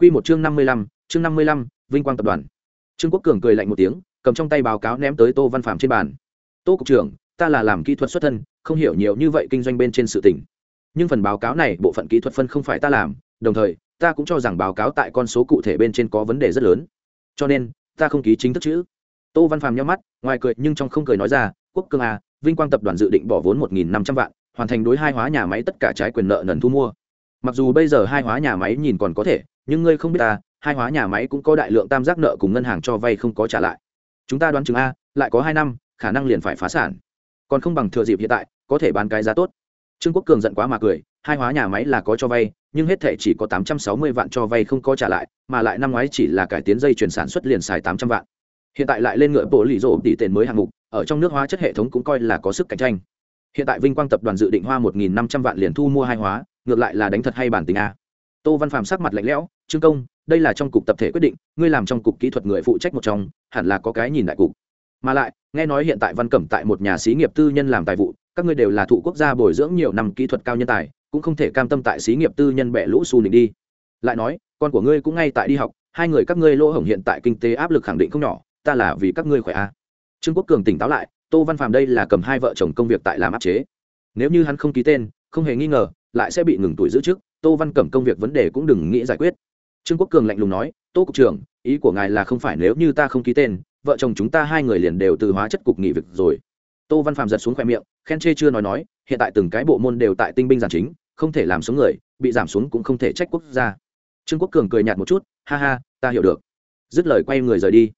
Quy một chương năm mươi lăm, chương năm mươi lăm, Vinh Quang tập đoàn. Trương Quốc Cường cười lạnh một tiếng, cầm trong tay báo cáo ném tới Tô Văn Phạm trên bàn. "Tô cục trưởng, ta là làm kỹ thuật xuất thân, không hiểu nhiều như vậy kinh doanh bên trên sự tình. Nhưng phần báo cáo này bộ phận kỹ thuật phân không phải ta làm, đồng thời, ta cũng cho rằng báo cáo tại con số cụ thể bên trên có vấn đề rất lớn. Cho nên, ta không ký chính thức chữ." Tô Văn Phạm nhíu mắt, ngoài cười nhưng trong không cười nói ra, "Quốc Cường à, Vinh Quang tập đoàn dự định bỏ vốn một nghìn năm trăm vạn, hoàn thành đối hai hóa nhà máy tất cả trái quyền nợ nần thu mua. Mặc dù bây giờ hai hóa nhà máy nhìn còn có thể, nhưng ngươi không biết ta, hai hóa nhà máy cũng có đại lượng tam giác nợ cùng ngân hàng cho vay không có trả lại. Chúng ta đoán chừng a lại có hai năm khả năng liền phải phá sản. Còn không bằng thừa dịp hiện tại có thể bán cái giá tốt. Trương quốc cường giận quá mà cười hai hóa nhà máy là có cho vay nhưng hết thể chỉ có tám trăm sáu mươi vạn cho vay không có trả lại mà lại năm ngoái chỉ là cải tiến dây chuyển sản xuất liền xài tám trăm vạn. Hiện tại lại lên ngựa bộ lì rộ tỷ tiền mới hạng mục ở trong nước hóa chất hệ thống cũng coi là có sức cạnh tranh. Hiện tại vinh quang tập đoàn dự định hoa một nghìn năm trăm vạn liền thu mua hai hóa ngược lại là đánh thật hay bản tình a tô văn Phạm sắc mặt lạnh lẽo, trương công, đây là trong cục tập thể quyết định, ngươi làm trong cục kỹ thuật người phụ trách một trong, hẳn là có cái nhìn đại cục. Mà lại, nghe nói hiện tại văn cẩm tại một nhà xí nghiệp tư nhân làm tài vụ, các ngươi đều là thụ quốc gia bồi dưỡng nhiều năm kỹ thuật cao nhân tài, cũng không thể cam tâm tại xí nghiệp tư nhân bẻ lũ xu nịnh đi. Lại nói, con của ngươi cũng ngay tại đi học, hai người các ngươi lỗ hổng hiện tại kinh tế áp lực khẳng định không nhỏ, ta là vì các ngươi khỏe a. Trương quốc cường tỉnh táo lại, tô văn Phạm đây là cầm hai vợ chồng công việc tại làm áp chế. Nếu như hắn không ký tên, không hề nghi ngờ, lại sẽ bị ngừng tuổi giữ chức tô văn cẩm công việc vấn đề cũng đừng nghĩ giải quyết. Trương quốc cường lạnh lùng nói, tô cục trưởng, ý của ngài là không phải nếu như ta không ký tên, vợ chồng chúng ta hai người liền đều từ hóa chất cục nghỉ việc rồi. Tô văn phạm giật xuống khoe miệng, khen chê chưa nói nói, hiện tại từng cái bộ môn đều tại tinh binh giản chính, không thể làm xuống người, bị giảm xuống cũng không thể trách quốc gia. Trương quốc cường cười nhạt một chút, ha ha, ta hiểu được. Dứt lời quay người rời đi.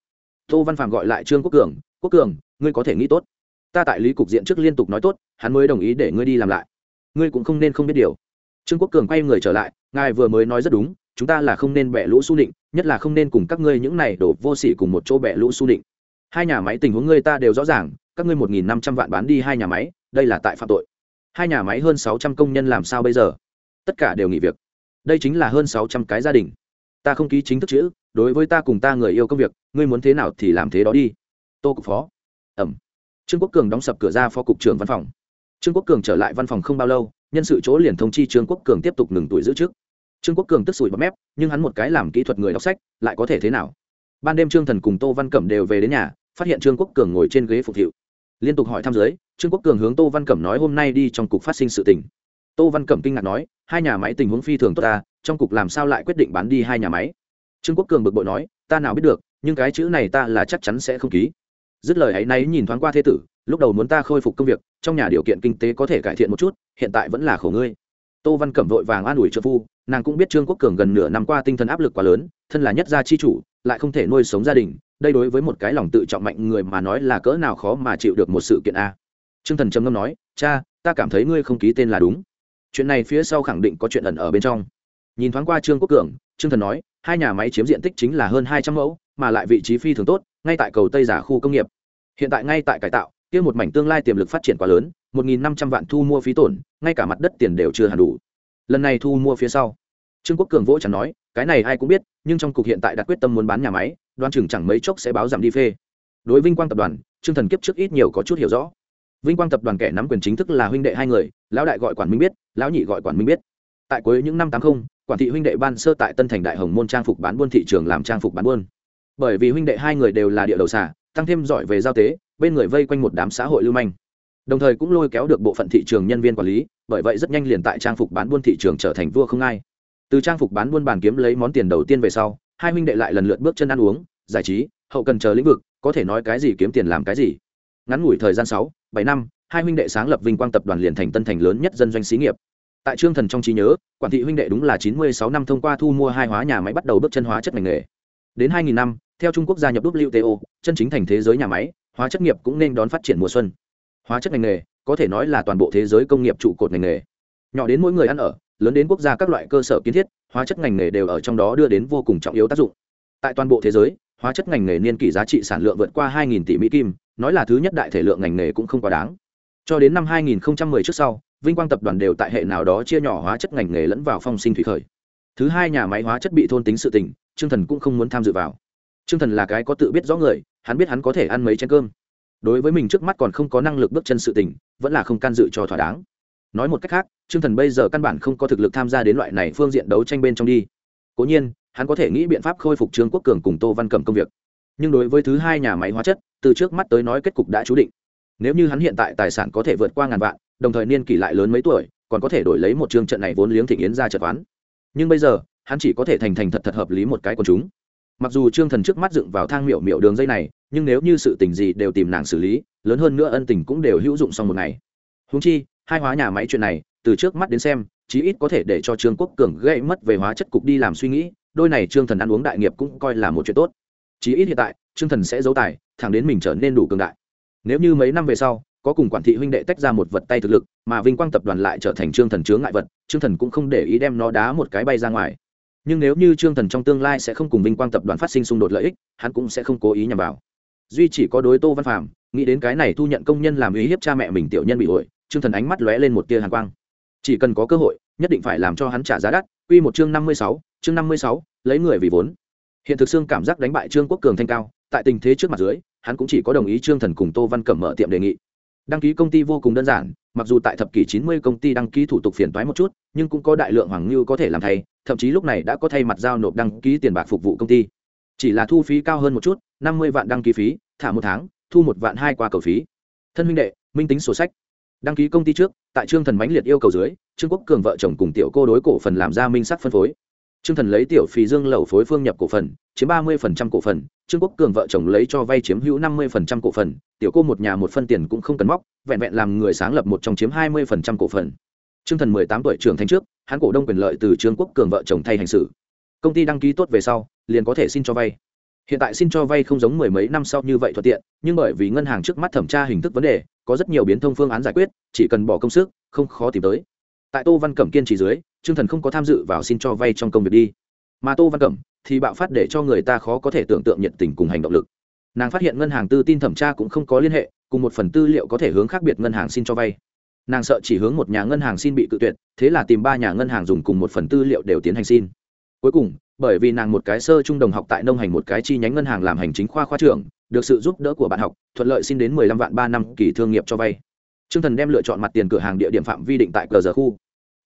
Tô văn phạm gọi lại trương quốc cường quốc cường, ngươi có thể nghĩ tốt. Ta tại lý cục diện trước liên tục nói tốt, hắn mới đồng ý để ngươi đi làm lại. Ngươi cũng không nên không biết điều trương quốc cường quay người trở lại, ngài vừa mới nói rất đúng, chúng ta là không nên bẻ lũ su định nhất là không nên cùng các ngươi những này đổ vô sỉ cùng một chỗ bẻ lũ su định hai nhà máy tình huống ngươi ta đều rõ ràng, các ngươi một nghìn năm trăm vạn bán đi hai nhà máy, đây là tại phạm tội. Hai nhà máy hơn sáu trăm công nhân làm sao bây giờ? Tất cả đều nghỉ việc. Đây chính là hơn sáu trăm cái gia đình. Ta không ký chính thức chữ, đối với ta cùng ta người yêu công việc, ngươi muốn thế nào thì làm thế đó đi. Tô cục phó. Ẩm. Trương quốc cường đóng sập cửa ra phó cục trưởng văn phòng. Trương quốc cường trở lại văn phòng không bao lâu nhân sự chỗ liền thông chi trương quốc cường tiếp tục ngừng tuổi giữ chức. Trương quốc cường tức sủi bọt mép, nhưng hắn một cái làm kỹ thuật người đọc sách, lại có thể thế nào? Ban đêm trương thần cùng tô văn cẩm đều về đến nhà, phát hiện trương quốc cường ngồi trên ghế phục hiệu. Liên tục hỏi thăm giới trương quốc cường hướng tô văn cẩm nói hôm nay đi trong cục phát sinh sự tình. Tô văn cẩm kinh ngạc nói, hai nhà máy tình huống phi thường tốt ta, trong cục làm sao lại quyết định bán đi hai nhà máy? Trương quốc cường bực bội nói, ta nào biết được, nhưng cái chữ này ta là chắc chắn sẽ không ký. Dứt lời ấy, náy nhìn thoáng qua thế tử lúc đầu muốn ta khôi phục công việc, trong nhà điều kiện kinh tế có thể cải thiện một chút, hiện tại vẫn là khổ ngươi. Tô văn cẩm vội vàng an ủi trợ phu, nàng cũng biết trương quốc cường gần nửa năm qua tinh thần áp lực quá lớn, thân là nhất gia chi chủ, lại không thể nuôi sống gia đình, đây đối với một cái lòng tự trọng mạnh người mà nói là cỡ nào khó mà chịu được một sự kiện a. Trương thần trầm ngâm nói, cha, ta cảm thấy ngươi không ký tên là đúng. Chuyện này phía sau khẳng định có chuyện ẩn ở bên trong. Nhìn thoáng qua trương quốc cường, trương thần nói, hai nhà máy chiếm diện tích chính là hơn hai trăm mẫu, mà lại vị trí phi thường tốt, ngay tại cầu tây giả khu công nghiệp. Hiện tại ngay tại cải tạo kia một mảnh tương lai tiềm lực phát triển quá lớn, một nghìn năm trăm vạn thu mua phí tổn, ngay cả mặt đất tiền đều chưa hẳn đủ. Lần này thu mua phía sau, trương quốc cường vỗ chẳng nói, cái này ai cũng biết, nhưng trong cục hiện tại đặt quyết tâm muốn bán nhà máy, đoan chừng chẳng mấy chốc sẽ báo giảm đi phê. Đối vinh quang tập đoàn, trương thần kiếp trước ít nhiều có chút hiểu rõ. Vinh quang tập đoàn kẻ nắm quyền chính thức là huynh đệ hai người, lão đại gọi quản minh biết, lão nhị gọi quản minh biết. Tại cuối những năm tám mươi quản thị huynh đệ ban sơ tại tân thành đại hồng môn trang phục bán buôn thị trường làm trang phục bán buôn. Bởi vì huynh đệ hai người đều là địa đầu xả tăng thêm giỏi về giao tế, bên người vây quanh một đám xã hội lưu manh. Đồng thời cũng lôi kéo được bộ phận thị trường nhân viên quản lý, bởi vậy rất nhanh liền tại trang phục bán buôn thị trường trở thành vua không ai. Từ trang phục bán buôn bàn kiếm lấy món tiền đầu tiên về sau, hai huynh đệ lại lần lượt bước chân ăn uống, giải trí, hậu cần chờ lĩnh vực, có thể nói cái gì kiếm tiền làm cái gì. Ngắn ngủi thời gian sáu, bảy năm, hai huynh đệ sáng lập vinh quang tập đoàn liền thành tân thành lớn nhất dân doanh xí nghiệp. Tại trương thần trong trí nhớ, quản thị huynh đệ đúng là chín mươi sáu năm thông qua thu mua hai hóa nhà máy bắt đầu bước chân hóa chất ngành nghề. Đến hai nghìn năm theo trung quốc gia nhập wto chân chính thành thế giới nhà máy, hóa chất nghiệp cũng nên đón phát triển mùa xuân. Hóa chất ngành nghề, có thể nói là toàn bộ thế giới công nghiệp trụ cột ngành nghề. Nhỏ đến mỗi người ăn ở, lớn đến quốc gia các loại cơ sở kiến thiết, hóa chất ngành nghề đều ở trong đó đưa đến vô cùng trọng yếu tác dụng. Tại toàn bộ thế giới, hóa chất ngành nghề niên kỷ giá trị sản lượng vượt qua 2.000 tỷ mỹ kim, nói là thứ nhất đại thể lượng ngành nghề cũng không quá đáng. Cho đến năm 2010 trước sau, vinh quang tập đoàn đều tại hệ nào đó chia nhỏ hóa chất ngành nghề lẫn vào phong sinh thủy khởi. Thứ hai nhà máy hóa chất bị thôn tính sự tình trương thần cũng không muốn tham dự vào trương thần là cái có tự biết rõ người, hắn biết hắn có thể ăn mấy chén cơm. Đối với mình trước mắt còn không có năng lực bước chân sự tình, vẫn là không can dự cho thỏa đáng. Nói một cách khác, trương thần bây giờ căn bản không có thực lực tham gia đến loại này phương diện đấu tranh bên trong đi. Cố nhiên, hắn có thể nghĩ biện pháp khôi phục trương quốc cường cùng tô văn cẩm công việc. Nhưng đối với thứ hai nhà máy hóa chất, từ trước mắt tới nói kết cục đã chú định. Nếu như hắn hiện tại tài sản có thể vượt qua ngàn vạn, đồng thời niên kỷ lại lớn mấy tuổi, còn có thể đổi lấy một chương trận này vốn liếng thịnh yến ra trận quán. nhưng bây giờ, hắn chỉ có thể thành thành thật thật hợp lý một cái quần chúng mặc dù trương thần trước mắt dựng vào thang miểu miểu đường dây này, nhưng nếu như sự tình gì đều tìm nàng xử lý, lớn hơn nữa ân tình cũng đều hữu dụng sau một ngày. Húng chi, hai hóa nhà máy chuyện này, từ trước mắt đến xem, chí ít có thể để cho trương quốc cường gây mất về hóa chất cục đi làm suy nghĩ, đôi này trương thần ăn uống đại nghiệp cũng coi là một chuyện tốt. Chí ít hiện tại, trương thần sẽ giấu tài, thẳng đến mình trở nên đủ cường đại. Nếu như mấy năm về sau, có cùng quản thị huynh đệ tách ra một vật tay thực lực, mà vinh quang tập đoàn lại trở thành trương thần chướng ngại vật, trương thần cũng không để ý đem nó đá một cái bay ra ngoài nhưng nếu như trương thần trong tương lai sẽ không cùng vinh quang tập đoàn phát sinh xung đột lợi ích, hắn cũng sẽ không cố ý nhằm vào. Duy chỉ có đối tô văn phạm nghĩ đến cái này thu nhận công nhân làm ý hiếp cha mẹ mình tiểu nhân bị hội, trương thần ánh mắt lóe lên một tia hàn quang. Chỉ cần có cơ hội, nhất định phải làm cho hắn trả giá đắt. Quy một chương năm mươi sáu, chương năm mươi sáu, lấy người vì vốn. Hiện thực xương cảm giác đánh bại trương quốc cường thanh cao, tại tình thế trước mặt dưới, hắn cũng chỉ có đồng ý trương thần cùng tô văn cẩm mở tiệm đề nghị đăng ký công ty vô cùng đơn giản, mặc dù tại thập kỷ chín mươi công ty đăng ký thủ tục phiền toái một chút, nhưng cũng có đại lượng hoàng lưu có thể làm thay, thậm chí lúc này đã có thay mặt giao nộp đăng ký tiền bạc phục vụ công ty. Chỉ là thu phí cao hơn một chút, năm mươi vạn đăng ký phí, thả một tháng, thu một vạn hai qua cầu phí. Thân huynh đệ, minh tính sổ sách. Đăng ký công ty trước, tại trương thần mãnh liệt yêu cầu dưới, trương quốc cường vợ chồng cùng tiểu cô đối cổ phần làm ra minh sắc phân phối trương thần lấy tiểu phì dương lẩu phối phương nhập cổ phần, chiếm ba mươi cổ phần. Trương quốc cường vợ chồng lấy cho vay chiếm hữu năm mươi cổ phần. Tiểu cô một nhà một phân tiền cũng không cần móc, vẹn vẹn làm người sáng lập một trong chiếm hai mươi cổ phần. Trương thần mười tám tuổi trưởng thành trước, hắn cổ đông quyền lợi từ trương quốc cường vợ chồng thay hành xử. Công ty đăng ký tốt về sau, liền có thể xin cho vay. Hiện tại xin cho vay không giống mười mấy năm sau như vậy thuận tiện, nhưng bởi vì ngân hàng trước mắt thẩm tra hình thức vấn đề, có rất nhiều biến thông phương án giải quyết, chỉ cần bỏ công sức, không khó tìm tới tại tô văn cẩm kiên trì dưới, trương thần không có tham dự vào xin cho vay trong công việc đi. Mà tô văn cẩm thì bạo phát để cho người ta khó có thể tưởng tượng nhiệt tình cùng hành động lực. Nàng phát hiện ngân hàng tư tin thẩm tra cũng không có liên hệ, cùng một phần tư liệu có thể hướng khác biệt ngân hàng xin cho vay. Nàng sợ chỉ hướng một nhà ngân hàng xin bị cự tuyệt, thế là tìm ba nhà ngân hàng dùng cùng một phần tư liệu đều tiến hành xin. Cuối cùng, bởi vì nàng một cái sơ trung đồng học tại nông hành một cái chi nhánh ngân hàng làm hành chính khoa khoa trưởng, được sự giúp đỡ của bạn học, thuận lợi xin đến mười lăm vạn ba năm kỳ thương nghiệp cho vay. Trương Thần đem lựa chọn mặt tiền cửa hàng địa điểm phạm vi định tại cờ giờ khu.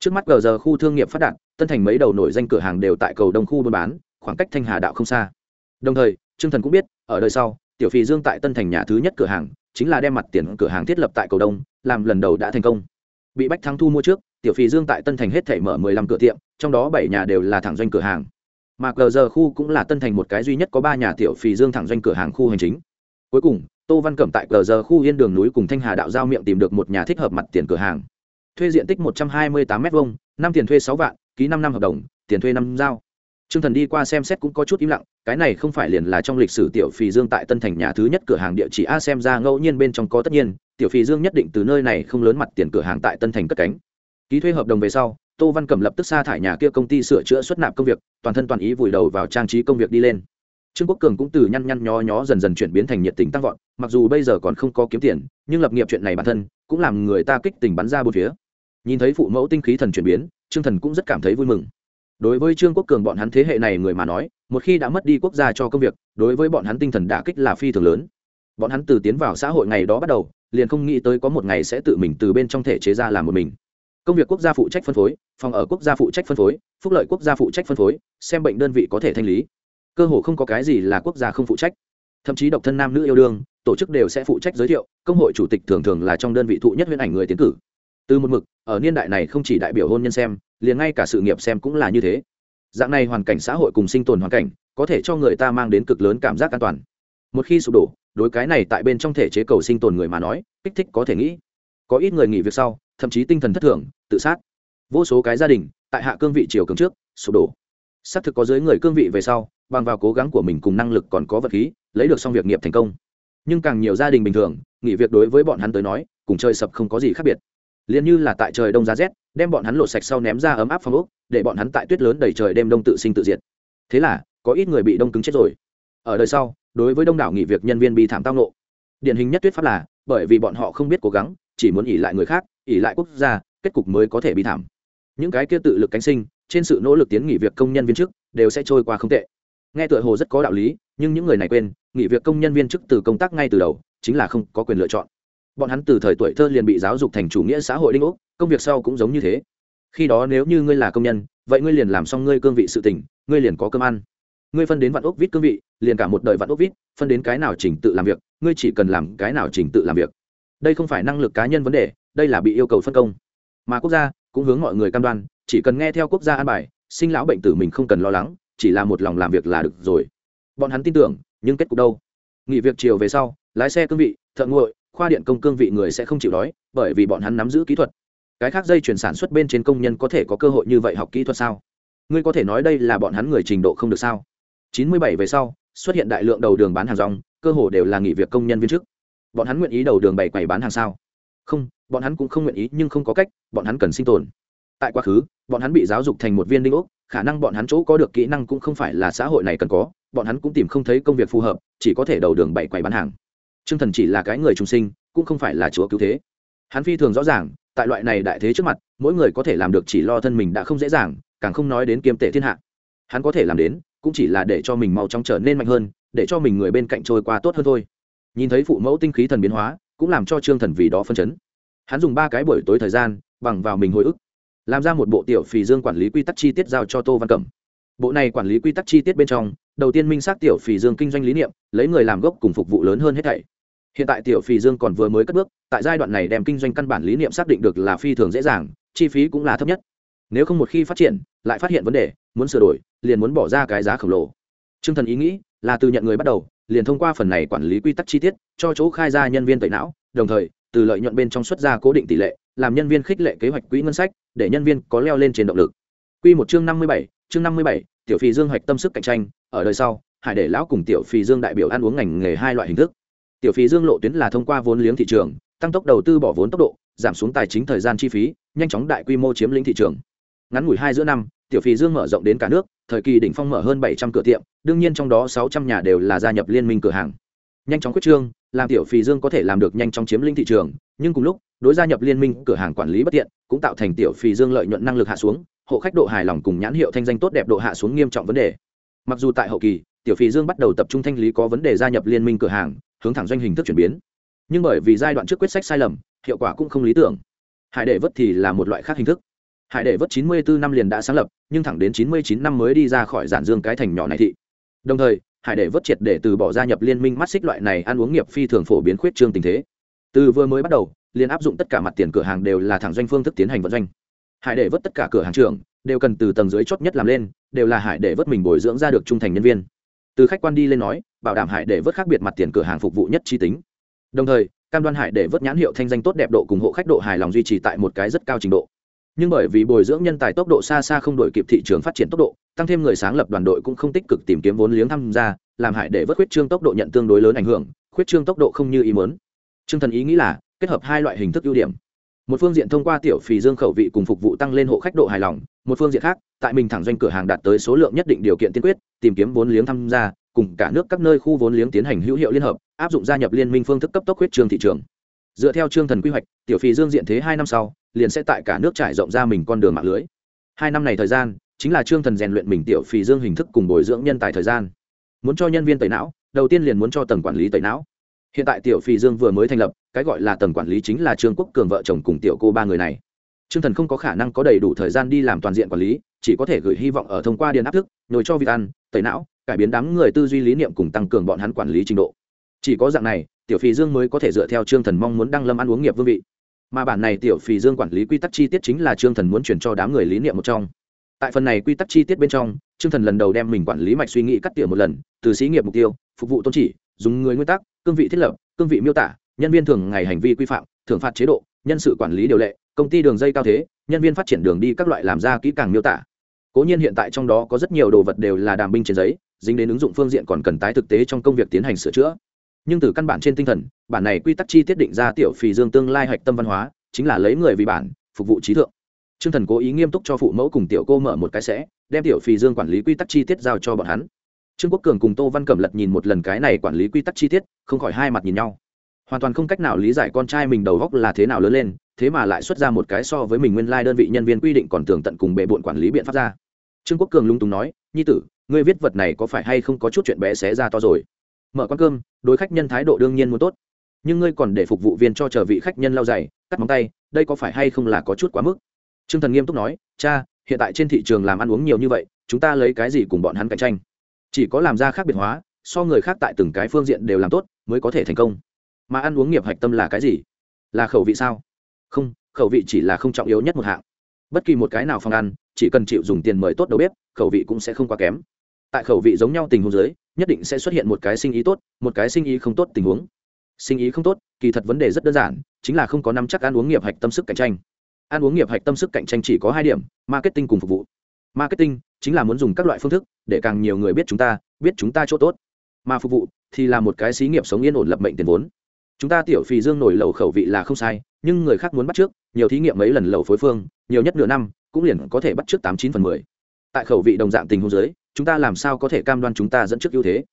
Trước mắt cờ giờ khu thương nghiệp phát đạt, tân thành mấy đầu nổi danh cửa hàng đều tại cầu đông khu buôn bán, khoảng cách Thanh Hà đạo không xa. Đồng thời, Trương Thần cũng biết, ở đời sau, tiểu Phi Dương tại tân thành nhà thứ nhất cửa hàng, chính là đem mặt tiền cửa hàng thiết lập tại cầu đông, làm lần đầu đã thành công. Bị Bách Thắng thu mua trước, tiểu Phi Dương tại tân thành hết thảy mở mười lăm cửa tiệm, trong đó bảy nhà đều là thẳng doanh cửa hàng. Mà cờ giờ khu cũng là tân thành một cái duy nhất có ba nhà tiểu Phi Dương thẳng doanh cửa hàng khu hành chính. Cuối cùng, tô văn cẩm tại cờ giờ khu yên đường núi cùng thanh hà đạo giao miệng tìm được một nhà thích hợp mặt tiền cửa hàng. Thuê diện tích một trăm hai mươi tám m hai năm tiền thuê sáu vạn, ký năm năm hợp đồng, tiền thuê năm giao. T r ư ơ n g thần đi qua xem xét cũng có chút im lặng, cái này không phải liền là trong lịch sử tiểu phì dương tại tân thành nhà thứ nhất cửa hàng địa chỉ a xem ra ngẫu nhiên bên trong có tất nhiên, tiểu phì dương nhất định từ nơi này không lớn mặt tiền cửa hàng tại tân thành cất cánh. Ký thuê hợp đồng về sau, tô văn cẩm lập tức sa thải nhà kia công ty sửa chữa xuất nạp công việc, toàn thân toàn ý vùi đầu vào trang trí công việc đi lên trương quốc cường cũng từ nhăn nhăn nhó nhó dần dần chuyển biến thành nhiệt tình tăng vọt, mặc dù bây giờ còn không có kiếm tiền, nhưng lập nghiệp chuyện này bản thân cũng làm người ta kích tình bắn ra bốn phía. Nhìn thấy phụ mẫu tinh khí thần chuyển biến, trương thần cũng rất cảm thấy vui mừng. Đối với trương quốc cường bọn hắn thế hệ này người mà nói, một khi đã mất đi quốc gia cho công việc, đối với bọn hắn tinh thần đả kích là phi thường lớn. Bọn hắn từ tiến vào xã hội ngày đó bắt đầu, liền không nghĩ tới có một ngày sẽ tự mình từ bên trong thể chế ra làm một mình. Công việc quốc gia phụ trách phân phối, phòng ở quốc gia phụ trách phân phối, phúc lợi quốc gia phụ trách phân phối, xem bệnh đơn vị có thể thanh lý cơ hồ không có cái gì là quốc gia không phụ trách. Thậm chí độc thân nam nữ yêu đương, tổ chức đều sẽ phụ trách giới thiệu, công hội chủ tịch thường thường là trong đơn vị thụ nhất huyễn ảnh người tiến cử. Từ một mực, ở niên đại này không chỉ đại biểu hôn nhân xem, liền ngay cả sự nghiệp xem cũng là như thế. Dạng này hoàn cảnh xã hội cùng sinh tồn hoàn cảnh, có thể cho người ta mang đến cực lớn cảm giác an toàn. Một khi sụp đổ, đối cái này tại bên trong thể chế cầu sinh tồn người mà nói, kích thích có thể nghĩ. Có ít người nghỉ việc sau, thậm chí tinh thần thất thường, tự sát. Vô số cái gia đình, tại hạ cương vị chiều cường trước, sụp đổ xác thực có dưới người cương vị về sau, bằng vào cố gắng của mình cùng năng lực còn có vật khí, lấy được xong việc nghiệp thành công. Nhưng càng nhiều gia đình bình thường, nghỉ việc đối với bọn hắn tới nói, cùng chơi sập không có gì khác biệt. Liền như là tại trời đông giá rét, đem bọn hắn lột sạch sau ném ra ấm áp phong ốc, để bọn hắn tại tuyết lớn đầy trời đêm đông tự sinh tự diệt. Thế là, có ít người bị đông cứng chết rồi. Ở đời sau, đối với đông đảo nghỉ việc nhân viên bị thảm tao nộ điển hình nhất tuyết pháp là, bởi vì bọn họ không biết cố gắng, chỉ muốn ỉ lại người khác ỉ lại quốc gia, kết cục mới có thể bị thảm. Những cái kia tự lực cánh sinh trên sự nỗ lực tiến nghỉ việc công nhân viên chức đều sẽ trôi qua không tệ. Nghe tựa hồ rất có đạo lý, nhưng những người này quên, nghỉ việc công nhân viên chức từ công tác ngay từ đầu chính là không có quyền lựa chọn. Bọn hắn từ thời tuổi thơ liền bị giáo dục thành chủ nghĩa xã hội đinh ốc, công việc sau cũng giống như thế. Khi đó nếu như ngươi là công nhân, vậy ngươi liền làm xong ngươi cương vị sự tình, ngươi liền có cơm ăn. Ngươi phân đến vạn ốc vít cương vị, liền cả một đời vạn ốc vít, phân đến cái nào chỉnh tự làm việc, ngươi chỉ cần làm cái nào chỉnh tự làm việc. Đây không phải năng lực cá nhân vấn đề, đây là bị yêu cầu phân công. Mà quốc gia cũng hướng mọi người cam đoan chỉ cần nghe theo quốc gia an bài, sinh lão bệnh tử mình không cần lo lắng, chỉ là một lòng làm việc là được rồi. Bọn hắn tin tưởng, nhưng kết cục đâu? Nghỉ việc chiều về sau, lái xe cương vị, thợ nguội khoa điện công cương vị người sẽ không chịu đói, bởi vì bọn hắn nắm giữ kỹ thuật. Cái khác dây chuyển sản xuất bên trên công nhân có thể có cơ hội như vậy học kỹ thuật sao? Ngươi có thể nói đây là bọn hắn người trình độ không được sao? Chín mươi bảy về sau, xuất hiện đại lượng đầu đường bán hàng rong, cơ hồ đều là nghỉ việc công nhân viên chức. Bọn hắn nguyện ý đầu đường bày quầy bán hàng sao? Không, bọn hắn cũng không nguyện ý, nhưng không có cách, bọn hắn cần sinh tồn tại quá khứ, bọn hắn bị giáo dục thành một viên đinh ốc, khả năng bọn hắn chỗ có được kỹ năng cũng không phải là xã hội này cần có, bọn hắn cũng tìm không thấy công việc phù hợp, chỉ có thể đầu đường bảy quầy bán hàng. T r ư ơ n g thần chỉ là cái người trung sinh, cũng không phải là chúa cứu thế. Hắn phi thường rõ ràng, tại loại này đại thế trước mặt, mỗi người có thể làm được chỉ lo thân mình đã không dễ dàng, càng không nói đến kiêm tệ thiên hạ. Hắn có thể làm đến, cũng chỉ là để cho mình mau chóng trở nên mạnh hơn, để cho mình người bên cạnh trôi qua tốt hơn thôi. Nhìn thấy phụ mẫu tinh khí thần biến hóa, cũng làm cho trương thần vì đó phân chấn. Hắn dùng ba cái buổi tối thời gian, bằng vào mình hồi ức làm ra một bộ tiểu phì dương quản lý quy tắc chi tiết giao cho tô văn cẩm. Bộ này quản lý quy tắc chi tiết bên trong, đầu tiên minh xác tiểu phì dương kinh doanh lý niệm, lấy người làm gốc cùng phục vụ lớn hơn hết thảy. Hiện tại tiểu phì dương còn vừa mới cất bước, tại giai đoạn này đem kinh doanh căn bản lý niệm xác định được là phi thường dễ dàng, chi phí cũng là thấp nhất. Nếu không một khi phát triển, lại phát hiện vấn đề, muốn sửa đổi, liền muốn bỏ ra cái giá khổng lồ. T r ư ơ n g thần ý nghĩ là từ nhận người bắt đầu, liền thông qua phần này quản lý quy tắc chi tiết, cho chỗ khai ra nhân viên tẩy não, đồng thời, từ lợi nhuận bên trong xuất ra cố định tỷ lệ, làm nhân viên khích lệ kế hoạch quỹ ngân sách để nhân viên có leo lên trên động lực Quy một chương năm mươi bảy, chương năm mươi bảy, tiểu phi dương hoạch tâm sức cạnh tranh, ở đời sau, hải để lão cùng tiểu phi dương đại biểu ăn uống ngành nghề hai loại hình thức. Tiểu phi dương lộ tuyến là thông qua vốn liếng thị trường, tăng tốc đầu tư bỏ vốn tốc độ, giảm xuống tài chính thời gian chi phí, nhanh chóng đại quy mô chiếm lĩnh thị trường. Ngắn ngủi hai giữa năm, tiểu phi dương mở rộng đến cả nước, thời kỳ đỉnh phong mở hơn bảy trăm cửa tiệm, đương nhiên trong đó sáu trăm nhà đều là gia nhập liên minh cửa hàng. Nhanh chóng quyết trương, làm tiểu phì dương có thể làm được nhanh chóng chiếm lĩnh thị trường, nhưng cùng lúc, đối gia nhập liên minh cửa hàng quản lý bất tiện cũng tạo thành tiểu phì dương lợi nhuận năng lực hạ xuống hộ khách độ hài lòng cùng nhãn hiệu thanh danh tốt đẹp độ hạ xuống nghiêm trọng vấn đề. Mặc dù tại hậu kỳ tiểu phì dương bắt đầu tập trung thanh lý có vấn đề gia nhập liên minh cửa hàng hướng thẳng doanh hình thức chuyển biến. Nhưng bởi vì giai đoạn trước quyết sách sai lầm hiệu quả cũng không lý tưởng. Hải đệ vất thì là một loại khác hình thức. Hải đệ vất chín mươi bốn năm liền đã sáng lập nhưng thẳng đến chín mươi chín năm mới đi ra khỏi giản dương cái thành nhỏ này thị. Đồng thời hải đệ vớt triệt để từ bỏ gia nhập liên minh mắt xích loại này ăn uống nghiệp phi thường phổ biến khuyết trương tình thế. Từ vừa mới bắt đầu, liền áp dụng tất cả mặt tiền cửa hàng đều là thẳng doanh phương thức tiến hành vận doanh. Hải để vớt tất cả cửa hàng trường đều cần từ tầng dưới chốt nhất làm lên, đều là hải để vớt mình bồi dưỡng ra được trung thành nhân viên. Từ khách quan đi lên nói, bảo đảm hải để vớt khác biệt mặt tiền cửa hàng phục vụ nhất chi tính. Đồng thời, cam đoan hải để vớt nhãn hiệu thanh danh tốt đẹp độ cùng hộ khách độ hài lòng duy trì tại một cái rất cao trình độ nhưng bởi vì bồi dưỡng nhân tài tốc độ xa xa không đổi kịp thị trường phát triển tốc độ tăng thêm người sáng lập đoàn đội cũng không tích cực tìm kiếm vốn liếng tham gia làm hại để vớt khuyết trương tốc độ nhận tương đối lớn ảnh hưởng khuyết trương tốc độ không như ý muốn Trương Thần ý nghĩ là kết hợp hai loại hình thức ưu điểm. Một phương diện thông qua tiểu phì dương khẩu vị cùng phục vụ tăng lên hộ khách độ hài lòng, một phương diện khác, tại mình thẳng doanh cửa hàng đạt tới số lượng nhất định điều kiện tiên quyết, tìm kiếm vốn liếng tham gia, cùng cả nước các nơi khu vốn liếng tiến hành hữu hiệu liên hợp, áp dụng gia nhập liên minh phương thức cấp tốc huyết trương thị trường. Dựa theo Trương Thần quy hoạch, tiểu phì dương diện thế hai năm sau, liền sẽ tại cả nước trải rộng ra mình con đường mạng lưới. Hai năm này thời gian, chính là Trương Thần rèn luyện mình tiểu phì dương hình thức cùng bồi dưỡng nhân tài thời gian. Muốn cho nhân viên tẩy não, đầu tiên liền muốn cho tầng quản lý tẩy não hiện tại tiểu phi dương vừa mới thành lập cái gọi là tầng quản lý chính là trương quốc cường vợ chồng cùng tiểu cô ba người này trương thần không có khả năng có đầy đủ thời gian đi làm toàn diện quản lý chỉ có thể gửi hy vọng ở thông qua điện áp thức nhồi cho việc ăn tẩy não cải biến đám người tư duy lý niệm cùng tăng cường bọn hắn quản lý trình độ chỉ có dạng này tiểu phi dương mới có thể dựa theo trương thần mong muốn đăng lâm ăn uống nghiệp vương vị mà bản này tiểu phì dương quản lý quy tắc chi tiết chính là trương thần muốn chuyển cho đám người lý niệm một trong. Tại phần này quy tắc chi tiết bên trong, trương thần lần đầu đem mình quản lý mạch suy nghĩ cắt tỉa một lần, từ xí nghiệp mục tiêu, phục vụ tôn chỉ, dùng người nguyên tắc, cương vị thiết lập, cương vị miêu tả, nhân viên thường ngày hành vi quy phạm, thưởng phạt chế độ, nhân sự quản lý điều lệ, công ty đường dây cao thế, nhân viên phát triển đường đi các loại làm ra kỹ càng miêu tả. Cố nhiên hiện tại trong đó có rất nhiều đồ vật đều là đàm binh trên giấy, dính đến ứng dụng phương diện còn cần tái thực tế trong công việc tiến hành sửa chữa nhưng từ căn bản trên tinh thần, bản này quy tắc chi tiết định ra tiểu phì dương tương lai hạch tâm văn hóa, chính là lấy người vì bản, phục vụ trí thượng. T r ư ơ n g thần cố ý nghiêm túc cho phụ mẫu cùng tiểu cô mở một cái sẽ, đem tiểu phì dương quản lý quy tắc chi tiết giao cho bọn hắn. Trương quốc cường cùng tô văn cẩm lật nhìn một lần cái này quản lý quy tắc chi tiết, không khỏi hai mặt nhìn nhau. Hoàn toàn không cách nào lý giải con trai mình đầu góc là thế nào lớn lên, thế mà lại xuất ra một cái so với mình nguyên lai、like、đơn vị nhân viên quy định còn tường tận cùng bệ bộn quản lý biện pháp ra. Trương quốc cường lung túng nói, nhi tử, ngươi viết vật này có phải hay không có chút chuyện bé xé ra to rồi? Mở con cơm, đối khách nhân thái độ đương nhiên muốn tốt. Nhưng ngươi còn để phục vụ viên cho chờ vị khách nhân lau dày cắt móng tay, đây có phải hay không là có chút quá mức? T r ư ơ n g thần nghiêm túc nói, cha, hiện tại trên thị trường làm ăn uống nhiều như vậy, chúng ta lấy cái gì cùng bọn hắn cạnh tranh? Chỉ có làm ra khác biệt hóa, so người khác tại từng cái phương diện đều làm tốt, mới có thể thành công. Mà ăn uống nghiệp hạch tâm là cái gì? Là khẩu vị sao? Không, khẩu vị chỉ là không trọng yếu nhất một hạng. Bất kỳ một cái nào phòng ăn, chỉ cần chịu dùng tiền mời tốt đầu bếp, khẩu vị cũng sẽ không quá kém. Tại khẩu vị giống nhau tình huống dưới nhất định sẽ xuất hiện một cái sinh ý tốt, một cái sinh ý không tốt tình huống. Sinh ý không tốt, kỳ thật vấn đề rất đơn giản, chính là không có nắm chắc ăn uống nghiệp hạch tâm sức cạnh tranh. Ăn uống nghiệp hạch tâm sức cạnh tranh chỉ có hai điểm, marketing cùng phục vụ. Marketing chính là muốn dùng các loại phương thức để càng nhiều người biết chúng ta, biết chúng ta chỗ tốt. Mà phục vụ thì là một cái xí nghiệp sống yên ổn lập mệnh tiền vốn. Chúng ta tiểu phì dương nổi lầu khẩu vị là không sai, nhưng người khác muốn bắt trước, nhiều thí nghiệm mấy lần lầu phối phương, nhiều nhất nửa năm, cũng liền có thể bắt trước tám chín phần mười. Tại khẩu vị đồng dạng tình huống dưới chúng ta làm sao có thể cam đoan chúng ta dẫn trước ưu thế?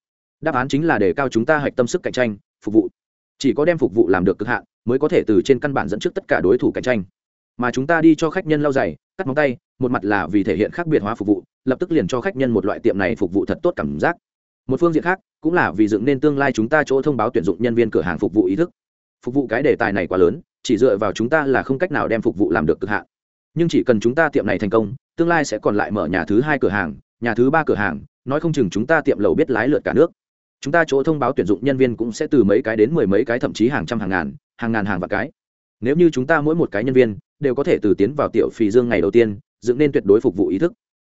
Đáp án chính là đề cao chúng ta hạch tâm sức cạnh tranh, phục vụ. Chỉ có đem phục vụ làm được cực hạn, mới có thể từ trên căn bản dẫn trước tất cả đối thủ cạnh tranh. Mà chúng ta đi cho khách nhân lau giày, cắt móng tay, một mặt là vì thể hiện khác biệt hóa phục vụ, lập tức liền cho khách nhân một loại tiệm này phục vụ thật tốt cảm giác. Một phương diện khác, cũng là vì dựng nên tương lai chúng ta chỗ thông báo tuyển dụng nhân viên cửa hàng phục vụ ý thức. Phục vụ cái đề tài này quá lớn, chỉ dựa vào chúng ta là không cách nào đem phục vụ làm được cực hạn. Nhưng chỉ cần chúng ta tiệm này thành công, tương lai sẽ còn lại mở nhà thứ hai cửa hàng nhà thứ ba cửa hàng, nói không chừng chúng ta tiệm lầu biết lái lượt cả nước. Chúng ta chỗ thông báo tuyển dụng nhân viên cũng sẽ từ mấy cái đến mười mấy cái, thậm chí hàng trăm, hàng ngàn hàng ngàn, hàng vạn cái. Nếu như chúng ta mỗi một cái nhân viên đều có thể từ tiến vào tiểu phì dương ngày đầu tiên, dựng nên tuyệt đối phục vụ ý thức.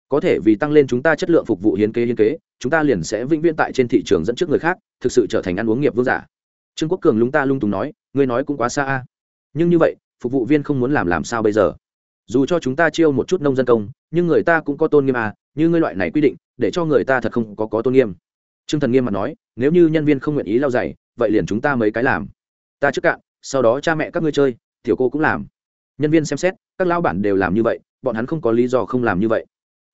Có thể vì tăng lên chúng ta chất lượng phục vụ hiến kế hiến kế, chúng ta liền sẽ vĩnh viễn tại trên thị trường dẫn trước người khác, thực sự trở thành ăn uống nghiệp vương giả. Trương quốc cường lúng ta lung tùng nói, ngươi nói cũng quá xa a. Nhưng như vậy, phục vụ viên không muốn làm làm sao bây giờ? Dù cho chúng ta chiêu một chút nông dân công, nhưng người ta cũng có tôn nghiêm à như ngươi loại này quy định, để cho người ta thật không có có tôn nghiêm. Trương thần nghiêm mặt nói, nếu như nhân viên không nguyện ý lao dày vậy liền chúng ta mấy cái làm. Ta trước cạn, sau đó cha mẹ các ngươi chơi, tiểu cô cũng làm. Nhân viên xem xét, các lão bản đều làm như vậy, bọn hắn không có lý do không làm như vậy.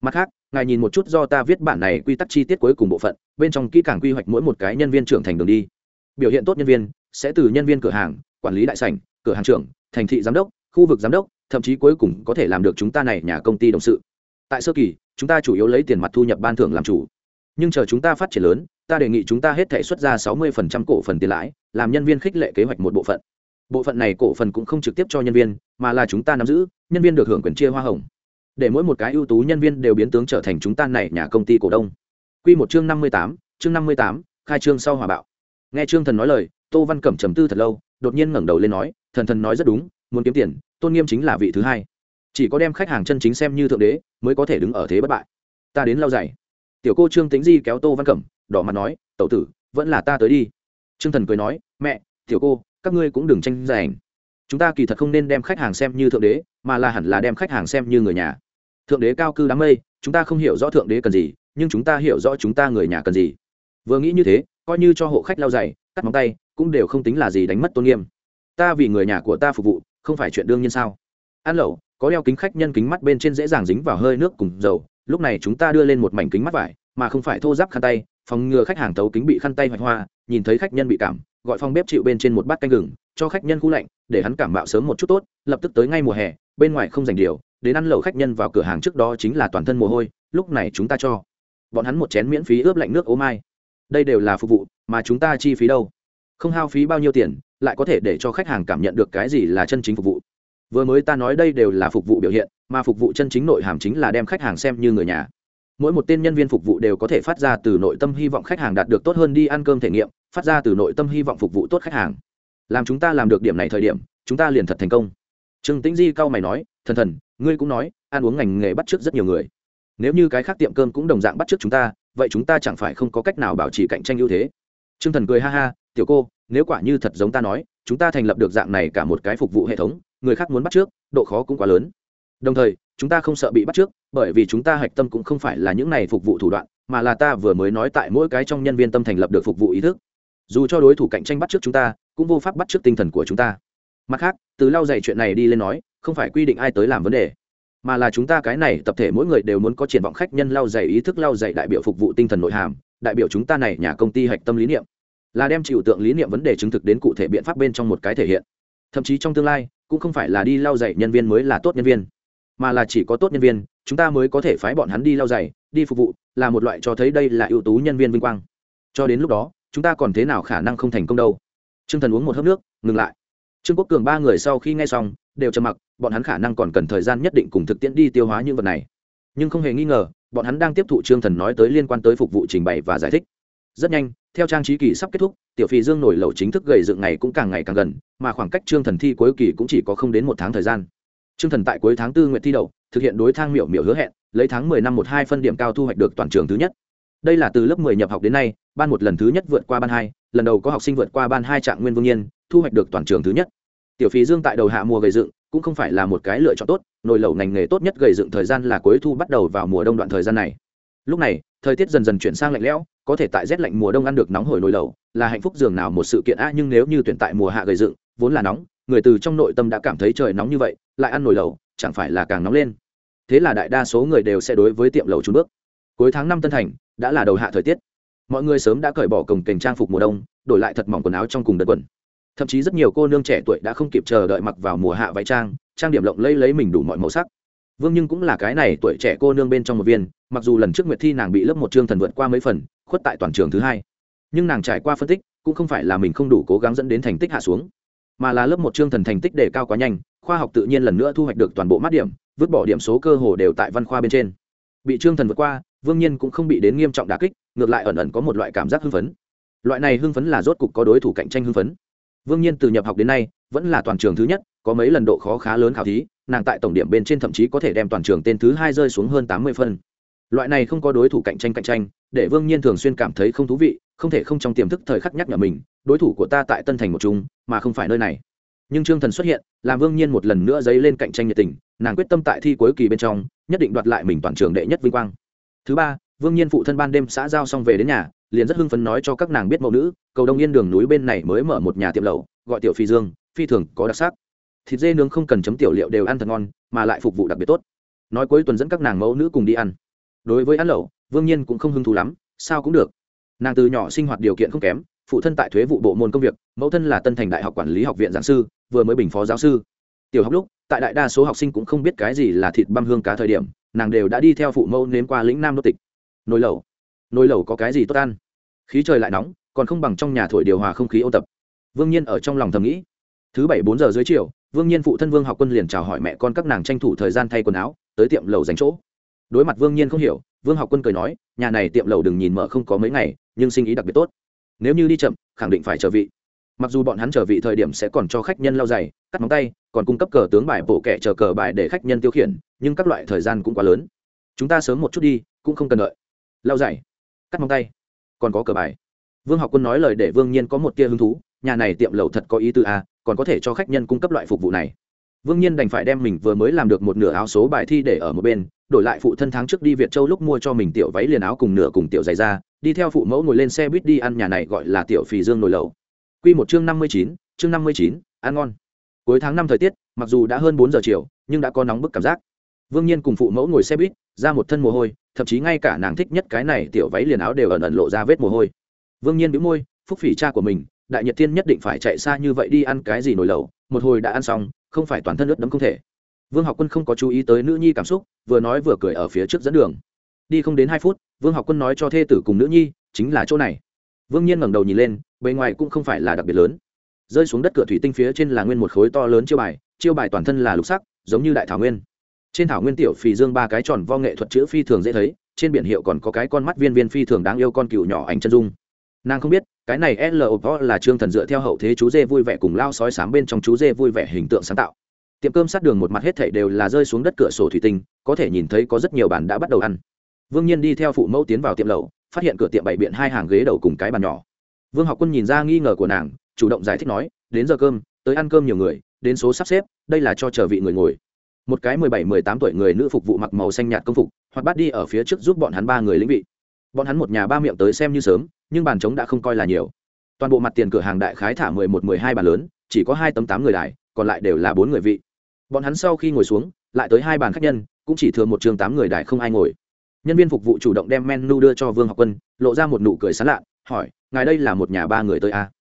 Mặt khác, ngài nhìn một chút do ta viết bản này quy tắc chi tiết cuối cùng bộ phận, bên trong kỹ càng quy hoạch mỗi một cái nhân viên trưởng thành đường đi. Biểu hiện tốt nhân viên, sẽ từ nhân viên cửa hàng, quản lý đại sảnh, cửa hàng trưởng, thành thị giám đốc, khu vực giám đốc thậm chí cuối cùng có thể làm được chúng ta này nhà công ty đồng sự. Tại sơ kỳ, chúng ta chủ yếu lấy tiền mặt thu nhập ban thưởng làm chủ. Nhưng chờ chúng ta phát triển lớn, ta đề nghị chúng ta hết thể xuất ra sáu mươi cổ phần tiền lãi, làm nhân viên khích lệ kế hoạch một bộ phận. Bộ phận này cổ phần cũng không trực tiếp cho nhân viên, mà là chúng ta nắm giữ, nhân viên được hưởng quyền chia hoa hồng. Để mỗi một cái ưu tú nhân viên đều biến tướng trở thành chúng ta này nhà công ty cổ đông. Q một chương năm mươi tám, chương năm mươi tám, khai trương sau hòa bạo. Nghe trương thần nói lời, tô văn cẩm trầm tư thật lâu, đột nhiên ngẩng đầu lên nói, thần thần nói rất đúng muốn kiếm tiền, tôn nghiêm chính là vị thứ hai. Chỉ có đem khách hàng chân chính xem như thượng đế, mới có thể đứng ở thế bất bại. Ta đến lau dày tiểu cô trương tính di kéo tô văn cẩm, đỏ mặt nói, tẩu tử, vẫn là ta tới đi. Trương thần cười nói, mẹ, tiểu cô, các ngươi cũng đừng tranh giành. Chúng ta kỳ thật không nên đem khách hàng xem như thượng đế, mà là hẳn là đem khách hàng xem như người nhà. Thượng đế cao cư đám mây, chúng ta không hiểu rõ thượng đế cần gì, nhưng chúng ta hiểu rõ chúng ta người nhà cần gì. Vừa nghĩ như thế, coi như cho hộ khách lau dày cắt móng tay, cũng đều không tính là gì đánh mất tôn nghiêm. Ta vì người nhà của ta phục vụ không phải chuyện đương nhiên sao? Ăn lẩu, có đeo kính khách nhân kính mắt bên trên dễ dàng dính vào hơi nước cùng dầu, lúc này chúng ta đưa lên một mảnh kính mắt vải, mà không phải thô giáp khăn tay, phòng ngừa khách hàng tấu kính bị khăn tay hoạch hoa, nhìn thấy khách nhân bị cảm, gọi phòng bếp chịu bên trên một bát canh gừng, cho khách nhân khu lạnh, để hắn cảm mạo sớm một chút tốt, lập tức tới ngay mùa hè, bên ngoài không dành điều, đến ăn lẩu khách nhân vào cửa hàng trước đó chính là toàn thân mồ hôi, lúc này chúng ta cho bọn hắn một chén miễn phí ướp lạnh nước ố mai. Đây đều là phục vụ, mà chúng ta chi phí đâu? Không hao phí bao nhiêu tiền lại có thể để cho khách hàng cảm nhận được cái gì là chân chính phục vụ. Vừa mới ta nói đây đều là phục vụ biểu hiện, mà phục vụ chân chính nội hàm chính là đem khách hàng xem như người nhà. Mỗi một tên nhân viên phục vụ đều có thể phát ra từ nội tâm hy vọng khách hàng đạt được tốt hơn đi ăn cơm thể nghiệm, phát ra từ nội tâm hy vọng phục vụ tốt khách hàng. Làm chúng ta làm được điểm này thời điểm, chúng ta liền thật thành công. Trương tĩnh di cao mày nói, thần thần, ngươi cũng nói, ăn uống ngành nghề bắt trước rất nhiều người. Nếu như cái khác tiệm cơm cũng đồng dạng bắt trước chúng ta, vậy chúng ta chẳng phải không có cách nào bảo trì cạnh tranh ưu thế. Trương thần cười ha ha, tiểu cô nếu quả như thật giống ta nói, chúng ta thành lập được dạng này cả một cái phục vụ hệ thống, người khác muốn bắt trước, độ khó cũng quá lớn. Đồng thời, chúng ta không sợ bị bắt trước, bởi vì chúng ta hạch tâm cũng không phải là những này phục vụ thủ đoạn, mà là ta vừa mới nói tại mỗi cái trong nhân viên tâm thành lập được phục vụ ý thức. Dù cho đối thủ cạnh tranh bắt trước chúng ta, cũng vô pháp bắt trước tinh thần của chúng ta. Mặt khác, từ lau dày chuyện này đi lên nói, không phải quy định ai tới làm vấn đề, mà là chúng ta cái này tập thể mỗi người đều muốn có triển vọng khách nhân lau dày ý thức, lau dày đại biểu phục vụ tinh thần nội hàm, đại biểu chúng ta này nhà công ty hạch tâm lý niệm là đem chịu tượng lý niệm vấn đề chứng thực đến cụ thể biện pháp bên trong một cái thể hiện. Thậm chí trong tương lai, cũng không phải là đi lau dạy nhân viên mới là tốt nhân viên, mà là chỉ có tốt nhân viên, chúng ta mới có thể phái bọn hắn đi lau dạy, đi phục vụ, là một loại cho thấy đây là ưu tú nhân viên vinh quang. Cho đến lúc đó, chúng ta còn thế nào khả năng không thành công đâu? T r ư ơ n g thần uống một hớp nước, ngừng lại. Trương quốc cường ba người sau khi nghe xong, đều trầm mặc, bọn hắn khả năng còn cần thời gian nhất định cùng thực tiễn đi tiêu hóa những vật này. Nhưng không hề nghi ngờ, bọn hắn đang tiếp thụ trương thần nói tới liên quan tới phục vụ trình bày và giải thích. Rất nhanh theo trang trí kỳ sắp kết thúc, tiểu phi dương nổi lẩu chính thức gầy dựng ngày cũng càng ngày càng gần, mà khoảng cách trương thần thi cuối kỳ cũng chỉ có không đến một tháng thời gian. Trương thần tại cuối tháng tư nguyện thi đậu, thực hiện đối thang miểu miểu hứa hẹn, lấy tháng mười năm một hai phân điểm cao thu hoạch được toàn trường thứ nhất. Đây là từ lớp mười nhập học đến nay, ban một lần thứ nhất vượt qua ban hai, lần đầu có học sinh vượt qua ban hai trạng nguyên vương nhiên, thu hoạch được toàn trường thứ nhất. Tiểu phí dương tại đầu hạ mùa gầy dựng, cũng không phải là một cái lựa chọn tốt, nồi lẩu ngành nghề tốt nhất gầy dựng thời gian là cuối thu bắt đầu vào mùa đông đoạn thời gian này lúc này, thời tiết dần dần chuyển sang lạnh lẽo, có thể tại rét lạnh mùa đông ăn được nóng hổi nồi lẩu, là hạnh phúc dường nào một sự kiện a, nhưng nếu như tuyển tại mùa hạ gầy dựng, vốn là nóng, người từ trong nội tâm đã cảm thấy trời nóng như vậy, lại ăn nồi lẩu, chẳng phải là càng nóng lên. Thế là đại đa số người đều sẽ đối với tiệm lẩu trốn bước. Cuối tháng năm tân thành, đã là đầu hạ thời tiết. Mọi người sớm đã cởi bỏ cổng kềnh trang phục mùa đông, đổi lại thật mỏng quần áo trong cùng đợt quần. Thậm chí rất nhiều cô nương trẻ tuổi đã không kịp chờ đợi mặc vào mùa hạ váy trang trang điểm lộng lẫy lấy mình đủ mọi màu sắc vương nhưng cũng là cái này tuổi trẻ cô nương bên trong một viên, mặc dù lần trước nguyệt thi nàng bị lớp một chương thần vượt qua mấy phần, khuất tại toàn trường thứ hai. Nhưng nàng trải qua phân tích, cũng không phải là mình không đủ cố gắng dẫn đến thành tích hạ xuống, mà là lớp một chương thần thành tích đề cao quá nhanh, khoa học tự nhiên lần nữa thu hoạch được toàn bộ mát điểm, vứt bỏ điểm số cơ hồ đều tại văn khoa bên trên. Bị chương thần vượt qua, vương nhiên cũng không bị đến nghiêm trọng đà kích, ngược lại ẩn ẩn có một loại cảm giác hưng phấn. Loại này hưng phấn là rốt cục có đối thủ cạnh tranh hưng phấn vương nhiên từ nhập học đến nay, vẫn là toàn trường thứ nhất, có mấy lần độ khó khá lớn khảo thí, nàng tại tổng điểm bên trên thậm chí có thể đem toàn trường tên thứ hai rơi xuống hơn tám mươi phân. Loại này không có đối thủ cạnh tranh cạnh tranh, để vương nhiên thường xuyên cảm thấy không thú vị, không thể không trong tiềm thức thời khắc nhắc nhở mình, đối thủ của ta tại tân thành một chung, mà không phải nơi này. Nhưng trương thần xuất hiện, làm vương nhiên một lần nữa dấy lên cạnh tranh nhiệt tình, nàng quyết tâm tại thi cuối kỳ bên trong, nhất định đoạt lại mình toàn trường đệ nhất vinh quang. Thứ ba, vương nhiên phụ thân ban đêm xã giao xong về đến nhà liền rất hưng phấn nói cho các nàng biết mẫu nữ, cầu đông yên đường núi bên này mới mở một nhà tiệm lẩu, gọi tiểu phi dương, phi thường có đặc sắc. Thịt dê nướng không cần chấm tiểu liệu đều ăn thật ngon, mà lại phục vụ đặc biệt tốt. Nói cuối tuần dẫn các nàng mẫu nữ cùng đi ăn. Đối với ăn lẩu, vương nhiên cũng không hứng thú lắm, sao cũng được. Nàng từ nhỏ sinh hoạt điều kiện không kém, phụ thân tại thuế vụ bộ môn công việc, mẫu thân là tân thành đại học quản lý học viện giảng sư, vừa mới bình phó giáo sư. Tiểu học lúc, tại đại đa số học sinh cũng không biết cái gì là thịt băm hương cá thời điểm, nàng đều đã đi theo phụ mẫu nếm qua lĩnh nam đô tịch. Nồi lẩu nồi lẩu có cái gì tốt ăn? Khí trời lại nóng, còn không bằng trong nhà thổi điều hòa không khí ô tập. Vương nhiên ở trong lòng thầm nghĩ. Thứ bảy bốn giờ dưới chiều, vương nhiên phụ thân vương học quân liền chào hỏi mẹ con các nàng tranh thủ thời gian thay quần áo, tới tiệm lầu dành chỗ. Đối mặt vương nhiên không hiểu, vương học quân cười nói, nhà này tiệm lầu đừng nhìn mở không có mấy ngày, nhưng sinh ý đặc biệt tốt. Nếu như đi chậm, khẳng định phải chờ vị. Mặc dù bọn hắn chờ vị thời điểm sẽ còn cho khách nhân lau giày, cắt móng tay, còn cung cấp cờ tướng bài bổ kẻ chờ cờ bài để khách nhân tiêu khiển, nhưng các loại thời gian cũng quá lớn. Chúng ta sớm một chút đi, cũng không cần đợi. Lau giày cắt móng tay. Còn có cờ bài. Vương học quân nói lời để vương nhiên có một tia hứng thú nhà này tiệm lầu thật có ý tư a à, còn có thể cho khách nhân cung cấp loại phục vụ này. Vương nhiên đành phải đem mình vừa mới làm được một nửa áo số bài thi để ở một bên đổi lại phụ thân tháng trước đi việt châu lúc mua cho mình tiểu váy liền áo cùng nửa cùng tiểu giày ra đi theo phụ mẫu ngồi lên xe buýt đi ăn nhà này gọi là tiểu phì dương nồi lẩu. Quy một chương năm mươi chín chương năm mươi chín ăn ngon. Cuối tháng năm thời tiết mặc dù đã hơn bốn giờ chiều nhưng đã có nóng bức cảm giác vương nhiên cùng phụ mẫu ngồi xe buýt, ra một thân mồ hôi, thậm chí ngay cả nàng thích nhất cái này tiểu váy liền áo đều ẩn ẩn lộ ra vết mồ hôi. Vương nhiên bĩu môi, phúc phỉ cha của mình, đại nhật thiên nhất định phải chạy xa như vậy đi ăn cái gì nổi lẩu, một hồi đã ăn xong, không phải toàn thân ướt đẫm không thể. Vương học quân không có chú ý tới nữ nhi cảm xúc, vừa nói vừa cười ở phía trước dẫn đường. Đi không đến hai phút, vương học quân nói cho thê tử cùng nữ nhi, chính là chỗ này. Vương nhiên ngẩng đầu nhìn lên, bề ngoài cũng không phải là đặc biệt lớn. Rơi xuống đất cửa thủy tinh phía trên là nguyên một khối to lớn chiêu bài chiêu bài toàn thân là lục sắc, giống như đại thảo nguyên trên thảo nguyên tiểu phì dương ba cái tròn vo nghệ thuật chữ phi thường dễ thấy, trên biển hiệu còn có cái con mắt viên viên phi thường đáng yêu con cừu nhỏ ảnh chân dung. Nàng không biết, cái này l o là trương thần dựa theo hậu thế chú dê vui vẻ cùng lao sói sám bên trong chú dê vui vẻ hình tượng sáng tạo. Tiệm cơm sát đường một mặt hết thảy đều là rơi xuống đất cửa sổ thủy tinh, có thể nhìn thấy có rất nhiều bàn đã bắt đầu ăn. Vương nhiên đi theo phụ mẫu tiến vào tiệm lẩu, phát hiện cửa tiệm bày biện hai hàng ghế đầu cùng cái bàn nhỏ. Vương học quân nhìn ra nghi ngờ của nàng, chủ động giải thích nói, đến giờ cơm, tới ăn cơm nhiều người, đến số sắp xếp, đây là cho chờ vị người ngồi một cái mười bảy, mười tám tuổi người nữ phục vụ mặc màu xanh nhạt công phục hoặc bắt đi ở phía trước giúp bọn hắn ba người lĩnh vị bọn hắn một nhà ba miệng tới xem như sớm, nhưng bàn trống đã không coi là nhiều toàn bộ mặt tiền cửa hàng đại khái thả mười một, mười hai bàn lớn, chỉ có hai tấm tám người đài, còn lại đều là bốn người vị bọn hắn sau khi ngồi xuống, lại tới hai bàn khách nhân, cũng chỉ thừa một trường tám người đài không ai ngồi nhân viên phục vụ chủ động đem menu đưa cho vương học quân, lộ ra một nụ cười sán lạ, hỏi, ngài đây là một nhà ba người tới a à?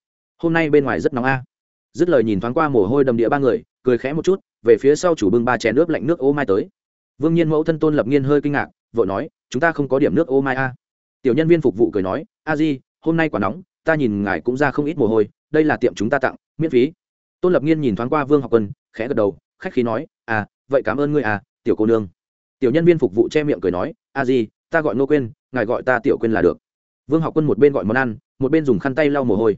hôm nay bên ngoài rất nóng a à? dứt lời nhìn thoáng qua mồ hôi đầm địa ba người cười khẽ một chút, về phía sau chủ bưng ba chén nước lạnh nước ô mai tới. Vương nhiên mẫu thân tôn lập nghiên hơi kinh ngạc vợ nói, chúng ta không có điểm nước ô mai a. À? tiểu nhân viên phục vụ cười nói, a di, hôm nay quả nóng, ta nhìn ngài cũng ra không ít mồ hôi, đây là tiệm chúng ta tặng, miễn phí. Tôn lập nghiên nhìn thoáng qua vương học quân, khẽ gật đầu, khách khí nói à vậy cảm ơn ngươi à tiểu cô nương. Tiểu nhân viên phục vụ che miệng cười nói, a di, ta gọi nô quên ngài gọi ta tiểu quên là được. Vương học quân một bên gọi món ăn, một bên dùng khăn tay lau mồ hôi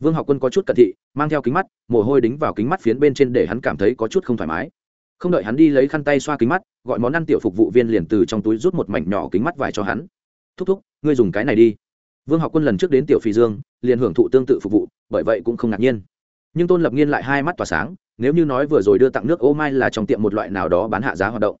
vương học quân có chút cận thị, mang theo kính mắt, mồ hôi đính vào kính mắt phiến bên trên để hắn cảm thấy có chút không thoải mái. Không đợi hắn đi lấy khăn tay xoa kính mắt, gọi món ăn tiểu phục vụ viên liền từ trong túi rút một mảnh nhỏ kính mắt vải cho hắn. Thúc thúc, ngươi dùng cái này đi. Vương học quân lần trước đến tiểu phì dương, liền hưởng thụ tương tự phục vụ, bởi vậy cũng không ngạc nhiên. Nhưng tôn lập nghiên lại hai mắt tỏa sáng, nếu như nói vừa rồi đưa tặng nước ô mai là trong tiệm một loại nào đó bán hạ giá hoạt động.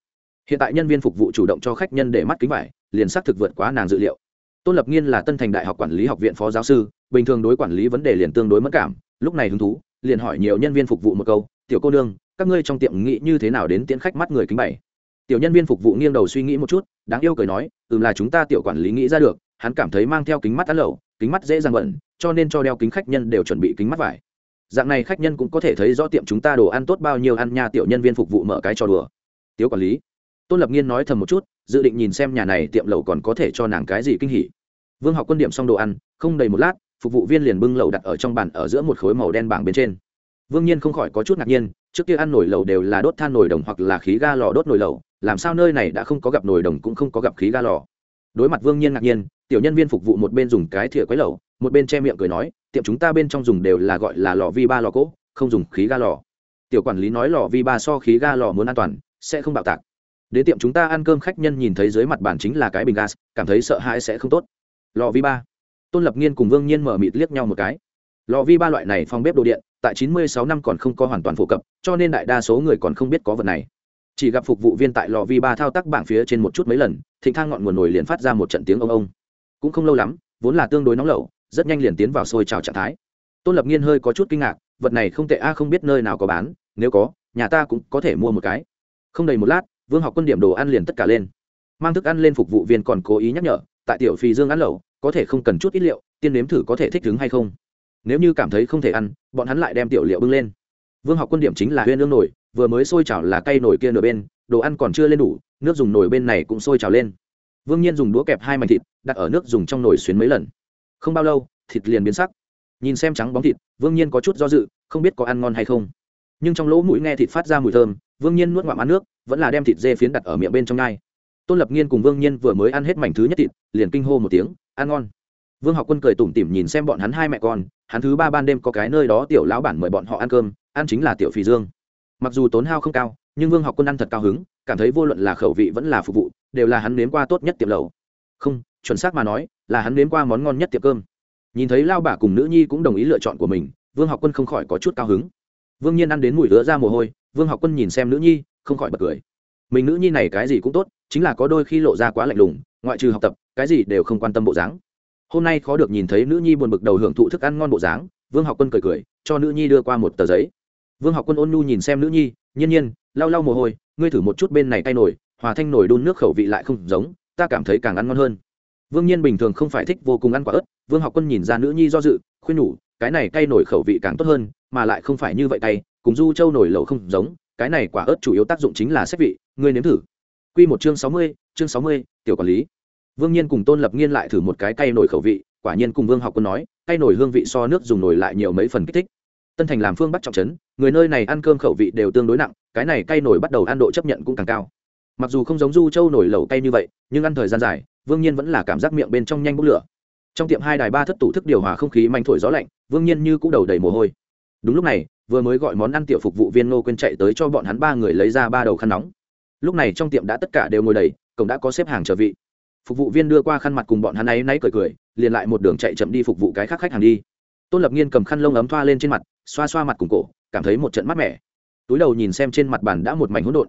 Hiện tại nhân viên phục vụ chủ động cho khách nhân để mắt kính vải, liền xác thực vượt quá nàng dự liệu tôn lập nghiên là tân thành đại học quản lý học viện phó giáo sư, bình thường đối quản lý vấn đề liền tương đối mất cảm, lúc này hứng thú, liền hỏi nhiều nhân viên phục vụ một câu, tiểu cô nương, các ngươi trong tiệm nghĩ như thế nào đến tiễn khách mắt người kính bảy tiểu nhân viên phục vụ nghiêng đầu suy nghĩ một chút, đáng yêu cười nói, ừm là chúng ta tiểu quản lý nghĩ ra được, hắn cảm thấy mang theo kính mắt ăn lẩu kính mắt dễ dàng bẩn, cho nên cho đeo kính khách nhân đều chuẩn bị kính mắt vải. Dạng này khách nhân cũng có thể thấy rõ tiệm chúng ta đồ ăn tốt bao nhiêu ăn nha, tiểu nhân viên phục vụ mở cái trò đùa. Tiếu quản lý tôn lập nghiên nói thầm một chút, dự định nhìn xem nhà này tiệm lẩu còn có thể cho nàng cái gì kinh hỉ. Vương học quân điểm xong đồ ăn, không đầy một lát, phục vụ viên liền bưng lẩu đặt ở trong bàn ở giữa một khối màu đen bảng bên trên. Vương nhiên không khỏi có chút ngạc nhiên, trước kia ăn nồi lẩu đều là đốt than nồi đồng hoặc là khí ga lò đốt nồi lẩu, làm sao nơi này đã không có gặp nồi đồng cũng không có gặp khí ga lò. Đối mặt vương nhiên ngạc nhiên, tiểu nhân viên phục vụ một bên dùng cái thìa quấy lẩu, một bên che miệng cười nói, tiệm chúng ta bên trong dùng đều là gọi là lò vi ba lò cỗ, không dùng khí ga lò. Tiểu quản lý nói lò vi ba so khí ga lò muốn an toàn, sẽ không bạo tạc đến tiệm chúng ta ăn cơm khách nhân nhìn thấy dưới mặt bàn chính là cái bình gas, cảm thấy sợ hãi sẽ không tốt. Lò vi ba. Tôn lập nghiên cùng vương nhiên mở mịt liếc nhau một cái. Lò vi ba loại này phong bếp đồ điện, tại 96 năm còn không có hoàn toàn phổ cập, cho nên đại đa số người còn không biết có vật này. Chỉ gặp phục vụ viên tại lò vi ba thao tác bảng phía trên một chút mấy lần thịnh thang ngọn nguồn nổi liền phát ra một trận tiếng ông ông. Cũng không lâu lắm, vốn là tương đối nóng lẩu, rất nhanh liền tiến vào sôi trào trạng thái. Tôn lập nghiên hơi có chút kinh ngạc, vật này không tệ a, không biết nơi nào có bán, nếu có, nhà ta cũng có thể mua một cái. Không đầy một lát vương học quân điểm đồ ăn liền tất cả lên. Mang thức ăn lên phục vụ viên còn cố ý nhắc nhở, tại tiểu phì dương ăn lẩu, có thể không cần chút ít liệu, tiên nếm thử có thể thích ứng hay không. Nếu như cảm thấy không thể ăn, bọn hắn lại đem tiểu liệu bưng lên. Vương học quân điểm chính là huyên lương nổi vừa mới sôi chảo là cây nổi kia nửa bên, đồ ăn còn chưa lên đủ, nước dùng nồi bên này cũng sôi trào lên. Vương nhiên dùng đũa kẹp hai mảnh thịt, đặt ở nước dùng trong nồi xuyến mấy lần. Không bao lâu, thịt liền biến sắc. Nhìn xem trắng bóng thịt, vương nhiên có chút do dự, không biết có ăn ngon hay không. Nhưng trong lỗ mũi nghe thịt phát ra mùi thơm vương nhiên nuốt ngoạm ăn nước, vẫn là đem thịt dê phiến đặt ở miệng bên trong ngai tôn lập nghiên cùng vương nhiên vừa mới ăn hết mảnh thứ nhất thịt, liền kinh hô một tiếng, ăn ngon. Vương học quân cười tủm tỉm nhìn xem bọn hắn hai mẹ con, hắn thứ ba ban đêm có cái nơi đó tiểu lão bản mời bọn họ ăn cơm, ăn chính là tiểu phì dương. Mặc dù tốn hao không cao, nhưng vương học quân ăn thật cao hứng, cảm thấy vô luận là khẩu vị vẫn là phục vụ, đều là hắn nếm qua tốt nhất tiệm lầu không, chuẩn xác mà nói, là hắn nếm qua món ngon nhất tiệm cơm. Nhìn thấy lao bà cùng nữ nhi cũng đồng ý lựa chọn của mình, vương học quân không khỏi có chút cao hứng. Vương nhiên ăn đến mùi lứa ra mồ hôi vương học quân nhìn xem nữ nhi, không khỏi bật cười. Mình nữ nhi này cái gì cũng tốt, chính là có đôi khi lộ ra quá lạnh lùng, ngoại trừ học tập, cái gì đều không quan tâm bộ dáng. Hôm nay khó được nhìn thấy nữ nhi buồn bực đầu hưởng thụ thức ăn ngon bộ dáng, vương học quân cười cười, cho nữ nhi đưa qua một tờ giấy. Vương học quân ôn nhu nhìn xem nữ nhi, nhiên nhiên, lau lau mồ hôi, ngươi thử một chút bên này tay nổi, hòa thanh nổi đun nước khẩu vị lại không giống, ta cảm thấy càng ăn ngon hơn. Vương nhiên bình thường không phải thích vô cùng ăn quả ớt, vương học quân nhìn ra nữ nhi do dự, khuyên nhủ, cái này cay nổi khẩu vị càng tốt hơn, mà lại không phải như vậy cay cùng du châu nổi lẩu không giống cái này quả ớt chủ yếu tác dụng chính là xét vị ngươi nếm thử Quy một chương sáu mươi, chương sáu mươi, tiểu quản lý. Vương Nhiên cùng Tôn Lập Nghiên lại thử một cái cay nổi khẩu vị, quả nhiên cùng Vương Học Quân nói, cay nổi hương vị so nước dùng nổi lại nhiều mấy phần kích thích. Tân Thành làm phương Bắc trọng trấn, người nơi này ăn cơm khẩu vị đều tương đối nặng, cái này cay nổi bắt đầu ăn độ chấp nhận cũng càng cao. Mặc dù không giống Du Châu nổi lẩu cay như vậy, nhưng ăn thời gian dài, Vương Nhiên vẫn là cảm giác miệng bên trong nhanh bốc lửa. Trong tiệm hai đài ba thất tủ thức điều hòa không khí manh thổi gió lạnh, Vương Nhiên như cũng đầu đầy mồ hôi. Đúng lúc này, vừa mới gọi món ăn tiểu phục vụ viên Ngô quên chạy tới cho bọn hắn ba người lấy ra ba đầu khăn nóng. Lúc này trong tiệm đã tất cả đều ngồi đầy, cổng đã có xếp hàng chờ vị. Phục vụ viên đưa qua khăn mặt cùng bọn hắn ấy náy cười cười, liền lại một đường chạy chậm đi phục vụ cái khác khách hàng đi. Tôn lập nghiên cầm khăn lông ấm thoa lên trên mặt, xoa xoa mặt cùng cổ, cảm thấy một trận mát mẻ. Túi đầu nhìn xem trên mặt bàn đã một mảnh hỗn độn.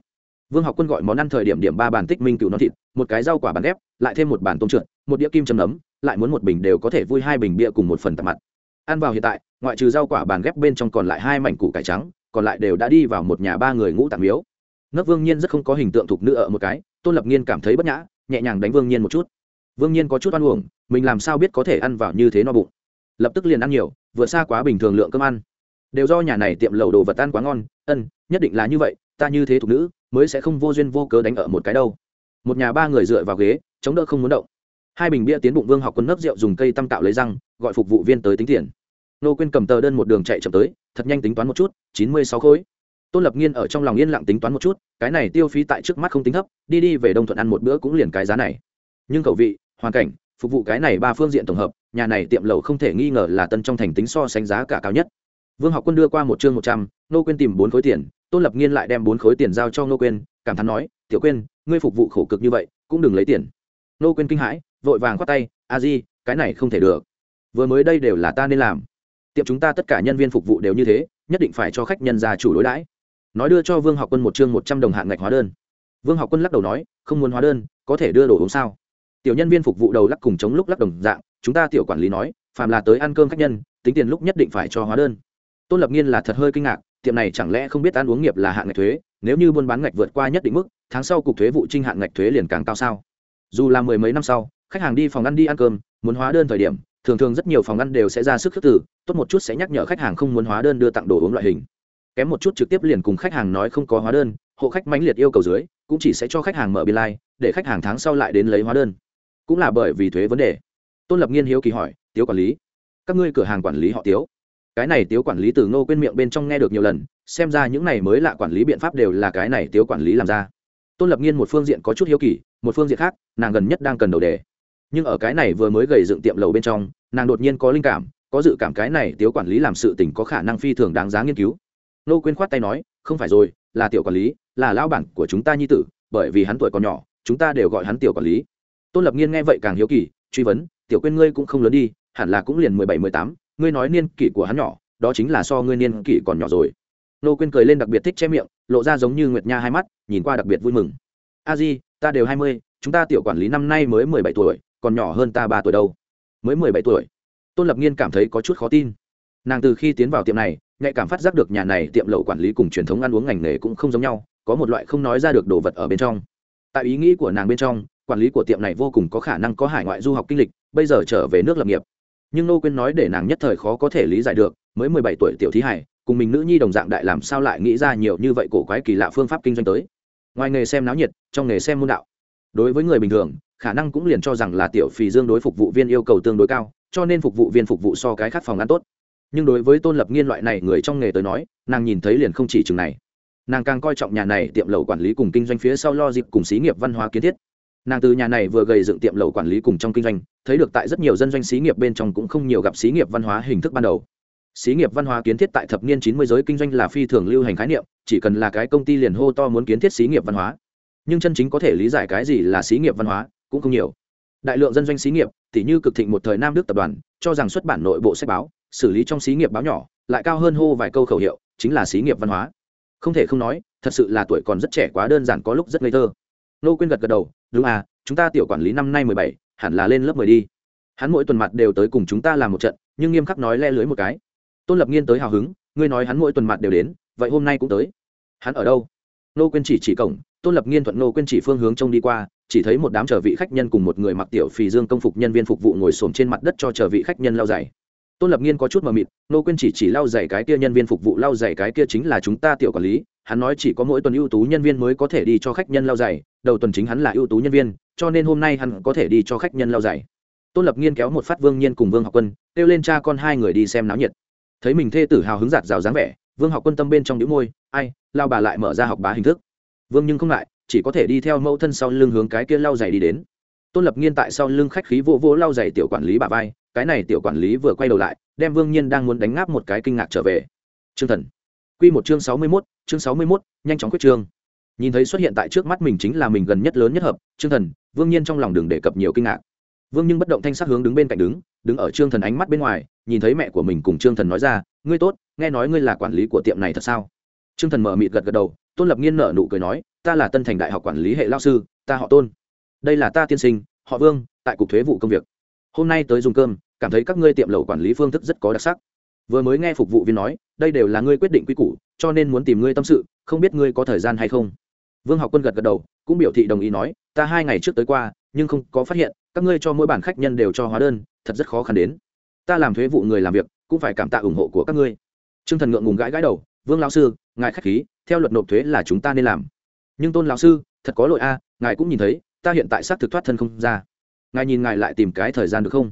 Vương học quân gọi món ăn thời điểm điểm ba bàn tích minh cựu nó thịt, một cái rau quả bàn ghép, lại thêm một bàn tôm trượt, một đĩa kim chấm nấm, lại muốn một bình đều có thể vui hai bình bia cùng một phần tạp mặt. Ăn vào hiện tại ngoại trừ rau quả bàn ghép bên trong còn lại hai mảnh củ cải trắng, còn lại đều đã đi vào một nhà ba người ngũ tạng miếu. Ngất vương nhiên rất không có hình tượng thục nữ ở một cái, tôn lập nhiên cảm thấy bất nhã, nhẹ nhàng đánh vương nhiên một chút. Vương nhiên có chút oan uổng, mình làm sao biết có thể ăn vào như thế no bụng. Lập tức liền ăn nhiều, vượt xa quá bình thường lượng cơm ăn. Đều do nhà này tiệm lẩu đồ vật ăn quá ngon, ân, nhất định là như vậy, ta như thế thục nữ, mới sẽ không vô duyên vô cớ đánh ở một cái đâu. Một nhà ba người dựa vào ghế, chống đỡ không muốn động. Hai bình bia tiến bụng vương học quân nấc rượu dùng cây tăm tạo lấy răng, gọi phục vụ viên tới tính tiền nô quên cầm tờ đơn một đường chạy chậm tới, thật nhanh tính toán một chút, chín mươi sáu khối. Tôn lập nghiên ở trong lòng yên lặng tính toán một chút, cái này tiêu phí tại trước mắt không tính thấp, đi đi về đông thuận ăn một bữa cũng liền cái giá này. Nhưng cầu vị, hoàn cảnh, phục vụ cái này ba phương diện tổng hợp, nhà này tiệm lầu không thể nghi ngờ là tân trong thành tính so sánh giá cả cao nhất. Vương học quân đưa qua một chương một trăm, nô quên tìm bốn khối tiền, tôn lập nghiên lại đem bốn khối tiền giao cho nô quên cảm thán nói, tiểu quên ngươi phục vụ khổ cực như vậy, cũng đừng lấy tiền. Nô quên kinh hãi, vội vàng khoát tay, a di, cái này không thể được. Vừa mới đây đều là ta nên làm tiệm chúng ta tất cả nhân viên phục vụ đều như thế, nhất định phải cho khách nhân ra chủ đối đãi. Nói đưa cho vương học quân một chương một trăm đồng hạn ngạch hóa đơn. Vương học quân lắc đầu nói, không muốn hóa đơn, có thể đưa đồ uống sao? Tiểu nhân viên phục vụ đầu lắc cùng chống lúc lắc đồng dạng, chúng ta tiểu quản lý nói, phàm là tới ăn cơm khách nhân, tính tiền lúc nhất định phải cho hóa đơn. Tôn lập nghiên là thật hơi kinh ngạc, tiệm này chẳng lẽ không biết ăn uống nghiệp là hạn ngạch thuế, nếu như buôn bán ngạch vượt qua nhất định mức, tháng sau cục thuế vụ trinh hạn ngạch thuế liền càng cao sao? Dù là mười mấy năm sau, khách hàng đi phòng ăn đi ăn cơm, muốn hóa đơn thời điểm thường thường rất nhiều phòng ăn đều sẽ ra sức khước tử tốt một chút sẽ nhắc nhở khách hàng không muốn hóa đơn đưa tặng đồ uống loại hình. Kém một chút trực tiếp liền cùng khách hàng nói không có hóa đơn hộ khách mãnh liệt yêu cầu dưới cũng chỉ sẽ cho khách hàng mở biên lai、like, để khách hàng tháng sau lại đến lấy hóa đơn. Cũng là bởi vì thuế vấn đề. Tôn lập nghiên hiếu kỳ hỏi tiếu quản lý các ngươi cửa hàng quản lý họ tiếu? Cái này tiếu quản lý từ ngô quên miệng bên trong nghe được nhiều lần xem ra những này mới lạ quản lý biện pháp đều là cái này tiếu quản lý làm ra. Tôn lập nghiên một phương diện có chút hiếu kỳ một phương diện khác nàng gần nhất đang cần đầu đề nhưng ở cái này vừa mới gầy dựng tiệm lầu bên trong, nàng đột nhiên có linh cảm, có dự cảm cái này tiếu quản lý làm sự tình có khả năng phi thường đáng giá nghiên cứu. Nô quên khoát tay nói, không phải rồi, là tiểu quản lý, là lao bản của chúng ta nhi tử, bởi vì hắn tuổi còn nhỏ, chúng ta đều gọi hắn tiểu quản lý. Tôn lập nghiên nghe vậy càng hiếu kỳ, truy vấn, tiểu quên ngươi cũng không lớn đi, hẳn là cũng liền mười bảy, mười tám, ngươi nói niên kỷ của hắn nhỏ, đó chính là so ngươi niên kỷ còn nhỏ rồi. Nô quên cười lên đặc biệt thích che miệng, lộ ra giống như nguyệt nha hai mắt, nhìn qua đặc biệt vui mừng. A di, ta đều hai mươi, chúng ta tiểu quản lý năm nay mới mười bảy tuổi còn nhỏ hơn ta ba tuổi đâu. Mới mười bảy tuổi. Tôn lập nghiên cảm thấy có chút khó tin. Nàng từ khi tiến vào tiệm này, nhạy cảm phát giác được nhà này tiệm lậu quản lý cùng truyền thống ăn uống ngành nghề cũng không giống nhau, có một loại không nói ra được đồ vật ở bên trong. Tại ý nghĩ của nàng bên trong, quản lý của tiệm này vô cùng có khả năng có hải ngoại du học kinh lịch, bây giờ trở về nước lập nghiệp. Nhưng nô quên nói để nàng nhất thời khó có thể lý giải được, mới mười bảy tuổi tiểu thí hải, cùng mình nữ nhi đồng dạng đại làm sao lại nghĩ ra nhiều như vậy cổ quái kỳ lạ phương pháp kinh doanh tới. Ngoài nghề xem náo nhiệt, trong nghề xem môn đạo. Đối với người bình thường khả năng cũng liền cho rằng là tiểu phì dương đối phục vụ viên yêu cầu tương đối cao, cho nên phục vụ viên phục vụ so cái khác phòng ăn tốt. Nhưng đối với tôn lập nghiên loại này người trong nghề tới nói, nàng nhìn thấy liền không chỉ chừng này. Nàng càng coi trọng nhà này tiệm lầu quản lý cùng kinh doanh phía sau lo dịp cùng xí nghiệp văn hóa kiến thiết. Nàng từ nhà này vừa gầy dựng tiệm lầu quản lý cùng trong kinh doanh, thấy được tại rất nhiều dân doanh xí nghiệp bên trong cũng không nhiều gặp xí nghiệp văn hóa hình thức ban đầu. Xí nghiệp văn hóa kiến thiết tại thập niên chín mươi giới kinh doanh là phi thường lưu hành khái niệm, chỉ cần là cái công ty liền hô to muốn kiến thiết xí nghiệp văn hóa. Nhưng chân chính có thể lý giải cái gì là xí nghiệp văn hóa? Cũng không nhiều. Đại lượng dân doanh xí nghiệp, tỉ như cực thịnh một thời nam đức tập đoàn, cho rằng xuất bản nội bộ sách báo, xử lý trong xí nghiệp báo nhỏ, lại cao hơn hô vài câu khẩu hiệu, chính là xí nghiệp văn hóa. Không thể không nói, thật sự là tuổi còn rất trẻ quá đơn giản có lúc rất ngây thơ. Nô quyên gật gật đầu, đúng à chúng ta tiểu quản lý năm nay mười bảy, hẳn là lên lớp mười đi. Hắn mỗi tuần mặt đều tới cùng chúng ta làm một trận, nhưng nghiêm khắc nói le lưới một cái. Tôn lập nghiên tới hào hứng, ngươi nói hắn mỗi tuần mặt đều đến, vậy hôm nay cũng tới. Hắn ở đâu? Nô quyên chỉ chỉ cổng, tôn lập nghiên thuận nô quyên chỉ phương hướng trông đi qua chỉ thấy một đám chờ vị khách nhân cùng một người mặc tiểu phì dương công phục nhân viên phục vụ ngồi xổm trên mặt đất cho chờ vị khách nhân lau giày. Tôn lập nghiên có chút mờ mịt, nô quyên chỉ chỉ lau giày cái kia nhân viên phục vụ, lau giày cái kia chính là chúng ta tiểu quản lý, hắn nói chỉ có mỗi tuần ưu tú nhân viên mới có thể đi cho khách nhân lau giày, đầu tuần chính hắn là ưu tú nhân viên, cho nên hôm nay hắn có thể đi cho khách nhân lau giày. Tôn lập nghiên kéo một phát vương nhiên cùng vương học quân, kêu lên cha con hai người đi xem náo nhiệt. Thấy mình thê tử hào hứng giạt rào dáng vẻ, vương học quân tâm bên trong đĩu môi, ai, lao bà lại mở ra học bá hình thức. Vương nhưng không lại chỉ có thể đi theo mẫu thân sau lưng hướng cái kia lau giày đi đến. Tôn lập nghiên tại sau lưng khách khí vô vô lau giày tiểu quản lý bà vai, cái này tiểu quản lý vừa quay đầu lại, đem vương nhiên đang muốn đánh ngáp một cái kinh ngạc trở về. Chương thần. Q một chương sáu mươi mốt, chương sáu mươi mốt, nhanh chóng quyết trương. Nhìn thấy xuất hiện tại trước mắt mình chính là mình gần nhất lớn nhất hợp chương thần, vương nhiên trong lòng đường đề cập nhiều kinh ngạc. Vương nhưng bất động thanh sắc hướng đứng bên cạnh đứng đứng ở trương thần ánh mắt bên ngoài, nhìn thấy mẹ của mình cùng trương thần nói ra, ngươi tốt, nghe nói ngươi là quản lý của tiệm này thật sao? Trương thần mở mịt gật gật đầu, tôn lập nghiên nở nụ cười nói, ta là tân thành đại học quản lý hệ lao sư, ta họ tôn. Đây là ta tiên sinh, họ vương, tại cục thuế vụ công việc. Hôm nay tới dùng cơm, cảm thấy các ngươi tiệm lẩu quản lý phương thức rất có đặc sắc. Vừa mới nghe phục vụ viên nói, đây đều là ngươi quyết định quy củ, cho nên muốn tìm ngươi tâm sự, không biết ngươi có thời gian hay không? Vương học quân gật gật đầu, cũng biểu thị đồng ý nói, ta hai ngày trước tới qua, nhưng không có phát hiện, các ngươi cho mỗi bản khách nhân đều cho hóa đơn, thật rất khó khăn đến. Ta làm thuế vụ người làm việc, cũng phải cảm tạ ủng hộ của các ngươi. T r ư ơ n g thần ngượng ngùng gãi gãi đầu vương lão sư, ngài k h á c h khí, theo luật nộp thuế là chúng ta nên làm. Nhưng tôn lão sư, thật có lỗi a, ngài cũng nhìn thấy, ta hiện tại xác thực thoát thân không ra. Ngài nhìn ngài lại tìm cái thời gian được không?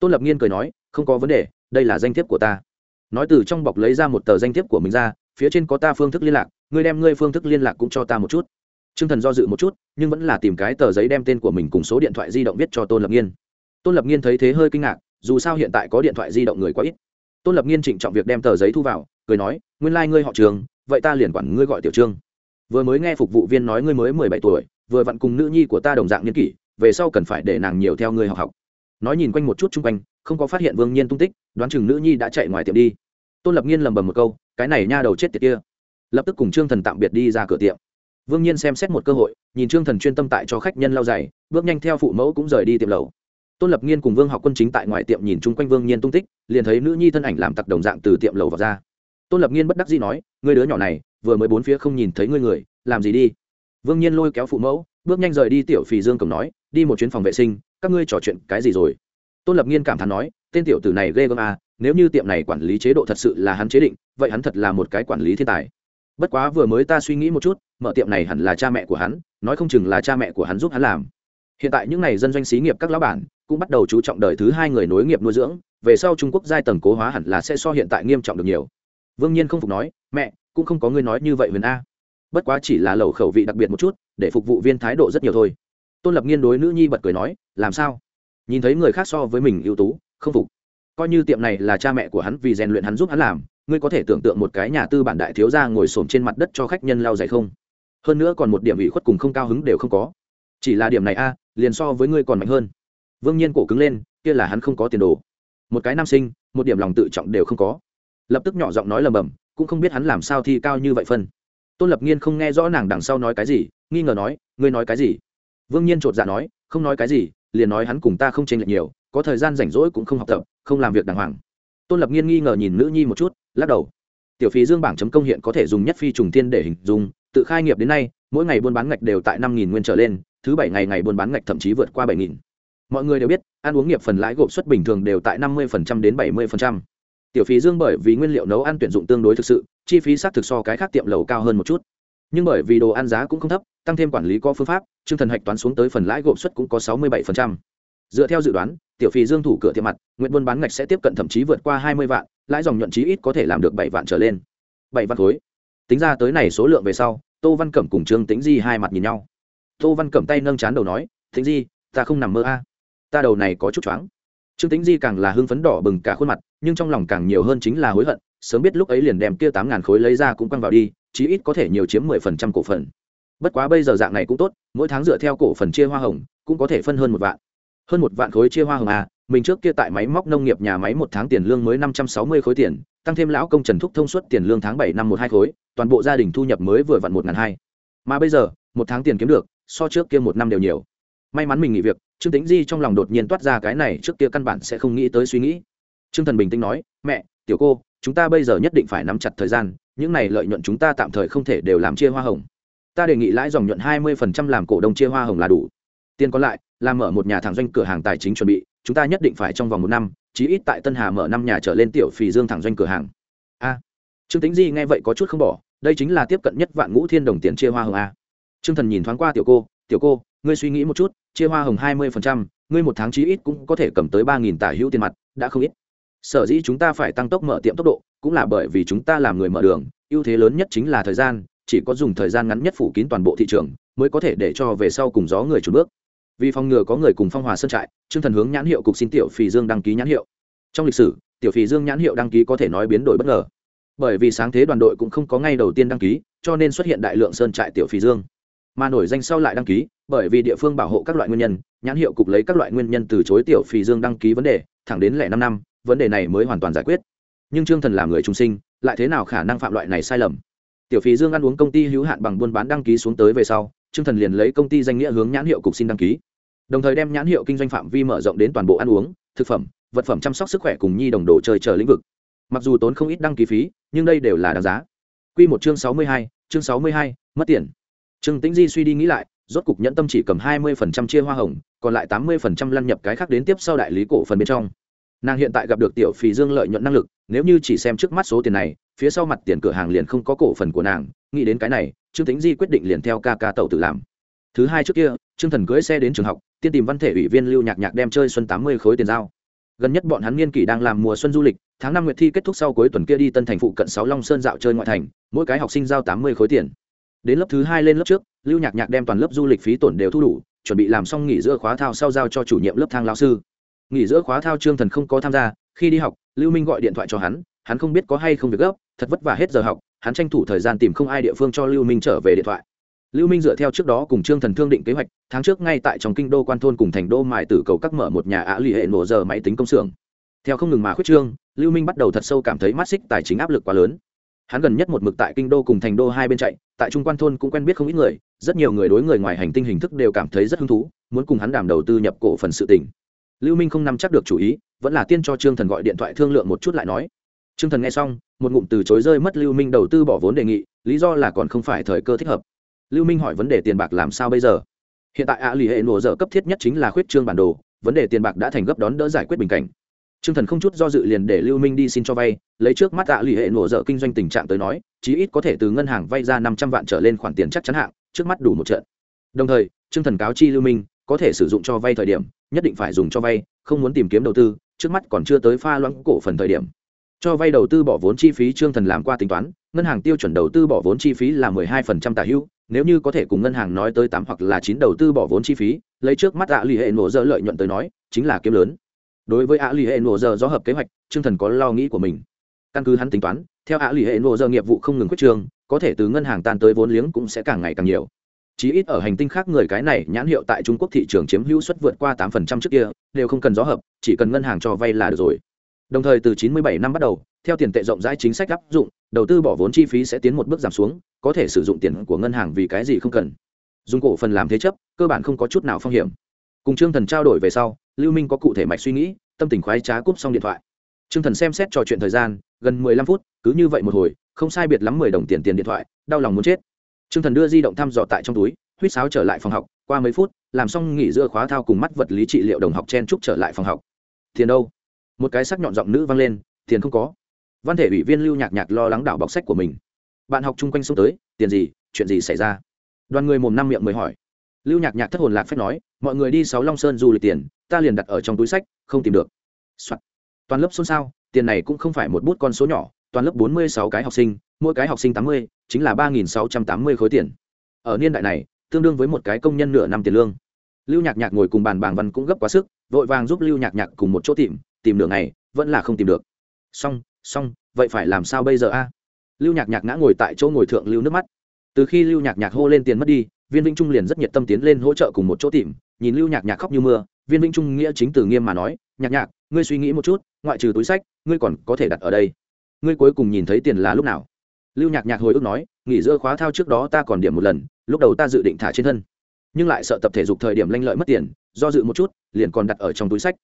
Tôn lập nghiên cười nói, không có vấn đề, đây là danh thiếp của ta. Nói từ trong bọc lấy ra một tờ danh thiếp của mình ra, phía trên có ta phương thức liên lạc, ngươi đem ngươi phương thức liên lạc cũng cho ta một chút. T r ư ơ n g thần do dự một chút, nhưng vẫn là tìm cái tờ giấy đem tên của mình cùng số điện thoại di động viết cho tôn lập nghiên. Tôn lập nghiên thấy thế hơi kinh ngạc, dù sao hiện tại có điện thoại di động người quá ít. Tôn lập nghiên trịnh trọng việc đem tờ giấy thu vào cười nói, nguyên lai、like、ngươi họ trường, vậy ta liền quản ngươi gọi tiểu trương. Vừa mới nghe phục vụ viên nói ngươi mới mười bảy tuổi, vừa vặn cùng nữ nhi của ta đồng dạng niên kỷ, về sau cần phải để nàng nhiều theo ngươi học học. Nói nhìn quanh một chút chung quanh, không có phát hiện vương nhiên tung tích, đoán chừng nữ nhi đã chạy ngoài tiệm đi. Tôn lập nghiên lầm bầm một câu, cái này nha đầu chết tiệt kia. Lập tức cùng trương thần tạm biệt đi ra cửa tiệm. Vương nhiên xem xét một cơ hội, nhìn trương thần chuyên tâm tại cho khách nhân lau giày, bước nhanh theo phụ mẫu cũng rời đi tiệm lầu. Tôn lập nghiên cùng vương học quân chính tại ngoài tiệm nhìn chung quanh vương nhiên tung tích, liền thấy nữ nhi thân ảnh làm tặc đồng dạng từ tiệm lầu vào ra tôn lập nghiên bất đắc dĩ nói người đứa nhỏ này, vừa mới bốn phía không nhìn thấy ngươi người, làm gì đi? Vương nhiên lôi kéo phụ mẫu, bước nhanh rời đi tiểu phì dương cầm nói, đi một chuyến phòng vệ sinh, các ngươi trò chuyện cái gì rồi? Tôn lập nghiên cảm thán nói, tên tiểu tử này ghê gớm à nếu như tiệm này quản lý chế độ thật sự là hắn chế định, vậy hắn thật là một cái quản lý thiên tài. Bất quá vừa mới ta suy nghĩ một chút, mở tiệm này hẳn là cha mẹ của hắn, nói không chừng là cha mẹ của hắn giúp hắn làm. Hiện tại những n à y dân doanh xí nghiệp các lão bản cũng bắt đầu chú trọng đời thứ hai người nối nghiệp nuôi dưỡng, về sau trung quốc giai tầng cố hóa hẳn là sẽ so hiện tại nghiêm trọng được nhiều vương nhiên không phục nói, mẹ, cũng không có ngươi nói như vậy huyền a. Bất quá chỉ là lẩu khẩu vị đặc biệt một chút, để phục vụ viên thái độ rất nhiều thôi. Tôn lập nghiên đối nữ nhi bật cười nói, làm sao? Nhìn thấy người khác so với mình ưu tú, không phục. Coi như tiệm này là cha mẹ của hắn vì rèn luyện hắn giúp hắn làm, ngươi có thể tưởng tượng một cái nhà tư bản đại thiếu gia ngồi xổm trên mặt đất cho khách nhân lao giày không? Hơn nữa còn một điểm ủy khuất cùng không cao hứng đều không có. Chỉ là điểm này a, liền so với ngươi còn mạnh hơn. Vương nhiên cổ cứng lên, kia là hắn không có tiền đồ. Một cái nam sinh, một điểm lòng tự trọng đều không có lập tức nhỏ giọng nói lầm bầm, cũng không biết hắn làm sao thi cao như vậy phân. Tôn lập nghiên không nghe rõ nàng đằng sau nói cái gì, nghi ngờ nói, ngươi nói cái gì? Vương nhiên chột dạ nói, không nói cái gì, liền nói hắn cùng ta không tranh lệch nhiều, có thời gian rảnh rỗi cũng không học tập, không làm việc đàng hoàng. Tôn lập nghiên nghi ngờ nhìn nữ nhi một chút, lắc đầu. Tiểu phí dương bảng chấm công hiện có thể dùng nhất phi trùng tiên để hình dung, tự khai nghiệp đến nay, mỗi ngày buôn bán ngạch đều tại năm nghìn nguyên trở lên, thứ bảy ngày ngày buôn bán ngạch thậm chí vượt qua bảy nghìn. Mọi người đều biết, ăn uống nghiệp phần lãi gộp suất bình thường đều tại năm mươi đến bảy mươi tiểu phí dương bởi vì nguyên liệu nấu ăn tuyển dụng tương đối thực sự, chi phí xác thực so cái khác tiệm lầu cao hơn một chút. Nhưng bởi vì đồ ăn giá cũng không thấp, tăng thêm quản lý có phương pháp chương thần hạch toán xuống tới phần lãi gộp suất cũng có sáu mươi bảy dựa theo dự đoán, tiểu phí dương thủ cửa tiệm mặt nguyện buôn bán ngạch sẽ tiếp cận thậm chí vượt qua hai mươi vạn, lãi dòng nhuận chí ít có thể làm được bảy vạn trở lên. Bảy vạn khối. Tính ra tới này số lượng về sau, tô văn cẩm cùng trương tính di hai mặt nhìn nhau. Tô văn cẩm tay nâng chán đầu nói thính di, ta không nằm mơ a. Ta đầu này có chút choáng trương Tĩnh di càng là hưng phấn đỏ bừng cả khuôn mặt, nhưng trong lòng càng nhiều hơn chính là hối hận, sớm biết lúc ấy liền đem kia tám ngàn khối lấy ra cũng quăng vào đi, chí ít có thể nhiều chiếm mười phần trăm cổ phần. Bất quá bây giờ dạng này cũng tốt, mỗi tháng dựa theo cổ phần chia hoa hồng, cũng có thể phân hơn một vạn. Hơn một vạn khối chia hoa hồng à mình trước kia tại máy móc nông nghiệp nhà máy một tháng tiền lương mới năm trăm sáu mươi khối tiền, tăng thêm lão công trần thúc thông suốt tiền lương tháng bảy năm một hai khối, toàn bộ gia đình thu nhập mới vừa vặn một ngàn hai. Mà bây giờ, một tháng tiền kiếm được, so trước kia một năm đều nhiều. May mắn mình nghỉ việc trương tính di trong lòng đột nhiên toát ra cái này trước kia căn bản sẽ không nghĩ tới suy nghĩ. Trương thần bình tĩnh nói, mẹ, tiểu cô, chúng ta bây giờ nhất định phải nắm chặt thời gian, những này lợi nhuận chúng ta tạm thời không thể đều làm chia hoa hồng. Ta đề nghị lãi dòng nhuận hai mươi phần trăm làm cổ đông chia hoa hồng là đủ. Tiền còn lại, là mở một nhà thẳng doanh cửa hàng tài chính chuẩn bị, chúng ta nhất định phải trong vòng một năm, chí ít tại tân hà mở năm nhà trở lên tiểu phì dương thẳng doanh cửa hàng. A. Trương tính di nghe vậy có chút không bỏ, đây chính là tiếp cận nhất vạn ngũ thiên đồng tiền chia hoa hồng a. Trương thần nhìn thoáng qua tiểu cô tiểu cô, ngươi suy nghĩ một chút chia hoa hồng hai mươi phần trăm, ngươi một tháng chí ít cũng có thể cầm tới ba nghìn tả hữu tiền mặt, đã không ít. Sở dĩ chúng ta phải tăng tốc mở tiệm tốc độ, cũng là bởi vì chúng ta làm người mở đường, ưu thế lớn nhất chính là thời gian, chỉ có dùng thời gian ngắn nhất phủ kín toàn bộ thị trường, mới có thể để cho về sau cùng gió người chủ bước. Vì phòng ngừa có người cùng phong hòa sơn trại, trương thần hướng nhãn hiệu cục xin tiểu phì dương đăng ký nhãn hiệu. Trong lịch sử, tiểu phì dương nhãn hiệu đăng ký có thể nói biến đổi bất ngờ. Bởi vì sáng thế đoàn đội cũng không có ngay đầu tiên đăng ký, cho nên xuất hiện đại lượng sơn trại tiểu phì dương. Mà nổi danh sau lại đăng ký bởi vì địa phương bảo hộ các loại nguyên nhân, nhãn hiệu cục lấy các loại nguyên nhân từ chối tiểu phì dương đăng ký vấn đề, thẳng đến lẻ năm năm, vấn đề này mới hoàn toàn giải quyết. Nhưng trương thần là người trung sinh, lại thế nào khả năng phạm loại này sai lầm? Tiểu phì dương ăn uống công ty hữu hạn bằng buôn bán đăng ký xuống tới về sau, trương thần liền lấy công ty danh nghĩa hướng nhãn hiệu cục xin đăng ký. Đồng thời đem nhãn hiệu kinh doanh phạm vi mở rộng đến toàn bộ ăn uống, thực phẩm, vật phẩm chăm sóc sức khỏe cùng nhi đồng đồ chơi chờ lĩnh vực. Mặc dù tốn không ít đăng ký phí, nhưng đây đều là đáng giá. Q một chương sáu mươi hai, chương sáu mươi hai, mất tiền. Trương tĩnh di suy đi nghĩ lại rốt cục nhẫn tâm chỉ cầm hai mươi phần trăm chia hoa hồng, còn lại tám mươi phần trăm lăn nhập cái khác đến tiếp sau đại lý cổ phần bên trong. Nàng hiện tại gặp được tiểu phì dương lợi nhuận năng lực, nếu như chỉ xem trước mắt số tiền này, phía sau mặt tiền cửa hàng liền không có cổ phần của nàng, nghĩ đến cái này, trương tính di quyết định liền theo ca ca tẩu tự làm. Thứ hai trước kia, trương thần cưới xe đến trường học, tiên tìm văn thể ủy viên lưu nhạc nhạc đem chơi xuân tám mươi khối tiền giao. Gần nhất bọn hắn niên kỷ đang làm mùa xuân du lịch, tháng năm nguyệt thi kết thúc sau cuối tuần kia đi tân thành phụ cận sáu long sơn dạo chơi ngoại thành, mỗi cái học sinh giao tám mươi khối tiền đến lớp thứ hai lên lớp trước, lưu nhạc nhạc đem toàn lớp du lịch phí tổn đều thu đủ, chuẩn bị làm xong nghỉ giữa khóa thao sau giao cho chủ nhiệm lớp thang lao sư. Nghỉ giữa khóa thao trương thần không có tham gia, khi đi học, lưu minh gọi điện thoại cho hắn hắn không biết có hay không việc gấp, thật vất vả hết giờ học, hắn tranh thủ thời gian tìm không ai địa phương cho lưu minh trở về điện thoại. Lưu minh dựa theo trước đó cùng trương thần thương định kế hoạch, tháng trước ngay tại trong kinh đô quan thôn cùng thành đô mài tử cầu các mở một nhà ạ lì hệ nổ giờ máy tính công xưởng. Theo không ngừng mà khuyết trương, lưu minh bắt đầu thật sâu cảm thấy mắt xích tài chính áp lực quá lớn. Hắn gần nhất một mực tại kinh đô cùng thành đô hai bên chạy tại trung quan thôn cũng quen biết không ít người, rất nhiều người đối người ngoài hành tinh hình thức đều cảm thấy rất hứng thú, muốn cùng hắn đàm đầu tư nhập cổ phần sự tình. Lưu minh không nắm chắc được chủ ý, vẫn là tiên cho trương thần gọi điện thoại thương lượng một chút lại nói. Trương thần nghe xong, một ngụm từ chối rơi mất lưu minh đầu tư bỏ vốn đề nghị, lý do là còn không phải thời cơ thích hợp. Lưu minh hỏi vấn đề tiền bạc làm sao bây giờ? Hiện tại ạ à lì hệ nổ dở cấp thiết nhất chính là khuyết trương bản đồ, vấn đề tiền bạc đã thành gấp đón đỡ giải quyết bình cảnh. Trương Thần không chút do dự liền để Lưu Minh đi xin cho vay, lấy trước mắt ạ à lì hệ nổ dở kinh doanh tình trạng tới nói, chí ít có thể từ ngân hàng vay ra năm trăm vạn trở lên khoản tiền chắc chắn hạng, trước mắt đủ một trận. Đồng thời, Trương Thần cáo chi Lưu Minh, có thể sử dụng cho vay thời điểm, nhất định phải dùng cho vay, không muốn tìm kiếm đầu tư, trước mắt còn chưa tới pha loãng cổ phần thời điểm. Cho vay đầu tư bỏ vốn chi phí Trương Thần làm qua tính toán, ngân hàng tiêu chuẩn đầu tư bỏ vốn chi phí là 12% tả hữu, nếu như có thể cùng ngân hàng nói tới tám hoặc là chín đầu tư bỏ vốn chi phí, lấy trước mắt ạ à lì hệ nổ dở lợi nhuận tới nói, chính là kiếm lớn đối với ạ lì hệ nổ giờ do hợp kế hoạch trương thần có lo nghĩ của mình. Căn cứ hắn tính toán theo ạ lì hệ nổ giờ nghiệp vụ không ngừng quyết trường, có thể từ ngân hàng tan tới vốn liếng cũng sẽ càng ngày càng nhiều. Chí ít ở hành tinh khác người cái này nhãn hiệu tại trung quốc thị trường chiếm hữu suất vượt qua tám phần trăm trước kia đều không cần gió hợp chỉ cần ngân hàng cho vay là được rồi. Đồng thời từ chín mươi bảy năm bắt đầu theo tiền tệ rộng rãi chính sách áp dụng đầu tư bỏ vốn chi phí sẽ tiến một bước giảm xuống có thể sử dụng tiền của ngân hàng vì cái gì không cần. Dùng cổ phần làm thế chấp cơ bản không có chút nào phong hiểm. Cùng trương thần trao đổi về sau lưu minh có cụ thể mạch suy nghĩ, tâm tình khoái trá cúp xong điện thoại. Trương thần xem xét trò chuyện thời gian, gần mười lăm phút, cứ như vậy một hồi, không sai biệt lắm mười đồng tiền tiền điện thoại, đau lòng muốn chết. Trương thần đưa di động thăm dò tại trong túi, huýt sáo trở lại phòng học, qua mấy phút, làm xong nghỉ giữa khóa thao cùng mắt vật lý trị liệu đồng học chen trúc trở lại phòng học. Tiền đâu? Một cái sắc nhọn giọng nữ vang lên, tiền không có. Văn thể ủy viên lưu nhạc nhạc lo lắng đảo bọc sách của mình. Bạn học chung quanh xông tới, tiền gì? Chuyện gì xảy ra? Đoàn người mồm năm miệng mới hỏi lưu nhạc nhạc thất hồn lạc phép nói, mọi người đi sáu long sơn du lịch tiền, ta liền đặt ở trong túi sách, không tìm được、Soạn. toàn lớp xôn xao, tiền này cũng không phải một bút con số nhỏ, toàn lớp bốn mươi sáu cái học sinh, mỗi cái học sinh tám mươi, chính là ba nghìn sáu trăm tám mươi khối tiền. Ở niên đại này, tương đương với một cái công nhân nửa năm tiền lương. Lưu nhạc nhạc ngồi cùng bàn bảng văn cũng gấp quá sức, vội vàng giúp lưu nhạc nhạc cùng một chỗ tìm tìm nửa ngày, vẫn là không tìm được. Xong xong, vậy phải làm sao bây giờ a? Lưu nhạc nhạc ngã ngồi tại chỗ ngồi thượng lưu nước mắt. Từ khi lưu nhạc nhạc hô lên tiền mất đi viên vĩnh trung liền rất nhiệt tâm tiến lên hỗ trợ cùng một chỗ tìm, nhìn lưu nhạc nhạc khóc như mưa. Viên vĩnh trung nghĩa chính từ nghiêm mà nói, nhạc nhạc, ngươi suy nghĩ một chút, ngoại trừ túi sách, ngươi còn có thể đặt ở đây. Ngươi cuối cùng nhìn thấy tiền là lúc nào? Lưu nhạc nhạc hồi ức nói, nghỉ giữa khóa thao trước đó ta còn điểm một lần, lúc đầu ta dự định thả trên thân, nhưng lại sợ tập thể dục thời điểm lanh lợi mất tiền, do dự một chút, liền còn đặt ở trong túi sách.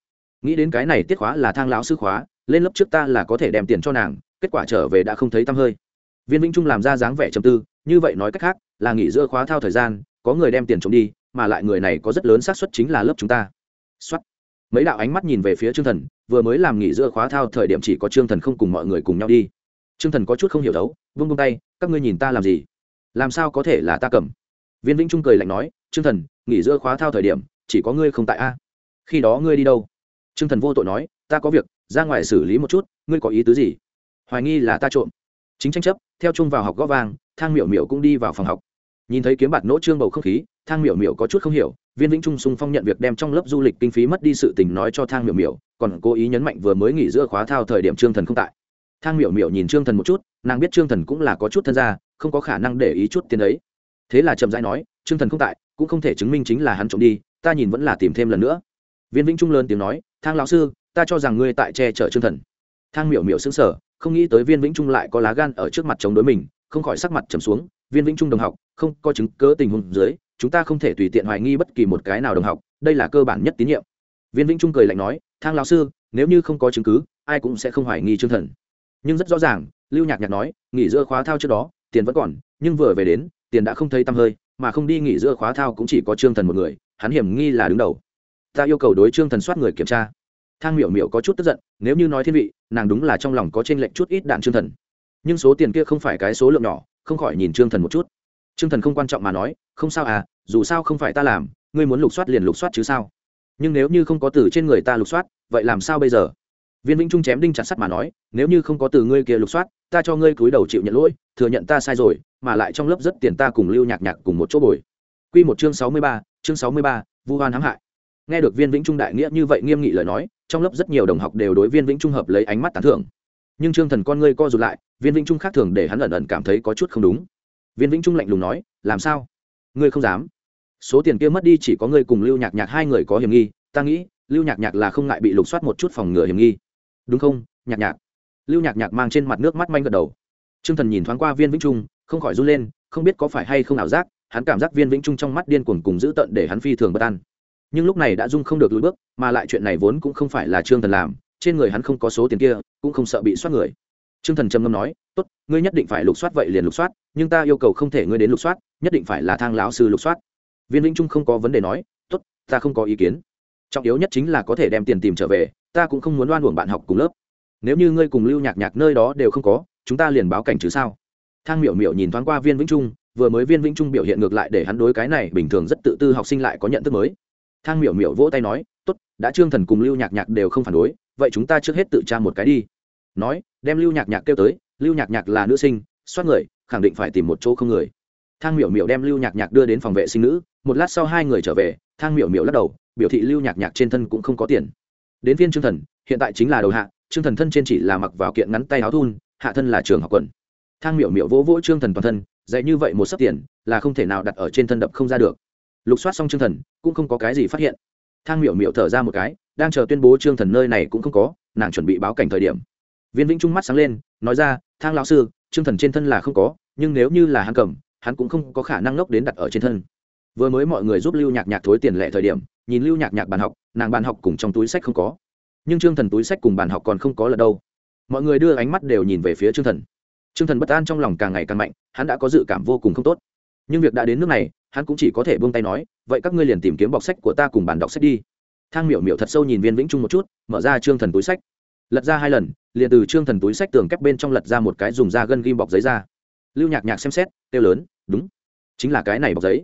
Nghĩ đến cái này tiết khóa là thang lão sư khóa, lên lớp trước ta là có thể đem tiền cho nàng, kết quả trở về đã không thấy tăm hơi. Viên vĩnh trung làm ra dáng vẻ trầm tư như vậy nói cách khác, là nghỉ giữa khóa thao thời gian, có người đem tiền trộm đi, mà lại người này có rất lớn xác suất chính là lớp chúng ta. Xuất mấy đạo ánh mắt nhìn về phía trương thần, vừa mới làm nghỉ giữa khóa thao thời điểm chỉ có trương thần không cùng mọi người cùng nhau đi. Trương thần có chút không hiểu đấu, vung vung tay, các ngươi nhìn ta làm gì? Làm sao có thể là ta cầm? Viên vĩnh trung cười lạnh nói, trương thần, nghỉ giữa khóa thao thời điểm, chỉ có ngươi không tại a. Khi đó ngươi đi đâu? Trương thần vô tội nói, ta có việc, ra ngoài xử lý một chút, ngươi có ý tứ gì? Hoài nghi là ta trộm chính tranh chấp, theo chung vào học gó vang, thang miểu miểu cũng đi vào phòng học. Nhìn thấy kiếm bạt nỗ trương bầu không khí, thang miểu miểu có chút không hiểu, viên vĩnh trung sung phong nhận việc đem trong lớp du lịch kinh phí mất đi sự tình nói cho thang miểu miểu, còn cố ý nhấn mạnh vừa mới nghỉ giữa khóa thao thời điểm trương thần không tại. Thang miểu miểu nhìn trương thần một chút, nàng biết trương thần cũng là có chút thân gia, không có khả năng để ý chút tiền ấy. Thế là chậm rãi nói, trương thần không tại, cũng không thể chứng minh chính là hắn trộm đi, ta nhìn vẫn là tìm thêm lần nữa. Viên vĩnh trung lớn tiếng nói, thang lão sư, ta cho rằng ngươi tại che chở trương thần. Thang miểu miểu xứng sở không nghĩ tới viên vĩnh trung lại có lá gan ở trước mặt chống đối mình, không khỏi sắc mặt trầm xuống, viên vĩnh trung đồng học, không có chứng cớ tình huống dưới, chúng ta không thể tùy tiện hoài nghi bất kỳ một cái nào đồng học, đây là cơ bản nhất tín nhiệm. Viên vĩnh trung cười lạnh nói, thang lão sư, nếu như không có chứng cứ, ai cũng sẽ không hoài nghi trương thần. Nhưng rất rõ ràng, lưu nhạc nhạc nói, nghỉ giữa khóa thao trước đó, tiền vẫn còn, nhưng vừa về đến, tiền đã không thấy tăm hơi, mà không đi nghỉ giữa khóa thao cũng chỉ có trương thần một người, hắn hiểm nghi là đứng đầu. Ta yêu cầu đối trương thần soát người kiểm tra thang miểu miểu có chút tức giận, nếu như nói thiên vị, nàng đúng là trong lòng có t r ê n lệch chút ít đạn trương thần. Nhưng số tiền kia không phải cái số lượng nhỏ, không khỏi nhìn trương thần một chút. Trương thần không quan trọng mà nói, không sao à dù sao không phải ta làm, ngươi muốn lục soát liền lục soát chứ sao? Nhưng nếu như không có từ trên người ta lục soát, vậy làm sao bây giờ? Viên vĩnh trung chém đinh chặt sắt mà nói, nếu như không có từ ngươi kia lục soát, ta cho ngươi cúi đầu chịu nhận lỗi, thừa nhận ta sai rồi, mà lại trong lớp rất tiền ta cùng lưu nhạc nhạc cùng một chỗ bồi. Q một chương sáu mươi ba, chương sáu mươi ba, vu hoan hãm hại. Nghe được viên vĩnh trung đại nghĩa như vậy nghiêm nghị lời nói trong lớp rất nhiều đồng học đều đối viên vĩnh trung hợp lấy ánh mắt tán thưởng. Nhưng trương thần con ngươi co rụt lại, viên vĩnh trung khác thường để hắn ẩn ẩn cảm thấy có chút không đúng. Viên vĩnh trung lạnh lùng nói, làm sao? Ngươi không dám? Số tiền kia mất đi chỉ có ngươi cùng lưu nhạc nhạc hai người có hiểm nghi, ta nghĩ, lưu nhạc nhạc là không ngại bị lục soát một chút phòng ngừa hiểm nghi. Đúng không, nhạc nhạc? Lưu nhạc nhạc mang trên mặt nước mắt manh gật đầu. Trương thần nhìn thoáng qua viên vĩnh trung, không khỏi run lên, không biết có phải hay không ảo giác, hắn cảm giác viên vĩnh trung trong mắt điên cuồng cùng giữ tận để hắn phi thường bất an nhưng lúc này đã dung không được lùi bước, mà lại chuyện này vốn cũng không phải là trương thần làm, trên người hắn không có số tiền kia, cũng không sợ bị soát người. Trương thần trầm ngâm nói, tốt, ngươi nhất định phải lục soát vậy liền lục soát, nhưng ta yêu cầu không thể ngươi đến lục soát, nhất định phải là thang lão sư lục soát. Viên vĩnh trung không có vấn đề nói, tốt, ta không có ý kiến. Trọng yếu nhất chính là có thể đem tiền tìm trở về, ta cũng không muốn oan uổng bạn học cùng lớp. Nếu như ngươi cùng lưu nhạc nhạc nơi đó đều không có, chúng ta liền báo cảnh chứ sao? Thang miểu miểu nhìn thoáng qua viên vĩnh trung, vừa mới viên vĩnh trung biểu hiện ngược lại để hắn đối cái này bình thường rất tự tư học sinh lại có nhận thức mới thang miểu miểu vỗ tay nói, tốt, đã trương thần cùng lưu nhạc nhạc đều không phản đối, vậy chúng ta trước hết tự tra một cái đi. Nói, đem lưu nhạc nhạc kêu tới, lưu nhạc nhạc là nữ sinh xoát người, khẳng định phải tìm một chỗ không người. Thang miểu miểu đem lưu nhạc nhạc đưa đến phòng vệ sinh nữ, một lát sau hai người trở về, thang miểu miểu lắc đầu, biểu thị lưu nhạc nhạc trên thân cũng không có tiền. Đến viên trương thần, hiện tại chính là đầu hạ, trương thần thân trên chỉ là mặc vào kiện ngắn tay áo thun, hạ thân là trường học quần. Thang miểu miểu vỗ vỗ trương thần toàn thân, dạy như vậy một sấp tiền, là không thể nào đặt ở trên thân đập không ra được lục soát xong trương thần, cũng không có cái gì phát hiện. Thang miểu miểu thở ra một cái, đang chờ tuyên bố trương thần nơi này cũng không có, nàng chuẩn bị báo cảnh thời điểm. Viên vĩnh trung mắt sáng lên, nói ra, thang lão sư trương thần trên thân là không có, nhưng nếu như là hắn cầm, hắn cũng không có khả năng ngốc đến đặt ở trên thân. Vừa mới mọi người giúp lưu nhạc nhạc thối tiền lệ thời điểm, nhìn lưu nhạc nhạc bàn học, nàng bàn học cùng trong túi sách không có. Nhưng trương thần túi sách cùng bàn học còn không có là đâu. Mọi người đưa ánh mắt đều nhìn về phía trương thần. Trương thần bất an trong lòng càng ngày càng mạnh, hắn đã có dự cảm vô cùng không tốt nhưng việc đã đến nước này, hắn cũng chỉ có thể buông tay nói, vậy các ngươi liền tìm kiếm bọc sách của ta cùng bàn đọc sách đi. Thang miểu miểu thật sâu nhìn viên vĩnh trung một chút, mở ra trương thần túi sách. Lật ra hai lần, liền từ trương thần túi sách tường kép bên trong lật ra một cái dùng da gân ghim bọc giấy ra. Lưu nhạc nhạc xem xét, kêu lớn, đúng, chính là cái này bọc giấy.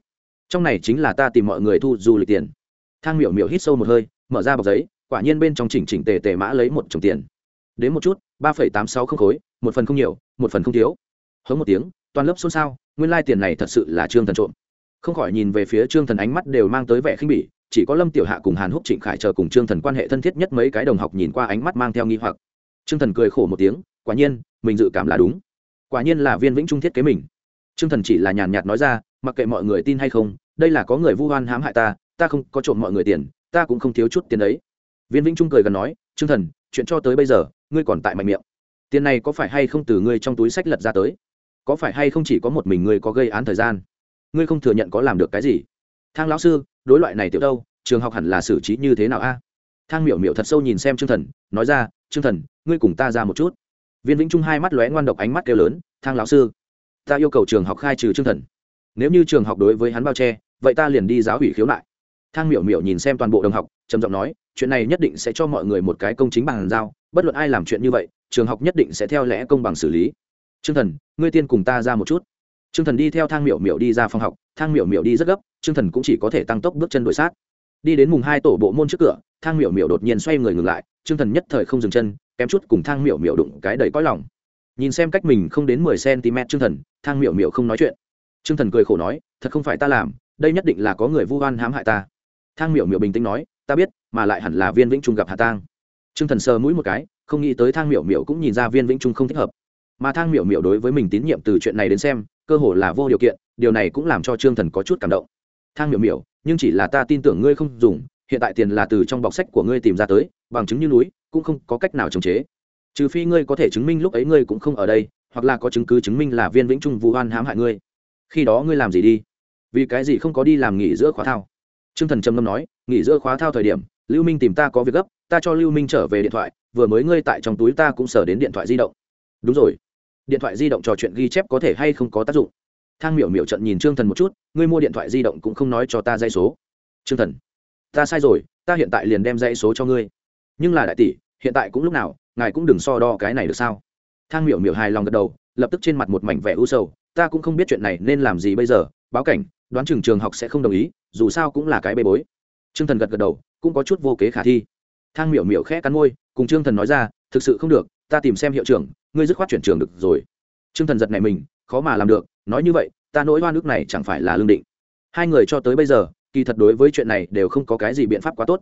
Trong này chính là ta tìm mọi người thu du lịch tiền. Thang miểu miểu hít sâu một hơi, mở ra bọc giấy, quả nhiên bên trong chỉnh chỉnh tề tề mã lấy một chồng tiền. Đến một chút, ba phẩy tám sáu không khối, một phần không nhiều, một phần không thiếu. Hống một tiếng toàn lớp xôn xao, nguyên lai tiền này thật sự là trương thần trộm. Không khỏi nhìn về phía trương thần ánh mắt đều mang tới vẻ khinh bỉ, chỉ có lâm tiểu hạ cùng hàn húc trịnh khải chờ cùng trương thần quan hệ thân thiết nhất mấy cái đồng học nhìn qua ánh mắt mang theo nghi hoặc. Trương thần cười khổ một tiếng, quả nhiên, mình dự cảm là đúng. Quả nhiên là viên vĩnh trung thiết kế mình. Trương thần chỉ là nhàn nhạt nói ra, mặc kệ mọi người tin hay không, đây là có người vu oan hãm hại ta ta không có trộm mọi người tiền, ta cũng không thiếu chút tiền đấy. Viên vĩnh trung cười gần nói, trương thần, chuyện cho tới bây giờ, ngươi còn tại mạnh miệng. Tiền này có phải hay không từ ngươi trong túi sách lật ra tới? Có phải hay không chỉ có một mình ngươi có gây án thời gian? Ngươi không thừa nhận có làm được cái gì? Thang lão sư, đối loại này tiểu đâu, trường học hẳn là xử trí như thế nào a? Thang miểu miểu thật sâu nhìn xem trương thần, nói ra, trương thần, ngươi cùng ta ra một chút. Viên vĩnh trung hai mắt lóe ngoan độc ánh mắt kêu lớn, thang lão sư, ta yêu cầu trường học khai trừ trương thần. Nếu như trường học đối với hắn bao che, vậy ta liền đi giáo hủy khiếu nại. Thang miểu miểu nhìn xem toàn bộ đồng học, trầm giọng nói, chuyện này nhất định sẽ cho mọi người một cái công chính bằng giao, bất luận ai làm chuyện như vậy, trường học nhất định sẽ theo lẽ công bằng xử lý trương thần, ngươi tiên cùng ta ra một chút. Trương thần đi theo thang miểu miểu đi ra phòng học, thang miểu miểu đi rất gấp, trương thần cũng chỉ có thể tăng tốc bước chân đuổi sát. Đi đến mùng hai tổ bộ môn trước cửa, thang miểu miểu đột nhiên xoay người ngừng lại, trương thần nhất thời không dừng chân, kém chút cùng thang miểu miểu đụng cái đầy cõi lòng. Nhìn xem cách mình không đến mười cm trương thần, thang miểu miểu không nói chuyện. Trương thần cười khổ nói, thật không phải ta làm, đây nhất định là có người vu oan hãm hại ta. Thang miểu miểu bình tĩnh nói, ta biết, mà lại hẳn là viên vĩnh trung gặp hạ tang. Trương thần sờ mũi một cái, không nghĩ tới thang miểu miểu cũng nhìn ra viên vĩnh trung không thích hợp mà thang miểu miểu đối với mình tín nhiệm từ chuyện này đến xem, cơ hồ là vô điều kiện, điều này cũng làm cho trương thần có chút cảm động. Thang miểu miểu, nhưng chỉ là ta tin tưởng ngươi không dùng, hiện tại tiền là từ trong bọc sách của ngươi tìm ra tới, bằng chứng như núi, cũng không có cách nào chống chế. Trừ phi ngươi có thể chứng minh lúc ấy ngươi cũng không ở đây, hoặc là có chứng cứ chứng minh là viên vĩnh trung vụ oan hãm hại ngươi. Khi đó ngươi làm gì đi? Vì cái gì không có đi làm nghỉ giữa khóa thao? Trương thần trầm ngâm nói, nghỉ giữa khóa thao thời điểm, lưu minh tìm ta có việc gấp, ta cho lưu minh trở về điện thoại, vừa mới ngươi tại trong túi ta cũng sở đến điện thoại di động. Đúng rồi điện thoại di động trò chuyện ghi chép có thể hay không có tác dụng. Thang miểu miểu trận nhìn trương thần một chút, ngươi mua điện thoại di động cũng không nói cho ta dây số. Trương thần, ta sai rồi, ta hiện tại liền đem dây số cho ngươi. Nhưng là đại tỷ, hiện tại cũng lúc nào, ngài cũng đừng so đo cái này được sao? Thang miểu miểu hài lòng gật đầu, lập tức trên mặt một mảnh vẻ u sầu, ta cũng không biết chuyện này nên làm gì bây giờ, báo cảnh, đoán chừng trường học sẽ không đồng ý, dù sao cũng là cái bê bối. T r ư ơ n g thần gật gật đầu, cũng có chút vô kế khả thi. Thang miểu miểu khẽ cắn môi, cùng t r ư ơ n g thần nói ra, thực sự không được, ta tìm xem hiệu trưởng ngươi dứt khoát chuyển trường được rồi. T r ư ơ n g thần giật này mình, khó mà làm được, nói như vậy, ta nỗi hoa nước này chẳng phải là lương định. Hai người cho tới bây giờ, kỳ thật đối với chuyện này đều không có cái gì biện pháp quá tốt.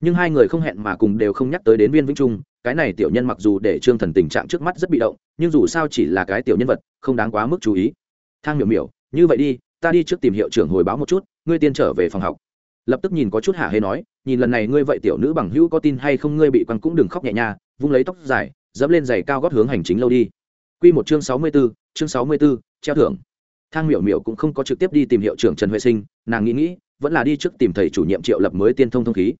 Nhưng hai người không hẹn mà cùng đều không nhắc tới đến viên vĩnh trung, cái này tiểu nhân mặc dù để trương thần tình trạng trước mắt rất bị động, nhưng dù sao chỉ là cái tiểu nhân vật, không đáng quá mức chú ý. Thang miểu miểu, như vậy đi, ta đi trước tìm hiệu trưởng hồi báo một chút, ngươi tiên trở về phòng học. Lập tức nhìn có chút hả hê nói, nhìn lần này ngươi vậy tiểu nữ bằng hữu có tin hay không ngươi bị quăng cũng đừng khóc nhẹ nha, vung lấy tóc dài dẫm lên giày cao gót hướng hành chính lâu đi Quy một chương sáu mươi 64, chương sáu mươi 64, treo thưởng. Thang Miểu Miểu cũng không có trực tiếp đi tìm hiệu trưởng Trần Huệ Sinh, nàng nghĩ nghĩ, vẫn là đi trước tìm thầy chủ nhiệm Triệu Lập mới tiên thông thông khí.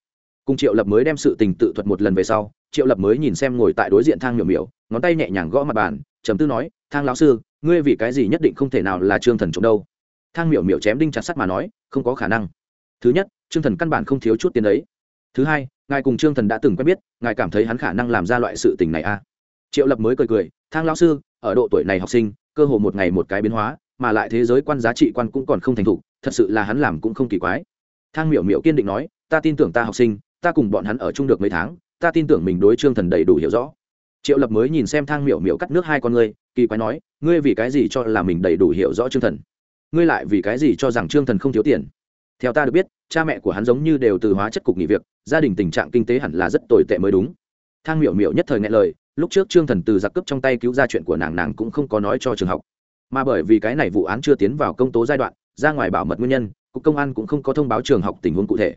Cùng Triệu Lập mới đem sự tình tự thuật một lần về sau, Triệu Lập mới nhìn xem ngồi tại đối diện Thang Miểu Miểu, ngón tay nhẹ nhàng gõ mặt bàn, trầm tư nói, "Thang lão sư, ngươi vì cái gì nhất định không thể nào là Trương Thần trộm đâu?" Thang Miểu Miểu chém đinh chặt sắt mà nói, "Không có khả năng. Thứ nhất, Trương Thần căn bản không thiếu chút tiền đấy. Thứ hai, ngài cùng Trương Thần đã từng quen biết, ngài cảm thấy hắn khả năng làm ra loại sự tình này à?" Triệu Lập mới cười cười, "Thang lão sư, ở độ tuổi này học sinh cơ hồ một ngày một cái biến hóa mà lại thế giới quan giá trị quan cũng còn không thành thục thật sự là hắn làm cũng không kỳ quái. Thang miểu miểu kiên định nói ta tin tưởng ta học sinh ta cùng bọn hắn ở chung được mấy tháng ta tin tưởng mình đối trương thần đầy đủ hiểu rõ. Triệu lập mới nhìn xem thang miểu miểu cắt nước hai con ngươi kỳ quái nói ngươi vì cái gì cho là mình đầy đủ hiểu rõ trương thần? Ngươi lại vì cái gì cho rằng trương thần không thiếu tiền? Theo ta được biết cha mẹ của hắn giống như đều từ hóa chất cục nghỉ việc, gia đình tình trạng kinh tế hẳn là rất tồi tệ mới đúng. Thang miểu miểu nhất thời nghe lời, lúc trước trương thần từ giặc cướp trong tay cứu ra chuyện của nàng nàng cũng không có nói cho trường học. Mà bởi vì cái này vụ án chưa tiến vào công tố giai đoạn, ra ngoài bảo mật nguyên nhân, cục công an cũng không có thông báo trường học tình huống cụ thể.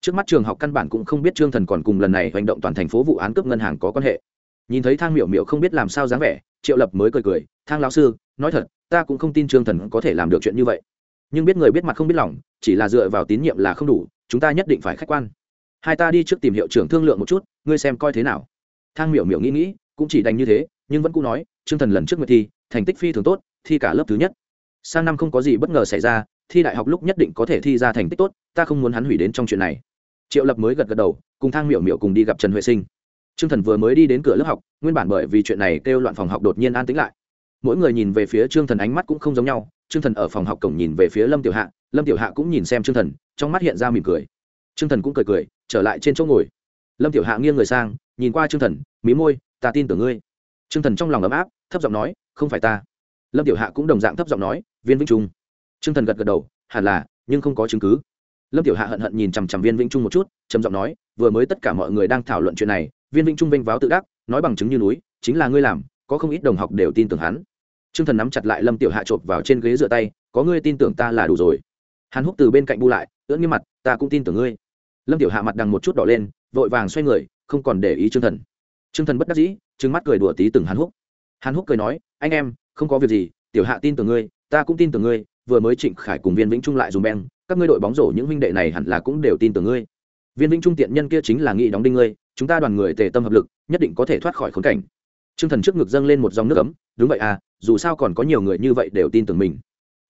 Trước mắt trường học căn bản cũng không biết trương thần còn cùng lần này hành động toàn thành phố vụ án cướp ngân hàng có quan hệ. Nhìn thấy thang miểu miểu không biết làm sao dáng vẻ, triệu lập mới cười cười, thang lão sư, nói thật, ta cũng không tin trương thần có thể làm được chuyện như vậy nhưng biết người biết mặt không biết lòng chỉ là dựa vào tín nhiệm là không đủ chúng ta nhất định phải khách quan. Hai ta đi trước tìm hiệu trưởng thương lượng một chút ngươi xem coi thế nào. Thang miểu miểu nghĩ nghĩ cũng chỉ đành như thế nhưng vẫn cũ nói chương thần lần trước nguyệt thi thành tích phi thường tốt thi cả lớp thứ nhất. Sang năm không có gì bất ngờ xảy ra thi đại học lúc nhất định có thể thi ra thành tích tốt ta không muốn hắn hủy đến trong chuyện này. Triệu lập mới gật gật đầu cùng thang miểu miểu cùng đi gặp trần huệ sinh. Trương Thần vừa mới đi đến cửa lớp học, nguyên bản bởi vì chuyện này kêu loạn phòng học đột nhiên an tĩnh lại. Mỗi người nhìn về phía Trương Thần ánh mắt cũng không giống nhau, Trương Thần ở phòng học cổng nhìn về phía Lâm Tiểu Hạ, Lâm Tiểu Hạ cũng nhìn xem Trương Thần, trong mắt hiện ra mỉm cười. Trương Thần cũng cười cười, trở lại trên chỗ ngồi. Lâm Tiểu Hạ nghiêng người sang, nhìn qua Trương Thần, mí môi, ta tin tưởng ngươi. Trương thần trong lòng ấm áp thấp giọng nói không phải ta. Lâm tiểu hạ cũng đồng dạng thấp giọng nói viên vĩnh trung. Trương thần gật gật đầu hẳn là nhưng không có chứng cứ. Lâm tiểu hạ hận hận nhìn chằm chằm viên vĩnh trung một chút trầm giọng nói vừa mới tất cả mọi người đang thảo luận chuyện này viên vĩnh trung vênh váo tự đắc nói bằng chứng như núi chính là ngươi làm có không ít đồng học đều tin tưởng hắn t r ư ơ n g thần nắm chặt lại lâm tiểu hạ chộp vào trên ghế dựa tay, có ngươi tin tưởng ta là đủ rồi. Hàn húc từ bên cạnh bu lại, ưỡn nghiêm mặt, ta cũng tin tưởng ngươi. Lâm tiểu hạ mặt đằng một chút đỏ lên, vội vàng xoay người, không còn để ý t r ư ơ n g thần. T r ư ơ n g thần bất đắc dĩ, trừng mắt cười đùa tí từng hàn húc. Hàn húc cười nói, anh em, không có việc gì, tiểu hạ tin tưởng ngươi, ta cũng tin tưởng ngươi, vừa mới trịnh khải cùng viên vĩnh trung lại dùng beng, các ngươi đội bóng rổ những huynh đệ này hẳn là cũng đều tin tưởng ngươi. Viên vĩnh trung tiện nhân kia chính là nghị đóng đinh ngươi, chúng ta đoàn người tề tâm hợp lực, nhất định có thể thoát khỏi khốn cảnh. T r ư ơ n g thần trước ngực dâng lên một dòng nước ấm, đúng vậy à dù sao còn có nhiều người như vậy đều tin tưởng mình.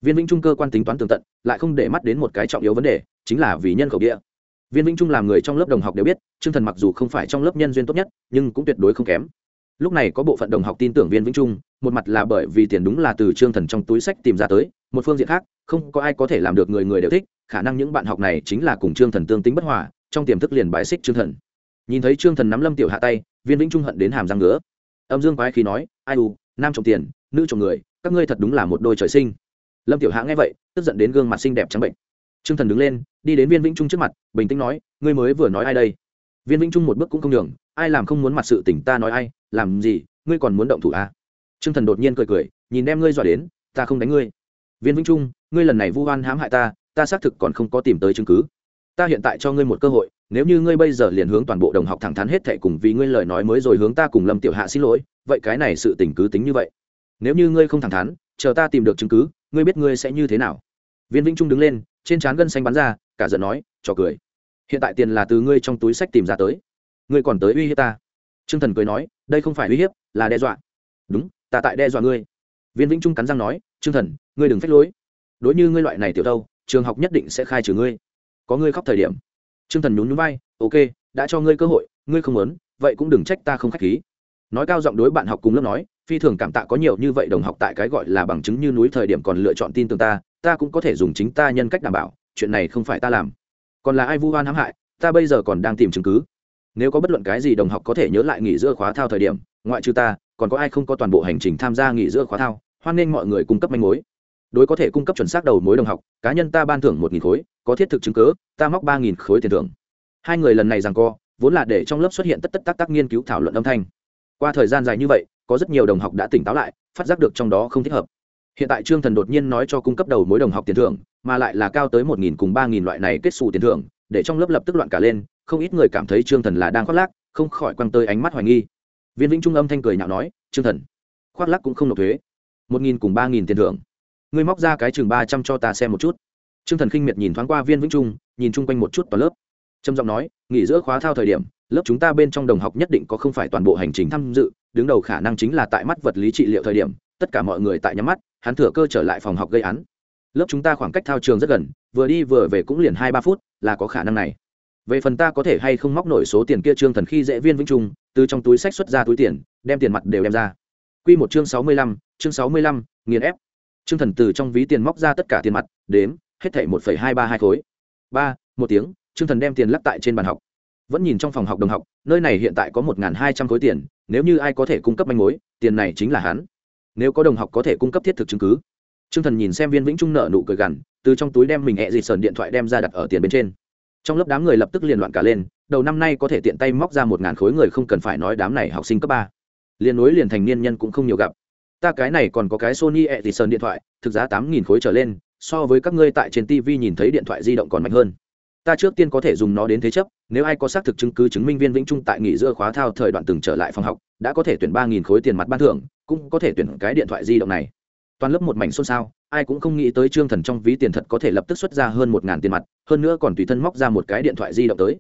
Viên vĩnh trung cơ quan tính toán tường tận, lại không để mắt đến một cái trọng yếu vấn đề, chính là vì nhân khẩu địa. Viên vĩnh trung làm người trong lớp đồng học đều biết chương thần mặc dù không phải trong lớp nhân duyên tốt nhất, nhưng cũng tuyệt đối không kém. Lúc này có bộ phận đồng học tin tưởng viên vĩnh trung, một mặt là bởi vì tiền đúng là từ trương thần trong túi sách tìm ra tới, một phương diện khác, không có ai có thể làm được người người đều thích, khả năng những bạn học này chính là cùng trương thần tương tính bất hòa, trong tiềm thức liền bài xích trương thần. Nhìn thấy trương thần nắm lâm tiểu hạ tay, viên vĩnh trung hận đến hàm răng ngứa. Âm dương quái khí nói, ai u, nam trọng tiền nữ chồng người, các ngươi thật đúng là một đôi trời sinh. Lâm tiểu hạ nghe vậy, tức giận đến gương mặt xinh đẹp trắng bệnh. Trương thần đứng lên, đi đến viên vĩnh trung trước mặt, bình tĩnh nói, ngươi mới vừa nói ai đây? Viên vĩnh trung một bước cũng không đường ai làm không muốn mặt sự tỉnh ta nói ai, làm gì, ngươi còn muốn động thủ à? t r ư ơ n g thần đột nhiên cười cười, nhìn đem ngươi dọa đến, ta không đánh ngươi. Viên vĩnh trung, ngươi lần này vu oan hãm hại ta ta xác thực còn không có tìm tới chứng cứ. Ta hiện tại cho ngươi một cơ hội, nếu như ngươi bây giờ liền hướng toàn bộ đồng học thẳng thắn hết thệ cùng vì ngươi lời nói mới rồi hướng ta cùng lâm tiểu hạ xin lỗi, vậy cái này sự tình cứ tính như vậy nếu như ngươi không thẳng thắn, chờ ta tìm được chứng cứ, ngươi biết ngươi sẽ như thế nào. Viên vĩnh trung đứng lên, trên trán gân xanh bắn ra, cả giận nói, trò cười. Hiện tại tiền là từ ngươi trong túi sách tìm ra tới. Ngươi còn tới uy hiếp ta. T r ư ơ n g thần cười nói, đây không phải uy hiếp, là đe dọa. Đúng, ta tại đe dọa ngươi. Viên vĩnh trung cắn răng nói t r ư ơ n g thần, ngươi đừng phách lối. Đối như ngươi loại này tiểu đâu, trường học nhất định sẽ khai trừ ngươi. Có ngươi khóc thời điểm. T r ư ơ n g thần nhún nhún vai, ok, đã cho ngươi cơ hội, ngươi không muốn, vậy cũng đừng trách ta không k h á c h khí. Nói cao giọng đối bạn học cùng lớp nói phi thường cảm tạ có nhiều như vậy đồng học tại cái gọi là bằng chứng như núi thời điểm còn lựa chọn tin tưởng ta ta cũng có thể dùng chính ta nhân cách đảm bảo, chuyện này không phải ta làm. Còn là ai vu oan hãm hại, ta bây giờ còn đang tìm chứng cứ. Nếu có bất luận cái gì đồng học có thể nhớ lại nghỉ giữa khóa thao thời điểm, ngoại trừ ta, còn có ai không có toàn bộ hành trình tham gia nghỉ giữa khóa thao, hoan nghênh mọi người cung cấp manh mối. Đối có thể cung cấp chuẩn xác đầu mối đồng học, cá nhân ta ban thưởng một nghìn khối, có thiết thực chứng cớ ta móc ba nghìn khối tiền thưởng. Hai người lần này rằng co, vốn là để trong lớp xuất hiện tất tất tác tác nghiên cứu thảo luận âm thanh. Qua thời gian dài như vậy có rất nhiều đồng học đã tỉnh táo lại, phát giác được trong đó không thích hợp. Hiện tại trương thần đột nhiên nói cho cung cấp đầu mối đồng học tiền thưởng, mà lại là cao tới một nghìn cùng ba nghìn loại này kết xù tiền thưởng, để trong lớp lập tức loạn cả lên, không ít người cảm thấy trương thần là đang khoác lác, không khỏi quăng tới ánh mắt hoài nghi. Viên vĩnh trung âm thanh cười nhạo nói, trương thần, khoác lác cũng không nộp thuế. Một nghìn cùng ba nghìn tiền thưởng. Ngươi móc ra cái chừng ba trăm cho ta xem một chút. Trương thần khinh miệt nhìn thoáng qua viên vĩnh trung, nhìn chung quanh một chút toàn lớp. Trầm giọng nói, nghỉ giữa khóa thao thời điểm, lớp chúng ta bên trong đồng học nhất định có không phải toàn bộ hành trình tham dự đứng đầu khả năng chính là tại mắt vật lý trị liệu thời điểm, tất cả mọi người tại nhắm mắt, hắn thừa cơ trở lại phòng học gây án. Lớp chúng ta khoảng cách thao trường rất gần, vừa đi vừa về cũng liền hai ba phút, là có khả năng này. Về phần ta có thể hay không móc nổi số tiền kia trương thần khi dễ viên vĩnh trung, từ trong túi sách xuất ra túi tiền, đem tiền mặt đều đem ra. Quy một chương sáu mươi lăm, chương sáu mươi lăm, nghiền ép. Trương thần từ trong ví tiền móc ra tất cả tiền mặt, đếm, hết thảy một phẩy hai ba hai khối. Ba, một tiếng, trương thần đem tiền lắp tại trên bàn học vẫn nhìn trong phòng học đồng học, nơi này hiện tại có một hai trăm khối tiền, nếu như ai có thể cung cấp manh mối, tiền này chính là hắn. Nếu có đồng học có thể cung cấp thiết thực chứng cứ. Trương thần nhìn xem viên vĩnh trung nợ nụ cười gằn, từ trong túi đem mình hẹ dịt sờn điện thoại đem ra đặt ở tiền bên trên. Trong lớp đám người lập tức liền loạn cả lên, đầu năm nay có thể tiện tay móc ra một ngàn khối người không cần phải nói đám này học sinh cấp ba. Liền nối liền thành niên nhân cũng không nhiều gặp. Ta cái này còn có cái sony e thì sơn điện thoại, thực giá tám nghìn khối trở lên, so với các ngươi tại trên tv nhìn thấy điện thoại di động còn mạnh hơn ta trước tiên có thể dùng nó đến thế chấp, nếu ai có xác thực chứng cứ chứng minh viên vĩnh trung tại nghỉ giữa khóa thao thời đoạn từng trở lại phòng học, đã có thể tuyển ba nghìn khối tiền mặt ban thưởng, cũng có thể tuyển cái điện thoại di động này. Toàn lớp một mảnh xôn xao, ai cũng không nghĩ tới trương thần trong ví tiền thật có thể lập tức xuất ra hơn một ngàn tiền mặt, hơn nữa còn tùy thân móc ra một cái điện thoại di động tới.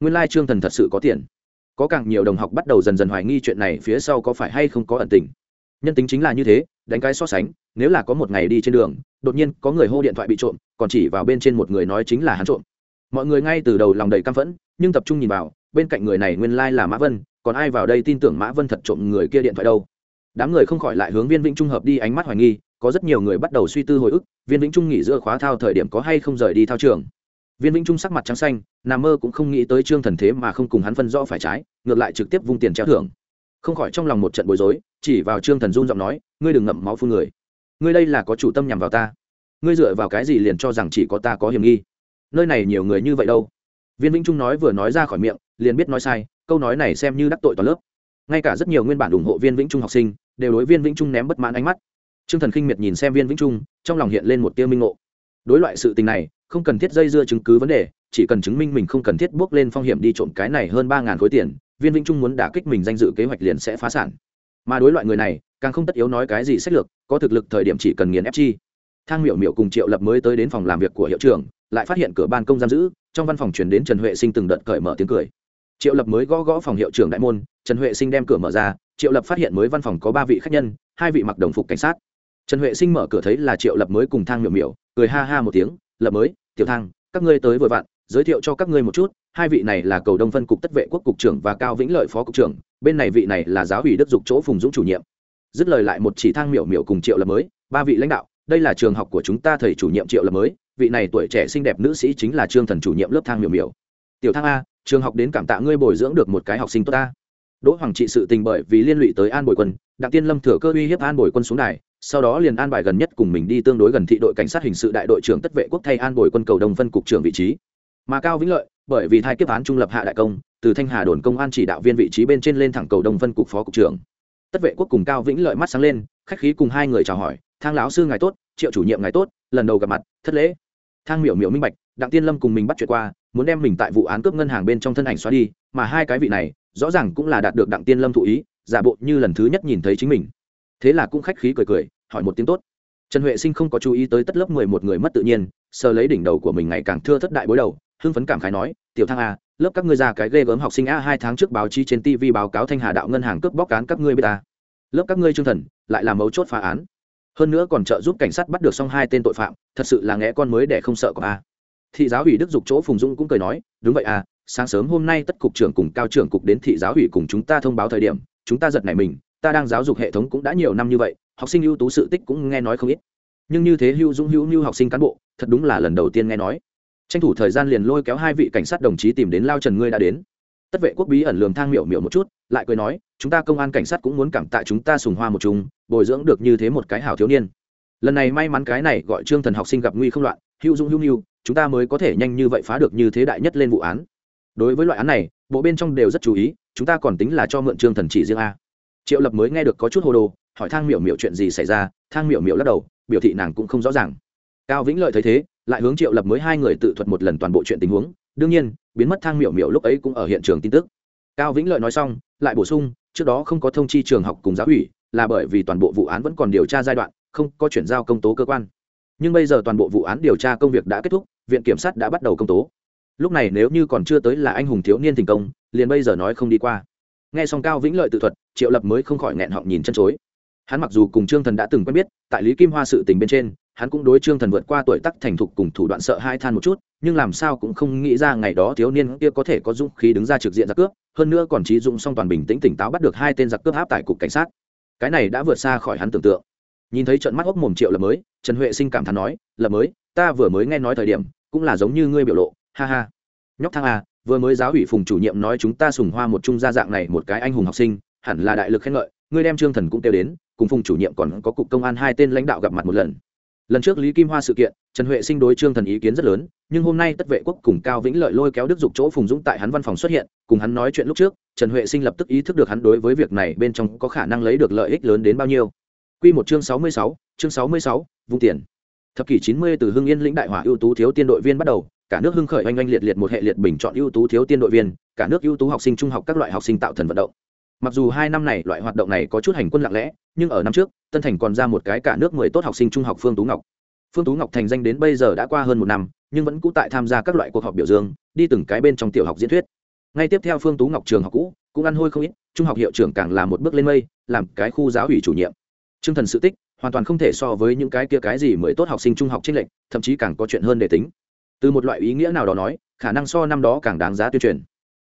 Nguyên lai、like、trương thần thật sự có tiền. Có càng nhiều đồng học bắt đầu dần dần hoài nghi chuyện này phía sau có phải hay không có ẩn tình. Nhân tính chính là như thế, đánh cái so sánh, nếu là có một ngày đi trên đường, đột nhiên có người hô điện thoại bị trộm, còn chỉ vào bên trên một người nói chính là hắn trộm mọi người ngay từ đầu lòng đầy căm phẫn, nhưng tập trung nhìn vào, bên cạnh người này nguyên lai là mã vân, còn ai vào đây tin tưởng mã vân thật trộm người kia điện thoại đâu? Đám người không khỏi lại hướng viên vĩnh trung hợp đi ánh mắt hoài nghi, có rất nhiều người bắt đầu suy tư hồi ức, viên vĩnh trung nghỉ giữa khóa thao thời điểm có hay không rời đi thao trường. Viên vĩnh trung sắc mặt trắng xanh nà mơ cũng không nghĩ tới trương thần thế mà không cùng hắn phân rõ phải trái, ngược lại trực tiếp vung tiền treo thưởng. Không khỏi trong lòng một trận bối rối, chỉ vào trương thần run giọng nói, ngươi đừng ngậm máu phun người. Ngươi đây là có chủ tâm nhằm vào ta. Ngươi dựa vào cái gì liền cho rằng chỉ có ta có hiểm nghi? Nơi này nhiều người như vậy đâu? Viên vĩnh trung nói vừa nói ra khỏi miệng, liền biết nói sai, câu nói này xem như đắc tội toàn lớp. Ngay cả rất nhiều nguyên bản ủng hộ viên vĩnh trung học sinh, đều đối viên vĩnh trung ném bất mãn ánh mắt. T r ư ơ n g thần khinh miệt nhìn xem viên vĩnh trung, trong lòng hiện lên một tiêu minh ngộ. Đối loại sự tình này, không cần thiết dây dưa chứng cứ vấn đề, chỉ cần chứng minh mình không cần thiết bước lên phong hiểm đi trộm cái này hơn ba ngàn khối tiền, viên vĩnh trung muốn đả kích mình danh dự kế hoạch liền sẽ phá sản. Mà đối loại người này, càng không tất yếu nói cái gì sách lược, có thực lực thời điểm chỉ cần nghiền ép chi thang miểu miểu cùng triệu lập mới tới đến phòng làm việc của hiệu trưởng, lại phát hiện cửa ban công giam giữ, trong văn phòng chuyển đến trần huệ sinh từng đợt cởi mở tiếng cười. Triệu lập mới gõ gõ phòng hiệu trưởng đại môn, trần huệ sinh đem cửa mở ra, triệu lập phát hiện mới văn phòng có ba vị khách nhân, hai vị mặc đồng phục cảnh sát. Trần huệ sinh mở cửa thấy là triệu lập mới cùng thang miểu miểu, cười ha ha một tiếng, lập mới, tiểu thang, các ngươi tới vội vặn, giới thiệu cho các ngươi một chút, hai vị này là cầu đông phân cục tất vệ quốc cục trưởng và cao vĩnh lợi phó cục trưởng, bên này vị này là giáo ủy đức dục chỗ phùng dũng chủ nhiệm. Dứt lời lại một chỉ thang miểu miểu cùng triệu lập mới, ba vị lãnh đạo đây là trường học của chúng ta thầy chủ nhiệm triệu lập mới, vị này tuổi trẻ xinh đẹp nữ sĩ chính là trương thần chủ nhiệm lớp thang miểu miểu. Tiểu thang a, trường học đến cảm tạ ngươi bồi dưỡng được một cái học sinh tốt ta đỗ hoàng trị sự tình bởi vì liên lụy tới an bồi quân, đặng tiên lâm thừa cơ uy hiếp an bồi quân xuống đài, sau đó liền an bài gần nhất cùng mình đi tương đối gần thị đội cảnh sát hình sự đại đội trưởng tất vệ quốc thay an bồi quân cầu đồng phân cục trưởng vị trí. Mà cao vĩnh lợi, bởi vì thai kiếp án trung lập hạ đại công, từ thanh hà đồn công an chỉ đạo viên vị trí bên trên lên thẳng cầu đồng phân cục phó cục trưởng. Tất vệ quốc cùng cao vĩnh lợi mắt sáng lên, khách khí cùng hai người chào hỏi thang lão sư ngài tốt, triệu chủ nhiệm ngài tốt, lần đầu gặp mặt, thất lễ. Thang miểu miểu minh bạch, đặng tiên lâm cùng mình bắt chuyện qua, muốn đem mình tại vụ án cướp ngân hàng bên trong thân ảnh xóa đi, mà hai cái vị này, rõ ràng cũng là đạt được đặng tiên lâm thụ ý, giả bộ như lần thứ nhất nhìn thấy chính mình. Thế là cũng khách khí cười cười, hỏi một tiếng tốt. Trần huệ sinh không có chú ý tới tất lớp mười một người mất tự nhiên, sờ lấy đỉnh đầu của mình ngày càng thưa thất đại bối đầu, hưng phấn cảm khái nói, tiểu thang a, lớp các ngươi ra cái ghê gớm học sinh a hai tháng trước báo chí trên tv báo cáo thanh hà đạo ngân hàng cướp bóc cán các ngươi bê ta. Lớp các ngươi trương thần, lại là mấu chốt phá án hơn nữa còn trợ giúp cảnh sát bắt được xong hai tên tội phạm, thật sự là nghe con mới để không sợ có a. Thị giáo ủy đức dục chỗ phùng dung cũng cười nói, đúng vậy à sáng sớm hôm nay tất cục trưởng cùng cao trưởng cục đến thị giáo ủy cùng chúng ta thông báo thời điểm, chúng ta giật nảy mình, ta đang giáo dục hệ thống cũng đã nhiều năm như vậy, học sinh ưu tú sự tích cũng nghe nói không ít. Nhưng như thế hữu dũng hữu như học sinh cán bộ, thật đúng là lần đầu tiên nghe nói. Tranh thủ thời gian liền lôi kéo hai vị cảnh sát đồng chí tìm đến lao trần ngươi đã đến. Tất vệ quốc bí ẩn lường thang miểu miểu một chút lại cười nói, chúng ta công an cảnh sát cũng muốn cảm tạ chúng ta sùng hoa một chúng bồi dưỡng được như thế một cái hảo thiếu niên. Lần này may mắn cái này gọi trương thần học sinh gặp nguy không loạn, hữu dũng, hữu nhu chúng ta mới có thể nhanh như vậy phá được như thế đại nhất lên vụ án. Đối với loại án này, bộ bên trong đều rất chú ý, chúng ta còn tính là cho mượn trương thần chỉ riêng a. Triệu lập mới nghe được có chút hồ đồ, hỏi thang miểu miểu chuyện gì xảy ra, thang miểu miểu lắc đầu, biểu thị nàng cũng không rõ ràng. Cao vĩnh lợi thấy thế, lại hướng triệu lập mới hai người tự thuật một lần toàn bộ chuyện tình huống. Đương nhiên, biến mất thang miểu miểu lúc ấy cũng ở hiện trường tin tức cao vĩnh lợi nói xong, lại bổ sung, trước đó không có thông chi trường học cùng giáo ủy, là bởi vì toàn bộ vụ án vẫn còn điều tra giai đoạn, không có chuyển giao công tố cơ quan. Nhưng bây giờ toàn bộ vụ án điều tra công việc đã kết thúc, viện kiểm sát đã bắt đầu công tố. Lúc này nếu như còn chưa tới là anh hùng thiếu niên thành công, liền bây giờ nói không đi qua. Nghe xong cao vĩnh lợi tự thuật, triệu lập mới không khỏi nghẹn họng nhìn chân chối. Hắn mặc dù cùng trương thần đã từng quen biết, tại lý kim hoa sự tình bên trên hắn cũng đối trương thần vượt qua tuổi tắc thành thục cùng thủ đoạn sợ hai than một chút, nhưng làm sao cũng không nghĩ ra ngày đó thiếu niên kia có thể có dũng khí đứng ra trực diện giặc cướp, hơn nữa còn trí dụng xong toàn bình tĩnh tỉnh táo bắt được hai tên giặc cướp áp tại cục cảnh sát. Cái này đã vượt xa khỏi hắn tưởng tượng. Nhìn thấy trận mắt hốc mồm triệu lập mới, trần huệ sinh cảm thán nói, lập mới, ta vừa mới nghe nói thời điểm, cũng là giống như ngươi biểu lộ, ha ha. Nhóc thang à vừa mới giáo ủy phùng chủ nhiệm nói chúng ta sùng hoa một trung gia dạng này một cái anh hùng học sinh, hẳn là đại lực khen ngợi, ngươi đem trương thần cũng kêu đến, cùng phùng chủ nhiệm còn có cục công an hai tên lãnh đạo gặp mặt một lần lần trước lý kim hoa sự kiện, trần huệ sinh đối trương thần ý kiến rất lớn, nhưng hôm nay tất vệ quốc cùng cao vĩnh lợi lôi kéo đức dục chỗ phùng dũng tại hắn văn phòng xuất hiện, cùng hắn nói chuyện lúc trước, trần huệ sinh lập tức ý thức được hắn đối với việc này bên trong có khả năng lấy được lợi ích lớn đến bao nhiêu. Q một chương sáu mươi sáu, chương sáu mươi sáu, vung tiền. Thập kỷ chín mươi từ hưng yên lĩnh đại hỏa ưu tú thiếu tiên đội viên bắt đầu, cả nước hưng khởi oanh oanh liệt liệt một hệ liệt bình chọn ưu tú thiếu tiên đội viên, cả nước ưu tú học sinh trung học các loại học sinh tạo thần vận động mặc dù hai năm này loại hoạt động này có chút hành quân lặng lẽ, nhưng ở năm trước, tân thành còn ra một cái cả nước mười tốt học sinh trung học phương tú ngọc. Phương tú ngọc thành danh đến bây giờ đã qua hơn một năm, nhưng vẫn cũ tại tham gia các loại cuộc họp biểu dương, đi từng cái bên trong tiểu học diễn thuyết. Ngay tiếp theo phương tú ngọc trường học cũ, cũng ăn hôi không ít, trung học hiệu trưởng càng là một bước lên mây, làm cái khu giáo ủy chủ nhiệm. T r ư ơ n g thần sự tích, hoàn toàn không thể so với những cái kia cái gì mới tốt học sinh trung học t r ê n lệch, thậm chí càng có chuyện hơn để tính. Từ một loại ý nghĩa nào đó nói, khả năng so năm đó càng đáng giá tuyên truyền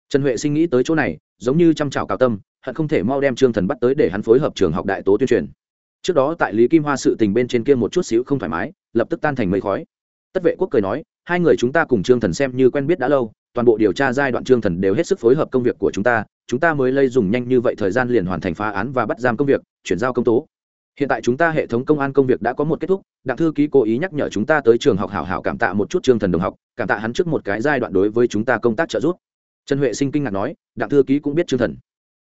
trần huệ sinh nghĩ tới chỗ này, giống như chăm chào cào tâm, hận không thể mau đem trương thần bắt tới để hắn phối hợp trường học đại tố tuyên truyền. Trước đó tại lý kim hoa sự tình bên trên kia một chút xíu không thoải mái, lập tức tan thành mây khói. Tất vệ quốc cười nói, hai người chúng ta cùng trương thần xem như quen biết đã lâu, toàn bộ điều tra giai đoạn trương thần đều hết sức phối hợp công việc của chúng ta chúng ta mới lây dùng nhanh như vậy thời gian liền hoàn thành phá án và bắt giam công việc, chuyển giao công tố. Hiện tại chúng ta hệ thống công an công việc đã có một kết thúc, đặng thư ký cố ý nhắc nhở chúng ta tới trường học hảo hảo cảm tạ một chút trương thần đồng học, cảm tạ hắn trước một cái giai đoạn đối với chúng ta công tác trợ giúp trần huệ sinh kinh ngạc nói, đặng thư ký cũng biết trương thần.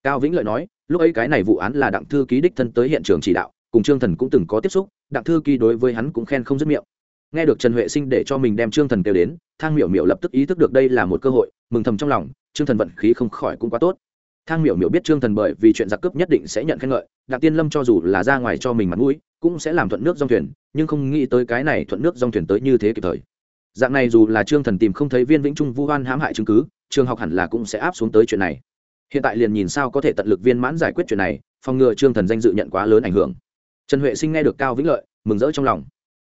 Cao vĩnh lợi nói, lúc ấy cái này vụ án là đặng thư ký đích thân tới hiện trường chỉ đạo, cùng trương thần cũng từng có tiếp xúc, đặng thư ký đối với hắn cũng khen không dứt miệng. Nghe được trần huệ sinh để cho mình đem trương thần kêu đến, thang miểu miểu lập tức ý thức được đây là một cơ hội, mừng thầm trong lòng, trương thần vận khí không khỏi cũng quá tốt. Thang miểu miểu biết trương thần bởi vì chuyện giặc cướp nhất định sẽ nhận khen ngợi, đặng tiên lâm cho dù là ra ngoài cho mình mặt mũi, cũng sẽ làm thuận nước dòng thuyền, nhưng không nghĩ tới cái này thuận nước dòng thuyền tới như thế kịp thời dạng này dù là trương thần tìm không thấy viên vĩnh trung vu hoan hãm hại chứng cứ, trường học hẳn là cũng sẽ áp xuống tới chuyện này. Hiện tại liền nhìn sao có thể tận lực viên mãn giải quyết chuyện này, phòng ngừa trương thần danh dự nhận quá lớn ảnh hưởng. Trần huệ sinh nghe được cao vĩnh lợi, mừng rỡ trong lòng.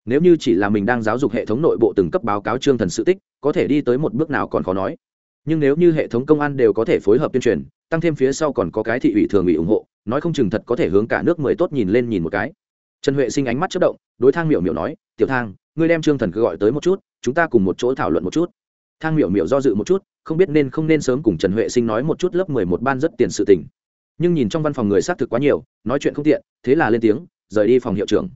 Nếu như chỉ là mình đang giáo dục hệ thống nội bộ từng cấp báo cáo trương thần sự tích, có thể đi tới một bước nào còn khó nói. Nhưng nếu như hệ thống công an đều có thể phối hợp tuyên truyền, tăng thêm phía sau còn có cái thị ủy thường ủy ủng hộ, nói không chừng thật có thể hướng cả nước mười tốt nhìn lên nhìn một cái. Trần huệ sinh ánh mắt chất động, đối thang miểu miểu nói, tiểu thang ngươi đem trương thần cứ gọi tới một chút, chúng ta cùng một chỗ thảo luận một chút. Thang miểu miểu do dự một chút, không biết nên không nên sớm cùng trần huệ sinh nói một chút lớp mười một ban rất tiền sự tình. Nhưng nhìn trong văn phòng người xác thực quá nhiều, nói chuyện không tiện, thế là lên tiếng, rời đi phòng hiệu trưởng.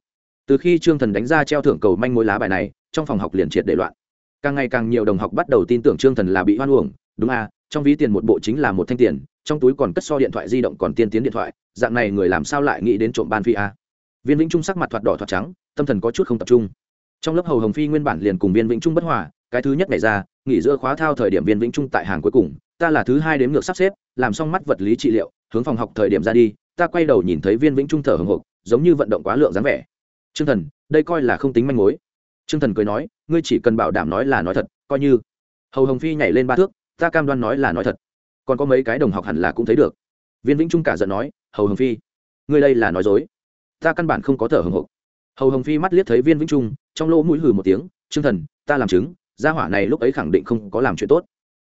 Từ khi trương thần đánh ra treo thưởng cầu manh mối lá bài này, trong phòng học liền triệt để loạn. Càng ngày càng nhiều đồng học bắt đầu tin tưởng trương thần là bị hoan uổng, đúng à trong ví tiền một bộ chính là một thanh tiền, trong túi còn cất so điện thoại di động còn tiên tiến điện thoại, dạng này người làm sao lại nghĩ đến trộm ban phi a? Viên vĩnh trung sắc mặt thoạt đỏ thoạt trắng, tâm thần có chút không tập trung trong lớp hầu hồng phi nguyên bản liền cùng viên vĩnh trung bất hòa, cái thứ nhất ngày ra, nghỉ giữa khóa thao thời điểm viên vĩnh trung tại hàng cuối cùng, ta là thứ hai đếm ngược sắp xếp, làm xong mắt vật lý trị liệu, hướng phòng học thời điểm ra đi, ta quay đầu nhìn thấy viên vĩnh trung thở hồng hộc, giống như vận động quá lượng dáng vẻ. T r ư ơ n g thần, đây coi là không tính manh mối. T r ư ơ n g thần cười nói, ngươi chỉ cần bảo đảm nói là nói thật, coi như. Hầu hồng phi nhảy lên ba thước, ta cam đoan nói là nói thật. Còn có mấy cái đồng học hẳn là cũng thấy được. Viên vĩnh trung cả giận nói, hầu hồng phi, ngươi đây là nói dối. Ta căn bản không có thở hồng hộc. Hầu hồng phi mắt liếc thấy viên vĩnh trung trong lỗ mũi hừ một tiếng t r ư ơ n g thần, ta làm chứng, gia hỏa này lúc ấy khẳng định không có làm chuyện tốt.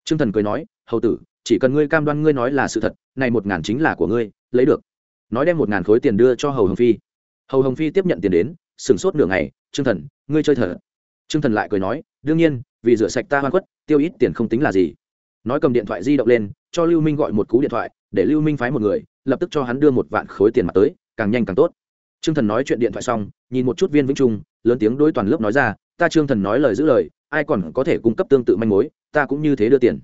T r ư ơ n g thần cười nói, hầu tử, chỉ cần ngươi cam đoan ngươi nói là sự thật, này một ngàn chính là của ngươi, lấy được. Nói đem một ngàn khối tiền đưa cho hầu hồng phi. Hầu hồng phi tiếp nhận tiền đến, sửng sốt nửa ngày t r ư ơ n g thần, ngươi chơi thở. T r ư ơ n g thần lại cười nói, đương nhiên, vì rửa sạch ta hoa quất tiêu ít tiền không tính là gì. Nói cầm điện thoại di động lên, cho lưu minh gọi một cú điện thoại, để lưu minh phái một người, lập tức cho hắn đưa một vạn khối tiền mặt tới, càng nhanh càng tốt. Trương thần nói chuyện điện thoại xong, nhìn một chút viên vĩnh trung lớn tiếng đối toàn lớp nói ra, ta trương thần nói lời giữ lời, ai còn có thể cung cấp tương tự manh mối, ta cũng như thế đưa tiền.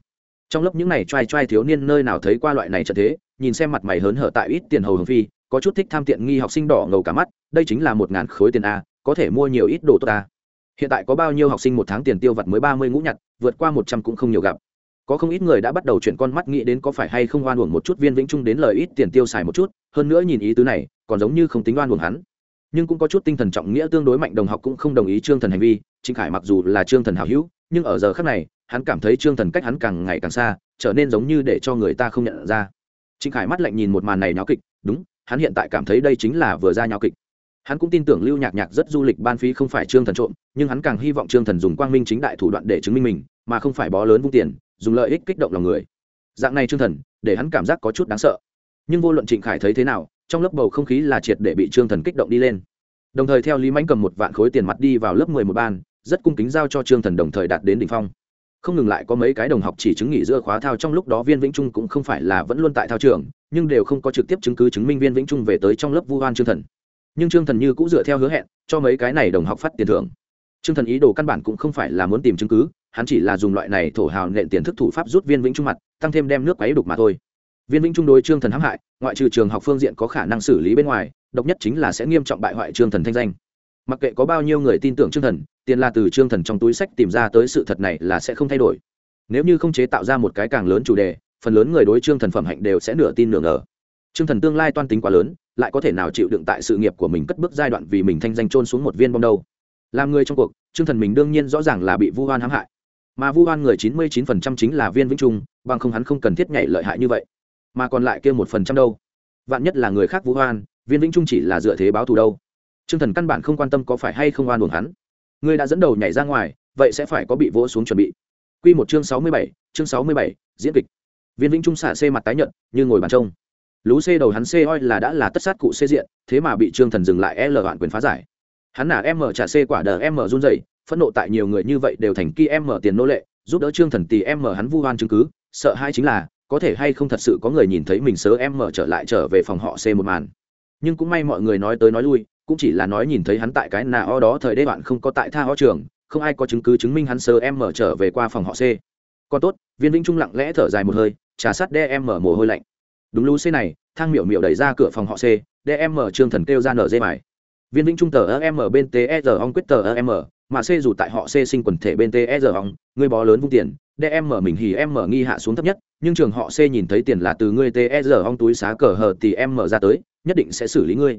Trong lớp những này trai trai thiếu niên nơi nào thấy qua loại này trận thế, nhìn xem mặt mày hớn hở tại ít tiền hầu hồng phi, có chút thích tham tiện nghi học sinh đỏ ngầu cả mắt, đây chính là một ngàn khối tiền a, có thể mua nhiều ít đồ tốt ta. Hiện tại có bao nhiêu học sinh một tháng tiền tiêu vặt mới ba mươi ngũ nhặt, vượt qua một trăm cũng không nhiều gặp. Có không ít người đã bắt đầu chuyển con mắt nghĩ đến có phải hay không oan uổng một chút viên vĩnh trung đến lời ít tiền tiêu xài một chút, hơn nữa nhìn ý tứ này, còn giống như không tính oan uổng hắn nhưng cũng có chút tinh thần trọng nghĩa tương đối mạnh, đồng học cũng không đồng ý trương thần hành vi. Trịnh khải mặc dù là trương thần hào hữu, nhưng ở giờ khác này, hắn cảm thấy trương thần cách hắn càng ngày càng xa, trở nên giống như để cho người ta không nhận ra. Trịnh khải mắt lạnh nhìn một màn này nháo kịch, đúng, hắn hiện tại cảm thấy đây chính là vừa ra nháo kịch. Hắn cũng tin tưởng lưu nhạc nhạc rất du lịch ban phí không phải trương thần trộm, nhưng hắn càng hy vọng trương thần dùng quang minh chính đại thủ đoạn để chứng minh mình, mà không phải bó lớn vung tiền, dùng lợi ích kích động lòng người. Dạng này trương thần, để hắn cảm giác có chút đáng sợ. Nhưng vô luận trịnh khải thấy thế nào trong lớp bầu không khí là triệt để bị trương thần kích động đi lên. Đồng thời theo lý mãnh cầm một vạn khối tiền mặt đi vào lớp mười một ban, rất cung kính giao cho trương thần đồng thời đạt đến đỉnh phong. Không ngừng lại có mấy cái đồng học chỉ chứng nghỉ giữa khóa thao trong lúc đó viên vĩnh trung cũng không phải là vẫn luôn tại thao trường, nhưng đều không có trực tiếp chứng cứ chứng minh viên vĩnh trung về tới trong lớp vu hoan trương thần. Nhưng trương thần như cũng dựa theo hứa hẹn, cho mấy cái này đồng học phát tiền thưởng. Trương thần ý đồ căn bản cũng không phải là muốn tìm chứng cứ, hắn chỉ là dùng loại này thổ hào nện tiền thức thủ pháp rút viên vĩnh trung mặt, tăng thêm đem nước quấy đục mà thôi viên vĩnh trung đối trương thần hãm hại, ngoại trừ trường học phương diện có khả năng xử lý bên ngoài, độc nhất chính là sẽ nghiêm trọng bại hoại trương thần thanh danh. Mặc kệ có bao nhiêu người tin tưởng trương thần, tiền là từ trương thần trong túi sách tìm ra tới sự thật này là sẽ không thay đổi. Nếu như không chế tạo ra một cái càng lớn chủ đề, phần lớn người đối trương thần phẩm hạnh đều sẽ nửa tin nửa ngờ. Trương thần tương lai toan tính quá lớn, lại có thể nào chịu đựng tại sự nghiệp của mình cất bước giai đoạn vì mình thanh danh trôn xuống một viên bom đâu? Làm người trong cuộc, trương thần mình đương nhiên rõ ràng là bị vu hoan hãm hại. Mà vu hoan người chín mươi chín phần trăm chính là viên vĩnh trung, bằng không hắn không cần thiết nhảy lợi hại như vậy mà còn lại kia một phần trăm đâu. Vạn nhất là người khác vu hoan viên vĩnh trung chỉ là dựa thế báo thù đâu. Trương thần căn bản không quan tâm có phải hay không oan buồn hắn. Người đã dẫn đầu nhảy ra ngoài, vậy sẽ phải có bị vỗ xuống chuẩn bị. Q một chương sáu mươi bảy, chương sáu mươi bảy, diễn kịch. Viên vĩnh trung xả xê mặt tái nhợt, như ngồi bàn trông. Lú xê đầu hắn xê oi là đã là tất sát cụ xê diện, thế mà bị trương thần dừng lại e l đoạn quyền phá giải. Hắn nả mở trả xê quả đờ mở run dậy phẫn nộ tại nhiều người như vậy đều thành ki mở tiền nô lệ, giúp đỡ trương thần tì mở hắn vu hoan chứng cứ, sợ hai chính là có thể hay không thật sự có người nhìn thấy mình sớ mở trở lại trở về phòng họ c một màn. Nhưng cũng may mọi người nói tới nói lui, cũng chỉ là nói nhìn thấy hắn tại cái nà o đó thời đê bạn không có tại tha o trường, không ai có chứng cứ chứng minh hắn sớ em mở trở về qua phòng họ c. Còn tốt, viên vĩnh trung lặng lẽ thở dài một hơi, trà sát đe em mở mồ hôi lạnh. Đúng lũ c này, thang miểu miểu đẩy ra cửa phòng họ c, đe em mở trương thần kêu ra nở dây mải viên vĩnh trung tờ em mở bên ter ong quyết tờ em mở, mà c dù tại họ c sinh quần thể bên ter ong, người bó lớn vung tiền đe em mở mình hì em mở nghi hạ xuống thấp nhất, nhưng trường họ c nhìn thấy tiền là từ ngươi ter ong túi xá cờ hờ thì em mở ra tới, nhất định sẽ xử lý ngươi.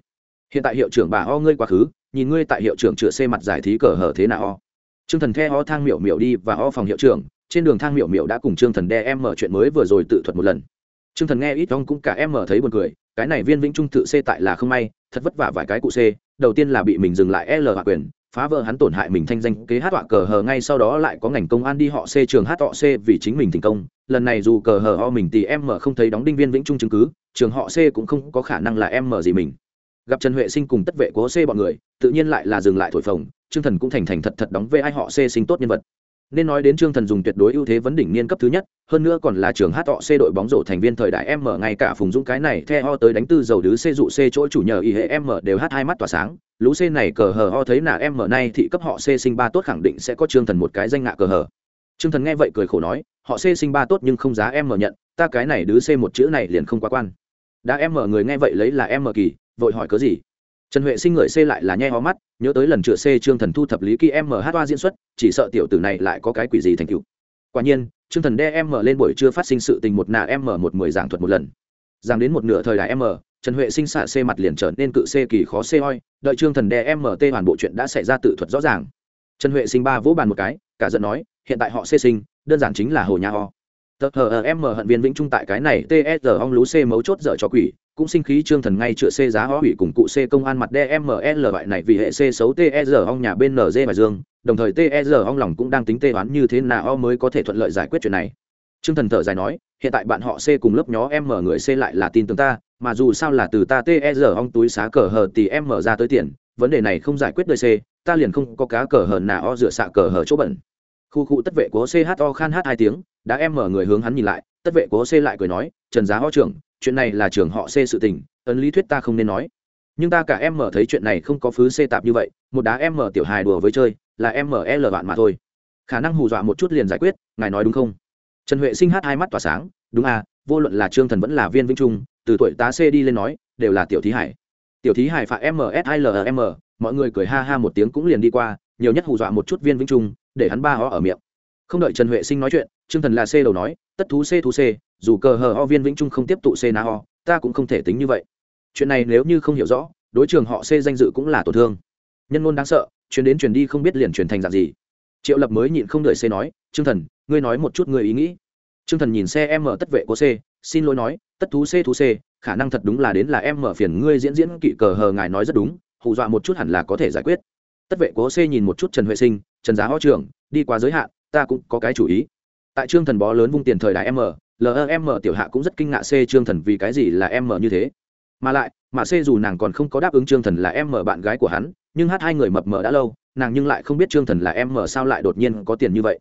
Hiện tại hiệu trưởng bà o ngươi quá khứ, nhìn ngươi tại hiệu trưởng chữa C mặt giải thí cờ hở thế nào. Ho trương thần the o thang miểu miểu đi và o phòng hiệu trưởng, trên đường thang miểu miểu đã cùng trương thần đe em mở chuyện mới vừa rồi tự thuật một lần. Trương thần nghe ít ong cũng cả em mở thấy buồn cười, cái này viên vĩnh trung tự c tại là không may, thật vất vả vài cái cụ c, đầu tiên là bị mình dừng lại l hạ quyền phá vỡ hắn tổn hại mình thanh danh, kế hát họa cờ hờ ngay sau đó lại có ngành công an đi họ c trường hát họ c vì chính mình thành công. Lần này dù cờ hờ ho mình thì em mở không thấy đóng đinh viên vĩnh trung chứng cứ, trường họ c cũng không có khả năng là em mở gì mình. Gặp trần huệ sinh cùng tất vệ cố c bọn người, tự nhiên lại là dừng lại thổi phồng, trương thần cũng thành thành thật thật đóng với ai họ c sinh tốt nhân vật nên nói đến trương thần dùng tuyệt đối ưu thế vấn đỉnh niên cấp thứ nhất, hơn nữa còn là trường hát họ c đội bóng rổ thành viên thời đại m, ngay cả phùng dũng cái này theo ho tới đánh tư dầu đứ c dụ c chỗ chủ nhờ y hệ m đều hát hai mắt tỏa sáng. Lũ c này cờ hờ ho thấy là m nay thị cấp họ c sinh ba tốt khẳng định sẽ có trương thần một cái danh ngạ cờ hờ. Trương thần nghe vậy cười khổ nói, họ c sinh ba tốt nhưng không giá m nhận, ta cái này đứ c một chữ này liền không quá quan. Đã m người nghe vậy lấy là m kỳ, vội hỏi cớ gì? Trần huệ sinh người xê lại là nhe ho mắt, nhớ tới lần chữa xê trương thần thu thập lý ký em hát hoa diễn xuất, chỉ sợ tiểu tử này lại có cái quỷ gì thành cựu quả nhiên, trương thần đe em lên buổi chưa phát sinh sự tình một nà em một mười giảng thuật một lần. Giảng đến một nửa thời đại em trần huệ sinh xạ xê mặt liền trở nên cự xê kỳ khó xê oi, đợi trương thần đe em t hoàn bộ chuyện đã xảy ra tự thuật rõ ràng. Trần huệ sinh ba vỗ bàn một cái, cả giận nói, hiện tại họ xê sinh, đơn giản chính là hồ nhà ho tờ hờ ờ em hận viên vĩnh trung tại cái này tsr ong lú c mấu chốt dở cho quỷ, cũng sinh khí trương thần ngay chữa c giá ho hủy cùng cụ c công an mặt dml loại này vì hệ c xấu tsr ong nhà bên nz và dương, đồng thời tsr ong lòng cũng đang tính tê toán như thế nào mới có thể thuận lợi giải quyết chuyện này. Trương thần thở dài nói, hiện tại bạn họ c cùng lớp nhó m người c lại là tin tưởng ta, mà dù sao là từ ta tsr ong túi xá cờ hờ thì em mở ra tới tiền, vấn đề này không giải quyết đời c, ta liền không có cá cờ hờ nào o dựa xạ cờ hờ chỗ bẩn. Khu cụ tất vệ của ch o khan hát hai tiếng đã em mở người hướng hắn nhìn lại, tất vệ cố c lại cười nói, trần giá họ trưởng, chuyện này là trưởng họ c sự tình, ấn lý thuyết ta không nên nói. Nhưng ta cả em mở thấy chuyện này không có phứ c tạp như vậy, một đá em mở tiểu hài đùa với chơi, là em mở l bạn mà thôi. Khả năng hù dọa một chút liền giải quyết, ngài nói đúng không? Trần huệ sinh hát hai mắt tỏa sáng, đúng à vô luận là trương thần vẫn là viên vĩnh trung, từ tuổi tá c đi lên nói, đều là tiểu thí hải. Tiểu thí hải phạ msilm mọi người cười ha ha một tiếng cũng liền đi qua, nhiều nhất hù dọa một chút viên vĩnh trung, để hắn ba họ ở miệng không đợi trần huệ sinh nói chuyện, trương thần là c đầu nói, tất thú c thú c dù cờ hờ ho viên vĩnh trung không tiếp tụ c na ho, ta cũng không thể tính như vậy. Chuyện này nếu như không hiểu rõ, đối trường họ c danh dự cũng là tổn thương. Nhân ngôn đáng sợ, chuyến đến truyền đi không biết liền truyền thành dạng gì. Triệu lập mới nhịn không đợi c nói, trương thần, ngươi nói một chút người ý nghĩ. Trương thần nhìn xe em mở tất vệ của c xin lỗi nói, tất thú c thú c khả năng thật đúng là đến là em mở phiền ngươi diễn diễn kỵ cờ hờ ngài nói rất đúng, hù dọa một chút hẳn là có thể giải quyết. Tất vệ cố c nhìn một chút trần huệ sinh, trần giá ho trưởng, đi qua giới hạn ta cũng có cái chủ ý. Tại trương thần bó lớn vung tiền thời đại m lm tiểu hạ cũng rất kinh ngạc c trương thần vì cái gì là m như thế. Mà lại, mà c dù nàng còn không có đáp ứng trương thần là m bạn gái của hắn, nhưng hát hai người mập mờ đã lâu, nàng nhưng lại không biết trương thần là m sao lại đột nhiên có tiền như vậy.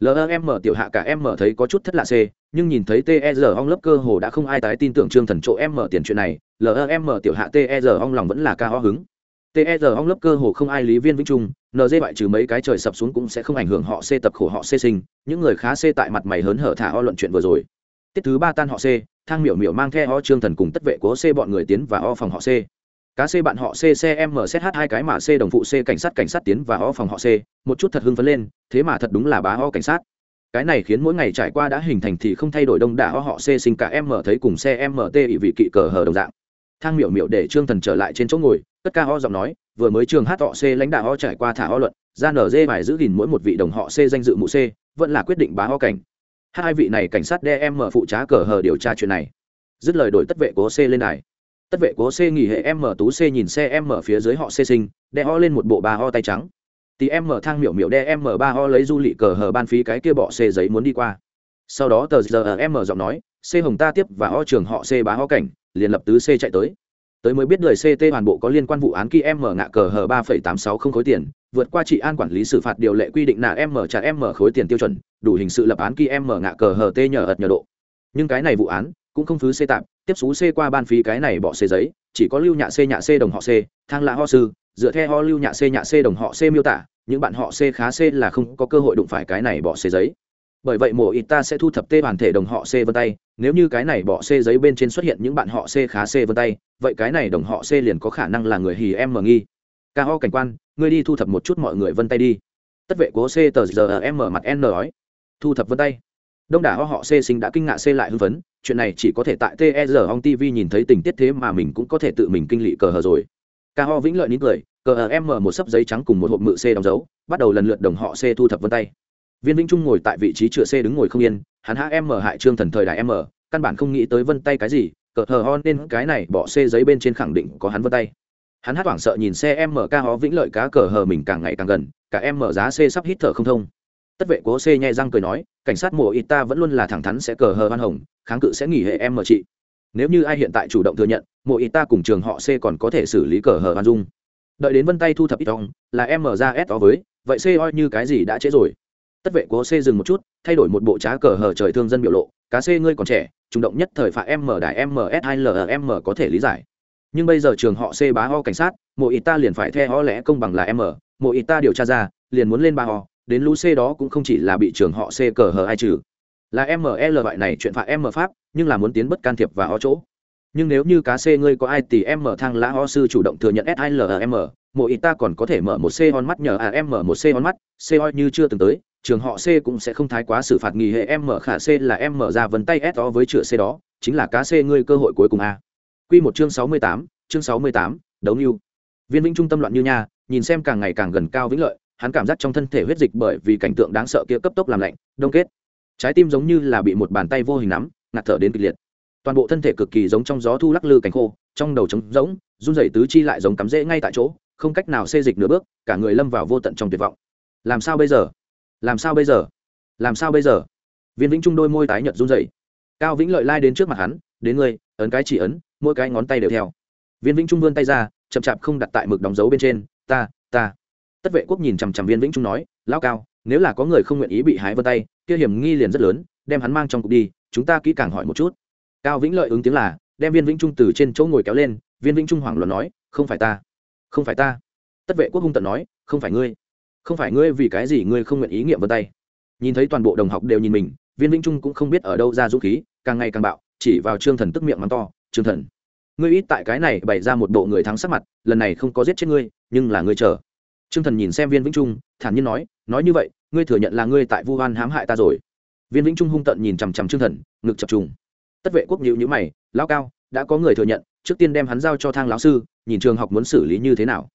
Lm tiểu hạ cả m thấy có chút thất lạ c, nhưng nhìn thấy ter ong lớp cơ hồ đã không ai tái tin tưởng trương thần chỗ m tiền chuyện này lm tiểu hạ ter ong lòng vẫn là ca ho hứng. Ter ong lớp cơ hồ không ai lý viên vĩnh trung nd bại trừ mấy cái trời sập xuống cũng sẽ không ảnh hưởng họ c tập khổ họ c sinh, những người khá c tại mặt mày hớn hở thả o luận chuyện vừa rồi. Tiết thứ ba tan họ c, thang miểu miểu mang theo trương thần cùng tất vệ cố c bọn người tiến và o phòng họ c. Cá c bạn họ c h, hai cái mà c đồng phụ c cảnh sát cảnh sát tiến và o phòng họ c, một chút thật hưng phấn lên, thế mà thật đúng là bá o cảnh sát. Cái này khiến mỗi ngày trải qua đã hình thành thì không thay đổi đông đảo họ c sinh cả em mở thấy cùng xe mt ỵ vị kỵ cờ hờ đồng dạng. Thang miểu miểu để trương thần trở lại trên chỗ ngồi tất cả ho giọng nói vừa mới trường hát họ c lãnh đạo họ trải qua thả ho luận, ra nở dê phải giữ gìn mỗi một vị đồng họ c danh dự mụ c, vẫn là quyết định bá ho cảnh. Hai vị này cảnh sát đem mở phụ trá cờ hờ điều tra chuyện này. Dứt lời đổi tất vệ cố c lên này tất vệ cố c nghỉ hệ em mở tú c nhìn xe em mở phía dưới họ c sinh, đe ho lên một bộ bà ho tay trắng. Tí em mở thang miểu miểu đe em mở ba ho lấy du lị cờ hờ ban phí cái kia bỏ c giấy muốn đi qua. Sau đó tờ giờ em mở giọng nói, c hồng ta tiếp và ho trường họ c bá ho cảnh, liền lập tứ c chạy tới tới mới biết đời ct hoàn bộ có liên quan vụ án khi em mở ngạ cờ hờ ba phẩy tám sáu không khối tiền, vượt qua trị an quản lý xử phạt điều lệ quy định là em mở trả em mở khối tiền tiêu chuẩn, đủ hình sự lập án khi em mở ngạ cờ hờ t nhờ ật nhờ độ. Nhưng cái này vụ án cũng không thứ c tạm, tiếp xú c qua ban phí cái này bỏ c giấy, chỉ có lưu nhạ c nhạ c đồng họ c, thang lạ ho sư, dựa theo ho lưu nhạ c nhạ c đồng họ c miêu tả, những bạn họ c khá c là không có cơ hội đụng phải cái này bỏ c giấy bởi vậy mổ ít ta sẽ thu thập tê bản thể đồng họ c vân tay. Nếu như cái này bỏ c giấy bên trên xuất hiện những bạn họ c khá c vân tay, vậy cái này đồng họ c liền có khả năng là người hì em mờ nghi. Ca ho cảnh quan, ngươi đi thu thập một chút mọi người vân tay đi. Tất vệ cố c tờ giờ em mở mặt n nói. Thu thập vân tay. Đông đảo họ c sinh đã kinh ngạc c lại hưng phấn. Chuyện này chỉ có thể tại ter on tv nhìn thấy tình tiết thế mà mình cũng có thể tự mình kinh lị cờ hờ rồi. Ca ho vĩnh lợi nín cười, cờ em mở một sấp giấy trắng cùng một hộp mự c đóng dấu, bắt đầu lần lượt đồng họ c thu thập vân tay viên vĩnh trung ngồi tại vị trí chữa c đứng ngồi không yên, hắn hãm mở hại trương thần thời đại m căn bản không nghĩ tới vân tay cái gì, cờ hờ ho nên cái này bỏ c giấy bên trên khẳng định có hắn vân tay. Hắn hát hoảng sợ nhìn xe em mở ca hó vĩnh lợi cá cờ hờ mình càng ngày càng gần, cả em mở giá c sắp hít thở không thông. Tất vệ cố c nhẹ răng cười nói, cảnh sát mùa ít ta vẫn luôn là thẳng thắn sẽ cờ hờ hoan hồng, kháng cự sẽ nghỉ hệ em mở chị. Nếu như ai hiện tại chủ động thừa nhận, mùa ít ta cùng trường họ c còn có thể xử lý cờ hờ hoan dung. Đợi đến vân tay thu thập ít ong, là em mở ra s đó với, vậy c coi như cái gì đã trễ rồi? Tất vệ cố c dừng một chút, thay đổi một bộ trá cờ hờ trời thương dân biểu lộ. Cá c ngươi còn trẻ chủ động nhất thời phạt m đại ms hai lm có thể lý giải. Nhưng bây giờ trường họ c bá ho cảnh sát, mộ ít ta liền phải theo ho lẽ công bằng là m mộ ít ta điều tra ra, liền muốn lên ba ho, đến lũ c đó cũng không chỉ là bị trường họ c cờ hờ ai trừ. Là ml loại này chuyện phạt m pháp, nhưng là muốn tiến bất can thiệp và ho chỗ. Nhưng nếu như cá c ngươi có ai thì m thang lã ho sư chủ động thừa nhận s 2 lm mộ ít ta còn có thể mở một c on mắt nhờ à m một c on mắt c oi như chưa từng tới trường họ c cũng sẽ không thái quá xử phạt nghỉ hệ m khả c là em mở ra vân tay s đó với chữa c đó, chính là cá c ngươi cơ hội cuối cùng a. Quy một chương sáu mươi tám, chương sáu mươi tám, đấu lưu viên vĩnh trung tâm loạn như nha, nhìn xem càng ngày càng gần cao vĩnh lợi, hắn cảm giác trong thân thể huyết dịch bởi vì cảnh tượng đáng sợ kia cấp tốc làm lạnh, đông kết. Trái tim giống như là bị một bàn tay vô hình nắm, ngạt thở đến kịch liệt. Toàn bộ thân thể cực kỳ giống trong gió thu lắc lư cánh khô, trong đầu trống rỗng, run rẩy tứ chi lại giống cắm rễ ngay tại chỗ, không cách nào xê dịch nửa bước, cả người lâm vào vô tận trong tuyệt vọng. Làm sao bây giờ? Làm sao bây giờ? Làm sao bây giờ? Viên vĩnh trung đôi môi tái nhợt run rẩy. Cao vĩnh lợi lai đến trước mặt hắn, đến ngươi, ấn cái chỉ ấn, mỗi cái ngón tay đều theo. Viên vĩnh trung vươn tay ra, chậm chạp không đặt tại mực đóng dấu bên trên, ta ta. Tất vệ quốc nhìn chằm chằm viên vĩnh trung nói, lão cao, nếu là có người không nguyện ý bị hái vân tay, kia hiểm nghi liền rất lớn, đem hắn mang trong cục đi, chúng ta kỹ càng hỏi một chút. Cao vĩnh lợi ứng tiếng là, đem viên vĩnh trung từ trên chỗ ngồi kéo lên, viên vĩnh trung hoảng loạn nói, không phải ta, không phải ta. Tất vệ quốc hung tận nói, không phải ngươi không phải ngươi vì cái gì ngươi không nguyện ý nghiệm vân tay? Nhìn thấy toàn bộ đồng học đều nhìn mình, viên vĩnh trung cũng không biết ở đâu ra dũng khí, càng ngày càng bạo, chỉ vào trương thần tức miệng mắng to, trương thần, ngươi ít tại cái này bày ra một bộ người thắng sắc mặt, lần này không có giết chết ngươi, nhưng là ngươi chờ. Trương thần nhìn xem viên vĩnh trung, thản nhiên nói nói như vậy, ngươi thừa nhận là ngươi tại vu hoan hãm hại ta rồi? Viên vĩnh trung hung tận nhìn chằm chằm trương thần, ngực chập trùng. Tất vệ quốc nhịu nhữ mày lao cao, đã có người thừa nhận, trước tiên đem hắn giao cho thang lão sư, nhìn trường học muốn xử lý như thế nào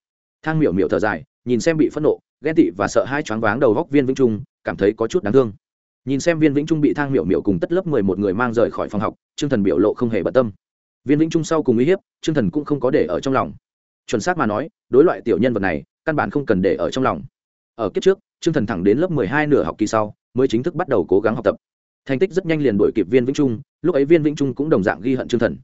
thang miểu miểu thở dài, nhìn xem bị phẫn nộ, ghen tị và sợ hai choáng váng đầu góc viên vĩnh trung, cảm thấy có chút đáng thương. Nhìn xem viên vĩnh trung bị thang miểu miểu cùng tất lớp mười một người mang rời khỏi phòng học, trương thần biểu lộ không hề bận tâm. Viên vĩnh trung sau cùng uy hiếp, trương thần cũng không có để ở trong lòng. Chuẩn xác mà nói, đối loại tiểu nhân vật này, căn bản không cần để ở trong lòng. Ở kiếp trước, trương thần thẳng đến lớp mười hai nửa học kỳ sau, mới chính thức bắt đầu cố gắng học tập. Thành tích rất nhanh liền đổi kịp viên vĩnh trung, lúc ấy viên vĩnh trung cũng đồng dạng ghi hận trương thần.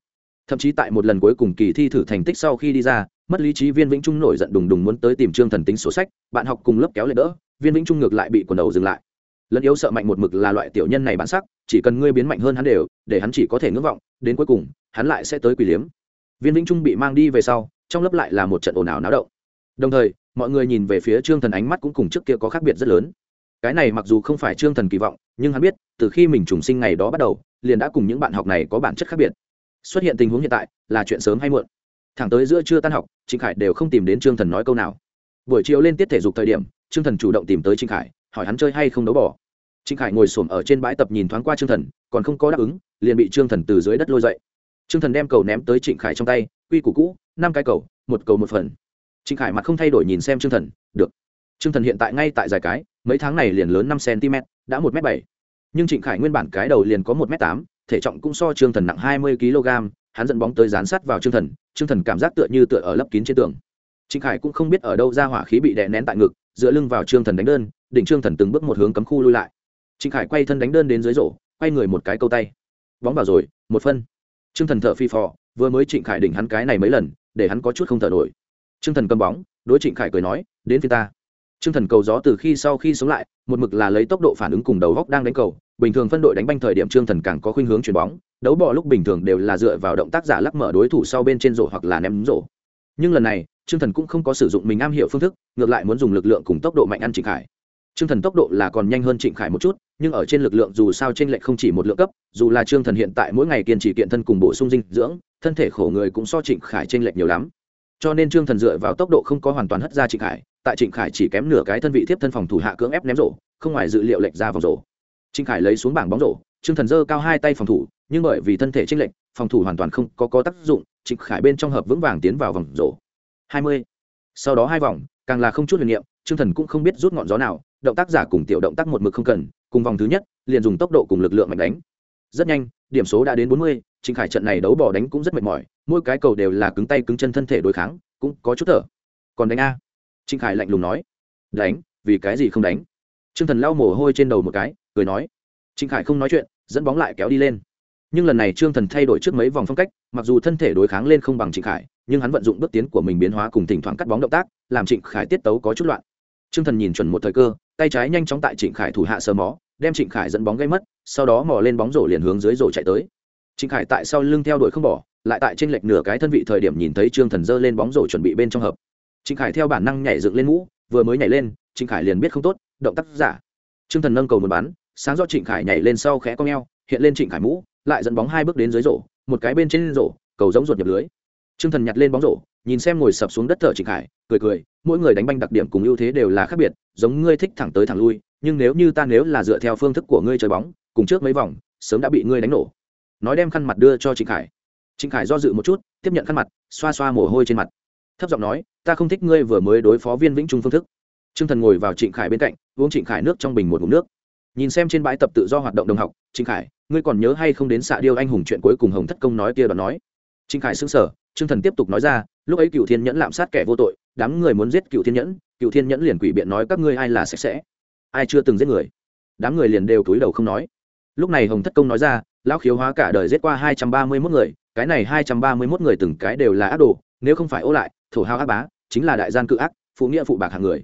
Thậm chí tại một lần cuối cùng kỳ thi thử thành tích sau khi đi ra mất lý trí viên vĩnh trung nổi giận đùng đùng muốn tới tìm trương thần tính sổ sách, bạn học cùng lớp kéo lại đỡ, viên vĩnh trung ngược lại bị quần đầu dừng lại. Lẫn yếu sợ mạnh một mực là loại tiểu nhân này bản sắc, chỉ cần ngươi biến mạnh hơn hắn đều, để hắn chỉ có thể ngưỡng vọng, đến cuối cùng, hắn lại sẽ tới quỷ liếm. Viên vĩnh trung bị mang đi về sau, trong lớp lại là một trận ồn ào náo động. Đồng thời, mọi người nhìn về phía trương thần ánh mắt cũng cùng trước kia có khác biệt rất lớn. Cái này mặc dù không phải trương thần kỳ vọng, nhưng hắn biết, từ khi mình trùng sinh ngày đó bắt đầu, liền đã cùng những bạn học này có bản chất khác biệt. Xuất hiện tình huống hiện tại là chuyện sớm hay muộn thẳng tới giữa trưa tan học, trịnh khải đều không tìm đến trương thần nói câu nào. Buổi chiều lên tiết thể dục thời điểm, trương thần chủ động tìm tới trịnh khải, hỏi hắn chơi hay không đấu bỏ trịnh khải ngồi s ổ m ở trên bãi tập nhìn thoáng qua trương thần, còn không có đáp ứng, liền bị trương thần từ dưới đất lôi dậy. Trương thần đem cầu ném tới trịnh khải trong tay, quy củ cũ, năm cái cầu, một cầu một phần. Trịnh khải mặt không thay đổi nhìn xem trương thần, được. Trương thần hiện tại ngay tại giải cái, mấy tháng này liền lớn năm cm đã một m bảy. Nhưng trịnh khải nguyên bản cái đầu liền có một m tám, thể trọng cũng so trương thần nặng hai mươi kg hắn dẫn bóng tới dán sát vào trương thần trương thần cảm giác tựa như tựa ở lấp kín trên tường. Trịnh khải cũng không biết ở đâu ra hỏa khí bị đè nén tại ngực, dựa lưng vào trương thần đánh đơn, đỉnh trương thần từng bước một hướng cấm khu lui lại. Trịnh khải quay thân đánh đơn đến dưới rổ, quay người một cái câu tay. Bóng vào rồi, một phân. Trương thần thở phi phò, vừa mới trịnh khải đỉnh hắn cái này mấy lần, để hắn có chút không thở nổi. Trương thần cầm bóng, đối trịnh khải cười nói, đến phía ta. Trương thần cầu gió từ khi sau khi sống lại, một mực là lấy tốc độ phản ứng cùng đầu góc đang đánh cầu bình thường phân đội đánh banh thời điểm trương thần càng có khuynh hướng chuyền bóng, đấu bỏ lúc bình thường đều là dựa vào động tác giả lắc mở đối thủ sau bên trên rổ hoặc là ném rổ. Nhưng lần này, trương thần cũng không có sử dụng mình am hiểu phương thức, ngược lại muốn dùng lực lượng cùng tốc độ mạnh ăn trịnh khải. Trương thần tốc độ là còn nhanh hơn trịnh khải một chút, nhưng ở trên lực lượng dù sao trên lệch không chỉ một lượng cấp, dù là trương thần hiện tại mỗi ngày kiên trì kiện thân cùng bổ sung dinh dưỡng, thân thể khổ người cũng so trịnh khải trên lệch nhiều lắm. Cho nên trương thần dựa vào tốc độ không có hoàn toàn hất ra trịnh khải, tại trịnh khải chỉ kém nửa cái thân vị tiếp thân phòng thủ hạ cưỡng ép ném rổ, không ngoài dự liệu lệch ra vòng rổ trịnh khải lấy xuống bảng bóng rổ trương thần giơ cao hai tay phòng thủ nhưng bởi vì thân thể chênh lệch phòng thủ hoàn toàn không có, có tác dụng trịnh khải bên trong hợp vững vàng tiến vào vòng rổ. Hai mươi. Sau đó hai vòng càng là không chút huyền niệm trương thần cũng không biết rút ngọn gió nào động tác giả cùng tiểu động tác một mực không cần cùng vòng thứ nhất liền dùng tốc độ cùng lực lượng mạnh đánh. Rất nhanh điểm số đã đến bốn mươi trịnh khải trận này đấu bỏ đánh cũng rất mệt mỏi mỗi cái cầu đều là cứng tay cứng chân thân thể đối kháng cũng có chút thở. Còn đánh a. Trịnh khải lạnh lùng nói. Đánh vì cái gì không đánh? Trương thần lau mồ hôi trên đầu một cái cười nói. Trịnh khải không nói chuyện, dẫn bóng lại kéo đi lên. Nhưng lần này trương thần thay đổi trước mấy vòng phong cách, mặc dù thân thể đối kháng lên không bằng trịnh khải, nhưng hắn vận dụng bước tiến của mình biến hóa cùng thỉnh thoảng cắt bóng động tác, làm trịnh khải tiết tấu có chút loạn. Trương thần nhìn chuẩn một thời cơ, tay trái nhanh chóng tại trịnh khải thủ hạ sờ mó, đem trịnh khải dẫn bóng gây mất, sau đó mò lên bóng rổ liền hướng dưới rổ chạy tới. Trịnh khải tại sau lưng theo đuổi không bỏ, lại tại trên lệch nửa cái thân vị thời điểm nhìn thấy trương thần giơ lên bóng rổ chuẩn bị bên trong hợp. Trịnh khải theo bản năng nhảy dựng lên mũ, vừa mới nhảy lên, trịnh khải liền biết không tốt, động tác giả. Trương thần nâng cầu một bán sáng do trịnh khải nhảy lên sau khẽ cong eo, hiện lên trịnh khải mũ, lại dẫn bóng hai bước đến dưới rổ, một cái bên trên rổ, cầu giống ruột nhập lưới. Trương thần nhặt lên bóng rổ, nhìn xem ngồi sập xuống đất thở trịnh khải, cười cười, mỗi người đánh banh đặc điểm cùng ưu thế đều là khác biệt, giống ngươi thích thẳng tới thẳng lui, nhưng nếu như ta nếu là dựa theo phương thức của ngươi chơi bóng, cùng trước mấy vòng, sớm đã bị ngươi đánh nổ. Nói đem khăn mặt đưa cho trịnh khải. Trịnh khải do dự một chút, tiếp nhận khăn mặt, xoa xoa mồ hôi trên mặt. Thấp giọng nói, ta không thích ngươi vừa mới đối phó viên vĩnh trung phương thức. T r ư ơ n g thần ngồi vào trịnh khải bên cạnh, uống trịnh khải nước trong bình một ngụm nước nhìn xem trên bãi tập tự do hoạt động đồng học trinh khải, ngươi còn nhớ hay không đến xạ điêu anh hùng chuyện cuối cùng hồng thất công nói kia đoạn nói? Trinh khải xứng sở Trương thần tiếp tục nói ra, lúc ấy cựu thiên nhẫn lạm sát kẻ vô tội, đám người muốn giết cựu thiên nhẫn cựu thiên nhẫn liền quỷ biện nói các ngươi ai là sạch sẽ, ai chưa từng giết người. Đám người liền đều túi đầu không nói. Lúc này hồng thất công nói ra, lão khiếu hóa cả đời giết qua hai trăm ba mươi mốt người, cái này hai trăm ba mươi mốt người từng cái đều là ác đồ, nếu không phải ô lại, thổ hao ác bá, chính là đại gian cự ác, phụ nghĩa phụ bạc hàng người.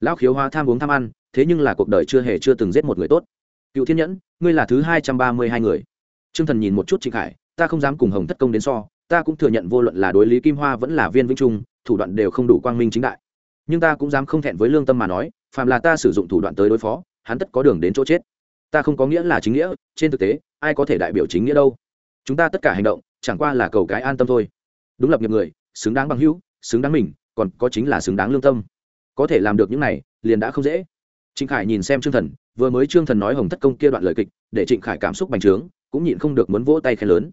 Lão khiếu hóa tham uống tham ăn thế nhưng là cuộc đời chưa hề chưa từng giết một người tốt. Cựu thiên nhẫn, ngươi là thứ hai trăm ba mươi hai người. T r ư ơ n g thần nhìn một chút trịnh khải, ta không dám cùng hồng thất công đến so, ta cũng thừa nhận vô luận là đối lý kim hoa vẫn là viên vĩnh trung, thủ đoạn đều không đủ quang minh chính đại. Nhưng ta cũng dám không thẹn với lương tâm mà nói, phàm là ta sử dụng thủ đoạn tới đối phó, hắn tất có đường đến chỗ chết. Ta không có nghĩa là chính nghĩa, trên thực tế, ai có thể đại biểu chính nghĩa đâu. Chúng ta tất cả hành động, chẳng qua là cầu cái an tâm thôi. Đúng lập nghiệp người, xứng đáng bằng hữu, xứng đáng mình, còn có chính là xứng đáng lương tâm. Có thể làm được những này, liền đã không dễ trịnh khải nhìn xem trương thần, vừa mới trương thần nói hồng thất công kia đoạn lời kịch, để trịnh khải cảm xúc bành trướng, cũng nhịn không được muốn vỗ tay khen lớn.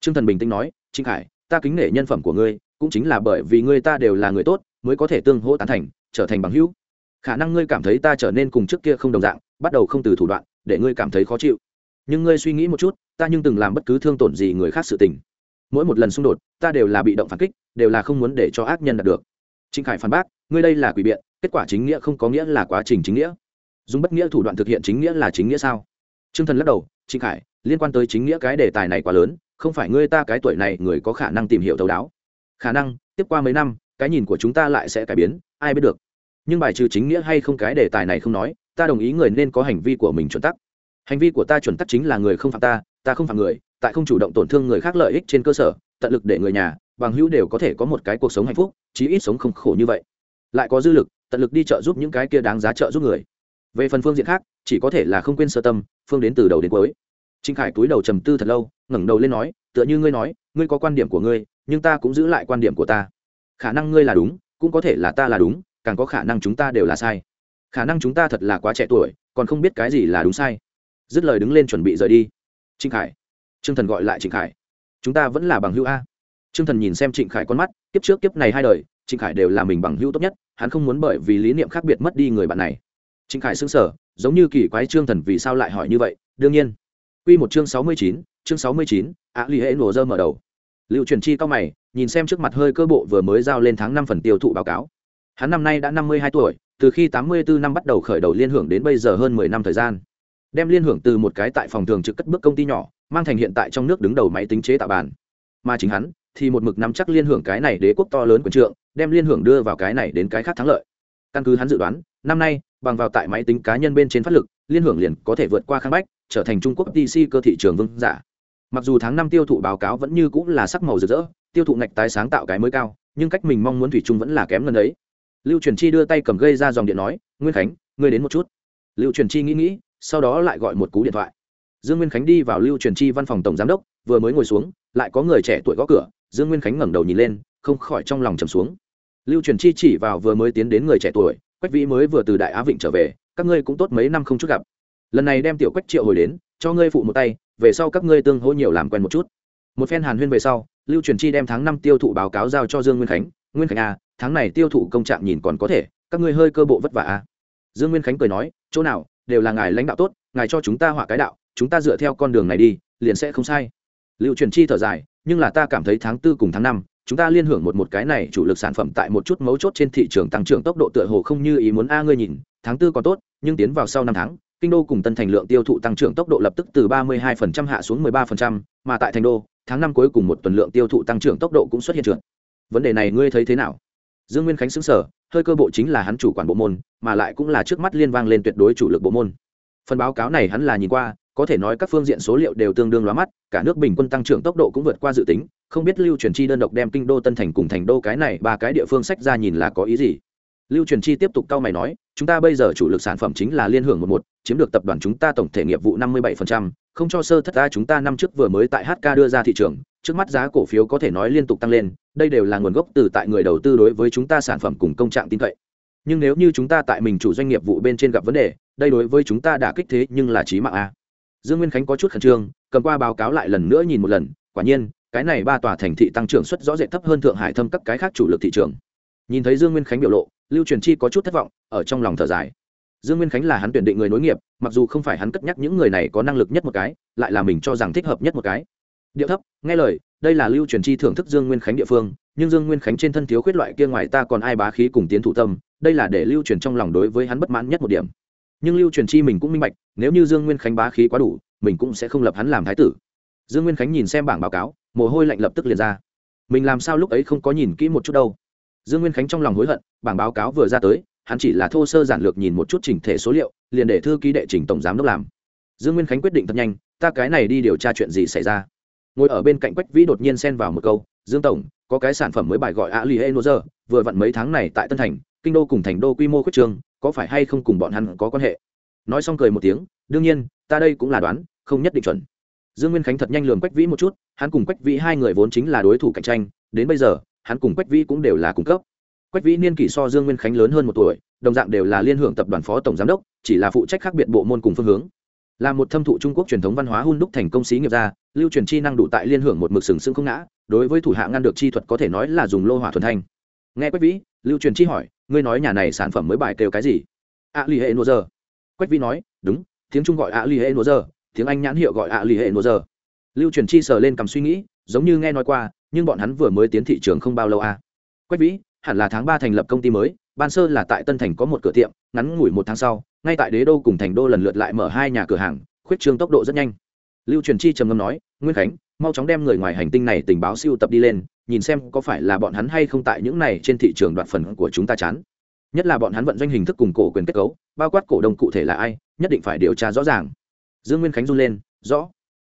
Trương thần bình tĩnh nói, trịnh khải, ta kính nể nhân phẩm của ngươi, cũng chính là bởi vì ngươi ta đều là người tốt, mới có thể tương hỗ tán thành, trở thành bằng hữu. Khả năng ngươi cảm thấy ta trở nên cùng trước kia không đồng dạng, bắt đầu không từ thủ đoạn, để ngươi cảm thấy khó chịu. Nhưng ngươi suy nghĩ một chút, ta nhưng từng làm bất cứ thương tổn gì người khác sự tình. Mỗi một lần xung đột, ta đều là bị động phản kích, đều là không muốn để cho ác nhân đạt được. Trịnh khải phản bác, ngươi đây là quỷ biện kết quả chính nghĩa không có nghĩa là quá trình chính nghĩa. Dùng bất nghĩa thủ đoạn thực hiện chính nghĩa là chính nghĩa sao? T r ư ơ n g thần lắc đầu, trịnh khải, liên quan tới chính nghĩa cái đề tài này quá lớn, không phải ngươi ta cái tuổi này người có khả năng tìm hiểu thấu đáo. Khả năng, tiếp qua mấy năm, cái nhìn của chúng ta lại sẽ cải biến, ai biết được. Nhưng bài trừ chính nghĩa hay không cái đề tài này không nói, ta đồng ý người nên có hành vi của mình chuẩn tắc. Hành vi của ta chuẩn tắc chính là người không phạm ta ta không phạm người, tại không chủ động tổn thương người khác lợi ích trên cơ sở, tận lực để người nhà, bằng hữu đều có thể có một cái cuộc sống hạnh phúc, chí ít sống không khổ như vậy. Lại có dư lực tận lực đi trợ giúp những cái kia đáng giá trợ giúp người. Về phần phương diện khác, chỉ có thể là không quên sơ tâm, phương đến từ đầu đến cuối. Trinh khải túi đầu trầm tư thật lâu, ngẩng đầu lên nói, tựa như ngươi nói, ngươi có quan điểm của ngươi, nhưng ta cũng giữ lại quan điểm của ta. Khả năng ngươi là đúng, cũng có thể là ta là đúng, càng có khả năng chúng ta đều là sai. Khả năng chúng ta thật là quá trẻ tuổi, còn không biết cái gì là đúng sai. Dứt lời đứng lên chuẩn bị rời đi. Trinh khải. Trương thần gọi lại trịnh khải. Chúng ta vẫn là bằng hữu a. Trương thần nhìn xem trịnh khải con mắt, kiếp trước kiếp này hai đời, trịnh khải đều là mình bằng hữu tốt nhất hắn không muốn bởi vì lý niệm khác biệt mất đi người bạn này. Trịnh khải xứng sở giống như kỳ quái trương thần vì sao lại hỏi như vậy, đương nhiên. Quy một chương sáu mươi chín, chương sáu mươi chín, ạ lì hệ nổ dơ mở đầu. Liệu truyền chi cao mày, nhìn xem trước mặt hơi cơ bộ vừa mới giao lên tháng năm phần tiêu thụ báo cáo. Hắn năm nay đã năm mươi hai tuổi, từ khi tám mươi bốn năm bắt đầu khởi đầu liên hưởng đến bây giờ hơn mười năm thời gian. Đem liên hưởng từ một cái tại phòng thường trực cất bước công ty nhỏ, mang thành hiện tại trong nước đứng đầu máy tính chế tạo bàn. Mà chính hắn thì một mực nắm chắc liên hưởng cái này đế quốc to lớn quyền trượng, đem liên hưởng đưa vào cái này đến cái khác thắng lợi. Căn cứ hắn dự đoán, năm nay, bằng vào tại máy tính cá nhân bên trên phát lực, liên hưởng liền có thể vượt qua kháng bách, trở thành trung quốc dc cơ thị trường vương giả. Mặc dù tháng năm tiêu thụ báo cáo vẫn như cũng là sắc màu rực rỡ, tiêu thụ ngạch tái sáng tạo cái mới cao, nhưng cách mình mong muốn thủy chung vẫn là kém gần ấy lưu truyền chi đưa tay cầm gây ra dòng điện nói, nguyên khánh, ngươi đến một chút. Lưu truyền chi nghĩ nghĩ, sau đó lại gọi một cú điện thoại. Dương nguyên khánh đi vào lưu truyền chi văn phòng tổng giám đốc, vừa mới ngồi xuống, lại có người trẻ tuổi gõ cửa dương nguyên khánh ngẩng đầu nhìn lên không khỏi trong lòng trầm xuống. Lưu truyền chi chỉ vào vừa mới tiến đến người trẻ tuổi quách vĩ mới vừa từ đại á vịnh trở về các ngươi cũng tốt mấy năm không chút gặp. Lần này đem tiểu quách triệu hồi đến cho ngươi phụ một tay về sau các ngươi tương hỗ nhiều làm quen một chút. Một phen hàn huyên về sau lưu truyền chi đem tháng năm tiêu thụ báo cáo giao cho dương nguyên khánh. Nguyên khánh à, tháng này tiêu thụ công trạng nhìn còn có thể các ngươi hơi cơ bộ vất vả a à. dương nguyên khánh cười nói chỗ nào đều là ngài lãnh đạo tốt ngài cho chúng ta họa cái đạo chúng ta dựa theo con đường này đi liền sẽ không sai. Lưu truyền chi thở dài nhưng là ta cảm thấy tháng tư cùng tháng năm chúng ta liên hưởng một một cái này chủ lực sản phẩm tại một chút mấu chốt trên thị trường tăng trưởng tốc độ tựa hồ không như ý muốn a ngươi nhìn tháng tư còn tốt nhưng tiến vào sau năm tháng kinh đô cùng tân thành lượng tiêu thụ tăng trưởng tốc độ lập tức từ 32% hạ xuống 13%, mà tại thành đô tháng năm cuối cùng một tuần lượng tiêu thụ tăng trưởng tốc độ cũng xuất hiện trượt. Vấn đề này ngươi thấy thế nào? Dương nguyên khánh xứng sở hơi cơ bộ chính là hắn chủ quản bộ môn mà lại cũng là trước mắt liên vang lên tuyệt đối chủ lực bộ môn. Phần báo cáo này hắn là nhìn qua có thể nói các phương diện số liệu đều tương đương lóa mắt, cả nước bình quân tăng trưởng tốc độ cũng vượt qua dự tính, không biết lưu truyền chi đơn độc đem kinh đô tân thành cùng thành đô cái này ba cái địa phương sách ra nhìn là có ý gì? Lưu truyền chi tiếp tục cau mày nói, chúng ta bây giờ chủ lực sản phẩm chính là liên hưởng một một, chiếm được tập đoàn chúng ta tổng thể nghiệp vụ năm mươi bảy không cho sơ thất ra chúng ta năm trước vừa mới tại hk đưa ra thị trường, trước mắt giá cổ phiếu có thể nói liên tục tăng lên, đây đều là nguồn gốc từ tại người đầu tư đối với chúng ta sản phẩm cùng công trạng tin cậy. Nhưng nếu như chúng ta tại mình chủ doanh nghiệp vụ bên trên gặp vấn đề, đây đối với chúng ta đã kích thế nhưng là trí mạng a dương nguyên khánh có chút khẩn trương, cầm qua báo cáo lại lần nữa nhìn một lần, quả nhiên, cái này ba tòa thành thị tăng trưởng suất rõ rệt thấp hơn thượng hải thâm các cái khác chủ lực thị trường. Nhìn thấy dương nguyên khánh biểu lộ, lưu truyền chi có chút thất vọng, ở trong lòng thở dài. Dương nguyên khánh là hắn tuyển định người nối nghiệp, mặc dù không phải hắn cất nhắc những người này có năng lực nhất một cái, lại là mình cho rằng thích hợp nhất một cái. Điệu thấp, nghe lời, đây là lưu truyền chi thưởng thức dương nguyên khánh địa phương, nhưng dương nguyên khánh trên thân thiếu khuyết loại kia ngoài ta còn ai bá khí cùng tiến thủ tâm, đây là để lưu truyền trong lòng đối với hắn bất mãn nhất một điểm nhưng lưu truyền chi mình cũng minh bạch, nếu như dương nguyên khánh bá khí quá đủ, mình cũng sẽ không lập hắn làm thái tử. Dương nguyên khánh nhìn xem bảng báo cáo, mồ hôi lạnh lập tức liền ra. Mình làm sao lúc ấy không có nhìn kỹ một chút đâu? Dương nguyên khánh trong lòng hối hận, bảng báo cáo vừa ra tới, hắn chỉ là thô sơ giản lược nhìn một chút chỉnh thể số liệu, liền để thư ký đệ trình tổng giám đốc làm. Dương nguyên khánh quyết định thật nhanh, ta cái này đi điều tra chuyện gì xảy ra? Ngồi ở bên cạnh quách vĩ đột nhiên xen vào một câu, dương tổng, có cái sản phẩm mới bài gọi a li e nô vừa vặn mấy tháng này tại tân thành, kinh đô cùng thành đô quy mô khuyết trường có phải hay không cùng bọn hắn có quan hệ? Nói xong cười một tiếng, đương nhiên, ta đây cũng là đoán, không nhất định chuẩn. Dương nguyên khánh thật nhanh lường quách vĩ một chút, hắn cùng quách vĩ hai người vốn chính là đối thủ cạnh tranh, đến bây giờ, hắn cùng quách vĩ cũng đều là cung cấp. Quách vĩ niên kỷ so dương nguyên khánh lớn hơn một tuổi, đồng dạng đều là liên hưởng tập đoàn phó tổng giám đốc, chỉ là phụ trách khác biệt bộ môn cùng phương hướng. Là một thâm thụ trung quốc truyền thống văn hóa hun đúc thành công sĩ nghiệp gia, lưu truyền chi năng đủ tại liên hưởng một mực sừng sững không ngã, đối với thủ hạ ngăn được chi thuật có thể nói là dùng lô hỏa thuần thanh. Nghe quách vĩ, lưu truyền chi hỏi ngươi nói nhà này sản phẩm mới bài kêu cái gì? A li hệ nô giờ quách vĩ nói, đúng, tiếng trung gọi a li hệ nô giờ tiếng anh nhãn hiệu gọi a li hệ nô giờ lưu truyền chi sờ lên cầm suy nghĩ, giống như nghe nói qua, nhưng bọn hắn vừa mới tiến thị trường không bao lâu à. quách vĩ, hẳn là tháng ba thành lập công ty mới, ban sơ là tại tân thành có một cửa tiệm, ngắn ngủi một tháng sau, ngay tại đế đô cùng thành đô lần lượt lại mở hai nhà cửa hàng, khuyết trương tốc độ rất nhanh. Lưu truyền chi trầm ngâm nói, nguyên khánh, mau chóng đem người ngoài hành tinh này tình báo siêu tập đi lên nhìn xem có phải là bọn hắn hay không tại những này trên thị trường đoạn phần của chúng ta chán. Nhất là bọn hắn vận doanh hình thức cùng cổ quyền kết cấu, bao quát cổ đông cụ thể là ai, nhất định phải điều tra rõ ràng. Dương nguyên khánh run lên, rõ.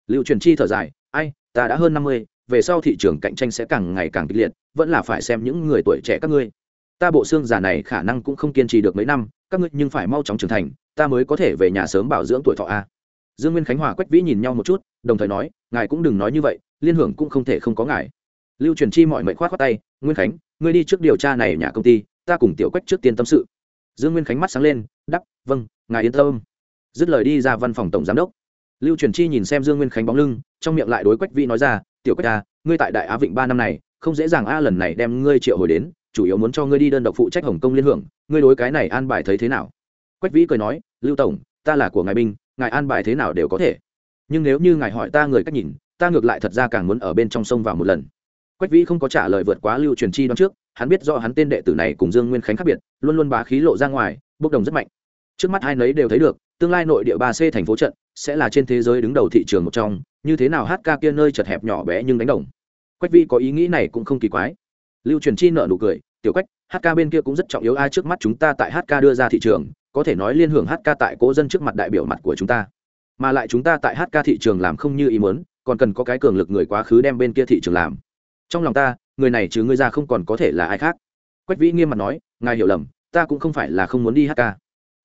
Lưu truyền chi thở dài, ai, ta đã hơn năm mươi, về sau thị trường cạnh tranh sẽ càng ngày càng kịch liệt, vẫn là phải xem những người tuổi trẻ các ngươi. Ta bộ xương già này khả năng cũng không kiên trì được mấy năm, các ngươi nhưng phải mau chóng trưởng thành, ta mới có thể về nhà sớm bảo dưỡng tuổi thọ a. Dương nguyên khánh hòa quách vĩ nhìn nhau một chút, đồng thời nói, ngài cũng đừng nói như vậy, liên hưởng cũng không thể không có ngài lưu truyền chi mọi mệnh khoát khoát tay, nguyên khánh, ngươi đi trước điều tra này nhà công ty, ta cùng tiểu quách trước tiên tâm sự. Dương nguyên khánh mắt sáng lên, đắp vâng ngài yên tâm. Dứt lời đi ra văn phòng tổng giám đốc. Lưu truyền chi nhìn xem dương nguyên khánh bóng lưng, trong miệng lại đối quách vĩ nói ra, tiểu quách a ngươi tại đại á vịnh ba năm này, không dễ dàng a, lần này đem ngươi triệu hồi đến, chủ yếu muốn cho ngươi đi đơn độc phụ trách hồng kông liên hưởng, ngươi đối cái này an bài thấy thế nào? Quách vĩ cười nói, lưu tổng, ta là của ngài binh, ngài an bài thế nào đều có thể. Nhưng nếu như ngài hỏi ta người cách nhìn, ta ngược lại thật ra càng muốn ở bên trong sông vào một lần quách vĩ không có trả lời vượt quá lưu truyền chi đoán trước, hắn biết do hắn tên đệ tử này cùng dương nguyên khánh khác biệt, luôn luôn bá khí lộ ra ngoài, bốc đồng rất mạnh. Trước mắt hai nấy đều thấy được, tương lai nội địa ba c thành phố trận sẽ là trên thế giới đứng đầu thị trường một trong, như thế nào hk kia nơi chật hẹp nhỏ bé nhưng đánh đồng. Quách vĩ có ý nghĩ này cũng không kỳ quái. Lưu truyền chi nợ nụ cười, tiểu quách hk bên kia cũng rất trọng yếu ai trước mắt chúng ta tại hk đưa ra thị trường, có thể nói liên hưởng hk tại cố dân trước mặt đại biểu mặt của chúng ta. Mà lại chúng ta tại hk thị trường làm không như ý muốn, còn cần có cái cường lực người quá khứ đem bên kia thị trường làm trong lòng ta người này chứ ngươi ra không còn có thể là ai khác. Quách vĩ nghiêm mặt nói ngài hiểu lầm ta cũng không phải là không muốn đi hk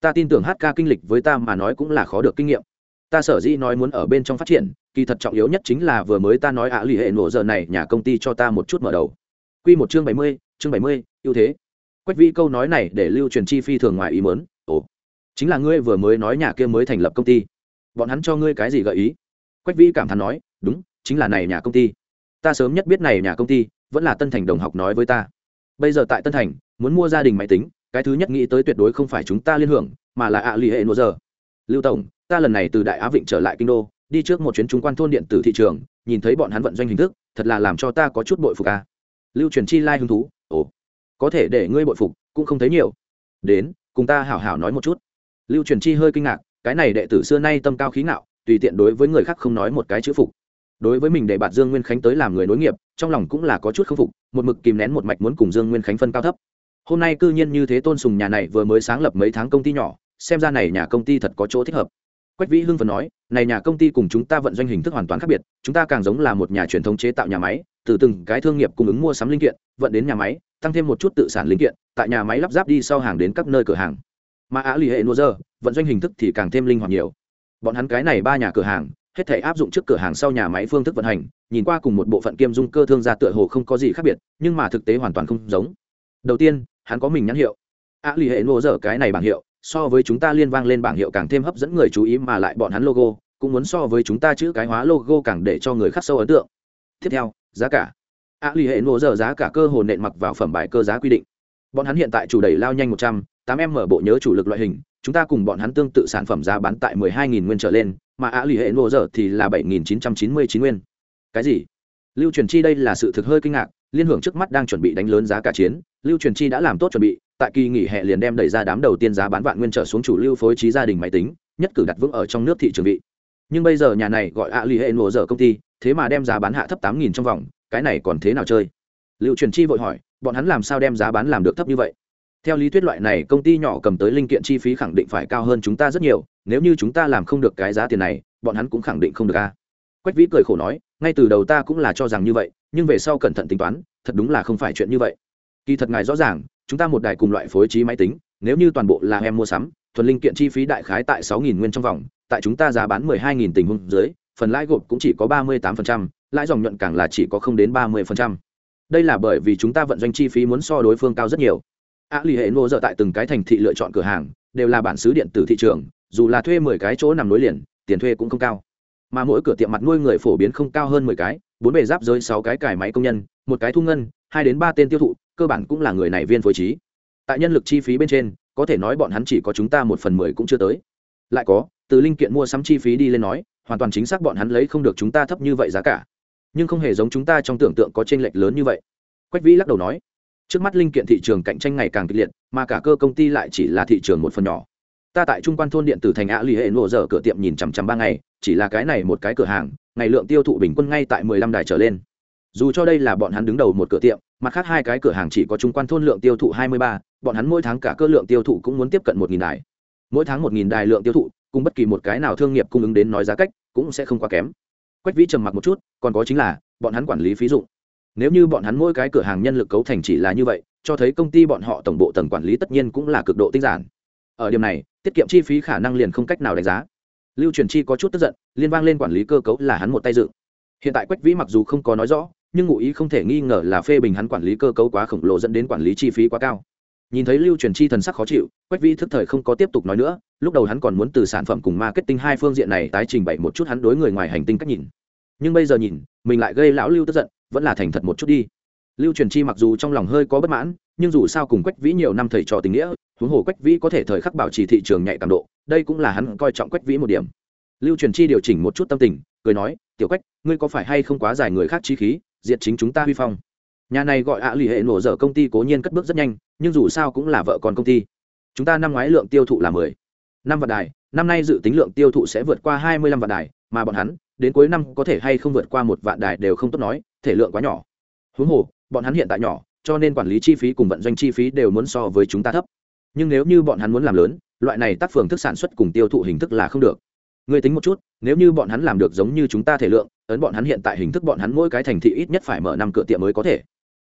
ta tin tưởng hk kinh lịch với ta mà nói cũng là khó được kinh nghiệm. Ta sở dĩ nói muốn ở bên trong phát triển kỳ thật trọng yếu nhất chính là vừa mới ta nói ạ à, lì hệ nổ giờ này nhà công ty cho ta một chút mở đầu. Q một chương bảy mươi chương bảy mươi ưu thế. Quách vĩ câu nói này để lưu truyền chi phi thường ngoài ý mớn ồ chính là ngươi vừa mới nói nhà kia mới thành lập công ty. Bọn hắn cho ngươi cái gì gợi ý? Quách vĩ cảm thán nói đúng chính là này nhà công ty ta sớm nhất biết này nhà công ty vẫn là tân thành đồng học nói với ta. Bây giờ tại tân thành, muốn mua gia đình máy tính, cái thứ nhất nghĩ tới tuyệt đối không phải chúng ta liên hưởng, mà là ạ à lì hệ nô giờ. Lưu tổng, ta lần này từ đại á vịnh trở lại kinh đô, đi trước một chuyến trung quan thôn điện tử thị trường, nhìn thấy bọn hắn vận doanh hình thức, thật là làm cho ta có chút bội phục à. lưu truyền chi lai hứng thú, ồ, có thể để ngươi bội phục, cũng không thấy nhiều. Đến, cùng ta hảo hảo nói một chút. Lưu truyền chi hơi kinh ngạc, cái này đệ tử xưa nay tâm cao khí ngạo, tùy tiện đối với người khác không nói một cái chữ phục đối với mình để bạt dương nguyên khánh tới làm người nối nghiệp, trong lòng cũng là có chút k phục, một mực kìm nén một mạch muốn cùng dương nguyên khánh phân cao thấp. Hôm nay cư nhiên như thế tôn sùng nhà này vừa mới sáng lập mấy tháng công ty nhỏ, xem ra này nhà công ty thật có chỗ thích hợp. Quách vĩ hưng phần nói, này nhà công ty cùng chúng ta vận doanh hình thức hoàn toàn khác biệt, chúng ta càng giống là một nhà truyền thống chế tạo nhà máy, từ từng cái thương nghiệp cung ứng mua sắm linh kiện, vận đến nhà máy, tăng thêm một chút tự sản linh kiện, tại nhà máy lắp ráp đi sau hàng đến các nơi cửa hàng. Mà á lì hệ nô dơ, vận doanh hình thức thì càng thêm linh hoạt nhiều. Bọn hắn cái này ba nhà cửa hàng hết thể áp dụng trước cửa hàng sau nhà máy phương thức vận hành, nhìn qua cùng một bộ phận kiêm dung cơ thương gia tựa hồ không có gì khác biệt, nhưng mà thực tế hoàn toàn không giống. Đầu tiên, hắn có mình nhãn hiệu. Á lì hệ nô dở cái này bảng hiệu, so với chúng ta liên vang lên bảng hiệu càng thêm hấp dẫn người chú ý mà lại bọn hắn logo, cũng muốn so với chúng ta chữ cái hóa logo càng để cho người khắc sâu ấn tượng. Tiếp theo, giá cả. A lì hệ nô dở giá cả cơ hồ nện mặc vào phẩm bài cơ giá quy định. Bọn hắn hiện tại chủ đẩy lao nhanh một trăm, tám m mở bộ nhớ chủ lực loại hình chúng ta cùng bọn hắn tương tự sản phẩm giá bán tại mười hai nghìn nguyên trở lên, mà ạ lì hệ nổ giờ thì là bảy nghìn chín trăm chín mươi chín nguyên. Cái gì? Lưu truyền chi đây là sự thực hơi kinh ngạc, liên hưởng trước mắt đang chuẩn bị đánh lớn giá cả chiến, lưu truyền chi đã làm tốt chuẩn bị, tại kỳ nghỉ hè liền đem đẩy ra đám đầu tiên giá bán vạn nguyên trở xuống chủ lưu phối trí gia đình máy tính, nhất cử đặt vững ở trong nước thị trường vị. Nhưng bây giờ nhà này gọi ạ lì hệ nổ giờ công ty, thế mà đem giá bán hạ thấp tám nghìn trong vòng, cái này còn thế nào chơi? Lưu truyền chi vội hỏi, bọn hắn làm sao đem giá bán làm được thấp như vậy? Theo lý thuyết loại này công ty nhỏ cầm tới linh kiện chi phí khẳng định phải cao hơn chúng ta rất nhiều, nếu như chúng ta làm không được cái giá tiền này, bọn hắn cũng khẳng định không được a. Quách vĩ cười khổ nói, ngay từ đầu ta cũng là cho rằng như vậy, nhưng về sau cẩn thận tính toán, thật đúng là không phải chuyện như vậy. Kỳ thật ngài rõ ràng, chúng ta một đài cùng loại phối trí máy tính, nếu như toàn bộ là em mua sắm, thuần linh kiện chi phí đại khái tại sáu nghìn nguyên trong vòng, tại chúng ta giá bán mười hai nghìn tình huống dưới, phần lãi gộp cũng chỉ có ba mươi tám phần trăm, lãi dòng nhuận càng là chỉ có không đến ba mươi phần trăm. Đây là bởi vì chúng ta vận doanh chi phí muốn so đối phương cao rất nhiều a lì hệ nô dợ tại từng cái thành thị lựa chọn cửa hàng, đều là bản xứ điện tử thị trường, dù là thuê mười cái chỗ nằm nối liền, tiền thuê cũng không cao. Mà mỗi cửa tiệm mặt nuôi người phổ biến không cao hơn mười cái, bốn bề giáp rơi sáu cái cải máy công nhân, một cái thu ngân, hai đến ba tên tiêu thụ, cơ bản cũng là người này viên phối trí. Tại nhân lực chi phí bên trên, có thể nói bọn hắn chỉ có chúng ta một phần mười cũng chưa tới. Lại có, từ linh kiện mua sắm chi phí đi lên nói, hoàn toàn chính xác bọn hắn lấy không được chúng ta thấp như vậy giá cả. Nhưng không hề giống chúng ta trong tưởng tượng có t r ê n lệch lớn như vậy. Quách vĩ lắc đầu nói trước mắt linh kiện thị trường cạnh tranh ngày càng kịch liệt, mà cả cơ công ty lại chỉ là thị trường một phần nhỏ. Ta tại trung quan thôn điện tử thành ạ lì hệ nổ dở cửa tiệm nhìn chằm chằm ba ngày, chỉ là cái này một cái cửa hàng, ngày lượng tiêu thụ bình quân ngay tại mười lăm đài trở lên. Dù cho đây là bọn hắn đứng đầu một cửa tiệm, mặt khác hai cái cửa hàng chỉ có trung quan thôn lượng tiêu thụ hai mươi ba, bọn hắn mỗi tháng cả cơ lượng tiêu thụ cũng muốn tiếp cận một nghìn đài. Mỗi tháng một nghìn đài lượng tiêu thụ, cùng bất kỳ một cái nào thương nghiệp cung ứng đến nói giá cách, cũng sẽ không quá kém. Quách vĩ trầm mặc một chút, còn có chính là, bọn hắn quản lý phí dụng nếu như bọn hắn mỗi cái cửa hàng nhân lực cấu thành chỉ là như vậy, cho thấy công ty bọn họ tổng bộ tầng quản lý tất nhiên cũng là cực độ tinh giản. Ở điểm này, tiết kiệm chi phí khả năng liền không cách nào đánh giá. Lưu truyền chi có chút tức giận, liên vang lên quản lý cơ cấu là hắn một tay dự hiện tại quách vĩ mặc dù không có nói rõ, nhưng ngụ ý không thể nghi ngờ là phê bình hắn quản lý cơ cấu quá khổng lồ dẫn đến quản lý chi phí quá cao. Nhìn thấy lưu truyền chi thần sắc khó chịu, quách vĩ thức thời không có tiếp tục nói nữa, lúc đầu hắn còn muốn từ sản phẩm cùng marketing hai phương diện này tái trình bày một chút hắn đối người ngoài hành tinh cách nhìn. Nhưng bây giờ nhìn, mình lại gây lão lưu tức giận vẫn là thành thật một chút đi. Lưu truyền chi mặc dù trong lòng hơi có bất mãn, nhưng dù sao cùng quách vĩ nhiều năm thầy trò tình nghĩa, huống hồ quách vĩ có thể thời khắc bảo trì thị trường nhạy cảm độ, đây cũng là hắn coi trọng quách vĩ một điểm. Lưu truyền chi điều chỉnh một chút tâm tình, cười nói, tiểu quách, ngươi có phải hay không quá dài người khác chi khí, diệt chính chúng ta huy phong? Nhà này gọi ạ à lì hệ nổ dở công ty cố nhiên cất bước rất nhanh, nhưng dù sao cũng là vợ con công ty. Chúng ta năm ngoái lượng tiêu thụ là mười năm vạn đài, năm nay dự tính lượng tiêu thụ sẽ vượt qua hai mươi lăm vạn đài, mà bọn hắn, đến cuối năm có thể hay không vượt qua một vạn đài đều không tốt nói thể lượng quá nhỏ. Huống hồ, bọn hắn hiện tại nhỏ, cho nên quản lý chi phí cùng vận doanh chi phí đều muốn so với chúng ta thấp. Nhưng nếu như bọn hắn muốn làm lớn, loại này tác phương thức sản xuất cùng tiêu thụ hình thức là không được. Người tính một chút, nếu như bọn hắn làm được giống như chúng ta thể lượng, ấn bọn hắn hiện tại hình thức bọn hắn mỗi cái thành thị ít nhất phải mở năm cửa tiệm mới có thể.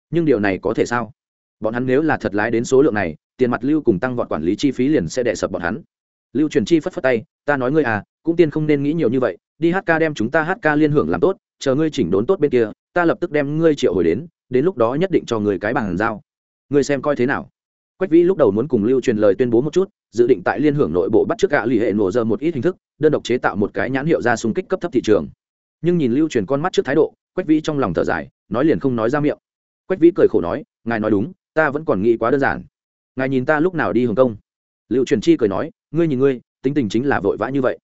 Nhưng điều này có thể sao? Bọn hắn nếu là thật lái đến số lượng này, tiền mặt lưu cùng tăng vọt quản lý chi phí liền sẽ đè sập bọn hắn. Lưu truyền chi phất phất tay, ta nói ngươi à cũng tiên không nên nghĩ nhiều như vậy đi hát ca đem chúng ta hát ca liên hưởng làm tốt, chờ ngươi chỉnh đốn tốt bên kia, ta lập tức đem ngươi triệu hồi đến đến lúc đó nhất định cho người cái bàn giao. Ngươi xem coi thế nào. Quách vĩ lúc đầu muốn cùng lưu truyền lời tuyên bố một chút, dự định tại liên hưởng nội bộ bắt trước gạ lì hệ nổ giờ một ít hình thức, đơn độc chế tạo một cái nhãn hiệu ra xung kích cấp thấp thị trường. Nhưng nhìn lưu truyền con mắt trước thái độ, quách vĩ trong lòng thở dài, nói liền không nói ra miệng. Quách vĩ cười khổ nói, ngài nói đúng, ta vẫn còn nghĩ quá đơn giản. Ngài nhìn ta lúc nào đi hồng kông? Lưu truyền chi cười nói, ngươi nhìn ngươi, tính tình chính là vội vã như vậy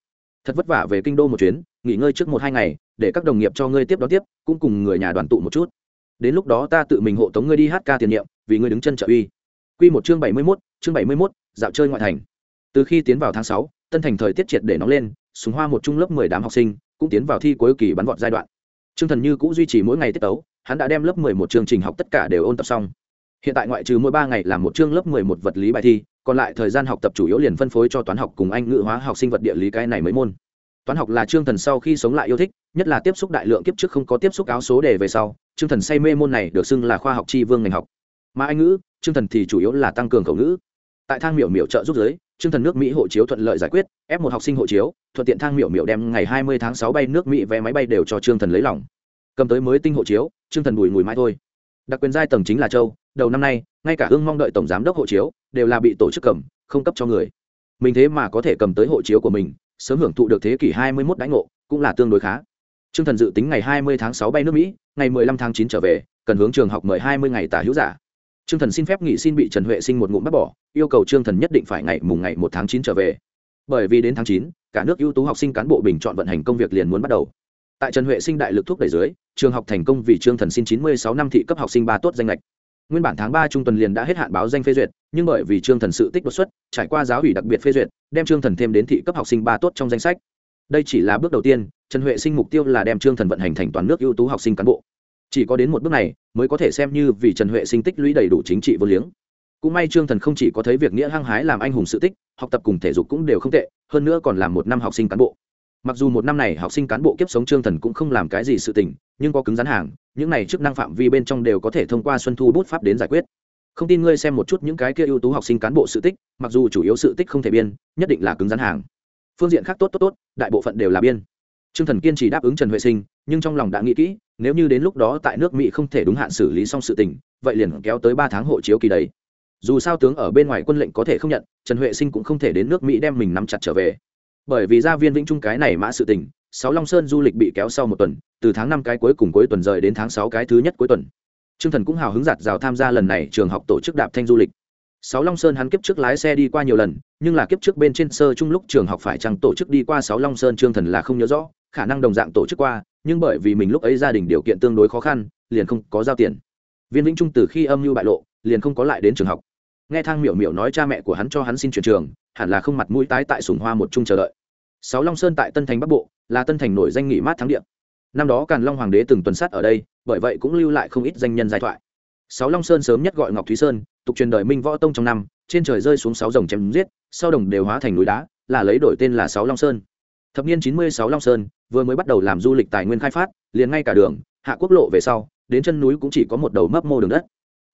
thật vất vả về kinh đô một chuyến, nghỉ ngơi trước một hai ngày, để các đồng nghiệp cho ngươi tiếp đón tiếp, cũng cùng người nhà đoàn tụ một chút. Đến lúc đó ta tự mình hộ tống ngươi đi hát ca tiền nhiệm, vì ngươi đứng chân trợ uy. Q một chương bảy mươi mốt, chương bảy mươi mốt, dạo chơi ngoại thành. Từ khi tiến vào tháng sáu, tân thành thời tiết triệt để nóng lên, súng hoa một trung lớp mười đám học sinh cũng tiến vào thi cuối kỳ bắn vọt giai đoạn. T r ư ơ n g thần như cũng duy trì mỗi ngày tiết tấu, hắn đã đem lớp mười một chương trình học tất cả đều ôn tập xong. Hiện tại ngoại trừ mỗi ba ngày làm một chương lớp mười một vật lý bài thi còn lại thời gian học tập chủ yếu liền phân phối cho toán học cùng anh ngữ hóa học sinh vật địa lý cái này mới môn. Toán học là chương thần sau khi sống lại yêu thích, nhất là tiếp xúc đại lượng kiếp trước không có tiếp xúc áo số đề về sau chương thần say mê môn này được xưng là khoa học tri vương ngành học. Mà anh ngữ chương thần thì chủ yếu là tăng cường khẩu ngữ. Tại thang miểu miểu trợ giúp giới chương thần nước mỹ hộ chiếu thuận lợi giải quyết, ép một học sinh hộ chiếu, thuận tiện thang miểu miểu đem ngày hai mươi tháng sáu bay nước mỹ vé máy bay đều cho chương thần lấy lòng. Cầm tới mới tinh hộ chiếu chương thần bùi mùi mãi thôi. Đặc quyền giai tầng chính là châu, đầu năm nay, ngay cả hương mong đợi tổng giám đốc hộ chiếu đều là bị tổ chức cầm không cấp cho người mình thế mà có thể cầm tới hộ chiếu của mình sớm hưởng thụ được thế kỷ 21 đãi ngộ, cũng là tương đối khá. Trương Thần dự tính ngày 20 tháng 6 bay nước Mỹ, ngày 15 tháng 9 trở về, cần hướng trường học mời 20 ngày tả hữu giả. Trương Thần xin phép nghỉ xin bị Trần Huệ Sinh một ngụm bắt bỏ, yêu cầu Trương Thần nhất định phải ngày mùng ngày 1 tháng 9 trở về. Bởi vì đến tháng 9, cả nước ưu tú học sinh cán bộ bình chọn vận hành công việc liền muốn bắt đầu. Tại Trần Huệ Sinh đại lực thúc đẩy dưới, trường học thành công vì Trương Thần xin 96 năm thị cấp học sinh ba tốt danh lệch nguyên bản tháng ba trung tuần liền đã hết hạn báo danh phê duyệt, nhưng bởi vì trương thần sự tích đột xuất, trải qua giáo ủy đặc biệt phê duyệt, đem trương thần thêm đến thị cấp học sinh ba tốt trong danh sách. Đây chỉ là bước đầu tiên, trần huệ sinh mục tiêu là đem trương thần vận hành thành toàn nước ưu tú học sinh cán bộ. Chỉ có đến một bước này, mới có thể xem như vì trần huệ sinh tích lũy đầy đủ chính trị vô liếng. Cũng may trương thần không chỉ có thấy việc nghĩa hăng hái làm anh hùng sự tích, học tập cùng thể dục cũng đều không tệ, hơn nữa còn làm một năm học sinh cán bộ mặc dù một năm này học sinh cán bộ kiếp sống trương thần cũng không làm cái gì sự tình, nhưng có cứng rắn hàng, những này chức năng phạm vi bên trong đều có thể thông qua xuân thu bút pháp đến giải quyết. Không tin ngươi xem một chút những cái kia ưu tú học sinh cán bộ sự tích, mặc dù chủ yếu sự tích không thể biên, nhất định là cứng rắn hàng. Phương diện khác tốt tốt tốt, đại bộ phận đều là biên. Trương thần kiên trì đáp ứng trần huệ sinh, nhưng trong lòng đã nghĩ kỹ, nếu như đến lúc đó tại nước mỹ không thể đúng hạn xử lý xong sự tình, vậy liền kéo tới ba tháng hộ chiếu kỳ đấy. Dù sao tướng ở bên ngoài quân lệnh có thể không nhận, trần huệ sinh cũng không thể đến nước mỹ đem mình nắm chặt trở về bởi vì gia viên vĩnh trung cái này mã sự tình, sáu long sơn du lịch bị kéo sau một tuần, từ tháng năm cái cuối cùng cuối tuần rời đến tháng sáu cái thứ nhất cuối tuần. Trương thần cũng hào hứng giặt rào tham gia lần này trường học tổ chức đạp thanh du lịch. Sáu long sơn hắn kiếp trước lái xe đi qua nhiều lần, nhưng là kiếp trước bên trên sơ chung lúc trường học phải chăng tổ chức đi qua sáu long sơn trương thần là không nhớ rõ, khả năng đồng dạng tổ chức qua, nhưng bởi vì mình lúc ấy gia đình điều kiện tương đối khó khăn, liền không có giao tiền. Viên vĩnh trung từ khi âm mưu bại lộ, liền không có lại đến trường học. Nghe thang miểu miểu nói cha mẹ của hắn cho hắn xin chuyển trường hẳn là không mặt mũi tái tại sùng hoa một chung chờ đợi. Sáu long sơn tại tân thành bắc bộ, là tân thành nổi danh nghỉ mát thắng địa. Năm đó càn long hoàng đế từng tuần sát ở đây, bởi vậy cũng lưu lại không ít danh nhân giai thoại. Sáu long sơn sớm nhất gọi ngọc thúy sơn, tục truyền đời minh võ tông trong năm, trên trời rơi xuống sáu rồng chém giết, sau đồng đều hóa thành núi đá, là lấy đổi tên là sáu long sơn. Thập niên chín mươi sáu long sơn, vừa mới bắt đầu làm du lịch tài nguyên khai phát, liền ngay cả đường, hạ quốc lộ về sau, đến chân núi cũng chỉ có một đầu mấp mô đường đất.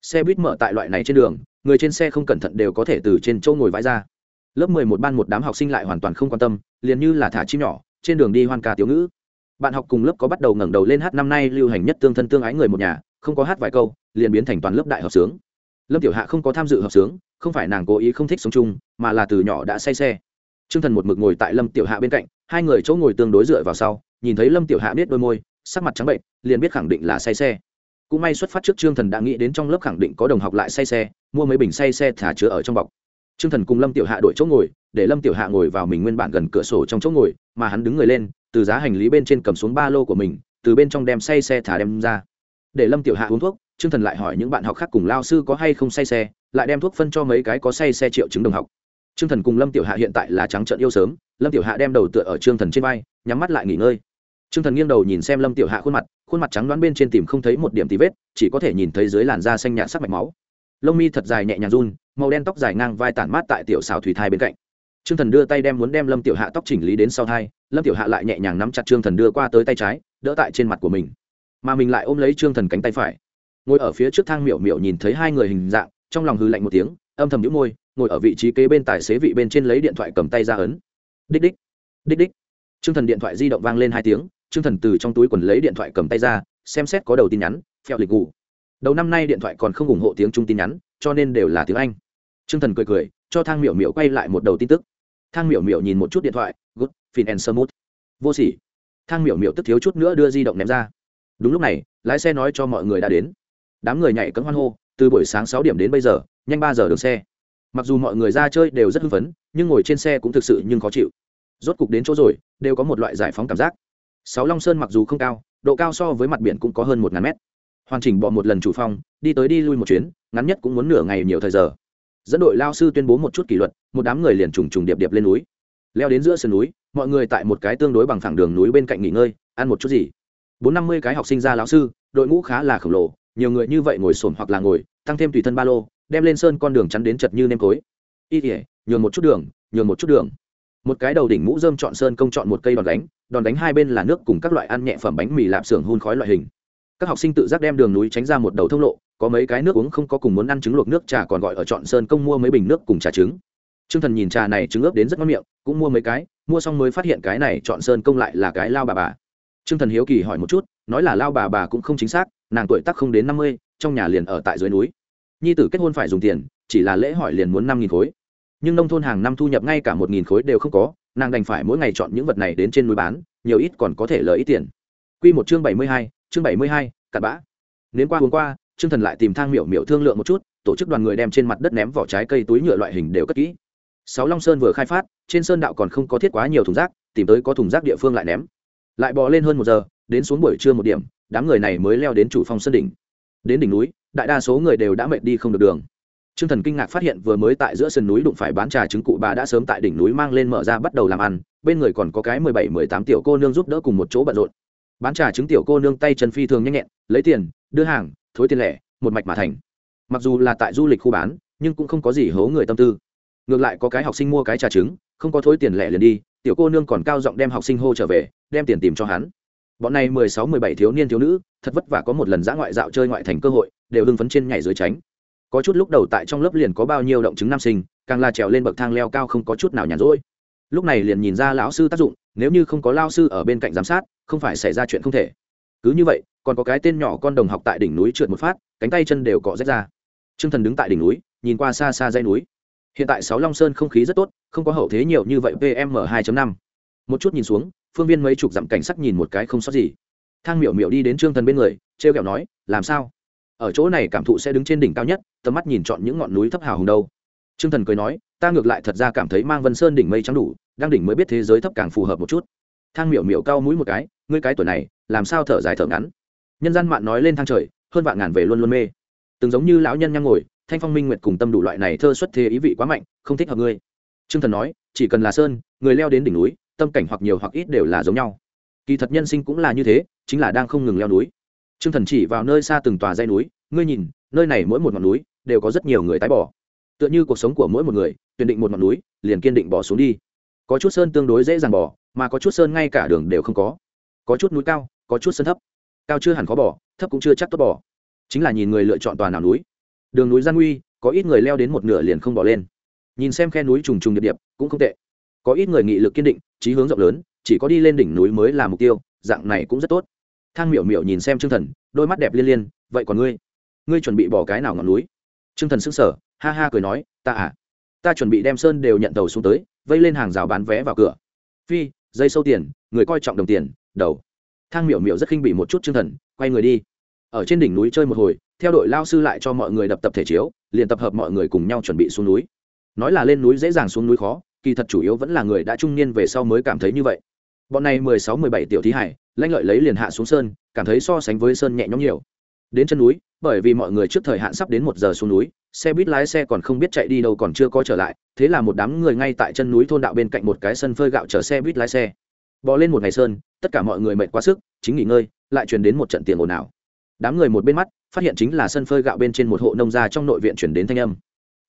Xe buýt mở tại loại này trên đường, người trên xe không cẩn thận đều có thể từ trên chỗ ngồi vãi ra lớp mười một ban một đám học sinh lại hoàn toàn không quan tâm, liền như là thả chim nhỏ, trên đường đi hoan ca tiểu ngữ. Bạn học cùng lớp có bắt đầu ngẩng đầu lên hát năm nay lưu hành nhất tương thân tương ái người một nhà, không có hát vài câu, liền biến thành toàn lớp đại hợp sướng. Lâm tiểu hạ không có tham dự hợp sướng, không phải nàng cố ý không thích sống chung, mà là từ nhỏ đã say xe. T r ư ơ n g thần một mực ngồi tại lâm tiểu hạ bên cạnh, hai người chỗ ngồi tương đối dựa vào sau, nhìn thấy lâm tiểu hạ biết đôi môi, sắc mặt trắng bệnh, liền biết khẳng định là say xe. Cũng may xuất phát trước trương thần đã nghĩ đến trong lớp khẳng định có đồng học lại say xe, mua mấy bình say xe thả chứa ở trong bọc trương thần cùng lâm tiểu hạ đổi chỗ ngồi để lâm tiểu hạ ngồi vào mình nguyên bản gần cửa sổ trong chỗ ngồi mà hắn đứng người lên từ giá hành lý bên trên cầm xuống ba lô của mình từ bên trong đem say xe thả đem ra để lâm tiểu hạ uống thuốc Trương Thần lại hỏi những bạn học khác cùng lao sư có hay không say xe, lại đem thuốc phân cho mấy cái có say xe triệu chứng đồng học. Trương Thần cùng Lâm Tiểu Hạ hiện tại là trắng trợn yêu sớm, Lâm Tiểu Hạ đem đầu tựa ở Trương Thần trên vai, nhắm mắt lại nghỉ ngơi. Trương Thần nghiêng đầu nhìn xem Lâm Tiểu Hạ khuôn mặt, khuôn mặt trắng đoán bên trên tìm không thấy một điểm tì vết, chỉ có thể nhìn thấy dưới làn da xanh nhạt sắc mạch máu. Lông mi thật dài nhẹ nhàng run, màu đen tóc dài ngang vai tản mát tại tiểu xào thủy thai bên cạnh. Trương Thần đưa tay đem muốn đem Lâm Tiểu Hạ tóc chỉnh lý đến sau thai, Lâm Tiểu Hạ lại nhẹ nhàng nắm chặt Trương Thần đưa qua tới tay trái, đỡ tại trên mặt của mình, mà mình lại ôm lấy Trương Thần cánh tay phải. Ngồi ở phía trước thang miểu miểu nhìn thấy hai người hình dạng trong lòng hư lạnh một tiếng âm thầm nhũ môi ngồi ở vị trí kế bên tài xế vị bên trên lấy điện thoại cầm tay ra ấn. Đích đích đích đích. Trương thần điện thoại di động vang lên hai tiếng trương thần từ trong túi quần lấy điện thoại cầm tay ra xem xét có đầu tin nhắn phèo lịch ngủ. Đầu năm nay điện thoại còn không ủng hộ tiếng trung tin nhắn cho nên đều là tiếng anh t r ư ơ n g thần cười cười, cho thang miểu miểu quay lại một đầu tin tức. Thang miểu miểu nhìn một chút điện thoại good fin and smooth vô s ỉ thang miểu miểu tức thiếu chút nữa đưa di động ném ra. Đúng lúc này, lái xe nói cho mọi người đã đến. Đám người nhảy cấm hoan hô, từ buổi sáng sáu điểm đến bây giờ, nhanh ba giờ đường xe. Mặc dù mọi người ra chơi đều rất hưng phấn, nhưng ngồi trên xe cũng thực sự nhưng khó chịu. Rốt cục đến chỗ rồi, đều có một loại giải phóng cảm giác. Sáu long sơn mặc dù không cao, độ cao so với mặt biển cũng có hơn một ngàn mét. Hoàn chỉnh bò một lần chủ phong, đi tới đi lui một chuyến, ngắn nhất cũng muốn nửa ngày nhiều thời giờ dẫn đội lao sư tuyên bố một chút kỷ luật, một đám người liền trùng trùng điệp điệp lên núi. Leo đến giữa sườn núi, mọi người tại một cái tương đối bằng phẳng đường núi bên cạnh nghỉ ngơi, ăn một chút gì. Bốn năm mươi cái học sinh ra lão sư, đội ngũ khá là khổng lồ, nhiều người như vậy ngồi sồn hoặc là ngồi, tăng thêm tùy thân ba lô, đem lên sơn con đường chắn đến chật như nêm cối. Y tỉa nhường một chút đường, nhường một chút đường. Một cái đầu đỉnh mũ dơm chọn sơn công chọn một cây đòn đánh đòn đánh hai bên là nước cùng các loại ăn nhẹ phẩm bánh mì lạp xưởng hun khói loại hình. Các học sinh tự giác đem đường núi tránh ra một đầu thông lộ có mấy cái nước uống không có cùng muốn ăn trứng luộc nước trà còn gọi ở chọn sơn công mua mấy bình nước cùng trà trứng. T r ư ơ n g thần nhìn trà này trứng ướp đến rất ngon miệng, cũng mua mấy cái, mua xong mới phát hiện cái này chọn sơn công lại là cái lao bà bà. T r ư ơ n g thần hiếu kỳ hỏi một chút, nói là lao bà bà cũng không chính xác, nàng tuổi tác không đến năm mươi, trong nhà liền ở tại dưới núi. Nhi tử kết hôn phải dùng tiền, chỉ là lễ hỏi liền muốn năm nghìn khối. Nhưng nông thôn hàng năm thu nhập ngay cả một nghìn khối đều không có, nàng đành phải mỗi ngày chọn những vật này đến trên núi bán, nhiều ít còn có thể lợi ít tiền. Q một chương bảy mươi hai, chương bảy mươi hai, cặn bã. Nến qua hôm qua Trương thần lại tìm thang miểu miểu thương lượng một chút, tổ chức đoàn người đem trên mặt đất ném vỏ trái cây túi nhựa loại hình đều cất kỹ. Sáu long sơn vừa khai phát, trên sơn đạo còn không có thiết quá nhiều thùng rác, tìm tới có thùng rác địa phương lại ném. Lại bò lên hơn một giờ, đến xuống buổi trưa một điểm, đám người này mới leo đến chủ phong sơn đỉnh. Đến đỉnh núi, đại đa số người đều đã mệt đi không được đường. Trương thần kinh ngạc phát hiện vừa mới tại giữa sườn núi đụng phải bán trà trứng cụ bà đã sớm tại đỉnh núi mang lên mở ra bắt đầu làm ăn, bên người còn có cái mười bảy, mười tám tiểu cô nương giúp đỡ cùng một chỗ bận rộn. Bán trà trứng tiểu cô nương tay chân phi thường nhanh nhẹn, lấy tiền, đưa hàng thối tiền lẻ, một mạch mà thành. Mặc dù là tại du lịch khu bán, nhưng cũng không có gì hố người tâm tư. Ngược lại có cái học sinh mua cái trà trứng, không có thối tiền lẻ liền đi, tiểu cô nương còn cao giọng đem học sinh hô trở về, đem tiền tìm cho hắn. Bọn này mười sáu, mười bảy thiếu niên thiếu nữ, thật vất vả có một lần dã ngoại dạo chơi ngoại thành cơ hội, đều hưng phấn trên nhảy dưới tránh. Có chút lúc đầu tại trong lớp liền có bao nhiêu động chứng nam sinh, càng là trèo lên bậc thang leo cao không có chút nào nhàn rỗi. Lúc này liền nhìn ra lão sư tác dụng, nếu như không có lao sư ở bên cạnh giám sát, không phải xảy ra chuyện không thể. Cứ như vậy còn có cái tên nhỏ con đồng học tại đỉnh núi trượt một phát, cánh tay chân đều cọ rách ra. T r ư ơ n g thần đứng tại đỉnh núi, nhìn qua xa xa dây núi. Hiện tại sáu long sơn không khí rất tốt, không có hậu thế nhiều như vậy, pm hai năm. Một chút nhìn xuống, phương viên mấy chục dặm cảnh sắc nhìn một cái không sót gì. Thang miểu miểu đi đến trương thần bên người t r e o kẹo nói, làm sao? Ở chỗ này cảm thụ sẽ đứng trên đỉnh cao nhất, tầm mắt nhìn chọn những ngọn núi thấp hào hùng đâu. Trương thần cười nói, ta ngược lại thật ra cảm thấy mang vân sơn đỉnh mây trắng đủ, đang đỉnh mới biết thế giới thấp càng phù hợp một chút. Thang miểu miểu cao mũi một cái, ngươi cái tuổi này, làm sao thở dài thở ngắn? Nhân gian mạn nói lên thang trời, hơn vạn ngàn về luôn luôn mê. Từng giống như lão nhân nhang ngồi, thanh phong minh nguyệt cùng tâm đủ loại này thơ xuất thế ý vị quá mạnh, không thích hợp ngươi. Trương thần nói, chỉ cần là sơn, người leo đến đỉnh núi, tâm cảnh hoặc nhiều hoặc ít đều là giống nhau. Kỳ thật nhân sinh cũng là như thế, chính là đang không ngừng leo núi. Trương thần chỉ vào nơi xa từng tòa dây núi, ngươi nhìn, nơi này mỗi một ngọn núi đều có rất nhiều người tái bỏ. Tựa như cuộc sống của mỗi một người, tuyển định một ngọn núi, liền kiên định bỏ xuống đi. Có chút sơn tương đối dễ dàng bỏ, mà có chút sơn ngay cả đường đều không có. Có chút núi cao, có chút sơn thấp cao chưa hẳn khó bỏ, thấp cũng chưa chắc tốt bỏ. Chính là nhìn người lựa chọn tòa nào núi. Đường núi gian nguy có ít người leo đến một nửa liền không bỏ lên. Nhìn xem khe núi trùng trùng điệp điệp, cũng không tệ. Có ít người nghị lực kiên định trí hướng rộng lớn, chỉ có đi lên đỉnh núi mới là mục tiêu, dạng này cũng rất tốt. Thang miểu miểu nhìn xem chương thần, đôi mắt đẹp liên liên, vậy còn ngươi? Ngươi chuẩn bị bỏ cái nào ngọn núi? Chương thần sững sờ, ha ha cười nói, ta à ta chuẩn bị đem sơn đều nhận tàu xuống tới, vây lên hàng rào bán vé vào cửa. Phi, dây sâu tiền, người coi trọng đồng tiền, đầu thang miểu miểu rất khinh bị một chút chương thần, quay người đi. Ở trên đỉnh núi chơi một hồi, theo đội lao sư lại cho mọi người đập tập thể chiếu, liền tập hợp mọi người cùng nhau chuẩn bị xuống núi. Nói là lên núi dễ dàng xuống núi khó, kỳ thật chủ yếu vẫn là người đã trung niên về sau mới cảm thấy như vậy. Bọn này mười sáu, mười bảy tiểu thí hải lanh lợi lấy liền hạ xuống sơn, cảm thấy so sánh với sơn nhẹ nhõm nhiều. Đến chân núi, bởi vì mọi người trước thời hạn sắp đến một giờ xuống núi, xe buýt lái xe còn không biết chạy đi đâu còn chưa có trở lại, thế là một đám người ngay tại chân núi thôn đạo bên cạnh một cái sân phơi gạo chở xe buýt lái xe. Bò lên một ngày sơn tất cả mọi người mệt quá sức, chính nghỉ ngơi, lại truyền đến một trận tiền ồn ào. Đám người một bên mắt, phát hiện chính là sân phơi gạo bên trên một hộ nông gia trong nội viện chuyển đến thanh âm.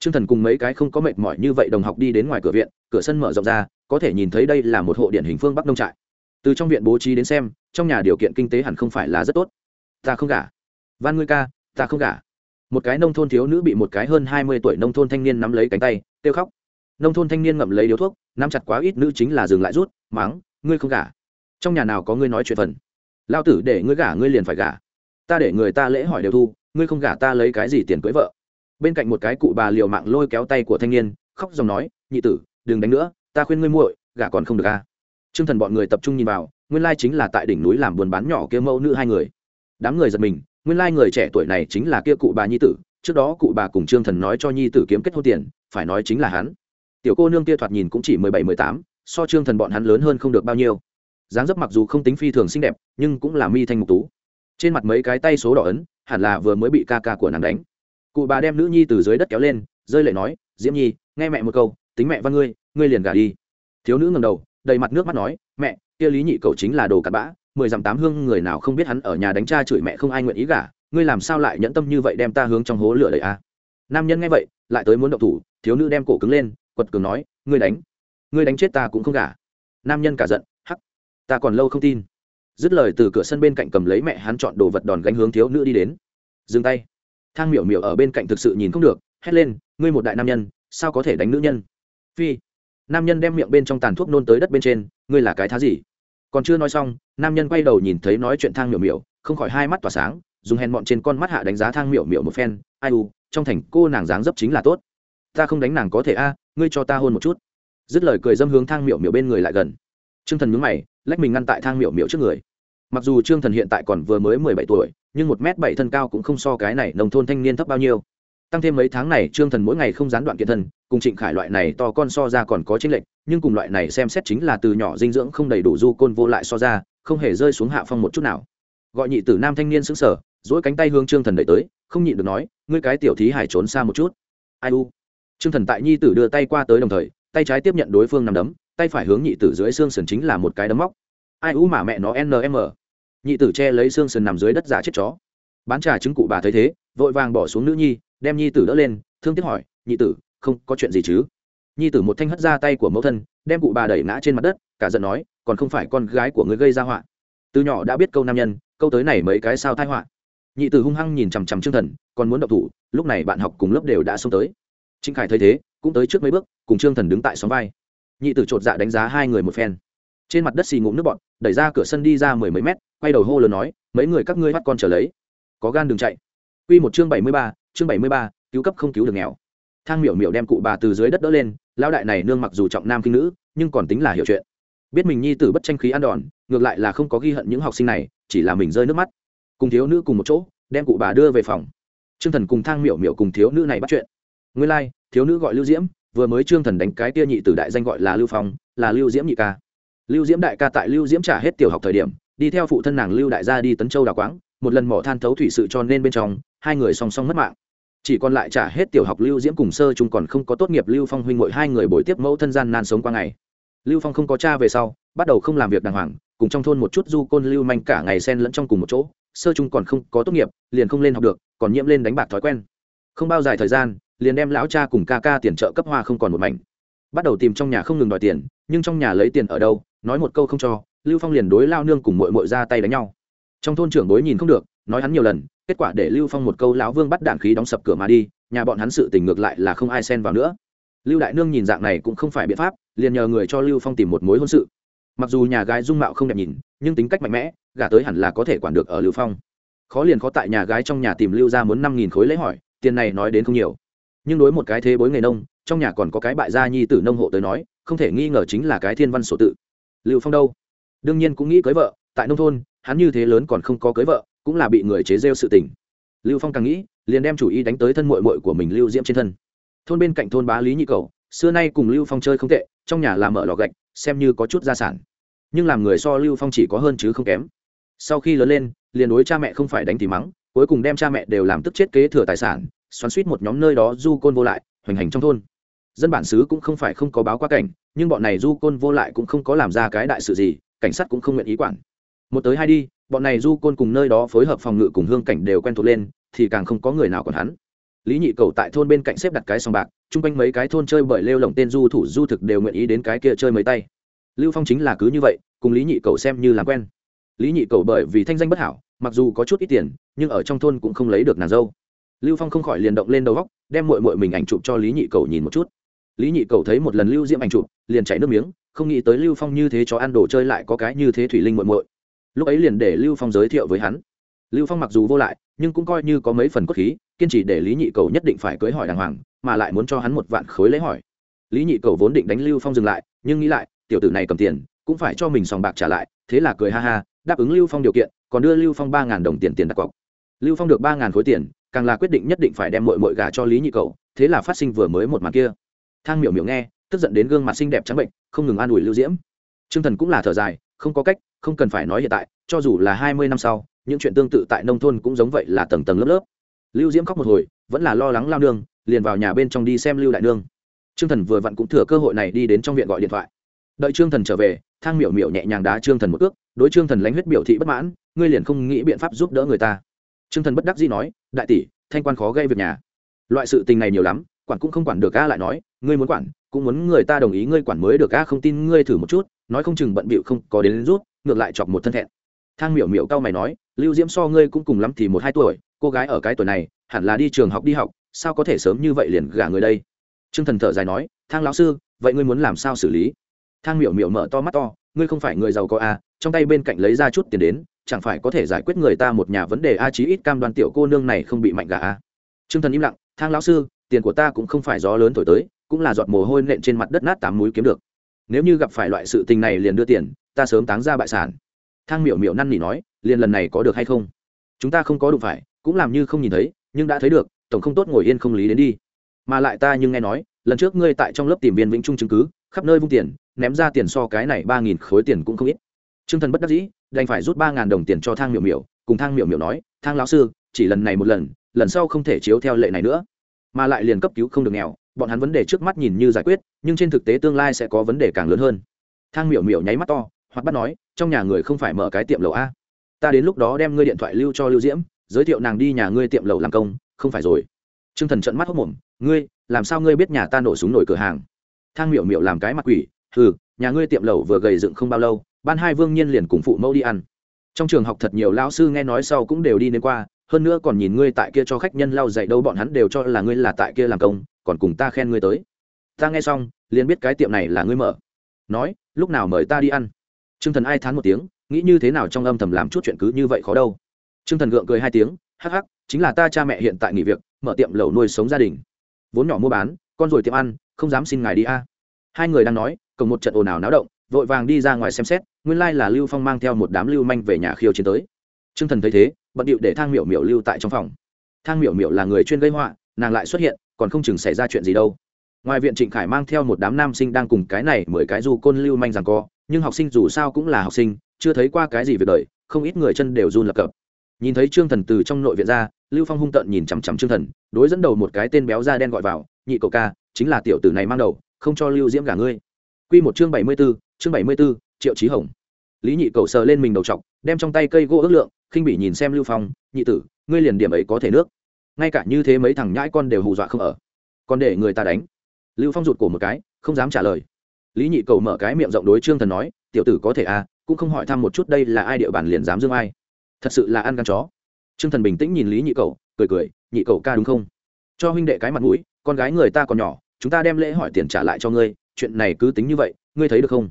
T r ư ơ n g thần cùng mấy cái không có mệt mỏi như vậy đồng học đi đến ngoài cửa viện, cửa sân mở rộng ra, có thể nhìn thấy đây là một hộ điển hình phương bắc nông trại. Từ trong viện bố trí đến xem, trong nhà điều kiện kinh tế hẳn không phải là rất tốt. Ta không gả. Van ngươi ca, ta không gả. Một cái nông thôn thiếu nữ bị một cái hơn hai mươi tuổi nông thôn thanh niên nắm lấy cánh tay, kêu khóc. Nông thôn thanh niên ngậm lấy điếu thuốc, nắm chặt quá ít nữ chính là dừng lại rút, mắng, ngươi không gả trong nhà nào có ngươi nói chuyện phần? Lao tử để ngươi gả, ngươi liền phải gả. Ta để người ta lễ hỏi đều thu, ngươi không gả ta lấy cái gì tiền cưới vợ? Bên cạnh một cái cụ bà liều mạng lôi kéo tay của thanh niên, khóc dòng nói, nhị tử, đừng đánh nữa, ta khuyên ngươi muội, gả còn không được a à. t r ư ơ n g thần bọn người tập trung nhìn vào, nguyên lai chính là tại đỉnh núi làm buôn bán nhỏ kia mẫu nữ hai người. Đám người giật mình, nguyên lai người trẻ tuổi này chính là kia cụ bà nhi tử, trước đó cụ bà cùng trương thần nói cho nhi tử kiếm kết hôn tiền, phải nói chính là hắn. Tiểu cô nương kia thoạt nhìn cũng chỉ mười bảy, mười tám, so trương thần bọn hắn lớn hơn không được bao nhiêu dáng dấp mặc dù không tính phi thường xinh đẹp, nhưng cũng là mi thanh mục tú. Trên mặt mấy cái tay số đỏ ấn, hẳn là vừa mới bị ca ca của nàng đánh. Cụ bà đem nữ nhi từ dưới đất kéo lên, rơi lệ nói, diễm nhi, nghe mẹ một câu, tính mẹ văn ngươi ngươi liền gả đi. Thiếu nữ ngầm đầu, đầy mặt nước mắt nói, mẹ, kia lý nhị cậu chính là đồ cặn bã, mười dặm tám hương người nào không biết hắn ở nhà đánh cha chửi mẹ không ai nguyện ý gả, ngươi làm sao lại nhẫn tâm như vậy đem ta hướng trong hố lửa đầy a à? nam nhân nghe vậy, lại tới muốn động thủ, thiếu nữ đem cổ cứng lên, quật cường nói, ngươi đánh ngươi đánh chết ta cũng không gả. Nam nhân cả giận ta còn lâu không tin. Dứt lời từ cửa sân bên cạnh cầm lấy mẹ hắn chọn đồ vật đòn gánh hướng thiếu nữ đi đến. Dừng tay. Thang miểu miểu ở bên cạnh thực sự nhìn không được, hét lên, ngươi một đại nam nhân, sao có thể đánh nữ nhân? Phi. Nam nhân đem miệng bên trong tàn thuốc nôn tới đất bên trên, ngươi là cái thá gì? Còn chưa nói xong, nam nhân quay đầu nhìn thấy nói chuyện thang miểu miểu, không khỏi hai mắt tỏa sáng, dùng hèn mọn trên con mắt hạ đánh giá thang miểu miểu một phen, ai u, trong thành cô nàng dáng dấp chính là tốt. Ta không đánh nàng có thể a, ngươi cho ta hôn một chút. Dứt lời cười dâm hướng thang miểu miểu bên người lại gần. T r ư ơ n g thần nhúng mày lách mình ngăn tại thang miểu miểu trước người. Mặc dù trương thần hiện tại còn vừa mới mười bảy tuổi, nhưng một m bảy thân cao cũng không so cái này nông thôn thanh niên thấp bao nhiêu. Tăng thêm mấy tháng này, trương thần mỗi ngày không gián đoạn kiện thân, cùng trịnh khải loại này to con so ra còn có chênh lệch, nhưng cùng loại này xem xét chính là từ nhỏ dinh dưỡng không đầy đủ du côn vô lại so ra, không hề rơi xuống hạ phong một chút nào. Gọi nhị tử nam thanh niên xứng sở dỗi cánh tay hướng trương thần đẩy tới, không nhịn được nói, ngươi cái tiểu thí hải trốn xa một chút. Ai u. Trương thần tại nhi tử đưa tay qua tới đồng thời, tay trái tiếp nhận đối phương nằm đấm tay phải hướng nhị tử dưới xương sườn chính là một cái đấm móc. Ai u mà mẹ nó nm nhị tử che lấy xương sườn nằm dưới đất giả chết chó. Bán trà trứng cụ bà thấy thế, vội vàng bỏ xuống nữ nhi, đem nhi tử đỡ lên, thương tiếc hỏi, nhị tử, không có chuyện gì chứ? Nhi tử một thanh hất ra tay của mẫu thân, đem cụ bà đẩy ngã trên mặt đất, cả giận nói, còn không phải con gái của người gây ra họa. Từ nhỏ đã biết câu nam nhân, câu tới này mấy cái sao thai họa. Nhị tử hung hăng nhìn chằm chằm trương thần, còn muốn động thủ, lúc này bạn học cùng lớp đều đã xông tới. Trinh khải thấy thế, cũng tới trước mấy bước, cùng trương thần đứng tại xóm vai nhị tử chột dạ đánh giá hai người một phen. Trên mặt đất xì ngụm nước bọn đẩy ra cửa sân đi ra mười mấy mét quay đầu hô lớn nói mấy người các ngươi bắt con trở lấy. Có gan đừng chạy. Quy một chương bảy mươi ba, chương bảy mươi ba, cứu cấp không cứu được nghèo. Thang miểu miểu đem cụ bà từ dưới đất đỡ lên lão đại này nương mặc dù trọng nam kinh nữ nhưng còn tính là hiểu chuyện. Biết mình nhi tử bất tranh khí ăn đòn ngược lại là không có ghi hận những học sinh này chỉ là mình rơi nước mắt. Cùng thiếu nữ cùng một chỗ đem cụ bà đưa về phòng. Trương thần cùng thang miểu miểu cùng thiếu nữ này bắt chuyện. Nguyên lai、like, thiếu nữ gọi lưu diễm vừa mới trương thần đánh cái tia nhị tử đại danh gọi là lưu phong, là lưu diễm nhị ca. Lưu diễm đại ca tại lưu diễm trả hết tiểu học thời điểm, đi theo phụ thân nàng lưu đại gia đi tấn châu đào quáng, một lần mỏ than thấu thủy sự cho nên bên trong, hai người song song mất mạng. Chỉ còn lại trả hết tiểu học lưu diễm cùng sơ chung còn không có tốt nghiệp lưu phong huynh ngội hai người bồi tiếp mẫu thân gian nan sống qua ngày. Lưu phong không có cha về sau, bắt đầu không làm việc đàng hoàng, cùng trong thôn một chút du côn lưu manh cả ngày sen lẫn trong cùng một chỗ, sơ chung còn không có tốt nghiệp, liền không lên học được, còn nhiễm lên đánh bạc thói quen. Không bao dài thời gian liền đem lão cha cùng ca ca tiền trợ cấp hoa không còn một mảnh. Bắt đầu tìm trong nhà không ngừng đòi tiền, nhưng trong nhà lấy tiền ở đâu, nói một câu không cho, lưu phong liền đối lao nương cùng mội mội ra tay đánh nhau. Trong thôn trưởng đối nhìn không được, nói hắn nhiều lần, kết quả để lưu phong một câu lão vương bắt đạn khí đóng sập cửa mà đi, nhà bọn hắn sự tình ngược lại là không ai xen vào nữa. Lưu đại nương nhìn dạng này cũng không phải biện pháp, liền nhờ người cho lưu phong tìm một mối hôn sự. Mặc dù nhà gái dung mạo không đẹp nhìn, nhưng tính cách mạnh mẽ, gả tới hẳn là có thể quản được ở lưu phong. Khó liền khó tại nhà gái trong nhà tìm lưu ra muốn năm nghìn khối lấy hỏi, tiền này nói đến không nhiều nhưng đối một cái thế bối nghề nông, trong nhà còn có cái bại gia nhi tử nông hộ tới nói, không thể nghi ngờ chính là cái thiên văn sổ tự. Lưu phong đâu? Đương nhiên cũng nghĩ cưới vợ, tại nông thôn, hắn như thế lớn còn không có cưới vợ, cũng là bị người chế rêu sự tình. Lưu phong càng nghĩ, liền đem chủ ý đánh tới thân mội mội của mình lưu diễm trên thân. Thôn bên cạnh thôn bá lý nhị cầu, xưa nay cùng lưu phong chơi không tệ, trong nhà làm mở lò gạch, xem như có chút gia sản. Nhưng làm người so lưu phong chỉ có hơn chứ không kém. Sau khi lớn lên, liền đối cha mẹ không phải đánh thì mắng, cuối cùng đem cha mẹ đều làm tức chết kế thừa tài sản xoắn suýt một nhóm nơi đó du côn vô lại, hoành hành trong thôn. Dân bản xứ cũng không phải không có báo qua cảnh, nhưng bọn này du côn vô lại cũng không có làm ra cái đại sự gì, cảnh sát cũng không nguyện ý quản. Một tới hai đi, bọn này du côn cùng nơi đó phối hợp phòng ngự cùng hương cảnh đều quen thuộc lên, thì càng không có người nào còn hắn. Lý nhị cầu tại thôn bên cạnh xếp đặt cái sòng bạc, chung quanh mấy cái thôn chơi bởi lêu lồng tên du thủ du thực đều nguyện ý đến cái kia chơi mấy tay. Lưu phong chính là cứ như vậy, cùng lý nhị cầu xem như làm quen. Lý nhị cầu bởi vì thanh danh bất hảo, mặc dù có chút ít tiền, nhưng ở trong thôn cũng không lấy được nàng dâu lưu phong không khỏi liền động lên đầu góc đem mội mội mình ảnh chụp cho lý nhị cầu nhìn một chút. Lý nhị cầu thấy một lần lưu diễm ảnh chụp, liền chảy nước miếng, không nghĩ tới lưu phong như thế cho ăn đồ chơi lại có cái như thế thủy linh muội muội. Lúc ấy liền để lưu phong giới thiệu với hắn. Lưu phong mặc dù vô lại, nhưng cũng coi như có mấy phần cốt khí, kiên trì để lý nhị cầu nhất định phải cưới hỏi đàng hoàng, mà lại muốn cho hắn một vạn khối lấy hỏi. Lý nhị cầu vốn định đánh lưu phong dừng lại, nhưng nghĩ lại, tiểu tử này cầm tiền, cũng phải cho mình sòng bạc trả lại, thế là cười ha ha, đáp ứng lưu phong điều kiện, còn đưa lưu phong ba ngàn đồng tiền tiền đặt cọc. Lưu phong được ba ngàn khối tiền càng là quyết định nhất định phải đem mội mội gà cho lý nhị cậu, thế là phát sinh vừa mới một màn kia. Thang miểu miểu nghe tức giận đến gương mặt xinh đẹp trắng bệnh không ngừng an ủi lưu diễm. T r ư ơ n g thần cũng là thở dài không có cách không cần phải nói hiện tại cho dù là hai mươi năm sau những chuyện tương tự tại nông thôn cũng giống vậy là tầng tầng lớp lớp. Lưu diễm khóc một hồi vẫn là lo lắng lao nương liền vào nhà bên trong đi xem lưu đại nương. T r ư ơ n g thần vừa vặn cũng thừa cơ hội này đi đến trong viện gọi điện thoại. Đợi trương thần trở về thang miểu miểu nhẹ nhàng đá trương thần một ước đối trương thần lãnh huyết biểu thị bất mãn ngươi liền không nghĩ biện pháp giúp đỡ người ta trương thần bất đắc dĩ nói đại tỷ thanh quan khó gây việc nhà. Loại sự tình này nhiều lắm quản cũng không quản được a lại nói ngươi muốn quản cũng muốn người ta đồng ý ngươi quản mới được a không tin ngươi thử một chút nói không chừng bận bịu không có đến, đến rút ngược lại chọc một thân thẹn. Thang miểu miểu cao mày nói lưu diễm so ngươi cũng cùng lắm thì một hai tuổi cô gái ở cái tuổi này hẳn là đi trường học đi học sao có thể sớm như vậy liền gả người đây? Trương thần thở dài nói thang lão sư vậy ngươi muốn làm sao xử lý? Thang miểu miểu mở to mắt to ngươi không phải người giàu có à? Trong tay bên cạnh lấy ra chút tiền đến, chẳng phải có thể giải quyết người ta một nhà vấn đề a, chí ít cam đoan tiểu cô nương này không bị mạnh gà a. T thần im lặng, thang lão sư, tiền của ta cũng không phải gió lớn thổi tới, cũng là giọt mồ hôi nện trên mặt đất nát tám múi kiếm được. Nếu như gặp phải loại sự tình này liền đưa tiền, ta sớm táng ra bại sản. Thang miểu miểu năn nỉ nói, liền lần này có được hay không? Chúng ta không có đụng phải, cũng làm như không nhìn thấy, nhưng đã thấy được, tổng không tốt ngồi yên không lý đến đi. Mà lại ta nhưng nghe nói, lần trước ngươi tại trong lớp tìm viên vĩnh trung chứng cứ, khắp nơi vung tiền, ném ra tiền so cái này ba nghìn khối tiền cũng không ít. Trương thần bất đắc dĩ đành phải rút ba ngàn đồng tiền cho thang miểu miểu cùng thang miểu miểu nói thang lão sư chỉ lần này một lần lần sau không thể chiếu theo lệ này nữa. Mà lại liền cấp cứu không được nghèo bọn hắn vấn đề trước mắt nhìn như giải quyết nhưng trên thực tế tương lai sẽ có vấn đề càng lớn hơn. Thang miểu miểu nháy mắt to hoặc bắt nói trong nhà người không phải mở cái tiệm lầu a. Ta đến lúc đó đem ngươi điện thoại lưu cho lưu diễm giới thiệu nàng đi nhà ngươi tiệm lầu làm công không phải rồi. Trương thần trợn mắt hốc mồm ngươi làm sao ngươi biết nhà ta nổ súng nổi cửa hàng? Thang miểu miểu làm cái mặt quỷ "Hừ, nhà ngươi tiệm lẩu vừa gầy dựng không bao lâu ban hai vương nhiên liền cùng phụ mẫu đi ăn. Trong trường học thật nhiều lao sư nghe nói sau cũng đều đi đến qua, hơn nữa còn nhìn ngươi tại kia cho khách nhân lao dạy đâu bọn hắn đều cho là ngươi là tại kia làm công, còn cùng ta khen ngươi tới. Ta nghe xong, liền biết cái tiệm này là ngươi mở. Nói, lúc nào mời ta đi ăn? T r ư ơ n g thần ai thán một tiếng, nghĩ như thế nào trong âm thầm làm chút chuyện cứ như vậy khó đâu. T r ư ơ n g thần gượng cười hai tiếng, hắc hắc, chính là ta cha mẹ hiện tại nghỉ việc, mở tiệm lẩu nuôi sống gia đình. Vốn nhỏ mua bán, con rồi tiệm ăn, không dám xin ngài đi a. Hai người đang nói cộng một trận ồn ào náo động vội vàng đi ra ngoài xem xét, nguyên lai là lưu phong mang theo một đám lưu manh về nhà khiêu chiến tới. T r ư ơ n g thần thấy thế, bận điệu để thang miểu miểu lưu tại trong phòng. Thang miểu miểu là người chuyên gây họa, nàng lại xuất hiện, còn không chừng xảy ra chuyện gì đâu. Ngoài viện trịnh khải mang theo một đám nam sinh đang cùng cái này mười cái du côn lưu manh rằng co, nhưng học sinh dù sao cũng là học sinh, chưa thấy qua cái gì việc đời, không ít người chân đều run lập cập. Nhìn thấy trương thần từ trong nội viện ra, lưu phong hung tợn nhìn chằm chằm trương thần, đối dẫn đầu một cái tên béo da đen gọi vào, nhị cậu ca, chính là tiểu tử này mang đầu, không cho lưu diễm gả ngươi. Q một chương bảy mươi b ố chương bảy mươi b ố triệu trí hồng. Lý nhị cầu sờ lên mình đầu t đem trong tay cây gỗ ước lượng, khinh bị nhìn xem lưu phong, nhị tử, ngươi liền điểm ấy có thể nước. Ngay cả như thế mấy thằng nhãi con đều hù dọa không ở. Còn để người ta đánh. Lưu phong rụt cổ một cái, không dám trả lời. Lý nhị cầu mở cái miệng rộng đối trương thần nói, tiểu tử có thể à cũng không hỏi thăm một chút đây là ai địa bàn liền dám dương ai. Thật sự là ăn gan chó. Trương thần bình tĩnh nhìn lý nhị cầu, cười cười, nhị cầu ca đúng không? Cho huynh đệ cái mặt mũi, con gái người ta còn nhỏ, chúng ta đem lễ hỏi tiền trả lại cho ngươi, chuyện này cứ tính như vậy, ngươi thấy được không?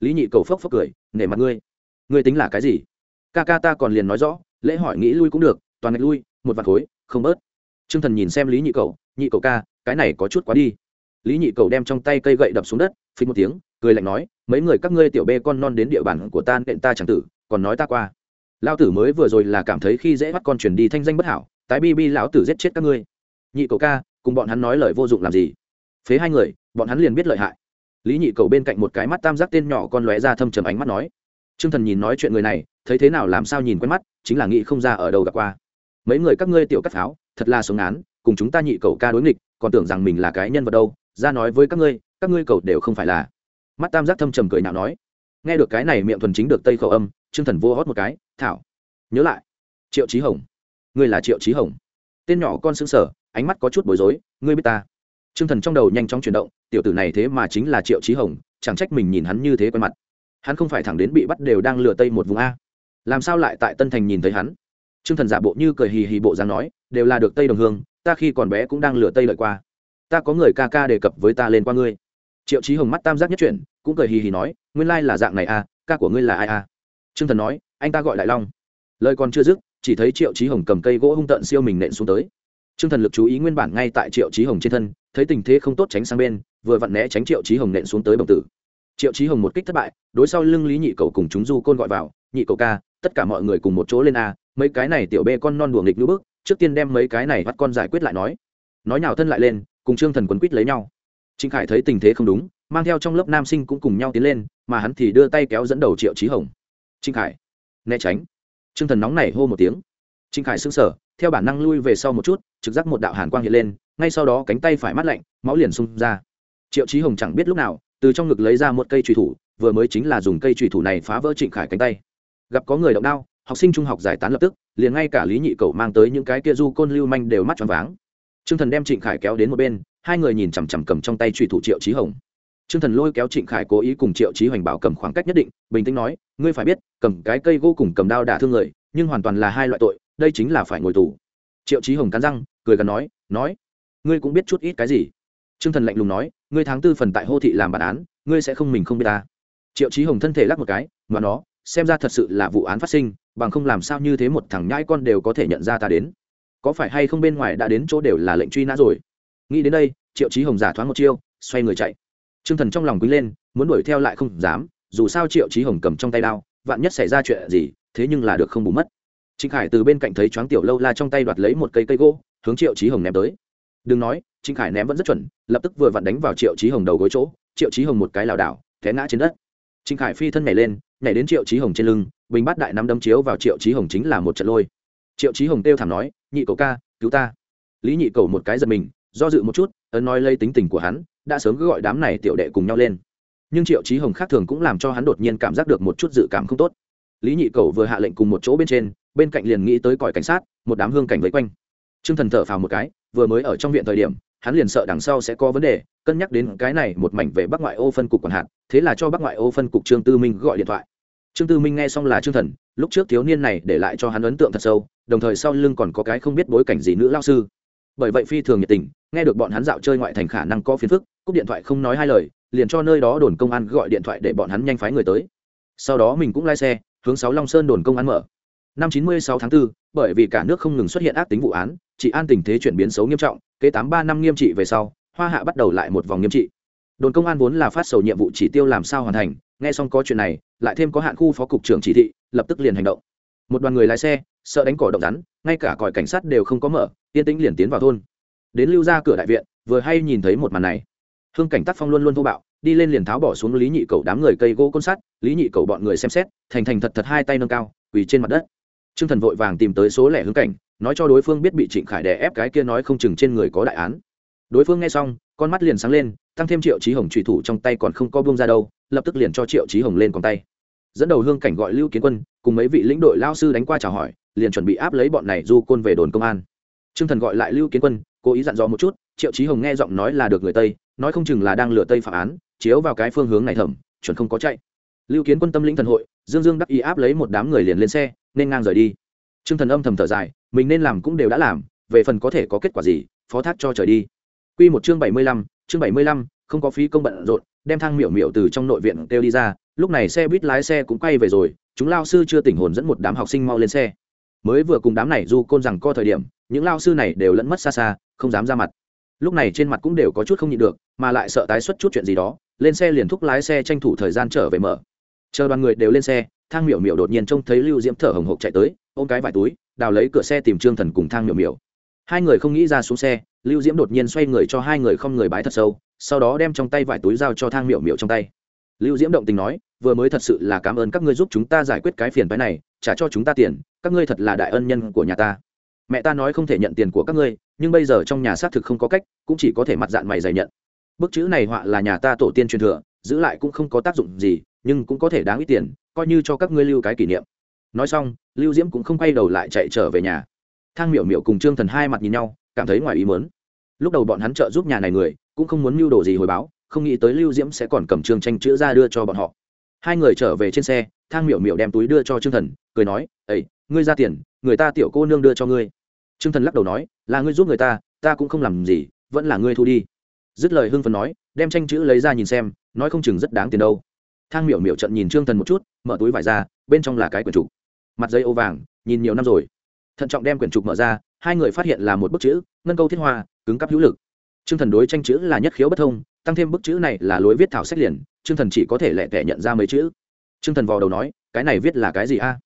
Lý nhị cầu phốc phốc cười, nể mặt ngươi ngươi tính là cái gì? Ca ca ta còn liền nói rõ, lễ hỏi nghĩ lui cũng được, toàn ngạch lui, một vạt khối, không bớt. Trương thần nhìn xem lý nhị cầu nhị cầu ca, cái này có chút quá đi. Lý nhị cầu đem trong tay cây gậy đập xuống đất, phí một tiếng, cười lạnh nói, mấy người các ngươi tiểu bê con non đến địa bàn của ta nện ta chẳng tử, còn nói ta qua. Lao tử mới vừa rồi là cảm thấy khi dễ bắt con chuyển đi thanh danh bất hảo, tái bi bi lão tử giết chết các ngươi. Nhị cầu ca, cùng bọn hắn nói lời vô dụng làm gì? Phế hai người, bọn hắn liền biết lợi hại lý nhị cầu bên cạnh một cái mắt tam giác tên nhỏ con lóe ra thâm trầm ánh mắt nói t r ư ơ n g thần nhìn nói chuyện người này, thấy thế nào làm sao nhìn quen mắt, chính là nghĩ không ra ở đâu gặp qua. Mấy người các ngươi tiểu cắt pháo, thật là sống án, cùng chúng ta nhị cầu ca đối nghịch, còn tưởng rằng mình là cái nhân vật đâu, ra nói với các ngươi các ngươi cầu đều không phải là. Mắt tam giác thâm trầm cười nhạo nói, nghe được cái này miệng thuần chính được tây khẩu âm chương thần vô hót một cái, thảo, nhớ lại, triệu trí hồng, ngươi là triệu trí hồng. Tên nhỏ con xứng sở ánh mắt có chút bối rối, ngươi biết ta? Trương thần trong đầu nhanh chóng chuyển động tiểu tử này thế mà chính là triệu Chí hồng chẳng trách mình nhìn hắn như thế quen mặt. Hắn không phải thẳng đến bị bắt đều đang lừa tây một vùng a. Làm sao lại tại tân thành nhìn thấy hắn? Trương thần giả bộ như cười hì hì bộ dáng nói đều là được tây đồng hương ta khi còn bé cũng đang lừa tây lợi qua. Ta có người ca ca đề cập với ta lên qua ngươi. Triệu chí hồng mắt tam giác nhất chuyển cũng cười hì hì nói nguyên lai là dạng này a, ca của ngươi là ai a? trương thần nói anh ta gọi đại long. Lời còn chưa dứt chỉ thấy triệu chí hồng cầm cây gỗ hung tận siêu mình nện xuống tới. Trương thần lực chú ý nguyên bản ngay tại triệu chí hồng trên thân thấy tình thế không tốt tránh sang bên, vừa vặn né tránh triệu chí hồng nện xuống tới bồng tử. Triệu chí hồng một kích thất bại, đối sau lưng lý nhị cầu cùng chúng du côn gọi vào, nhị cầu ca, tất cả mọi người cùng một chỗ lên a, mấy cái này tiểu bê con non đùa nghịch nữ bước trước tiên đem mấy cái này bắt con giải quyết lại nói. Nói nào thân lại lên, cùng trương thần quấn quýt lấy nhau. Trịnh khải thấy tình thế không đúng, mang theo trong lớp nam sinh cũng cùng nhau tiến lên, mà hắn thì đưa tay kéo dẫn đầu triệu trí hồng. Trịnh khải, né tránh. Trương thần nóng nảy hô một tiếng. Trịnh khải sững sờ, theo bản năng lui về sau một chút, trực giác một đạo hàn quang hiện lên ngay sau đó cánh tay phải mắt lạnh máu liền xung ra triệu trí hồng chẳng biết lúc nào từ trong ngực lấy ra một cây trùy thủ vừa mới chính là dùng cây trùy thủ này phá vỡ trịnh khải cánh tay gặp có người động đao học sinh trung học giải tán lập tức liền ngay cả lý nhị cầu mang tới những cái kia du côn lưu manh đều mắt tròn váng Trương Thần đem Trịnh Khải kéo đến một bên, hai người nhìn chằm chằm cầm trong tay trùy thủ Triệu Chí Hồng. Trương Thần lôi kéo Trịnh Khải cố ý cùng Triệu Chí Hoành bảo cầm khoảng cách nhất định, bình tĩnh nói, ngươi phải biết, cầm cái cây gỗ cùng cầm đao đả thương người, nhưng hoàn toàn là hai loại tội, đây chính là phải ngồi tù. Triệu Chí Hồng cắn răng, cười gắn nói, nói, ngươi cũng biết chút ít cái gì? Trương Thần lạnh lùng nói, ngươi tháng tư phần tại Hô thị làm bản án, ngươi sẽ không mình không biết ta. Triệu Chí Hồng thân thể lắc một cái, mà nó, xem ra thật sự là vụ án phát sinh, bằng không làm sao như thế một thằng nhãi con đều có thể nhận ra ta đến. Có phải hay không bên ngoài đã đến chỗ đều là lệnh truy nã rồi? Nghĩ đến đây triệu chí hồng giả thoáng một chiêu xoay người chạy. T r ư ơ n g thần trong lòng quý lên muốn đuổi theo lại không dám dù sao triệu chí hồng cầm trong tay đao vạn nhất xảy ra chuyện gì thế nhưng là được không bù mất. Trịnh khải từ bên cạnh thấy choáng tiểu lâu la trong tay đoạt lấy một cây cây gỗ hướng triệu chí hồng ném tới đừng nói, trịnh khải ném vẫn rất chuẩn, lập tức vừa vặn đánh vào triệu chí hồng đầu gối chỗ, triệu chí hồng một cái lảo đảo, té ngã trên đất. Trịnh khải phi thân nhảy lên, nhảy đến triệu chí hồng trên lưng, bình bát đại nắm đấm chiếu vào triệu chí hồng chính là một trận lôi. Triệu chí hồng kêu thảm nói, nhị cậu ca, cứu ta. Lý nhị cầu một cái giật mình, do dự một chút, ấn nói lây tính tình của hắn, đã sớm cứ gọi đám này tiểu đệ cùng nhau lên. Nhưng triệu chí hồng khác thường cũng làm cho hắn đột nhiên cảm giác được một chút dự cảm không tốt. Lý nhị cầu vừa hạ lệnh cùng một chỗ bên trên, bên cạnh liền nghĩ tới còi cảnh sát, một đám hương cảnh vây quanh. T r ư ơ n g thần thở phào một cái vừa mới ở trong viện thời điểm, hắn liền sợ đằng sau sẽ có vấn đề, cân nhắc đến cái này một mảnh về bắc ngoại ô phân cục còn hạn thế là cho bắc ngoại ô phân cục trương tư minh gọi điện thoại. Trương tư minh nghe xong là trương thần, lúc trước thiếu niên này để lại cho hắn ấn tượng thật sâu, đồng thời sau lưng còn có cái không biết bối cảnh gì nữ lao sư. Bởi vậy phi thường nhiệt tình, nghe được bọn hắn dạo chơi ngoại thành khả năng có phiền phức, cúp điện thoại không nói hai lời, liền cho nơi đó đồn công an gọi điện thoại để bọn hắn nhanh phái người tới. Sau đó mình cũng lái xe, hướng sáu long sơn đồn công an mở năm chín mươi sáu tháng 4, bởi vì cả nước không ngừng xuất hiện ác tính vụ án trị an tình thế chuyển biến xấu nghiêm trọng kế tám ba năm nghiêm trị về sau hoa hạ bắt đầu lại một vòng nghiêm trị. Đồn công an vốn là phát sầu nhiệm vụ chỉ tiêu làm sao hoàn thành nghe xong có chuyện này lại thêm có hạn khu phó cục trưởng chỉ thị lập tức liền hành động. Một đoàn người lái xe sợ đánh cỏ động rắn ngay cả còi cảnh sát đều không có mở yên tĩnh liền tiến vào thôn. Đến lưu ra cửa đại viện vừa hay nhìn thấy một màn này. Hương cảnh tác phong luôn luôn thô bạo đi lên liền tháo bỏ xuống lý nhị cầu đám người cây gỗ côn sắt lý nhị cầu bọn người xem xét thành thành thật thật hai tay nâng cao quỳ trên mặt đất. Trương thần vội vàng tìm tới số lẻ hương cảnh, nói cho đối phương biết bị trịnh khải đè ép cái kia nói không chừng trên người có đại án. Đối phương nghe xong, con mắt liền sáng lên, tăng thêm triệu Chí hồng chủy thủ trong tay còn không có buông ra đâu, lập tức liền cho triệu Chí hồng lên còn tay. Dẫn đầu hương cảnh gọi lưu kiến quân, cùng mấy vị lĩnh đội lao sư đánh qua chào hỏi, liền chuẩn bị áp lấy bọn này du côn về đồn công an. Trương thần gọi lại lưu kiến quân, cố ý dặn dò một chút, triệu Chí hồng nghe giọng nói là được người tây, nói không chừng là đang lừa tây phạm án, chiếu vào cái phương hướng này thẩm, chuẩn không có chạy. Lưu kiến quân tâm lĩnh thần hội, dương dương đắc ý áp lấy một đám người liền lên xe nên ngang rời đi. T r ư ơ n g thần âm thầm thở dài, mình nên làm cũng đều đã làm, về phần có thể có kết quả gì, phó thác cho trời đi. Q một chương bảy mươi lăm, chương bảy mươi lăm, không có phí công bận rộn, đem thang miểu miểu từ trong nội viện kêu đi ra, lúc này xe buýt lái xe cũng quay về rồi, chúng lao sư chưa tỉnh hồn dẫn một đám học sinh mau lên xe. Mới vừa cùng đám này du côn rằng co thời điểm, những lao sư này đều lẫn mất xa xa, không dám ra mặt. Lúc này trên mặt cũng đều có chút không nhịn được, mà lại sợ tái xuất chút chuyện gì đó, lên xe liền thúc lái xe tranh thủ thời gian trở về mở. Chờ đoàn người đều lên xe thang miểu miểu đột nhiên trông thấy lưu diễm thở hồng hộc chạy tới, ôm cái vải túi, đào lấy cửa xe tìm trương thần cùng thang miểu miểu. Hai người không nghĩ ra xuống xe, lưu diễm đột nhiên xoay người cho hai người không người bái thật sâu, sau đó đem trong tay vải túi giao cho thang miểu miểu trong tay. Lưu diễm động tình nói, vừa mới thật sự là cảm ơn các ngươi giúp chúng ta giải quyết cái phiền phái này, trả cho chúng ta tiền, các ngươi thật là đại ân nhân của nhà ta. Mẹ ta nói không thể nhận tiền của các ngươi, nhưng bây giờ trong nhà xác thực không có cách, cũng chỉ có thể mặt dạng mày dày nhận. Bức chữ này họa là nhà ta tổ tiên truyền thừa, giữ lại cũng không có tác dụng gì, nhưng cũng có thể đáng ít tiền coi như cho các ngươi lưu cái kỷ niệm. Nói xong, lưu diễm cũng không quay đầu lại chạy trở về nhà. Thang miểu miểu cùng trương thần hai mặt nhìn nhau, cảm thấy ngoài ý mớn lúc đầu bọn hắn trợ giúp nhà này người, cũng không muốn mưu đồ gì hồi báo, không nghĩ tới lưu diễm sẽ còn cầm trương tranh chữ ra đưa cho bọn họ. Hai người trở về trên xe, thang miểu miểu đem túi đưa cho trương thần, cười nói ấy ngươi ra tiền, người ta tiểu cô nương đưa cho ngươi. Trương thần lắc đầu nói, là ngươi giúp người ta ta cũng không làm gì, vẫn là ngươi thu đi. Dứt lời hưng phấn nói, đem tranh chữ lấy ra nhìn xem, nói không chừng rất đáng tiền đâu thang miểu miểu trận nhìn trương thần một chút, mở túi vải ra, bên trong là cái quyển trục. Mặt dây ô vàng, nhìn nhiều năm rồi. Thận trọng đem quyển trục mở ra, hai người phát hiện là một bức chữ, ngân câu thiết hoa, cứng cắp hữu lực. Trương thần đối tranh chữ là nhất khiếu bất thông, tăng thêm bức chữ này là lối viết thảo sách liền, trương thần chỉ có thể lẹ tẻ nhận ra mấy chữ. Trương thần vò đầu nói, cái này viết là cái gì a?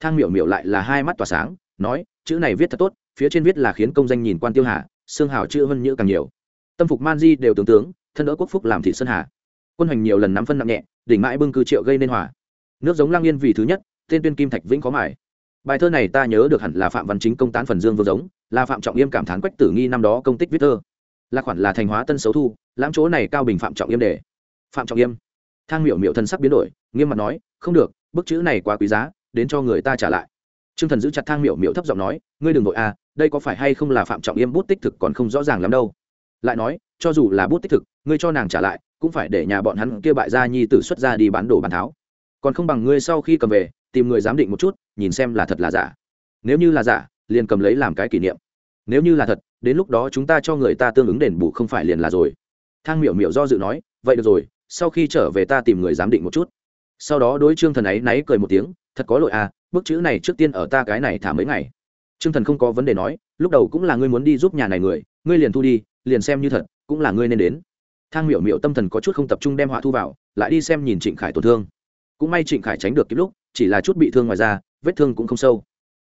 Thang miểu miểu lại là hai mắt tỏa sáng, nói, chữ này viết thật tốt, phía trên viết là khiến công danh nhìn quan tiêu hà, xương hào chữ hơn nhữ càng nhiều. Tâm phục man di đều tướng tướng thân đỡ quốc phúc làm thị sơn hà quân hành nhiều lần nắm phân nặng nhẹ, đỉnh mãi bưng cư triệu gây nên hòa. Nước giống lang yên vì thứ nhất, tên tuyên kim thạch vĩnh có mải bài thơ này ta nhớ được hẳn là phạm văn chính công tán phần dương vương giống, là phạm trọng yêm cảm thán quách tử nghi năm đó công tích viết thơ. Là khoản là thành hóa tân xấu thu lãm chỗ này cao bình phạm trọng yêm đề phạm trọng yêm. Thang miểu miểu thân sắc biến đổi, nghiêm mặt nói, không được, bức chữ này quá quý giá, đến cho người ta trả lại. Trương thần giữ chặt thang miểu miểu thấp giọng nói, ngươi đừng vội à đây có phải hay không là phạm trọng yêm bút tích thực còn không rõ ràng lắm đâu. Lại nói, cho dù là bút tích thực, ngươi cho nàng trả lại cũng phải để nhà bọn hắn kia bại gia nhi tử xuất ra đi bán đồ bán tháo. Còn không bằng ngươi sau khi cầm về, tìm người giám định một chút, nhìn xem là thật là giả. Nếu như là giả, liền cầm lấy làm cái kỷ niệm. Nếu như là thật, đến lúc đó chúng ta cho người ta tương ứng đền bù không phải liền là rồi. Thang miểu miểu do dự nói, vậy được rồi, sau khi trở về ta tìm người giám định một chút. Sau đó đối trương thần ấy náy cười một tiếng, thật có lỗi à bức chữ này trước tiên ở ta cái này thả mấy ngày. Trương thần không có vấn đề nói, lúc đầu cũng là ngươi muốn đi giúp nhà này người, ngươi liền thu đi, liền xem như thật, cũng là ngươi nên đến thang miểu miểu tâm thần có chút không tập trung đem họa thu vào, lại đi xem nhìn trịnh khải tổn thương. Cũng may trịnh khải tránh được kịp lúc, chỉ là chút bị thương ngoài ra vết thương cũng không sâu.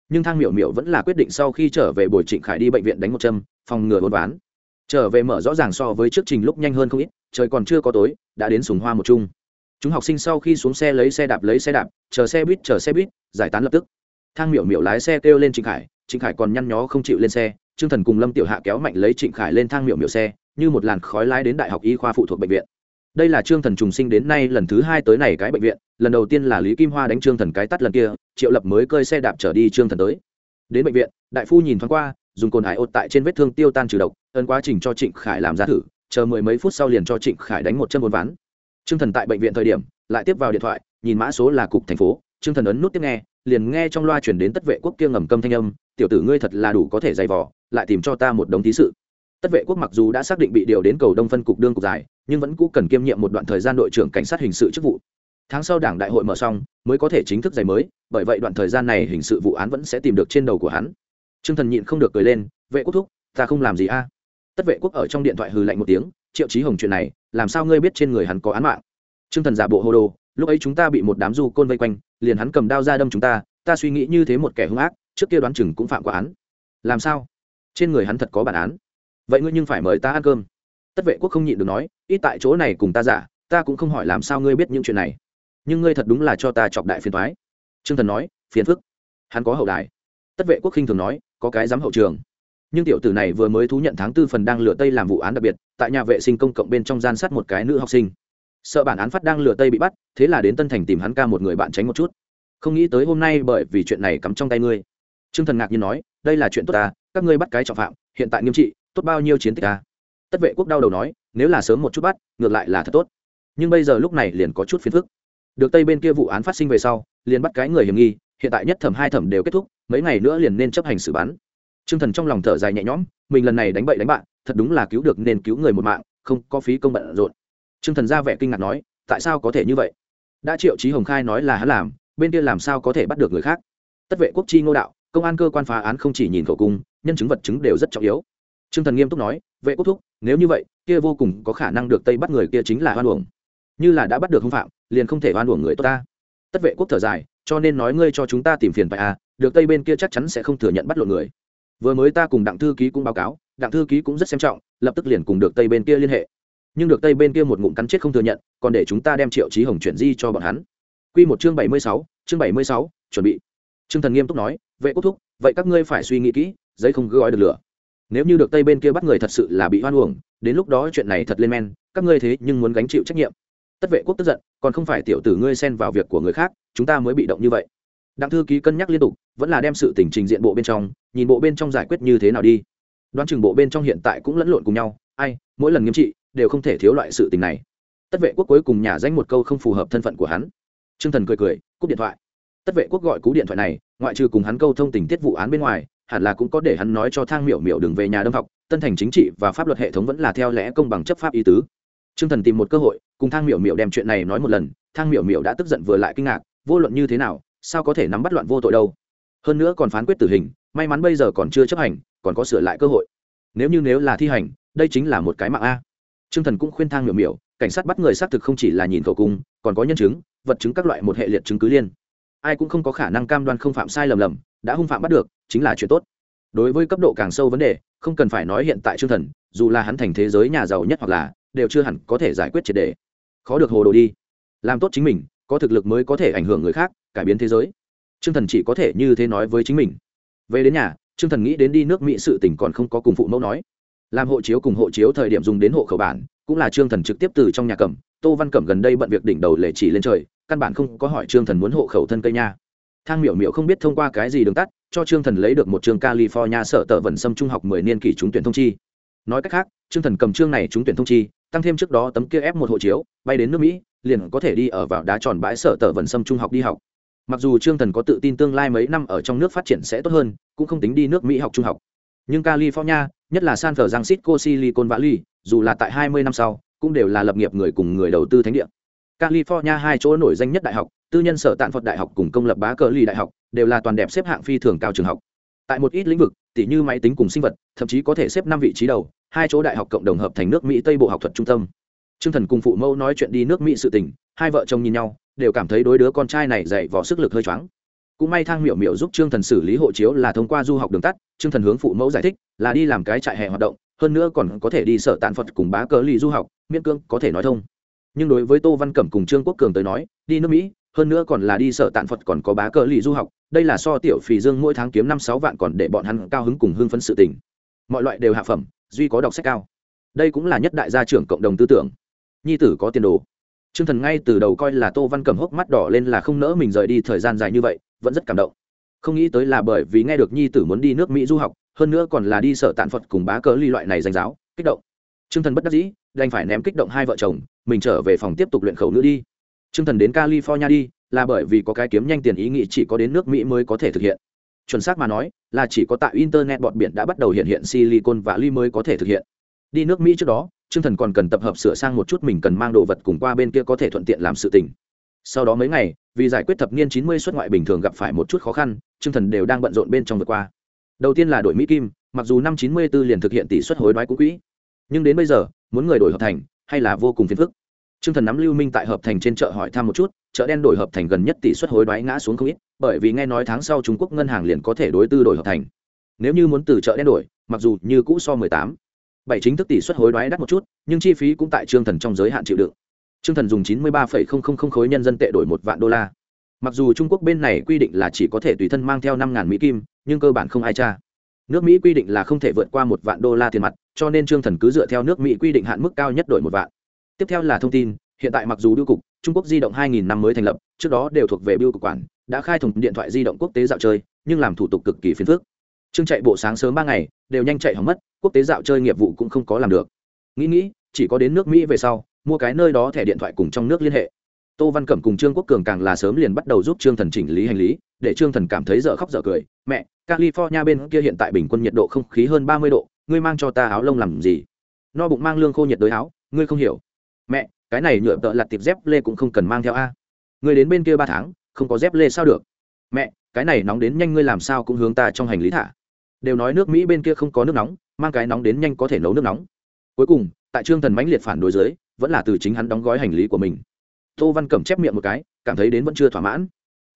Nhưng thang miểu miểu vẫn là quyết định sau khi trở về buổi trịnh khải đi bệnh viện đánh một châm, phòng ngừa buôn ván. Trở về mở rõ ràng so với trước trình lúc nhanh hơn không ít, trời còn chưa có tối, đã đến sùng hoa một chung. Chúng học sinh sau khi xuống xe lấy xe đạp lấy xe đạp, chờ xe buýt, chờ xe buýt, giải tán lập tức. Thang miểu miểu lái xe kêu lên trịnh khải trịnh khải còn nhăn nhó không chịu lên xe, trương thần cùng lâm tiểu hạ kéo mạnh lấy trịnh khải lên thang miểu miểu xe như một làn khói lái đến đại học y khoa phụ thuộc bệnh viện. Đây là trương thần trùng sinh đến nay lần thứ hai tới này cái bệnh viện, lần đầu tiên là lý kim hoa đánh trương thần cái tắt lần kia, triệu lập mới cơi xe đạp trở đi trương thần tới. Đến bệnh viện, đại phu nhìn thoáng qua, dùng cồn hải ốt tại trên vết thương tiêu tan trừ độc ân quá trình cho trịnh khải làm ra thử, chờ mười mấy phút sau liền cho trịnh khải đánh một chân bốn ván. Trương thần tại bệnh viện thời điểm, lại tiếp vào điện thoại, nhìn mã số là cục thành phố, trương thần ấn nút tiếp nghe, liền nghe trong loa chuyển đến tất vệ quốc kia ngầm câm thanh âm, tiểu tử ngươi thật là đủ có thể dày vò, lại tìm cho ta một đống thí sự tất vệ quốc mặc dù đã xác định bị điều đến cầu đông phân cục đương cục dài nhưng vẫn cũ cần kiêm nhiệm một đoạn thời gian đội trưởng cảnh sát hình sự chức vụ. Tháng sau đảng đại hội mở xong, mới có thể chính thức giày mới, bởi vậy đoạn thời gian này hình sự vụ án vẫn sẽ tìm được trên đầu của hắn. T r ư ơ n g thần nhịn không được cười lên, vệ quốc thúc, ta không làm gì a. Tất vệ quốc ở trong điện thoại hừ lạnh một tiếng, triệu trí hồng chuyện này, làm sao ngươi biết trên người hắn có án mạng? T r ư ơ n g thần giả bộ hồ đồ, lúc ấy chúng ta bị một đám du côn vây quanh, liền hắn cầm đao ra đâm chúng ta ta suy nghĩ như thế một kẻ hung ác, trước kia đoán chừng cũng phạm quả án. Làm sao? Trên người hắn thật có bản án vậy ngươi nhưng phải mời ta ăn cơm. Tất vệ quốc không nhịn được nói ít tại chỗ này cùng ta giả, ta cũng không hỏi làm sao ngươi biết những chuyện này. Nhưng ngươi thật đúng là cho ta chọc đại phiền thoái trương thần nói, phiền phức. Hắn có hậu đài. Tất vệ quốc khinh thường nói, có cái giám hậu trường. Nhưng tiểu tử này vừa mới thú nhận tháng tư phần đang lừa tây làm vụ án đặc biệt, tại nhà vệ sinh công cộng bên trong gian sát một cái nữ học sinh. Sợ bản án phát đang lừa tây bị bắt, thế là đến tân thành tìm hắn ca một người bạn tránh một chút. Không nghĩ tới hôm nay bởi vì chuyện này cắm trong tay ngươi. Trương thần ngạc nhiên nói, đây là chuyện tốt ta, các ngươi bắt cái trọng phạm, hiện tại nghiêm trị tốt bao nhiêu chiến tích ta tất vệ quốc đau đầu nói, nếu là sớm một chút bắt, ngược lại là thật tốt. Nhưng bây giờ lúc này liền có chút phiền phức. Được tây bên kia vụ án phát sinh về sau, liền bắt cái người hiểm nghi, hiện tại nhất thẩm hai thẩm đều kết thúc, mấy ngày nữa liền nên chấp hành xử bắn. Trương thần trong lòng thở dài nhẹ nhõm, mình lần này đánh bậy đánh bạn, thật đúng là cứu được nên cứu người một mạng, không có phí công bận rộn. Trương thần ra vẻ kinh ngạc nói, tại sao có thể như vậy? Đã triệu trí hồng khai nói là hắn làm, bên kia làm sao có thể bắt được người khác? Tất vệ quốc chi ngô đạo, công an cơ quan phá án không chỉ nhìn khẩu cung, nhân chứng vật chứng đều rất trọng yếu. Trương thần nghiêm túc nói vệ quốc thúc nếu như vậy kia vô cùng có khả năng được tây bắt người kia chính là hoan uổng. Như là đã bắt được hung phạm liền không thể hoan uổng người tốt ta. Tất vệ quốc thở dài cho nên nói ngươi cho chúng ta tìm phiền phải à được tây bên kia chắc chắn sẽ không thừa nhận bắt lộn người. Vừa mới ta cùng đặng thư ký cũng báo cáo đặng thư ký cũng rất xem trọng lập tức liền cùng được tây bên kia liên hệ. Nhưng được tây bên kia một ngụm cắn chết không thừa nhận còn để chúng ta đem triệu trí hồng chuyển di cho bọn hắn. Quy một chương bảy mươi sáu, chương bảy mươi sáu, chuẩn bị. Trương Thần nghiêm túc nói, "Vệ quốc thúc, vậy các ngươi phải suy nghĩ kỹ, giấy không gói được lửa nếu như được tây bên kia bắt người thật sự là bị hoan uổng, đến lúc đó chuyện này thật lên men, các ngươi thế nhưng muốn gánh chịu trách nhiệm. Tất vệ quốc tức giận, còn không phải tiểu tử ngươi xen vào việc của người khác, chúng ta mới bị động như vậy. Đặng thư ký cân nhắc liên tục, vẫn là đem sự tình trình diện bộ bên trong, nhìn bộ bên trong giải quyết như thế nào đi. Đoán chừng bộ bên trong hiện tại cũng lẫn lộn cùng nhau, ai, mỗi lần nghiêm trị, đều không thể thiếu loại sự tình này. Tất vệ quốc cuối cùng nhả danh một câu không phù hợp thân phận của hắn. T r ư ơ n g thần cười cười, cúp điện thoại. Tất vệ quốc gọi cú điện thoại này, ngoại trừ cùng hắn câu thông tình tiết vụ án bên ngoài hẳn là cũng có để hắn nói cho thang miểu miểu đừng về nhà đâm học, tân thành chính trị và pháp luật hệ thống vẫn là theo lẽ công bằng chấp pháp ý tứ. T r ư ơ n g thần tìm một cơ hội, cùng thang miểu miểu đem chuyện này nói một lần, thang miểu miểu đã tức giận vừa lại kinh ngạc, vô luận như thế nào, sao có thể nắm bắt loạn vô tội đâu. Hơn nữa còn phán quyết tử hình, may mắn bây giờ còn chưa chấp hành, còn có sửa lại cơ hội. Nếu như nếu là thi hành, đây chính là một cái mạng a. T r ư ơ n g thần cũng khuyên thang miểu miểu, cảnh sát bắt người xác thực không chỉ là nhìn khẩu cung, còn có nhân chứng, vật chứng các loại một hệ liệt chứng cứ liên. Ai cũng không có khả năng cam đoan không phạm sai lầm lầm đã hung phạm bắt được, chính là chuyện tốt. Đối với cấp độ càng sâu vấn đề, không cần phải nói hiện tại chương thần, dù là hắn thành thế giới nhà giàu nhất hoặc là, đều chưa hẳn có thể giải quyết triệt đề. Khó được hồ đồ đi. Làm tốt chính mình, có thực lực mới có thể ảnh hưởng người khác, cải biến thế giới. Chương thần chỉ có thể như thế nói với chính mình. Về đến nhà chương thần nghĩ đến đi nước mỹ sự tỉnh còn không có cùng phụ mẫu nói. Làm hộ chiếu cùng hộ chiếu thời điểm dùng đến hộ khẩu bản, cũng là trương thần trực tiếp từ trong nhà cẩm tô văn cẩm gần đây bận việc đỉnh đầu lệ chỉ lên trời, căn bản không có hỏi trương thần muốn hộ khẩu thân cây nha thang miểu miểu không biết thông qua cái gì đường tắt, cho trương thần lấy được một trường california sở tờ vận xâm trung học mười niên kỷ trúng tuyển thông chi. Nói cách khác, trương thần cầm trương này trúng tuyển thông chi, tăng thêm trước đó tấm kia ép một hộ chiếu, bay đến nước mỹ, liền có thể đi ở vào đá tròn bãi sở tờ vận xâm trung học đi học. Mặc dù trương thần có tự tin tương lai mấy năm ở trong nước phát triển sẽ tốt hơn, cũng không tính đi nước mỹ học trung học. Nhưng california, nhất là san francisco, silicon valley, dù là tại hai mươi năm sau, cũng đều là lập nghiệp người cùng người đầu tư thánh địa california hai chỗ nổi danh nhất đại học, tư nhân sở tạn phật đại học cùng công lập bá cờ lì đại học, đều là toàn đẹp xếp hạng phi thường cao trường học. Tại một ít lĩnh vực tỷ như máy tính cùng sinh vật, thậm chí có thể xếp năm vị trí đầu, hai chỗ đại học cộng đồng hợp thành nước mỹ tây bộ học thuật trung tâm. T r ư ơ n g thần cùng phụ mẫu nói chuyện đi nước mỹ sự tình, hai vợ chồng nhìn nhau, đều cảm thấy đối đứa con trai này dạy vỏ sức lực hơi choáng. Cũng may thang miểu miểu giúp trương thần xử lý hộ chiếu là thông qua du học đường tắt, trương thần hướng phụ mẫu giải thích là đi làm cái trại hè hoạt động, hơn nữa còn có thể đi sở tàn phật cùng bá cờ lì du học, miễn cương có thể nói thông nhưng đối với tô văn cẩm cùng trương quốc cường tới nói, đi nước mỹ, hơn nữa còn là đi sợ tạn phật còn có bá cờ lì du học, đây là so tiểu phì dương mỗi tháng kiếm năm sáu vạn còn để bọn hắn cao hứng cùng hưng phấn sự tình. Mọi loại đều hạ phẩm, duy có đọc sách cao. Đây cũng là nhất đại gia trưởng cộng đồng tư tưởng. Nhi tử có tiền đồ. T r ư ơ n g thần ngay từ đầu coi là tô văn cầm hốc mắt đỏ lên là không nỡ mình rời đi thời gian dài như vậy, vẫn rất cảm động. Không nghĩ tới là bởi vì nghe được nhi tử muốn đi nước mỹ du học, hơn nữa còn là đi sở tạn phật cùng bá cờ ly loại này danh giáo, kích động. T r ư ơ n g thần bất đắc dĩ đành phải ném kích động hai vợ chồng, mình trở về phòng tiếp tục luyện khẩu nữa đi. T r ư ơ n g thần đến california đi, là bởi vì có cái kiếm nhanh tiền ý nghĩ chỉ có đến nước mỹ mới có thể thực hiện. Chuẩn xác mà nói, là chỉ có tại internet bọn biển đã bắt đầu hiện hiện silicon và ly mới có thể thực hiện. Đi nước mỹ trước đó t r ư ơ n g thần còn cần tập hợp sửa sang một chút mình cần mang đồ vật cùng qua bên kia có thể thuận tiện làm sự tình. Sau đó mấy ngày, vì giải quyết thập niên chín mươi xuất ngoại bình thường gặp phải một chút khó khăn t r ư ơ n g thần đều đang bận rộn bên trong vượt qua. Đầu tiên là đội mỹ kim, mặc dù năm chín mươi 94 liền thực hiện tỷ suất hối đoái cũ quỹ. Nhưng đến bây giờ muốn người đổi hợp thành hay là vô cùng phiền phức Trương Thần nắm Lưu Minh tại hợp thành trên chợ hỏi thăm một chút, chợ đen đổi hợp thành gần nhất tỷ suất hối đoái ngã xuống không ít, bởi vì nghe nói tháng sau Trung Quốc ngân hàng liền có thể đối tư đổi hợp thành. Nếu như muốn từ chợ đen đổi, mặc dù như cũ so 18, bảy chính thức tỷ suất hối đoái đắt một chút, nhưng chi phí cũng tại Trương Thần trong giới hạn chịu đựng. Trương Thần dùng 93,000 khối nhân dân tệ đổi một vạn đô la. Mặc dù Trung Quốc bên này quy định là chỉ có thể tùy thân mang theo 5000 mỹ kim, nhưng cơ bản không ai tra nước mỹ quy định là không thể vượt qua một vạn đô la tiền mặt, cho nên trương thần cứ dựa theo nước mỹ quy định hạn mức cao nhất đổi một vạn. Tiếp theo là thông tin, hiện tại mặc dù biêu cục trung quốc di động 2000 năm mới thành lập, trước đó đều thuộc về biêu cục quản, đã khai thùng điện thoại di động quốc tế dạo chơi, nhưng làm thủ tục cực kỳ phiền phức. Trương chạy bộ sáng sớm ba ngày, đều nhanh chạy hỏng mất, quốc tế dạo chơi nghiệp vụ cũng không có làm được. Nghĩ nghĩ, chỉ có đến nước mỹ về sau, mua cái nơi đó thẻ điện thoại cùng trong nước liên hệ. Tô văn cẩm cùng trương quốc cường càng là sớm liền bắt đầu giúp trương thần chỉnh lý hành lý, để trương thần cảm thấy dở khóc dở cười. Mẹ california bên kia hiện tại bình quân nhiệt độ không khí hơn ba mươi độ, ngươi mang cho ta áo lông làm gì? No bụng mang lương khô nhiệt đới áo, ngươi không hiểu. Mẹ, cái này nhựa tợ lặt tiệp dép lê cũng không cần mang theo a. Ngươi đến bên kia ba tháng, không có dép lê sao được? Mẹ, cái này nóng đến nhanh ngươi làm sao cũng hướng ta trong hành lý thả. Đều nói nước mỹ bên kia không có nước nóng, mang cái nóng đến nhanh có thể nấu nước nóng. Cuối cùng, tại trương thần mãnh liệt phản đối giới vẫn là từ chính hắn đóng gói hành lý của mình. Tô văn cẩm chép miệng một cái, cảm thấy đến vẫn chưa thỏa mãn.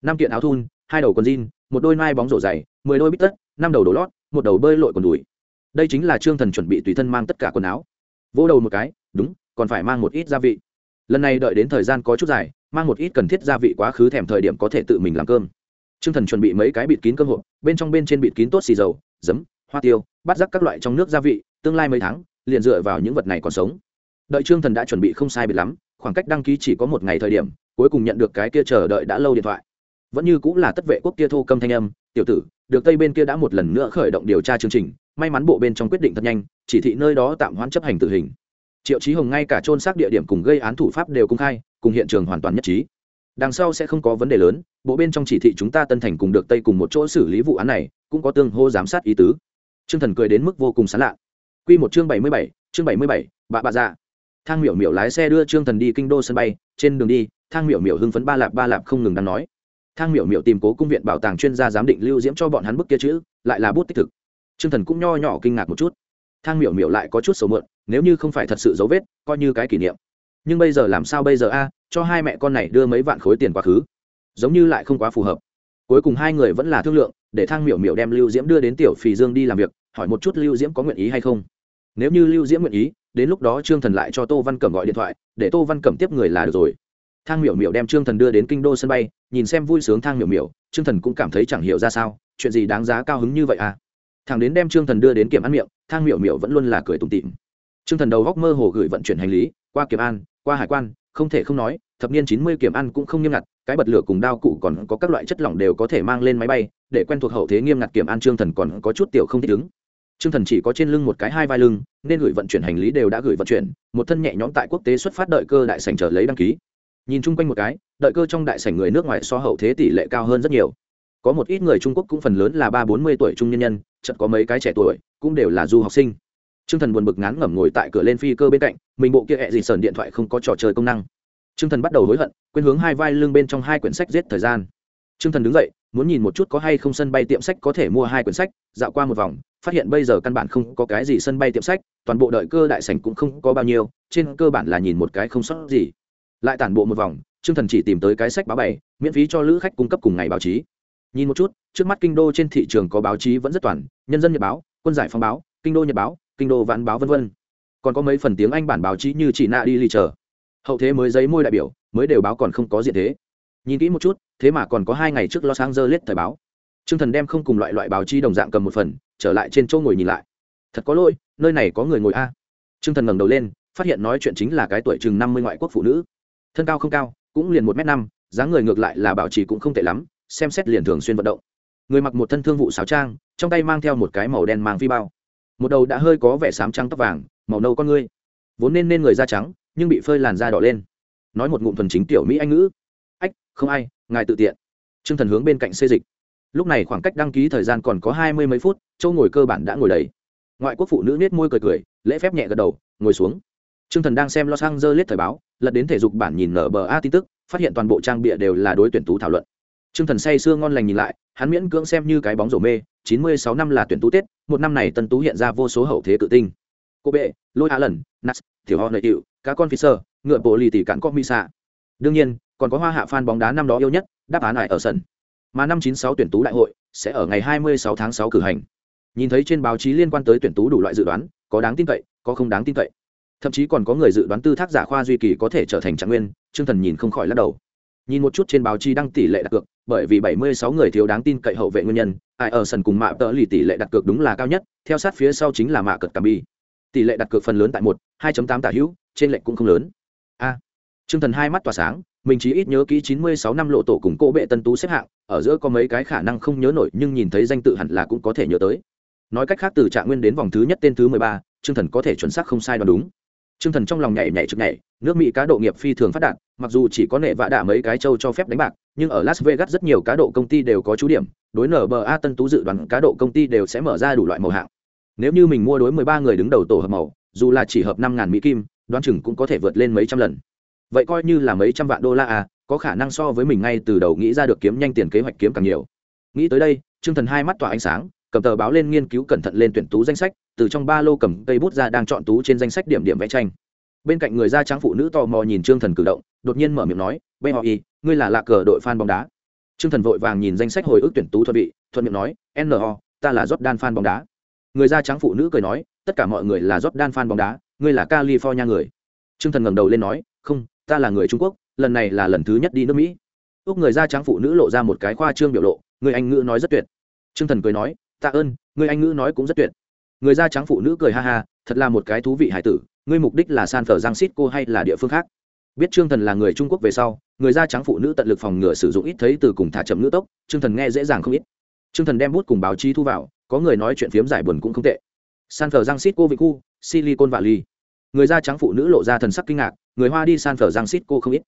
Năm kiện áo thun, hai đầu quần jean, một đôi nai bóng rổ dày mười đôi bít tất, năm đầu đồ lót, một đầu bơi lội còn đùi. Đây chính là trương thần chuẩn bị tùy thân mang tất cả quần áo. Vỗ đầu một cái, đúng, còn phải mang một ít gia vị. Lần này đợi đến thời gian có chút dài, mang một ít cần thiết gia vị quá khứ thèm thời điểm có thể tự mình làm cơm. Trương thần chuẩn bị mấy cái bịt kín cơm hộp, bên trong bên trên bịt kín tốt xì dầu, giấm, hoa tiêu bắt rắc các loại trong nước gia vị, tương lai mấy tháng, liền dựa vào những vật này còn sống. Đợi trương thần đã chuẩn bị không sai biệt lắm, khoảng cách đăng ký chỉ có một ngày thời điểm, cuối cùng nhận được cái kia chờ đợi đã lâu điện thoại. Vẫn như cũng là tất vệ quốc kia thô câm thanh âm, tiểu tử được tây bên kia đã một lần nữa khởi động điều tra chương trình, may mắn bộ bên trong quyết định thật nhanh, chỉ thị nơi đó tạm hoãn chấp hành tử hình. Triệu trí hồng ngay cả trôn xác địa điểm cùng gây án thủ pháp đều công khai, cùng hiện trường hoàn toàn nhất trí. Đằng sau sẽ không có vấn đề lớn, bộ bên trong chỉ thị chúng ta tân thành cùng được tây cùng một chỗ xử lý vụ án này, cũng có tương hô giám sát ý tứ. Trương thần cười đến mức vô cùng sán lạ. Q một chương bảy mươi bảy, chương bảy mươi bảy, bạ bạ già thang miểu miểu lái xe đưa trương thần đi kinh đô sân bay, trên đường đi, thang miểu miểu hưng phấn ba lạp ba lạp không ngừng đang nói thang miểu miểu tìm cố cung viện bảo tàng chuyên gia giám định lưu diễm cho bọn hắn bức kia chữ, lại là bút tích thực. Trương thần cũng nho nhỏ kinh ngạc một chút. Thang miểu miểu lại có chút sầu mượn, nếu như không phải thật sự dấu vết, coi như cái kỷ niệm. Nhưng bây giờ làm sao bây giờ a, cho hai mẹ con này đưa mấy vạn khối tiền quá khứ. Giống như lại không quá phù hợp. Cuối cùng hai người vẫn là thương lượng, để thang miểu miểu đem lưu diễm đưa đến tiểu phì dương đi làm việc, hỏi một chút lưu diễm có nguyện ý hay không. Nếu như lưu diễm nguyện ý, đến lúc đó trương thần lại cho tô văn cẩm gọi điện thoại, để tô văn cẩm tiếp người là được rồi thang miểu miểu đem trương thần đưa đến kinh đô sân bay, nhìn xem vui sướng thang miểu miểu, trương thần cũng cảm thấy chẳng hiểu ra sao, chuyện gì đáng giá cao hứng như vậy à? Thằng đến đem trương thần đưa đến kiểm ăn miệng, thang miểu miểu vẫn luôn là cười tủm tịm trương thần đầu góc mơ hồ gửi vận chuyển hành lý, qua kiểm an, qua hải quan, không thể không nói, thập niên chín mươi kiểm ăn cũng không nghiêm ngặt, cái bật lửa cùng đao cụ còn có các loại chất lỏng đều có thể mang lên máy bay, để quen thuộc hậu thế nghiêm ngặt kiểm an trương thần còn có chút tiểu không thích ứng. Trương thần chỉ có trên lưng một cái hai vai lưng, nên gửi vận chuyển hành lý đều đã gửi vận chuyển, một thân nhẹ nhõm tại quốc tế xuất phát đợi cơ đại sảnh chờ lấy đăng ký nhìn chung quanh một cái, đợi cơ trong đại sảnh người nước ngoài so hậu thế tỷ lệ cao hơn rất nhiều. Có một ít người trung quốc cũng phần lớn là ba bốn mươi tuổi trung nhân nhân chật có mấy cái trẻ tuổi, cũng đều là du học sinh. T r ư ơ n g thần buồn bực ngán ngẩm ngồi tại cửa lên phi cơ bên cạnh, mình bộ kia hẹ gì sờn điện thoại không có trò chơi công năng. T r ư ơ n g thần bắt đầu hối hận, quên hướng hai vai lưng bên trong hai quyển sách giết thời gian. T r ư ơ n g thần đứng dậy, muốn nhìn một chút có hay không sân bay tiệm sách có thể mua hai quyển sách, dạo qua một vòng, phát hiện bây giờ căn bản không có cái gì sân bay tiệm sách, toàn bộ đợi cơ đại sảnh cũng không có bao nhiêu, trên cơ bản là nhìn một cái không sót gì lại tản bộ một vòng, trương thần chỉ tìm tới cái sách báo bày, miễn phí cho lữ khách cung cấp cùng ngày báo chí. Nhìn một chút, trước mắt kinh đô trên thị trường có báo chí vẫn rất toàn, nhân dân nhật báo, quân giải phóng báo, kinh đô nhật báo, kinh đô vãn báo v v còn có mấy phần tiếng anh bản báo chí như chị na đi lì chờ. Hậu thế mới giấy môi đại biểu, mới đều báo còn không có diện thế. Nhìn kỹ một chút, thế mà còn có hai ngày trước los angeles thời báo. T r ư ơ n g thần đem không cùng loại loại báo chí đồng dạng cầm một phần, trở lại trên chỗ ngồi nhìn lại. Thật có lỗi, nơi này có người ngồi a. T r ư ơ n g thần ngẩng đầu lên, phát hiện nói chuyện chính là cái tuổi chừng năm mươi ngoại quốc phụ nữ thân cao không cao, cũng liền một m năm, dáng người ngược lại là bảo trì cũng không tệ lắm, xem xét liền thường xuyên vận động. Người mặc một thân thương vụ sáo trang, trong tay mang theo một cái màu đen mang phi bao. Một đầu đã hơi có vẻ sám trắng tóc vàng, màu nâu con ngươi. Vốn nên nên người da trắng, nhưng bị phơi làn da đỏ lên. Nói một ngụm thuần chính tiểu mỹ anh ngữ. Ách, không ai, ngài tự tiện. T r ư ơ n g thần hướng bên cạnh xê dịch. Lúc này khoảng cách đăng ký thời gian còn có hai mươi mấy phút, châu ngồi cơ bản đã ngồi đầy. Ngoại quốc phụ nữ nết môi cười cười, lễ phép nhẹ gật đầu, ngồi xuống. T r ư ơ n g thần đang xem los angeles thời báo lật đến thể dục bản nhìn nở bờ a tin tức, phát hiện toàn bộ trang bịa đều là đối tuyển tú thảo luận. T r ư ơ n g thần say sưa ngon lành nhìn lại, hắn miễn cưỡng xem như cái bóng rổ mê, chín mươi sáu năm là tuyển tú tết, một năm này tân tú hiện ra vô số hậu thế tự tinh. Cô bệ, lôi a lần nas thiểu ho nợ hiệu cá con phi sơ, ngựa bộ lì tỉ cắn con mi xạ đương nhiên, còn có hoa hạ fan bóng đá năm đó yêu nhất, đáp án lại ở sân. Mà năm 96 tuyển tú đại hội sẽ ở ngày 26 tháng 6 cử hành. Nhìn thấy trên báo chí liên quan tới tuyển tú đủ loại dự đoán, có đáng tin cậy, có không đáng tin cậy thậm chí còn có người dự đoán tư thác giả khoa duy kỳ có thể trở thành trạng nguyên chương thần nhìn không khỏi lắc đầu. Nhìn một chút trên báo chí đăng tỷ lệ đặt cược bởi vì 76 người thiếu đáng tin cậy hậu vệ nguyên nhân ai ở sân cùng mạ tợ lì tỷ lệ đặt cược đúng là cao nhất theo sát phía sau chính là mạ cật cam bi tỷ lệ đặt cược phần lớn tại một 2.8 tả hữu trên lệnh cũng không lớn. A. Chương thần hai mắt tỏa sáng mình chỉ ít nhớ kỹ 96 năm lộ tổ cùng cô bệ tân tú xếp hạng ở giữa có mấy cái khả năng không nhớ nổi nhưng nhìn thấy danh tự hẳn là cũng có thể nhớ tới. Nói cách khác từ trạng nguyên đến vòng thứ nhất tên thứ 13, chương thần có thể chuẩn xác không sai đoán đúng. Trương thần trong lòng nhảy nhảy trực nhảy, nước mỹ cá độ nghiệp phi thường phát đạt, mặc dù chỉ có nệ vạ đạ mấy cái châu cho phép đánh bạc, nhưng ở las vegas rất nhiều cá độ công ty đều có chú điểm, đối nở bờ a tân tú dự đoán cá độ công ty đều sẽ mở ra đủ loại màu hạng. Nếu như mình mua đối 13 người đứng đầu tổ hợp màu, dù là chỉ hợp 5.000 mỹ kim, đoán chừng cũng có thể vượt lên mấy trăm lần. Vậy coi như là mấy trăm vạn đô la à có khả năng so với mình ngay từ đầu nghĩ ra được kiếm nhanh tiền kế hoạch kiếm càng nhiều. Nghĩ tới đây, trương thần hai mắt tỏa ánh sáng cầm tờ báo lên nghiên cứu cẩn thận lên tuyển tú danh sách, từ trong ba lô cầm cây bút ra đang chọn tú trên danh sách điểm điểm vẽ tranh. Bên cạnh người da trắng phụ nữ tò mò nhìn trương thần cử động, đột nhiên mở miệng nói, bê họ y, ngươi là lạ cờ đội fan bóng đá. Trương thần vội vàng nhìn danh sách hồi ức tuyển tú thuận bị thuận miệng nói no ta là jordan fan bóng đá. Người da trắng phụ nữ cười nói, tất cả mọi người là jordan fan bóng đá, ngươi là california người. Trương thần ngẩng đầu lên nói, không, ta là người trung quốc, lần này là lần thứ nhất đi nước mỹ. Úc người da trắng phụ nữ lộ ra một cái khoa trương biểu lộ, người anh ngữ nói rất tuyệt. Trương thần cười nói tạ ơn, người anh ngữ nói cũng rất tuyệt. Người da trắng phụ nữ cười ha ha, thật là một cái thú vị hải tử, ngươi mục đích là san phở giang xít cô hay là địa phương khác? Biết trương thần là người trung quốc về sau, người da trắng phụ nữ tận lực phòng ngừa sử dụng ít thấy từ cùng thả chậm ngữ tốc, trương thần nghe dễ dàng không ít. Trương thần đem bút cùng báo chí thu vào, có người nói chuyện phiếm giải buồn cũng không tệ. San phở giang xít cô vị khu, silicon valley. Người da trắng phụ nữ lộ ra thần sắc kinh ngạc, người hoa đi san phở giang sít cô không ít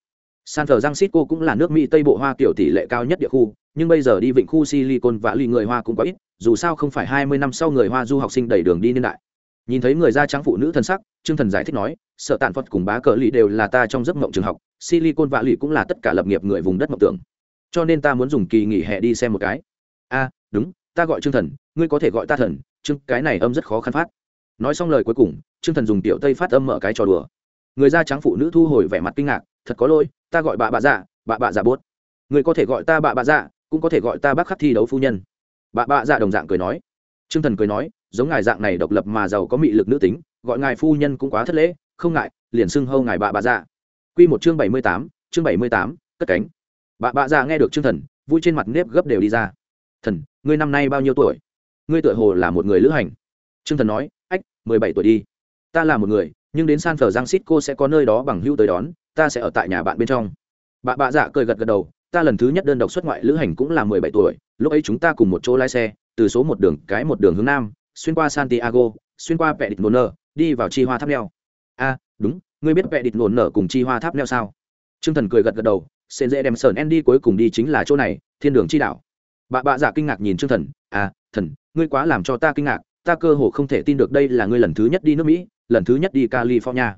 san cô cũng là nước mỹ tây bộ hoa kiểu tỷ lệ cao nhất địa khu, nhưng bây giờ đi vịnh khu silicon và lì người hoa cũng có ít, dù sao không phải hai mươi năm sau người hoa du học sinh đầy đường đi niên đại. Nhìn thấy người da trắng phụ nữ thân sắc, trương thần giải thích nói sợ tàn phật cùng bá cờ lì đều là ta trong giấc mộng trường học, silicon và lì cũng là tất cả lập nghiệp người vùng đất mộng tưởng. Cho nên ta muốn dùng kỳ nghỉ hè đi xem một cái. A, đúng, ta gọi trương thần, ngươi có thể gọi ta thần, trương, cái này âm rất khó khăn phát. Nói xong lời cuối cùng, trương thần dùng tiểu tây phát âm mở cái trò đùa. Người da trắng phụ nữ thu hồi vẻ mặt kinh ngạc thật có lỗi, ta gọi bà bà dạ bà bà dạ bốt người có thể gọi ta bà bà dạ cũng có thể gọi ta bác khắc thi đấu phu nhân. Bà bà dạ đồng dạng cười nói. T r ư ơ n g thần cười nói, giống ngài dạng này độc lập mà giàu có mị lực nữ tính, gọi ngài phu nhân cũng quá thất lễ, không ngại, liền xưng hâu ngài bà bà dạ. Q một chương bảy mươi tám, chương bảy mươi tám, cất cánh. Bà bà dạ nghe được t r ư ơ n g thần, vui trên mặt nếp gấp đều đi ra. Thần, ngươi năm nay bao nhiêu tuổi? Ngươi tựa hồ là một người lữ hành. T r ư ơ n g thần nói, ách, mười bảy tuổi đi. Ta là một người, nhưng đến san francisco sẽ có nơi đó bằng hưu tới đón ta sẽ ở tại nhà bạn bên trong. Bà bạ dạ cười gật gật đầu, ta lần thứ nhất đơn độc xuất ngoại lữ hành cũng là mười bảy tuổi, lúc ấy chúng ta cùng một chỗ lái xe, từ số một đường cái một đường hướng nam, xuyên qua santiago, xuyên qua vẹ địch nổ nở đi vào chi hoa tháp neo. A đúng, ngươi biết vẹ địch nổ nở cùng chi hoa tháp neo sao? T r ư ơ n g thần cười gật gật đầu sền dễ đem sờn đi cuối cùng đi chính là chỗ này, thiên đường chi đảo bà bạ dạ kinh ngạc nhìn t r ư ơ n g thần à thần, ngươi quá làm cho ta kinh ngạc, ta cơ hồ không thể tin được đây là ngươi lần thứ nhất đi nước mỹ, lần thứ nhất đi california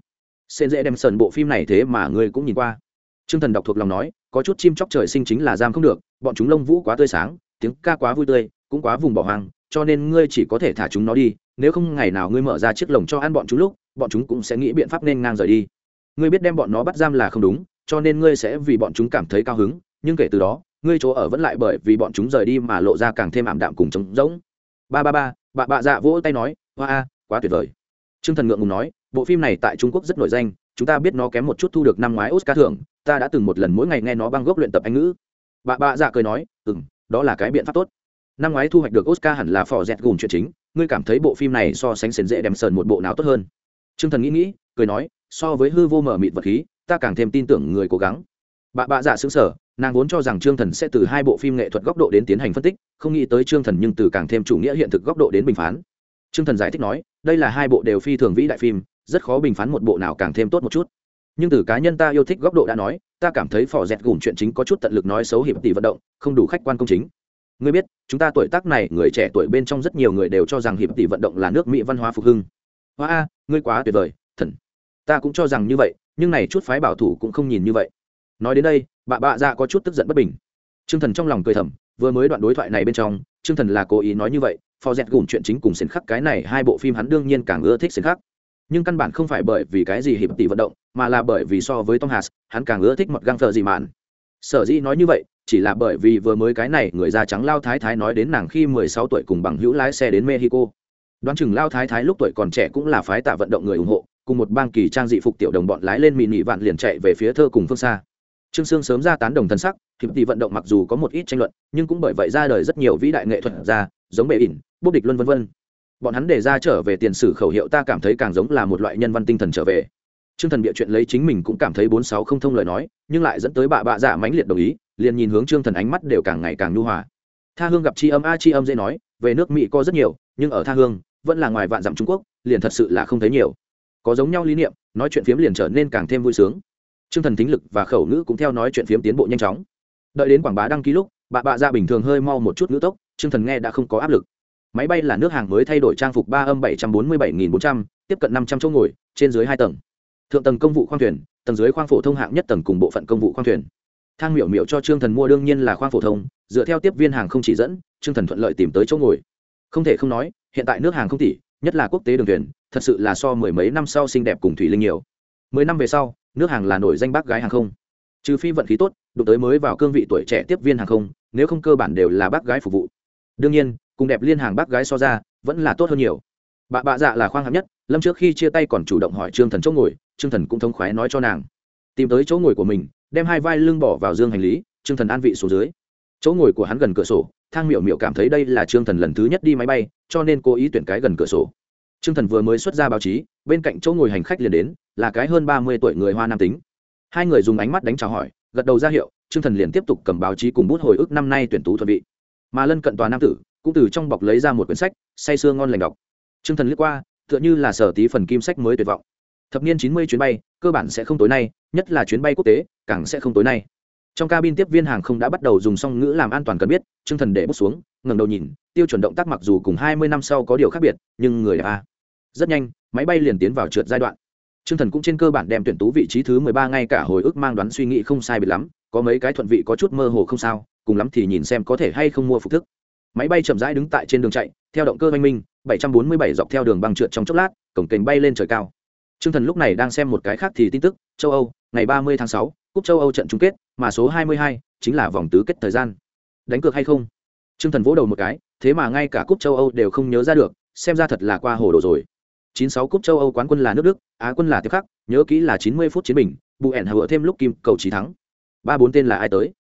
sen dễ đem sần bộ phim này thế mà ngươi cũng nhìn qua. T r ư ơ n g thần đọc thuộc lòng nói có chút chim chóc trời sinh chính là giam không được bọn chúng lông vũ quá tươi sáng tiếng ca quá vui tươi cũng quá vùng bỏ hoang cho nên ngươi chỉ có thể thả chúng nó đi nếu không ngày nào ngươi mở ra chiếc lồng cho ăn bọn chúng lúc bọn chúng cũng sẽ nghĩ biện pháp nên ngang rời đi. Ngươi biết đem bọn nó bắt giam là không đúng cho nên ngươi sẽ vì bọn chúng cảm thấy cao hứng nhưng kể từ đó ngươi chỗ ở vẫn lại bởi vì bọn chúng rời đi mà lộ ra càng thêm ảm đạm cùng trống rỗng. Ba ba ba bà bạ dạ vỗ tay nói hoa a quá tuyệt vời. Trương Thần ngượng ngùng nói, bộ phim này tại Trung Quốc rất nổi danh, chúng ta biết nó kém một chút thu được năm ngoái Oscar thưởng, ta đã từng một lần mỗi ngày nghe nó băng gốc luyện tập Anh ngữ. Bà bà dạ cười nói, "Ừm, đó là cái biện pháp tốt. Năm ngoái thu hoạch được Oscar hẳn là phò dẹt gùn chuyện chính, ngươi cảm thấy bộ phim này so sánh sến dễ đem sờn một bộ nào tốt hơn?" Trương Thần nghĩ nghĩ, cười nói, "So với hư vô mở mịt vật khí, ta càng thêm tin tưởng người cố gắng." Bà bà dạ xứng sở nàng vốn cho rằng trương thần sẽ từ hai bộ phim nghệ thuật góc độ đến tiến hành phân tích không nghĩ tới trương thần nhưng từ càng thêm chủ nghĩa hiện thực góc độ đến bình phán trương thần giải thích nói đây là hai bộ đều phi thường vĩ đại phim rất khó bình phán một bộ nào càng thêm tốt một chút. Nhưng từ cá nhân ta yêu thích góc độ đã nói, ta cảm thấy phò dẹt gùm chuyện chính có chút tận lực nói xấu hiệp tỷ vận động, không đủ khách quan công chính. Ngươi biết, chúng ta tuổi tác này, người trẻ tuổi bên trong rất nhiều người đều cho rằng hiệp tỷ vận động là nước mỹ văn hóa phục hưng. Hoa a, ngươi quá tuyệt vời, thần. Ta cũng cho rằng như vậy, nhưng này chút phái bảo thủ cũng không nhìn như vậy. Nói đến đây, bà bạ dạ có chút tức giận bất bình. T r ư ơ n g thần trong lòng cười thầm, vừa mới đoạn đối thoại này bên trong t r ư ơ n g thần là cố ý nói như vậy, phò dẹt gùm chuyện chính cùng xến khắc cái này hai bộ phim hắn đương nhiên càng ưa thích xến khắc nhưng căn bản không phải bởi vì cái gì hiệp tỷ vận động, mà là bởi vì so với tom hass hắn càng ưa thích một găng thợ gì mạn. Sở dĩ nói như vậy, chỉ là bởi vì vừa mới cái này người da trắng lao thái thái nói đến nàng khi mười sáu tuổi cùng bằng hữu lái xe đến mexico. Đoán chừng lao thái thái lúc tuổi còn trẻ cũng là phái tạ vận động người ủng hộ, cùng một bang kỳ trang dị phục tiểu đồng bọn lái lên mì nị vạn liền chạy về phía thơ cùng phương xa. Trương sương sớm ra tán đồng thân sắc, hiệp tỷ vận động mặc dù có một ít tranh luận, nhưng cũng bởi vậy ra đời rất nhiều vĩ đại nghệ thuật ra, giống bệ ỉn bốc địch luân vân vân bọn hắn để ra trở về tiền sử khẩu hiệu ta cảm thấy càng giống là một loại nhân văn tinh thần trở về. Trương thần bịa chuyện lấy chính mình cũng cảm thấy bốn sáu không thông lời nói, nhưng lại dẫn tới bà bạ giả dạ mãnh liệt đồng ý, liền nhìn hướng trương thần ánh mắt đều càng ngày càng nhu hòa. Tha hương gặp chi âm a chi âm dễ nói, về nước mỹ có rất nhiều, nhưng ở tha hương, vẫn là ngoài vạn dặm trung quốc, liền thật sự là không thấy nhiều. Có giống nhau lý niệm, nói chuyện phiếm liền trở nên càng thêm vui sướng. T r ư ơ n g thần thính lực và khẩu ngữ cũng theo nói chuyện phiếm tiến bộ nhanh chóng. Đợi đến quảng bá đăng ký lúc bà bạ ra dạ bình thường hơi mau một chút ngữ tốc t r ư ơ n g thần nghe đã không có áp lực máy bay là nước hàng mới thay đổi trang phục ba âm bảy trăm bốn mươi bảy nghìn bốn trăm, tiếp cận năm trăm chỗ ngồi, trên dưới hai tầng. Thượng tầng công vụ khoang thuyền, tầng dưới khoang phổ thông hạng nhất tầng cùng bộ phận công vụ khoang thuyền. Thang miểu miểu cho trương thần mua đương nhiên là khoang phổ thông, dựa theo tiếp viên hàng không chỉ dẫn, trương thần thuận lợi tìm tới chỗ ngồi. Không thể không nói, hiện tại nước hàng không tỷ, nhất là quốc tế đường thuyền, thật sự là so mười mấy năm sau xinh đẹp cùng thủy linh nhiều. Mười năm về sau, nước hàng là nổi danh bác gái hàng không. Trừ phi vận khí tốt, đụng tới mới vào cương vị tuổi trẻ tiếp viên hàng không, nếu không cơ bản đều là bác gái phục vụ. Đương nhiên cùng đẹp liên hàng bác gái so ra vẫn là tốt hơn nhiều bà bạ dạ là khoang hạng nhất lâm trước khi chia tay còn chủ động hỏi trương thần chỗ ngồi trương thần cũng thông khoái nói cho nàng tìm tới chỗ ngồi của mình đem hai vai lưng bỏ vào dương hành lý trương thần an vị xuống dưới chỗ ngồi của hắn gần cửa sổ thang miểu miểu cảm thấy đây là trương thần lần thứ nhất đi máy bay cho nên cố ý tuyển cái gần cửa sổ Trương Thần vừa mới xuất ra báo chí, bên cạnh chỗ ngồi hành khách liền đến, là cái hơn ba mươi tuổi người Hoa nam tính. Hai người dùng ánh mắt đánh chào hỏi, gật đầu ra hiệu, Trương Thần liền tiếp tục cầm báo chí cùng bút hồi ức năm nay tuyển tú thuận vị. Mà lân cận tòa nam tử, cũng từ trong bọc lấy ra một quyển sách, say sưa ngon lành đọc. Trương Thần liếc qua, tựa như là sở tí phần kim sách mới tuyệt vọng. Thập niên chín mươi chuyến bay, cơ bản sẽ không tối nay, nhất là chuyến bay quốc tế, càng sẽ không tối nay. Trong cabin tiếp viên hàng không đã bắt đầu dùng song ngữ làm an toàn cần biết, Trương Thần để bút xuống, ngẩng đầu nhìn, tiêu chuẩn động tác mặc dù cùng hai mươi năm sau có điều khác biệt, nhưng người a rất nhanh máy bay liền tiến vào trượt giai đoạn t r ư ơ n g thần cũng trên cơ bản đem tuyển tú vị trí thứ mười ba ngay cả hồi ức mang đoán suy nghĩ không sai biệt lắm có mấy cái thuận vị có chút mơ hồ không sao cùng lắm thì nhìn xem có thể hay không mua phục thức máy bay chậm rãi đứng tại trên đường chạy theo động cơ oanh minh bảy trăm bốn mươi bảy dọc theo đường băng trượt trong chốc lát cổng kềnh bay lên trời cao Trương thần lúc này đang xem một cái khác thì tin tức châu âu ngày ba mươi tháng 6, cúp châu âu trận chung kết mà số hai mươi hai chính là vòng tứ kết thời gian đánh cược hay không Trương thần vỗ đầu một cái thế mà ngay cả cúp châu âu đều không nhớ ra được xem ra thật là qua hồ đồ rồi 96 cúp châu Âu quán quân là nước Đức, Á quân là Tiếp Khắc, nhớ kỹ là 90 phút chiến bình, bù ẻn hựa thêm lúc kim cầu chỉ thắng. Ba bốn tên là ai tới?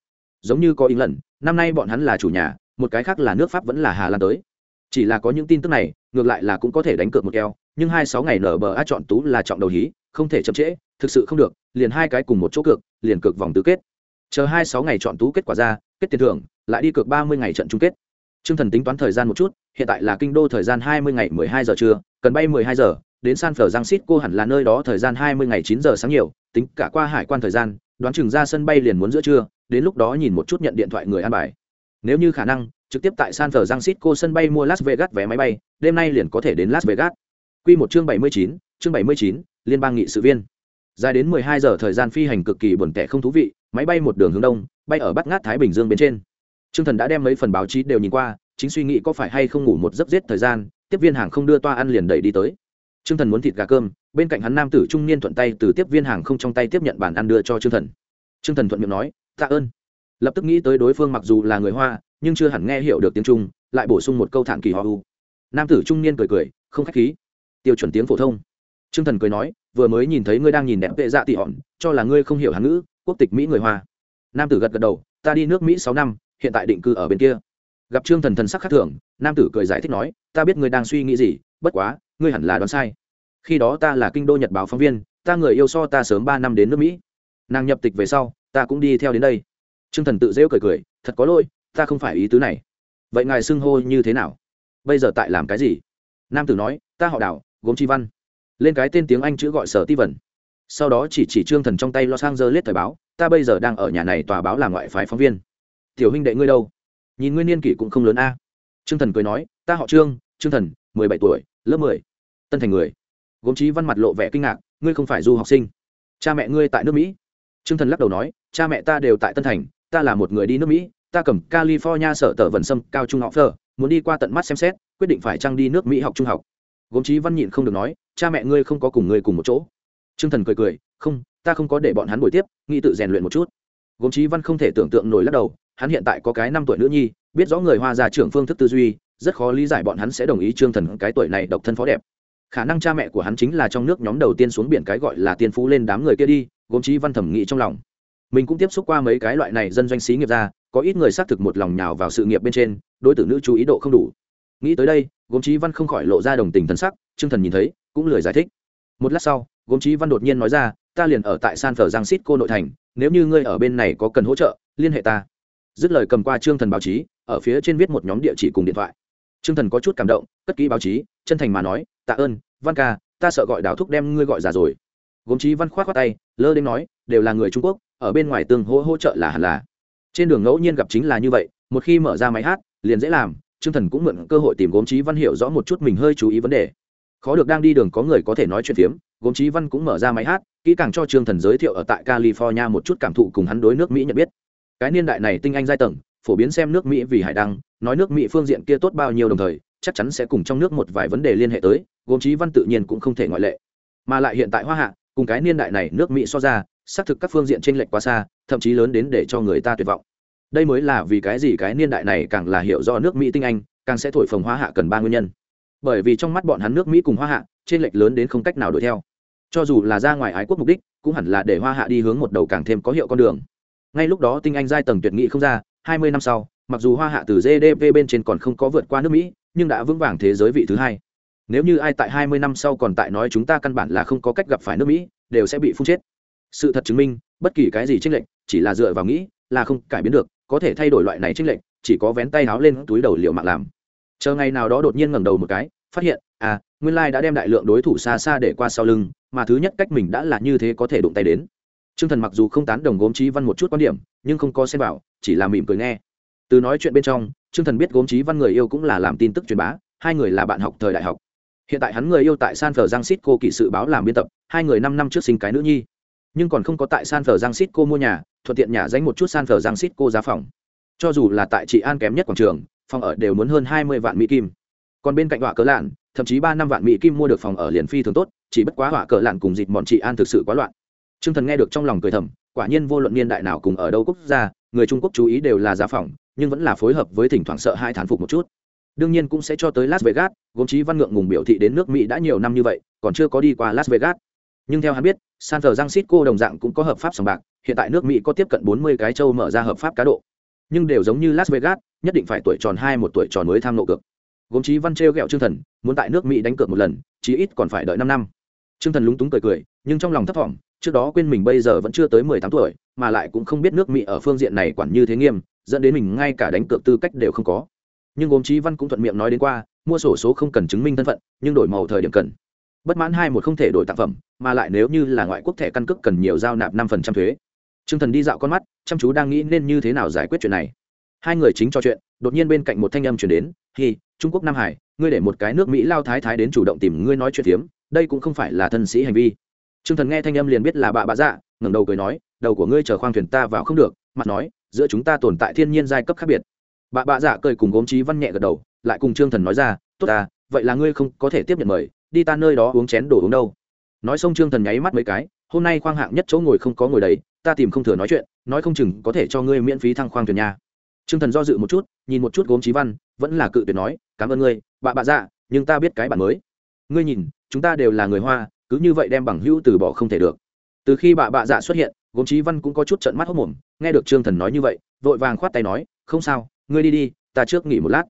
Giống như có ý lần, năm nay bọn hắn là chủ nhà, một cái khác là nước Pháp vẫn là Hà Lan tới. Chỉ là có những tin tức này, ngược lại là cũng có thể đánh cược một keo, nhưng 26 ngày nở bờ a chọn tú là trọng đầu hí, không thể chậm trễ, thực sự không được, liền hai cái cùng một chỗ cược, liền cược vòng tứ kết. Chờ 26 ngày chọn tú kết quả ra, kết tiền thưởng, lại đi cược 30 ngày trận chung kết. Trương Thần tính toán thời gian một chút, hiện tại là kinh đô thời gian 20 ngày 12 giờ trưa, cần bay 12 giờ, đến San Francisco hẳn là nơi đó thời gian 20 ngày chín giờ sáng nhiều, tính cả qua hải quan thời gian, đoán chừng ra sân bay liền muốn giữa trưa, đến lúc đó nhìn một chút nhận điện thoại người an bài. Nếu như khả năng, trực tiếp tại San Francisco sân bay mua Las Vegas vé máy bay, đêm nay liền có thể đến Las Vegas. Quy một chương 79, chương 79, liên bang nghị sự viên. Dài đến 12 giờ thời gian phi hành cực kỳ buồn tẻ không thú vị, máy bay một đường hướng đông, bay ở Bắc Ngát Thái Bình Dương bên trên. Trương Thần đã đem mấy phần báo chí đều nhìn qua, chính suy nghĩ có phải hay không ngủ một giấc giết thời gian, tiếp viên hàng không đưa toa ăn liền đẩy đi tới trương thần muốn thịt gà cơm bên cạnh hắn nam tử trung niên thuận tay từ tiếp viên hàng không trong tay tiếp nhận bản ăn đưa cho trương thần trương thần thuận miệng nói tạ ơn lập tức nghĩ tới đối phương mặc dù là người hoa, nhưng chưa hẳn nghe hiểu được tiếng trung, lại bổ sung một câu thản kỳ ho u. Nam tử trung niên cười cười, không khách khí. Tiêu chuẩn tiếng phổ thông. Trương thần cười nói, vừa mới nhìn thấy ngươi đang nhìn đẹp vệ dạ tị hòn, cho là ngươi không hiểu hán ngữ, quốc tịch mỹ người hoa. Nam tử gật gật đầu, ta đi nước mỹ sáu năm, hiện tại định cư ở bên kia. Gặp trương thần thần sắc khác thường, nam tử cười giải thích nói, ta biết ngươi đang suy nghĩ gì, bất quá, ngươi hẳn là đoán sai. Khi đó ta là kinh đô nhật báo phóng viên, ta người yêu so ta sớm ba năm đến nước mỹ. Nàng nhập tịch về sau, ta cũng đi theo đến đây trương thần tự rêu cười cười thật có lỗi ta không phải ý tứ này. Vậy ngài xưng hô như thế nào? Bây giờ tại làm cái gì? Nam tử nói ta họ Đào, gốm chi văn. Lên cái tên tiếng anh chữ gọi sở ti vần sau đó chỉ chỉ trương thần trong tay lo sang dơ lết thời báo ta bây giờ đang ở nhà này tòa báo làm ngoại phái phóng viên. Tiểu huynh đệ ngươi đâu? Nhìn nguyên niên kỷ cũng không lớn a. Trương thần cười nói ta họ trương trương thần mười bảy tuổi lớp mười tân thành người. Gốm Chi văn mặt lộ vẻ kinh ngạc ngươi không phải du học sinh. Cha mẹ ngươi tại nước mỹ. Trương thần lắc đầu nói cha mẹ ta đều tại tân thành ta là một người đi nước mỹ, ta cầm california sở tờ vần sâm, cao trung học phơ muốn đi qua tận mắt xem xét, quyết định phải trăng đi nước mỹ học trung học. Gốm trí văn nhịn không được nói, cha mẹ ngươi không có cùng ngươi cùng một chỗ. Trương thần cười cười, không, ta không có để bọn hắn buổi tiếp, nghĩ tự rèn luyện một chút. Gốm trí văn không thể tưởng tượng nổi lắc đầu, hắn hiện tại có cái năm tuổi nữ nhi, biết rõ người hoa già trưởng phương thức tư duy, rất khó lý giải bọn hắn sẽ đồng ý trương thần cái tuổi này độc thân phó đẹp. Khả năng cha mẹ của hắn chính là trong nước nhóm đầu tiên xuống biển cái gọi là tiên phú lên đám người kia đi, gốm trí văn thẩm nghĩ trong lòng mình cũng tiếp xúc qua mấy cái loại này dân doanh xí nghiệp ra, có ít người xác thực một lòng nhào vào sự nghiệp bên trên, đối tử nữ chú ý độ không đủ. Nghĩ tới đây, gốm trí văn không khỏi lộ ra đồng tình thân sắc, trương thần nhìn thấy, cũng lười giải thích. Một lát sau, gốm trí văn đột nhiên nói ra, ta liền ở tại san phở giang xít cô nội thành, nếu như ngươi ở bên này có cần hỗ trợ, liên hệ ta. Dứt lời cầm qua trương thần báo chí, ở phía trên viết một nhóm địa chỉ cùng điện thoại. Trương thần có chút cảm động, cất kỹ báo chí, chân thành mà nói, tạ ơn, văn ca, ta sợ gọi đào thúc đem ngươi gọi già rồi. Gốm trí văn khoát khoát tay, lơ đến nói, đều là người trung quốc ở bên ngoài tương hỗ hỗ trợ là hẳn là. Trên đường ngẫu nhiên gặp chính là như vậy, một khi mở ra máy hát, liền dễ làm, trương thần cũng mượn cơ hội tìm gốm trí văn hiểu rõ một chút mình hơi chú ý vấn đề. Khó được đang đi đường có người có thể nói chuyện phiếm, gốm trí văn cũng mở ra máy hát, kỹ càng cho trương thần giới thiệu ở tại california một chút cảm thụ cùng hắn đối nước mỹ nhận biết. Cái niên đại này tinh anh giai tầng, phổ biến xem nước mỹ vì hải đăng, nói nước mỹ phương diện kia tốt bao nhiêu đồng thời, chắc chắn sẽ cùng trong nước một vài vấn đề liên hệ tới, gốm trí văn tự nhiên cũng không thể ngoại lệ. Mà lại hiện tại hoa hạ cùng cái niên đại này nước mỹ so ra, xác thực các phương diện t r ê n lệch quá xa, thậm chí lớn đến để cho người ta tuyệt vọng. Đây mới là vì cái gì cái niên đại này càng là hiểu do nước mỹ tinh anh, càng sẽ thổi phồng hoa hạ cần ba nguyên nhân. Bởi vì trong mắt bọn hắn nước mỹ cùng hoa hạ t r ê n lệch lớn đến không cách nào đuổi theo. Cho dù là ra ngoài ái quốc mục đích, cũng hẳn là để hoa hạ đi hướng một đầu càng thêm có hiệu con đường. Ngay lúc đó tinh anh giai tầng tuyệt nghị không ra, hai mươi năm sau, mặc dù hoa hạ từ gdp bên trên còn không có vượt qua nước mỹ, nhưng đã vững vàng thế giới vị thứ hai nếu như ai tại hai mươi năm sau còn tại nói chúng ta căn bản là không có cách gặp phải nước mỹ, đều sẽ bị phun chết. Sự thật chứng minh, bất kỳ cái gì tranh lệch, chỉ là dựa vào nghĩ, là không cải biến được, có thể thay đổi loại này tranh lệch, chỉ có vén tay háo lên túi đầu liệu mạng làm. Chờ ngày nào đó đột nhiên ngẩng đầu một cái, phát hiện à nguyên lai đã đem đại lượng đối thủ xa xa để qua sau lưng, mà thứ nhất cách mình đã là như thế có thể đụng tay đến. T r ư ơ n g thần mặc dù không tán đồng gốm trí văn một chút quan điểm, nhưng không có xem vào, chỉ là mỉm cười nghe. Từ nói chuyện bên trong t r ư ơ n g thần biết gốm trí văn người yêu cũng là làm tin tức truyền bá, hai người là bạn học thời đại học hiện tại hắn người yêu tại san phờ giang xít cô kỵ sự báo làm biên tập, hai người năm năm trước sinh cái nữ nhi. Nhưng còn không có tại san phờ giang xít cô mua nhà, thuận tiện nhà danh một chút san phờ giang xít cô giá phòng. Cho dù là tại chị an kém nhất quảng trường, phòng ở đều muốn hơn hai mươi vạn mỹ kim. Còn bên cạnh họa cỡ lạn, thậm chí ba năm vạn mỹ kim mua được phòng ở liền phi thường tốt, chỉ bất quá họa cỡ lạn cùng dịt bọn chị an thực sự quá loạn. T r ư ơ n g thần nghe được trong lòng cười thầm, quả nhiên vô luận niên đại nào cùng ở đâu quốc gia, người trung quốc chú ý đều là giá phòng, nhưng vẫn là phối hợp với thỉnh thoảng sợ hai thán phục một chút đương nhiên cũng sẽ cho tới las vegas, gồm chí văn ngượng ngùng biểu thị đến nước mỹ đã nhiều năm như vậy, còn chưa có đi qua las vegas. Nhưng theo hắn biết, san francisco đồng dạng cũng có hợp pháp sòng bạc, hiện tại nước mỹ có tiếp cận bốn mươi cái châu mở ra hợp pháp cá độ. Nhưng đều giống như las vegas, nhất định phải tuổi tròn hai một tuổi tròn mới tham nộ cược. Gồm chí văn trêu ghẹo trương thần, muốn tại nước mỹ đánh cược một lần, chí ít còn phải đợi năm năm. Trương thần lúng túng cười cười, nhưng trong lòng thấp thỏm, trước đó quên mình bây giờ vẫn chưa tới mười tám tuổi, mà lại cũng không biết nước mỹ ở phương diện này quản như thế nghiêm, dẫn đến mình ngay cả đánh cược tư cách đều không có nhưng gốm trí văn cũng thuận miệng nói đến qua mua sổ số không cần chứng minh thân phận nhưng đổi màu thời điểm cần. Bất mãn hai một không thể đổi tác phẩm mà lại nếu như là ngoại quốc thẻ căn cước cần nhiều giao nạp năm phần trăm thuế. T r ư ơ n g thần đi dạo con mắt chăm chú đang nghĩ nên như thế nào giải quyết chuyện này. Hai người chính trò chuyện đột nhiên bên cạnh một thanh âm chuyển đến hi trung quốc nam hải ngươi để một cái nước mỹ lao thái thái đến chủ động tìm ngươi nói chuyện tiếm, đây cũng không phải là thân sĩ hành vi. T r ư ơ n g thần nghe thanh âm liền biết là bà bạ dạ ngẩng đầu cười nói đầu của ngươi chờ khoang thuyền ta vào không được mặt nói giữa chúng ta tồn tại thiên nhiên giai cấp khác biệt bà bạ dạ cười cùng gốm trí văn nhẹ gật đầu, lại cùng trương thần nói ra, tốt ta, vậy là ngươi không có thể tiếp nhận mời, đi ta nơi đó uống chén đồ uống đâu. Nói xong trương thần nháy mắt mấy cái, hôm nay khoang hạng nhất chỗ ngồi không có ngồi đấy, ta tìm không thừa nói chuyện, nói không chừng có thể cho ngươi miễn phí thăng khoang thuyền nhà trương thần do dự một chút, nhìn một chút gốm trí văn, vẫn là cự tuyệt nói, cảm ơn ngươi, bà bạ dạ nhưng ta biết cái bản mới. Ngươi nhìn, chúng ta đều là người hoa, cứ như vậy đem bằng hữu từ bỏ không thể được. Từ khi bà bạ dạ xuất hiện, gốm trí văn cũng có chút trận mắt hốc mồm, nghe được trương thần nói như vậy, vội vàng khoát tay nói, không sao ngươi đi đi, ta trước nghỉ một lát.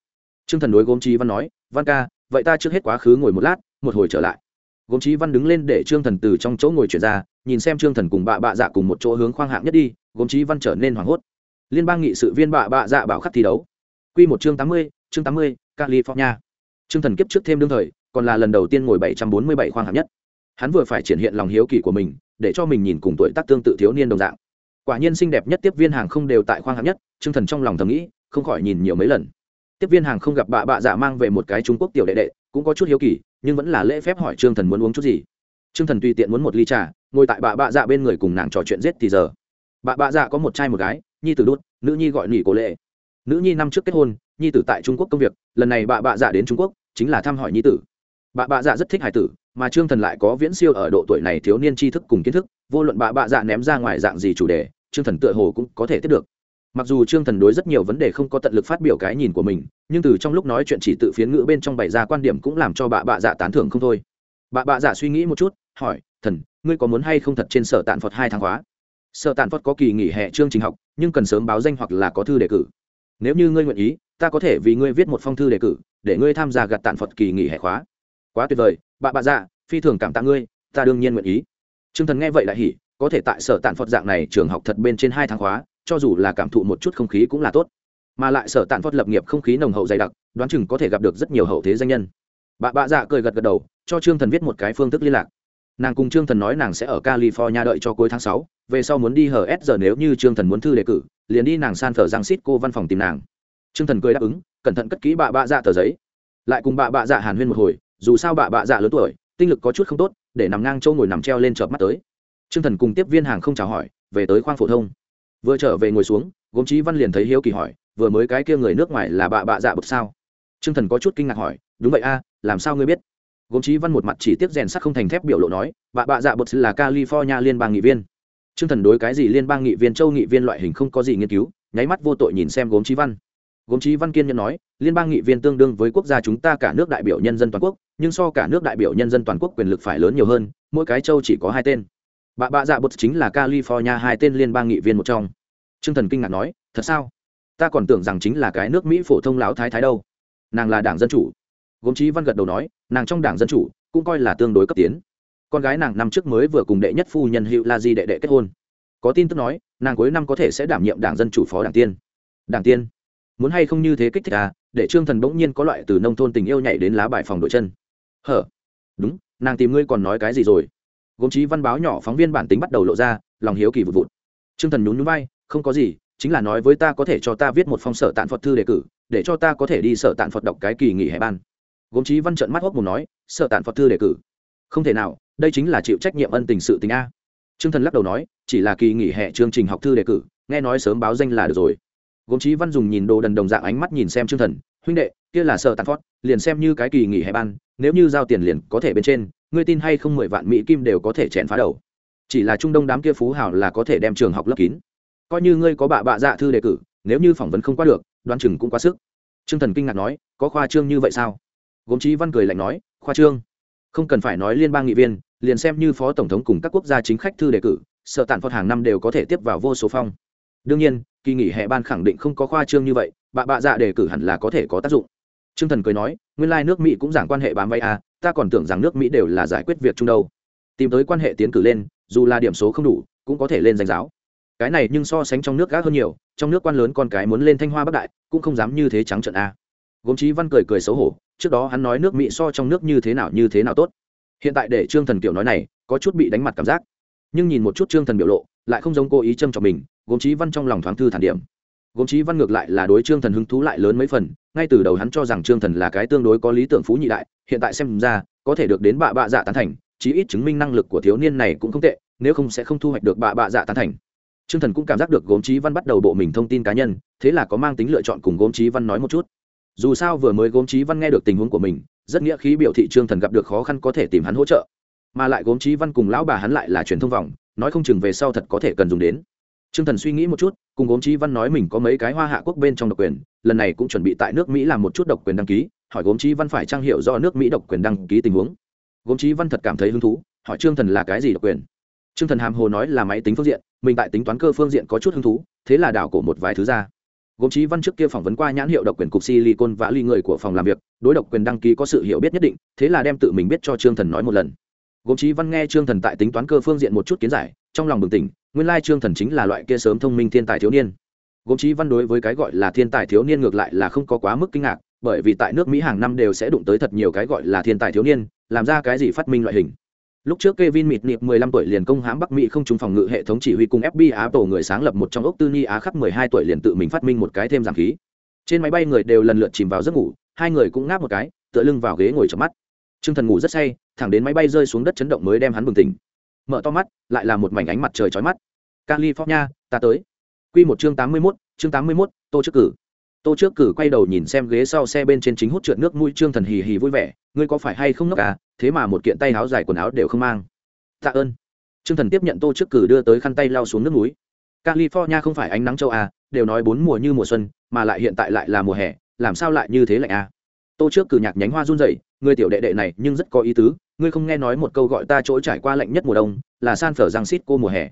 T r ư ơ n g thần đối gốm trí văn nói, văn ca, vậy ta trước hết quá khứ ngồi một lát, một hồi trở lại. Gốm trí văn đứng lên để trương thần từ trong chỗ ngồi chuyển ra, nhìn xem trương thần cùng bạ bạ dạ cùng một chỗ hướng khoang hạng nhất đi, gốm trí văn trở nên hoảng hốt. Liên bang nghị sự viên bạ bạ dạ bảo khắc thi đấu. Q một chương tám mươi, chương tám mươi, california. Chương thần kiếp trước thêm đương thời, còn là lần đầu tiên ngồi bảy trăm bốn mươi bảy khoang hạng nhất. Hắn vừa phải triển hiện lòng hiếu kỳ của mình, để cho mình nhìn cùng tuổi tác tương tự thiếu niên đồng dạng. Quả nhiên xinh đẹp nhất tiếp viên hàng không đều tại khoang hạng nhất chương thần trong lòng thầm nghĩ không khỏi nhìn nhiều mấy lần. Tiếp viên hàng không gặp bà bạ dạ mang về một cái trung quốc tiểu đệ đệ, cũng có chút hiếu kỳ, nhưng vẫn là lễ phép hỏi trương thần muốn uống chút gì. Trương thần tùy tiện muốn một ly trà, ngồi tại bà bạ dạ bên người cùng nàng trò chuyện giết thì giờ. Bà bạ dạ có một trai một gái, nhi tử đút, nữ nhi gọi nghỉ cổ lệ. Nữ nhi năm trước kết hôn, nhi tử tại trung quốc công việc, lần này bà bạ dạ đến trung quốc, chính là thăm hỏi nhi tử. Bà bạ dạ rất thích hải tử, mà trương thần lại có viễn siêu ở độ tuổi này thiếu niên tri thức cùng kiến thức, vô luận bà bạ dạ ném ra ngoài dạng gì chủ đề, trương thần tựa hồ cũng có thể tiếp được mặc dù trương thần đối rất nhiều vấn đề không có tận lực phát biểu cái nhìn của mình, nhưng từ trong lúc nói chuyện chỉ tự phiến ngữ bên trong bày ra quan điểm cũng làm cho bà bạ dạ tán thưởng không thôi. Bà bạ dạ suy nghĩ một chút, hỏi, thần, ngươi có muốn hay không thật trên sở tạn phật hai tháng khóa? Sở tạn phật có kỳ nghỉ hè chương trình học, nhưng cần sớm báo danh hoặc là có thư đề cử. Nếu như ngươi nguyện ý, ta có thể vì ngươi viết một phong thư đề cử, để ngươi tham gia gặt tạn phật kỳ nghỉ hè khóa. Quá tuyệt vời, bà bạ dạ phi thường cảm tạ ngươi, ta đương nhiên nguyện ý. T r ư ơ n g thần nghe vậy lại hỉ, có thể tại sở tạn phật dạng này trường học thật bên trên hai tháng khóa cho dù là cảm thụ một chút không khí cũng là tốt. Mà lại sở tàn phót lập nghiệp không khí nồng hậu dày đặc, đoán chừng có thể gặp được rất nhiều hậu thế danh nhân. Bà bạ dạ cười gật gật đầu, cho trương thần viết một cái phương thức liên lạc. Nàng cùng trương thần nói nàng sẽ ở california đợi cho cuối tháng sáu, về sau muốn đi hờ s giờ nếu như trương thần muốn thư đề cử, liền đi nàng san thờ giang xít cô văn phòng tìm nàng. Trương thần cười đáp ứng, cẩn thận cất kỹ bà bạ dạ tờ giấy. Lại cùng bà bạ dạ hàn huyên một hồi, dù sao bà bạ dạ lớn tuổi, tinh lực có chút không tốt, để nằm ngang châu ngồi nằm treo lên chợp mắt tới. Trương thần cùng tiếp viên hàng không chào hỏi, về tới khoang phổ thông vừa trở về ngồi xuống, gốm trí văn liền thấy hiếu kỳ hỏi, vừa mới cái kia người nước ngoài là bạ bạ dạ bực sao? T r ư ơ n g thần có chút kinh ngạc hỏi, đúng vậy a, làm sao ngươi biết? Gốm trí văn một mặt chỉ tiếp rèn sắc không thành thép biểu lộ nói, bạ bạ dạ bực là california liên bang nghị viên. T r ư ơ n g thần đối cái gì liên bang nghị viên, châu nghị viên loại hình không có gì nghiên cứu, nháy mắt vô tội nhìn xem gốm trí văn. Gốm trí văn kiên nhân nói, liên bang nghị viên tương đương với quốc gia chúng ta cả nước đại biểu nhân dân toàn quốc, nhưng so cả nước đại biểu nhân dân toàn quốc quyền lực phải lớn nhiều hơn, mỗi cái châu chỉ có hai tên bà bạ dạ bột chính là california hai tên liên bang nghị viên một trong. T r ư ơ n g thần kinh ngạc nói, thật sao? Ta còn tưởng rằng chính là cái nước mỹ phổ thông lão thái thái đâu. Nàng là đảng dân chủ. Gốm trí văn gật đầu nói, nàng trong đảng dân chủ cũng coi là tương đối cấp tiến. Con gái nàng năm trước mới vừa cùng đệ nhất phu nhân hữu la di đệ đệ kết hôn. Có tin tức nói, nàng cuối năm có thể sẽ đảm nhiệm đảng dân chủ phó đảng tiên. Đảng tiên? Muốn hay không như thế kích thích à? Để trương thần bỗng nhiên có loại từ nông thôn tình yêu nhảy đến lá bài phòng đội chân. Hở? Đúng, nàng tìm ngươi còn nói cái gì rồi? Gồm chí văn báo nhỏ phóng viên bản tính bắt đầu lộ ra, lòng hiếu kỳ vụt vụt. Trương thần nhún nhún vai, không có gì, chính là nói với ta có thể cho ta viết một phong sở tạn phật thư đề cử, để cho ta có thể đi sở tạn phật đọc cái kỳ nghỉ hè ban. Gồm chí văn trận mắt hốc một nói, sở tạn phật thư đề cử? Không thể nào, đây chính là chịu trách nhiệm ân tình sự tình a. Trương thần lắc đầu nói, chỉ là kỳ nghỉ hè chương trình học thư đề cử, nghe nói sớm báo danh là được rồi. Gốm chí văn dùng nhìn đồ đần đồng dạng ánh mắt nhìn xem trương thần, huynh đệ kia là sợ tàn phót, liền xem như cái kỳ nghỉ hè ban, nếu như giao tiền liền có thể bên trên, ngươi tin hay không mười vạn mỹ kim đều có thể chèn phá đầu. Chỉ là trung đông đám kia phú hào là có thể đem trường học lấp kín. Coi như ngươi có bạ bạ dạ thư đề cử, nếu như phỏng vấn không qua được, đoán chừng cũng quá sức. Trương thần kinh ngạc nói, có khoa trương như vậy sao? Gốm chí văn cười lạnh nói, khoa trương? Không cần phải nói liên bang nghị viên, liền xem như phó tổng thống cùng các quốc gia chính khách thư đề cử sợ tàn phật hàng năm đều có thể tiếp vào vô số phong. Đương nhiên, kỳ nghỉ hè ban khẳng định không có khoa trương như vậy, bạ bạ dạ đề cử hẳn là có thể có tác dụng t r ư ơ n g thần cười nói, nguyên lai、like、nước mỹ cũng giảng quan hệ bám vay à ta còn tưởng rằng nước mỹ đều là giải quyết việc chung đâu. Tìm tới quan hệ tiến cử lên, dù là điểm số không đủ, cũng có thể lên danh giáo. Cái này nhưng so sánh trong nước gác hơn nhiều, trong nước quan lớn con cái muốn lên thanh hoa bắc đại, cũng không dám như thế trắng trận a à. gốm trí văn cười cười xấu hổ, trước đó hắn nói nước mỹ so trong nước như thế nào như thế nào tốt. Hiện tại để trương thần kiểu nói này, có chút bị đánh mặt cảm giác. Nhưng nhìn một chút trương thần biểu lộ, lại không giống cố ý châm cho mình, gốm trí văn trong lòng thoáng thư thản điểm gốm trí văn ngược lại là đối trương thần hứng thú lại lớn mấy phần, ngay từ đầu hắn cho rằng trương thần là cái tương đối có lý tưởng phú nhị đại, hiện tại xem ra, có thể được đến bạ bạ dạ tán thành, chí ít chứng minh năng lực của thiếu niên này cũng không tệ, nếu không sẽ không thu hoạch được bạ bạ dạ tán thành. Trương thần cũng cảm giác được gốm trí văn bắt đầu bộ mình thông tin cá nhân, thế là có mang tính lựa chọn cùng gốm trí văn nói một chút. Dù sao vừa mới gốm trí văn nghe được tình huống của mình, rất nghĩa khí biểu thị trương thần gặp được khó khăn có thể tìm hắn hỗ trợ. Mà lại gốm trí văn cùng lão bà hắn lại là truyền thông vòng, nói không chừng về sau thật có thể cần dùng đến. Trương Thần suy nghĩ một chút, cùng Gốm Chí Văn nói mình có mấy cái Hoa Hạ quốc bên trong độc quyền, lần này cũng chuẩn bị tại nước Mỹ làm một chút độc quyền đăng ký, hỏi Gốm Chí Văn phải trang hiệu do nước Mỹ độc quyền đăng ký tình huống. Gốm Chí Văn thật cảm thấy hứng thú, hỏi Trương Thần là cái gì độc quyền. Trương Thần hàm hồ nói là máy tính phương diện, mình tại tính toán cơ phương diện có chút hứng thú, thế là đảo cổ một vài thứ ra. Gốm Chí Văn trước kia phỏng vấn qua nhãn hiệu độc quyền cục Silicon và ly người của phòng làm việc, đối độc quyền đăng ký có sự hiểu biết nhất định, thế là đem tự mình biết cho Trương Thần nói một lần. Gốm Chí Văn nghe Trương Thần tại tính toán cơ phương diện một chút kiến giải, trong lòng bừng tỉnh, nguyên lai trương thần chính là loại kia sớm thông minh thiên tài thiếu niên gốm chí văn đối với cái gọi là thiên tài thiếu niên ngược lại là không có quá mức kinh ngạc bởi vì tại nước mỹ hàng năm đều sẽ đụng tới thật nhiều cái gọi là thiên tài thiếu niên làm ra cái gì phát minh loại hình lúc trước Kevin mịt nịp 15 tuổi liền công hãm Bắc Mỹ không trúng phòng ngự hệ thống chỉ huy cùng FBI Á tổ người sáng lập một trong ốc tư ni Á khắc 12 tuổi liền tự mình phát minh một cái thêm giảm khí. Trên máy bay người đều lần lượt chìm vào giấc ngủ, hai người cũng ngáp một cái, tựa lưng vào ghế ngồi chợp mắt. Trương Thần ngủ rất say, thẳng đến máy bay rơi xuống đất chấn động mới đem hắn bừng tỉnh. Mở to mắt, lại là một mảnh ánh mặt trời chói mắt. California, ta tới. Quy một chương 81, chương 81, Tô trước cử. Tô trước cử quay đầu nhìn xem ghế sau xe bên trên chính hút trượt nước mũi Trương Thần hì hì vui vẻ, ngươi có phải hay không nốc à, thế mà một kiện tay áo dài quần áo đều không mang. Tạ ơn. Trương Thần tiếp nhận Tô trước cử đưa tới khăn tay lau xuống nước mũi. California không phải ánh nắng châu à, đều nói bốn mùa như mùa xuân, mà lại hiện tại lại là mùa hè, làm sao lại như thế lạnh à? Tô trước cử nhạc nhánh hoa run rẩy, người tiểu đệ đệ này nhưng rất có ý tứ, ngươi không nghe nói một câu gọi ta chỗ trải qua lạnh nhất mùa đông, là San phở giang sít cô mùa hè.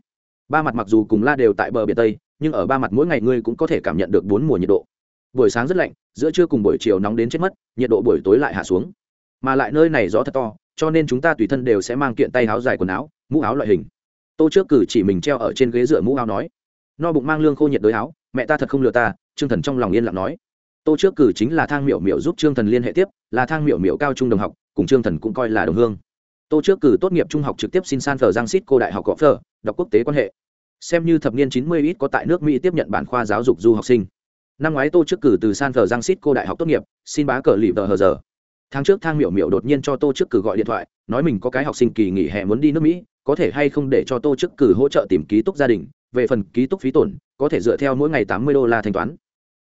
Ba mặt mặc dù cùng la đều tại bờ biển tây, nhưng ở ba mặt mỗi ngày ngươi cũng có thể cảm nhận được bốn mùa nhiệt độ. Buổi sáng rất lạnh giữa trưa cùng buổi chiều nóng đến chết mất nhiệt độ buổi tối lại hạ xuống. Mà lại nơi này gió thật to cho nên chúng ta tùy thân đều sẽ mang kiện tay áo dài quần áo mũ áo loại hình. Tô trước cử chỉ mình treo ở trên ghế dựa mũ áo nói no bụng mang lương khô nhiệt đối áo mẹ ta thật không lừa ta trương thần trong lòng yên lặng nói tô trước cử chính là thang miểu miểu giúp trương thần liên hệ tiếp, là thang miểu miểu cao trung đồng học, cùng trương thần cũng coi là đồng hương. Tô trước cử tốt nghiệp trung học trực tiếp xin san phờ giang xít cô đại học cọ phờ đọc quốc tế quan hệ. Xem như thập niên chín mươi ít có tại nước mỹ tiếp nhận bản khoa giáo dục du học sinh. Năm ngoái tô trước cử từ san phờ giang xít cô đại học tốt nghiệp, xin bá cờ lì vờ hờ giờ. Tháng trước thang miểu miểu đột nhiên cho tô trước cử gọi điện thoại, nói mình có cái học sinh kỳ nghỉ hè muốn đi nước mỹ, có thể hay không để cho tô trước cử hỗ trợ tìm ký túc gia đình, về phần ký túc phí tổn, có thể dựa theo mỗi ngày tám mươi đô la thanh toán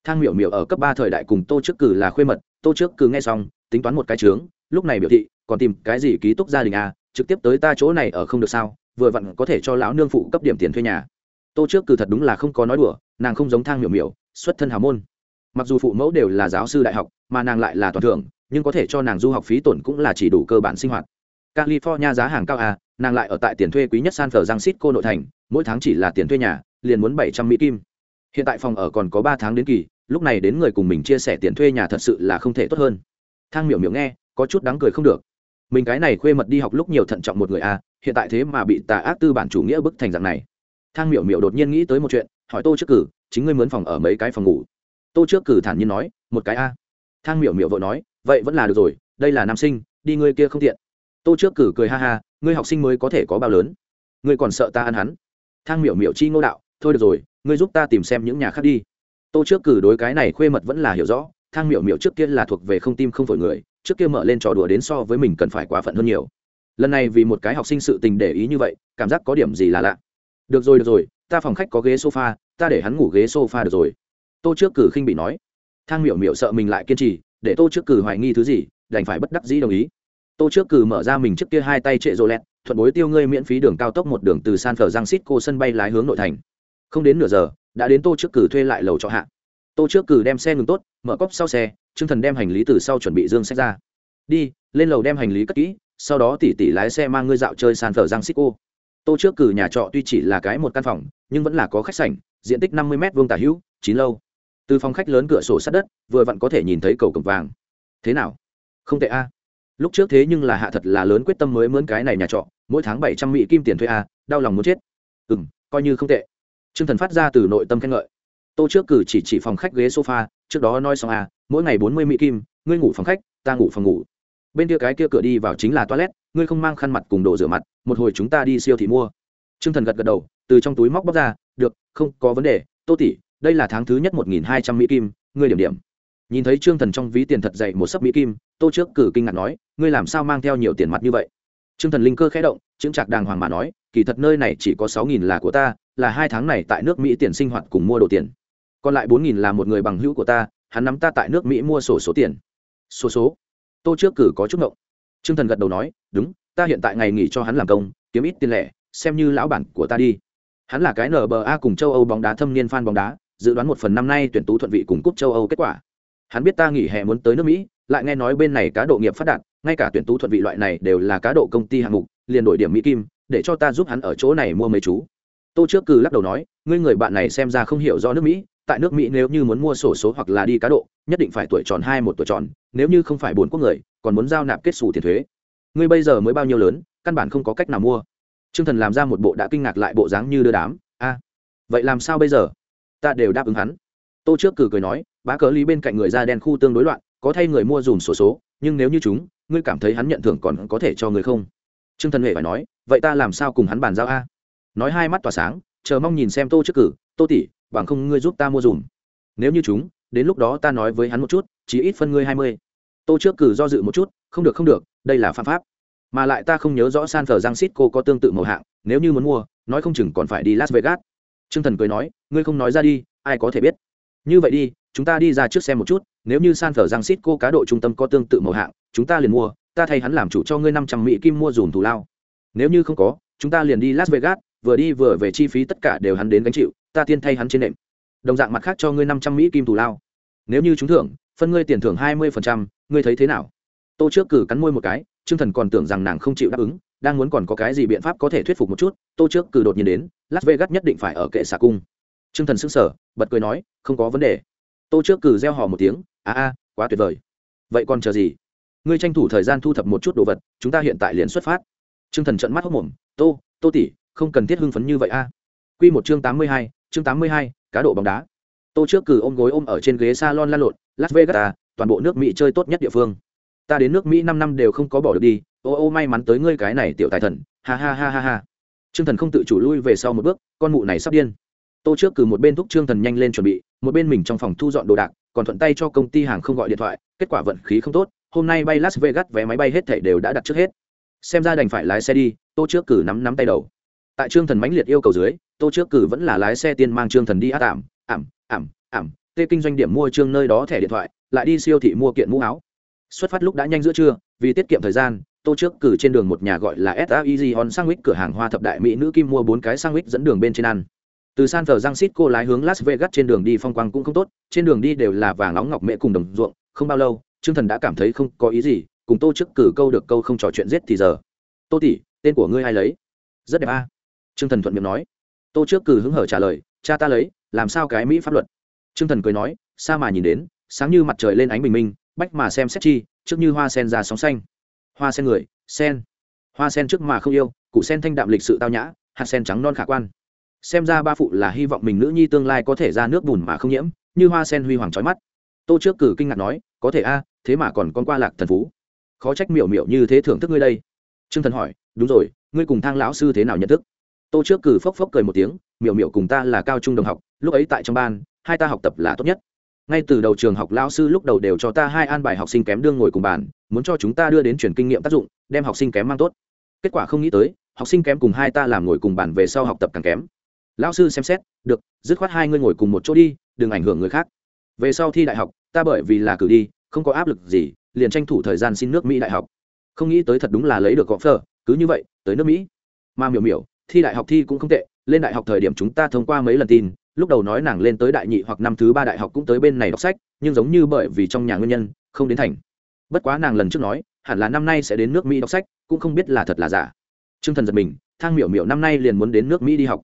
thang miểu miểu ở cấp ba thời đại cùng tô trước cử là khuê mật, tô trước cử nghe xong, tính toán một cái trướng lúc này biểu thị, còn tìm cái gì ký túc gia đình à trực tiếp tới ta chỗ này ở không được sao, vừa vặn có thể cho lão nương phụ cấp điểm tiền thuê nhà. Tô trước cử thật đúng là không có nói đùa, nàng không giống thang miểu miểu, xuất thân hào môn. Mặc dù phụ mẫu đều là giáo sư đại học, mà nàng lại là toàn thưởng, nhưng có thể cho nàng du học phí tổn cũng là chỉ đủ cơ bản sinh hoạt. California giá hàng cao à nàng lại ở tại tiền thuê quý nhất san phở giang xít cô nội thành, mỗi tháng chỉ là tiền thuê nhà, liền muốn bảy trăm mỹ kim hiện tại phòng ở còn có ba tháng đến kỳ, lúc này đến người cùng mình chia sẻ tiền thuê nhà thật sự là không thể tốt hơn. Thang miểu miểu nghe, có chút đáng cười không được. Mình cái này khuê mật đi học lúc nhiều thận trọng một người à hiện tại thế mà bị tà ác tư bản chủ nghĩa bức thành dạng này. Thang miểu miểu đột nhiên nghĩ tới một chuyện, hỏi tô trước cử, chính ngươi mướn phòng ở mấy cái phòng ngủ? Tô trước cử thản nhiên nói, một cái a. Thang miểu miểu vội nói, vậy vẫn là được rồi, đây là nam sinh, đi ngươi kia không tiện. Tô trước cử cười ha ha, ngươi học sinh mới có thể có bao lớn? Ngươi còn sợ ta ăn hắn? Thang miểu miểu chi ngô đạo, thôi được rồi ngươi giúp ta tìm xem những nhà khác đi. Tô trước cử đối cái này khuê mật vẫn là hiểu rõ, thang miểu miểu trước kia là thuộc về không tim không phổi người, trước kia mở lên trò đùa đến so với mình cần phải quá phận hơn nhiều. Lần này vì một cái học sinh sự tình để ý như vậy, cảm giác có điểm gì là lạ. Được rồi được rồi, ta phòng khách có ghế sofa, ta để hắn ngủ ghế sofa được rồi. Tô trước cử khinh bị nói. Thang miểu miểu sợ mình lại kiên trì, để tô trước cử hoài nghi thứ gì, đành phải bất đắc dĩ đồng ý. Tô trước cử mở ra mình trước kia hai tay trệ rô lẹt, thuận bối tiêu ngươi miễn phí đường cao tốc một đường từ san phờ giang xít cô sân bay lái hướng nội thành không đến nửa giờ, đã đến tô trước cử thuê lại lầu trọ hạ. Tô trước cử đem xe ngừng tốt, mở cốc sau xe t r ư ơ n g thần đem hành lý từ sau chuẩn bị dương sách ra. Đi, lên lầu đem hành lý cất kỹ, sau đó tỉ tỉ lái xe mang ngươi dạo chơi san thờ giang xích cô tô trước cử nhà trọ tuy chỉ là cái một căn phòng, nhưng vẫn là có khách sảnh, diện tích năm mươi m vuông tả hữu, chín lâu. Từ phòng khách lớn cửa sổ sát đất, vừa vặn có thể nhìn thấy cầu cổng vàng. Thế nào? Không tệ a. Lúc trước thế nhưng là hạ thật là lớn quyết tâm mới mướn cái này nhà trọ, mỗi tháng bảy trăm mỹ kim tiền thuê a, đau lòng muốn chết. Ừ m coi như không tệ t r ư ơ n g thần phát ra từ nội tâm khen ngợi. Tô trước cử chỉ chỉ phòng khách ghế sofa trước đó nói xong à, mỗi ngày bốn mươi mỹ kim ngươi ngủ phòng khách ta ngủ phòng ngủ. Bên kia cái kia cửa đi vào chính là toilet ngươi không mang khăn mặt cùng đồ rửa mặt một hồi chúng ta đi siêu thị mua. T r ư ơ n g thần gật gật đầu từ trong túi móc bóc ra được không có vấn đề tô tỉ đây là tháng thứ nhất một nghìn hai trăm mỹ kim ngươi điểm điểm. Nhìn thấy trương thần trong ví tiền thật dày một sấp mỹ kim tô trước cử kinh ngạc nói ngươi làm sao mang theo nhiều tiền mặt như vậy? Trương thần linh cơ khẽ động chứng chạc đàng hoàng mà nói kỳ thật nơi này chỉ có sáu nghìn là của ta, là hai tháng này tại nước mỹ tiền sinh hoạt cùng mua đồ tiền. Còn lại bốn nghìn là một người bằng hữu của ta, hắn nắm ta tại nước mỹ mua sổ số tiền. Số số? Tô trước cử có chút ngộng. Trương thần gật đầu nói, đúng, ta hiện tại ngày nghỉ cho hắn làm công, kiếm ít tiền lẻ, xem như lão bản của ta đi. Hắn là cái nba cùng châu âu bóng đá thâm niên fan bóng đá, dự đoán một phần năm nay tuyển tú thuận vị cùng cúp châu âu kết quả. Hắn biết ta nghỉ hè muốn tới nước mỹ, lại nghe nói bên này cá độ nghiệp phát đạt, ngay cả tuyển tú thuận vị loại này đều là cá độ công ty hạng mục, liền đổi điểm mỹ kim để cho ta giúp hắn ở chỗ này mua mấy chú. Tô trước cừ lắc đầu nói, ngươi người bạn này xem ra không hiểu rõ nước mỹ, tại nước mỹ nếu như muốn mua sổ số hoặc là đi cá độ, nhất định phải tuổi tròn hai một tuổi tròn, nếu như không phải bốn quốc người, còn muốn giao nạp kết xù tiền thuế. Ngươi bây giờ mới bao nhiêu lớn, căn bản không có cách nào mua. T r ư ơ n g thần làm ra một bộ đã kinh ngạc lại bộ dáng như đưa đám. A, vậy làm sao bây giờ? Ta đều đáp ứng hắn. Tô trước cử cười nói, bá cờ lý bên cạnh người da đen khu tương đối loạn, có thay người mua dùm sổ số, nhưng nếu như chúng, ngươi cảm thấy hắn nhận thưởng còn có thể cho người không? Trương thần huệ phải nói, vậy ta làm sao cùng hắn bàn giao a? Nói hai mắt tỏa sáng, chờ mong nhìn xem tô trước cử, tô tỷ, bằng không ngươi giúp ta mua dùm. Nếu như chúng, đến lúc đó ta nói với hắn một chút chỉ ít phân ngươi hai mươi. Tô trước cử do dự một chút, không được không được, đây là phạm pháp. Mà lại ta không nhớ rõ san thờ giang xít cô có tương tự màu hạng, nếu như muốn mua, nói không chừng còn phải đi las vegas. T r ư ơ n g thần cười nói, ngươi không nói ra đi, ai có thể biết? Như vậy đi, chúng ta đi ra trước xem một chút, nếu như san thờ giang xít cô cá độ trung tâm có tương tự màu hạng, chúng ta liền mua ta thay hắn làm chủ cho ngươi năm trăm mỹ kim mua dùm thù lao. Nếu như không có, chúng ta liền đi las vegas, vừa đi vừa về chi phí tất cả đều hắn đến gánh chịu, ta tiên thay hắn trên nệm. Đồng dạng mặt khác cho ngươi năm trăm mỹ kim thù lao. Nếu như chúng thưởng, phân ngươi tiền thưởng hai mươi ngươi thấy thế nào? Tô trước cử cắn môi một cái t r ư ơ n g thần còn tưởng rằng nàng không chịu đáp ứng, đang muốn còn có cái gì biện pháp có thể thuyết phục một chút, tô trước cử đột nhiên đến, las vegas nhất định phải ở kệ xà cung. T r ư ơ n g thần s ư n g sở bật cười nói, không có vấn đề. Tô trước cử gieo hò một tiếng, a a, quá tuyệt vời. Vậy còn chờ gì? Ngươi tranh thủ thời gian thu thập một chút đồ vật, chúng ta hiện tại liền xuất phát. T r ư ơ n g thần trận mắt hốc mồm, tô tô tỉ không cần thiết hưng phấn như vậy a. Q một chương tám mươi hai, chương tám mươi hai, cá độ bóng đá. Tô trước cử ôm gối ôm ở trên ghế s a lon lan lộn, las vegas à toàn bộ nước mỹ chơi tốt nhất địa phương. Ta đến nước mỹ năm năm đều không có bỏ được đi, ô ô may mắn tới ngươi cái này tiểu tài thần, ha ha ha ha ha. Trương thần không tự chủ lui về sau một bước, con mụ này sắp điên. Tô trước cử một bên thúc trương thần nhanh lên chuẩn bị, một bên mình trong phòng thu dọn đồ đạc, còn thuận tay cho công ty hàng không gọi điện thoại, kết quả vận khí không tốt hôm nay bay las vegas, vé máy bay hết thảy đều đã đặt trước hết. Xem ra đành phải lái xe đi, tô trước cử nắm nắm tay đầu. Tại trương thần mãnh liệt yêu cầu dưới, tô trước cử vẫn là lái xe tiên mang trương thần đi át ảm ảm ảm ảm, tê kinh doanh điểm mua trương nơi đó thẻ điện thoại, lại đi siêu thị mua kiện mũ áo. Xuất phát lúc đã nhanh giữa trưa, vì tiết kiệm thời gian, tô trước cử trên đường một nhà gọi là saez on sandwich cửa hàng hoa thập đại mỹ nữ kim mua bốn cái sandwich dẫn đường bên trên ăn. Từ san thờ giang xít cô lái hướng las vegas trên đường đi phong quang cũng không tốt, trên đường đi đều là vàng nóng ngọc mễ cùng đồng ruộng, không bao lâu trương thần đã cảm thấy không có ý gì, cùng tô trước cử câu được câu không trò chuyện giết thì giờ. Tô tỷ, tên của ngươi ai lấy? Rất đẹp a. Trương thần thuận miệng nói. Tô trước cử hứng hở trả lời, cha ta lấy, làm sao cái mỹ pháp luật? Trương thần cười nói, sa mà nhìn đến, sáng như mặt trời lên ánh bình minh, bách mà xem xét chi, trước như hoa sen ra sóng xanh. Hoa sen người, sen. Hoa sen trước mà không yêu cụ sen thanh đạm lịch sự tao nhã, hạt sen trắng non khả quan. Xem ra ba phụ là hy vọng mình nữ nhi tương lai có thể ra nước bùn mà không nhiễm, như hoa sen huy hoàng trói mắt. Tô trước cử kinh ngạc nói, có thể a thế mà còn con qua lạc thần phú. Khó trách miểu miểu như thế thưởng thức ngươi đây. Trương thần hỏi, đúng rồi, ngươi cùng thang lão sư thế nào nhận thức? Tô trước cử phốc phốc cười một tiếng, miểu miểu cùng ta là cao trung đồng học, lúc ấy tại trong ban, hai ta học tập là tốt nhất. Ngay từ đầu trường học lao sư lúc đầu đều cho ta hai an bài học sinh kém đương ngồi cùng bàn, muốn cho chúng ta đưa đến truyền kinh nghiệm tác dụng, đem học sinh kém mang tốt. Kết quả không nghĩ tới, học sinh kém cùng hai ta làm ngồi cùng bàn về sau học tập càng kém. Lao sư xem xét, được, dứt khoát hai ngươi ngồi cùng một chỗ đi, đừng ảnh hưởng người khác. Về sau thi đại học, ta bởi vì là cử đi không có áp lực gì, liền tranh thủ thời gian xin nước mỹ đại học. Không nghĩ tới thật đúng là lấy được gõ phở, cứ như vậy, tới nước mỹ. Mà miểu miểu, thi đại học thi cũng không tệ, lên đại học thời điểm chúng ta thông qua mấy lần tin, lúc đầu nói nàng lên tới đại nhị hoặc năm thứ ba đại học cũng tới bên này đọc sách, nhưng giống như bởi vì trong nhà nguyên nhân, không đến thành. Bất quá nàng lần trước nói, hẳn là năm nay sẽ đến nước mỹ đọc sách, cũng không biết là thật là giả. T r ư ơ n g thần giật mình, thang miểu miểu năm nay liền muốn đến nước mỹ đi học.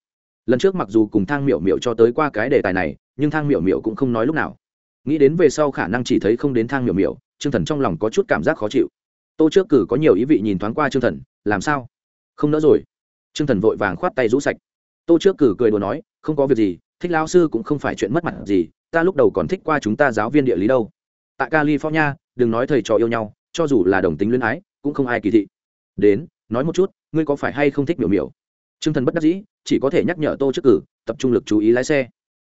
Lần trước mặc dù cùng thang miểu miểu cho tới qua cái đề tài này, nhưng thang miểu miểu cũng không nói lúc nào nghĩ đến về sau khả năng chỉ thấy không đến thang miểu miểu chương thần trong lòng có chút cảm giác khó chịu. Tô trước cử có nhiều ý vị nhìn thoáng qua chương thần, làm sao? Không nỡ rồi. Chương thần vội vàng khoát tay rũ sạch. Tô trước cử cười đùa nói, không có việc gì, thích lao sư cũng không phải chuyện mất mặt gì, ta lúc đầu còn thích qua chúng ta giáo viên địa lý đâu. Tại california, đừng nói thầy trò yêu nhau, cho dù là đồng tính luyến ái, cũng không ai kỳ thị. Đến, nói một chút, ngươi có phải hay không thích miểu miểu? T r ư ơ n g thần bất đắc dĩ, chỉ có thể nhắc nhở tô trước cử, tập trung lực chú ý lái xe.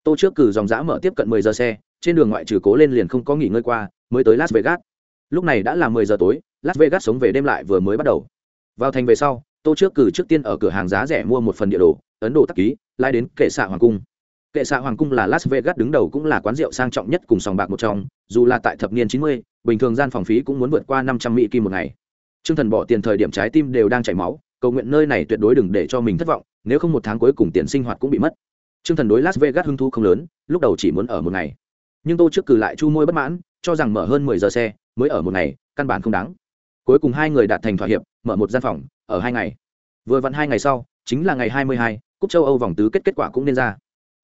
Tô trước cử dòng giã mở tiếp cận mười giờ xe trên đường ngoại trừ cố lên liền không có nghỉ ngơi qua, mới tới las vegas. Lúc này đã là mười giờ tối, las vegas sống về đêm lại vừa mới bắt đầu. Vào thành về sau, tô trước cử trước tiên ở cửa hàng giá rẻ mua một phần địa đồ, ấn độ tắc ký lai đến kệ xạ hoàng cung. Kệ xạ hoàng cung là las vegas đứng đầu cũng là quán rượu sang trọng nhất cùng sòng bạc một trong, dù là tại thập niên chín mươi, bình thường gian phòng phí cũng muốn vượt qua năm trăm mỹ kim một ngày. T r ư ơ n g thần bỏ tiền thời điểm trái tim đều đang chảy máu, cầu nguyện nơi này tuyệt đối đừng để cho mình thất vọng, nếu không một tháng cuối cùng tiền sinh hoạt cũng bị mất. T r ư ơ n g thần đối las vegas hưng thu không lớn, lúc đầu chỉ muốn ở một ngày nhưng tô trước cử lại chu môi bất mãn, cho rằng mở hơn mười giờ xe, mới ở một ngày, căn bản không đáng. Cuối cùng hai người đạt thành thỏa hiệp, mở một gian phòng, ở hai ngày. Vừa vặn hai ngày sau, chính là ngày hai mươi hai cúp châu âu vòng tứ kết kết quả cũng nên ra.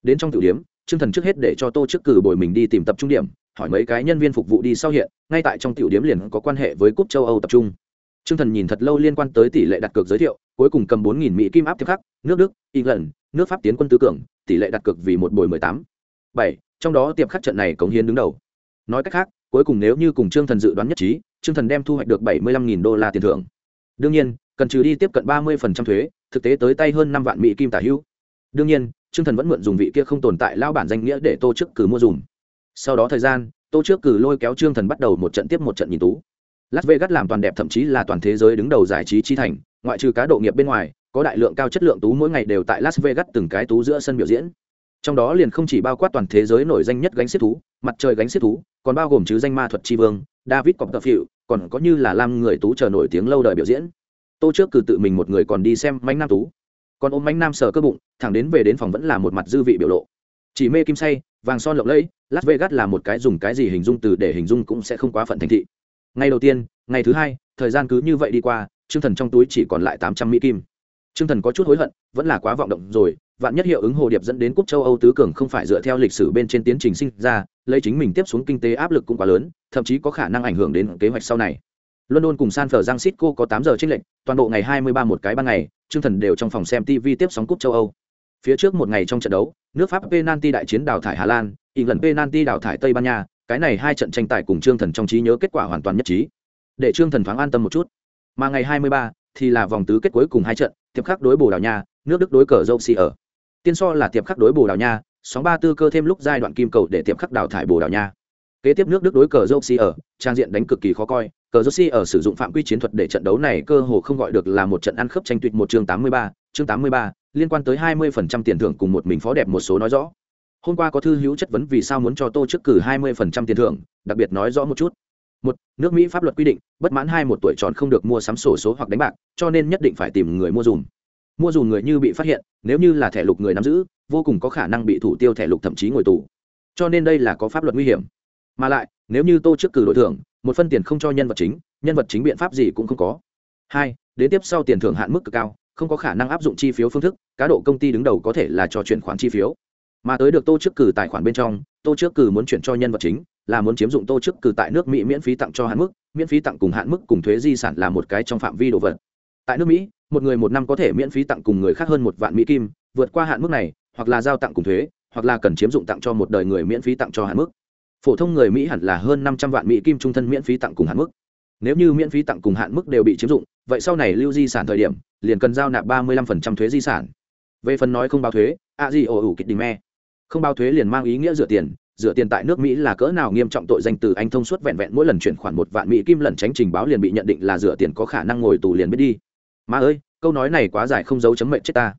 Đến trong tiểu điếm trương thần trước hết để cho tô trước cử bồi mình đi tìm tập trung điểm, hỏi mấy cái nhân viên phục vụ đi sau hiện, ngay tại trong tiểu điếm liền có quan hệ với cúp châu âu tập trung. Trương thần nhìn thật lâu liên quan tới tỷ lệ đặt cược giới thiệu, cuối cùng cầm bốn nghìn mỹ kim áp tiếp khắc, nước đức, england, nước pháp tiến quân tứ cường, tỷ lệ đặt cược vì một bồi mười tám. Bảy trong đó tiệp khắc trận này cống hiến đứng đầu. Nói cách khác, cuối cùng nếu như cùng trương thần dự đoán nhất trí, trương thần đem thu hoạch được bảy mươi lăm nghìn đô la tiền thưởng. Đương nhiên, cần trừ đi tiếp cận ba mươi phần trăm thuế, thực tế tới tay hơn năm vạn mỹ kim tả hữu. Đương nhiên, trương thần vẫn mượn dùng vị kia không tồn tại lao bản danh nghĩa để tô trước cử mua dùng sau đó thời gian, tô trước cử lôi kéo trương thần bắt đầu một trận tiếp một trận nhìn tú. Las vegas làm toàn đẹp thậm chí là toàn thế giới đứng đầu giải trí chi thành, ngoại trừ cá độ nghiệp bên ngoài, có đại lượng cao chất lượng tú mỗi ngày đều tại las vegas từng cái tú giữa sân biểu diễn trong đó liền không chỉ bao quát toàn thế giới nổi danh nhất gánh xiết thú, mặt trời gánh xiết thú, còn bao gồm chứ danh ma thuật tri vương, david cọp tập hiệu còn có như là lam người tú chờ nổi tiếng lâu đời biểu diễn. Tô trước cử tự mình một người còn đi xem mánh nam tú. Còn ôm mánh nam sờ cơ bụng, thẳng đến về đến phòng vẫn là một mặt dư vị biểu lộ. Chỉ mê kim say, vàng son lộng lẫy, las vegas là một cái dùng cái gì hình dung từ để hình dung cũng sẽ không quá phận thành thị. Ngày đầu tiên, ngày thứ hai, thời gian cứ như vậy đi qua chương thần trong túi chỉ còn lại tám trăm mỹ kim. Chương thần có chút hối hận, vẫn là quá vọng động rồi vạn nhất hiệu ứng hồ điệp dẫn đến cúp châu âu tứ cường không phải dựa theo lịch sử bên trên tiến trình sinh ra, lấy chính mình tiếp xuống kinh tế áp lực cũng quá lớn, thậm chí có khả năng ảnh hưởng đến kế hoạch sau này. London cùng san francisco có tám giờ trích lệnh toàn bộ ngày hai mươi ba một cái ban ngày chương thần đều trong phòng xem tv tiếp sóng cúp châu âu. Phía trước một ngày trong trận đấu, nước pháp penalty đại chiến đào thải hà lan lần penalty đào thải tây ban nha, cái này hai trận tranh tài cùng trương thần trong trí nhớ kết quả hoàn toàn nhất trí. Để trương thần thoáng an tâm một chút. Mà ngày hai mươi ba thì là vòng tứ kết cuối cùng hai trận, tiếp khắc đối bồ đào nha, nước đức đối cờ dâu xì ở tiên so là tiệp khắc đối bồ đào nha, sóng ba tư cơ thêm lúc giai đoạn kim cầu để tiệp khắc đào thải bồ đào nha. Kế tiếp nước đức đối cờ dâu ở trang diện đánh cực kỳ khó coi, cờ dâu ở sử dụng phạm quy chiến thuật để trận đấu này cơ hồ không gọi được là một trận ăn khớp tranh tuyệt một chương tám mươi ba, chương tám mươi ba, liên quan tới hai mươi phần trăm tiền thưởng cùng một mình phó đẹp một số nói rõ. Hôm qua có thư hữu chất vấn vì sao muốn cho tô trước cử hai mươi phần trăm tiền thưởng, đặc biệt nói rõ một chút. Một, nước mỹ pháp luật quy định, bất mãn hai một tuổi tròn không được mua sắm sổ số hoặc đánh bạc, cho nên nhất định phải tìm người mua dùm mua dù người như bị phát hiện, nếu như là thẻ lục người nắm giữ, vô cùng có khả năng bị thủ tiêu thẻ lục thậm chí ngồi tù. Cho nên đây là có pháp luật nguy hiểm. Mà lại, nếu như tô chức cử đội thưởng, một phân tiền không cho nhân vật chính, nhân vật chính biện pháp gì cũng không có. Hai, đến tiếp sau tiền thưởng hạn mức cực cao, không có khả năng áp dụng chi phiếu phương thức, cá độ công ty đứng đầu có thể là cho chuyển khoản chi phiếu. Mà tới được tô trước cử tài khoản bên trong, tô trước cử muốn chuyển cho nhân vật chính, là muốn chiếm dụng tô trước cử tại nước mỹ miễn phí tặng cho hạn mức, miễn phí tặng cùng hạn mức cùng thuế di sản là một cái trong phạm vi đồ vật. Tại nước mỹ một người một năm có thể miễn phí tặng cùng người khác hơn một vạn mỹ kim, vượt qua hạn mức này, hoặc là giao tặng cùng thuế, hoặc là cần chiếm dụng tặng cho một đời người miễn phí tặng cho hạn mức. Phổ thông người mỹ hẳn là hơn năm trăm vạn mỹ kim trung thân miễn phí tặng cùng hạn mức. Nếu như miễn phí tặng cùng hạn mức đều bị chiếm dụng, vậy sau này lưu di sản thời điểm, liền cần giao nạp ba mươi lăm thuế di sản. Về phần nói không báo thuế, a di ồ ủ kịch đình me. Không báo thuế liền mang ý nghĩa rửa tiền rửa tiền tại nước mỹ là cỡ nào nghiêm trọng tội danh từ anh thông suốt vẹn vẹn mỗi lần chuyển khoản một vạn mỹ kim lần tránh trình báo liền bị nhận định là rửa tiền có khả năng ngồi tù liền biết đi má ơi, câu nói này quá dài không giấu chấm mệnh chết ta.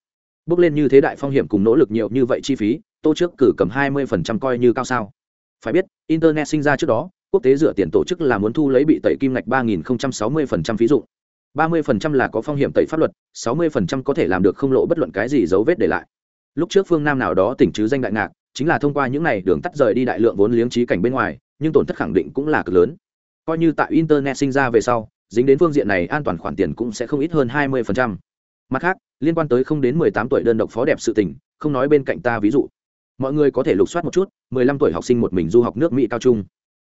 Bước lên như thế đại phong hiểm cùng nỗ lực nhiều như vậy chi phí, tô trước cử cầm hai mươi phần trăm coi như cao sao. Phải biết, internet sinh ra trước đó, quốc tế dựa tiền tổ chức là muốn thu lấy bị tẩy kim ngạch ba nghìn sáu mươi phần trăm phí dụ ba mươi phần trăm là có phong hiểm tẩy pháp luật, sáu mươi phần trăm có thể làm được không lộ bất luận cái gì dấu vết để lại. Lúc trước phương nam nào đó tỉnh chứ danh đại ngạc, chính là thông qua những này đường tắt rời đi đại lượng vốn liếng trí cảnh bên ngoài, nhưng tổn thất khẳng định cũng là cực lớn. Coi như tại internet sinh ra về sau dính đến phương diện này an toàn khoản tiền cũng sẽ không ít hơn hai mươi phần trăm. Mặt khác, liên quan tới không đến mười tám tuổi đơn độc phó đẹp sự tình, không nói bên cạnh ta ví dụ. Mọi người có thể lục soát một chút, mười lăm tuổi học sinh một mình du học nước mỹ cao trung.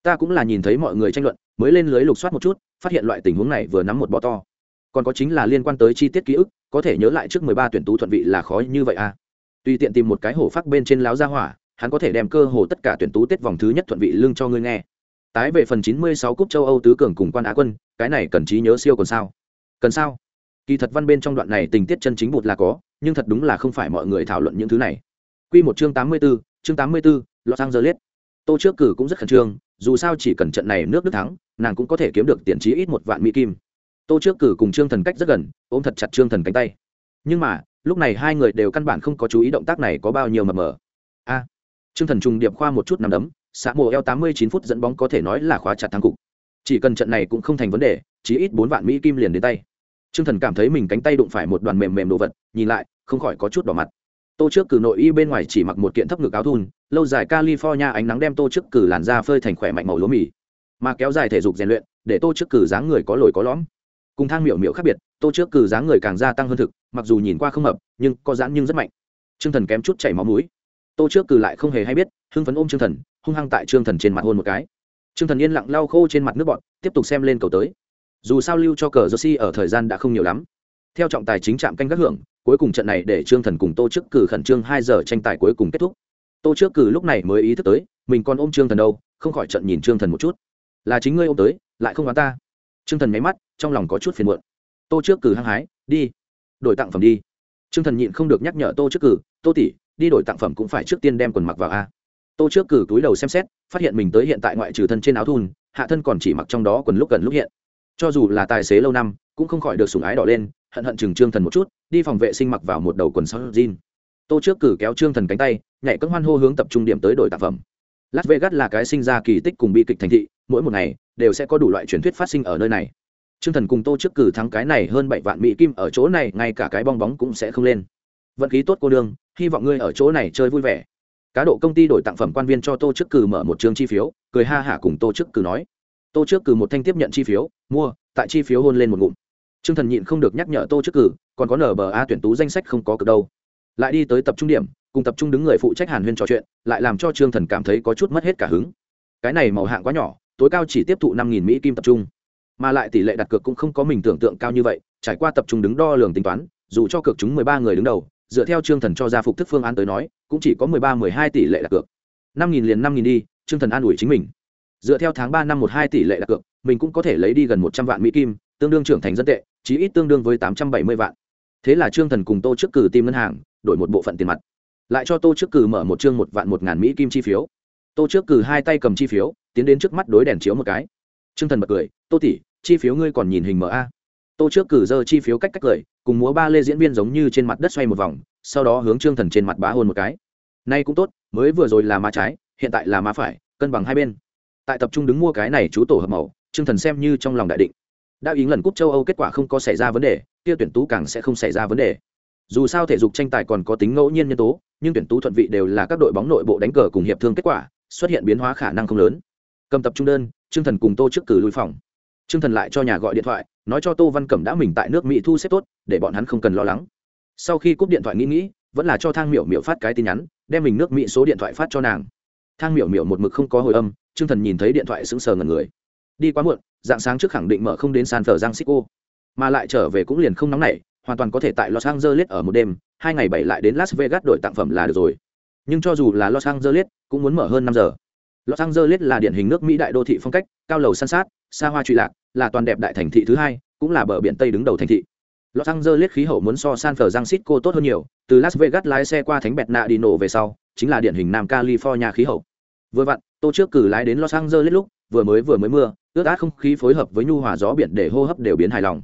Ta cũng là nhìn thấy mọi người tranh luận, mới lên lưới lục soát một chút, phát hiện loại tình huống này vừa nắm một bọ to. Còn có chính là liên quan tới chi tiết ký ức, có thể nhớ lại trước mười ba tuyển tú thuận vị là khó như vậy à. Tùy tiện tìm một cái hổ phát bên trên láo ra hỏa, hắn có thể đem cơ hồ tất cả tuyển tú tết vòng thứ nhất thuận vị lưng cho ngươi nghe tái về phần chín mươi sáu cúp châu âu tứ cường cùng quan á quân, cái này cần trí nhớ siêu còn sao? Cần sao? Kỳ thật văn bên trong đoạn này tình tiết chân chính bột là có, nhưng thật đúng là không phải mọi người thảo luận những thứ này. Quy một chương tám mươi b ố chương tám mươi b ố los angeles. Tô trước cử cũng rất khẩn trương, dù sao chỉ cần trận này nước đức thắng, nàng cũng có thể kiếm được tiền trí ít một vạn mỹ kim. Tô trước cử cùng trương thần cách rất gần, ôm thật chặt trương thần cánh tay. Nhưng mà, lúc này hai người đều căn bản không có chú ý động tác này có bao nhiêu mờ mờ. A, trương thần trùng điệp khoa một chút nằm đấm xã mùa eo tám mươi chín phút dẫn bóng có thể nói là khóa chặt thắng cục. Chỉ cần trận này cũng không thành vấn đề chỉ ít bốn vạn mỹ kim liền đến tay. Trương thần cảm thấy mình cánh tay đụng phải một đoàn mềm mềm đồ vật, nhìn lại, không khỏi có chút đỏ mặt. Tô trước cử nội y bên ngoài chỉ mặc một kiện thấp ngực áo thun, lâu dài california ánh nắng đem tô trước cử làn da phơi thành khỏe mạnh màu lúa mì. Mà kéo dài thể dục rèn luyện, để tô trước cử dáng người có lồi có lõm. Cùng thang miểu miểu khác biệt, tô trước cử dáng người càng gia tăng hơn thực, mặc dù nhìn qua không hợp, nhưng có giãn nhưng rất mạnh. Trương thần kém chút chảy máu mũi. Tô trước cử lại không hề hay biết, hưng phấn ôm Trương thần hung hăng tại trương thần trên mặt hôn một cái. Trương thần yên lặng lau khô trên mặt nước bọn tiếp tục xem lên cầu tới. Dù sao lưu cho cờ jersey ở thời gian đã không nhiều lắm. Theo trọng tài chính trạm canh gác hưởng, cuối cùng trận này để trương thần cùng tô trước cử khẩn trương hai giờ tranh tài cuối cùng kết thúc. Tô trước cử lúc này mới ý thức tới, mình còn ôm trương thần đâu, không khỏi trận nhìn trương thần một chút. Là chính ngươi ôm tới, lại không đoán ta. Trương thần nháy mắt, trong lòng có chút phiền muộn. Tô trước cử hăng hái, đi, đổi tặng phẩm đi. Trương thần nhịn không được nhắc nhở tô trước cử, tô tỷ, đi đổi tặng phẩm cũng phải trước tiên đem quần mặc vào a tô trước cử túi đầu xem xét, phát hiện mình tới hiện tại ngoại trừ thân trên áo thun, hạ thân còn chỉ mặc trong đó quần lúc gần lúc hiện. Cho dù là tài xế lâu năm, cũng không khỏi được sùng ái đỏ lên, hận hận chừng trương thần một chút, đi phòng vệ sinh mặc vào một đầu quần sau jean. Tô trước cử kéo trương thần cánh tay, nhảy cất hoan hô hướng tập trung điểm tới đổi tạp phẩm. Las vegas là cái sinh ra kỳ tích cùng bi kịch thành thị, mỗi một ngày, đều sẽ có đủ loại truyền thuyết phát sinh ở nơi này. Trương thần cùng tô trước cử thắng cái này hơn bảy vạn mỹ kim ở chỗ này, ngay cả cái bong bóng cũng sẽ không lên. Vận khí tốt cô đương hy vọng ngươi ở chỗ này chơi vui vẻ cá độ công ty đổi tặng phẩm quan viên cho tô trước cử mở một chương chi phiếu, cười ha hả cùng tô trước cử nói. Tô trước cử một thanh tiếp nhận chi phiếu, mua, tại chi phiếu hôn lên một ngụm. Trương thần nhịn không được nhắc nhở tô trước cử còn có nở bờ a tuyển tú danh sách không có cực đâu. Lại đi tới tập trung điểm, cùng tập trung đứng người phụ trách hàn huyên trò chuyện, lại làm cho trương thần cảm thấy có chút mất hết cả hứng. Cái này màu hạng quá nhỏ, tối cao chỉ tiếp thụ năm nghìn mỹ kim tập trung. Mà lại tỷ lệ đặt cược cũng không có mình tưởng tượng cao như vậy, trải qua tập trung đứng đo lường tính toán, dù cho cược chúng mười ba người đứng đầu, dựa theo trương thần cho ra phục thức phương án tới nói cũng chỉ có mười ba, mười hai tỷ lệ đặt cược. Năm nghìn liền năm nghìn đi, trương thần an ủi chính mình. Dựa theo tháng ba năm một hai tỷ lệ đặt cược, mình cũng có thể lấy đi gần một trăm vạn mỹ kim, tương đương trưởng thành dân tệ, chí ít tương đương với tám trăm bảy mươi vạn. Thế là trương thần cùng tô trước cử tìm ngân hàng, đổi một bộ phận tiền mặt. Lại cho tô trước cử mở một chương một vạn một ngàn mỹ kim chi phiếu. Tô trước cử hai tay cầm chi phiếu, tiến đến trước mắt đối đèn chiếu một cái. Trương thần bật cười, tô tỷ, chi phiếu ngươi còn nhìn hình mở a? Tô trước cử dơ chi phiếu cách cách cười, cùng múa ba lê diễn viên giống như trên mặt đất xoay một vòng, sau đó hướng trương thần trên mặt bá hôn một cái. Nay cũng tốt, mới vừa rồi là má trái, hiện tại là má phải, cân bằng hai bên. Tại tập trung đứng mua cái này chú tổ hợp màu, trương thần xem như trong lòng đại định. Đã ý lần cúp châu âu kết quả không có xảy ra vấn đề, kia tuyển tú càng sẽ không xảy ra vấn đề. Dù sao thể dục tranh tài còn có tính ngẫu nhiên nhân tố, nhưng tuyển tú thuận vị đều là các đội bóng nội bộ đánh cờ cùng hiệp thương kết quả, xuất hiện biến hóa khả năng không lớn. Cầm tập trung đơn, trương thần cùng tô trước cử lui phòng trương thần lại cho nhà gọi điện thoại, nói cho tô văn cẩm đã mình tại nước mỹ thu xếp tốt, để bọn hắn không cần lo lắng. Sau khi cúp điện thoại nghĩ nghĩ, vẫn là cho thang miểu miểu phát cái tin nhắn, đem mình nước mỹ số điện thoại phát cho nàng. Thang miểu miểu một mực không có hồi âm, trương thần nhìn thấy điện thoại sững sờ ngần người. Đi quá muộn dạng sáng trước khẳng định mở không đến san phở giang xích cô mà lại trở về cũng liền không nóng nảy, hoàn toàn có thể tại los angeles ở một đêm, hai ngày bảy lại đến las vegas đổi tặng phẩm là được rồi. Nhưng cho dù là los angeles, cũng muốn mở hơn năm giờ los angeles là điển hình nước mỹ đại đô thị phong cách, cao lầu san sát, xa hoa trụy lạc, là toàn đẹp đại thành thị thứ hai, cũng là bờ biển tây đứng đầu thành thị. Los angeles khí hậu muốn so san francisco tốt hơn nhiều, từ las vegas lái xe qua thánh bẹt nạ đi nổ về sau, chính là điển hình nam california khí hậu. Vừa vặn tôi trước cử lái đến los angeles lúc, vừa mới vừa mới mưa, ướt át không khí phối hợp với nhu hòa gió biển để hô hấp đều biến hài lòng.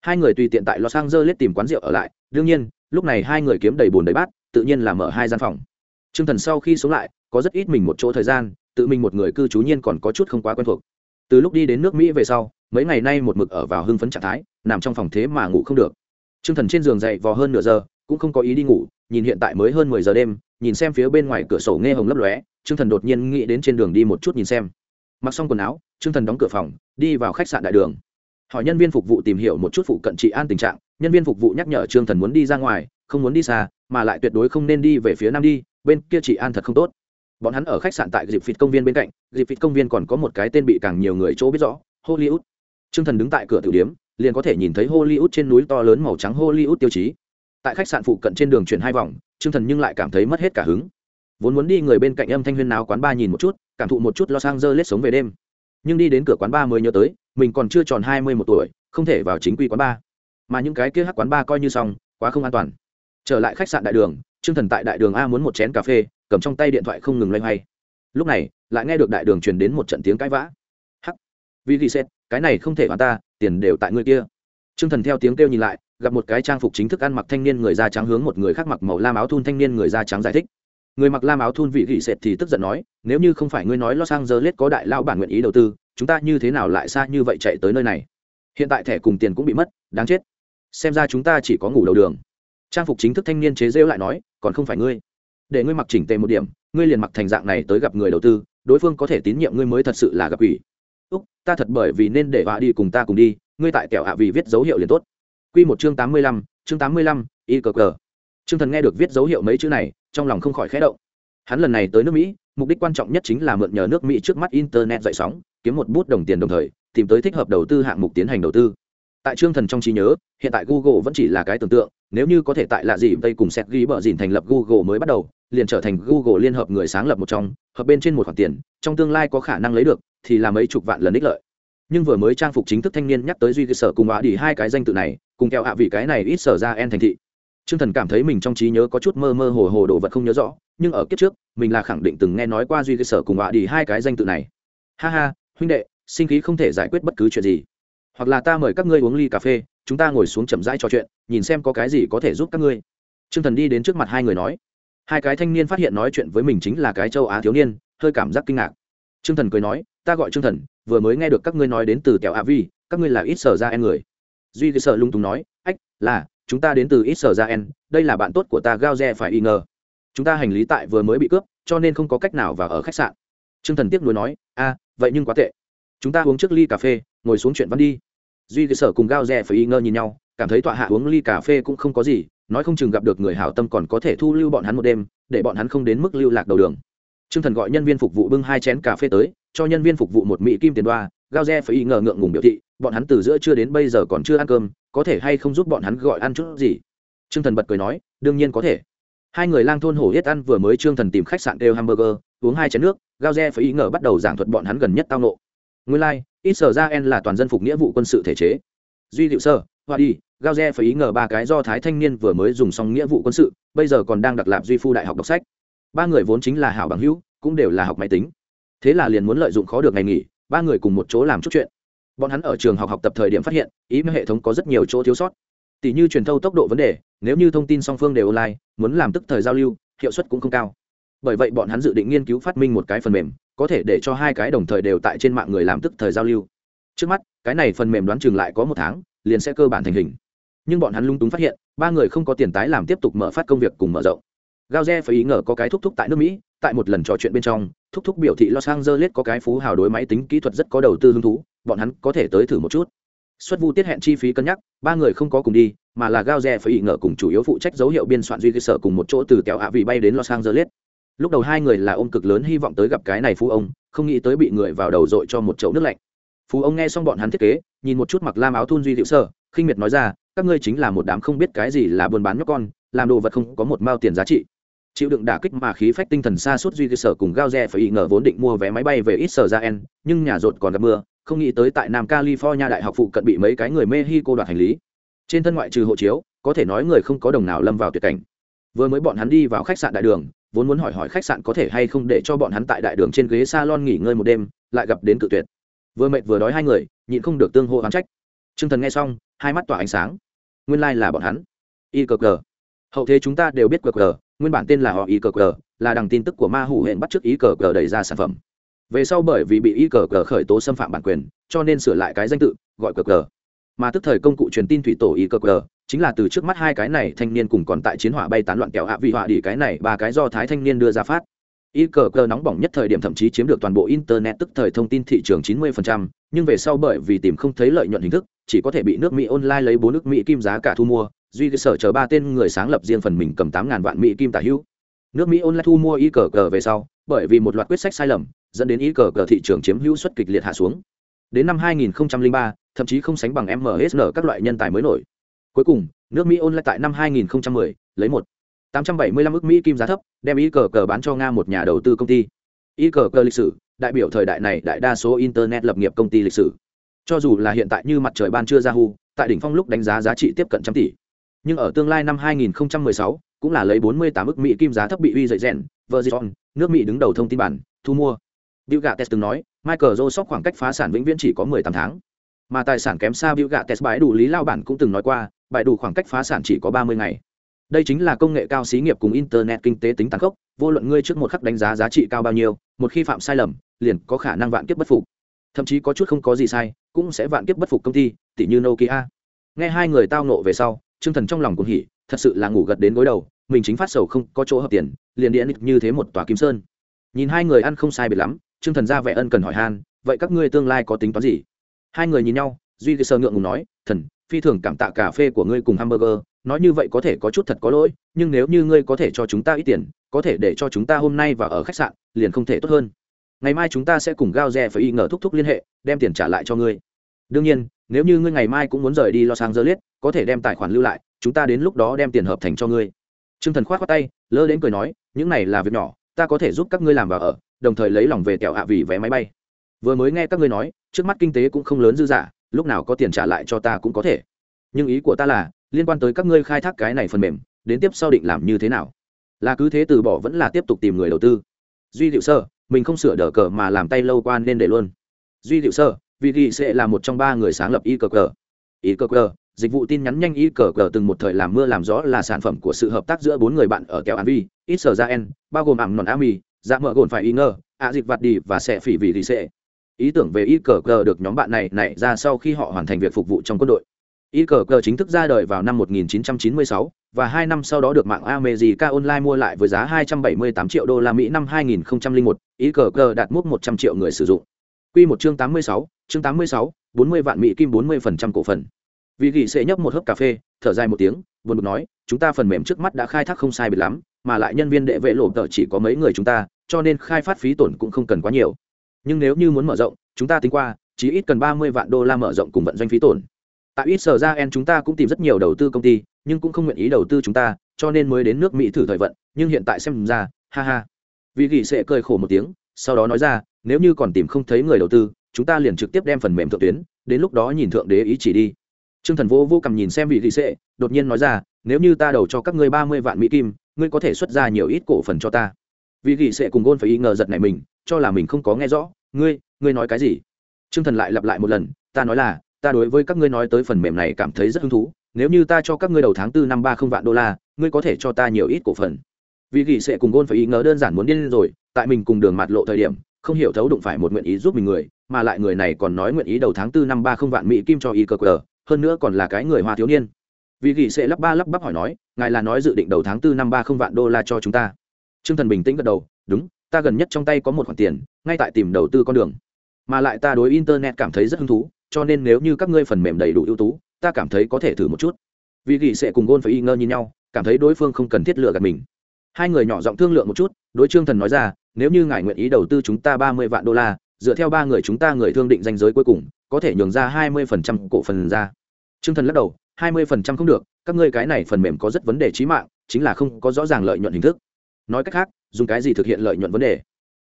Hai người tùy tiện tại los angeles tìm quán rượu ở lại, đương nhiên, lúc này hai người kiếm đầy bồn đầy bát, tự nhiên là mở hai gian phòng. Trương thần sau khi sống lại, có rất ít mình một chỗ thời gian tự mình một người cư trú nhiên còn có chút không quá quen thuộc. Từ lúc đi đến nước mỹ về sau, mấy ngày nay một mực ở vào hưng phấn trạng thái, nằm trong phòng thế mà ngủ không được. T r ư ơ n g thần trên giường dậy vò hơn nửa giờ, cũng không có ý đi ngủ, nhìn hiện tại mới hơn mười giờ đêm, nhìn xem phía bên ngoài cửa sổ nghe hồng lấp lóe t r ư ơ n g thần đột nhiên nghĩ đến trên đường đi một chút nhìn xem. Mặc xong quần áo t r ư ơ n g thần đóng cửa phòng, đi vào khách sạn đại đường. Hỏi nhân viên phục vụ tìm hiểu một chút phụ cận trị an tình trạng, nhân viên phục vụ nhắc nhở trương thần muốn đi ra ngoài, không muốn đi xa, mà lại tuyệt đối không nên đi về phía nam đi, bên kia trị an thật không tốt bọn hắn ở khách sạn tại dịp phịt công viên bên cạnh dịp phịt công viên còn có một cái tên bị càng nhiều người chỗ biết rõ, hollywood. Trương thần đứng tại cửa tử điếm, liền có thể nhìn thấy hollywood trên núi to lớn màu trắng hollywood tiêu chí. Tại khách sạn phụ cận trên đường chuyển hai vòng, trương thần nhưng lại cảm thấy mất hết cả hứng. Vốn muốn đi người bên cạnh âm thanh huyên nào quán ba nhìn một chút, cảm thụ một chút lo sang dơ lết sống về đêm. Nhưng đi đến cửa quán ba mới nhớ tới, mình còn chưa tròn hai mươi một tuổi, không thể vào chính quy quán ba mà những cái kia hát quán ba coi như xong, quá không an toàn. Trở lại khách sạn đại đường, trương thần tại đại đường a muốn một chén cà phê cầm trong tay điện thoại không ngừng loay hoay. Lúc này, lại nghe được đại đường truyền đến một trận tiếng cãi vã. Hắc. Vì ghi xét cái này không thể hoàn ta, tiền đều tại người kia. Trương thần theo tiếng kêu nhìn lại, gặp một cái trang phục chính thức ăn mặc thanh niên người da trắng hướng một người khác mặc màu lam áo thun thanh niên người da trắng giải thích. Người mặc lam áo thun vị gỉ sệt thì tức giận nói, nếu như không phải ngươi nói lo sang giờ lết có đại lao bản nguyện ý đầu tư, chúng ta như thế nào lại xa như vậy chạy tới nơi này? Hiện tại thẻ cùng tiền cũng bị mất, đáng chết. Xem ra chúng ta chỉ có ngủ đầu đường. Trang phục chính thức thanh niên chế rêu lại nói, còn không phải ngươi để ngươi mặc chỉnh tề một điểm, ngươi liền mặc thành dạng này tới gặp người đầu tư, đối phương có thể tín nhiệm ngươi mới thật sự là gặp ủy úc, ta thật bởi vì nên để họa đi cùng ta cùng đi, ngươi tại kẹo hạ vì viết dấu hiệu liền tốt. Q một chương tám mươi lăm, chương tám mươi lăm, y cờ cờ. T r ư ơ n g thần nghe được viết dấu hiệu mấy chữ này, trong lòng không khỏi khẽ động. Hắn lần này tới nước mỹ, mục đích quan trọng nhất chính là mượn nhờ nước mỹ trước mắt internet dậy sóng, kiếm một bút đồng tiền đồng thời, tìm tới thích hợp đầu tư hạng mục tiến hành đầu tư. Tại trương thần trong trí nhớ, hiện tại google vẫn chỉ là cái tưởng tượng, nếu như có thể tại lạ gì tây cùng xét ghi bờ dìn thành lập google mới bắt đầu liền trở thành google liên hợp người sáng lập một trong, hợp bên trên một khoản tiền, trong tương lai có khả năng lấy được, thì là mấy chục vạn lần ích lợi. Nhưng vừa mới trang phục chính thức thanh niên nhắc tới duy cơ sở cùng á đi hai cái danh tự này, cùng theo hạ vì cái này ít sở ra en thành thị. T r ư ơ n g thần cảm thấy mình trong trí nhớ có chút mơ mơ hồ hồ đồ vật không nhớ rõ, nhưng ở kiếp trước, mình là khẳng định từng nghe nói qua duy cơ sở cùng á đi hai cái danh tự này. Ha ha, huynh đệ, sinh khí không thể giải quyết bất cứ chuyện gì. Hoặc là ta mời các ngươi uống ly cà phê, chúng ta ngồi xuống chậm rãi trò chuyện, nhìn xem có cái gì có thể giúp các ngươi. T r ư ơ n g thần đi đến trước mặt hai người nói hai cái thanh niên phát hiện nói chuyện với mình chính là cái châu á thiếu niên, hơi cảm giác kinh ngạc. T r ư ơ n g thần cười nói, ta gọi t r ư ơ n g thần, vừa mới nghe được các ngươi nói đến từ kẹo a vi, các ngươi là ít sở ra en người. Duy cái sợ lung túng nói, ách, là, chúng ta đến từ ít sở ra en, đây là bạn tốt của ta gao re phải y ngờ. Chúng ta hành lý tại vừa mới bị cướp, cho nên không có cách nào vào ở khách sạn. T r ư ơ n g thần tiếc nuối nói, a, vậy nhưng quá tệ. Chúng ta uống trước ly cà phê, ngồi xuống chuyện văn đi. Duy cái sở cùng gao re phải y ngờ nhìn nhau, cảm thấy tọa hạ uống ly cà phê cũng không có gì nói không chừng gặp được người hảo tâm còn có thể thu lưu bọn hắn một đêm để bọn hắn không đến mức lưu lạc đầu đường. T r ư ơ n g thần gọi nhân viên phục vụ bưng hai chén cà phê tới cho nhân viên phục vụ một mỹ kim tiền đoa gao re phải y ngờ ngượng ngùng biểu thị bọn hắn từ giữa chưa đến bây giờ còn chưa ăn cơm có thể hay không giúp bọn hắn gọi ăn chút gì? Trương thần bật cười nói đương nhiên có thể. Hai người lang thôn hổ yết ăn vừa mới trương thần tìm khách sạn đều hamburger uống hai chén nước gao re phải ý ngờ bắt đầu giảng thuật bọn hắn gần nhất tao nộ nguyên lai、like, ít sở ra en là toàn dân phục nghĩa vụ quân sự thể chế. Duy liệu sơ hoa đi gao re phải ý ngờ ba cái do thái thanh niên vừa mới dùng xong nghĩa vụ quân sự, bây giờ còn đang đặc lạp duy phu đại học đọc sách. Ba người vốn chính là hảo bằng hữu, cũng đều là học máy tính. Thế là liền muốn lợi dụng khó được ngày nghỉ, ba người cùng một chỗ làm chút chuyện. Bọn hắn ở trường học học tập thời điểm phát hiện, ý hệ thống có rất nhiều chỗ thiếu sót. Tỷ như truyền thâu tốc độ vấn đề, nếu như thông tin song phương đều online, muốn làm tức thời giao lưu, hiệu suất cũng không cao. Bởi vậy bọn hắn dự định nghiên cứu phát minh một cái phần mềm, có thể để cho hai cái đồng thời đều tại trên mạng người làm tức thời giao lưu. Trước mắt, cái này phần mềm đoán chừng lại có một tháng, liền sẽ cơ bản thành hình nhưng bọn hắn lung túng phát hiện, ba người không có tiền tái làm tiếp tục mở phát công việc cùng mở rộng. Gao re phải ý ngờ có cái thúc thúc tại nước mỹ, tại một lần trò chuyện bên trong, thúc thúc biểu thị los angeles có cái phú hào đối máy tính kỹ thuật rất có đầu tư hứng thú, bọn hắn có thể tới thử một chút. Xuất vu tiết hẹn chi phí cân nhắc, ba người không có cùng đi, mà là gao re phải ý ngờ cùng chủ yếu phụ trách dấu hiệu biên soạn duy cơ sở cùng một chỗ từ kẹo hạ vị bay đến los angeles. Lúc đầu hai người là ôm cực lớn hy vọng tới gặp cái này phú ông, không nghĩ tới bị người vào đầu dội cho một chậu nước lạnh. Phú ông nghe xong bọn hắn thiết kế, nhìn một chút mặc lam áo thun duy liệu sơ, khinh miệt nói ra các ngươi chính là một đám không biết cái gì là buôn bán nhóc con, làm đồ vật không có một mao tiền giá trị. Chịu đựng đả kích mà khí phách tinh thần xa suốt duy cơ sở cùng gao rẻ phải ý ngờ vốn định mua vé máy bay về ít sở ra en, nhưng nhà rột còn gặp mưa, không nghĩ tới tại nam california đại học phụ cận bị mấy cái người mexico đoạt hành lý. Trên thân ngoại trừ hộ chiếu, có thể nói người không có đồng nào lâm vào tuyệt cảnh. Vừa mới bọn hắn đi vào khách sạn đại đường, vốn muốn hỏi hỏi khách sạn có thể hay không để cho bọn hắn tại đại đường trên ghế salon nghỉ ngơi một đêm, lại gặp đến cự tuyệt. Vừa mệt vừa đói hai người, nhịn không được tương hô oán trách. T r ư ơ n g thần nghe xong hai mắt tỏa ánh sáng. Nguyên lai、like、là bọn hắn. Y cờ cờ. Hậu thế chúng ta đều biết cờ cờ, nguyên bản tên là họ y cờ cờ, là đằng tin tức của ma hủ hẹn bắt trước y cờ cờ đẩy ra sản phẩm. Về sau bởi vì bị y cờ cờ khởi tố xâm phạm bản quyền, cho nên sửa lại cái danh tự, gọi cờ cờ. Mà tức thời công cụ truyền tin thủy tổ y cờ cờ, chính là từ trước mắt hai cái này thanh niên cùng còn tại chiến hỏa bay tán loạn kẹo hạ vị họa đi cái này, ba cái do thái thanh niên đưa ra phát y cờ cờ nóng bỏng nhất thời điểm thậm chí chiếm được toàn bộ internet tức thời thông tin thị trường 90%, nhưng về sau bởi vì tìm không thấy lợi nhuận hình thức chỉ có thể bị nước mỹ online lấy bốn nước mỹ kim giá cả thu mua. Duy cơ sở chờ ba tên người sáng lập riêng phần mình cầm tám ngàn vạn mỹ kim tả hữu. Nước mỹ online thu mua y cờ cờ về sau bởi vì một loạt quyết sách sai lầm dẫn đến y cờ cờ thị trường chiếm hữu suất kịch liệt hạ xuống. Đến năm 2003, thậm chí không sánh bằng msn các loại nhân tài mới nổi. Cuối cùng nước mỹ online tại năm 2010, lấy một. 875 ức mỹ kim giá thấp đem ý cờ cờ bán cho nga một nhà đầu tư công ty Ý cờ cờ lịch sử đại biểu thời đại này đại đa số internet lập nghiệp công ty lịch sử cho dù là hiện tại như mặt trời ban trưa, Yahoo, tại đỉnh phong lúc đánh giá giá trị tiếp cận trăm tỷ nhưng ở tương lai năm 2016, cũng là lấy 48 ức mỹ kim giá thấp bị uy dậy rèn Verizon, nước Mỹ đứng đầu thông tin bản, thu mua. Bill Gates từng nói, Michael Joseph khoảng cách phá sản vĩnh viễn chỉ có 18 tháng. Mà tài sản kém xa Bill Gates bãi đủ lý lao bản cũng từng nói qua, bãi đủ khoảng cách phá sản chỉ có 30 ngày. Đây chính là công nghệ cao xí nghiệp cùng internet kinh tế tính tăng khốc, vô luận ngươi trước một khắc đánh giá giá trị cao bao nhiêu, một khi phạm sai lầm, liền có khả năng vạn kiếp bất phục. Thậm chí có chút không có gì sai, cũng sẽ vạn kiếp bất phục công ty, tỷ như Nokia. Nghe hai người tao nộ về sau, Trương Thần trong lòng cũng hỉ, thật sự là ngủ gật đến gối đầu, mình chính phát sầu không có chỗ hợp tiền, liền điện như thế một tòa kim sơn. Nhìn hai người ăn không sai biệt lắm, Trương Thần ra vẻ ân cần hỏi han, vậy các ngươi tương lai có tính toán gì? Hai người nhìn nhau, Duy Cơ Sơ ngượng ngùng nói, "Thần, phi thường cảm tạ cà phê của ngươi cùng hamburger, nói như vậy có thể có chút thật có lỗi, nhưng nếu như ngươi có thể cho chúng ta ít tiền, có thể để cho chúng ta hôm nay và ở khách sạn, liền không thể tốt hơn. Ngày mai chúng ta sẽ cùng Gao Rè phải y ngờ thúc thúc liên hệ, đem tiền trả lại cho ngươi. Đương nhiên, nếu như ngươi ngày mai cũng muốn rời đi Los Angeles, có thể đem tài khoản lưu lại, chúng ta đến lúc đó đem tiền hợp thành cho ngươi trương thần khoát khoát tay lơ đến cười nói những này là việc nhỏ ta có thể giúp các ngươi làm và ở đồng thời lấy lòng về kẹo hạ vì vé máy bay vừa mới nghe các ngươi nói trước mắt kinh tế cũng không lớn dư dả lúc nào có tiền trả lại cho ta cũng có thể nhưng ý của ta là liên quan tới các ngươi khai thác cái này phần mềm, đến tiếp sau định làm như thế nào? Là cứ thế từ bỏ vẫn là tiếp tục tìm người đầu tư? Duy liệu sơ, mình không sửa đỡ cờ mà làm tay lâu quan nên để luôn. Duy liệu sơ, vì ghi sẽ là một trong ba người sáng lập y cờ cờ. y cờ cờ, dịch vụ tin nhắn nhanh y cờ cờ từng một thời làm mưa làm gió là sản phẩm của sự hợp tác giữa bốn người bạn ở kéo an vi ít sở ra en bao gồm ảm nòn ami dạ mợ gồn phải y ngơ ạ dịch vặt đi và sẽ phỉ vì ghi sẽ. Ý tưởng về y cờ cờ được nhóm bạn này nảy ra sau khi họ hoàn thành việc phục vụ trong quân đội y cờ cờ chính thức ra đời vào năm 1996 và hai năm sau đó được mạng America Online mua lại với giá 278 triệu đô la Mỹ năm 2001, y cờ cờ đạt mốc 100 triệu người sử dụng. Quy một chương 86, chương 86, 40 vạn Mỹ kim 40% cổ phần. Vì gỉ sẽ nhấp một hớp cà phê, thở dài một tiếng, buồn bực nói, chúng ta phần mềm trước mắt đã khai thác không sai biệt lắm, mà lại nhân viên đệ vệ lộ tờ chỉ có mấy người chúng ta, cho nên khai phát phí tổn cũng không cần quá nhiều. Nhưng nếu như muốn mở rộng, chúng ta tính qua, chỉ ít cần 30 vạn đô la mở rộng cùng vận doanh phí tổn tại ít sở ra en chúng ta cũng tìm rất nhiều đầu tư công ty, nhưng cũng không nguyện ý đầu tư chúng ta, cho nên mới đến nước mỹ thử thời vận, nhưng hiện tại xem ra, ha ha. Vì gỉ sẽ cười khổ một tiếng, sau đó nói ra, nếu như còn tìm không thấy người đầu tư, chúng ta liền trực tiếp đem phần mềm thượng tuyến, đến lúc đó nhìn thượng đế ý chỉ đi. T r ư ơ n g thần vô vô cầm nhìn xem vị gỉ sệ, đột nhiên nói ra, nếu như ta đầu cho các ngươi ba mươi vạn mỹ kim, ngươi có thể xuất ra nhiều ít cổ phần cho ta. Vị gỉ sệ cùng gôn phải ý ngờ giật này mình, cho là mình không có nghe rõ, ngươi ngươi nói cái gì? T r ư ơ n g thần lại lặp lại một lần, ta nói là ta đối với các ngươi nói tới phần mềm này cảm thấy rất hứng thú, nếu như ta cho các ngươi đầu tháng tư năm ba không vạn đô la, ngươi có thể cho ta nhiều ít cổ phần. Vì gỉ sẽ cùng gôn phải ý ngờ đơn giản muốn điên rồi, tại mình cùng đường mặt lộ thời điểm, không hiểu thấu đụng phải một nguyện ý giúp mình người, mà lại người này còn nói nguyện ý đầu tháng tư năm ba không vạn mỹ kim cho y cơ cờ hơn nữa còn là cái người hoa thiếu niên. Vì gỉ sẽ lắp ba lắp bắp hỏi nói, ngài là nói dự định đầu tháng tư năm ba không vạn đô la cho chúng ta? T r ư ơ n g thần bình tĩnh gật đầu, đúng, ta gần nhất trong tay có một khoản tiền, ngay tại tìm đầu tư con đường. Mà lại ta đối internet cảm thấy rất hứng thú cho nên nếu như các ngươi phần mềm đầy đủ ưu tú, ta cảm thấy có thể thử một chút. Vì gỉ sẽ cùng gôn phải y ngơ như nhau, cảm thấy đối phương không cần thiết lựa gạt mình. Hai người nhỏ giọng thương lượng một chút, đối trương thần nói ra, nếu như ngài nguyện ý đầu tư chúng ta ba mươi vạn đô la, dựa theo ba người chúng ta người thương định danh giới cuối cùng, có thể nhường ra hai mươi phần trăm cổ phần ra. Trương thần lắc đầu, hai mươi phần trăm không được, các ngươi cái này phần mềm có rất vấn đề trí mạng, chính là không có rõ ràng lợi nhuận hình thức. Nói cách khác, dùng cái gì thực hiện lợi nhuận vấn đề?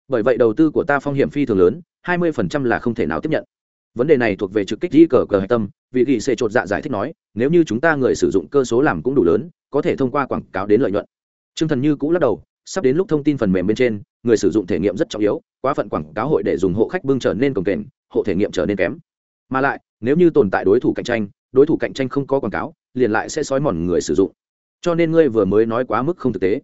Bởi vậy đầu tư của ta phong hiểm phi thường lớn, hai mươi phần trăm là không thể nào tiếp nhận vấn đề này thuộc về trực kích di cờ cờ hạch tâm vị ghi xê chột dạ giải thích nói, nếu như chúng ta người sử dụng cơ số làm cũng đủ lớn, có thể thông qua quảng cáo đến lợi nhuận. T r ư ơ n g thần như cũng lắc đầu, sắp đến lúc thông tin phần mềm bên trên, người sử dụng thể nghiệm rất trọng yếu, quá phận quảng cáo hội để dùng hộ khách bưng trở nên cồng kềnh, hộ thể nghiệm trở nên kém. Mà lại, nếu như tồn tại đối thủ cạnh tranh, đối thủ cạnh tranh không có quảng cáo, liền lại sẽ xói mòn người sử dụng. Cho nên ngươi vừa mới nói quá mức không thực tế.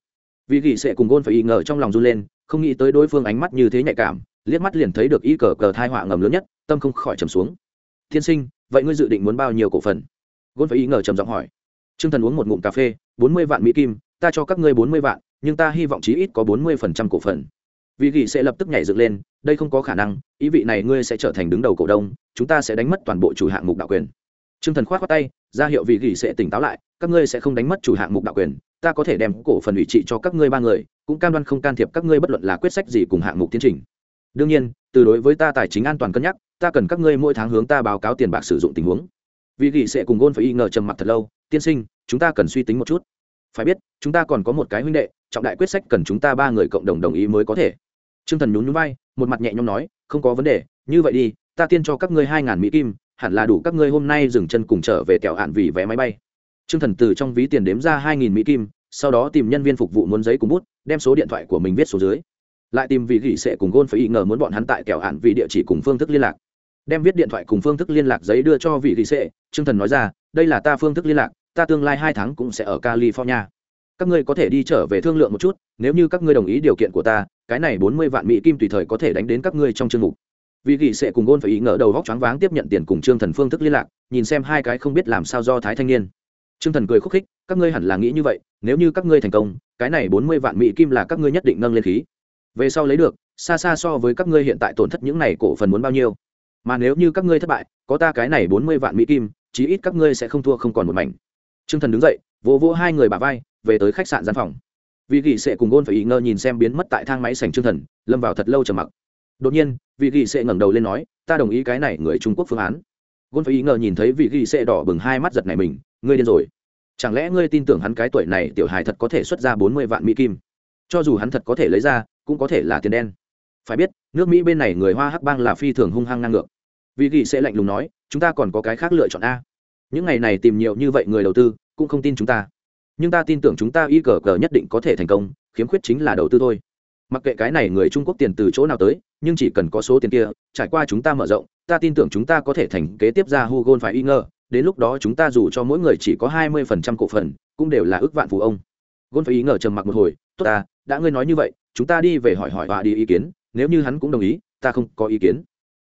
Vì ghi sẽ cùng gôn phải ý ngờ trong lòng run lên, không nghĩ tới đối phương ánh mắt như thế nhạy cảm liếc mắt liền thấy được ý cờ cờ thai họa ngầm lớn nhất, tâm không khỏi trầm xuống. Tiên sinh, vậy ngươi dự định muốn bao nhiêu cổ phần? Gôn phải ý ngờ trầm giọng hỏi. T r ư ơ n g thần uống một ngụm cà phê, bốn mươi vạn mỹ kim, ta cho các ngươi bốn mươi vạn, nhưng ta hy vọng chí ít có bốn mươi phần trăm cổ phần. Vì gỉ sẽ lập tức nhảy dựng lên, đây không có khả năng, ý vị này ngươi sẽ trở thành đứng đầu cổ đông, chúng ta sẽ đánh mất toàn bộ chủ hạng mục đạo quyền. T r ư ơ n g thần k h o á t khoác tay, ra hiệu vị gỉ sẽ tỉnh táo lại, các ngươi sẽ không đánh mất chủ hạng mục đạo quyền, ta có thể đem cổ phần ủy trị cho các ngươi ba người, cũng cam đoan không can thiệp các ngươi bất luận là quyết sách gì cùng hạng mục tiến trình đương nhiên, từ đối với ta tài chính an toàn cân nhắc, ta cần các ngươi mỗi tháng hướng ta báo cáo tiền bạc sử dụng tình huống. Vì gỉ sẽ cùng gôn phải y ngờ trầm mặt thật lâu, tiên sinh, chúng ta cần suy tính một chút. Phải biết, chúng ta còn có một cái huynh đệ, trọng đại quyết sách cần chúng ta ba người cộng đồng đồng ý mới có thể. T r ư ơ n g thần nhún nhún vai, một mặt nhẹ nhõm nói, không có vấn đề, như vậy đi, ta tiên cho các ngươi hai ngàn mỹ kim, hẳn là đủ các ngươi hôm nay dừng chân cùng trở về kẹo hạn vì vé máy bay. T r ư ơ n g thần từ trong ví tiền đếm ra hai nghìn mỹ kim, sau đó tìm nhân viên phục vụ muốn giấy cùng bút, đem số điện thoại của mình viết số dưới lại tìm vị gỉ sẽ cùng gôn phải ý ngờ muốn bọn hắn tại kẹo hạn vì địa chỉ cùng phương thức liên lạc. Đem viết điện thoại cùng phương thức liên lạc giấy đưa cho vị gỉ sẽ trương thần nói ra, đây là ta phương thức liên lạc, ta tương lai hai tháng cũng sẽ ở california. Các ngươi có thể đi trở về thương lượng một chút, nếu như các ngươi đồng ý điều kiện của ta, cái này bốn mươi vạn mỹ kim tùy thời có thể đánh đến các ngươi trong chương mục. Vị gỉ sẽ cùng gôn phải ý ngờ đầu góc choáng váng tiếp nhận tiền cùng trương thần phương thức liên lạc, nhìn xem hai cái không biết làm sao do thái thanh niên. Trương thần cười khúc khích, các ngươi hẳn là nghĩ như vậy, nếu như các ngươi thành công, cái này bốn mươi vạn mỹ kim là các ngươi nhất định nâng lên khí về sau lấy được, xa xa so với các ngươi hiện tại tổn thất những này cổ phần muốn bao nhiêu. Mà nếu như các ngươi thất bại, có ta cái này bốn mươi vạn mỹ kim, chí ít các ngươi sẽ không thua không còn một mảnh. T r ư ơ n g thần đứng dậy, vỗ vỗ hai người bà vai, về tới khách sạn gian phòng. Vị gỉ sệ cùng gôn phải ý ngơ nhìn xem biến mất tại thang máy sành t r ư ơ n g thần, lâm vào thật lâu trầm mặc. Đột nhiên, vị gỉ sệ ngẩng đầu lên nói, ta đồng ý cái này người trung quốc phương án. Gôn phải ý ngờ nhìn thấy vị gỉ sệ đỏ bừng hai mắt giật này mình, ngươi điên rồi. Chẳng lẽ ngươi tin tưởng hắn cái tuổi này tiểu hài thật có thể xuất ra bốn mươi vạn mỹ kim? Cho dù hắn thật có thể lấy ra cũng có thể là tiền đen. Phải biết, nước mỹ bên này người hoa hắc bang là phi thường hung hăng ngang ngược. Vì ghi sẽ lạnh lùng nói, chúng ta còn có cái khác lựa chọn a. Những ngày này tìm nhiều như vậy người đầu tư, cũng không tin chúng ta. Nhưng ta tin tưởng chúng ta y cờ cờ nhất định có thể thành công, khiếm khuyết chính là đầu tư thôi. Mặc kệ cái này người trung quốc tiền từ chỗ nào tới, nhưng chỉ cần có số tiền kia, trải qua chúng ta mở rộng, ta tin tưởng chúng ta có thể thành kế tiếp ra hugo phải y ngờ. Đến lúc đó chúng ta dù cho mỗi người chỉ có hai mươi phần trăm cổ phần, cũng đều là ước vạn phú ông. Gôn phải ý ngờ trầm mặc một hồi, tốt ta, đã ngươi nói như vậy chúng ta đi về hỏi hỏi họa đi ý kiến, nếu như hắn cũng đồng ý, ta không có ý kiến.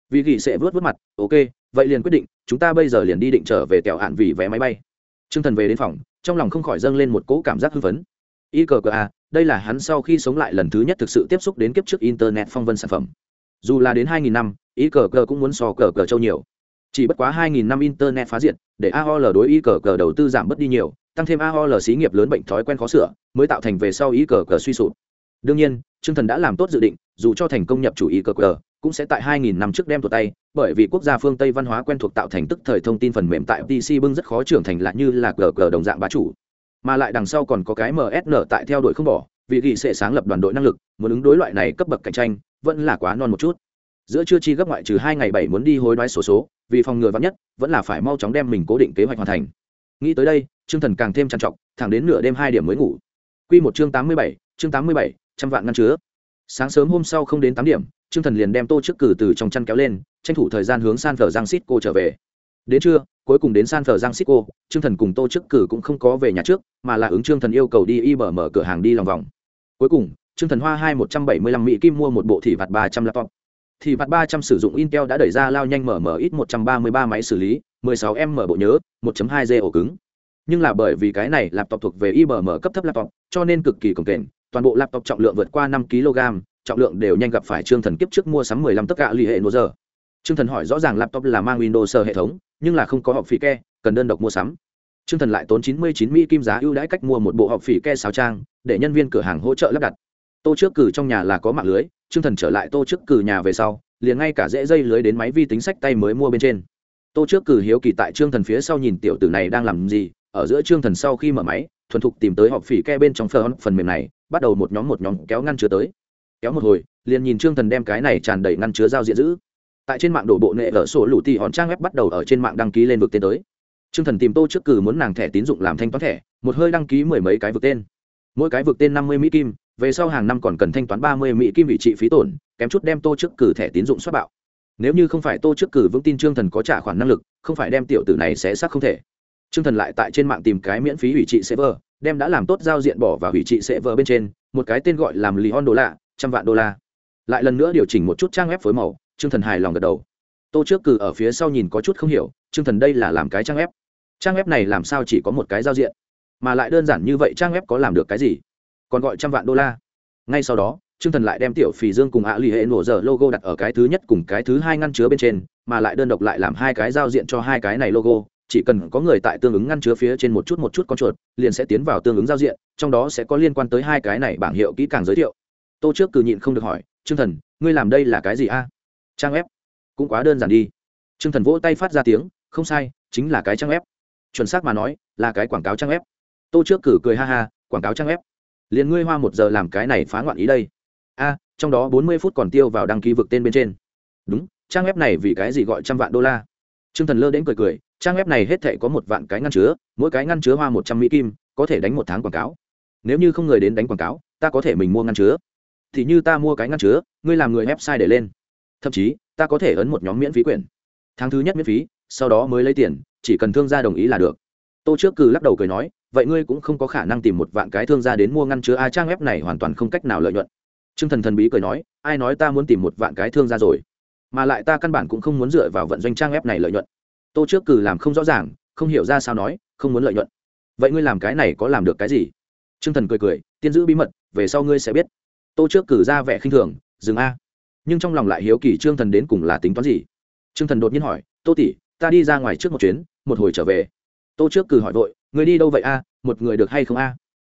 Vì gỉ sẽ vớt vớt mặt, ok, vậy liền quyết định, chúng ta bây giờ liền đi định trở về kẹo hạn vì vé máy bay. T r ư ơ n g thần về đến phòng, trong lòng không khỏi dâng lên một cỗ cảm giác hưng phấn. Y cờ cờ a đây là hắn sau khi sống lại lần thứ nhất thực sự tiếp xúc đến kiếp trước internet phong vân sản phẩm. Dù là đến 2000 năm, y cờ cờ cũng muốn so cờ cờ châu nhiều. Chỉ bất quá 2000 năm internet phá diện để aol đối y cờ cờ đầu tư giảm bớt đi nhiều, tăng thêm aol xí nghiệp lớn bệnh thói quen khó sửa, mới tạo thành về sau y cờ cờ suy sụp đương nhiên trương thần đã làm tốt dự định dù cho thành công nhập chủ ý cờ cờ cũng sẽ tại 2000 năm trước đem tuột tay bởi vì quốc gia phương tây văn hóa quen thuộc tạo thành tức thời thông tin phần mềm tại pc bưng rất khó trưởng thành lại như là cờ cờ đồng dạng bá chủ. Mà lại đằng sau còn có cái msn tại theo đuổi không bỏ vì ghi sẽ sáng lập đoàn đội năng lực muốn ứng đối loại này cấp bậc cạnh tranh vẫn là quá non một chút. Giữa chưa chi gấp ngoại trừ hai ngày bảy muốn đi hối đoái sổ số, số vì phòng ngừa vắng nhất vẫn là phải mau chóng đem mình cố định kế hoạch hoàn thành. Nghĩ tới đây chương thần càng thêm trằn trọc thẳng đến nửa đêm hai điểm mới ngủ. Q một chương tám mươi bảy chương tám mươi bảy trăm vạn ngăn chứa. Sáng sớm hôm sau không đến tám điểm trương thần liền đem tô trước cử từ trong chăn kéo lên tranh thủ thời gian hướng san phở giang xít cô trở về. Đến trưa cuối cùng đến san francisco trương thần cùng tô chức cử cũng không có về nhà trước mà là ứng trương thần yêu cầu đi y bờ mở cửa hàng đi lòng vòng. Cuối cùng trương thần hoa hai một trăm bảy mươi lăm mỹ kim mua một bộ thị vặt ba trăm laptop. Thị vặt ba trăm sử dụng intel đã đẩy ra lao nhanh mở mở ít một trăm ba mươi ba máy xử lý mười sáu m bộ nhớ một hai g ổ cứng. Nhưng là bởi vì cái này laptop thuộc về IBM cấp thấp laptop, cho nên cực kỳ cồng kềnh, toàn bộ laptop trọng lượng vượt qua 5 kg, trọng lượng đều nhanh gặp phải Trương Thần kiếp trước mua sắm 15 tất cả lì hệ nô giờ. Trương Thần hỏi rõ ràng laptop là mang Windows hệ thống, nhưng là không có học phí ke, cần đơn độc mua sắm. Trương Thần lại tốn 99 mỹ kim giá ưu đãi cách mua một bộ học phí ke sáo trang, để nhân viên cửa hàng hỗ trợ lắp đặt. Tô trước cử trong nhà là có mạng lưới, Trương Thần trở lại Tô trước cử nhà về sau, liền ngay cả dễ dây lưới đến máy vi tính sách tay mới mua bên trên. Tô trước cử hiếu kỳ tại Trương Thần phía sau nhìn tiểu tử này đang làm gì, ở giữa Trương Thần sau khi mở máy, thuần thục tìm tới họp phỉ ke bên trong phần phần mềm này, bắt đầu một nhóm một nhóm kéo ngăn chứa tới. Kéo một hồi, liền nhìn Trương Thần đem cái này tràn đầy ngăn chứa giao diện giữ. Tại trên mạng đổ bộ nệ ở sổ lụ tì hòn trang web bắt đầu ở trên mạng đăng ký lên vực tên tới. Trương thần tìm tô trước cử muốn nàng thẻ tín dụng làm thanh toán thẻ một hơi đăng ký mười mấy cái vực tên. Mỗi cái vực tên năm mươi mỹ kim về sau hàng năm còn cần thanh toán ba mươi mỹ kim vị trị phí tổn kém chút đem tô trước cử thẻ tín dụng xuất bạo. Nếu như không phải tô trước cử vững tin trương thần có trả khoản năng lực không phải đem tiểu tử này sẽ xác không thể. Trương thần lại tại trên mạng tìm cái miễn phí ủy trị server đem đã làm tốt giao diện bỏ và hủy trị sẽ vỡ bên trên một cái tên gọi làm lì hon đô la trăm vạn đô la lại lần nữa điều chỉnh một chút trang web phối màu Trương Thần hài lòng gật đầu. Tô trước cử ở phía sau nhìn có chút không hiểu, Trương Thần đây là làm cái trang web. Trang web này làm sao chỉ có một cái giao diện, mà lại đơn giản như vậy trang web có làm được cái gì? Còn gọi trăm vạn đô la. Ngay sau đó, Trương Thần lại đem tiểu Phì Dương cùng ạ lì hệ nổ dở logo đặt ở cái thứ nhất cùng cái thứ hai ngăn chứa bên trên, mà lại đơn độc lại làm hai cái giao diện cho hai cái này logo, chỉ cần có người tại tương ứng ngăn chứa phía trên một chút một chút con chuột, liền sẽ tiến vào tương ứng giao diện, trong đó sẽ có liên quan tới hai cái này bảng hiệu kỹ càng giới thiệu. Tô trước cử nhịn không được hỏi, "Trương Thần, ngươi làm đây là cái gì a?" trang web. Cũng quá đơn giản đi. T r ư ơ n g thần vỗ tay phát ra tiếng không sai chính là cái trang web. Chuẩn xác mà nói là cái quảng cáo trang web. Tô trước cử cười ha ha quảng cáo trang web? Liền ngươi hoa một giờ làm cái này phá ngoạn ý đây. A trong đó bốn mươi phút còn tiêu vào đăng ký vực tên bên trên. Đúng trang web này vì cái gì gọi trăm vạn đô la? Trương thần lơ đến cười cười, trang web này hết thảy có một vạn cái ngăn chứa, mỗi cái ngăn chứa hoa một trăm mỹ kim, có thể đánh một tháng quảng cáo. Nếu như không người đến đánh quảng cáo, ta có thể mình mua ngăn chứa. Thì như ta mua cái ngăn chứa, ngươi làm người website để lên. Thậm chí, ta có thể ấn một nhóm miễn phí quyền tháng thứ nhất miễn phí, sau đó mới lấy tiền, chỉ cần thương gia đồng ý là được. Tô trước cừ lắc đầu cười nói, vậy ngươi cũng không có khả năng tìm một vạn cái thương gia đến mua ngăn chứa, a, trang web này hoàn toàn không cách nào lợi nhuận. Trương thần thần bí cười nói, ai nói ta muốn tìm một vạn cái thương gia rồi? Mà lại ta căn bản cũng không muốn dựa vào vận doanh trang web này lợi nhuận. Tô trước cử làm không rõ ràng, không hiểu ra sao nói, không muốn lợi nhuận. Vậy ngươi làm cái này có làm được cái gì? T r ư ơ n g thần cười cười, tiên giữ bí mật, về sau ngươi sẽ biết. Tô trước cử ra vẻ khinh thường, dừng a. Nhưng trong lòng lại hiếu kỳ trương thần đến cùng là tính toán gì? Trương thần đột nhiên hỏi, tô tỷ, ta đi ra ngoài trước một chuyến, một hồi trở về. Tô trước cử hỏi vội người đi đâu vậy a? Một người được hay không a?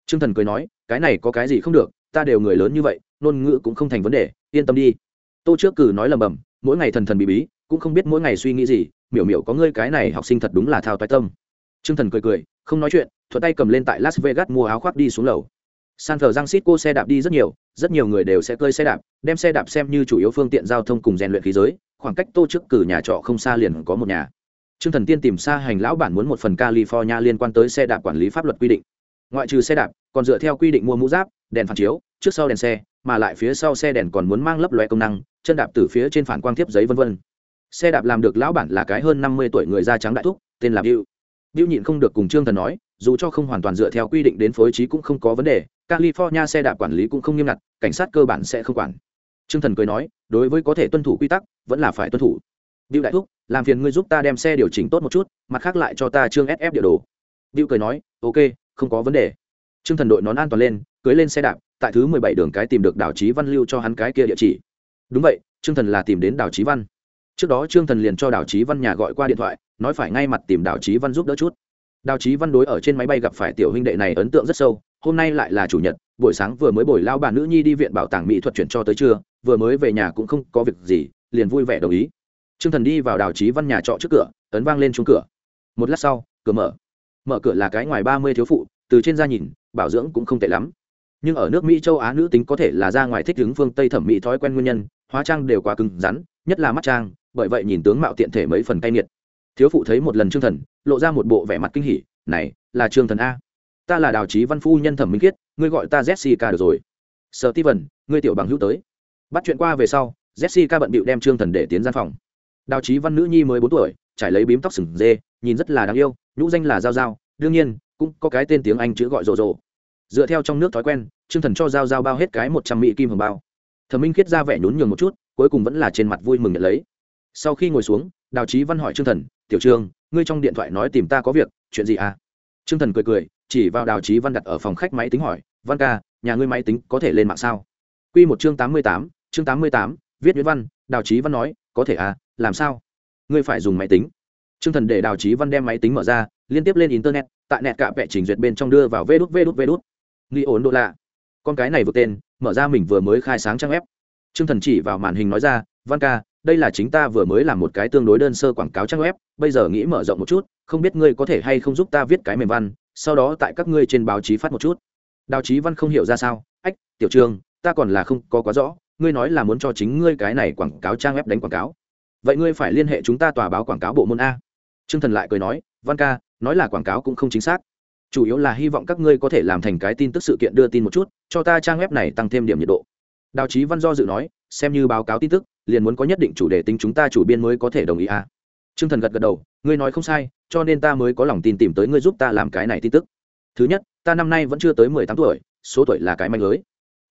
Trương thần cười nói, cái này có cái gì không được, ta đều người lớn như vậy, ngôn ngữ cũng không thành vấn đề, yên tâm đi. Tô trước cử nói lầm bầm mỗi ngày thần thần bí bí cũng không biết mỗi ngày suy nghĩ gì miểu miểu có ngươi cái này học sinh thật đúng là thao toái tâm. Trương thần cười cười không nói chuyện thuận tay cầm lên tại las vegas mua áo khoác đi xuống lầu. San cô xe đạp đi rất nhiều rất nhiều người đều sẽ cơi xe đạp đem xe đạp xem như chủ yếu phương tiện giao thông cùng rèn luyện khí giới khoảng cách tô trước cử nhà trọ không xa liền có một nhà. Trương Thần Tiên tìm xa hành lão bản muốn một phần California liên quan tới xe đạp quản lý pháp luật quy định. Ngoại trừ xe đạp, còn dựa theo quy định mua mũ giáp, đèn phản chiếu, trước sau đèn xe, mà lại phía sau xe đèn còn muốn mang lấp lóe công năng, chân đạp từ phía trên phản quang tiếp giấy vân vân. Xe đạp làm được lão bản là cái hơn năm mươi tuổi người da trắng đại thúc, tên là Bill. Bill nhịn không được cùng Trương Thần nói, dù cho không hoàn toàn dựa theo quy định đến phối trí cũng không có vấn đề, California xe đạp quản lý cũng không nghiêm ngặt, cảnh sát cơ bản sẽ không quản. Trương Thần cười nói, đối với có thể tuân thủ quy tắc, vẫn là phải tuân thủ. Bill đại thúc, làm phiền ngươi giúp ta đem xe điều chỉnh tốt một chút, mặt khác lại cho ta trương SF địa đồ. Bill cười nói, ok, không có vấn đề. Trương Thần đội nón an toàn lên, cưới lên xe đạp, tại thứ mười bảy đường cái tìm được Đào Chí Văn lưu cho hắn cái kia địa chỉ. Đúng vậy, Trương Thần là tìm đến Đào Chí Văn. Trước đó Trương Thần liền cho Đào Chí Văn nhà gọi qua điện thoại, nói phải ngay mặt tìm Đào Chí Văn giúp đỡ chút. Đào Chí Văn đối ở trên máy bay gặp phải tiểu huynh đệ này ấn tượng rất sâu, hôm nay lại là chủ nhật, buổi sáng vừa mới bồi lao bà nữ nhi đi viện bảo tàng mỹ thuật chuyển cho tới trưa, vừa mới về nhà cũng không có việc gì, liền vui vẻ đồng ý. Trương Thần đi vào Đào Chí Văn nhà trọ trước cửa, ấn vang lên chuông cửa. Một lát sau, cửa mở. Mở cửa là cái ngoài ba mươi thiếu phụ, từ trên ra nhìn, bảo dưỡng cũng không tệ lắm. Nhưng ở nước Mỹ châu Á nữ tính có thể là ra ngoài thích ứng phương Tây thẩm mỹ thói quen nguyên nhân, hóa trang đều quá cứng rắn, nhất là mắt trang, bởi vậy nhìn tướng mạo tiện thể mấy phần cay nghiệt. Thiếu phụ thấy một lần Trương Thần, lộ ra một bộ vẻ mặt kinh hỉ, "Này, là Trương Thần a. Ta là Đào trí Văn phu nhân Thẩm Minh Kiết, ngươi gọi ta Jessica được rồi." Sở vần ngươi tiểu bằng hữu tới. Bắt chuyện qua về sau, Jessica bận bịu đem Trương Thần để tiến gian phòng đào trí văn nữ nhi mới bốn tuổi trải lấy bím tóc sừng dê nhìn rất là đáng yêu nhũ danh là giao giao đương nhiên cũng có cái tên tiếng anh chữ gọi rồ rồ dựa theo trong nước thói quen chương thần cho giao giao bao hết cái một trăm mỹ kim hồng bao. Thẩm minh khiết ra vẻ nhún nhường một chút, cuối cùng vẫn là trên mặt vui mừng nhận lấy. Sau khi ngồi xuống, đào trí văn hỏi trương thần, tiểu trương, ngươi trong điện thoại nói tìm ta có việc, chuyện gì à? Trương thần cười cười, chỉ vào đào trí văn đặt ở phòng khách máy tính hỏi, văn ca, nhà ngươi máy tính có thể lên mạng sao? Q một chương tám mươi tám, chương tám mươi tám, viết nguyễn văn, đào trí văn nói, có thể à làm sao? Ngươi phải dùng máy tính. T r ư ơ n g thần để đào trí văn đem máy tính mở ra, liên tiếp lên internet, tại nẹt cả vẹ trình duyệt bên trong đưa vào vê đút vê đút vê đút nghi ổn độ lạ. Con cái này vượt tên, mở ra mình vừa mới khai sáng trang web. T r ư ơ n g thần chỉ vào màn hình nói ra, văn ca, đây là chính ta vừa mới làm một cái tương đối đơn sơ quảng cáo trang web, bây giờ nghĩ mở rộng một chút, không biết ngươi có thể hay không giúp ta viết cái mềm văn, sau đó tại các ngươi trên báo chí phát một chút. Đào Chí văn không hiểu ra sao, ách, tiểu trương, ta còn là không có quá rõ, ngươi nói là muốn cho chính ngươi cái này quảng cáo trang web đánh quảng cáo. Vậy ngươi phải liên hệ chúng ta tòa báo quảng cáo bộ môn a. T r ư ơ n g thần lại cười nói, văn ca, nói là quảng cáo cũng không chính xác chủ yếu là hy vọng các ngươi có thể làm thành cái tin tức sự kiện đưa tin một chút, cho ta trang web này tăng thêm điểm nhiệt độ. Đào trí văn do dự nói, xem như báo cáo tin tức, liền muốn có nhất định chủ đề tính chúng ta chủ biên mới có thể đồng ý à. a t r ư ơ n g thần gật gật đầu, ngươi nói không sai, cho nên ta mới có lòng tin tìm tới ngươi giúp ta làm cái này tin tức. Thứ nhất, ta năm nay vẫn chưa tới mười tám tuổi, số tuổi là cái manh lưới.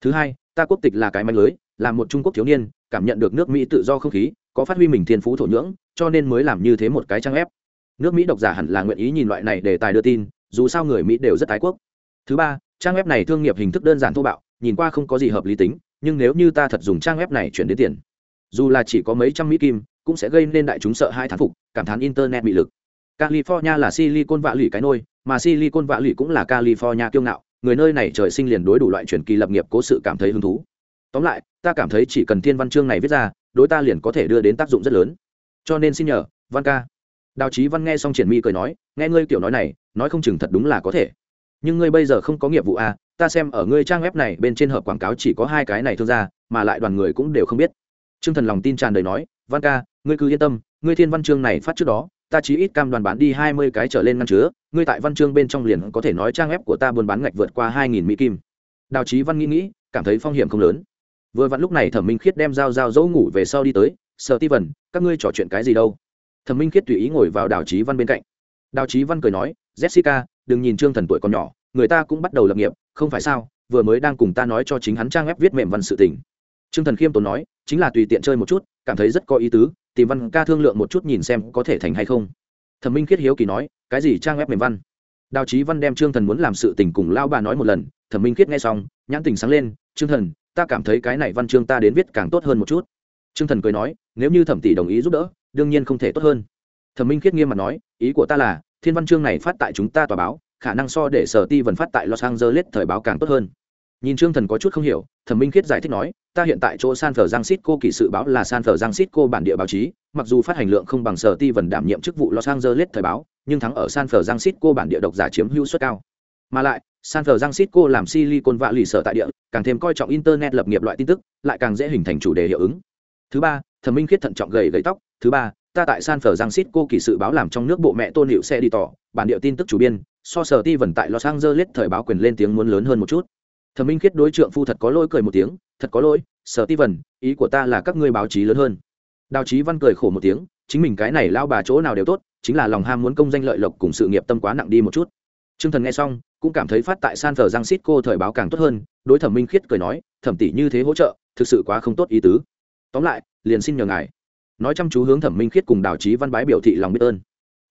Thứ hai, ta quốc tịch là cái manh lưới, là một trung quốc thiếu niên, cảm nhận được nước mỹ tự do không khí, có phát huy mình thiên phú thổ nhưỡng, cho nên mới làm như thế một cái trang ép nước mỹ độc giả hẳn là nguyện ý nhìn loại này để tài đưa tin dù sao người mỹ đều rất ái quốc. Thứ ba, trang web này thương nghiệp hình thức đơn giản thô bạo, nhìn qua không có gì hợp lý tính, nhưng nếu như ta thật dùng trang web này chuyển đến tiền, dù là chỉ có mấy trăm mỹ kim, cũng sẽ gây nên đại chúng sợ hai thán phục, cảm thán internet bị lực. California là silicon vạ lụy cái nôi, mà silicon vạ lụy cũng là california kiêu ngạo, người nơi này trời sinh liền đối đủ loại truyền kỳ lập nghiệp cố sự cảm thấy hứng thú. Tóm lại, ta cảm thấy chỉ cần thiên văn chương này viết ra, đối ta liền có thể đưa đến tác dụng rất lớn. Cho nên xin nhờ, văn ca. Đào trí văn nghe xong triển Mi cười nói, nghe ngươi kiểu nói này nói không chừng thật đúng là có thể. Nhưng ngươi bây giờ không có nghiệp vụ à ta xem ở ngươi trang web này bên trên hợp quảng cáo chỉ có hai cái này thương gia, mà lại đoàn người cũng đều không biết. T r ư ơ n g thần lòng tin tràn đầy nói, văn ca, ngươi cứ yên tâm, ngươi thiên văn chương này phát trước đó, ta chỉ ít cam đoàn bán đi hai mươi cái trở lên ngăn chứa, ngươi tại văn chương bên trong liền có thể nói trang web của ta buôn bán ngạch vượt qua hai nghìn mỹ kim. Đào trí văn nghĩ nghĩ, cảm thấy phong hiểm không lớn. Vừa vặn lúc này thẩm minh khiết đem dao dao dỗ ngủ về sau đi tới sợ ti vần các ngươi trò chuyện cái gì đâu? Thẩm minh khiết tùy ý ngồi vào đào trí văn bên cạnh đào trí văn cười nói, jessica, đừng nhìn trương thần tuổi còn nhỏ, người ta cũng bắt đầu lập nghiệp, không phải sao, vừa mới đang cùng ta nói cho chính hắn trang ép viết mềm văn sự tình. Trương thần khiêm tốn nói, chính là tùy tiện chơi một chút, cảm thấy rất có ý tứ, tìm văn ca thương lượng một chút nhìn xem có thể thành hay không. Thẩm minh khiết hiếu kỳ nói, cái gì trang ép mềm văn? Đào trí văn đem trương thần muốn làm sự tình cùng lao bà nói một lần, thẩm minh khiết nghe xong, nhãn tình sáng lên, trương thần, ta cảm thấy cái này văn chương ta đến viết càng tốt hơn một chút. Trương thần cười nói, nếu như thẩm tỷ đồng ý giúp đỡ, đương nhiên không thể tốt hơn. Thẩm minh khiết nghiêm mặt nói ý của ta là, thiên văn chương này phát tại chúng ta tòa báo, khả năng so để sở ti vần phát tại los angeles thời báo càng tốt hơn. Nhìn trương thần có chút không hiểu, thẩm minh khiết giải thích nói, ta hiện tại chỗ san phờ giang xít cô kỳ sự báo là san phờ giang xít cô bản địa báo chí, mặc dù phát hành lượng không bằng sở ti vần đảm nhiệm chức vụ los angeles thời báo, nhưng thắng ở san phờ giang xít cô bản địa độc giả chiếm hữu suất cao. Mà lại, san francisco làm silicon vạ lì sở tại địa, càng thêm coi trọng internet lập nghiệp loại tin tức, lại càng dễ hình thành chủ đề hiệu ứng. Thứ ba, thẩm minh khiết thận trọng gầy gầy tóc. Thứ ba ta tại san francisco kỳ sự báo làm trong nước bộ mẹ tôn hiệu xe đi tỏ, bản địa tin tức chủ biên, so sở ti vần tại los angeles thời báo quyền lên tiếng muốn lớn hơn một chút. Thẩm minh khiết đối trượng phu thật có lỗi cười một tiếng, thật có lỗi sở ti vần ý của ta là các ngươi báo chí lớn hơn. Đào chí văn cười khổ một tiếng, chính mình cái này lao bà chỗ nào đều tốt, chính là lòng ham muốn công danh lợi lộc cùng sự nghiệp tâm quá nặng đi một chút. T r ư ơ n g thần nghe xong, cũng cảm thấy phát tại san phờ giang xít cô thời báo càng tốt hơn, đối thẩm minh khiết cười nói, thẩm tỷ như thế hỗ trợ, thực sự quá không tốt ý tứ. Tóm lại, liền xin nhờ ngài nói chăm chú hướng thẩm minh khiết cùng đào trí văn bái biểu thị lòng biết ơn.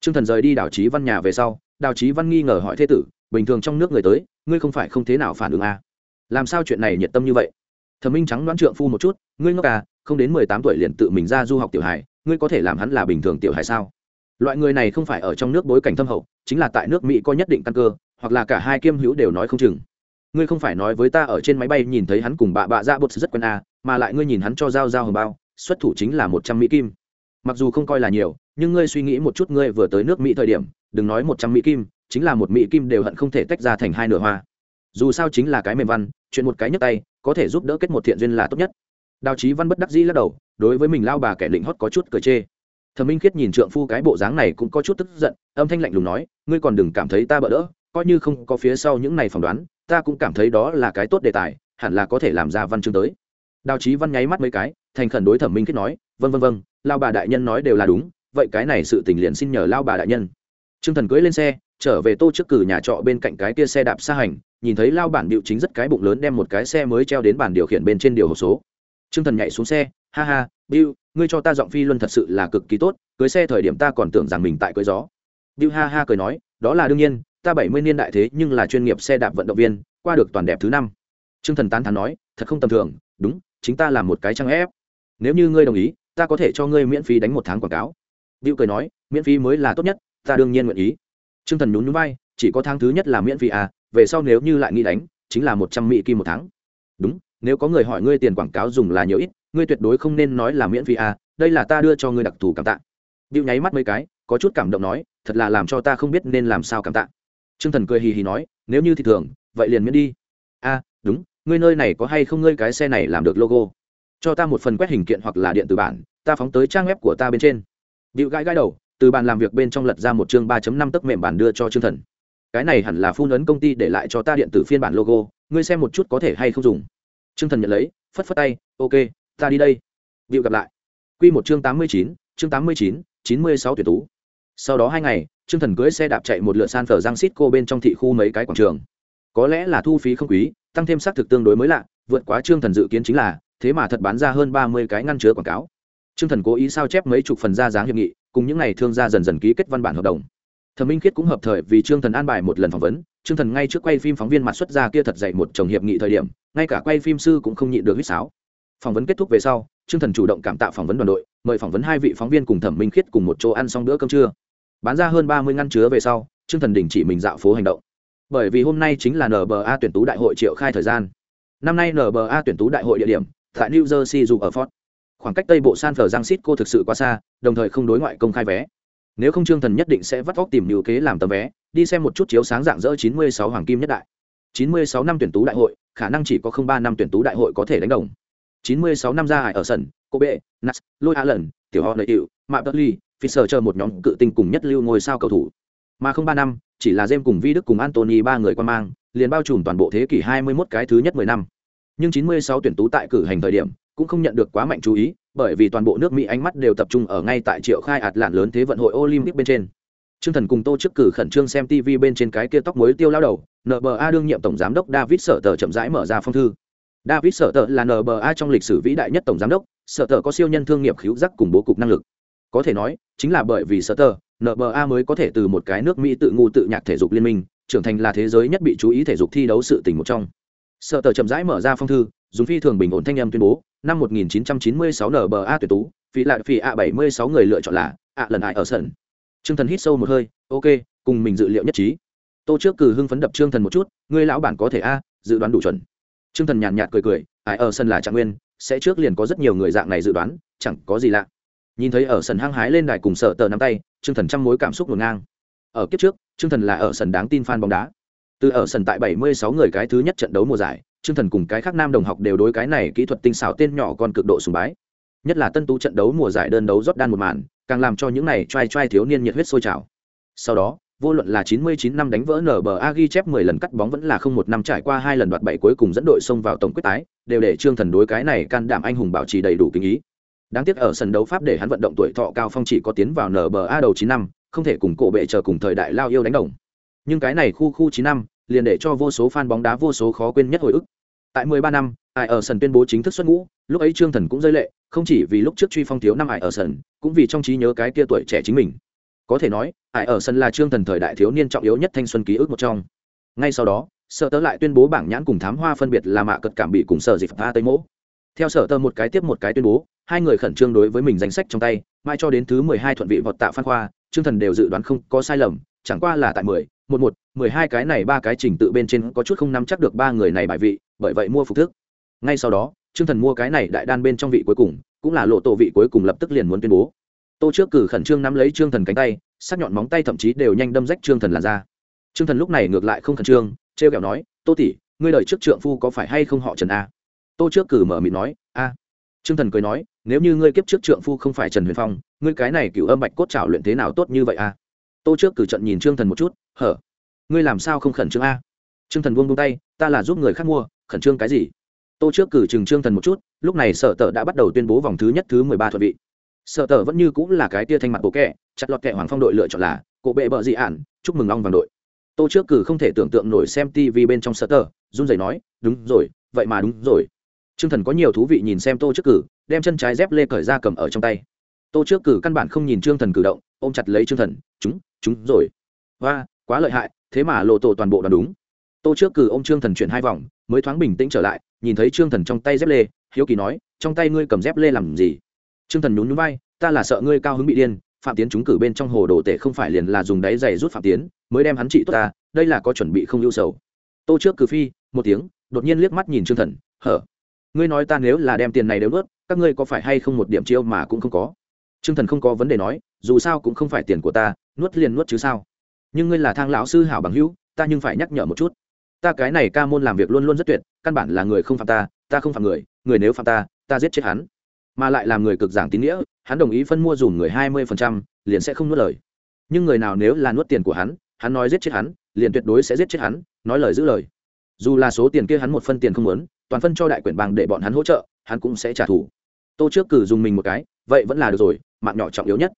T r ư ơ n g thần rời đi đào trí văn nhà về sau đào trí văn nghi ngờ hỏi thế tử bình thường trong nước người tới ngươi không phải không thế nào phản ứng à. làm sao chuyện này nhiệt tâm như vậy? Thẩm minh trắng đoán trượng phu một chút ngươi ngốc à không đến mười tám tuổi liền tự mình ra du học tiểu hải ngươi có thể làm hắn là bình thường tiểu hải sao? Loại người này không phải ở trong nước bối cảnh thâm hậu chính là tại nước mỹ có nhất định căn cơ hoặc là cả hai kiêm hữu đều nói không chừng. Ngươi không phải nói với ta ở trên máy bay nhìn thấy hắn cùng bà bạ ra dạ bột rất quen à, mà lại ngươi nhìn hắn cho dao dao hồng bao xuất thủ chính là một trăm mỹ kim. Mặc dù không coi là nhiều, nhưng ngươi suy nghĩ một chút, ngươi vừa tới nước mỹ thời điểm, đừng nói một trăm mỹ kim, chính là một mỹ kim đều hận không thể tách ra thành hai nửa hoa. Dù sao chính là cái mềm văn, chuyện một cái nhấc tay, có thể giúp đỡ kết một thiện duyên là tốt nhất. Đào trí văn bất đắc dĩ lắc đầu, đối với mình lao bà kẻ định hót có chút cười chê. Thẩm minh khiết nhìn trượng phu cái bộ dáng này cũng có chút tức giận, âm thanh lạnh lùng nói, ngươi còn đừng cảm thấy ta bỡ đỡ, coi như không có phía sau những này phỏng đoán, ta cũng cảm thấy đó là cái tốt đề tài, hẳn là có thể làm ra văn chương tới. Đào trí văn nháy mắt mấy cái thành khẩn đối thẩm minh khiết nói vân vân vân lao bà đại nhân nói đều là đúng, vậy cái này sự tình liền xin nhờ lao bà đại nhân. T r ư ơ n g thần cưỡi lên xe, trở về tô trước cử nhà trọ bên cạnh cái kia xe đạp xa hành, nhìn thấy lao bản điệu chính rất cái bụng lớn đem một cái xe mới treo đến bàn điều khiển bên trên điều hộp số. T r ư ơ n g thần nhảy xuống xe, ha ha bill ngươi cho ta giọng phi luân thật sự là cực kỳ tốt, cưới xe thời điểm ta còn tưởng rằng mình tại cưới gió. Điệu ha ha cười nói, đó là đương nhiên, ta bảy mươi niên đại thế nhưng là chuyên nghiệp xe đạp vận động viên, qua được toàn đẹp thứ năm. Trương thần tán thán nói, thật không tầm thường, đúng, chính ta làm một cái trang ép nếu như ngươi đồng ý ta có thể cho ngươi miễn phí đánh một tháng quảng cáo. Diêu cười nói miễn phí mới là tốt nhất ta đương nhiên nguyện ý. Trương thần nhún nhún vai chỉ có tháng thứ nhất là miễn phí à về sau nếu như lại nghĩ đánh chính là một trăm mỹ kim một tháng. Đúng nếu có người hỏi ngươi tiền quảng cáo dùng là nhiều ít ngươi tuyệt đối không nên nói là miễn phí à đây là ta đưa cho ngươi đặc thù cảm tạ. Bill nháy mắt mấy cái có chút cảm động nói thật là làm cho ta không biết nên làm sao cảm tạ. Trương thần cười hì hì nói nếu như thì thường vậy liền miễn đi. A à, đúng ngươi nơi này có hay không ngươi cái xe này làm được logo? Cho ta một phần quét hình kiện hoặc là điện tử bản ta phóng tới trang web của ta bên trên. Điệu gãi gãi đầu từ bàn làm việc bên trong lật ra một chương ba năm tấc mềm bản đưa cho Trương thần. Cái này hẳn là phun ấn công ty để lại cho ta điện tử phiên bản logo ngươi xem một chút có thể hay không dùng. Trương thần nhận lấy phất phất tay ok ta đi đây. Điệu gặp lại. Quy một chương 89, chương 89, 96 tuyển tú. Sau đó hai ngày, Trương Thần cưỡi xe đạp chạy một lượt San Francisco bên trong thị khu mấy cái quảng trường. Có lẽ là thu phí không quý, tăng thêm xác thực tương đối mới lạ, vượt quá Trương Thần dự kiến chính là, thế mà thật bán ra hơn 30 cái ngăn chứa quảng cáo. Trương Thần cố ý sao chép mấy chục phần ra dáng hiệp nghị, cùng những này thương gia dần dần ký kết văn bản hợp đồng. Thẩm Minh Khiết cũng hợp thời vì Trương Thần an bài một lần phỏng vấn, Trương Thần ngay trước quay phim phóng viên mặt xuất ra kia thật dạy một chồng hiệp nghị thời điểm, ngay cả quay phim sư cũng không nhịn được huýt sáo. Phỏng vấn kết thúc về sau, Trương Thần chủ động cảm tạ phỏng vấn đoàn đội, mời phỏng vấn hai vị phóng viên cùng Thẩm Minh Khiết cùng một chỗ ăn xong bữa cơm trưa. Bán ra hơn ba mươi ngăn chứa về sau, Trương Thần đình chỉ mình dạo phố hành động. Bởi vì hôm nay chính là NBA tuyển tú đại hội triệu khai thời gian. Năm nay NBA tuyển tú đại hội địa điểm tại New Jersey dù ở Fort. Khoảng cách Tây Bộ San Francisco thực sự quá xa, đồng thời không đối ngoại công khai vé. Nếu không Trương Thần nhất định sẽ vắt óc tìm nhiều kế làm tấm vé, đi xem một chút chiếu sáng dạng dỡ 96 hoàng kim nhất đại. 96 năm tuyển tú đại hội, khả năng chỉ có không ba năm tuyển tú đại hội có thể đánh đồng. 96 năm ra hải ở sân, Kobe, bệ, Nas, Lôi Allen, tiểu họ lợi hiệu, Mạ Ly, Fisher chờ một nhóm cự tinh cùng nhất lưu ngôi sao cầu thủ. Mà không ba năm, chỉ là James cùng Vi Đức cùng Anthony ba người qua mang, liền bao trùm toàn bộ thế kỷ 21 cái thứ nhất 10 năm. Nhưng 96 tuyển tú tại cử hành thời điểm, cũng không nhận được quá mạnh chú ý, bởi vì toàn bộ nước Mỹ ánh mắt đều tập trung ở ngay tại triệu khai ạt lạn lớn thế vận hội Olympic bên trên. Trương Thần cùng Tô trước cử khẩn trương xem TV bên trên cái kia tóc mới tiêu lao đầu, NBA đương nhiệm tổng giám đốc David Sở tờ chậm rãi mở ra phong thư. David sở tờ là nba trong lịch sử vĩ đại nhất tổng giám đốc sở tờ có siêu nhân thương nghiệp khiếu giác cùng bố cục năng lực. Có thể nói chính là bởi vì sở tờ nba mới có thể từ một cái nước mỹ tự ngu tự nhạc thể dục liên minh trưởng thành là thế giới nhất bị chú ý thể dục thi đấu sự tình một trong sợ tờ chậm rãi mở ra phong thư dùng phi thường bình ổn thanh âm tuyên bố năm 1996 nba tuyển tú vì lại phi a 76 người lựa chọn là a lần ai ở sân trương thần hít sâu một hơi ok cùng mình dự liệu nhất trí tô trước cử hưng phấn đập trương thần một chút ngươi lão bản có thể a dự đoán đủ chuẩn Trương Thần nhàn nhạt cười cười, ai ở sân là Trạng Nguyên, sẽ trước liền có rất nhiều người dạng này dự đoán, chẳng có gì lạ. Nhìn thấy ở sân hăng hái lên đài cùng sợ tờ nắm tay, Trương Thần trăm mối cảm xúc hỗn ngang. Ở kiếp trước, Trương Thần là ở sân đáng tin fan bóng đá từ ở sân tại 76 người cái thứ nhất trận đấu mùa giải trương thần cùng cái khác nam đồng học đều đối cái này kỹ thuật tinh xảo tên nhỏ còn cực độ sùng bái nhất là tân tú trận đấu mùa giải đơn đấu rót đan một màn càng làm cho những này trai trai thiếu niên nhiệt huyết sôi trào sau đó vô luận là 99 năm đánh vỡ NBA ghi chép 10 lần cắt bóng vẫn là không một năm trải qua hai lần đoạt bảy cuối cùng dẫn đội xông vào tổng quyết tái, đều để Trương Thần đối cái này can đảm anh hùng bảo trì đầy đủ kinh ý. Đáng tiếc ở sân đấu pháp để hắn vận động tuổi thọ cao phong chỉ có tiến vào nở bờ a đầu 9 năm, không thể cùng cổ bệ chờ cùng thời đại lao yêu đánh đồng. Nhưng cái này khu khu 9 năm, liền để cho vô số fan bóng đá vô số khó quên nhất hồi ức. Tại 13 năm, ai ở sân tuyên bố chính thức xuất ngũ, lúc ấy Trương Thần cũng rơi lệ, không chỉ vì lúc trước truy phong thiếu năm ai ở sân, cũng vì trong trí nhớ cái kia tuổi trẻ chính mình. Có thể nói ai ở sân là trương thần thời đại thiếu niên trọng yếu nhất thanh xuân ký ức một trong. Ngay sau đó sở tớ lại tuyên bố bảng nhãn cùng thám hoa phân biệt là mạ cật cảm bị cùng sở dịch pha tây mỗ. Theo sở tơ một cái tiếp một cái tuyên bố hai người khẩn trương đối với mình danh sách trong tay mai cho đến thứ mười hai thuận vị vọt tạ phan khoa trương thần đều dự đoán không có sai lầm chẳng qua là tại mười một một, mười hai cái này ba cái trình tự bên trên có chút không nắm chắc được ba người này bài vị, bởi vậy mua phục thức. Ngay sau đó, trương thần mua cái này đại đan bên trong vị cuối cùng, cũng là lộ tổ vị cuối cùng lập tức liền muốn tuyên bố. Tô trước cử khẩn trương nắm lấy trương thần cánh tay, sắc nhọn móng tay thậm chí đều nhanh đâm rách trương thần làn ra trương thần lúc này ngược lại không khẩn trương t r e o kẹo nói, tô tỉ ngươi đời trước trượng phu có phải hay không họ trần a? Tô trước cử mở mịt nói, a. Trương thần cười nói, nếu như ngươi kiếp trước trượng phu không phải trần huyền phong, ngươi cái này cựu âm bạch cốt trào luyện thế nào tốt như vậy a? Tô trước cử trận nhìn trương thần một chút hở, ngươi làm sao không khẩn trương a? Trương thần buông buông tay, ta là giúp người khác mua, khẩn trương cái gì? Tô trước cử chừng trương thần một chút, lúc này sở tờ đã bắt đầu tuyên bố vòng thứ nhất, thứ mười ba thuận vị. Sợ tờ vẫn như cũng là cái tia thanh mặt bộ kẹ chặt lọt kẹ hoàng phong đội lựa chọn là cổ bệ bợ dị ản, chúc mừng long vàng đội. Tô trước cử không thể tưởng tượng nổi xem tv bên trong sợ tờ run rẩy nói, đúng rồi, vậy mà đúng rồi. T r ư ơ n g thần có nhiều thú vị nhìn xem tô trước cử, đem chân trái dép lê cởi ra cầm ở trong tay. Tô trước cử căn bản không nhìn trương thần cử động, ôm chặt lấy trương thần, chúng chúng rồi. Và quá lợi hại thế mà lộ tổ toàn bộ đoán đúng tô trước cử ôm trương thần chuyển hai vòng mới thoáng bình tĩnh trở lại nhìn thấy trương thần trong tay dép lê hiếu kỳ nói trong tay ngươi cầm dép lê làm gì Trương Thần nhún nhún vai, ta là sợ ngươi cao hứng bị điên, Phạm Tiến chúng cử bên trong hồ đồ tể không phải liền là dùng đáy giày rút Phạm Tiến, mới đem hắn trị tốt ta, đây là có chuẩn bị không ưu sầu. Tô trước cử phi, một tiếng, đột nhiên liếc mắt nhìn Trương Thần, hở. Ngươi nói ta nếu là đem tiền này đều nuốt, các ngươi có phải hay không một điểm chiêu mà cũng không có. Trương Thần không có vấn đề nói, dù sao cũng không phải tiền của ta, nuốt liền nuốt chứ sao. Nhưng ngươi là thang lão sư hảo bằng hữu, ta nhưng phải nhắc nhở một chút. Ta cái này ca môn làm việc luôn luôn rất tuyệt, căn bản là người không phạm ta, ta không phạm người, người nếu phạm ta, ta giết chết hắn. Mà lại làm người cực giảng tín nghĩa hắn đồng ý phân mua dùm người hai mươi phần trăm liền sẽ không nuốt lời. Nhưng người nào nếu là nuốt tiền của hắn hắn nói giết chết hắn liền tuyệt đối sẽ giết chết hắn nói lời giữ lời. Dù là số tiền kia hắn một phân tiền không muốn toàn phân cho đại quyển bằng để bọn hắn hỗ trợ hắn cũng sẽ trả thù. Tô trước cử dùng mình một cái vậy vẫn là được rồi mạng nhỏ trọng yếu nhất.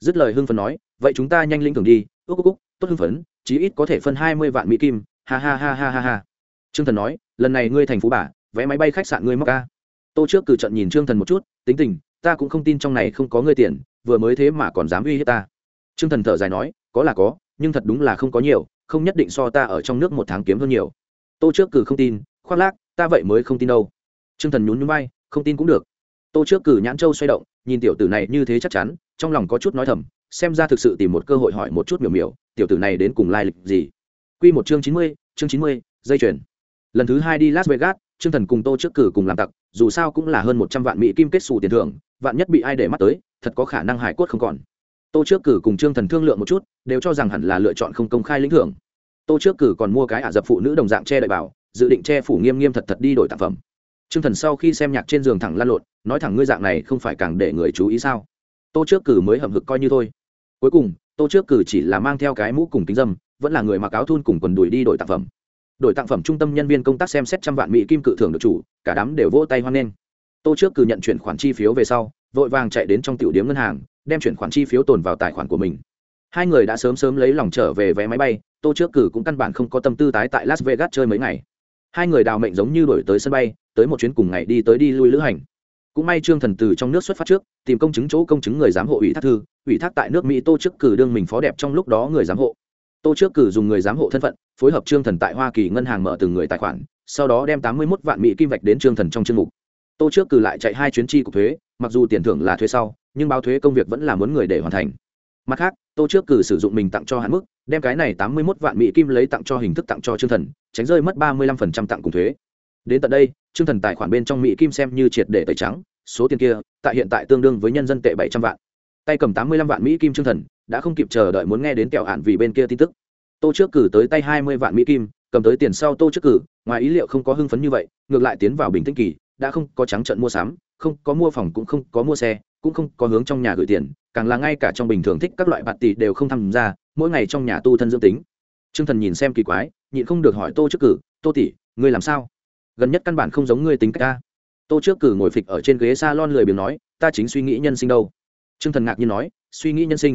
Dứt lời hưng phấn nói vậy chúng ta nhanh linh thường đi ước cúc ước, tốt hưng phấn, chí ít có thể phân hai mươi vạn mỹ kim. Ha ha ha ha ha ha. Trương thần nói, lần này ngươi thành phú bà, vé máy bay khách sạn ngươi móc ca tô trước cử trận nhìn trương thần một chút, tính tình, ta cũng không tin trong này không có ngươi tiền, vừa mới thế mà còn dám uy hiếp ta. Trương thần thở dài nói, có là có, nhưng thật đúng là không có nhiều, không nhất định so ta ở trong nước một tháng kiếm hơn nhiều. Tô trước cử không tin, khoác lác, ta vậy mới không tin đâu. Trương thần nhún nhún bay không tin cũng được. Tô trước cử nhãn châu xoay động, nhìn tiểu tử này như thế chắc chắn, trong lòng có chút nói thầm xem ra thực sự tìm một cơ hội hỏi một chút miểu miểu, tiểu tử này đến cùng lai lịch gì. Q một chương chín mươi, chương chín mươi, dây chuyền. Lần thứ hai đi las vegas, trương thần cùng tô trước cử cùng làm tặc, dù sao cũng là hơn một trăm vạn mỹ kim kết xù tiền thưởng, vạn nhất bị ai để mắt tới, thật có khả năng hải cốt không còn. Tô trước cử cùng trương thần thương lượng một chút, đều cho rằng hẳn là lựa chọn không công khai lĩnh thưởng. Tô trước cử còn mua cái ả dập phụ nữ đồng dạng che đại bảo, dự định che phủ nghiêm nghiêm thật thật đi đổi tạp phẩm. Trương thần sau khi xem nhạc trên giường thẳng lan lộn, nói thẳng ngươi dạng này không phải càng để người chú ý sao? Tô trước cử mới hầm hực coi như thôi cuối cùng, tô trước cử chỉ là mang theo cái mũ cùng kính dâm, vẫn là người mặc áo thun cùng quần đùi đi đổi tặng phẩm. Đổi tặng phẩm trung tâm nhân viên công tác xem xét trăm vạn mỹ kim cự thưởng được chủ, cả đám đều vỗ tay hoan nghênh. Tô trước cử nhận chuyển khoản chi phiếu về sau, vội vàng chạy đến trong tiểu điếm ngân hàng, đem chuyển khoản chi phiếu tồn vào tài khoản của mình. Hai người đã sớm sớm lấy lòng trở về vé máy bay, tô trước cử cũng căn bản không có tâm tư tái tại las vegas chơi mấy ngày. Hai người đào mệnh giống như đổi tới sân bay, tới một chuyến cùng ngày đi tới đi lui lữ hành. Cũng may trương thần từ trong nước xuất phát trước, tìm công chứng chỗ công chứng người giám hộ ủy thác thư ủy thác tại nước mỹ tô trước cử đương mình phó đẹp trong lúc đó người giám hộ. Tô trước cử dùng người giám hộ thân phận, phối hợp trương thần tại hoa kỳ ngân hàng mở từng người tài khoản, sau đó đem tám mươi một vạn mỹ kim vạch đến trương thần trong chương mục. Tô trước cử lại chạy hai chuyến chi cục thuế, mặc dù tiền thưởng là thuế sau, nhưng báo thuế công việc vẫn là muốn người để hoàn thành. Mặt khác, tô trước cử sử dụng mình tặng cho hạn mức, đem cái này tám mươi một vạn mỹ kim lấy tặng cho hình thức tặng cho trương thần, tránh rơi mất ba mươi lăm phần trăm tặng cùng thuế. Đến tận đây, trương thần tài khoản bên trong mỹ kim xem như triệt để tẩy trắng, số tiền kia, tại hiện tại tương đương với nhân dân tệ bảy trăm vạn tay cầm tám mươi lăm vạn mỹ kim trương thần, đã không kịp chờ đợi muốn nghe đến kẹo hạn vì bên kia tin tức. Tô trước cử tới tay hai mươi vạn mỹ kim, cầm tới tiền sau tô trước cử, ngoài ý liệu không có hưng phấn như vậy, ngược lại tiến vào bình tĩnh kỳ, đã không có trắng trận mua sắm, không có mua phòng cũng không có mua xe, cũng không có hướng trong nhà gửi tiền, càng là ngay cả trong bình thường thích các loại bạt tỷ đều không tham gia, mỗi ngày trong nhà tu thân dưỡng tính. T r ư ơ n g thần nhìn xem kỳ quái, nhịn không được hỏi tô trước cử, tô tỷ, ngươi làm sao? Gần nhất căn bản không giống ngươi tính cách ta. Tô trước cử ngồi phịch ở trên ghế s a lon lười biếng nói, ta chính suy nghĩ nhân sinh đâu t r ư ơ n g thần ngạc nhiên nói, suy nghĩ nhân sinh.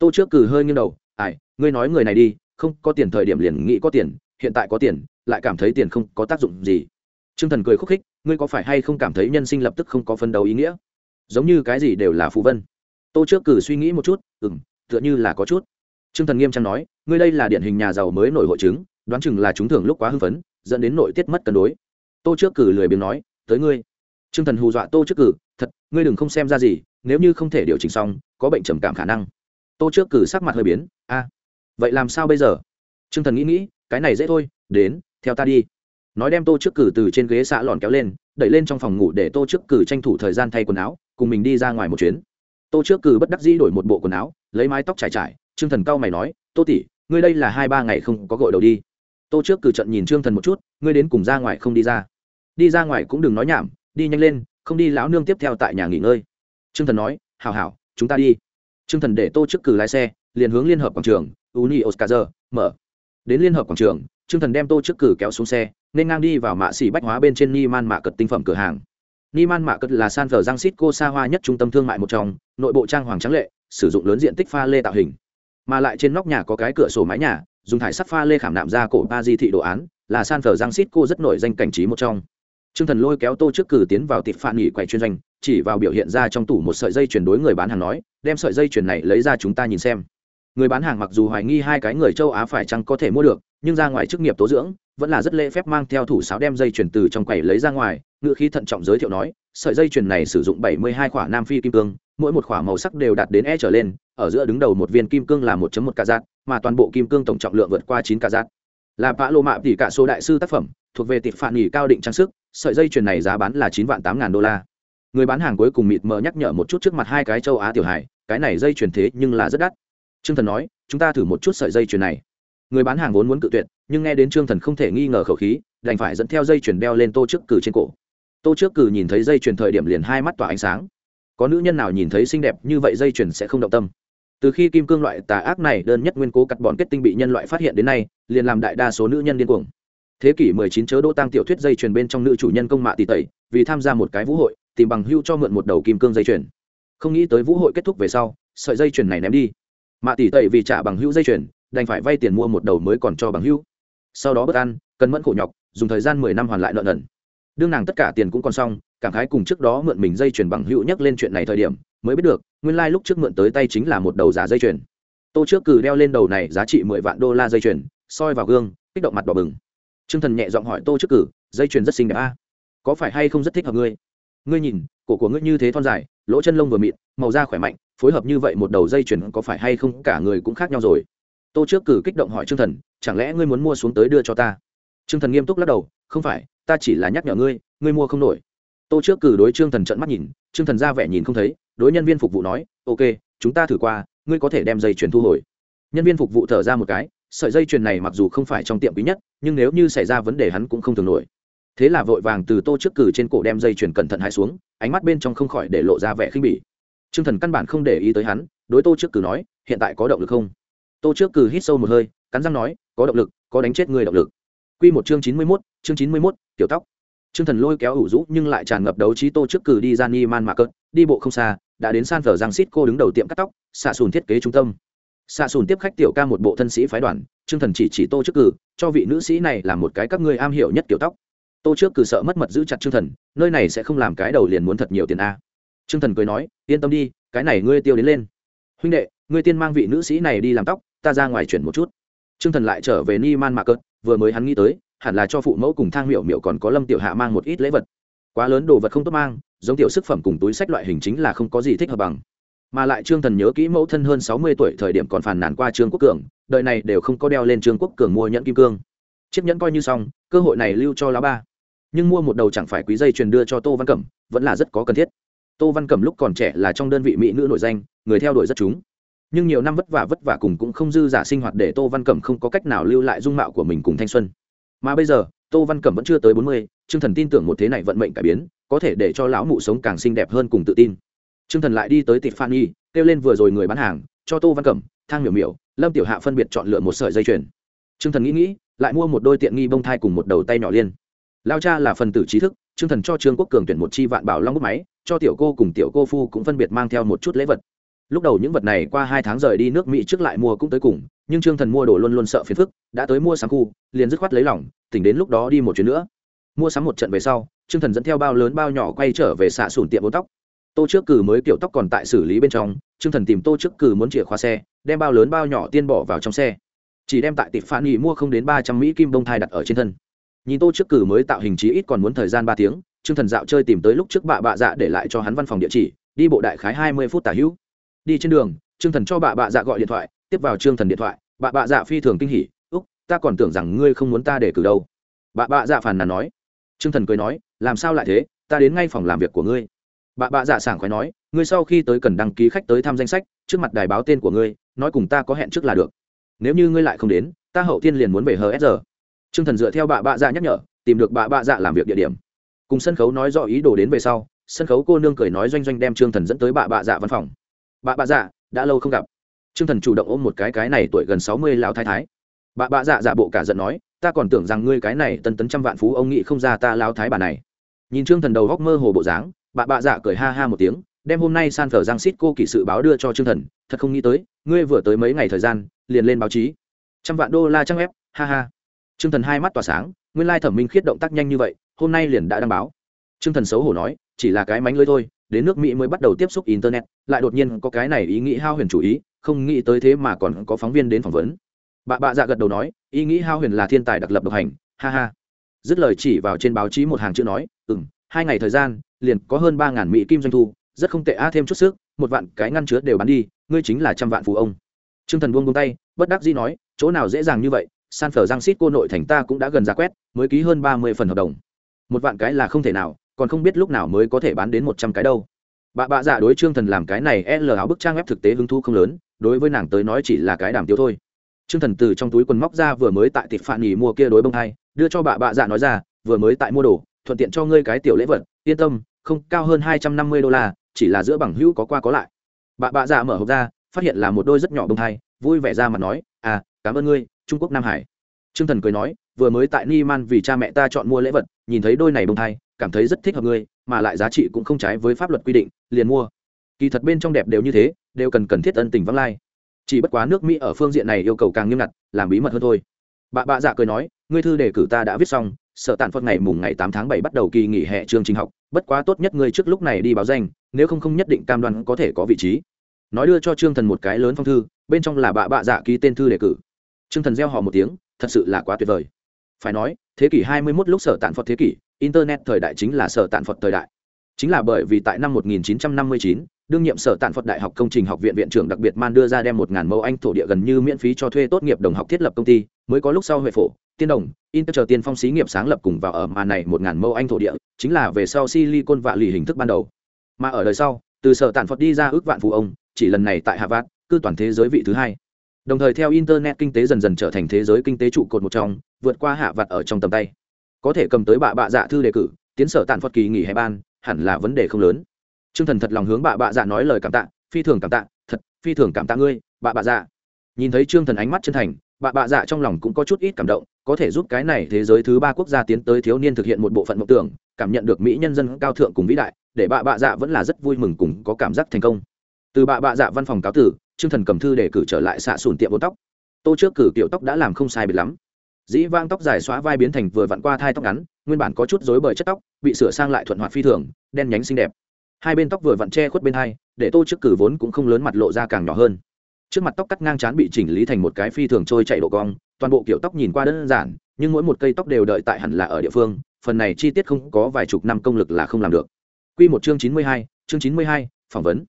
Tô trước cử hơi nghiêng đầu ải ngươi nói người này đi, không có tiền thời điểm liền nghĩ có tiền, hiện tại có tiền, lại cảm thấy tiền không có tác dụng gì. T r ư ơ n g thần cười khúc khích, ngươi có phải hay không cảm thấy nhân sinh lập tức không có phân đấu ý nghĩa? Giống như cái gì đều là phù vân. Tô trước cử suy nghĩ một chút ừ m tựa như là có chút. T r ư ơ n g thần nghiêm trang nói, ngươi đây là điển hình nhà giàu mới nổi hội chứng, đoán chừng là chúng thường lúc quá hưng phấn, dẫn đến nội tiết mất cân đối. Tô trước cử lười biếng nói, tới ngươi. T r ư ơ n g thần hù dọa tô trước cử, thật, ngươi đừng không xem ra gì nếu như không thể điều chỉnh xong, có bệnh trầm cảm khả năng. Tô trước cử sắc mặt hơi biến, a, vậy làm sao bây giờ? T r ư ơ n g thần nghĩ nghĩ, cái này dễ thôi, đến, theo ta đi. Nói đem tô trước cử từ trên ghế xạ lòn kéo lên, đẩy lên trong phòng ngủ để tô trước cử tranh thủ thời gian thay quần áo, cùng mình đi ra ngoài một chuyến. Tô trước cử bất đắc dĩ đổi một bộ quần áo, lấy mái tóc trải trải, trương thần cau mày nói, tô tỷ, ngươi đây là hai ba ngày không có gội đầu đi. Tô trước cử trận nhìn trương thần một chút, ngươi đến cùng ra ngoài không đi ra? Đi ra ngoài cũng đừng nói nhảm, đi nhanh lên, không đi lão nương tiếp theo tại nhà nghỉ ngơi trương thần nói hảo hảo chúng ta đi trương thần để tô trước cử lái xe liền hướng liên hợp quảng trường uni oscar mở đến liên hợp quảng trường trương thần đem tô trước cử kéo xuống xe nên ngang đi vào mạ xỉ bách hóa bên trên ni man mạ cật tinh phẩm cửa hàng Niman Mạ Cật là San Francisco xa hoa nhất trung tâm thương mại một trong, nội bộ trang hoàng trắng lệ, sử dụng lớn diện tích pha lê tạo hình. Mà lại trên nóc nhà có cái cửa sổ mái nhà, dùng thải sắt pha lê khảm nạm ra cổ ba di thị đồ án, là San Francisco rất nổi danh cảnh trí một trong. Trương Thần lôi kéo Tô trước cử tiến vào tiệm phạn nghỉ quầy chuyên doanh, chỉ vào biểu hiện ra trong tủ một sợi dây chuyển đối người bán hàng nói, đem sợi dây chuyển này lấy ra chúng ta nhìn xem. Người bán hàng mặc dù hoài nghi hai cái người châu Á phải chăng có thể mua được, nhưng ra ngoài chức nghiệp tố dưỡng, vẫn là rất lễ phép mang theo thủ sáo đem dây chuyển từ trong quầy lấy ra ngoài, ngựa khí thận trọng giới thiệu nói sợi dây chuyền này sử dụng 72 khỏa nam phi kim cương mỗi một khỏa màu sắc đều đạt đến e trở lên ở giữa đứng đầu một viên kim cương là 1.1 cả mà toàn bộ kim cương tổng trọng lượng vượt qua 9 cả là bã lô mạ tỷ cả số đại sư tác phẩm thuộc về tịp phản nghỉ cao định trang sức sợi dây chuyền này giá bán là 9 vạn tám ngàn đô la. Người bán hàng cuối cùng mịt mờ nhắc nhở một chút trước mặt hai cái châu á tiểu hải cái này dây chuyền thế nhưng là rất đắt. Trương thần nói, chúng ta thử một chút sợi dây chuyền này. Người bán hàng vốn muốn cự tuyệt, nhưng nghe đến trương thần không thể nghi ngờ khẩu khí, đành phải dẫn theo dây chuyền đeo lên tô trước cử trên cổ. Tô trước cử nhìn thấy dây chuyền thời điểm liền hai mắt tỏa ánh sáng. Có nữ nhân nào nhìn thấy xinh đẹp như vậy dây chuyền sẽ không động tâm. Từ khi kim cương loại tà ác này đơn nhất nguyên cố cắt bọn kết tinh bị nhân loại phát hiện đến nay, liền làm đại đa số nữ nhân điên cuồng thế kỷ 19 chớ đỗ tăng tiểu thuyết dây chuyền bên trong nữ chủ nhân công mạ tỷ tẩy, vì tham gia một cái vũ hội, tìm bằng hưu cho mượn một đầu kim cương dây chuyền. Không nghĩ tới vũ hội kết thúc về sau, sợi dây chuyền này ném đi. Mạ tỷ tẩy vì trả bằng hưu dây chuyền, đành phải vay tiền mua một đầu mới còn cho bằng hưu. Sau đó bất ăn cần mẫn khổ nhọc, dùng thời gian mười năm hoàn lại nợ nần. Đương nàng tất cả tiền cũng còn xong, cảm khái cùng trước đó mượn mình dây chuyền bằng hữu nhắc lên chuyện này thời điểm, mới biết được, nguyên lai lúc trước mượn tới tay chính là một đầu giả dây chuyền. Tô trước cử đeo lên đầu này giá trị mười vạn đô la dây chuyền, soi vào gương, kích động mặt đỏ bừng. Trương thần nhẹ giọng hỏi tô trước cử, dây chuyền rất xinh đẹp a. Có phải hay không rất thích hợp ngươi? Ngươi nhìn, cổ của ngươi như thế thon dài, lỗ chân lông vừa mịn, màu da khỏe mạnh, phối hợp như vậy một đầu dây chuyền có phải hay không cả người cũng khác nhau rồi. Tô trước cử kích động hỏi Trương thần, chẳng lẽ ngươi muốn mua xuống tới đưa cho ta? Trương thần nghiêm túc lắc đầu, không phải, ta chỉ là nhắc nhở ngươi ngươi mua không nổi. Tô trước cử đối trương thần trợn mắt nhìn, trương thần ra vẻ nhìn không thấy, đối nhân viên phục vụ nói, ok, chúng ta thử qua, ngươi có thể đem dây chuyền thu hồi. Nhân viên phục vụ thở ra một cái sợi dây chuyền này mặc dù không phải trong tiệm quý nhất nhưng nếu như xảy ra vấn đề hắn cũng không thường nổi thế là vội vàng từ tô trước cử trên cổ đem dây chuyền cẩn thận hai xuống ánh mắt bên trong không khỏi để lộ ra vẻ khinh bỉ trương thần căn bản không để ý tới hắn đối tô trước cử nói hiện tại có động lực không tô trước cử hít sâu một hơi cắn răng nói có động lực có đánh chết người động lực Quy một chương chín mươi 91, chương chín mươi 91, tiểu tóc. Trương Thần lôi kéo ủ rũ nhưng lại tràn ngập đấu trí Tô trước cử đi ra Niman Market, đi bộ không xa, đã đến San cô đứng đầu tiệm cắt tóc, xạ sùn thiết kế trung tâm. Xạ sùn tiếp khách tiểu ca một bộ thân sĩ phái đoàn, Trương Thần chỉ chỉ Tô trước cử, cho vị nữ sĩ này là một cái các ngươi am hiểu nhất kiểu tóc. Tô trước cử sợ mất mật giữ chặt Trương Thần, nơi này sẽ không làm cái đầu liền muốn thật nhiều tiền a. Trương Thần cười nói, yên tâm đi, cái này ngươi tiêu đến lên. Huynh đệ, ngươi tiên mang vị nữ sĩ này đi làm tóc, ta ra ngoài chuyển một chút. Trương Thần lại trở về ni man mạc cợt vừa mới hắn nghĩ tới hẳn là cho phụ mẫu cùng thang miểu miểu còn có lâm tiểu hạ mang một ít lễ vật quá lớn đồ vật không tốt mang giống tiểu sức phẩm cùng túi sách loại hình chính là không có gì thích hợp bằng mà lại trương thần nhớ kỹ mẫu thân hơn sáu mươi tuổi thời điểm còn phàn nàn qua trương quốc cường, đời này đều không có đeo lên trương quốc cường mua nhẫn kim cương. Chiếc nhẫn coi như xong, cơ hội này lưu cho lá ba. Nhưng mua một đầu chẳng phải quý dây truyền đưa cho tô văn cẩm, vẫn là rất có cần thiết. Tô văn cẩm lúc còn trẻ là trong đơn vị mỹ nữ nổi danh, người theo đuổi rất chúng. Nhưng nhiều năm vất vả vất vả cùng cũng không dư giả sinh hoạt để tô văn cẩm không có cách nào lưu lại dung mạo của mình cùng thanh xuân. Mà bây giờ, tô văn cẩm vẫn chưa tới bốn mươi chương thần tin tưởng một thế này vận mệnh cải biến, có thể để cho lão mụ sống càng xinh đẹp hơn cùng tự tin t thần lại đi tới tịp phan y kêu lên vừa rồi người bán hàng, cho tô văn cẩm, thang miểu miểu, lâm tiểu hạ phân biệt chọn lựa một sợi dây chuyền. T thần nghĩ nghĩ, lại mua một đôi tiện nghi bông thai cùng một đầu tay nhỏ liên. Lao cha là phần tử trí thức t thần cho trương quốc cường tuyển một chi vạn bảo long bút máy, cho tiểu cô cùng tiểu cô phu cũng phân biệt mang theo một chút lễ vật. Lúc đầu những vật này qua hai tháng rời đi nước mỹ trước lại mua cũng tới cùng, nhưng trương thần mua đồ luôn luôn sợ phiền phức, đã tới mua sắm khu, liền dứt khoát lấy lỏng tỉnh đến lúc đó đi một chuyến nữa. Mua sắm một trận về sau, trương thần dẫn theo bao lớn bao nhỏ quay trở về xạ sùn tiệm bố tóc tô trước cử mới kiểu tóc còn tại xử lý bên trong, trương thần tìm tô trước cử muốn chìa khóa xe, đem bao lớn bao nhỏ tiên bỏ vào trong xe. Chỉ đem tại tịp phản nghị mua không đến ba trăm mỹ kim bông thai đặt ở trên thân. Nhìn tô trước cử mới tạo hình trí ít còn muốn thời gian ba tiếng, trương thần dạo chơi tìm tới lúc trước bạ bạ dạ để lại cho hắn văn phòng địa chỉ, đi bộ đại khái hai mươi phút tả hữu. Đi trên đường, trương thần cho bạ bạ dạ gọi điện thoại, tiếp vào trương thần điện thoại, bạ bạ dạ phi thường kinh hỉ, úc, ta còn tưởng rằng ngươi không muốn ta để cử đâu. Bạ bạ dạ phàn nàn nói. Trương thần cười nói, làm sao lại thế? Ta đến ngay phòng làm việc của ngươi. Bà bạ dạ sảng khoái nói, ngươi sau khi tới cần đăng ký khách tới thăm danh sách, trước mặt đài báo tên của ngươi, nói cùng ta có hẹn trước là được. Nếu như ngươi lại không đến, ta hậu thiên liền muốn về hờ s giờ trương thần dựa theo Bà bạ dạ nhắc nhở, tìm được Bà bạ dạ làm việc địa điểm. Cùng sân khấu nói rõ ý đồ đến về sau, sân khấu cô nương cười nói doanh doanh đem trương thần dẫn tới Bà bạ dạ văn phòng. Bà bạ dạ đã lâu không gặp. Trương thần chủ động ôm một cái cái này tuổi gần sáu mươi lão thái thái. Bà bạ dạ dạ bộ cả giận nói, ta còn tưởng rằng ngươi cái này tân tấn trăm vạn phú ông nghị không ra ta lão thái bà này. Nhìn trương thần đầu góc mơ hồ bộ dáng bà bạ dạ cười ha ha một tiếng, đem hôm nay san phở giang xít cô kỳ sự báo đưa cho trương thần, thật không nghĩ tới, ngươi vừa tới mấy ngày thời gian, liền lên báo chí. Trăm vạn đô la trang ép ha ha. Trương thần hai mắt tỏa sáng, nguyên lai thẩm minh khiết động tác nhanh như vậy, hôm nay liền đã đăng báo. Trương thần xấu hổ nói, chỉ là cái mánh lưới thôi, đến nước mỹ mới bắt đầu tiếp xúc internet, lại đột nhiên có cái này ý nghĩ hao huyền chủ ý, không nghĩ tới thế mà còn có phóng viên đến phỏng vấn. Bà bạ dạ gật đầu nói, ý nghĩ hao huyền là thiên tài đặc lập độc hành, ha ha. Dứt lời chỉ vào trên báo chí một hàng chữ nói ừ m hai ngày thời gian liền có hơn ba ngàn mỹ kim doanh thu, rất không tệ. A, thêm chút sức, một vạn cái ngăn chứa đều bán đi, ngươi chính là trăm vạn phú ông. T r ư ơ n g thần buông buông tay, bất đắc dĩ nói, chỗ nào dễ dàng như vậy, san phở giang xít cô nội thành ta cũng đã gần ra quét, mới ký hơn ba mươi phần hợp đồng. Một vạn cái là không thể nào, còn không biết lúc nào mới có thể bán đến một trăm cái đâu. Bà bạ dạ đối trương thần làm cái này l áo bức trang web thực tế hứng thu không lớn, đối với nàng tới nói chỉ là cái đàm tiêu thôi. Trương thần từ trong túi quần móc ra vừa mới tại tịp phạn nghỉ mua kia đối bông hai, đưa cho bà bạ dạ nói ra, vừa mới tại mua đồ thuận tiện cho ngươi cái tiểu lễ vật, yên tâm, không, cao hơn hai trăm năm mươi đô la, chỉ là giữa bằng hữu có qua có lại. Bà bạ dạ mở hộp ra, phát hiện là một đôi rất nhỏ bông hai vui vẻ ra mặt nói à cảm ơn ngươi, trung quốc nam hải. Trương thần cười nói, vừa mới tại ni man vì cha mẹ ta chọn mua lễ vật, nhìn thấy đôi này bông hai cảm thấy rất thích hợp ngươi, mà lại giá trị cũng không trái với pháp luật quy định, liền mua. Kỳ thật bên trong đẹp đều như thế, đều cần cần thiết ân tình vắng lai. Chỉ bất quá nước mỹ ở phương diện này yêu cầu càng nghiêm ngặt, làm bí mật hơn thôi bà bạ dạ cười nói ngươi thư đề cử ta đã viết xong sợ tàn phật ngày mùng ngày tám tháng bảy bắt đầu kỳ nghỉ hè chương trình học bất quá tốt nhất ngươi trước lúc này đi báo danh nếu không không nhất định cam đoan có thể có vị trí. Nói đưa cho trương thần một cái lớn phong thư bên trong là bà bạ dạ ký tên thư đề cử. Trương thần gieo họ một tiếng thật sự là quá tuyệt vời. Phải nói thế kỷ 21 lúc sở tàn phật thế kỷ internet thời đại chính là sở tàn phật thời đại. Chính là bởi vì tại năm 1959, đương nhiệm sở tạn phật đại học công trình học viện viện trưởng đặc biệt man đưa ra đem một ngàn mẫu anh thổ địa gần như miễn phí cho thuê tốt nghiệp đồng học thiết lập công ty, mới có lúc sau huệ phổ, tiên đồng, inter chờ tiên phong xí nghiệp sáng lập cùng vào ở mà này một ngàn mẫu anh thổ địa, chính là về sau silicon vạ lì hình thức ban đầu. Mà ở đời sau, từ sở tạn phật đi ra ước vạn phụ ông, chỉ lần này tại harvard, cư toàn thế giới vị thứ hai. Đồng thời theo internet kinh tế dần dần trở thành thế giới kinh tế trụ cột một trong, vượt qua hạ vặt ở trong tầm tay. Có thể cầm tới bạ bạ dạ thư đề cử, tiến sở tạn phật kỳ nghỉ hè ban, hẳn là vấn đề không lớn. Trương thần thật lòng hướng bà bà dạ nói lời cảm tạ, phi thường cảm tạ, thật, phi thường cảm tạ ngươi, bà bà dạ. Nhìn thấy trương thần ánh mắt chân thành, bà bà dạ trong lòng cũng có chút ít cảm động, có thể giúp cái này thế giới thứ ba quốc gia tiến tới thiếu niên thực hiện một bộ phận mộng tưởng, cảm nhận được mỹ nhân dân cao thượng cùng vĩ đại, để bà bà dạ vẫn là rất vui mừng cùng có cảm giác thành công. Từ bà bà dạ văn phòng cáo tử, trương thần cầm thư để cử trở lại xạ sùn tiệm vô tóc. Tô trước cử kiểu tóc đã làm không sai biệt lắm. Dĩ vang tóc dài xóa vai biến thành vừa vặn qua thai tóc ngắn, nguyên bản có chút rối bời chất tóc, bị sửa sang lại thuận hoạt phi thường, đen nhánh xinh đẹp hai bên tóc vừa vặn che khuất bên hai để tô trước cử vốn cũng không lớn mặt lộ ra càng nhỏ hơn trước mặt tóc cắt ngang chán bị chỉnh lý thành một cái phi thường trôi chạy độ cong toàn bộ kiểu tóc nhìn qua đơn giản nhưng mỗi một cây tóc đều đợi tại hẳn là ở địa phương phần này chi tiết không có vài chục năm công lực là không làm được Quy một chương chín mươi hai, chương chín mươi hai, phỏng vấn.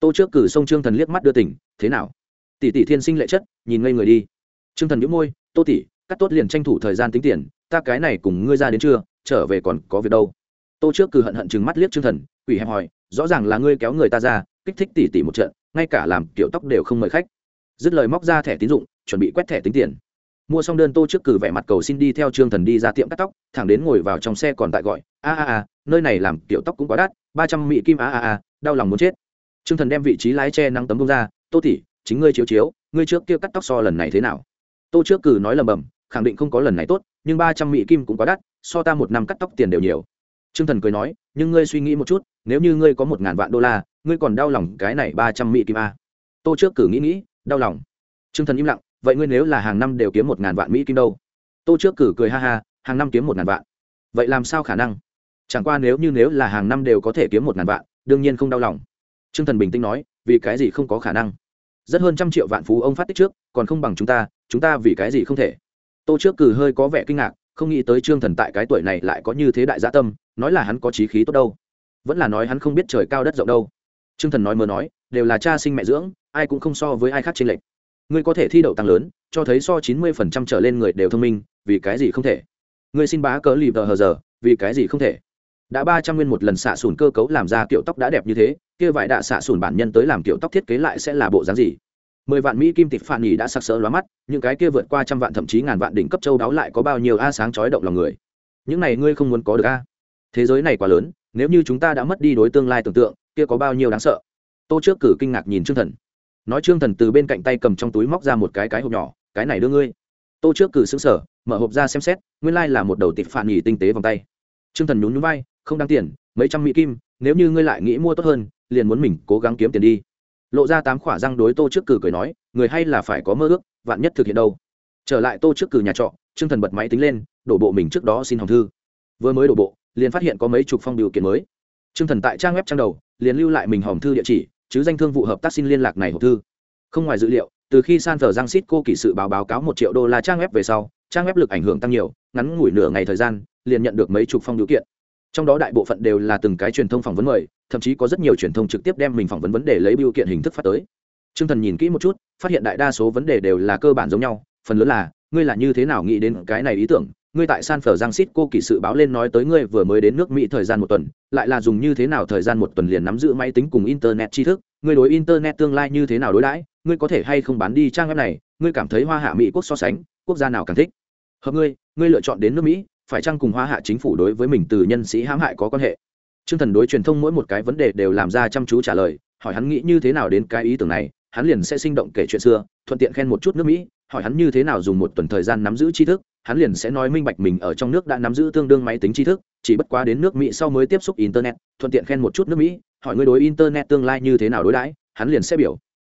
Tô trước cử sông Trương Thần liếc mắt đưa tỉnh, thế nào? Tỷ tỷ thiên sinh lệ chất, nhìn ngây người đi. Trương Thần nhíu môi, "Tô tỷ, cắt tốt liền tranh thủ thời gian tính tiền ta cái này cùng ngươi ra đến trưa trở về còn có việc đâu tô trước cử hận hận chừng mắt liếc trương thần quỷ hẹp hòi, rõ ràng là ngươi kéo người ta ra, kích thích tỉ tỉ một trận, ngay cả làm kiểu tóc đều không mời khách. Dứt lời móc ra thẻ tín dụng, chuẩn bị quét thẻ tính tiền. Mua xong đơn tô trước cử vẻ mặt cầu xin đi theo trương thần đi ra tiệm cắt tóc, thẳng đến ngồi vào trong xe còn tại gọi, a a a, nơi này làm kiểu tóc cũng quá đắt, ba trăm mỹ kim, a a a, đau lòng muốn chết. Trương thần đem vị trí lái che nắng tấm công ra, tô tỉ chính ngươi chiếu chiếu, ngươi trước kia cắt tóc so lần này thế nào? Tô trước cử nói lầm bầm, khẳng định không có lần này tốt, nhưng ba trăm mỹ kim cũng quá đắt, so ta một năm cắt tóc tiền đều nhiều. Trương thần cười nói, nhưng ngươi suy nghĩ một chút nếu như ngươi có một ngàn vạn đô la, ngươi còn đau lòng cái này ba trăm mỹ kim a. Tô trước cử nghĩ nghĩ, đau lòng. Trương thần im lặng, vậy ngươi nếu là hàng năm đều kiếm một ngàn vạn mỹ kim đâu? Tô trước cử cười ha ha, hàng năm kiếm một ngàn vạn. Vậy làm sao khả năng? Chẳng qua nếu như nếu là hàng năm đều có thể kiếm một ngàn vạn, đương nhiên không đau lòng. Trương thần bình tĩnh nói, vì cái gì không có khả năng? Rất hơn trăm triệu vạn phú ông phát tích trước, còn không bằng chúng ta chúng ta vì cái gì không thể? Tô trước cử hơi có vẻ kinh ngạc, không nghĩ tới trương thần tại cái tuổi này lại có như thế đại gia tâm, nói là hắn có trí khí tốt đâu vẫn là nói hắn không biết trời cao đất rộng đâu. Trương thần nói mơ nói, đều là cha sinh mẹ dưỡng, ai cũng không so với ai khác trên lệch. Ngươi có thể thi đậu tăng lớn, cho thấy so chín mươi phần trăm trở lên người đều thông minh, vì cái gì không thể? Ngươi xin bá cớ lì vờ hờ giờ, vì cái gì không thể? Đã ba trăm nguyên một lần xạ sùn cơ cấu làm ra kiểu tóc đã đẹp như thế, kia vải đạ xạ sùn bản nhân tới làm kiểu tóc thiết kế lại sẽ là bộ dáng gì? Mười vạn mỹ kim tịch phản nhì đã sặc sỡ lóa mắt, những cái kia vượt qua trăm vạn thậm chí ngàn vạn đỉnh cấp châu đáo lại có bao nhiêu a sáng chói động lòng người. Những này ngươi không muốn có được a? Thế giới này quá lớn nếu như chúng ta đã mất đi đối tương lai tưởng tượng, kia có bao nhiêu đáng sợ? Tô trước cử kinh ngạc nhìn trương thần. Nói trương thần từ bên cạnh tay cầm trong túi móc ra một cái cái hộp nhỏ, cái này đưa ngươi. Tô trước cử xứng sở mở hộp ra xem xét, nguyên lai là một đầu tịp phản nghỉ tinh tế vòng tay. Trương thần nhún nhún vai, không đáng tiền, mấy trăm mỹ kim, nếu như ngươi lại nghĩ mua tốt hơn, liền muốn mình cố gắng kiếm tiền đi. Lộ ra tám khỏa răng đối tô trước cử cười nói, người hay là phải có mơ ước, vạn nhất thực hiện đâu. Trở lại tô trước cử nhà trọ, trương thần bật máy tính lên, đổ bộ mình trước đó xin hồng thư. Vừa mới đổ bộ liền phát hiện có mấy chục phong điều kiện mới. Trương thần tại trang web trang đầu, liền lưu lại mình hòm thư địa chỉ, chứ danh thương vụ hợp tác xin liên lạc này hộp thư. Không ngoài dữ liệu, từ khi san thờ giang xít cô kỷ sự báo báo cáo một triệu đô la trang web về sau, trang web lực ảnh hưởng tăng nhiều, ngắn ngủi nửa ngày thời gian, liền nhận được mấy chục phong điều kiện. Trong đó đại bộ phận đều là từng cái truyền thông phỏng vấn mời, thậm chí có rất nhiều truyền thông trực tiếp đem mình phỏng vấn vấn đề lấy biểu kiện hình thức phát tới. T r ư ơ n g thần nhìn kỹ một chút, phát hiện đại đa số vấn đề đều là cơ bản giống nhau, phần lớn là, ngươi là như thế nào nghĩ đến cái này ý tưởng ngươi tại san phở giang xít cô kỳ sự báo lên nói tới ngươi vừa mới đến nước mỹ thời gian một tuần, lại là dùng như thế nào thời gian một tuần liền nắm giữ máy tính cùng internet tri thức, ngươi đối internet tương lai như thế nào đối đãi, ngươi có thể hay không bán đi trang web này, ngươi cảm thấy hoa hạ mỹ quốc so sánh, quốc gia nào càng thích? Hợp ngươi ngươi lựa chọn đến nước mỹ, phải chăng cùng hoa hạ chính phủ đối với mình từ nhân sĩ hãm hại có quan hệ? T r ư ơ n g thần đối truyền thông mỗi một cái vấn đề đều làm ra chăm chú trả lời, hỏi hắn nghĩ như thế nào đến cái ý tưởng này, hắn liền sẽ sinh động kể chuyện xưa, thuận tiện khen một chút nước mỹ, hỏi hắn như thế nào dùng một tuần thời gian nắm giữ tri thức hắn liền sẽ nói minh bạch mình ở trong nước đã nắm giữ tương đương máy tính tri thức, chỉ bất quá đến nước mỹ sau mới tiếp xúc internet, thuận tiện khen một chút nước mỹ, hỏi ngươi đối internet tương lai như thế nào đối đãi, hắn liền sẽ biểu.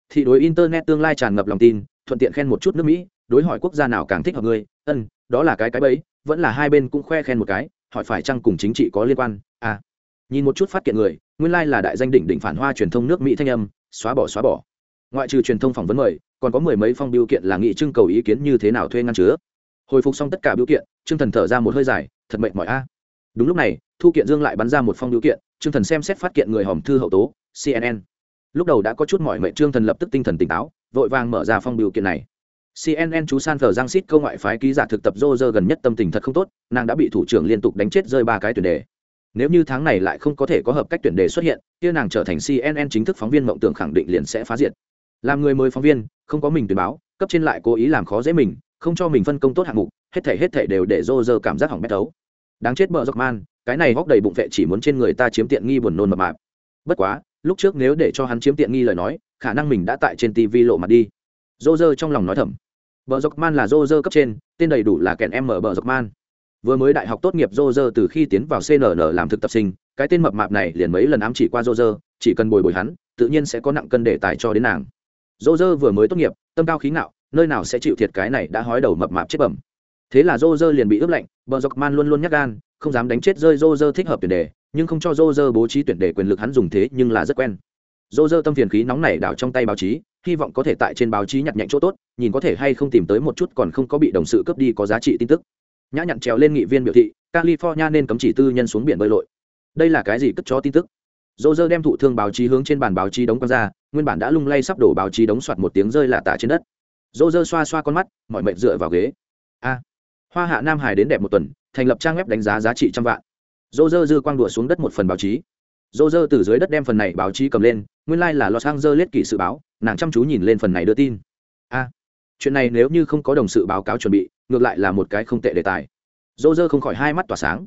Thì đối internet tương lai tràn ngập lòng tin, thuận tiện khen một chút nước mỹ, đối hỏi quốc gia nào càng thích hợp ngươi, ân, đó là cái cái bẫy, vẫn là hai bên cũng khoe khen một cái, hỏi phải chăng cùng chính trị có liên quan à. Nhìn một chút phát kiện người, nguyên lai là đại danh đỉnh đỉnh phản hoa truyền thông nước mỹ thanh âm, xóa bỏ xóa bỏ. Ngoại trừ truyền thông phỏng vấn mời, còn có mười mấy phong biểu kiện là nghị trưng cầu ý kiến như thế nào thuê ngăn chứa hồi phục xong tất cả biểu kiện, trương thần thở ra một hơi dài, thật mệt mỏi a. Đúng lúc này, thu kiện dương lại bắn ra một phong biểu kiện, trương thần xem xét phát kiện người hòm thư hậu tố cnn lúc đầu đã có chút mỏi mệt, trương thần lập tức tinh thần tỉnh táo, vội vàng mở ra phong biểu kiện này. Cnn chú san thờ giang xít câu ngoại phái ký giả thực tập rô rơ gần nhất tâm tình thật không tốt, nàng đã bị thủ trưởng liên tục đánh chết rơi ba cái tuyển đề. Nếu như tháng này lại không có thể có hợp cách tuyển đề xuất hiện, kia nàng trở thành cnn chính thức phóng viên mộng tưởng khẳng định liền sẽ phá diệt. Làm người mới phóng viên, không có mình tuyển báo, cấp trên lại cố ý làm khó dễ mình không cho mình phân công tốt hạng mục hết thể hết thể đều để rô rơ cảm giác hỏng bét tấu đáng chết bợ dọc man cái này hóc đầy bụng vệ chỉ muốn trên người ta chiếm tiện nghi buồn nôn mập mạp bất quá lúc trước nếu để cho hắn chiếm tiện nghi lời nói khả năng mình đã tại trên tv lộ mặt đi rô rơ trong lòng nói thầm Bờ Dọc Man là Roger cấp trên, tên đầy đủ là kèn em mở Bờ Dọc Man. Vừa mới đại học tốt nghiệp Roger từ khi tiến vào CNN làm thực tập sinh, cái tên mập mạp này liền mấy lần ám chỉ qua Roger, chỉ cần bồi bồi hắn, tự nhiên sẽ có nặng cân để tài cho đến nàng. Roger vừa mới tốt nghiệp, tâm cao khí ngạo, nơi nào sẽ chịu thiệt cái này đã hói đầu mập mạp chết bẩm. Thế là Roger liền bị ướp lạnh, Bờ Dọc Man luôn luôn nhắc gan, không dám đánh chết rơi Roger thích hợp tuyển đề, nhưng không cho Roger bố trí tuyển đề quyền lực hắn dùng thế nhưng là rất quen. Roger tâm phiền khí nóng này đảo trong tay báo chí, hy vọng có thể tại trên báo chí nhặt nhạnh chỗ tốt nhìn có thể hay không tìm tới một chút còn không có bị đồng sự cướp đi có giá trị tin tức nhã nhặn trèo lên nghị viên biểu thị california nên cấm chỉ tư nhân xuống biển bơi lội đây là cái gì cất cho tin tức dô dơ đem thụ thương báo chí hướng trên bàn báo chí đóng quăng ra nguyên bản đã lung lay sắp đổ báo chí đóng soạt một tiếng rơi lạ tả trên đất dô dơ xoa xoa con mắt, mọi mệnh dựa vào ghế. A. Hoa hạ nam hải đến đẹp một tuần, thành lập trang web đánh giá giá trị trăm vạn. Dô dơ dư quang đùa xuống đất một phần báo chí. Dô dơ từ dưới đất đem phần này báo chí cầm lên, nguyên lai、like、là los angeles kỷ sự báo, nàng chăm chú nhìn lên phần này đưa tin. A. Chuyện này nếu như không có đồng sự báo cáo chuẩn bị, ngược lại là một cái không tệ đề tài. Dô dơ không khỏi hai mắt tỏa sáng.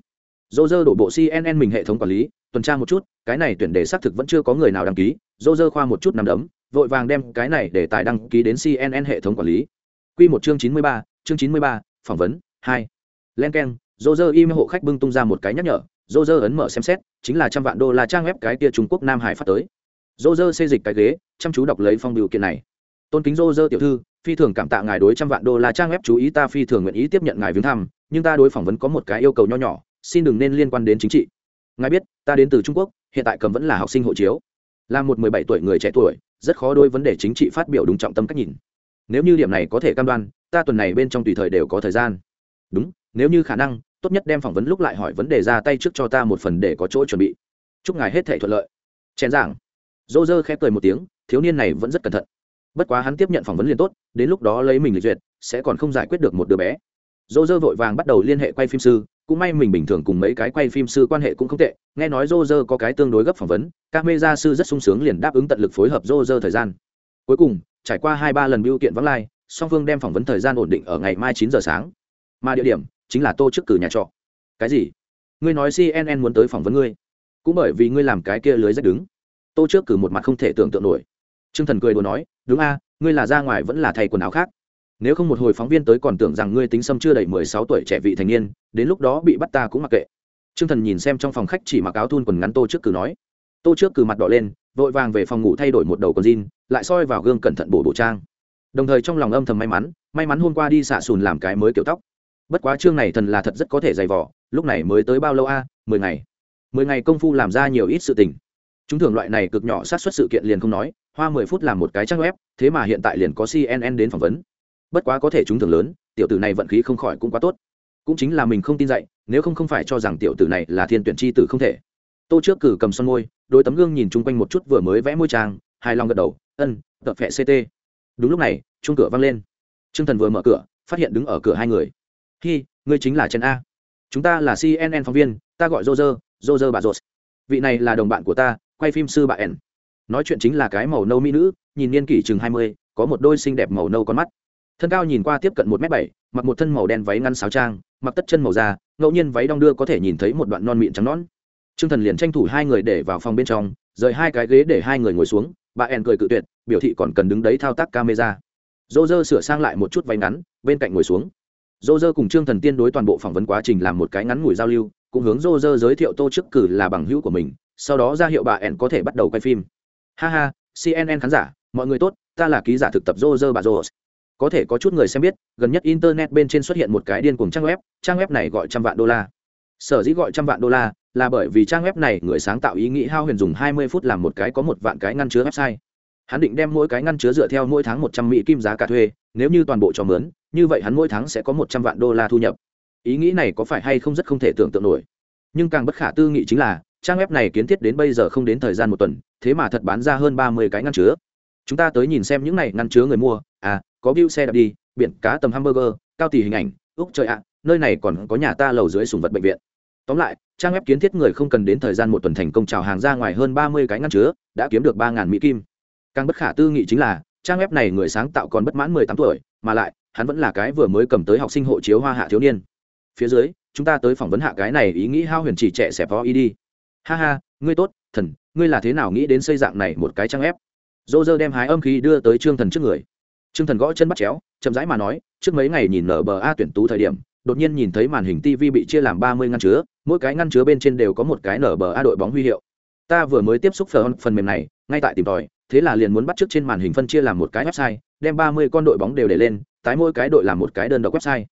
Dô dơ đổ bộ cnn mình hệ thống quản lý, tuần tra một chút, cái này tuyển đề xác thực vẫn chưa có người nào đăng ký dô dơ khoa một chút nằm đấm vội vàng đem cái này để tài đăng ký đến cnn hệ thống quản lý. Q một chương chín mươi ba, chương chín mươi ba, phỏng vấn, hai. Len k e n dô dơ im hộ khách bưng tung ra một cái nhắc nhở. Dô dơ ấn mở xem xét, chính là trăm vạn đô la trang web cái tia trung quốc nam hải phát tới. Dô dơ xây dịch cái ghế, chăm chú đọc lấy phong biểu kiện này. Tôn kính dô dơ tiểu thư, phi thường cảm tạ ngài đối trăm vạn đô la trang web chú ý, ta phi thường nguyện ý tiếp nhận ngài viếng thăm, nhưng ta đối phỏng vấn có một cái yêu cầu nho nhỏ, xin đừng nên liên quan đến chính trị. Ngài biết, ta đến từ trung quốc, hiện tại cầm vẫn là học sinh hộ chiếu. Là một mười bảy tuổi người trẻ tuổi rất khó đôi vấn đề chính trị phát biểu đúng trọng tâm cách nhìn. Nếu như điểm này có thể cam đoan, ta tuần này bên trong tùy thời đều có thời gian. Đúng, nếu như khả năng, tốt nhất đem phỏng vấn lúc lại hỏi vấn đề ra tay trước cho ta một phần để có chỗ chuẩn bị. Chúc ngài hết thể thuận lợi. Chén giảng. Dô dơ khẽ cười một tiếng, thiếu niên này vẫn rất cẩn thận. Bất quá hắn tiếp nhận phỏng vấn liền tốt, đến lúc đó lấy mình lịch duyệt, sẽ còn không giải quyết được một đứa bé. Dô dơ vội vàng bắt đầu liên hệ quay phim sư cũng may mình bình thường cùng mấy cái quay phim sư quan hệ cũng không tệ, nghe nói rô rơ có cái tương đối gấp phỏng vấn, các mê gia sư rất sung sướng liền đáp ứng tận lực phối hợp rô rơ thời gian. Cuối cùng, trải qua hai ba lần biêu kiện vắng lai, song phương đem phỏng vấn thời gian ổn định ở ngày mai chín giờ sáng. Mà địa điểm chính là tô trước cử nhà trọ. Cái gì? Ngươi nói cnn muốn tới phỏng vấn ngươi. Cũng bởi vì ngươi làm cái kia lưới rách đứng. Tô trước cử một mặt không thể tưởng tượng nổi. T r ư ơ n g thần cười đùa nói, đúng a, ngươi là ra ngoài vẫn là thay quần áo khác nếu không một hồi phóng viên tới còn tưởng rằng ngươi tính sâm chưa đầy mười sáu tuổi trẻ vị thành niên, đến lúc đó bị bắt ta cũng mặc kệ. T r ư ơ n g thần nhìn xem trong phòng khách chỉ mặc áo thun quần ngắn tô trước cử nói. Tô trước cử mặt đỏ lên, vội vàng về phòng ngủ thay đổi một đầu con jean, lại soi vào gương cẩn thận bổ bộ trang. Đồng thời trong lòng âm thầm may mắn may mắn hôm qua đi xạ sùn làm cái mới kiểu tóc. Bất quá chương này thần là thật rất có thể dày vỏ lúc này mới tới bao lâu a? Mười ngày. Mười ngày công phu làm ra nhiều ít sự tình. Chúng thường loại này cực nhỏ sát xuất sự kiện liền không nói, hoa mười phút làm một cái trang web, thế mà hiện tại liền có cnn đến phỏng vấn bất quá có thể chúng thường lớn, tiểu tử này vận khí không khỏi cũng quá tốt. Cũng chính là mình không tin dạy, nếu không không phải cho rằng tiểu tử này là thiên tuyển chi tử không thể. Tô trước cử cầm son môi đôi tấm gương nhìn chung quanh một chút vừa mới vẽ môi trang, hài lòng gật đầu, ân, tập phẹ ct đúng lúc này chung cửa văng lên. T r ư ơ n g thần vừa mở cửa, phát hiện đứng ở cửa hai người. Hi, ngươi chính là chen a. Chúng ta là cnn phóng viên, ta gọi roger roger bà rột. Vị này là đồng bạn của ta, quay phim sư bà ẻn nói chuyện chính là cái màu nâu mỹ nữ, nhìn niên kỷ chừng hai mươi, có một đôi xinh đẹp màu nâu con mắt thân cao nhìn qua tiếp cận một m bảy, mặc một thân màu đen váy ngăn sáo trang, mặc tất chân màu da, ngẫu nhiên váy đong đưa có thể nhìn thấy một đoạn non mịn trắng nón t r ư ơ n g thần liền tranh thủ hai người để vào phòng bên trong, rời hai cái ghế để hai người ngồi xuống, bà ẻn cười cự tuyệt, biểu thị còn cần đứng đấy thao tác camera. Dô dơ sửa sang lại một chút váy ngắn, bên cạnh ngồi xuống. Dô dơ cùng trương thần tiên đối toàn bộ phỏng vấn quá trình làm một cái ngắn ngủi giao lưu, cũng hướng dô dơ giới thiệu tô chức cử là bằng hữu của mình, sau đó ra hiệu bà ẻn có thể bắt đầu quay phim. Ha ha cnn khán giả, mọi người tốt, ta là ký giả thực tập dô dơ bà dô có thể có chút người xem biết, gần nhất internet bên trên xuất hiện một cái điên cùng trang web trang web này gọi trăm vạn đô la. Sở dĩ gọi trăm vạn đô la là bởi vì trang web này người sáng tạo ý nghĩ hao huyền dùng hai mươi phút làm một cái có một vạn cái ngăn chứa website. Hắn định đem mỗi cái ngăn chứa dựa theo mỗi tháng một trăm mỹ kim giá cả thuê, nếu như toàn bộ cho mướn, như vậy hắn mỗi tháng sẽ có một trăm vạn đô la thu nhập. Ý nghĩ này có phải hay không rất không thể tưởng tượng nổi. Nhưng càng bất khả tư nghị chính là, trang web này kiến thiết đến bây giờ không đến thời gian một tuần, thế mà thật bán ra hơn ba mươi cái ngăn chứa. Chúng ta tới nhìn xem những này ngăn chứa người mua à có bill xe đạp đi, biển cá tầm hamburger, cao tỷ hình ảnh, úc trời ạ, nơi này còn có nhà ta lầu dưới sùng vật bệnh viện. Tóm lại, trang web kiến thiết người không cần đến thời gian một tuần thành công trào hàng ra ngoài hơn ba mươi cái ngăn chứa, đã kiếm được ba mỹ kim. Càng bất khả tư nghị chính là, trang web này người sáng tạo còn bất mãn mười tám tuổi, mà lại, hắn vẫn là cái vừa mới cầm tới học sinh hộ chiếu hoa hạ thiếu niên. Phía dưới, chúng ta tới phỏng vấn hạ cái này ý nghĩ hao huyền chỉ trẻ xẹp phó đi. Ha ha, ngươi tốt, thần, ngươi là thế nào nghĩ đến xây dạng này một cái trang ép dô dơ đem hái âm khí đưa tới trương thần trước người trương thần gõ chân bắt chéo chậm rãi mà nói trước mấy ngày nhìn nở bờ a tuyển tú thời điểm đột nhiên nhìn thấy màn hình tv bị chia làm ba mươi ngăn chứa mỗi cái ngăn chứa bên trên đều có một cái nở bờ a đội bóng huy hiệu. Ta vừa mới tiếp xúc phần, phần mềm này ngay tại tìm tòi thế là liền muốn bắt trước trên màn hình phân chia làm một cái website đem ba mươi con đội bóng đều để lên tái mỗi cái đội làm một cái đơn độc website.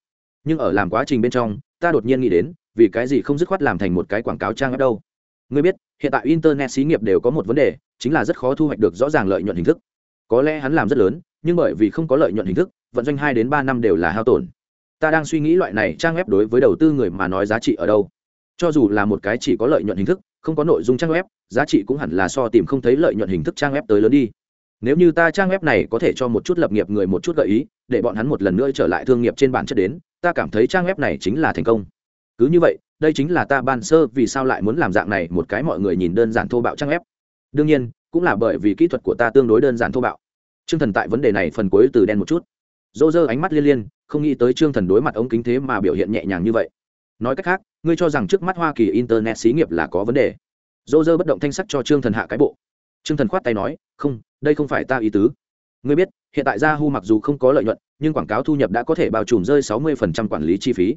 Nhưng ở làm quá trình bên trong ta đột nhiên nghĩ đến vì cái gì không dứt khoát làm thành một cái quảng cáo trang web đâu. Ngươi biết hiện tại internet xí nghiệp đều có một vấn đề chính là rất khó thu hoạch được rõ ràng lợi nhuận hình thức. Có lẽ hắn làm rất lớn nhưng bởi vì không có lợi nhuận hình thức, vận doanh hai đến ba năm đều là hao tổn. Ta đang suy nghĩ loại này trang web đối với đầu tư người mà nói giá trị ở đâu. Cho dù là một cái chỉ có lợi nhuận hình thức, không có nội dung trang web, giá trị cũng hẳn là so tìm không thấy lợi nhuận hình thức trang web tới lớn đi. Nếu như ta trang web này có thể cho một chút lập nghiệp người một chút gợi ý, để bọn hắn một lần nữa trở lại thương nghiệp trên bản chất đến, ta cảm thấy trang web này chính là thành công. Cứ như vậy, đây chính là ta ban sơ vì sao lại muốn làm dạng này một cái mọi người nhìn đơn giản thô bạo trang web. Đương nhiên, cũng là bởi vì kỹ thuật của ta tương đối đơn giản thô bạo. Trương thần tại vấn đề này phần cuối từ đen một chút. Dỗ dơ ánh mắt liên liên, không nghĩ tới trương thần đối mặt ống kính thế mà biểu hiện nhẹ nhàng như vậy. Nói cách khác, ngươi cho rằng trước mắt hoa kỳ internet xí nghiệp là có vấn đề. Dỗ dơ bất động thanh sắc cho trương thần hạ cái bộ. Trương thần khoát tay nói, không, đây không phải ta ý tứ. Ngươi biết, hiện tại yahoo mặc dù không có lợi nhuận, nhưng quảng cáo thu nhập đã có thể bao trùm rơi 60% quản lý chi phí.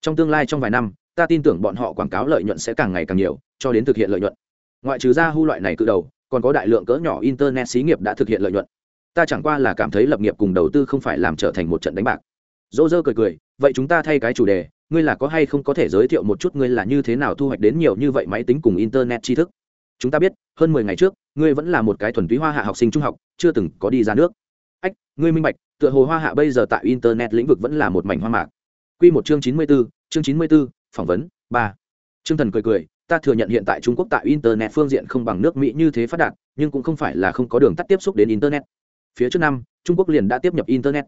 Trong tương lai trong vài năm, ta tin tưởng bọn họ quảng cáo lợi nhuận sẽ càng ngày càng nhiều, cho đến thực hiện lợi nhuận. Ngoại trừ yahoo loại này cự đầu, còn có đại lượng cỡ nhỏ internet xí nghiệp đã thực hiện lợi nhuận ta chẳng qua là cảm thấy lập nghiệp cùng đầu tư không phải làm trở thành một trận đánh bạc. Dỗ dơ cười cười, vậy chúng ta thay cái chủ đề, ngươi là có hay không có thể giới thiệu một chút ngươi là như thế nào thu hoạch đến nhiều như vậy máy tính cùng internet tri thức? Chúng ta biết, hơn mười ngày trước, ngươi vẫn là một cái thuần túy hoa hạ học sinh trung học, chưa từng có đi ra nước. Ách, ngươi minh bạch, tựa hồ hoa hạ bây giờ tại internet lĩnh vực vẫn là một mảnh hoa mạc. Q một chương chín mươi b ố chương chín mươi b ố phỏng vấn, ba. Chương thần cười cười, ta thừa nhận hiện tại trung quốc tại internet phương diện không bằng nước mỹ như thế phát đạt, nhưng cũng không phải là không có đường tắt tiếp xúc đến internet phía trước năm, trung quốc liền đã tiếp nhập internet.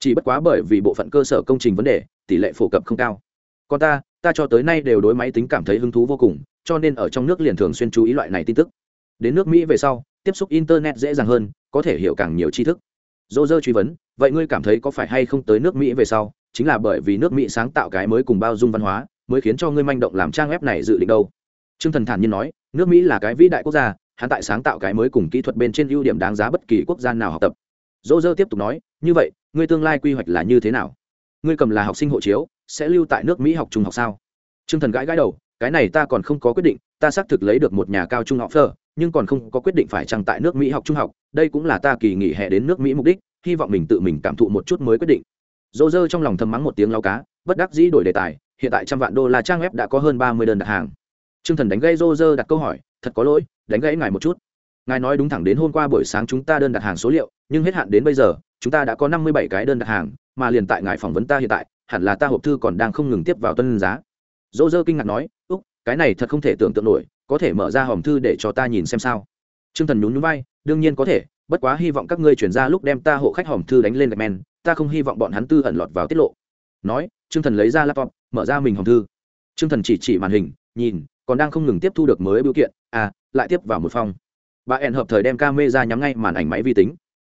Chỉ bất quá bởi vì bộ phận cơ sở công trình vấn đề, tỷ lệ phổ cập không cao. Còn ta ta cho tới nay đều đối máy tính cảm thấy hứng thú vô cùng, cho nên ở trong nước liền thường xuyên chú ý loại này tin tức. Đến nước mỹ về sau, tiếp xúc internet dễ dàng hơn, có thể hiểu càng nhiều tri thức. Dô dơ truy vấn, vậy ngươi cảm thấy có phải hay không tới nước mỹ về sau, chính là bởi vì nước mỹ sáng tạo cái mới cùng bao dung văn hóa, mới khiến cho ngươi manh động làm trang web này dự định đâu. T r ư ơ n g thần thản nhiên nói, nước mỹ là cái vĩ đại quốc gia hắn tại sáng tạo cái mới cùng kỹ thuật bên trên ưu điểm đáng giá bất kỳ quốc gia nào học tập. Dỗ dơ tiếp tục nói, như vậy, ngươi tương lai quy hoạch là như thế nào? Ngươi cầm là học sinh hộ chiếu, sẽ lưu tại nước mỹ học trung học sao? T r ư ơ n g thần gãi gãi đầu, cái này ta còn không có quyết định, ta xác thực lấy được một nhà cao trung học phơ nhưng còn không có quyết định phải chăng tại nước mỹ học trung học, đây cũng là ta kỳ nghỉ hè đến nước mỹ mục đích, hy vọng mình tự mình cảm thụ một chút mới quyết định. Dỗ dơ trong lòng thầm mắng một tiếng lao cá, bất đắc dĩ đổi đề tài, hiện tại trăm vạn đô la trang web đã có hơn ba mươi đơn đặt hàng. T r ư ơ n g thần đánh gây dô dơ đặt câu hỏi, thật có lỗi đánh gãy ngài một chút. Ngài nói đúng thẳng đến hôm qua buổi sáng chúng ta đơn đặt hàng số liệu, nhưng hết hạn đến bây giờ, chúng ta đã có năm mươi bảy cái đơn đặt hàng, mà liền tại ngài phỏng vấn ta hiện tại, hẳn là ta hộp thư còn đang không ngừng tiếp vào tuân giá. Dỗ dơ kinh ngạc nói, úc, cái này thật không thể tưởng tượng nổi, có thể mở ra hòm thư để cho ta nhìn xem sao? T r ư ơ n g thần nhún nhún vai, đương nhiên có thể, bất quá hy vọng các ngươi chuyển ra lúc đem ta hộ khách hòm thư đánh lên gạch men, ta không hy vọng bọn hắn tư ẩn lọt vào tiết lộ. Nói t r ư ơ n g thần lấy ra laptop, mở ra mình hòm thư. T r ư ơ n g thần chỉ chỉ màn hình, nhìn, còn đang không ngừng tiếp thu được mới biểu kiện. À lại tiếp vào một phòng. Bà ẻn hợp thời đem ca mê ra nhắm ngay màn ảnh máy vi tính.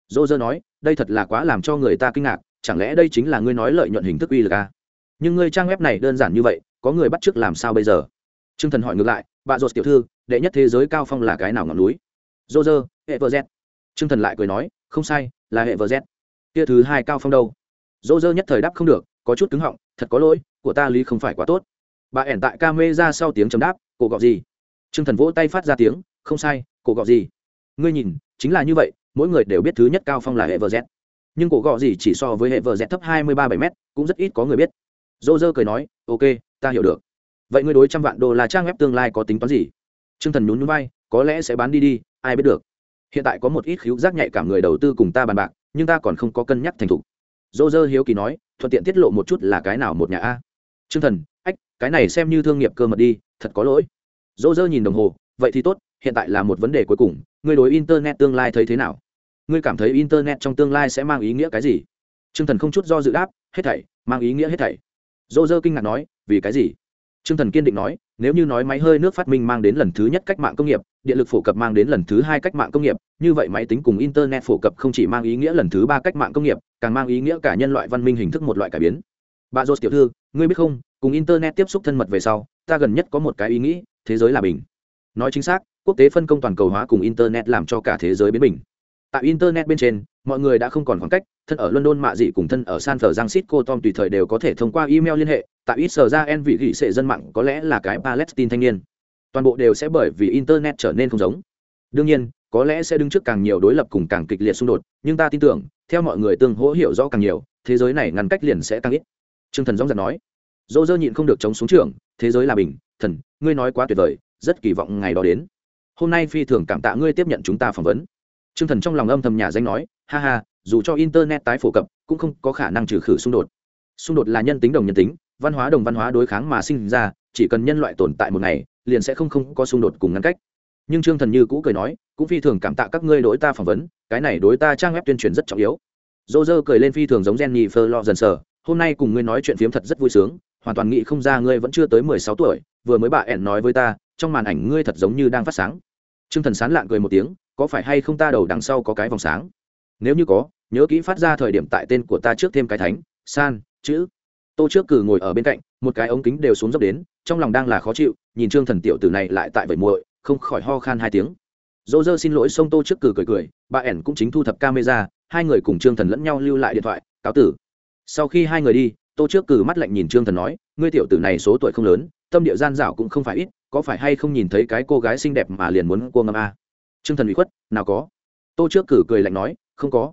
Dô dơ nói, đây thật là quá làm cho người ta kinh ngạc, chẳng lẽ đây chính là ngươi nói lợi nhuận hình thức uy lực à? nhưng ngươi trang web này đơn giản như vậy, có người bắt t làm sao bây giờ? T r ư ơ n g thần hỏi ngược lại, bà dột tiểu thư, đệ nhất thế giới cao phong là cái nào ngọn núi? Dô dơ hệ vợ z. T r ư ơ n g thần lại cười nói, không sai, là hệ vợ z. Kia thứ hai cao phong đâu? Dô dơ nhất thời đáp không được, có chút cứng họng, thật có lỗi, của ta lý không phải quá tốt. Bà ẻn tại ca mê ra sau tiếng chấm đáp cổ gọ gì? T r ư ơ n g thần vỗ tay phát ra tiếng, không sai, cổ gọ gì? Ngươi nhìn, chính là như vậy, mỗi người đều biết thứ nhất cao phong là hệ vợ z nhưng cổ gọ gì chỉ so với hệ vợ z thấp hai mươi ba bảy m cũng rất ít có người biết. Dô dơ cười nói, ok, ta hiểu được. Vậy ngươi đối trăm vạn đô la trang web tương lai có tính toán gì? T r ư ơ n g thần nhún nhún vai, có lẽ sẽ bán đi đi, ai biết được. Hiện tại có một ít khíu giác nhạy cảm người đầu tư cùng ta bàn bạc, nhưng ta còn không có cân nhắc thành thục. Dô dơ hiếu kỳ nói, thuận tiện tiết lộ một chút là cái nào một nhà a? T r ư ơ n g thần, ách, cái này xem như thương nghiệp cơ mật đi, thật có lỗi dỗ dơ nhìn đồng hồ vậy thì tốt hiện tại là một vấn đề cuối cùng ngươi đối internet tương lai thấy thế nào? Ngươi cảm thấy internet trong tương lai sẽ mang ý nghĩa cái gì? T r ư ơ n g thần không chút do dự đáp hết thảy mang ý nghĩa hết thảy. Dỗ dơ kinh ngạc nói vì cái gì? Trương Thần kiên định nói, nếu như nói máy hơi nước phát minh mang đến lần thứ nhất cách mạng công nghiệp, điện lực phổ cập mang đến lần thứ hai cách mạng công nghiệp, như vậy máy tính cùng internet phổ cập không chỉ mang ý nghĩa lần thứ ba cách mạng công nghiệp, càng mang ý nghĩa cả nhân loại văn minh hình thức một loại cải biến. Bà Rose tiểu thư, ngươi biết không, cùng internet tiếp xúc thân mật về sau, ta gần nhất có một cái ý nghĩ, thế giới là bình. Nói chính xác, quốc tế phân công toàn cầu hóa cùng internet làm cho cả thế giới biến bình. Tại internet bên trên mọi người đã không còn khoảng cách thân ở london mạ dị cùng thân ở san francisco tom tùy thời đều có thể thông qua email liên hệ tại ít sở ra en vị gỉ sệ dân mạng có lẽ là cái palestine thanh niên. Toàn bộ đều sẽ bởi vì internet trở nên không giống. Đương nhiên có lẽ sẽ đứng trước càng nhiều đối lập cùng càng kịch liệt xung đột nhưng ta tin tưởng theo mọi người tương hỗ hiểu rõ càng nhiều thế giới này ngăn cách liền sẽ tăng ít. T r ư ơ n g thần dóng giật nói dỗ dơ nhịn không được chống xuống trường thế giới là bình thần ngươi nói quá tuyệt vời rất kỳ vọng ngày đó đến hôm nay phi thường cảm tạ ngươi tiếp nhận chúng ta phỏng vấn Trương Thần trong lòng âm thầm nhà danh nói, ha ha, dù cho internet tái phổ cập, cũng không có khả năng trừ khử xung đột. Xung đột là nhân tính đồng nhân tính, văn hóa đồng văn hóa đối kháng mà sinh ra, chỉ cần nhân loại tồn tại một ngày, liền sẽ không không có xung đột cùng ngăn cách. Nhưng Trương Thần như cũ cười nói, cũng phi thường cảm tạ các ngươi đối ta phỏng vấn, cái này đối ta trang web tuyên truyền rất trọng yếu. Roger cười lên phi thường giống Jenny Fleur hôm nay cùng ngươi nói chuyện phiếm thật rất vui sướng, hoàn toàn nghĩ không ra ngươi vẫn chưa tới mười sáu tuổi, vừa mới bà ẻn nói với ta, trong màn ảnh ngươi thật giống như đang phát sáng. Trương Thần sán lạng cười một tiếng, có phải hay không ta đầu đằng sau có cái vòng sáng? Nếu như có nhớ kỹ phát ra thời điểm tại tên của ta trước thêm cái thánh san chữ. Tô trước cử ngồi ở bên cạnh một cái ống kính đều xuống dốc đến trong lòng đang là khó chịu nhìn trương thần tiểu tử này lại tại vậy muội không khỏi ho khan hai tiếng. Dỗ dơ xin lỗi xông tô trước cử cười cười bà ẻn cũng chính thu thập camera hai người cùng trương thần lẫn nhau lưu lại điện thoại cáo tử. Sau khi hai người đi tô trước cử mắt lạnh nhìn trương thần nói, ngươi tiểu tử này số tuổi không lớn, tâm địa gian dảo cũng không phải ít, có phải hay không nhìn thấy cái cô gái xinh đẹp mà liền muốn cô ngâm a? Trương thần bị khuất, nào có. Tô trước cử cười lạnh nói, không có.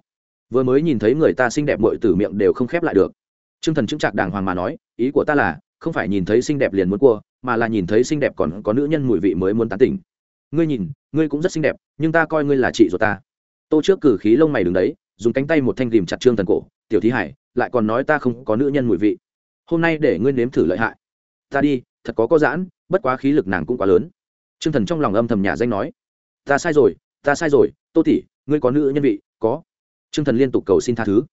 Vừa mới nhìn thấy người ta xinh đẹp mội từ miệng đều không khép lại được. Trương thần chứng trạc đàng hoàng mà nói, ý của ta là, không phải nhìn thấy xinh đẹp liền muốn cua, mà là nhìn thấy xinh đẹp còn có nữ nhân mùi vị mới muốn tán tỉnh. Ngươi nhìn, ngươi cũng rất xinh đẹp, nhưng ta coi ngươi là chị ruột ta. Tô trước cử khí lông mày đứng đấy dùng cánh tay một thanh rìm chặt trương thần cổ, tiểu thí hải, lại còn nói ta không có nữ nhân mùi vị. Hôm nay để ngươi nếm thử lợi hại. Ta đi, thật có có giãn, bất quá khí lực nàng cũng quá lớn. Trương thần trong lòng âm thầm nhà danh nói, ta sai rồi, ta sai rồi, tô tỷ, ngươi có nữ nhân vị, có. Trương thần liên tục cầu xin tha thứ.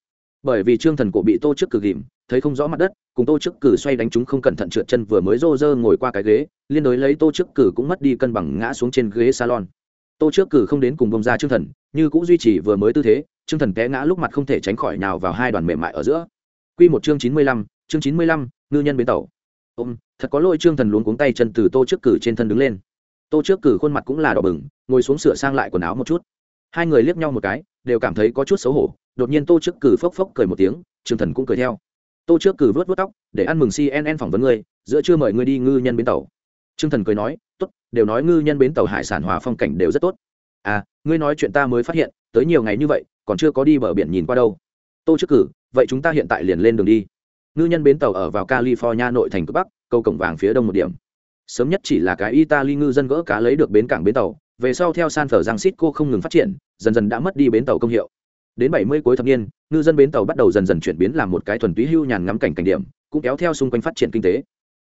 Bởi vì trương thần cổ bị tô trước cử ghìm, thấy không rõ mặt đất, cùng tô trước cử xoay đánh chúng không cẩn thận trượt chân vừa mới rô rơ ngồi qua cái ghế, liên đối lấy tô trước cử cũng mất đi cân bằng ngã xuống trên ghế salon. Tô trước cử không đến cùng bông ra trương thần, như cũng duy trì vừa mới tư thế trương thần té ngã lúc mặt không thể tránh khỏi nào vào hai đoàn mềm mại ở giữa. Quy một chương chín mươi lăm, chương chín mươi lăm, ngư nhân bến tàu. Ôm, thật có lỗi trương thần luống cuống tay chân từ tô trước cử trên thân đứng lên. Tô trước cử khuôn mặt cũng là đỏ bừng, ngồi xuống sửa sang lại quần áo một chút. Hai người liếc nhau một cái, đều cảm thấy có chút xấu hổ, đột nhiên tô trước cử phốc phốc cười một tiếng, trương thần cũng cười theo. Tô trước cử vuốt vuốt tóc, để ăn mừng cnn phỏng vấn ngươi, giữa chưa mời ngươi đi ngư nhân bến tàu. Trương thần cười nói, tốt, đều nói ngư nhân bến tàu hải sản hòa phong cảnh đều rất tốt. À ngươi nói chuyện ta mới phát hiện, tới nhiều ngày như vậy còn chưa có đi bờ biển nhìn qua đâu. Tô trước cử, vậy chúng ta hiện tại liền lên đường đi. Ngư nhân bến tàu ở vào california nội thành cực bắc cầu cổng vàng phía đông một điểm. Sớm nhất chỉ là cái italy ngư dân gỡ cá lấy được bến cảng bến tàu, về sau theo san francisco không ngừng phát triển, dần dần đã mất đi bến tàu công hiệu. Đến 70 cuối thập niên, ngư dân bến tàu bắt đầu dần dần chuyển biến làm một cái thuần túy hưu nhàn ngắm cảnh cảnh điểm, cũng kéo theo xung quanh phát triển kinh tế.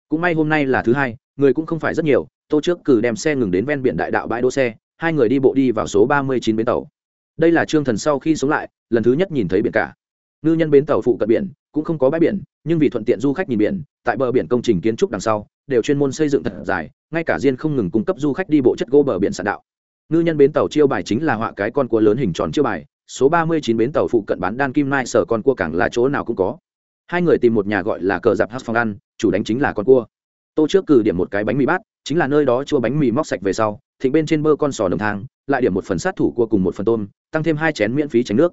Cũng may hôm nay là thứ hai, người cũng không phải rất nhiều, tô trước cử đem xe ngừng đến ven biển đại đạo bãi đỗ xe, hai người đi bộ đi vào số 39 bến tàu đây là trương thần sau khi sống lại, lần thứ nhất nhìn thấy biển cả. Ngư nhân bến tàu phụ cận biển, cũng không có bãi biển, nhưng vì thuận tiện du khách nhìn biển, tại bờ biển công trình kiến trúc đằng sau, đều chuyên môn xây dựng thật dài, ngay cả riêng không ngừng cung cấp du khách đi bộ chất gỗ bờ biển sạn đạo. Ngư nhân bến tàu chiêu bài chính là họa cái con cua lớn hình tròn chiêu bài, số ba mươi chín bến tàu phụ cận bán đan kim nai sở con cua cảng là chỗ nào cũng có. Hai người tìm một nhà gọi là cờ dạp hát phong ăn, chủ đánh chính là con cua. Tô trước cử điểm một cái bánh mì bát, chính là nơi đó chua bánh mì móc sạch về sau thịnh bên trên bơ con sò đồng thang, lại điểm một phần sát thủ cua cùng một phần tôm, tăng thêm hai chén miễn phí tránh nước.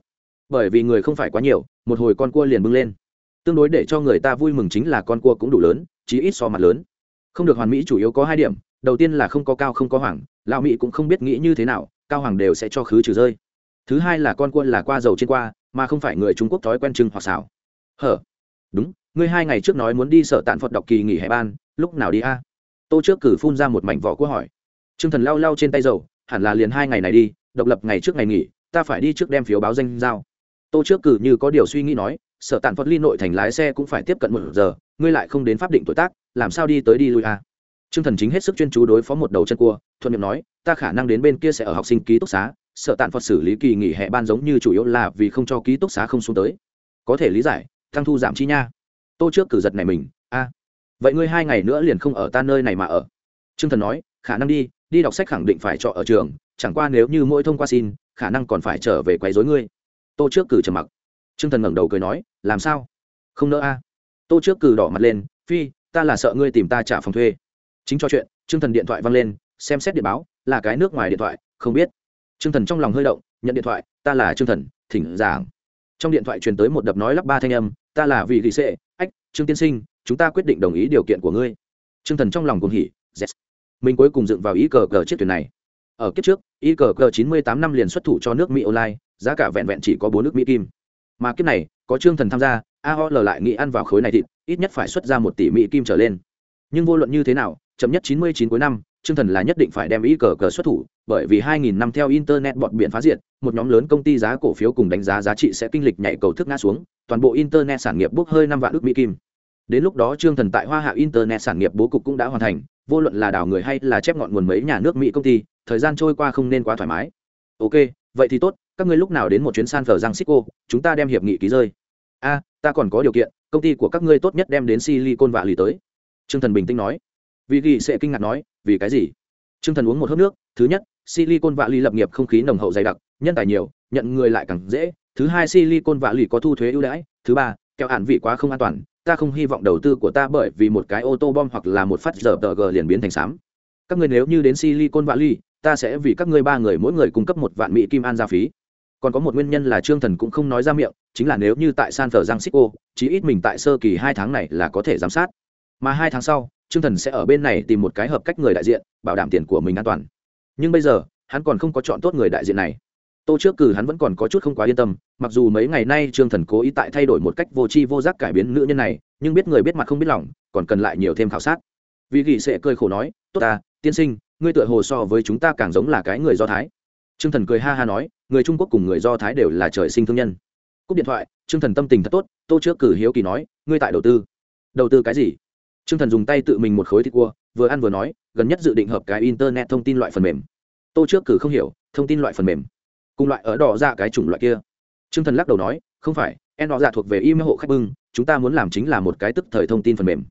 Bởi vì người không phải quá nhiều, một hồi con cua liền bưng lên. Tương đối để cho người ta vui mừng chính là con cua cũng đủ lớn, chí ít so mặt lớn. Không được hoàn mỹ chủ yếu có hai điểm, đầu tiên là không có cao không có hoàng, lão mỹ cũng không biết nghĩ như thế nào, cao hoàng đều sẽ cho khứ trừ rơi. Thứ hai là con cua là qua dầu trên qua, mà không phải người trung quốc thói quen trưng hoặc xào hở? Đúng, ngươi hai ngày trước nói muốn đi sở tạn phật đọc kỳ nghỉ hè ban, lúc nào đi a? Tô trước cử phun ra một mảnh vỏ cua hỏi t r ư ơ n g thần lau lau trên tay dầu, hẳn là liền hai ngày này đi, độc lập ngày trước ngày nghỉ, ta phải đi trước đem phiếu báo danh giao. Tô trước cử như có điều suy nghĩ nói, sở Tản phật ly nội thành lái xe cũng phải tiếp cận một giờ, ngươi lại không đến pháp định tuổi tác, làm sao đi tới đi lui à? t r ư ơ n g thần chính hết sức chuyên chú đối phó một đầu chân cua, thuận miệng nói, ta khả năng đến bên kia sẽ ở học sinh ký túc xá sợ tàn phật xử lý kỳ nghỉ hè ban giống như chủ yếu là vì không cho ký túc xá không xuống tới. Có thể lý giải tăng thu giảm chi nha. Tô trước cử giật này mình, a, vậy ngươi hai ngày nữa liền không ở ta nơi này mà ở. T r ư ơ n g thần nói khả năng đi đi đọc sách khẳng định phải trọ ở trường, chẳng qua nếu như mỗi thông qua xin, khả năng còn phải trở về quấy dối ngươi. Tô trước cử trầm mặc. T r ư ơ n g thần ngẩng đầu cười nói, làm sao? Không nỡ a? Tô trước cử đỏ mặt lên, phi, ta là sợ ngươi tìm ta trả phòng thuê. Chính cho chuyện t r ư ơ n g thần điện thoại văng lên, xem xét điện báo, là cái nước ngoài điện thoại, không biết. T r ư ơ n g thần trong lòng hơi động, nhận điện thoại, ta là t r ư ơ n g thần, thỉnh giảng. Trong điện thoại truyền tới một đập nói lắp ba thanh âm, ta là vị ghi sệ, ách, trương tiên sinh, chúng ta quyết định đồng ý điều kiện của ngươi. T r ư ơ n g thần trong lòng cùng hỉ, yes mình cuối cùng dựng vào ý cờ cờ chiếc thuyền này. Ở kiếp trước ý cờ cờ chín mươi tám năm liền xuất thủ cho nước mỹ online giá cả vẹn vẹn chỉ có bốn nước mỹ kim. Mà kiếp này có trương thần tham gia aol lại nghĩ ăn vào khối này thịt ít nhất phải xuất ra một tỷ mỹ kim trở lên. Nhưng vô luận như thế nào chậm nhất chín mươi chín cuối năm Trương Thần là nhất định phải đem ý cờ cờ xuất thủ, bởi vì 2000 năm theo internet bọn biển phá diệt, một nhóm lớn công ty giá cổ phiếu cùng đánh giá giá trị sẽ kinh lịch nhảy cầu thức ngã xuống, toàn bộ internet sản nghiệp bốc hơi năm vạn ức mỹ kim. Đến lúc đó Trương Thần tại Hoa Hạ internet sản nghiệp bố cục cũng đã hoàn thành, vô luận là đào người hay là chép ngọn nguồn mấy nhà nước Mỹ công ty, thời gian trôi qua không nên quá thoải mái. Ok, vậy thì tốt, các ngươi lúc nào đến một chuyến San Francisco, chúng ta đem hiệp nghị ký rơi. A, ta còn có điều kiện, công ty của các ngươi tốt nhất đem đến Silicon Lì tới. Trương Thần bình tĩnh nói vì ghi sẽ kinh ngạc nói vì cái gì t r ư ơ n g thần uống một hớp nước thứ nhất silicon vạ Lì lập nghiệp không khí nồng hậu dày đặc nhân tài nhiều nhận người lại càng dễ thứ hai silicon vạ lì có thu thuế ưu đãi thứ ba kẹo hạn vị quá không an toàn ta không hy vọng đầu tư của ta bởi vì một cái ô tô bom hoặc là một phát giờ tờ g liền biến thành xám các người nếu như đến silicon valley, ta sẽ vì các ngươi ba người mỗi người cung cấp một vạn mỹ kim an gia phí. Còn có một nguyên nhân là trương thần cũng không nói ra miệng, chính là nếu như tại san francisco, chí ít mình tại sơ kỳ hai tháng này là có thể giám sát. Mà hai tháng sau, trương thần sẽ ở bên này tìm một cái hợp cách người đại diện, bảo đảm tiền của mình an toàn. Nhưng bây giờ, hắn còn không có chọn tốt người đại diện này. Tô trước cử hắn vẫn còn có chút không quá yên tâm mặc dù mấy ngày nay trương thần cố ý tại thay đổi một cách vô tri vô giác cải biến nữ nhân này, nhưng biết người biết mặt không biết lòng, còn cần lại nhiều thêm khảo sát. Vì gỉ sẽ cười khổ nói, tốt ta, tiên sinh, ngươi tựa hồ so với chúng ta càng giống là cái người do thái. Trương thần cười ha ha nói, người trung quốc cùng người do thái đều là trời sinh thương nhân. Cúp điện thoại, trương thần tâm tình thật tốt, tô trước cử hiếu kỳ nói, ngươi tại đầu tư. Đầu tư cái gì? Trương thần dùng tay tự mình một khối thịt cua, vừa ăn vừa nói, gần nhất dự định hợp cái internet thông tin loại phần mềm. Tô trước cử không hiểu, thông tin loại phần mềm. Cùng loại ở đỏ ra cái chủng loại kia trương thần lắc đầu nói, không phải, en đó giả dạ thuộc về email hộ khách bưng, chúng ta muốn làm chính là một cái tức thời thông tin phần mềm.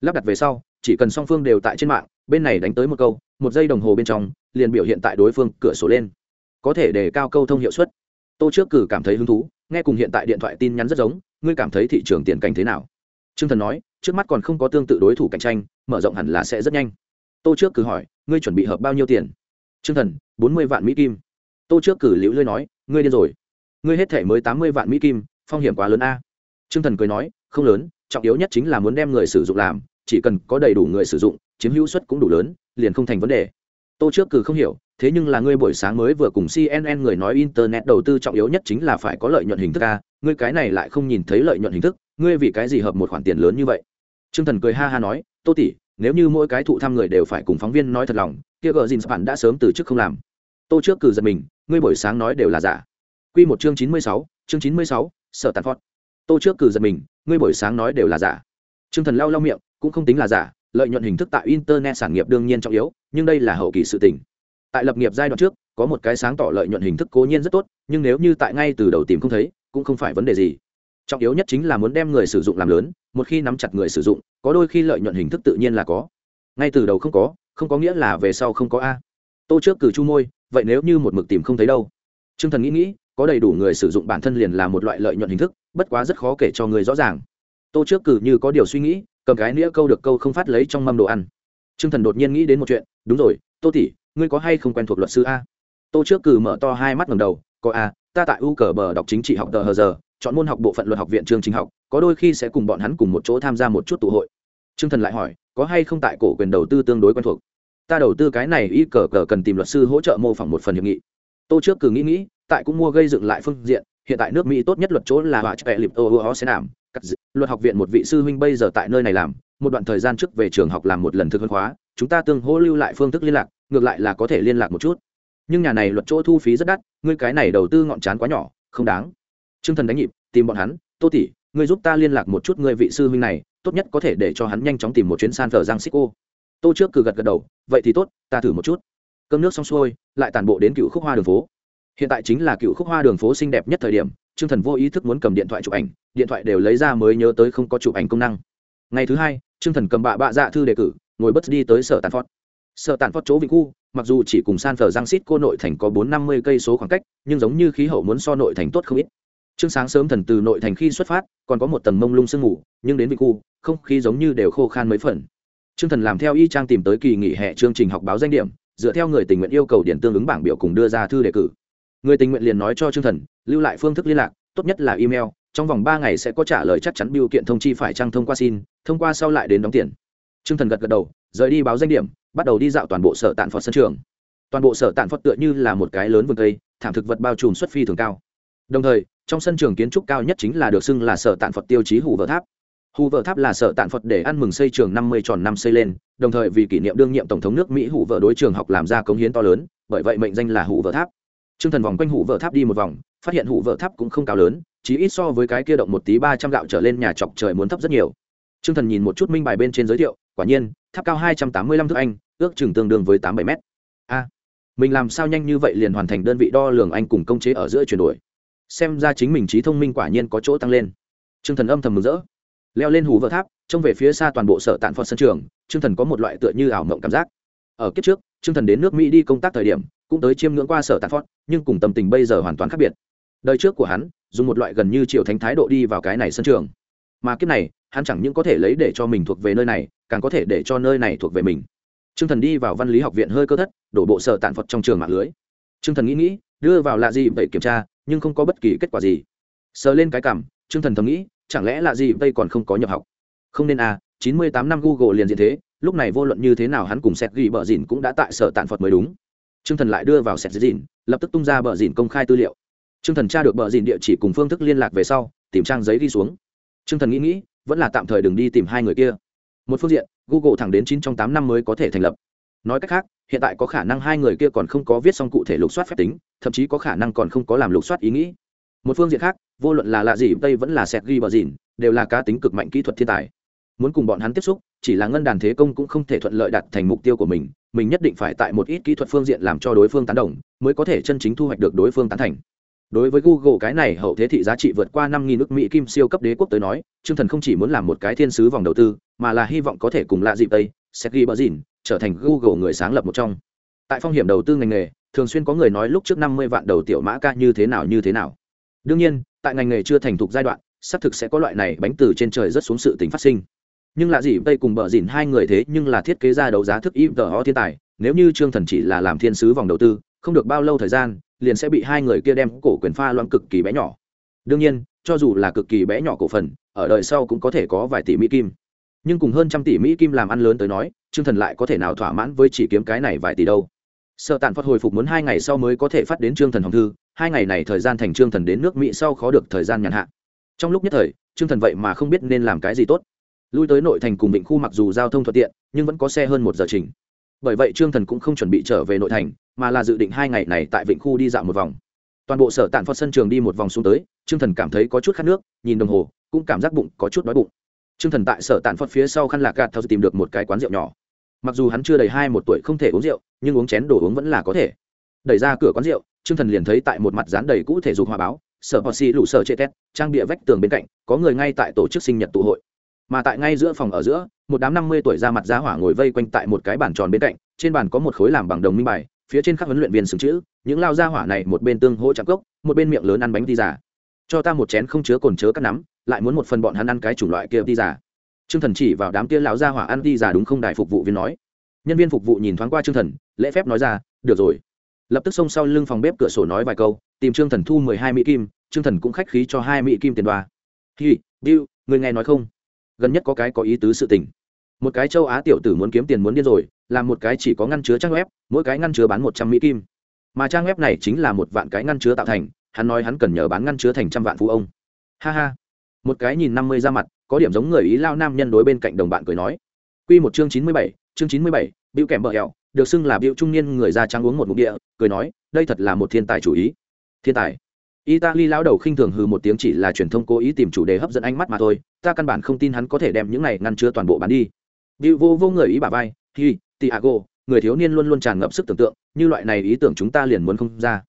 Lắp đặt về sau, chỉ cần song phương đều tại trên mạng, bên này đánh tới một câu, một giây đồng hồ bên trong, liền biểu hiện tại đối phương cửa sổ lên. Có thể để cao câu thông hiệu suất. Tô trước cử cảm thấy hứng thú, nghe cùng hiện tại điện thoại tin nhắn rất giống, ngươi cảm thấy thị trường tiền cảnh thế nào? Trương thần nói, trước mắt còn không có tương tự đối thủ cạnh tranh, mở rộng hẳn là sẽ rất nhanh. Tô trước cử hỏi, ngươi chuẩn bị hợp bao nhiêu tiền? Trương thần, bốn mươi vạn mỹ kim. Tô trước cử liễu lơi nói, ngươi điên rồi ngươi hết thể mới tám mươi vạn mỹ kim, phong hiểm quá lớn a. T r ư ơ n g thần cười nói, không lớn, trọng yếu nhất chính là muốn đem người sử dụng làm, chỉ cần có đầy đủ người sử dụng, chiếm hữu suất cũng đủ lớn, liền không thành vấn đề. Tô trước cử không hiểu, thế nhưng là ngươi buổi sáng mới vừa cùng cnn người nói internet đầu tư trọng yếu nhất chính là phải có lợi nhuận hình thức a, ngươi cái này lại không nhìn thấy lợi nhuận hình thức, ngươi vì cái gì hợp một khoản tiền lớn như vậy? T r ư ơ n g thần cười ha ha nói, tô tỷ, nếu như mỗi cái thụ thăm người đều phải cùng phóng viên nói thật lòng, kia gờ dìn bạn đã sớm từ chức không làm. Tô trước cử giật mình, ngươi buổi sáng nói đều là giả quy một chương chín mươi sáu, chương chín mươi sáu sợ tàn phọt. tô trước cử giật mình, ngươi buổi sáng nói đều là giả. Trương thần lau lau miệng, cũng không tính là giả, lợi nhuận hình thức tại internet sản nghiệp đương nhiên trọng yếu, nhưng đây là hậu kỳ sự tình. Tại lập nghiệp giai đoạn trước, có một cái sáng tỏ lợi nhuận hình thức cố nhiên rất tốt, nhưng nếu như tại ngay từ đầu tìm không thấy, cũng không phải vấn đề gì. Trọng yếu nhất chính là muốn đem người sử dụng làm lớn, một khi nắm chặt người sử dụng, có đôi khi lợi nhuận hình thức tự nhiên là có. Ngay từ đầu không có không có nghĩa là về sau không có a. Tô trước cử chu môi, vậy nếu như một mực tìm không thấy đâu? Trương thần nghĩ nghĩ có đầy đủ người sử dụng bản thân liền là một loại lợi nhuận hình thức, bất quá rất khó kể cho người rõ ràng. Tô trước cử như có điều suy nghĩ, cầm cái nĩa câu được câu không phát lấy trong mâm đồ ăn. T r ư ơ n g thần đột nhiên nghĩ đến một chuyện, đúng rồi, tô tỷ, ngươi có hay không quen thuộc luật sư a? Tô trước cử mở to hai mắt ngầm đầu, có a, ta tại u cờ bờ đọc chính trị học tờ hờ giờ, chọn môn học bộ phận luật học viện trường chính học, có đôi khi sẽ cùng bọn hắn cùng một chỗ tham gia một chút tụ hội. T r ư ơ n g thần lại hỏi, có hay không tại cổ quyền đầu tư tương đối quen thuộc? Ta đầu tư cái này y cờ cờ cần tìm luật sư hỗ trợ mô phỏng một phần hiệp nghị. Tô trước cử nghĩ nghĩ tại cũng mua gây dựng lại phương diện, hiện tại nước mỹ tốt nhất luật chỗ là họa chợ lịp ô ô sẽ làm. Luật học viện một vị sư huynh bây giờ tại nơi này làm, một đoạn thời gian trước về trường học làm một lần thực hơn khóa, chúng ta tương hỗ lưu lại phương thức liên lạc, ngược lại là có thể liên lạc một chút. Nhưng nhà này luật chỗ thu phí rất đắt, ngươi cái này đầu tư ngọn chán quá nhỏ, không đáng. T r ư ơ n g thần đánh nhịp, tìm bọn hắn, tô tỉ ngươi giúp ta liên lạc một chút ngươi vị sư huynh này, tốt nhất có thể để cho hắn nhanh chóng tìm một chuyến san thờ giang xích cô tô trước cử gật gật đầu, vậy thì tốt, ta thử một chút. Cơm nước xong xuôi, lại tàn bộ đến cựu khúc hoa đường phố hiện tại chính là cựu khúc hoa đường phố xinh đẹp nhất thời điểm t r ư ơ n g thần vô ý thức muốn cầm điện thoại chụp ảnh, điện thoại đều lấy ra mới nhớ tới không có chụp ảnh công năng. Ngày thứ hai, trương thần cầm bạ bạ dạ thư đề cử, ngồi bất đi tới sở tàn phót. Sở tàn phót chỗ vị khu, mặc dù chỉ cùng san phở giang xít cô nội thành có bốn năm mươi cây số khoảng cách, nhưng giống như khí hậu muốn so nội thành tốt không ít. Trương sáng sớm thần từ nội thành khi xuất phát, còn có một tầng mông lung sương ngủ nhưng đến vị khu, không khí giống như đều khô khan mấy phần. Trương thần làm theo y trang tìm tới kỳ nghỉ hè chương trình học báo danh điểm, dựa theo người tình nguyện yêu cầu điện tương ứng bảng biểu cùng đưa ra thư đề cử người tình nguyện liền nói cho trương thần, lưu lại phương thức liên lạc, tốt nhất là email, trong vòng ba ngày sẽ có trả lời chắc chắn biểu kiện thông chi phải trăng thông qua xin, thông qua sau lại đến đóng tiền. T r ư ơ n g thần gật gật đầu, rời đi báo danh điểm, bắt đầu đi dạo toàn bộ sở tạn phật sân trường. Toàn bộ sở tạn phật tựa như là một cái lớn vườn cây, thảm thực vật bao trùm xuất phi thường cao. Đồng thời, trong sân trường kiến trúc cao nhất chính là được xưng là sở tạn phật tiêu chí hủ vợ tháp. Hủ vợ tháp là sở tạn phật để ăn mừng xây trường năm mươi tròn năm xây lên, đồng thời vì kỷ niệm đương nhiệm tổng thống nước mỹ hủ vợ đối trường học làm ra cống hiến to lớn, bởi vậy mệnh danh là hủ vợ tháp. Trương thần vòng quanh hủ vợ tháp đi một vòng, phát hiện hủ vợ tháp cũng không cao lớn chỉ ít so với cái kia động một tí ba trăm gạo trở lên nhà chọc trời muốn thấp rất nhiều. Trương thần nhìn một chút minh bài bên trên giới thiệu, quả nhiên, tháp cao hai trăm tám mươi lăm thước anh, ước chừng tương đương với tám bảy m a, mình làm sao nhanh như vậy liền hoàn thành đơn vị đo lường anh cùng công chế ở giữa chuyển đổi? Xem ra chính mình trí thông minh quả nhiên có chỗ tăng lên. Trương thần âm thầm mừng rỡ. Leo lên hủ vợ tháp, trông về phía xa toàn bộ sở tạn phật sân trường, Trương thần có một loại tựa như ảo mộng cảm giác ở kiếp trước, trương thần đến nước mỹ đi công tác thời điểm, cũng tới chiêm ngưỡng qua sở tạn phật nhưng cùng tâm tình bây giờ hoàn toàn khác biệt. Đời trước của hắn, dùng một loại gần như triệu thánh thái độ đi vào cái này sân trường. Mà kiếp này, hắn chẳng những có thể lấy để cho mình thuộc về nơi này, càng có thể để cho nơi này thuộc về mình. Trương thần đi vào văn lý học viện hơi cơ thất, đổ bộ sở tàn phật trong trường mạng lưới. Trương thần nghĩ nghĩ, đưa vào lạ gì vậy kiểm tra, nhưng không có bất kỳ kết quả gì. Sờ lên cái cảm, trương thần thầm nghĩ, chẳng lẽ lạ gì đây còn không có nhập học? Không nên à chín mươi tám năm google liền diện thế lúc này vô luận như thế nào hắn cùng sẹt ghi bờ dìn cũng đã tại sở tàn phật mới đúng. T r ư ơ n g thần lại đưa vào sẹt dìn, lập tức tung ra bờ dìn công khai tư liệu. T r ư ơ n g thần tra được bờ dìn địa chỉ cùng phương thức liên lạc về sau, tìm trang giấy đi xuống. T r ư ơ n g thần nghĩ nghĩ, vẫn là tạm thời đừng đi tìm hai người kia. Một phương diện, google thẳng đến chín trong tám năm mới có thể thành lập. Nói cách khác, hiện tại có khả năng hai người kia còn không có viết xong cụ thể lục soát phép tính, thậm chí có khả năng còn không có làm lục soát ý nghĩ. Một phương diện khác, vô luận là lạ gì tây vẫn là sẹt ghi bờ dìn, đều là cá tính cực mạnh kỹ thuật thiên tài. Muốn cùng bọn hắn tiếp xúc chỉ là ngân đàn thế công cũng không thể thuận lợi đạt thành mục tiêu của mình mình nhất định phải tại một ít kỹ thuật phương diện làm cho đối phương tán đồng, mới có thể chân chính thu hoạch được đối phương tán thành. Đối với google cái này, hậu thế thị giá trị vượt qua năm nghìn nước mỹ kim siêu cấp đế quốc tới nói chương thần không chỉ muốn làm một cái thiên sứ vòng đầu tư, mà là hy vọng có thể cùng lạ dịp tây sergei bờ trở thành google người sáng lập một trong. Tại phong hiểm đầu tư ngành nghề, thường xuyên có người nói lúc trước năm mươi vạn đầu tiểu mã ca như thế nào như thế nào. Đương nhiên, tại ngành nghề chưa thành thục giai đoạn, xác thực sẽ có loại này bánh từ trên trời rất xuống sự tính phát sinh nhưng lạ gì, tây cùng bờ dìn hai người thế nhưng là thiết kế ra đấu giá thức im tờ ho thiên tài. Nếu như trương thần chỉ là làm thiên sứ vòng đầu tư, không được bao lâu thời gian, liền sẽ bị hai người kia đem cổ quyền pha loãng cực kỳ bé nhỏ. Đương nhiên, cho dù là cực kỳ bé nhỏ cổ phần, ở đời sau cũng có thể có vài tỷ mỹ kim. Nhưng cùng hơn trăm tỷ mỹ kim làm ăn lớn tới nói, trương thần lại có thể nào thỏa mãn với chỉ kiếm cái này vài tỷ đâu? Sợ tàn phát hồi phục muốn hai ngày sau mới có thể phát đến trương thần hồng thư, hai ngày này thời gian thành trương thần đến nước mỹ sau khó được thời gian nhàn hạ. Trong lúc nhất thời, trương thần vậy mà không biết nên làm cái gì tốt lui tới nội thành cùng vịnh khu mặc dù giao thông thuận tiện, nhưng vẫn có xe hơn một giờ trình bởi vậy trương thần cũng không chuẩn bị trở về nội thành, mà là dự định hai ngày này tại vịnh khu đi dạo một vòng. Toàn bộ sở tản phật sân trường đi một vòng xuống tới, trương thần cảm thấy có chút khát nước, nhìn đồng hồ, cũng cảm giác bụng có chút đói bụng. Trương thần tại sở tản phật phía sau khăn lạc gạt theo tìm được một cái quán rượu nhỏ. Mặc dù hắn chưa đầy hai một tuổi không thể uống rượu, nhưng uống chén đồ uống vẫn là có thể. Đẩy ra cửa quán rượu, trương thần liền thấy tại một mặt dán đầy cũ thể dục hòa báo, sở họ xì lụ sở chê tét, trang bịa vách tường bên cạnh, có người ngay tại tổ chức sinh nhật tụ hội mà tại ngay giữa phòng ở giữa, một đám năm mươi tuổi ra mặt giá hỏa ngồi vây quanh tại một cái bàn tròn bên cạnh, trên bàn có một khối làm bằng đồng minh bài, phía trên các huấn luyện viên sừng chữ, những lao gia hỏa này một bên tương hỗ chạm cốc, một bên miệng lớn ăn bánh đi giả cho ta một chén không chứa cồn chứa cắt nắm, lại muốn một phần bọn hắn ăn cái chủng loại kia đi giả t r ư ơ n g thần chỉ vào đám kia lão gia hỏa ăn đi giả đúng không đài phục vụ viên nói. Nhân viên phục vụ nhìn thoáng qua t r ư ơ n g thần, lễ phép nói ra, được rồi. Lập tức xông sau lưng phòng bếp cửa sổ nói vài câu, tìm Trương thần thu mười hai mỹ kim, Trương thần cũng khách khí cho hai mỹ kim tiền đoa. Hi, bill, người nghe nói không? Gần nhất có cái có ý tứ sự tình. Một cái châu á tiểu tử muốn kiếm tiền muốn điên rồi, làm một cái chỉ có ngăn chứa trang web, mỗi cái ngăn chứa bán một trăm mỹ kim. Mà trang web này chính là một vạn cái ngăn chứa tạo thành, hắn nói hắn cần nhờ bán ngăn chứa thành trăm vạn phú ông. Ha ha. Một cái nhìn năm mươi ra mặt, có điểm giống người ý lao nam nhân đối bên cạnh đồng bạn cười nói. Q một chương chín mươi bảy, chương chín mươi bảy bịu kèm bờ hẹo, được xưng là bịu trung niên người da trắng uống một mục địa, cười nói, đây thật là một thiên tài chủ ý. Thiên tài italy lão đầu khinh thường hừ một tiếng chỉ là truyền thông cố ý tìm chủ đề hấp dẫn ánh mắt mà thôi, ta căn bản không tin hắn có thể đem những này ngăn chứa toàn bộ bán đi. Bịu vô vô người ý bà vai, hi tiago người thiếu niên luôn luôn tràn ngập sức tưởng tượng, như loại này ý tưởng chúng ta liền muốn không ra.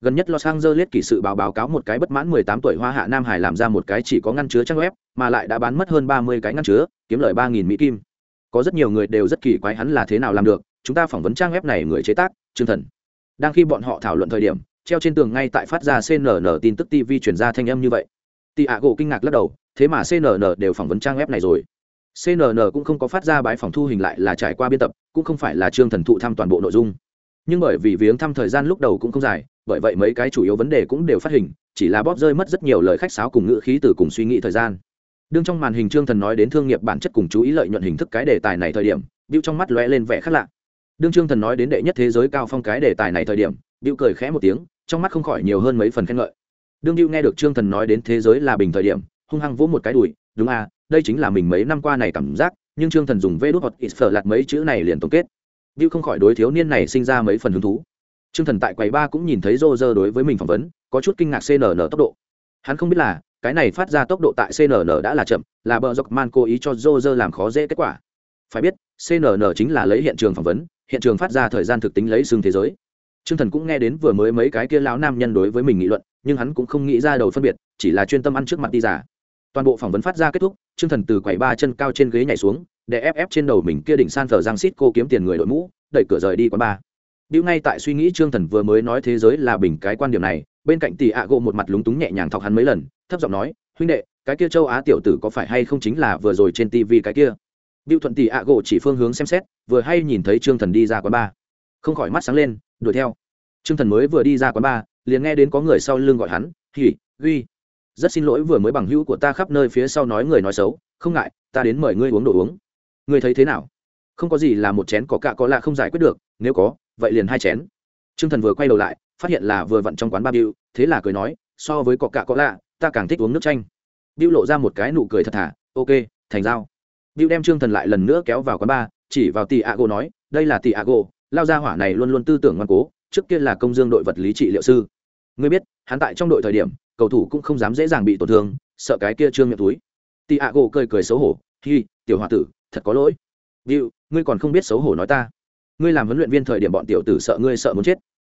Gần nhất los angeles kỳ sự báo báo cáo một cái bất mãn 18 tuổi hoa hạ nam hải làm ra một cái chỉ có ngăn chứa trang web, mà lại đã bán mất hơn 30 cái ngăn chứa, kiếm lời 3000 mỹ kim. Có rất nhiều người đều rất kỳ quái hắn là thế nào làm được, chúng ta phỏng vấn trang web này người chế tác, trương thần. Đang khi bọn họ thảo luận thời điểm treo trên tường ngay tại phát ra cnn tin tức tv chuyển ra thanh âm như vậy. Tị ạ gỗ kinh ngạc lắc đầu, thế mà cnn đều phỏng vấn trang web này rồi. Cnn cũng không có phát ra bãi phòng thu hình lại là trải qua biên tập, cũng không phải là trương thần thụ thăm toàn bộ nội dung. Nhưng bởi vì viếng thăm thời gian lúc đầu cũng không dài, bởi vậy mấy cái chủ yếu vấn đề cũng đều phát hình, chỉ là bóp rơi mất rất nhiều lời khách sáo cùng ngữ khí từ cùng suy nghĩ thời gian. Đương trong màn hình trương thần nói đến thương nghiệp bản chất cùng chú ý lợi nhuận hình thức cái đề tài này thời điểm bịu trong mắt lóe lên vẻ khác lạ. Đương trương thần nói đến đệ nhất thế giới cao phong cái đề tài này thời điểm bịu cười khẽ một tiếng trong mắt không khỏi nhiều hơn mấy phần khen ngợi. Đương bịu nghe được trương thần nói đến thế giới là bình thời điểm, hung hăng vỗ một cái đùi, đúng à đây chính là mình mấy năm qua này cảm giác, nhưng trương thần dùng vê đốt hoặc ít phở lạt mấy chữ này liền tổng kết. Bịu không khỏi đối thiếu niên này sinh ra mấy phần hứng thú. Trương thần tại quầy ba cũng nhìn thấy rô rơ đối với mình phỏng vấn, có chút kinh ngạc cnn tốc độ. Hắn không biết là, cái này phát ra tốc độ tại cnn đã là chậm, là bờ dọc man cố ý cho rô rơ làm khó dễ kết quả. Phải biết cnn chính là lấy hiện trường phỏng vấn, hiện trường phát ra thời gian thực tính lấy xương thế giới trương thần cũng nghe đến vừa mới mấy cái kia lão nam nhân đối với mình nghị luận nhưng hắn cũng không nghĩ ra đầu phân biệt chỉ là chuyên tâm ăn trước mặt đi giả toàn bộ phỏng vấn phát ra kết thúc trương thần từ quầy ba chân cao trên ghế nhảy xuống để ép ép trên đầu mình kia đỉnh san phở giang xít cô kiếm tiền người đội mũ đẩy cửa rời đi quán ba Điều ngay tại suy nghĩ Trương Thần vừa mới nói thế giới là bình cái quan điểm này, bên cạnh tỷ ạ gỗ một mặt lúng túng nhẹ nhàng thọc hắn mấy lần thấp giọng nói huynh đệ cái kia châu á tiểu tử có phải hay không chính là vừa rồi trên tv cái kia? Biểu thuận tỷ ạ gỗ chỉ phương hướng xem xét vừa hay nhìn thấy trương thần đi ra quán ba, không khỏi mắt sáng lên đuổi theo. Trương thần mới vừa đi ra quán bar, liền nghe đến có người sau lưng gọi hắn, hỉ ghi rất xin lỗi vừa mới bằng hữu của ta khắp nơi phía sau nói người nói xấu, không ngại, ta đến mời ngươi uống đồ uống. Ngươi thấy thế nào? Không có gì là một chén có cạ có lạ không giải quyết được, nếu có, vậy liền hai chén. T r ư ơ n g thần vừa quay đầu lại, phát hiện là vừa vặn trong quán ba Biu. thế là cười nói, so với có cạ có lạ, ta càng thích uống nước chanh. Biu lộ ra một cái nụ cười thật thà, ok, thành dao Biu đem trương thần lại lần nữa kéo vào quán ba chỉ vào tì a gô nói, đây là tì a gô lao gia hỏa này luôn luôn tư tưởng ngoan cố trước kia là công dương đội vật lý trị liệu sư ngươi biết hắn tại trong đội thời điểm cầu thủ cũng không dám dễ dàng bị tổn thương sợ cái kia trương miệng túi tì ạ gỗ cười cười xấu hổ hi tiểu h o a tử thật có lỗi Bill, ngươi còn không biết xấu hổ nói ta. Ngươi làm huấn luyện viên thời điểm bọn tiểu tử sợ ngươi sợ muốn chết.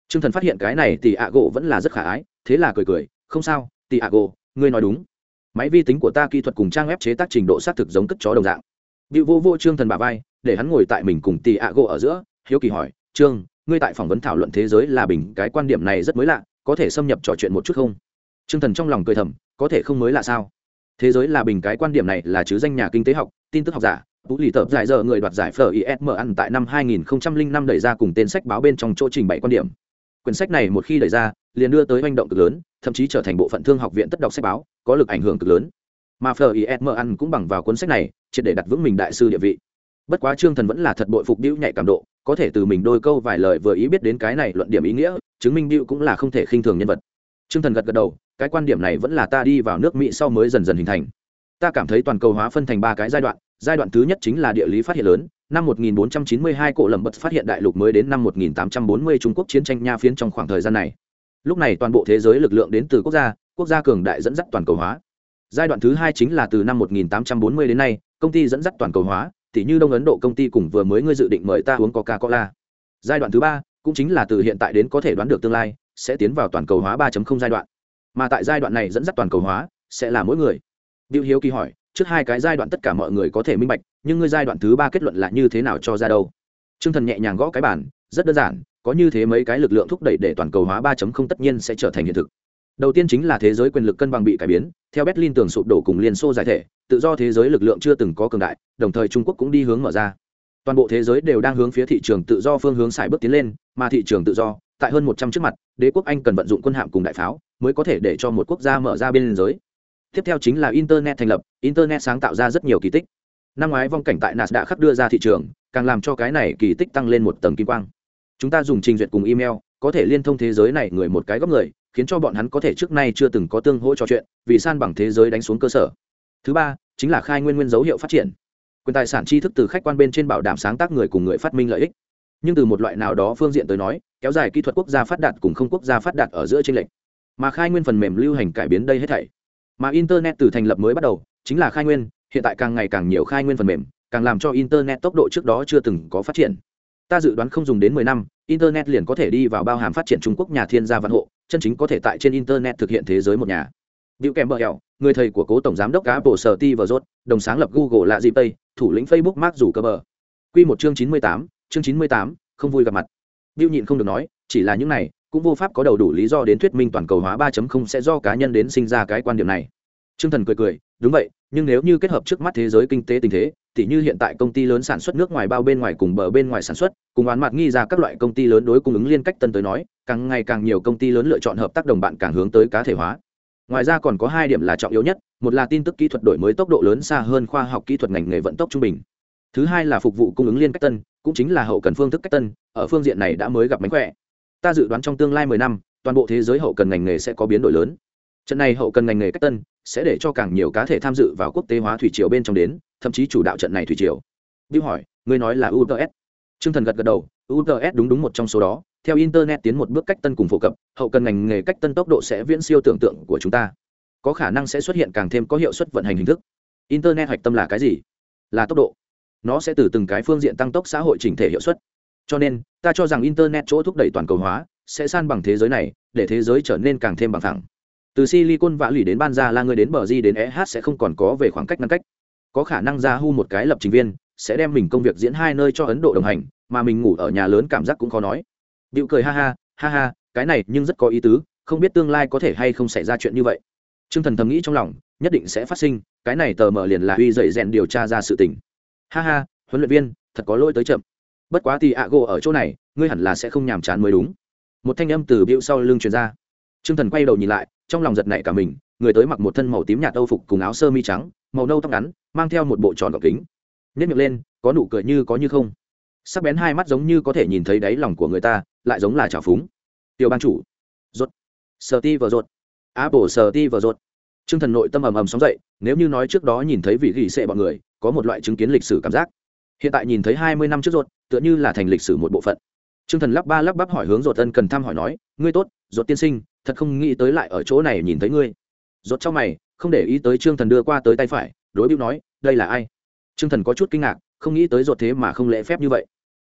Trương Thần phát hiện cái này tị ạ gỗ vẫn là rất khả ái, thế là cười cười, không sao, tị ạ gỗ, ngươi nói đúng. Máy vi tính của ta kỹ thuật cùng trang ép chế tác trình độ xác thực giống cất chó đồng dạng. Bill vô vô Trương Thần bà vai, để hắn ngồi tại mình cùng tị ạ gỗ ở giữa, hiếu kỳ hỏi, "Trương, ngươi tại phỏng vấn thảo luận thế giới là bình cái quan điểm này rất mới lạ, có thể xâm nhập trò chuyện một chút không?" Trương Thần trong lòng cười thầm, có thể không mới lạ sao? Thế giới là bình cái quan điểm này là chứ danh nhà kinh tế học, tin tức học giả, Tú lì tập giải giờ người đoạt giải phở ism ăn tại năm 2005 đẩy ra cùng tên sách báo bên trong chỗ trình bày quan điểm. Quyển sách này một khi đẩy ra, liền đưa tới hành động cực lớn, thậm chí trở thành bộ phận thương học viện tất đọc sách báo, có lực ảnh hưởng cực lớn. Mà phở ism ăn cũng bằng vào cuốn sách này, chỉ để đặt vững mình đại sư địa vị. Bất quá Trương Thần vẫn là thật bội phục Diệu nhạy cảm độ, có thể từ mình đôi câu vài lời vừa ý biết đến cái này luận điểm ý nghĩa, chứng minh Diệu cũng là không thể khinh thường nhân vật. Trương Thần gật gật đầu, cái quan điểm này vẫn là ta đi vào nước Mỹ sau mới dần dần hình thành. Ta cảm thấy toàn cầu hóa phân thành ba cái giai đoạn, giai đoạn thứ nhất chính là địa lý phát hiện lớn năm 1492 cổ lầm bật phát hiện đại lục mới đến năm 1840 Trung Quốc chiến tranh nha phiến trong khoảng thời gian này. Lúc này toàn bộ thế giới lực lượng đến từ quốc gia, quốc gia cường đại dẫn dắt toàn cầu hóa. Giai đoạn thứ hai chính là từ năm 1840 đến nay, công ty dẫn dắt toàn cầu hóa, tỉ như Đông Ấn Độ công ty cùng vừa mới ngươi dự định mời ta uống Coca-Cola. Giai đoạn thứ ba cũng chính là từ hiện tại đến có thể đoán được tương lai, sẽ tiến vào toàn cầu hóa 3.0 giai đoạn. Mà tại giai đoạn này dẫn dắt toàn cầu hóa, sẽ là mỗi người. Diệu Hiếu kỳ hỏi, trước hai cái giai đoạn tất cả mọi người có thể minh bạch nhưng ngươi giai đoạn thứ ba kết luận là như thế nào cho ra đâu t r ư ơ n g thần nhẹ nhàng gõ cái bản rất đơn giản có như thế mấy cái lực lượng thúc đẩy để toàn cầu hóa 3.0 tất nhiên sẽ trở thành hiện thực đầu tiên chính là thế giới quyền lực cân bằng bị cải biến, theo berlin tường sụp đổ cùng liên xô giải thể, tự do thế giới lực lượng chưa từng có cường đại, đồng thời trung quốc cũng đi hướng mở ra. Toàn bộ thế giới đều đang hướng phía thị trường tự do phương hướng xài bước tiến lên, mà thị trường tự do, tại hơn một trăm trước mặt, đế quốc anh cần vận dụng quân hạm cùng đại pháo, mới có thể để cho một quốc gia mở ra biên giới. Tiếp theo chính là internet thành lập, internet sáng tạo ra rất nhiều kỳ tích. Năm ngoái vong cảnh tại nas đã khắp đưa ra thị trường, càng làm cho cái này kỳ tích tăng lên một tầng kim quang. Chúng ta dùng trình duyệt cùng email, có thể liên thông thế giới này người một cái góc người khiến cho bọn hắn có thể trước nay chưa từng có tương hỗ trò chuyện, vì san bằng thế giới đánh xuống cơ sở. Thứ ba, chính là khai nguyên nguyên dấu hiệu phát triển. Quyền tài sản tri thức từ khách quan bên trên bảo đảm sáng tác người cùng người phát minh lợi ích. Nhưng từ một loại nào đó phương diện tới nói, kéo dài kỹ thuật quốc gia phát đạt cùng không quốc gia phát đạt ở giữa tranh lệch. Mà khai nguyên phần mềm lưu hành cải biến đây hết thảy. Mà internet từ thành lập mới bắt đầu, chính là khai nguyên, hiện tại càng ngày càng nhiều khai nguyên phần mềm, càng làm cho internet tốc độ trước đó chưa từng có phát triển. Ta dự đoán không dùng đến mười năm, internet liền có thể đi vào bao hàm phát triển trung quốc nhà thiên gia văn hộ chân chính có thể tại trên internet thực hiện thế giới một nhà Diệu kèm bờ hẹo, người thầy của cố tổng giám đốc Apple Sở Ti và Rốt, đồng sáng lập Google là gì Tây, thủ lĩnh Facebook Mark rủ cơ bờ. Quy một chương chín mươi tám, chương chín mươi tám, không vui gặp mặt. Diệu nhịn không được nói, chỉ là những này, cũng vô pháp có đầu đủ lý do đến thuyết minh toàn cầu hóa 3.0 sẽ do cá nhân đến sinh ra cái quan điểm này. Trương Thần cười cười, đúng vậy, nhưng nếu như kết hợp trước mắt thế giới kinh tế tình thế, thì như hiện tại công ty lớn sản xuất nước ngoài bao bên ngoài cùng bờ bên ngoài sản xuất, cùng oán mặt nghi ra các loại công ty lớn đối cung ứng liên cách tân tới nói, càng ngày càng nhiều công ty lớn lựa chọn hợp tác đồng bạn càng hướng tới cá thể hóa. Ngoài ra còn có hai điểm là trọng yếu nhất, một là tin tức kỹ thuật đổi mới tốc độ lớn xa hơn khoa học kỹ thuật ngành nghề vận tốc trung bình. Thứ hai là phục vụ cung ứng liên cách tân, cũng chính là hậu cần phương thức cách tân, ở phương diện này đã mới gặp mánh khỏe. Ta dự đoán trong tương lai mười năm toàn bộ thế giới hậu cần ngành nghề sẽ có biến đổi lớn. Trận này hậu cần ngành nghề cách tân sẽ để cho càng nhiều cá thể tham dự vào quốc tế hóa thủy triều bên trong đến thậm chí chủ đạo trận này thủy triều. Điêu hỏi ngươi nói là uts trương thần gật gật đầu uts đúng đúng một trong số đó theo internet tiến một bước cách tân cùng phổ cập, hậu cần ngành nghề cách tân tốc độ sẽ viễn siêu tưởng tượng của chúng ta. Có khả năng sẽ xuất hiện càng thêm có hiệu suất vận hành hình thức. Internet hạch tâm là cái gì? Là tốc độ. Nó sẽ từ từng cái phương diện tăng tốc xã hội chỉnh thể hiệu suất. Cho nên, ta cho rằng internet chỗ thúc đẩy toàn cầu hóa sẽ san bằng thế giới này, để thế giới trở nên càng thêm bằng thẳng từ silicon vã lì đến ban ra là người đến bờ di, đến eh sẽ không còn có về khoảng cách ngăn cách. Có khả năng ra hu một cái lập trình viên sẽ đem mình công việc diễn hai nơi cho ấn độ đồng hành, mà mình ngủ ở nhà lớn cảm giác cũng khó nói điệu cười ha ha ha ha, cái này nhưng rất có ý tứ, không biết tương lai có thể hay không xảy ra chuyện như vậy. T r ư ơ n g thần thầm nghĩ trong lòng, nhất định sẽ phát sinh, cái này tờ mở liền là uy dậy rèn điều tra ra sự tình. Ha ha, huấn luyện viên, thật có lỗi tới chậm. Bất quá thì ạ gỗ ở chỗ này, ngươi hẳn là sẽ không nhàm chán mới đúng. Một thanh âm từ bịu sau lưng truyền ra. T r ư ơ n g thần quay đầu nhìn lại, trong lòng giật nảy cả mình, người tới mặc một thân màu tím nhạt âu phục cùng áo sơ mi trắng, màu nâu tóc ngắn, mang theo một bộ tròn gọc kính. Nhất miệng lên, có nụ cười như có như không sắc bén hai mắt giống như có thể nhìn thấy đáy lòng của người ta, lại giống là trào phúng. Tiểu ban chủ. Rốt. Sờ ti vờ rốt. Apple sờ ti vờ rốt. T thần nội tâm ầm ầm sóng dậy, nếu như nói trước đó nhìn thấy vị gỉ sệ bọn người, có một loại chứng kiến lịch sử cảm giác. Hiện tại nhìn thấy hai mươi năm trước rốt, tựa như là thành lịch sử một bộ phận. T thần lắp ba lắp bắp hỏi hướng rột ân cần thăm hỏi nói, ngươi tốt rột tiên sinh, thật không nghĩ tới lại ở chỗ này nhìn thấy ngươi. Rột trong mày, không để ý tới trương thần đưa qua tới tay phải, đối bưu nói, đây là ai? Trương thần có chút kinh ngạc, không nghĩ tới rột thế mà không lễ phép như vậy.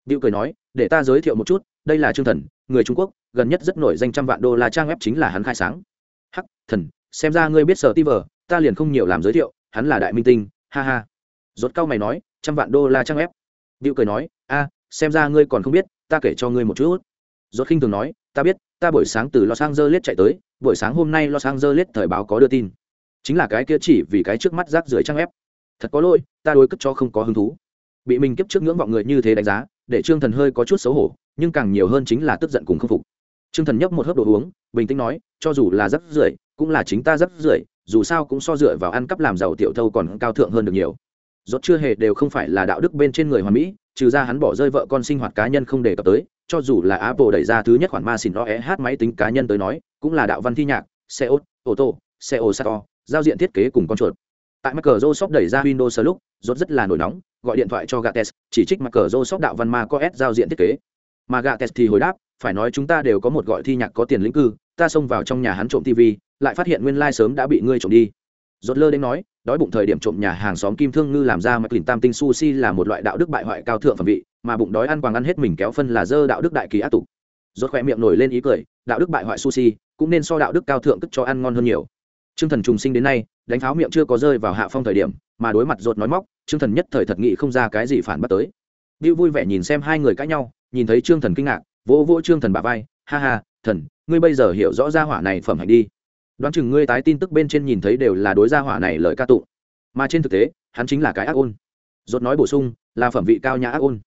Diệu cười nói, để ta giới thiệu một chút, đây là Trương Thần, người Trung Quốc, gần nhất rất nổi danh trăm vạn đô la trang web chính là hắn khai sáng. Hắc, thần, xem ra ngươi biết sở Tiver, ta liền không nhiều làm giới thiệu, hắn là đại minh tinh, ha ha. Rốt cao mày nói, trăm vạn đô la trang web. Diệu cười nói, a, xem ra ngươi còn không biết, ta kể cho ngươi một chút. Rốt khinh thường nói, ta biết, ta buổi sáng từ Los Angeles chạy tới, buổi sáng hôm nay Los Angeles thời báo có đưa tin. Chính là cái kia chỉ vì cái trước mắt rác rưởi trang web. Thật có lỗi, ta đối cất cho không có hứng thú. Bị mình kiếp trước ngưỡng vọng người như thế đánh giá, để trương thần hơi có chút xấu hổ, nhưng càng nhiều hơn chính là tức giận cùng k phục. Trương thần nhấp một hớp đồ uống, bình tĩnh nói, cho dù là rất rưởi, cũng là chính ta rất rưởi, dù sao cũng so dựa vào ăn cắp làm giàu tiểu thâu còn cao thượng hơn được nhiều. Rốt chưa hề đều không phải là đạo đức bên trên người hoàn mỹ, trừ ra hắn bỏ rơi vợ con sinh hoạt cá nhân không đề cập tới, cho dù là apple đẩy ra thứ nhất khoản ma xỉn lo e hát máy tính cá nhân tới nói, cũng là đạo văn thi nhạc, xe ô ô tô, xe ô sato giao diện thiết kế cùng con chuột tại microsoft đẩy ra windows lúc rốt rất là nổi nóng gọi điện thoại cho gates chỉ trích microsoft đạo văn ma có s giao diện thiết kế. Mà gates thì hồi đáp phải nói chúng ta đều có một gọi thi nhạc có tiền lĩnh cư ta xông vào trong nhà hắn trộm tv lại phát hiện nguyên lai sớm đã bị ngươi trộm đi. Rốt lơ đến nói đói bụng thời điểm trộm nhà hàng xóm kim thương ngư làm ra mà tam tinh sushi là một loại đạo đức bại hoại cao thượng phẩm vị mà bụng đói ăn quàng ăn hết mình kéo phân là dơ đạo đức đại kỳ ác tục. Rốt khỏe miệng nổi lên ý cười đạo đức bại hoại sushi cũng nên so đạo đức cao thượng cất cho ăn ngon hơn nhiều. Trương Thần trùng sinh đến nay, đánh pháo miệng chưa có rơi vào hạ phong thời điểm, mà đối mặt rột nói móc, Trương Thần nhất thời thật nghị không ra cái gì phản bắt tới. Bưu vui vẻ nhìn xem hai người cãi nhau, nhìn thấy Trương Thần kinh ngạc, vỗ vỗ Trương Thần bả vai, ha ha, thần, ngươi bây giờ hiểu rõ ra hỏa này phẩm hạnh đi. Đoán chừng ngươi tái tin tức bên trên nhìn thấy đều là đối gia hỏa này lời ca tụng, mà trên thực tế, hắn chính là cái ác ôn. Rốt nói bổ sung, là phẩm vị cao nhã ác ôn.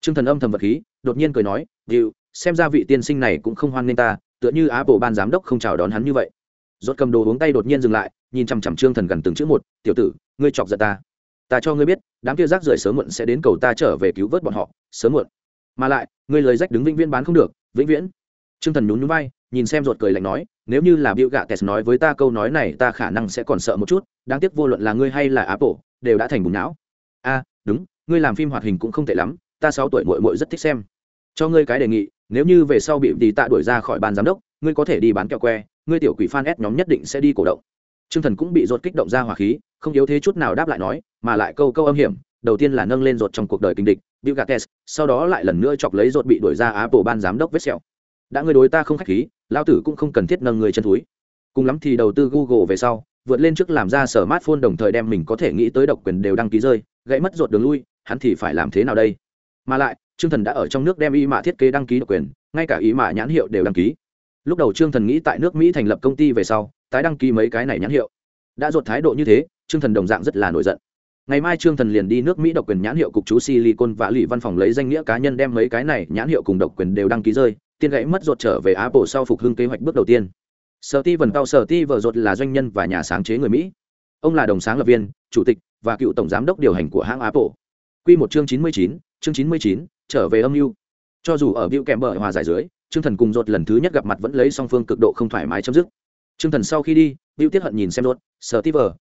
Trương Thần âm thầm vật khí, đột nhiên cười nói, "Dịu, xem ra vị tiên sinh này cũng không hoan nghênh ta, tựa như á bộ ban giám đốc không chào đón hắn như vậy." rốt cầm đồ uống tay đột nhiên dừng lại nhìn chằm chằm trương thần gần từng chữ một, tiểu tử, ngươi chọc giận ta. Ta cho ngươi biết, đám kia rác rưởi sớm muộn sẽ đến cầu ta trở về cứu vớt bọn họ, sớm muộn. Mà lại, ngươi lời rách đứng vĩnh viễn bán không được, vĩnh viễn. Trương thần nhún nhún vai, nhìn xem ruột cười lạnh nói, nếu như là biểu gạ tes nói với ta câu nói này, ta khả năng sẽ còn sợ một chút, đáng tiếc vô luận là ngươi hay là Apple, đều đã thành bùn não. A, đúng, ngươi làm phim hoạt hình cũng không tệ lắm, ta sáu tuổi muội muội rất thích xem. Cho ngươi cái đề nghị, nếu như về sau bị tì tạ đuổi ra khỏi ban giám đốc, ngươi có thể đi bán kẹo que, ngươi tiểu quỷ fan s nhóm nhất định sẽ đi cổ động. Trương Thần cũng bị rột kích động ra hỏa khí, không yếu thế chút nào đáp lại nói, mà lại câu câu âm hiểm, đầu tiên là nâng lên rột trong cuộc đời kinh địch, Bill Gates, sau đó lại lần nữa chọc lấy rột bị đuổi ra Apple ban giám đốc vết sẹo. Đã ngươi đối ta không khách khí, lão tử cũng không cần thiết nâng người chân thúi. Cùng lắm thì đầu tư Google về sau, vượt lên trước làm ra smartphone đồng thời đem mình có thể nghĩ tới độc quyền đều đăng ký rơi, gãy mất rột đường lui, hắn thì phải làm thế nào đây? Mà lại, Trương Thần đã ở trong nước đem y mã thiết kế đăng ký độc quyền, ngay cả ý mã nhãn hiệu đều đăng ký lúc đầu trương thần nghĩ tại nước mỹ thành lập công ty về sau tái đăng ký mấy cái này nhãn hiệu. Đã dột thái độ như thế, trương thần đồng dạng rất là nổi giận. Ngày mai trương thần liền đi nước mỹ độc quyền nhãn hiệu cục chú silicon và lì văn phòng lấy danh nghĩa cá nhân đem mấy cái này nhãn hiệu cùng độc quyền đều đăng ký rơi tiên gãy mất dột trở về apple sau phục hưng kế hoạch bước đầu tiên. Sở ti vần cao sở ti vợ dột là doanh nhân và nhà sáng chế người mỹ. Ông là đồng sáng lập viên, chủ tịch và cựu tổng giám đốc điều hành của hãng apple. Q một chương chín mươi chín, chương chín mươi chín, trở về âm mưu. Cho dù ở biểu kèm bờ hòa giải dưới, Trương Thần cùng dột lần thứ nhất gặp mặt vẫn lấy song phương cực độ không thoải mái chấm dứt. Trương Thần sau khi đi, Bưu Tiết hận nhìn xem rốt, "Sở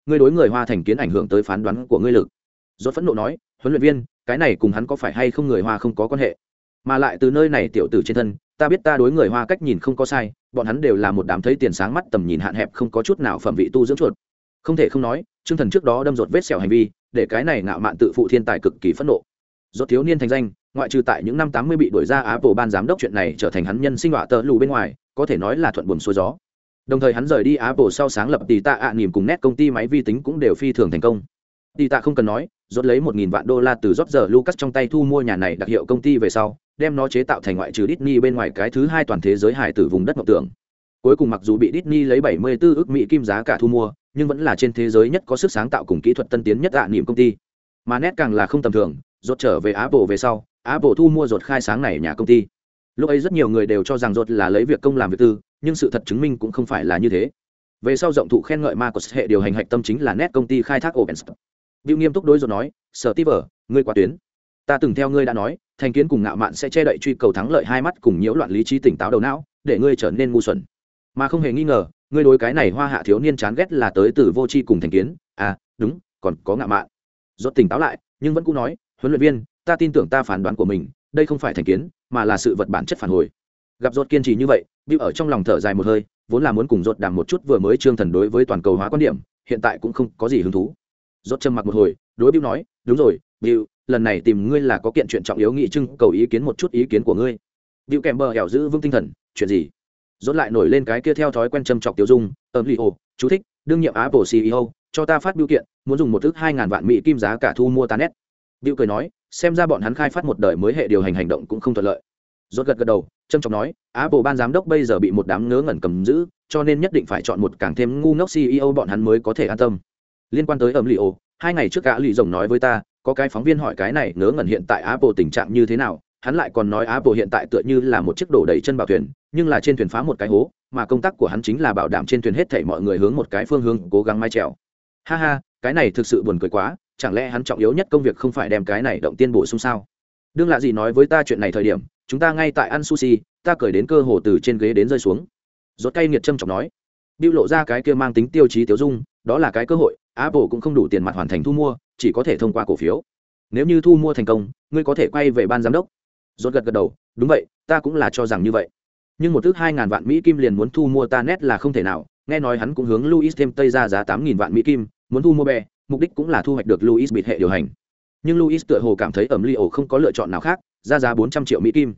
ngươi đối người Hoa thành kiến ảnh hưởng tới phán đoán của ngươi lực." Rốt phẫn nộ nói, "Huấn luyện viên, cái này cùng hắn có phải hay không người Hoa không có quan hệ, mà lại từ nơi này tiểu tử trên thân, ta biết ta đối người Hoa cách nhìn không có sai, bọn hắn đều là một đám thấy tiền sáng mắt tầm nhìn hạn hẹp không có chút nào phẩm vị tu dưỡng chuột." Không thể không nói, Trương Thần trước đó đâm rột vết sẹo hành vi, để cái này ngạo mạn tự phụ thiên tài cực kỳ phẫn nộ. Rốt thiếu niên thành danh, ngoại trừ tại những năm tám mươi bị đuổi ra Apple ban giám đốc chuyện này trở thành hắn nhân sinh họa tơ lù bên ngoài, có thể nói là thuận buồm xuôi gió. Đồng thời hắn rời đi Apple sau sáng lập tỷ tạ ạ à, cùng nét công ty máy vi tính cũng đều phi thường thành công. Tỷ tạ không cần nói, rốt lấy một nghìn vạn đô la từ rót giờ Lucas trong tay thu mua nhà này đặc hiệu công ty về sau, đem nó chế tạo thành ngoại trừ Disney bên ngoài cái thứ hai toàn thế giới hải tử vùng đất mộng tưởng. cuối cùng mặc dù bị Disney lấy 74 ức mỹ kim giá cả thu mua nhưng vẫn là trên thế giới nhất có sức sáng tạo cùng kỹ thuật tân tiến nhất ạ niệm công ty mà nét càng là không tầm thường rốt trở về apple về sau apple thu mua rột khai sáng này nhà công ty lúc ấy rất nhiều người đều cho rằng rột là lấy việc công làm việc tư nhưng sự thật chứng minh cũng không phải là như thế. Về sau rộng thụ khen ngợi Marcus hệ điều hành hạch tâm chính là nét công ty khai thác open source Bill nghiêm túc đối rồi nói sở ngươi qua tuyến. Ta từng theo ngươi đã nói, thành kiến cùng ngạo mạn sẽ che đậy truy cầu thắng lợi hai mắt cùng nhiễu loạn lý trí tỉnh táo đầu não, để ngươi trở nên ngu xuẩn. Mà không hề nghi ngờ, ngươi đối cái này hoa hạ thiếu niên chán ghét là tới từ vô tri cùng thành kiến. À đúng, còn có ngạo mạn. Rốt tỉnh táo lại, nhưng vẫn cũ nói, huấn luyện viên, ta tin tưởng ta phán đoán của mình, đây không phải thành kiến, mà là sự vật bản chất phản hồi gặp rốt kiên trì như vậy Bill ở trong lòng thở dài một hơi, vốn là muốn cùng rốt đàm một chút vừa mới trương thần đối với toàn cầu hóa quan điểm, hiện tại cũng không có gì hứng thú. Rốt trầm mặc một hồi, đối Bill nói, đúng rồi Bill lần này tìm ngươi là có kiện chuyện trọng yếu nghị trưng, cầu ý kiến một chút ý kiến của ngươi. Bill kèm bờ hẻo giữ vững tinh thần, chuyện gì? Rốt lại nổi lên cái kia theo thói quen châm chọc tiêu dung ấm li ồ chú thích, đương nhiệm apple ceo cho ta phát biểu kiện, muốn dùng một thước hai ngàn vạn mỹ kim giá cả thu mua ta nét. Bill cười nói, xem ra bọn hắn khai phát một đời mới hệ điều hành hành động cũng không thuận lợi rốt gật gật đầu trâm trọng nói, apple ban giám đốc bây giờ bị một đám ngớ ngẩn cầm giữ, cho nên nhất định phải chọn một càng thêm ngu ngốc ceo bọn hắn mới có thể an tâm. Liên quan tới ẩm lì ô hai ngày trước gã lì rồng nói với ta, có cái phóng viên hỏi cái này, ngớ ngẩn hiện tại apple tình trạng như thế nào, hắn lại còn nói apple hiện tại tựa như là một chiếc đổ đầy chân bảo thuyền, nhưng là trên thuyền phá một cái hố, mà công tác của hắn chính là bảo đảm trên thuyền hết thảy mọi người hướng một cái phương hướng, cố gắng mai trèo ha ha, cái này thực sự buồn cười quá, chẳng lẽ hắn trọng yếu nhất công việc không phải đem cái này động tiên bổ sung sao? Đương lạ gì nói với ta chuyện này thời điểm chúng ta ngay tại ăn sushi ta cởi đến cơ hồ từ trên ghế đến rơi xuống rốt cay nghiệt trâm trọng nói biểu lộ ra cái kia mang tính tiêu chí tiêu dung, đó là cái cơ hội, Apple cũng không đủ tiền mặt hoàn thành thu mua, chỉ có thể thông qua cổ phiếu. Nếu như thu mua thành công, ngươi có thể quay về ban giám đốc. Rốt gật gật đầu, đúng vậy, ta cũng là cho rằng như vậy. Nhưng một thứ hai ngàn vạn Mỹ kim liền muốn thu mua ta net là không thể nào, nghe nói hắn cũng hướng Louis thêm tây ra giá tám nghìn vạn Mỹ kim, muốn thu mua bè, mục đích cũng là thu hoạch được Louis bịt hệ điều hành. Nhưng Louis tựa hồ cảm thấy ẩm Leo không có lựa chọn nào khác, ra giá bốn trăm triệu Mỹ kim.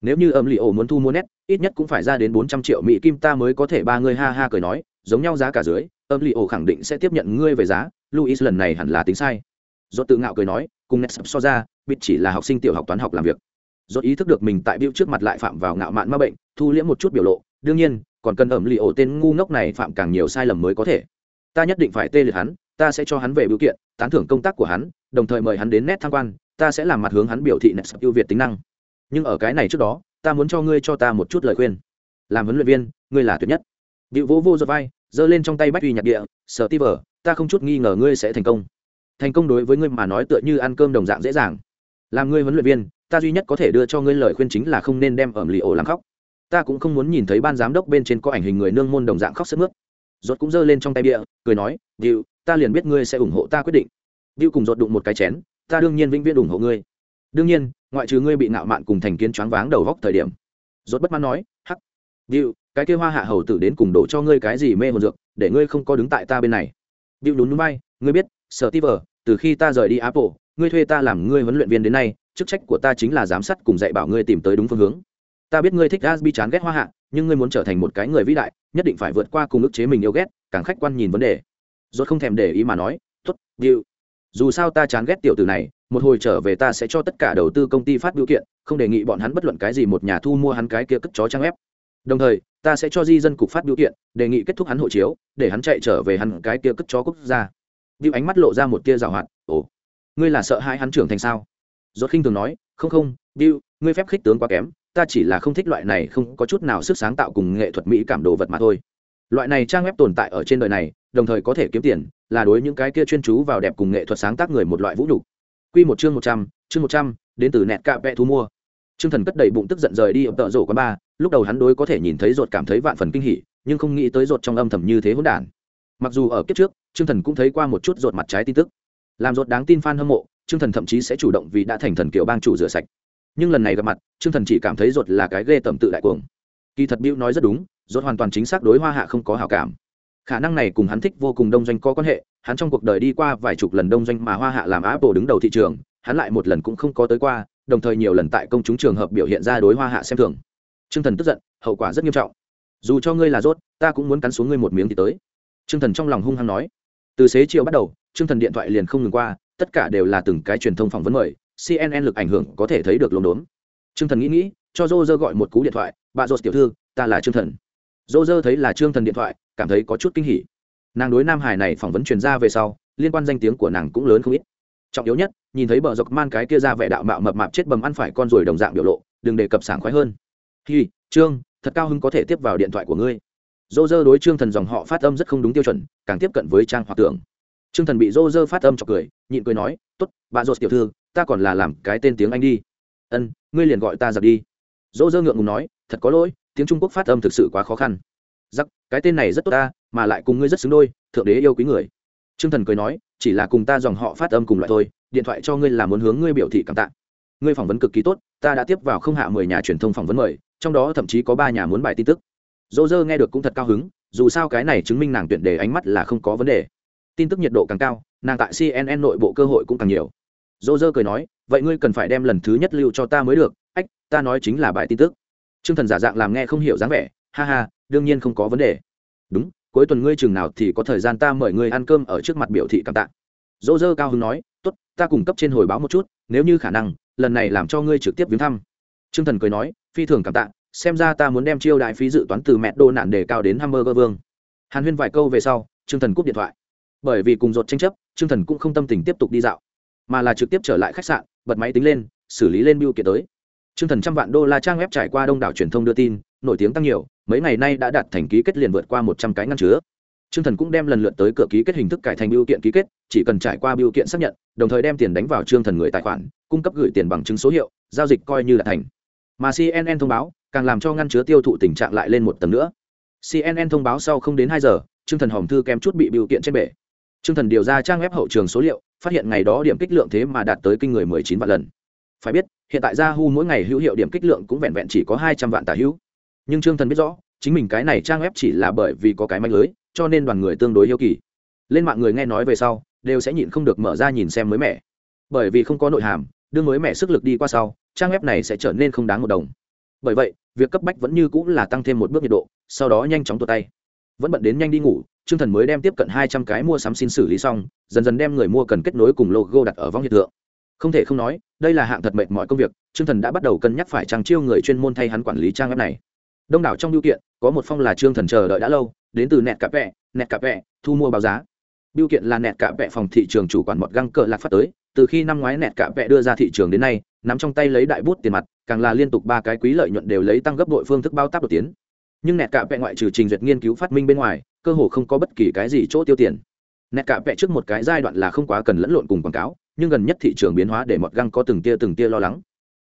Nếu như âm lì ổ muốn thu mua nét, ít nhất cũng phải ra đến bốn trăm triệu mỹ kim ta mới có thể ba người ha ha cười nói, giống nhau giá cả dưới, âm lì ổ khẳng định sẽ tiếp nhận ngươi về giá luis lần này hẳn là tính sai. Rốt tự ngạo cười nói, cùng nét so ra, bịt chỉ là học sinh tiểu học toán học làm việc. Rốt ý thức được mình tại biểu trước mặt lại phạm vào ngạo mạn ma bệnh, thu liễm một chút biểu lộ, đương nhiên, còn cần ẩm lì ổ tên ngu ngốc này phạm càng nhiều sai lầm mới có thể. Ta nhất định phải tê liệt hắn, ta sẽ cho hắn về biểu kiện, tán thưởng công tác của hắn, đồng thời mời hắn đến nét tham quan ta sẽ làm mặt hướng hắn biểu thị nets ưu việt tính năng. Nhưng ở cái này trước đó, ta muốn cho ngươi cho ta một chút lời khuyên. Làm huấn luyện viên, ngươi là tuyệt nhất. Điệu vỗ vô giật vai, giơ lên trong tay bách uy nhạc địa, sở ti vờ ta không chút nghi ngờ ngươi sẽ thành công. Thành công đối với ngươi mà nói tựa như ăn cơm đồng dạng dễ dàng. Làm ngươi huấn luyện viên, ta duy nhất có thể đưa cho ngươi lời khuyên chính là không nên đem ẩm lì ổ làm khóc. Ta cũng không muốn nhìn thấy ban giám đốc bên trên có ảnh hình người nương môn đồng dạng khóc sức mướt. Rốt cũng giơ lên trong tay bịa cười nói, điệu, ta liền biết ngươi sẽ ủng hộ ta quyết định. Điệu cùng rốt đụng một cái chén ta đương nhiên vĩnh viễn ủng hộ ngươi. Đương nhiên, ngoại trừ ngươi bị ngạo mạn cùng thành kiến choáng váng đầu góc thời điểm. Rốt bất mãn nói, hắc điệu cái kia hoa hạ hầu tử đến cùng đổ cho ngươi cái gì mê hồn dược, để ngươi không có đứng tại ta bên này. Điệu đúng núi bay ngươi biết, sở ti vờ từ khi ta rời đi apple, ngươi thuê ta làm ngươi huấn luyện viên đến nay, chức trách của ta chính là giám sát cùng dạy bảo ngươi tìm tới đúng phương hướng. Ta biết ngươi thích Asbi chán ghét hoa hạ, nhưng ngươi muốn trở thành một cái người vĩ đại, nhất định phải vượt qua cùng ức chế mình yêu ghét, càng khách quan nhìn vấn đề. Rốt không thèm để ý mà nói, tốt điệu dù sao ta chán ghét tiểu tử này, một hồi trở về ta sẽ cho tất cả đầu tư công ty phát biểu kiện, không đề nghị bọn hắn bất luận cái gì một nhà thu mua hắn cái kia cất chó trang ép đồng thời, ta sẽ cho di dân cục phát biểu kiện, đề nghị kết thúc hắn hộ chiếu, để hắn chạy trở về hắn cái kia cất chó quốc gia. Diệu ánh mắt lộ ra một tia rào hoạt, ồ, ngươi là sợ hai hắn trưởng thành sao? Rốt khinh thường nói, không không Diệu ngươi phép khích tướng quá kém, ta chỉ là không thích loại này, không có chút nào sức sáng tạo cùng nghệ thuật mỹ cảm đồ vật mà thôi loại này trang web tồn tại ở trên đời này đồng thời có thể kiếm tiền là đối những cái kia chuyên chú vào đẹp cùng nghệ thuật sáng tác người một loại vũ nhục Quy một chương 100, chương 100, đến từ nẹt cạ vẽ thu mua. Trương Thần cất đầy bụng tức giận rời đi ập tợ rổ quán ba, lúc đầu hắn đối có thể nhìn thấy ruột cảm thấy vạn phần kinh hỉ, nhưng không nghĩ tới ruột trong âm thầm như thế hỗn đản. Mặc dù ở kiếp trước, Trương Thần cũng thấy qua một chút ruột mặt trái tin tức. Làm ruột đáng tin fan hâm mộ, Trương Thần thậm chí sẽ chủ động vì đã thành thần kiểu bang chủ rửa sạch. Nhưng lần này gặp mặt, Trương Thần chỉ cảm thấy ruột là cái ghê tởm tự đại cuồng. Kỳ thật Bưu nói rất đúng, Rốt hoàn toàn chính xác đối Hoa Hạ không có hảo cảm. Khả năng này cùng hắn thích vô cùng đông doanh có quan hệ, hắn trong cuộc đời đi qua vài chục lần đông doanh mà hoa hạ làm apple đứng đầu thị trường hắn lại một lần cũng không có tới qua đồng thời nhiều lần tại công chúng trường hợp biểu hiện ra đối hoa hạ xem thường. T r ư ơ n g thần tức giận hậu quả rất nghiêm trọng. Dù cho ngươi là rốt ta cũng muốn cắn xuống ngươi một miếng thì tới. T r ư ơ n g thần trong lòng hung hăng nói. Từ xế chiều bắt đầu t r ư ơ n g thần điện thoại liền không ngừng qua tất cả đều là từng cái truyền thông phỏng vấn mời cnn lực ảnh hưởng có thể thấy được lồn đốn t r ư ơ n g thần nghĩ nghĩ cho dô dơ gọi một cú điện thoại bà dốt tiểu thư ta là t r ư ơ n g thần dô dơ thấy là trương thần điện thoại, cảm thấy có chút kinh hỉ. Nàng đối nam hải này phỏng vấn truyền ra về sau, liên quan danh tiếng của nàng cũng lớn không ít. Trọng yếu nhất, nhìn thấy bờ dọc man cái kia ra vẻ đạo mạo mập mạp chết bầm ăn phải con ruồi đồng dạng biểu lộ, đừng đề cập sảng khoái hơn. Hi, trương, thật cao hưng có thể tiếp vào điện thoại của ngươi. Dô dơ đối trương thần dòng họ phát âm rất không đúng tiêu chuẩn, càng tiếp cận với trang hoặc tưởng. Trương thần bị dô dơ phát âm chọc cười, nhịn cười nói t ố t bà dột tiểu thư, ta còn là làm cái tên tiếng anh đi. Ân, ngươi liền gọi ta giặc đi. Dô dơ ngượng ngùng nói, thật có lỗi tiếng trung quốc phát âm thực sự quá khó khăn. Giặc cái tên này rất tốt ta, mà lại cùng ngươi rất xứng đôi, thượng đế yêu quý người. Trương thần cười nói, chỉ là cùng ta dòng họ phát âm cùng loại thôi, điện thoại cho ngươi là muốn hướng ngươi biểu thị cảm tạ. Ngươi phỏng vấn cực kỳ tốt, ta đã tiếp vào không hạ mười nhà truyền thông phỏng vấn mời, trong đó thậm chí có ba nhà muốn bài tin tức. Dỗ dơ nghe được cũng thật cao hứng, dù sao cái này chứng minh nàng tuyển đề ánh mắt là không có vấn đề. Tin tức nhiệt độ càng cao, nàng tại cnn nội bộ cơ hội cũng càng nhiều. Dỗ dơ cười nói, vậy ngươi cần phải đem lần thứ nhất lưu cho ta mới được, ách, ta nói chính là bài tin tức t r ư ơ n g thần giả dạng làm nghe không hiểu dáng vẻ, ha ha, đương nhiên không có vấn đề. Đúng, cuối tuần ngươi chừng nào thì có thời gian ta mời ngươi ăn cơm ở trước mặt biểu thị cảm tạ. Dỗ dơ cao hứng nói t ố t ta cung cấp trên hồi báo một chút, nếu như khả năng, lần này làm cho ngươi trực tiếp viếng thăm. T r ư ơ n g thần cười nói, phi thường cảm tạ, xem ra ta muốn đem chiêu đại phí dự toán từ mẹ đô nạn để cao đến hamburger vương. Hàn huyên vài câu về sau, trương thần cúp điện thoại. Bởi vì cùng dột tranh chấp, trương thần cũng không tâm tình tiếp tục đi dạo, mà là trực tiếp trở lại khách sạn, bật máy tính lên, xử lý lên biêu kiện tới trương thần trăm vạn đô la trang web trải qua đông đảo truyền thông đưa tin nổi tiếng tăng nhiều mấy ngày nay đã đạt thành ký kết liền vượt qua một trăm cái ngăn chứa. Trương Thần cũng đem lần lượt tới cửa ký kết hình thức cải thành biêu kiện ký kết, chỉ cần trải qua biêu kiện xác nhận, đồng thời đem tiền đánh vào Trương Thần người tài khoản, cung cấp gửi tiền bằng chứng số hiệu, giao dịch coi như là thành. Mà CNN thông báo, càng làm cho ngăn chứa tiêu thụ tình trạng lại lên một tầng nữa. Cnn thông báo sau không đến hai giờ trương thần hòm thư kém chút bị biểu kiện trên bể. Trương thần điều ra trang web hậu trường số liệu phát hiện ngày đó điểm kích lượng thế mà đạt tới kinh người mười chín vạn lần phải biết, hiện tại yahoo mỗi ngày hữu hiệu điểm kích lượng cũng vẹn vẹn chỉ có hai trăm vạn tả hữu. Nhưng trương thần biết rõ, chính mình cái này trang web chỉ là bởi vì có cái manh lưới, cho nên đoàn người tương đối yêu kỳ. Lên mạng người nghe nói về sau, đều sẽ nhịn không được mở ra nhìn xem mới mẻ. Bởi vì không có nội hàm đương mới mẻ sức lực đi qua sau, trang web này sẽ trở nên không đáng một đồng. Bởi vậy, việc cấp bách vẫn như cũng là tăng thêm một bước nhiệt độ, sau đó nhanh chóng tụt tay. Vẫn bận đến nhanh đi ngủ, trương thần mới đem tiếp cận hai trăm cái mua sắm xin xử lý xong, dần dần đem người mua cần kết nối cùng logo đặt ở vong hiện tượng. Không thể không nói đây là hạng thật mệt mọi công việc, trương thần đã bắt đầu cân nhắc phải trang chiêu người chuyên môn thay hắn quản lý trang web này. Đông đảo trong điều kiện, có một phong là trương thần chờ đợi đã lâu, đến từ nẹt cà vẹ, nẹt cà vẹ, thu mua báo giá. Biêu kiện là nẹt cà vẹ phòng thị trường chủ quản một găng cờ lạc phát tới, từ khi năm ngoái nẹt cà vẹ đưa ra thị trường đến nay, nắm trong tay lấy đại bút tiền mặt, càng là liên tục ba cái quý lợi nhuận đều lấy tăng gấp đội phương thức bao tác đột tiến. Nhưng nẹt cà vẹ ngoại trừ trình duyệt nghiên cứu phát minh bên ngoài, cơ hồ không có bất kỳ cái gì chỗ tiêu tiền. Nẹt cà vẹ trước một cái giai đoạn là không quá cần lẫn lộn cùng quảng cáo nhưng gần nhất thị trường biến hóa để mọt găng có từng tia từng tia lo lắng.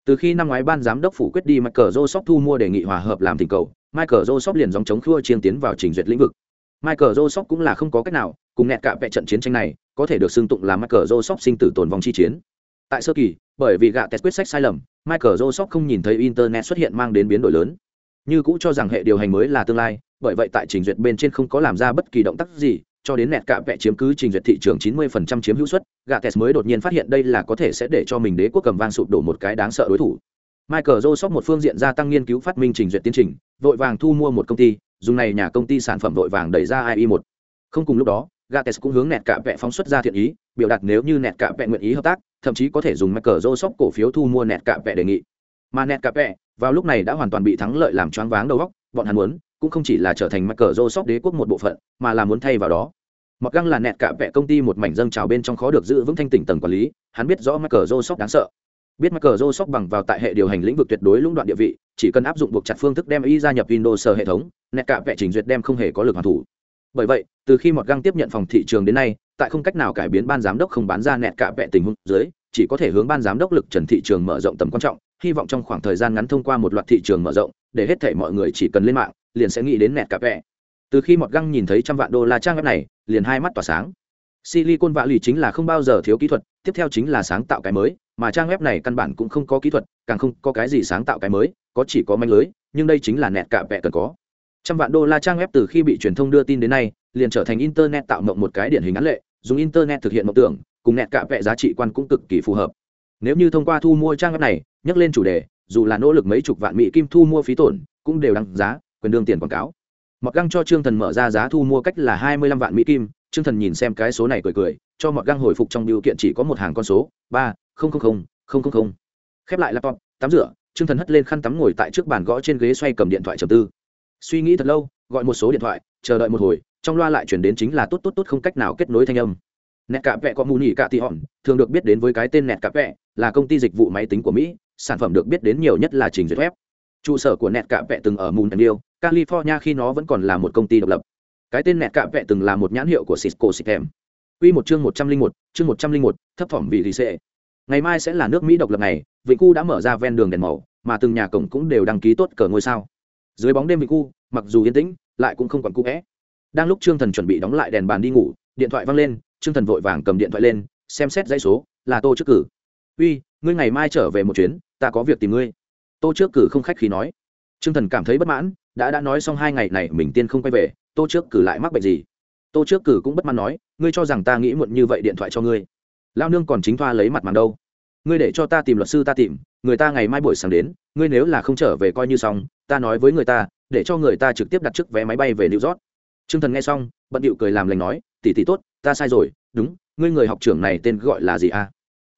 Từ khi năm ngoái ban giám đốc phủ quyết đi, michael joseph thu mua đề nghị hòa hợp làm thỉnh cầu. Michael joseph liền dòng chống khua chiên tiến vào trình duyệt lĩnh vực. Michael joseph cũng là không có cách nào cùng nẹt cả vẹ trận chiến tranh này, có thể được xưng tụng là michael joseph sinh tử tồn vong chi chiến. Tại sơ kỳ, bởi vì gạ test quyết sách sai lầm, michael joseph không nhìn thấy internet xuất hiện mang đến biến đổi lớn. Như cũ cho rằng hệ điều hành mới là tương lai, bởi vậy tại trình duyệt bên trên không có làm ra bất kỳ động tác gì cho đến nẹt cạm vẽ chiếm cứ trình duyệt thị trường 90% chiếm hữu suất gạ test mới đột nhiên phát hiện đây là có thể sẽ để cho mình đế quốc cầm vang sụp đổ một cái đáng sợ đối thủ michael joseph một phương diện gia tăng nghiên cứu phát minh trình duyệt tiến trình vội vàng thu mua một công ty dùng này nhà công ty sản phẩm vội vàng đẩy ra AI1. không cùng lúc đó gates cũng hướng nẹt cạm vẽ phóng xuất ra thiện ý biểu đạt nếu như nẹt cạm vẽ nguyện ý hợp tác thậm chí có thể dùng Michael Joseph cổ phiếu thu mua nẹt cạm vẽ đề nghị. Mà nẹt cạm vẽ vào lúc này đã hoàn toàn bị thắng lợi làm choáng váng đầu óc, bọn hắn muốn cũng không chỉ là trở thành mặt cờ rô sóc đế quốc một bộ phận, mà là muốn thay vào đó. Mặc găng là nẹt cả vẽ công ty một mảnh dâng trào bên trong khó được giữ vững thanh tỉnh tầng quản lý, hắn biết rõ mặt cờ rô sóc đáng sợ. Biết mặt cờ rô sóc bằng vào tại hệ điều hành lĩnh vực tuyệt đối lũng đoạn địa vị, chỉ cần áp dụng buộc chặt phương thức đem y gia nhập Windows hệ thống, nẹt cả vẽ trình duyệt đem không hề có lực hoàn thủ. Bởi vậy, từ khi Mọt Găng tiếp nhận phòng thị trường đến nay, tại không cách nào cải biến ban giám đốc không bán ra nẹt cả vẽ tình huống dưới, chỉ có thể hướng ban giám đốc lực trần thị trường mở rộng tầm quan trọng hy vọng trong khoảng thời gian ngắn thông qua một loạt thị trường mở rộng để hết thể mọi người chỉ cần lên mạng liền sẽ nghĩ đến nẹt cà vẹ. Từ khi mọt găng nhìn thấy trăm vạn đô la trang web này, liền hai mắt tỏa sáng. Silicon vạ lì chính là không bao giờ thiếu kỹ thuật, tiếp theo chính là sáng tạo cái mới, mà trang web này căn bản cũng không có kỹ thuật, càng không có cái gì sáng tạo cái mới, có chỉ có manh lưới, nhưng đây chính là nẹt cà vẹ cần có. Trăm vạn đô la trang web từ khi bị truyền thông đưa tin đến nay, liền trở thành internet tạo mộng một cái điển hình ngắn lệ, dùng internet thực hiện mộng tưởng, cùng nẹt cạ vẽ giá trị quan cũng cực kỳ phù hợp. Nếu như thông qua thu mua trang web này, nhắc lên chủ đề, dù là nỗ lực mấy chục vạn mỹ kim thu mua phí tổn, cũng đều đăng giá quyền đương tiền quảng cáo. Mọt găng cho trương thần mở ra giá thu mua cách là hai mươi lăm vạn mỹ kim. Trương thần nhìn xem cái số này cười cười cho mọt găng hồi phục trong điều kiện chỉ có một hàng con số ba không không không không không không. Khép lại laptop tắm rửa trương thần hất lên khăn tắm ngồi tại trước bàn gõ trên ghế xoay cầm điện thoại trầm tư. Suy nghĩ thật lâu gọi một số điện thoại chờ đợi một hồi trong loa lại chuyển đến chính là tốt tốt tốt không cách nào kết nối thanh âm. Nẹt cạ vẹ có mù nhỉ cạ tị hòn thường được biết đến với cái tên nẹt cạ vẹ là công ty dịch vụ máy tính của mỹ sản phẩm được biết đến nhiều nhất là trình duyệt web. Trụ sở của nẹt cạ vẹ từng ở moon Deal, california khi nó vẫn còn là một công ty độc lập cái tên nẹt cạm vẹ từng là một nhãn hiệu của cisco system Quy một chương 101, chương 101, thấp phẩm vị lý sẽ. Ngày mai sẽ là nước Mỹ độc lập ngày, Vịnh Khu đã mở ra ven đường đèn màu, mà từng nhà cổng cũng đều đăng ký tốt cờ ngôi sao. Dưới bóng đêm Vịnh Khu, mặc dù yên tĩnh, lại cũng không còn cũ é. Đang lúc Trương Thần chuẩn bị đóng lại đèn bàn đi ngủ, điện thoại vang lên, Trương Thần vội vàng cầm điện thoại lên, xem xét dãy số, là Tô trước cử. "Uy, ngươi ngày mai trở về một chuyến, ta có việc tìm ngươi." Tô trước cử không khách khí nói. Trương Thần cảm thấy bất mãn, đã đã nói xong hai ngày này mình tiên không quay về, Tô trước cử lại mắc bệnh gì? tô trước cử cũng bất mãn nói ngươi cho rằng ta nghĩ muộn như vậy điện thoại cho ngươi. Lao nương còn chính thoa lấy mặt màn đâu. Ngươi để cho ta tìm luật sư ta tìm người ta ngày mai buổi sáng đến ngươi nếu là không trở về coi như xong ta nói với người ta để cho người ta trực tiếp đặt trước vé máy bay về new york. T r ư ơ n g thần nghe xong bận điệu cười làm lành nói tỉ tỉ tốt ta sai rồi đúng ngươi người học trưởng này tên gọi là gì à?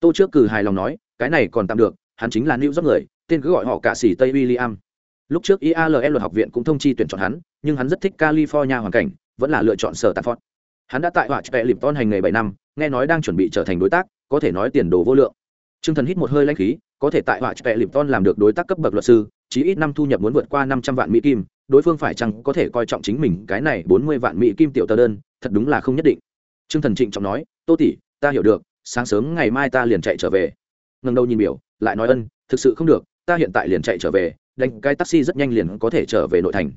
Tô trước cử hài lòng nói cái này còn tạm được hắn chính là new york người tên cứ gọi họ cả xỉ tây w i l l i am lúc trước ial luật học viện cũng thông chi tuyển chọn hắn, nhưng hắn rất thích california hoàn cảnh, vẫn là lựa chọn sở tạp phót hắn đã tại họa trệ lịp ton hành nghề bảy năm, nghe nói đang chuẩn bị trở thành đối tác, có thể nói tiền đồ vô lượng. T r ư ơ n g thần hít một hơi lãnh khí, có thể tại họa trệ lịp ton làm được đối tác cấp bậc luật sư, chí ít năm thu nhập muốn vượt qua năm trăm vạn mỹ kim, đối phương phải chăng có thể coi trọng chính mình cái này bốn mươi vạn mỹ kim tiểu tờ đơn, thật đúng là không nhất định. T r ư ơ n g thần trịnh trọng nói, tô tỷ, ta hiểu được, sáng sớm ngày mai ta liền chạy trở về. Ngần đầu nhìn biểu, lại nói, ân, thực sự không được, ta hiện tại liền chạy trở về đánh cái taxi rất nhanh liền có thể trở về nội thành.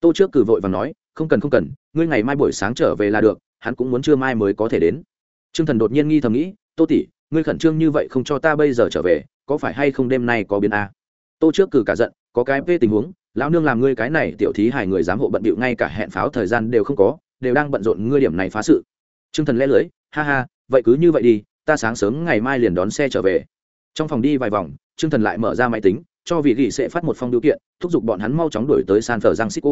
Tô trước cử vội và nói, không cần không cần, ngươi ngày mai buổi sáng trở về là được, hắn cũng muốn trưa mai mới có thể đến. T r ư ơ n g thần đột nhiên nghi thầm nghĩ, tô tỷ, ngươi khẩn trương như vậy không cho ta bây giờ trở về, có phải hay không đêm nay có biến a? Tô trước cử cả giận, có cái về tình huống, lão nương làm ngươi cái này, tiểu thí hài người dám hộ bận bịu ngay cả hẹn pháo thời gian đều không có, đều đang bận rộn ngươi điểm này phá sự. T r ư ơ n g thần lẽ lưới, ha ha, vậy cứ như vậy đi, ta sáng sớm ngày mai liền đón xe trở về. Trong phòng đi vài vòng t r ư ơ n g thần lại mở ra máy tính cho vị gỉ sẽ phát một phong điều kiện, thúc giục bọn hắn mau chóng đổi tới san phở giang xích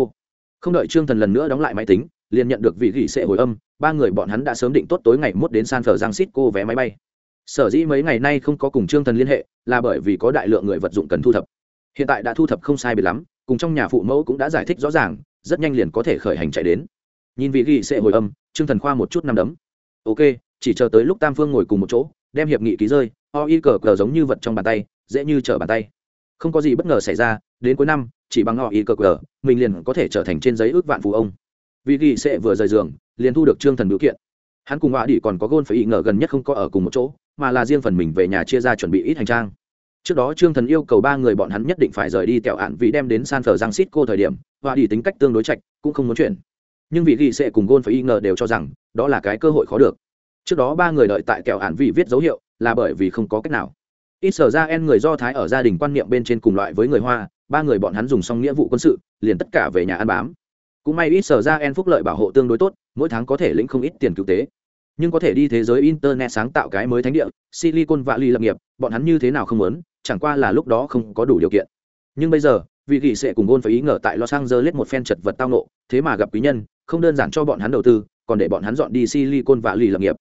không đợi trương thần lần nữa đóng lại máy tính, liền nhận được vị gỉ sẽ hồi âm, ba người bọn hắn đã sớm định tốt tối ngày mốt đến san phở giang xích cô vé máy bay. Sở dĩ mấy ngày nay không có cùng trương thần liên hệ, là bởi vì có đại lượng người vật dụng cần thu thập. Hiện tại đã thu thập không sai biệt lắm, cùng trong nhà phụ mẫu cũng đã giải thích rõ ràng, rất nhanh liền có thể khởi hành chạy đến. Nhìn vị gỉ sẽ hồi âm, trương thần khoa một chút năm đấm. Ok, chỉ chờ tới lúc tam phương ngồi cùng một chỗ, đem hiệp nghị ký rơi, o y cờ cờ giống như vật trong bàn tay, dễ như trở bàn tay không có gì bất ngờ xảy ra, đến cuối năm, chỉ bằng họ ý cờ cờ mình liền có thể trở thành trên giấy ước vạn phú ông. Vì ghi sẽ vừa rời giường, liền thu được trương thần biểu kiện. Hắn cùng họa đi còn có gôn phải ý ngờ gần nhất không có ở cùng một chỗ, mà là riêng phần mình về nhà chia ra chuẩn bị ít hành trang. Trước đó trương thần yêu cầu ba người bọn hắn nhất định phải rời đi kẹo ạn vì đem đến san thờ giang xít cô thời điểm họa đi tính cách tương đối chạch cũng không muốn chuyển nhưng vị ghi sẽ cùng gôn phải ý ngờ đều cho rằng, đó là cái cơ hội khó được. Trước đó ba người đợi tại kẹo ạn vì viết dấu hiệu, là bởi vì không có cách nào ít sở ra en người do thái ở gia đình quan niệm bên trên cùng loại với người hoa, ba người bọn hắn dùng xong nghĩa vụ quân sự, liền tất cả về nhà ăn bám. Cũng may ít sở ra en phúc lợi bảo hộ tương đối tốt, mỗi tháng có thể lĩnh không ít tiền cứu tế. Nhưng có thể đi thế giới internet sáng tạo cái mới thánh địa, silicon valley lập nghiệp, bọn hắn như thế nào không muốn, chẳng qua là lúc đó không có đủ điều kiện. Nhưng bây giờ, vị nghị sẽ cùng gôn phải ý ngờ tại los angeles một phen chật vật tao nộ thế mà gặp quý nhân, không đơn giản cho bọn hắn đầu tư, còn để bọn hắn dọn đi silicon valley lập nghiệp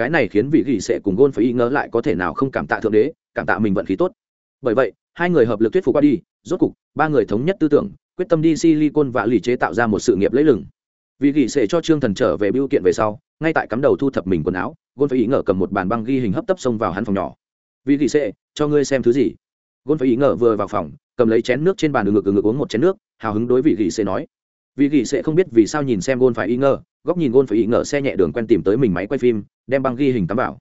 cái này khiến vị gỉ sẽ cùng gôn phải y ngờ lại có thể nào không cảm tạ thượng đế, cảm tạ mình vận khí tốt. Bởi vậy, hai người hợp lực thuyết phục qua đi, rốt cục, ba người thống nhất tư tưởng, quyết tâm đi silicon và lì chế tạo ra một sự nghiệp lấy lừng. Vì gỉ sẽ cho trương thần trở về biêu kiện về sau, ngay tại cắm đầu thu thập mình quần áo, gôn phải ý ngờ cầm một bàn băng ghi hình hấp tấp xông vào hắn phòng nhỏ. Vì gỉ sẽ, cho ngươi xem thứ gì? Gôn phải ý ngờ vừa vào phòng, cầm lấy chén nước trên bàn ngực ngực uống một chén nước, hào hứng đối vị gỉ sẽ nói. Vì gỉ sẽ không biết vì sao nhìn xem gôn phải ý ngờ góc nhìn gôn phải ý ngờ xe nhẹ đường quen tìm tới mình máy quay phim, đem băng ghi hình tắm vào.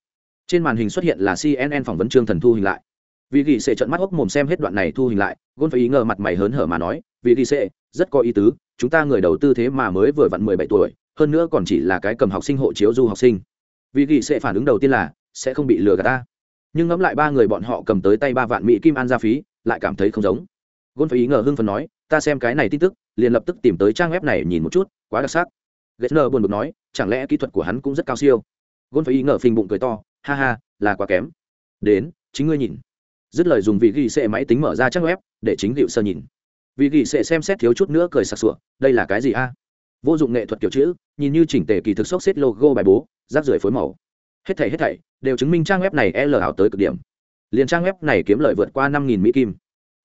Trên màn hình xuất hiện là cnn phỏng vấn trương thần thu hình lại. Vì ghi sệ trận mắt hốc mồm xem hết đoạn này thu hình lại gôn phải ý ngờ mặt mày hớn hở mà nói, vì ghi sệ rất có ý tứ, chúng ta người đầu tư thế mà mới vừa vặn mười bảy tuổi, hơn nữa còn chỉ là cái cầm học sinh hộ chiếu du học sinh. Vì ghi sệ phản ứng đầu tiên là, sẽ không bị lừa gạt ta. Nhưng ngẫm lại ba người bọn họ cầm tới tay ba vạn mỹ kim an ra phí, lại cảm thấy không giống. Gôn phải ý ngờ hưng phần nói, ta xem cái này tin tức, liền lập tức tìm tới trang web này nhìn một chút, quá đặc sắc. Gessner buồn bực nói, chẳng lẽ kỹ thuật của hắn cũng rất cao siêu? Gôn phải ý ngờ phình bụng cười to, ha ha, là quá kém. Đến, chính ngươi nhìn. Dứt lời dùng vị ghi sẽ máy tính mở ra trang web, để chính Diệu sơ nhìn. Vị ghi sẽ xem xét thiếu chút nữa cười sặc sụa, đây là cái gì a? Vô dụng nghệ thuật kiểu chữ, nhìn như chỉnh tề kỳ thực sốc xếp logo bài bố, rác rưởi phối màu. Hết thảy hết thảy đều chứng minh trang web này l ảo tới cực điểm. Liên trang web này kiếm lợi vượt qua năm nghìn mỹ kim.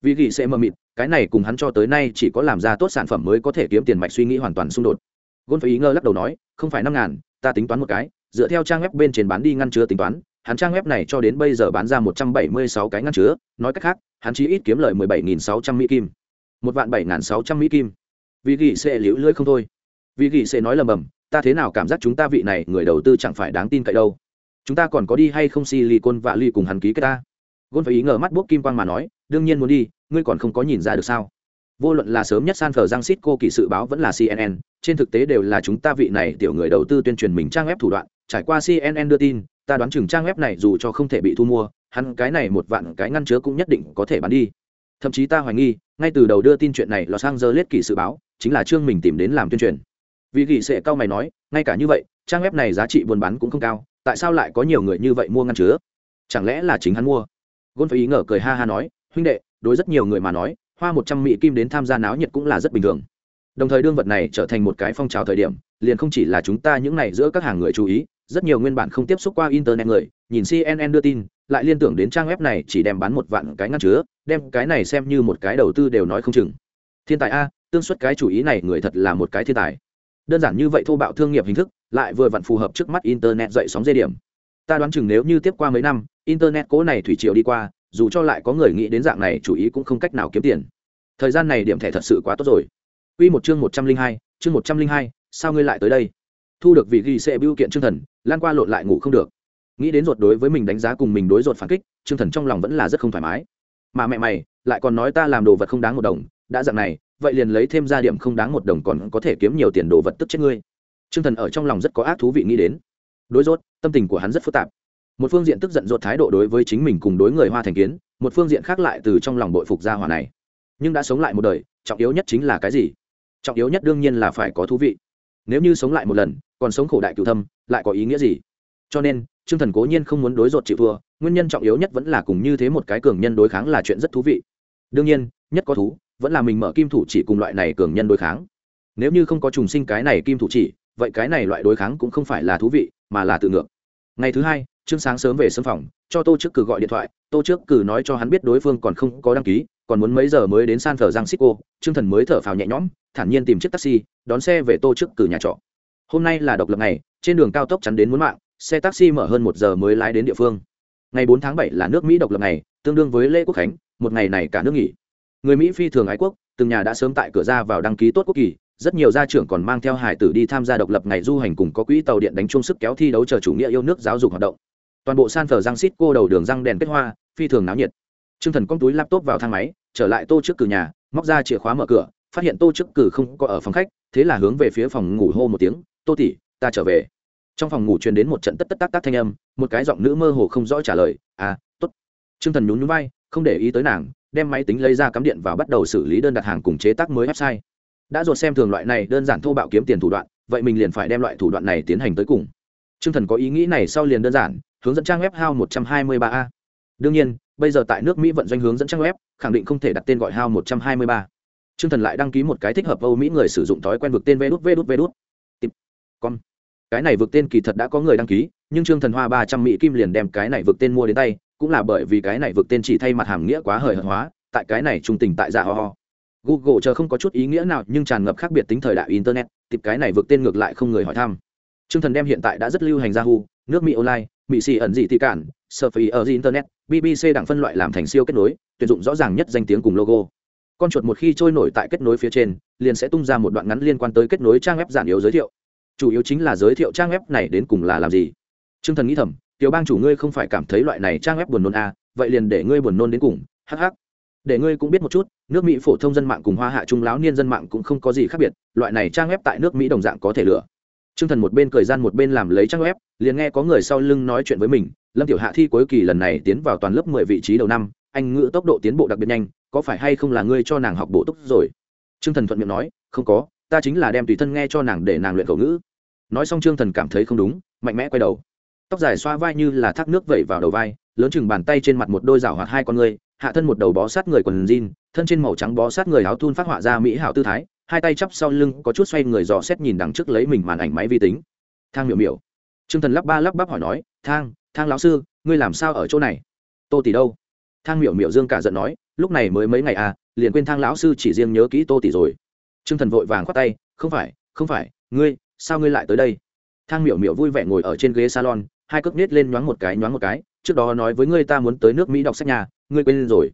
Vị ghi sẽ mờ mịt, cái này cùng hắn cho tới nay chỉ có làm ra tốt sản phẩm mới có thể kiếm tiền mạch suy nghĩ hoàn toàn xung đột gôn phải ý ngơ lắc đầu nói, không phải năm ngàn, ta tính toán một cái, dựa theo trang web bên trên bán đi ngăn chứa tính toán, hắn trang web này cho đến bây giờ bán ra một trăm bảy mươi sáu cái ngăn chứa, nói cách khác, hắn chỉ ít kiếm lời mười bảy nghìn sáu trăm mỹ kim. Một vạn bảy nghìn sáu trăm mỹ kim. Vì gỉ sẽ liễu lưỡi không thôi. Vì gỉ sẽ nói lầm bầm, ta thế nào cảm giác chúng ta vị này, người đầu tư chẳng phải đáng tin cậy đâu. Chúng ta còn có đi hay không silicon và ly cùng hắn ký cái ta? Gôn phải ý ngờ mắt bốc kim quang mà nói, đương nhiên muốn đi, ngươi còn không có nhìn ra được sao? Vô luận là sớm nhất san phờ giang xít cô kỳ sự báo vẫn là cnn trên thực tế đều là chúng ta vị này tiểu người đầu tư tuyên truyền mình trang web thủ đoạn, trải qua cnn đưa tin, ta đoán chừng trang web này dù cho không thể bị thu mua, hắn cái này một vạn cái ngăn chứa cũng nhất định có thể bán đi. Thậm chí ta hoài nghi, ngay từ đầu đưa tin chuyện này lò sang giờ lết kỳ sự báo, chính là chương mình tìm đến làm tuyên truyền. Vì gỉ sệ cao mày nói, ngay cả như vậy, trang web này giá trị buôn bán cũng không cao, tại sao lại có nhiều người như vậy mua ngăn chứa? Chẳng lẽ là chính hắn mua? Gôn phải ý ngờ cười ha ha nói, huynh đệ, đối rất nhiều người mà nói, hoa một trăm mỹ kim đến tham gia náo nhiệt cũng là rất bình thường đồng thời đương vật này trở thành một cái phong trào thời điểm, liền không chỉ là chúng ta những này giữa các hàng người chú ý, rất nhiều nguyên bản không tiếp xúc qua internet người, nhìn cnn đưa tin, lại liên tưởng đến trang web này chỉ đem bán một vạn cái ngăn chứa, đem cái này xem như một cái đầu tư đều nói không chừng. Thiên tài a, tương xuất cái chủ ý này người thật là một cái thiên tài. Đơn giản như vậy thô bạo thương nghiệp hình thức, lại vừa vặn phù hợp trước mắt internet dậy sóng dây điểm. Ta đoán chừng nếu như tiếp qua mấy năm, internet cố này thủy triều đi qua, dù cho lại có người nghĩ đến dạng này chủ ý cũng không cách nào kiếm tiền. Thời gian này điểm thẻ thật sự quá tốt rồi. Quy một chương một trăm linh hai, chương một trăm linh hai, sao ngươi lại tới đây? Thu được vị ghi sẽ bưu kiện Trương Thần, lan qua lộn lại ngủ không được. Nghĩ đến ruột đối với mình đánh giá cùng mình đối ruột phản kích, Trương Thần trong lòng vẫn là rất không thoải mái. Mà mẹ mày, lại còn nói ta làm đồ vật không đáng một đồng, đã dạng này, vậy liền lấy thêm ra điểm không đáng một đồng còn có thể kiếm nhiều tiền đồ vật tức chết ngươi. Trương Thần ở trong lòng rất có ác thú vị nghĩ đến. Đối rốt, tâm tình của hắn rất phức tạp. Một phương diện tức giận ruột thái độ đối với chính mình cùng đối người Hoa thành kiến, một phương diện khác lại từ trong lòng bội phục gia hỏa này. Nhưng đã sống lại một đời, trọng yếu nhất chính là cái gì? Trọng yếu nhất đương nhiên là phải có thú vị. Nếu như sống lại một lần, còn sống khổ đại cựu thâm, lại có ý nghĩa gì? Cho nên, trương thần cố nhiên không muốn đối rột chịu thua, nguyên nhân trọng yếu nhất vẫn là cùng như thế một cái cường nhân đối kháng là chuyện rất thú vị. Đương nhiên, nhất có thú, vẫn là mình mở kim thủ chỉ cùng loại này cường nhân đối kháng. Nếu như không có trùng sinh cái này kim thủ chỉ, vậy cái này loại đối kháng cũng không phải là thú vị, mà là tự ngược. Ngày thứ hai, trương sáng sớm về sân phòng, cho tô trước cử gọi điện thoại, tô trước cử nói cho hắn biết đối phương còn không có đăng ký còn muốn mấy giờ mới đến san Francisco, giang xích trương thần mới thở phào nhẹ nhõm thản nhiên tìm chiếc taxi đón xe về tô trước cử nhà trọ. Hôm nay là độc lập ngày trên đường cao tốc chắn đến muốn mạng xe taxi mở hơn một giờ mới lái đến địa phương. Ngày bốn tháng bảy là nước mỹ độc lập ngày tương đương với lễ quốc khánh một ngày này cả nước nghỉ. Người mỹ phi thường ái quốc từng nhà đã sớm tại cửa ra vào đăng ký tốt quốc kỳ rất nhiều gia trưởng còn mang theo hải tử đi tham gia độc lập ngày du hành cùng có quỹ tàu điện đánh chung sức kéo thi đấu chờ chủ nghĩa yêu nước giáo dục hoạt động. Toàn bộ san Francisco giang xít cô đầu đường răng đèn kết hoa phi thường náo nhiệt t r ư ơ n g thần con túi laptop vào thang máy, trở lại tô trước cửa nhà, móc ra chìa khóa mở cửa, phát hiện tô trước cử không có ở phòng khách, thế là hướng về phía phòng ngủ hô một tiếng, tô tỉ ta trở về. Trong phòng ngủ truyền đến một trận tất tất tác tác thanh âm, một cái giọng nữ mơ hồ không rõ trả lời à t ố t t r ư ơ n g thần nhún nhún vai, không để ý tới nàng, đem máy tính lấy ra cắm điện và bắt đầu xử lý đơn đặt hàng cùng chế tác mới website. Đã ruột xem thường loại này đơn giản thô bạo kiếm tiền thủ đoạn, vậy mình liền phải đem loại thủ đoạn này tiến hành tới cùng. T r ư ơ n g thần có ý nghĩ này sau liền đơn giản, hướng dẫn trang web hao một trăm hai mươi ba a. Đương nhiên bây giờ tại nước mỹ vận doanh hướng dẫn trang web khẳng định không thể đặt tên gọi hao một trăm hai mươi ba Trương Thần lại đăng ký một cái thích hợp Âu Mỹ người sử dụng thói quen vực tên vút vút vút. Tìm. Con. Cái này vực tên kỳ thật đã có người đăng ký, nhưng Trương Thần hoa ba trăm mỹ kim liền đem cái này vực tên mua đến tay, cũng là bởi vì cái này vực tên chỉ thay mặt hàm nghĩa quá hời hợt hóa, tại cái này trung tình tại dạ ho ho. Google chờ không có chút ý nghĩa nào nhưng tràn ngập khác biệt tính thời đại internet, tìm cái này vực tên ngược lại không người hỏi thăm. Trương Thần đem hiện tại đã rất lưu hành Yahoo, nước Mỹ online, Mỹ xì ẩn gì thì cản, Surface ở internet, BBC đang phân loại làm thành siêu kết nối, tuyển dụng rõ ràng nhất danh tiếng cùng logo. Con chuột một khi trôi nổi tại kết nối phía trên liền sẽ tung ra một đoạn ngắn liên quan tới kết nối trang web giản yếu giới thiệu. Chủ yếu chính là giới thiệu trang web này đến cùng là làm gì. T r ư ơ n g thần nghĩ thầm tiểu bang chủ ngươi không phải cảm thấy loại này trang web buồn nôn à, vậy liền để ngươi buồn nôn đến cùng hh để ngươi cũng biết một chút nước mỹ phổ thông dân mạng cùng hoa hạ trung lão niên dân mạng cũng không có gì khác biệt loại này trang web tại nước mỹ đồng dạng có thể lựa t r ư ơ n g thần một bên cười gian một bên làm lấy trang web, liền nghe có người sau lưng nói chuyện với mình, lâm tiểu hạ thi cuối kỳ lần này tiến vào toàn lớp mười vị trí đầu năm, anh ngữ tốc độ tiến bộ đặc biệt nhanh, có phải hay không là ngươi cho nàng học bổ túc rồi? Trương thần thuận miệng nói, không có, ta chính là đem tùy thân nghe cho nàng để nàng luyện khẩu ngữ. Nói xong trương thần cảm thấy không đúng, mạnh mẽ quay đầu. Tóc dài xoa vai như là thác nước vẩy vào đầu vai, lớn chừng bàn tay trên mặt một đôi rào hoạt hai con người, hạ thân một đầu bó sát người quần jean, thân trên màu trắng bó sát người áo thun phát họa ra mỹ hảo tư thái hai tay chắp sau lưng, có chút xoay người dò xét nhìn đằng trước lấy mình màn ảnh máy vi tính. Thang miểu miểu. Trương thần lắp ba lắp bắp hỏi nói, thang thang lão sư, ngươi làm sao ở chỗ này? Tô tỷ đâu? Thang miểu miểu dương cả giận nói, lúc này mới mấy ngày à liền quên thang lão sư chỉ riêng nhớ kỹ tô tỷ rồi. T thần vội vàng khoát tay, không phải không phải, ngươi, sao ngươi lại tới đây? Thang miểu miểu vui vẻ ngồi ở trên ghế salon, hai cước nết lên nhoáng một cái, nhoáng một cái, trước đó nói với ngươi ta muốn tới nước mỹ đọc sách nhà, ngươi quên rồi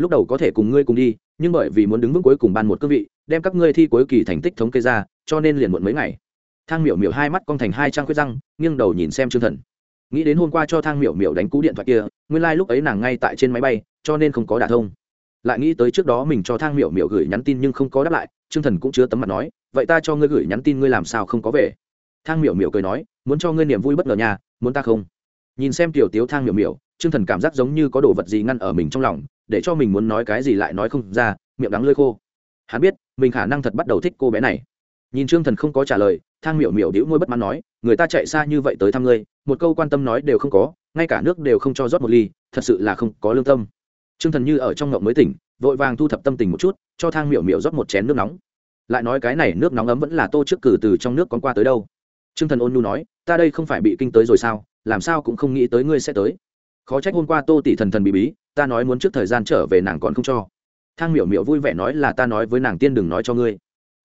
lúc đầu có thể cùng ngươi cùng đi, nhưng bởi vì muốn đứng vững cuối cùng ban một cương vị, đem các ngươi thi cuối kỳ thành tích thống kê ra, cho nên liền muộn mấy ngày. Thang miểu miểu hai mắt cong thành hai trang khuyết răng, nghiêng đầu nhìn xem chương thần. Nghĩ đến hôm qua cho thang miểu miểu đánh cú điện thoại kia, nguyên lai、like、lúc ấy nàng ngay tại trên máy bay, cho nên không có đả thông. Lại nghĩ tới trước đó mình cho thang miểu miểu gửi nhắn tin nhưng không có đáp lại chương thần cũng chưa tấm mặt nói, vậy ta cho ngươi gửi nhắn tin ngươi làm sao không có về? Thang miểu miểu cười nói, muốn cho ngươi niềm vui bất ngờ nhà muốn ta không? Nhìn xem tiểu tiếu thang miểu miểu chương thần cảm giác giống như có đồ vật gì ngăn ở mình trong lòng để cho mình muốn nói cái gì lại nói không ra, miệng đắng lơi khô. Hắn biết, mình khả năng thật bắt đầu thích cô bé này. Nhìn trương thần không có trả lời, thang miểu miểu đĩu môi bất mãn nói, người ta chạy xa như vậy tới thăm ngươi, một câu quan tâm nói đều không có, ngay cả nước đều không cho rót một ly, thật sự là không có lương tâm. Trương thần như ở trong ngộng mới tỉnh, vội vàng thu thập tâm tình một chút, cho thang miểu miểu rót một chén nước nóng. Lại nói cái này nước nóng ấm vẫn là tô trước cử từ trong nước con qua tới đâu. Trương thần ôn nhu nói, ta đây không phải bị kinh tới rồi sao, làm sao cũng không nghĩ tới ngươi sẽ tới. Khó trách hôm qua tô tỷ thần thần bí bí ta nói muốn trước thời gian trở về nàng còn không cho. Thang miểu miểu vui vẻ nói là ta nói với nàng tiên đừng nói cho ngươi.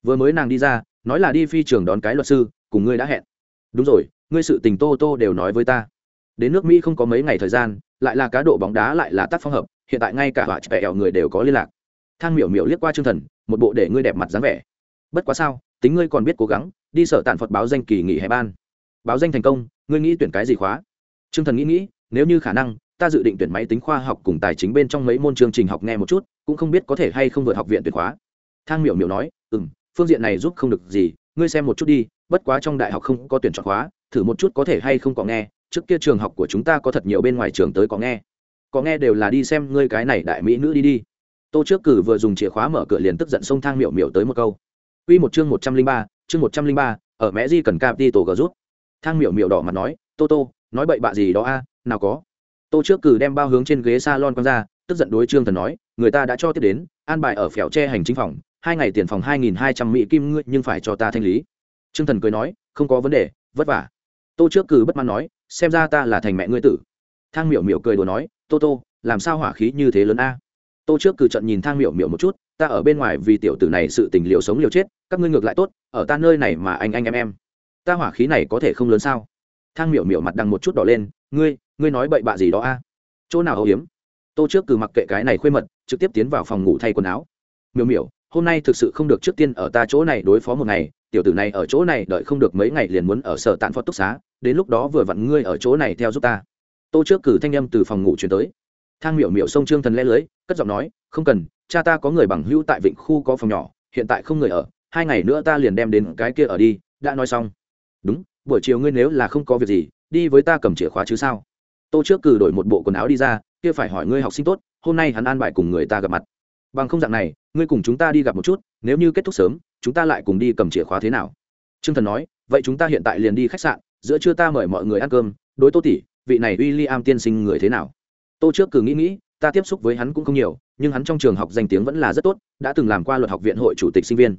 Vừa mới nàng đi ra, nói là đi phi trường đón cái luật sư, cùng ngươi đã hẹn. Đúng rồi, ngươi sự tình tô tô đều nói với ta. Đến nước mỹ không có mấy ngày thời gian, lại là cá độ bóng đá lại là tác phong hợp, hiện tại ngay cả họa trẻ ẻo người đều có liên lạc. Thang miểu miểu liếc qua chương thần, một bộ để ngươi đẹp mặt dáng vẻ. Bất quá sao, tính ngươi còn biết cố gắng, đi sở tàn phật báo danh kỳ nghỉ hè ban. Báo danh thành công, ngươi nghĩ tuyển cái gì khóa? Chương thần nghĩ nghĩ, nếu như khả năng ta dự định tuyển máy tính khoa học cùng tài chính bên trong mấy môn chương trình học nghe một chút, cũng không biết có thể hay không vượt học viện tuyển khóa. Thang miểu miểu nói ừ m phương diện này giúp không được gì, ngươi xem một chút đi, bất quá trong đại học không có tuyển chọn khóa, thử một chút có thể hay không có nghe, trước kia trường học của chúng ta có thật nhiều bên ngoài trường tới có nghe. Có nghe đều là đi xem ngươi cái này đại mỹ nữ đi đi. Tô trước cử vừa dùng chìa khóa mở cửa liền tức giận xông thang miểu miểu tới một câu. Quy một chương một trăm linh ba, chương một trăm linh ba, ở mẹ di cần capital đi tổ gờ rút. Thang miểu miểu đỏ mặt nói, tô tô, nói bậy bạ gì đó a, nào có tô trước cử đem bao hướng trên ghế salon quăng ra, tức giận đối trương thần nói, người ta đã cho tiếp đến, an bài ở phèo tre hành chính phòng, hai ngày tiền phòng hai nghìn hai trăm mỹ kim ngươi nhưng phải cho ta thanh lý. Trương thần cười nói, không có vấn đề, vất vả. Tô trước cử bất mãn nói, xem ra ta là thành mẹ ngươi tử. Thang miểu miểu cười đùa nói, tô tô, làm sao hỏa khí như thế lớn a? Tô trước cử trận nhìn thang miểu miểu một chút, ta ở bên ngoài vì tiểu tử này sự tình liều sống liều chết, các ngươi ngược lại tốt, ở ta nơi này mà anh anh em em. Ta hỏa khí này có thể không lớn sao? Thang miểu miểu mặt đằng một chút đỏ lên, ngươi ngươi nói bậy bạ gì đó a? Chỗ nào âu hiếm tô trước cử mặc kệ cái này khuê mật, trực tiếp tiến vào phòng ngủ thay quần áo. Miểu miểu hôm nay thực sự không được trước tiên ở ta chỗ này đối phó một ngày, tiểu tử này ở chỗ này đợi không được mấy ngày liền muốn ở sở tạn phật túc xá, đến lúc đó vừa vặn ngươi ở chỗ này theo giúp ta. Tô trước cử thanh â từ phòng ngủ chuyển tới. Thang miểu miểu sông trương thần lẽ lưới, cất giọng nói, không cần, cha ta có người bằng hữu tại vịnh khu có phòng nhỏ, hiện tại không người ở, hai ngày nữa ta liền đem đến cái kia ở đi, đã nói xong. Đúng, buổi chiều ngươi nếu là không có việc gì, đi với ta cầm chìa khóa chứ sao? Tô trước cử đổi một bộ quần áo đi ra, kia phải hỏi ngươi học sinh tốt, hôm nay hắn an bài cùng người ta gặp mặt. Bằng không dạng này, ngươi cùng chúng ta đi gặp một chút, nếu như kết thúc sớm, chúng ta lại cùng đi cầm chìa khóa thế nào? T r ư ơ n g thần nói, vậy chúng ta hiện tại liền đi khách sạn, giữa trưa ta mời mọi người ăn cơm, đối tô tỷ, vị này w i l l i am tiên sinh người thế nào? Tô trước cử nghĩ nghĩ, ta tiếp xúc với hắn cũng không nhiều, nhưng hắn trong trường học danh tiếng vẫn là rất tốt, đã từng làm qua luật học viện hội chủ tịch sinh viên.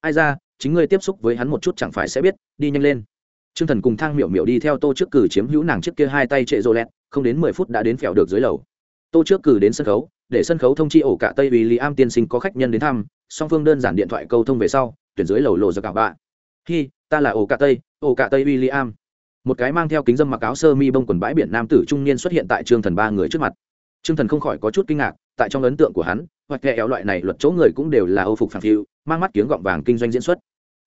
Ai ra, chính ngươi tiếp xúc với hắn một chút chẳng phải sẽ biết, đi nhanh lên. Trương thần cùng thang miểu miểu đi theo tô trước cử chiếm hữu nàng trước kia hai tay trệ rồ lẹt không đến mười phút đã đến phèo được dưới lầu tô trước cử đến sân khấu, để sân khấu thông chi ổ cả tây William tiên sinh có khách nhân đến thăm, song phương đơn giản điện thoại câu thông về sau, tuyển dưới lầu lộ ra cả bạn. hi, ta là ổ cả tây, ổ cả tây William. một cái mang theo kính dâm mặc áo sơ mi bông quần bãi biển nam tử trung niên xuất hiện tại trương thần ba người trước mặt trương thần không khỏi có chút kinh ngạc, tại trong ấn tượng của hắn, hoặc kẻ éo loại này luật chỗ người cũng đều là âu phục phản phiu, mang mắt kiếng gọng vàng kinh doanh diễn xuất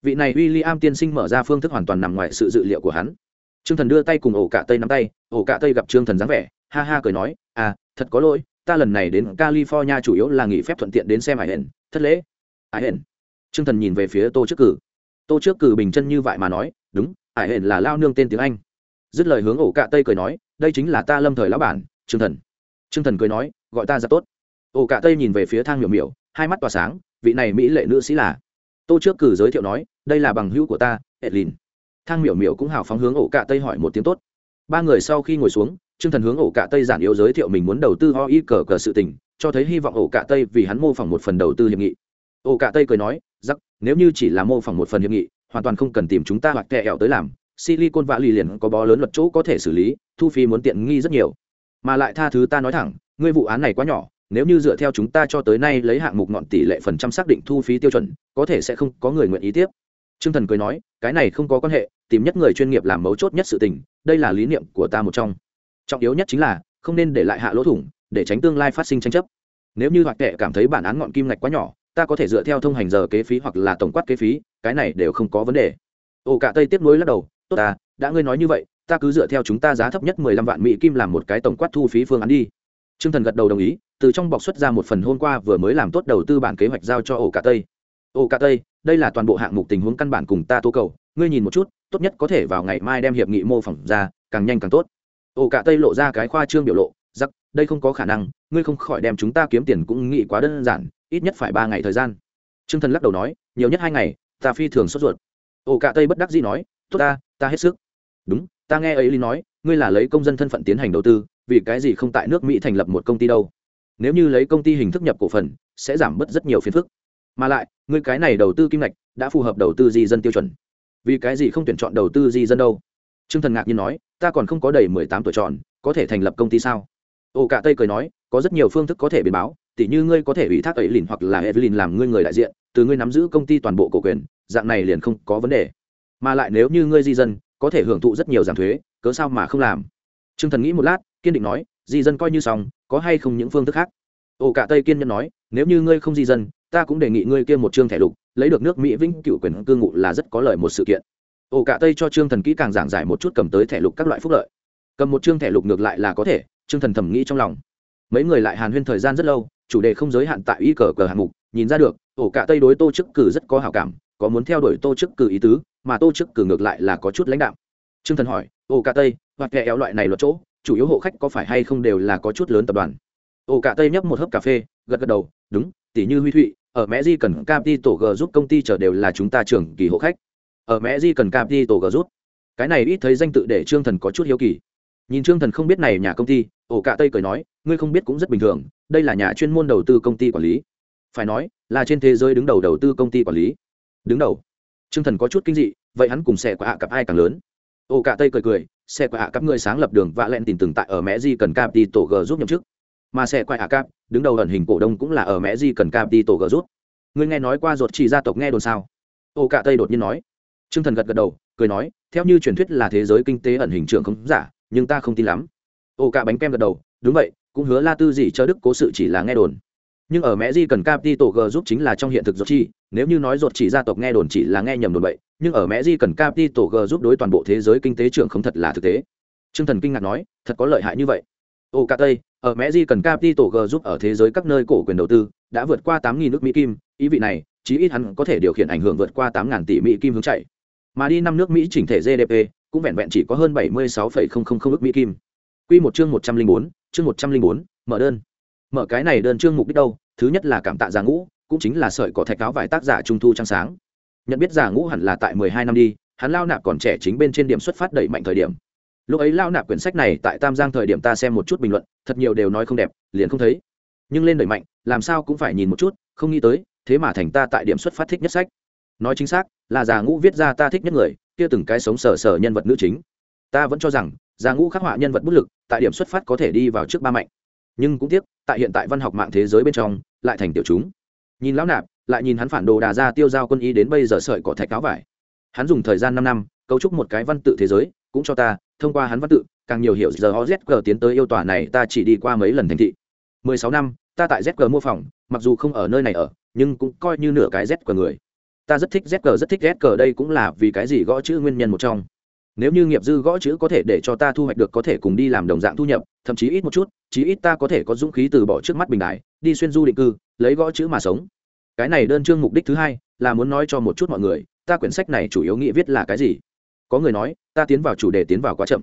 vị này w i l l i am tiên sinh mở ra phương thức hoàn toàn nằm ngoài sự dự liệu của hắn. Trương thần đưa tay cùng ổ cả tây nắm tay, ổ cả tây gặp trương thần dáng vẻ, ha ha cười nói à thật có lỗi, ta lần này đến california chủ yếu là nghỉ phép thuận tiện đến xem ải hển thất lễ. Ải hển t r ư ơ n g thần nhìn về phía tô trước cử. Tô trước cử bình chân như vậy mà nói, đúng ải hển là lao nương tên tiếng anh. Dứt lời hướng ổ cạ tây cười nói, đây chính là ta lâm thời lão bản t r ư ơ n g thần. T r ư ơ n g thần cười nói, gọi ta ra tốt. Ổ cạ tây nhìn về phía thang miểu miểu, hai mắt tỏa sáng, vị này mỹ lệ nữ sĩ là? Tô trước cử giới thiệu nói đây là bằng hữu của ta edlin thang miểu miểu cũng hào phóng hướng ổ cạ tây hỏi một tiếng tốt ba người sau khi ngồi xuống Trương Thần hướng ổ Cạ Tây giản yếu giới thiệu mình muốn đầu tư HOI cờ cờ sự tình, cho thấy hy vọng ổ Cạ Tây vì hắn mô phỏng một phần đầu tư hiệp nghị. Ổ Cạ Tây cười nói, giắc nếu như chỉ là mô phỏng một phần hiệp nghị, hoàn toàn không cần tìm chúng ta hoặc tệ ẹo tới làm, Silicon Valley liền có bó lớn luật chỗ có thể xử lý, thu phí muốn tiện nghi rất nhiều. Mà lại tha thứ ta nói thẳng, ngươi vụ án này quá nhỏ, nếu như dựa theo chúng ta cho tới nay lấy hạng mục ngọn tỷ lệ phần trăm xác định thu phí tiêu chuẩn có thể sẽ không có người nguyện ý tiếp Trương thần cười nói, cái này không có quan hệ, tìm nhất người chuyên nghiệp làm mấu chốt nhất sự tình, đây là lý niệm của ta một trong. Trọng yếu nhất chính là, không nên để lại hạ lỗ thủng, để tránh tương lai phát sinh tranh chấp. Nếu như hoặc kệ cảm thấy bản án ngọn kim ngạch quá nhỏ, ta có thể dựa theo thông hành giờ kế phí hoặc là tổng quát kế phí, cái này đều không có vấn đề. Ổ cả tây tiếp nối lắc đầu, tốt ta, đã ngươi nói như vậy, ta cứ dựa theo chúng ta giá thấp nhất mười lăm vạn mỹ kim làm một cái tổng quát thu phí phương án đi. Trương thần gật đầu đồng ý, từ trong bọc xuất ra một phần hôm qua vừa mới làm tốt đầu tư bản kế hoạch giao cho ổ cả tây. Ô cả tây, đây là toàn bộ hạng mục tình huống căn bản cùng ta tố cầu, ngươi nhìn một chút, tốt nhất có thể vào ngày mai đem hiệp nghị mô phỏng ra, càng nhanh càng tốt. Ô cả tây lộ ra cái khoa trương biểu lộ giặc đây không có khả năng, ngươi không khỏi đem chúng ta kiếm tiền cũng nghĩ quá đơn giản, ít nhất phải ba ngày thời gian. T r ư ơ n g thần lắc đầu nói, nhiều nhất hai ngày, ta phi thường sốt ruột. Ô cả tây bất đắc dĩ nói, tốt ta ta hết sức. Đúng, ta nghe ấy lý nói, ngươi là lấy công dân thân phận tiến hành đầu tư, vì cái gì không tại nước mỹ thành lập một công ty đâu? Nếu như lấy công ty hình thức nhập cổ phần, sẽ giảm bớt rất nhiều phiền phức mà lại người cái này đầu tư kim ngạch đã phù hợp đầu tư di dân tiêu chuẩn. Vì cái gì không tuyển chọn đầu tư di dân đâu? T r ư ơ n g thần ngạc nhiên nói, ta còn không có đầy mười tám tuổi tròn có thể thành lập công ty sao? Ồ cả tây cười nói, có rất nhiều phương thức có thể biến báo, tỉ như ngươi có thể ủy thác ấy lìn hoặc là evelyn làm ngươi người đại diện, từ ngươi nắm giữ công ty toàn bộ cổ quyền, dạng này liền không có vấn đề. Mà lại nếu như ngươi di dân, có thể hưởng thụ rất nhiều giảm thuế, cớ sao mà không làm? T r ư ơ n g thần nghĩ một lát, kiên định nói, di dân coi như xong, có hay không những phương thức khác? Ồ cả tây kiên nhân nói, nếu như ngươi không di dân ta cũng đề nghị ngươi kia một chương thẻ lục, lấy được nước mỹ vĩnh cựu quyền cư ngụ là rất có lợi một sự kiện. Ổ cả tây cho trương thần kỹ càng giảng giải một chút cầm tới thẻ lục các loại phúc lợi. Cầm một chương thẻ lục ngược lại là có thể, trương thần thầm nghĩ trong lòng. Mấy người lại hàn huyên thời gian rất lâu, chủ đề không giới hạn tại y cờ cờ hạng mục, nhìn ra được ổ cả tây đối tô chức cử rất có hảo cảm, có muốn theo đuổi tô chức cử ý tứ, mà tô chức cử ngược lại là có chút lãnh đạo trương thần hỏi ổ cả tây, hoặc kẻ éo loại này luật chỗ, chủ yếu hộ khách có phải hay không đều là có chút lớn tập đoàn? Ổ cả tây nhấp một hớp cà phê, gật gật đầu, đúng tỷ như huy thụy ở mẹ di cần capi tổ g giúp công ty chờ đều là chúng ta trưởng kỳ hộ khách. Ở mẹ di cần capi tổ g giúp. Cái này ít thấy danh tự để trương thần có chút hiếu kỳ. Nhìn trương thần không biết này nhà công ty, ổ cả tây cười nói, ngươi không biết cũng rất bình thường, đây là nhà chuyên môn đầu tư công ty quản lý. Phải nói, là trên thế giới đứng đầu đầu tư công ty quản lý. Đứng đầu. Trương thần có chút kinh dị, vậy hắn cùng xe của hạ cặp ai càng lớn? Ổ cả tây cười cười xe của hạ cặp người sáng lập đường vạ lẹn tìm từng tại ở mẹ di cần capi tổ g giúp nhậm chức mà sẽ quay hạ cap, đứng đầu ẩn hình cổ đông cũng là ở mẹ di cần cap đi tổ gờ rút. Ngươi nghe nói qua ruột chỉ gia tộc nghe đồn sao? Ô cạ tây đột nhiên nói. T r ư ơ n g thần gật gật đầu, cười nói, theo như truyền thuyết là thế giới kinh tế ẩn hình trường không giả, nhưng ta không tin lắm. Ô cạ bánh kem gật đầu, đúng vậy, cũng hứa la tư gì cho đức cố sự chỉ là nghe đồn. Nhưng ở mẹ di cần cap đi tổ g giúp chính là trong hiện thực ruột chi, nếu như nói ruột chỉ gia tộc nghe đồn chỉ là nghe nhầm đồn vậy, nhưng ở mẹ di cần cap đi tổ g giúp đối toàn bộ thế giới kinh tế trưởng không thật là thực tế. T r ư ơ n g thần kinh ngạc nói, thật có lợi hại như vậy ô cạ tây ở mẹ di cần capital g giúp ở thế giới các nơi cổ quyền đầu tư, đã vượt qua tám nghìn nước mỹ kim. Ý vị này, chí ít hắn có thể điều khiển ảnh hưởng vượt qua tám ngàn tỷ mỹ kim hướng chạy. Mà đi năm nước mỹ chỉnh thể gdp cũng vẹn vẹn chỉ có hơn bảy mươi sáu phẩy không không không ước mỹ kim. Quy một chương một trăm linh bốn, chương một trăm linh bốn, mở đơn. Mở cái này đơn chương mục đích đâu? Thứ nhất là cảm tạ giả ngũ, cũng chính là sợi cỏ thạch cáo vài tác giả trung thu trăng sáng. Nhận biết giả ngũ hẳn là tại mười hai năm đi, hắn lao nạp còn trẻ chính bên trên điểm xuất phát đẩy mạnh thời điểm lúc ấy lao nạp quyển sách này tại tam giang thời điểm ta xem một chút bình luận, thật nhiều đều nói không đẹp, liền không thấy. Nhưng lên đẩy mạnh, làm sao cũng phải nhìn một chút, không nghĩ tới, thế mà thành ta tại điểm xuất phát thích nhất sách. Nói chính xác, là già ngũ viết ra ta thích nhất người, kia từng cái sống sờ sờ nhân vật nữ chính. Ta vẫn cho rằng, già ngũ khắc họa nhân vật bút lực, tại điểm xuất phát có thể đi vào trước ba mạnh. Nhưng cũng tiếc, tại hiện tại văn học mạng thế giới bên trong, lại thành tiểu chúng. Nhìn lão nạp, lại nhìn hắn phản đồ đà ra tiêu giao quân y đến bây giờ sợi cỏ thạch cáo vải. Hắn dùng thời gian năm năm, cấu trúc một cái văn tự thế giới, cũng cho ta thông qua hắn văn tự, càng nhiều hiểu giờ zg tiến tới yêu tòa này, ta chỉ đi qua mấy lần thành thị. Mười sáu năm, ta tại zg mua phòng, mặc dù không ở nơi này ở, nhưng cũng coi như nửa cái zg người. Ta rất thích zg rất thích zg đây cũng là vì cái gì gõ chữ nguyên nhân một trong. Nếu như nghiệp dư gõ chữ có thể để cho ta thu hoạch được có thể cùng đi làm đồng dạng thu nhập, thậm chí ít một chút, chí ít ta có thể có dũng khí từ bỏ trước mắt bình đại, đi xuyên du định cư, lấy gõ chữ mà sống. Cái này đơn chương mục đích thứ hai, là muốn nói cho một chút mọi người, ta quyển sách này chủ yếu nghĩa viết là cái gì? Có người nói, ta tiến vào chủ đề tiến vào quá chậm.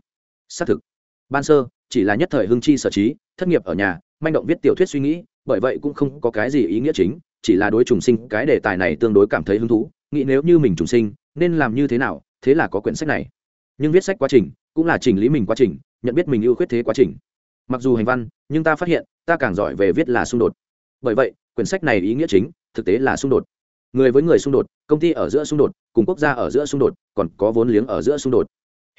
Xác thực. Ban sơ, chỉ là nhất thời hưng chi sở trí, thất nghiệp ở nhà, manh động viết tiểu thuyết suy nghĩ, bởi vậy cũng không có cái gì ý nghĩa chính, chỉ là đối trùng sinh cái đề tài này tương đối cảm thấy hứng thú, nghĩ nếu như mình trùng sinh, nên làm như thế nào, thế là có quyển sách này. Nhưng viết sách quá trình, cũng là chỉnh lý mình quá trình, nhận biết mình ưu khuyết thế quá trình. Mặc dù hành văn, nhưng ta phát hiện, ta càng giỏi về viết là xung đột. Bởi vậy, quyển sách này ý nghĩa chính, thực tế là xung đột người với người xung đột, công ty ở giữa xung đột, cùng quốc gia ở giữa xung đột, còn có vốn liếng ở giữa xung đột.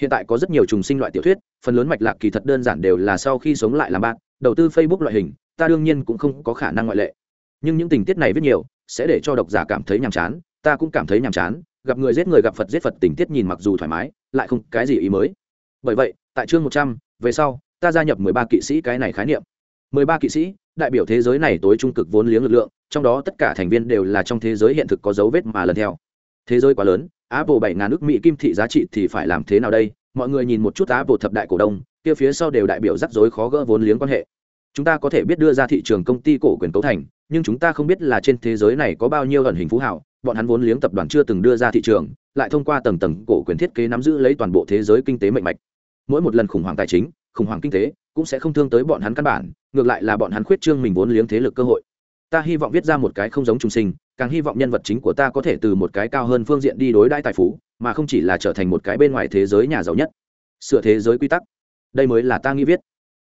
Hiện tại có rất nhiều trùng sinh loại tiểu thuyết, phần lớn mạch lạc kỳ thật đơn giản đều là sau khi sống lại làm bạn, đầu tư facebook loại hình, ta đương nhiên cũng không có khả năng ngoại lệ. Nhưng những tình tiết này viết nhiều, sẽ để cho độc giả cảm thấy nhàm chán, ta cũng cảm thấy nhàm chán, gặp người giết người gặp phật giết phật tình tiết nhìn mặc dù thoải mái, lại không cái gì ý mới. Bởi vậy, tại chương một trăm, về sau, ta gia nhập mười ba kỵ sĩ cái này khái niệm mười ba kỵ sĩ, đại biểu thế giới này tối trung cực vốn liếng lực lượng, trong đó tất cả thành viên đều là trong thế giới hiện thực có dấu vết mà lần theo. Thế giới quá lớn, apple bảy ngàn nước mỹ kim thị giá trị thì phải làm thế nào đây? Mọi người nhìn một chút apple thập đại cổ đông, kia phía sau đều đại biểu rắc rối khó gỡ vốn liếng quan hệ. Chúng ta có thể biết đưa ra thị trường công ty cổ quyền cấu thành, nhưng chúng ta không biết là trên thế giới này có bao nhiêu ẩn hình phú hảo, bọn hắn vốn liếng tập đoàn chưa từng đưa ra thị trường, lại thông qua tầng tầng cổ quyền thiết kế nắm giữ lấy toàn bộ thế giới kinh tế mạnh mạch. Mỗi một lần khủng hoảng tài chính, khủng hoảng kinh tế, cũng sẽ không thương tới bọn hắn căn bản ngược lại là bọn hắn khuyết trương mình vốn liếng thế lực cơ hội. Ta hy vọng viết ra một cái không giống trung sinh, càng hy vọng nhân vật chính của ta có thể từ một cái cao hơn phương diện đi đối đãi tài phú, mà không chỉ là trở thành một cái bên ngoài thế giới nhà giàu nhất. Sửa thế giới quy tắc. Đây mới là ta nghĩ viết.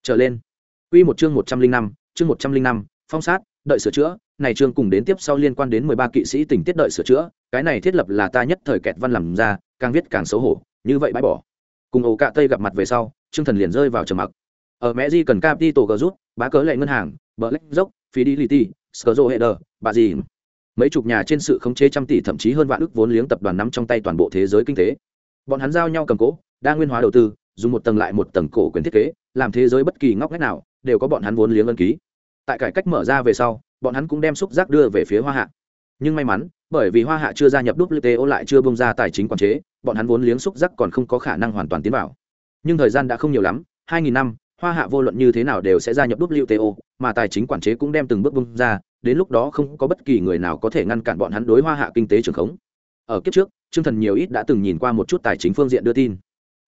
Trở lên. Quy một chương một trăm linh năm, chương một trăm linh năm, phong sát, đợi sửa chữa. Này chương cùng đến tiếp sau liên quan đến mười ba kỵ sĩ tình tiết đợi sửa chữa. Cái này thiết lập là ta nhất thời kẹt văn làm ra, càng viết càng xấu hổ, như vậy bãi bỏ. Cùng ổ cạ tây gặp mặt về sau chương thần liền rơi vào trầm mặc ở mẹ di cần capital g rút, bá cớ lệ ngân hàng black dốc, fidelity hệ header, bà gì mấy chục nhà trên sự khống chế trăm tỷ thậm chí hơn vạn ước vốn liếng tập đoàn nắm trong tay toàn bộ thế giới kinh tế. Bọn hắn giao nhau cầm cố, đa nguyên hóa đầu tư, dùng một tầng lại một tầng cổ quyền thiết kế, làm thế giới bất kỳ ngóc ngách nào, đều có bọn hắn vốn liếng ân ký. Tại cải cách mở ra về sau, bọn hắn cũng đem xúc giác đưa về phía hoa hạ. Nhưng may mắn, bởi vì hoa hạ chưa gia nhập wto lại chưa bông ra tài chính quản chế, bọn hắn vốn liếng xúc giác còn không có khả năng hoàn toàn tiến vào. Nhưng thời gian đã không nhiều lắm 2.000 năm hoa hạ vô luận như thế nào đều sẽ gia nhập wto mà tài chính quản chế cũng đem từng bước bung ra, đến lúc đó không có bất kỳ người nào có thể ngăn cản bọn hắn đối hoa hạ kinh tế trường khống. Ở kiếp trước chương thần nhiều ít đã từng nhìn qua một chút tài chính phương diện đưa tin.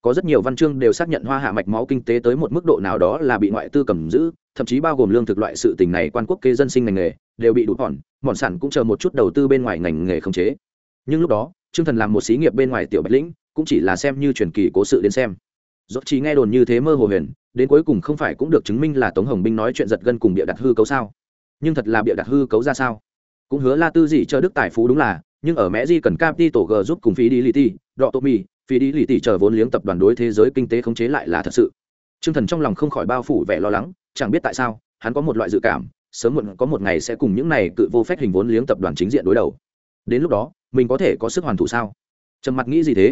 Có rất nhiều văn chương đều xác nhận hoa hạ mạch máu kinh tế tới một mức độ nào đó là bị ngoại tư cầm giữ, thậm chí bao gồm lương thực loại sự tình này quan quốc kê dân sinh ngành nghề, đều bị đụt mòn mòn sản cũng chờ một chút đầu tư bên ngoài ngành nghề không chế. Nhưng lúc đó chương thần làm một xí nghiệp bên ngoài tiểu bạch lĩnh, cũng chỉ là xem như truyền kỳ cố sự đến xem dốt chỉ nghe đồn như thế mơ hồ huyền, đến cuối cùng không phải cũng được chứng minh là tống hồng binh nói chuyện giật gân cùng bịa đặt hư cấu sao? Nhưng thật là bịa đặt hư cấu ra sao? Cũng hứa la tư gì cho đức tài phú đúng là, nhưng ở mẹ di cần tổ g giúp cùng phí đi lì ti, đọ tô mi, phí đi lì tỷ chờ vốn liếng tập đoàn đối thế giới kinh tế khống chế lại là thật sự. T r ư ơ n g thần trong lòng không khỏi bao phủ vẻ lo lắng, chẳng biết tại sao, hắn có một loại dự cảm, sớm muộn có một ngày sẽ cùng những này cự vô phép hình vốn liếng tập đoàn chính diện đối đầu. Đến lúc đó, mình có thể có sức hoàn thủ sao? Trầm mặt nghĩ gì thế?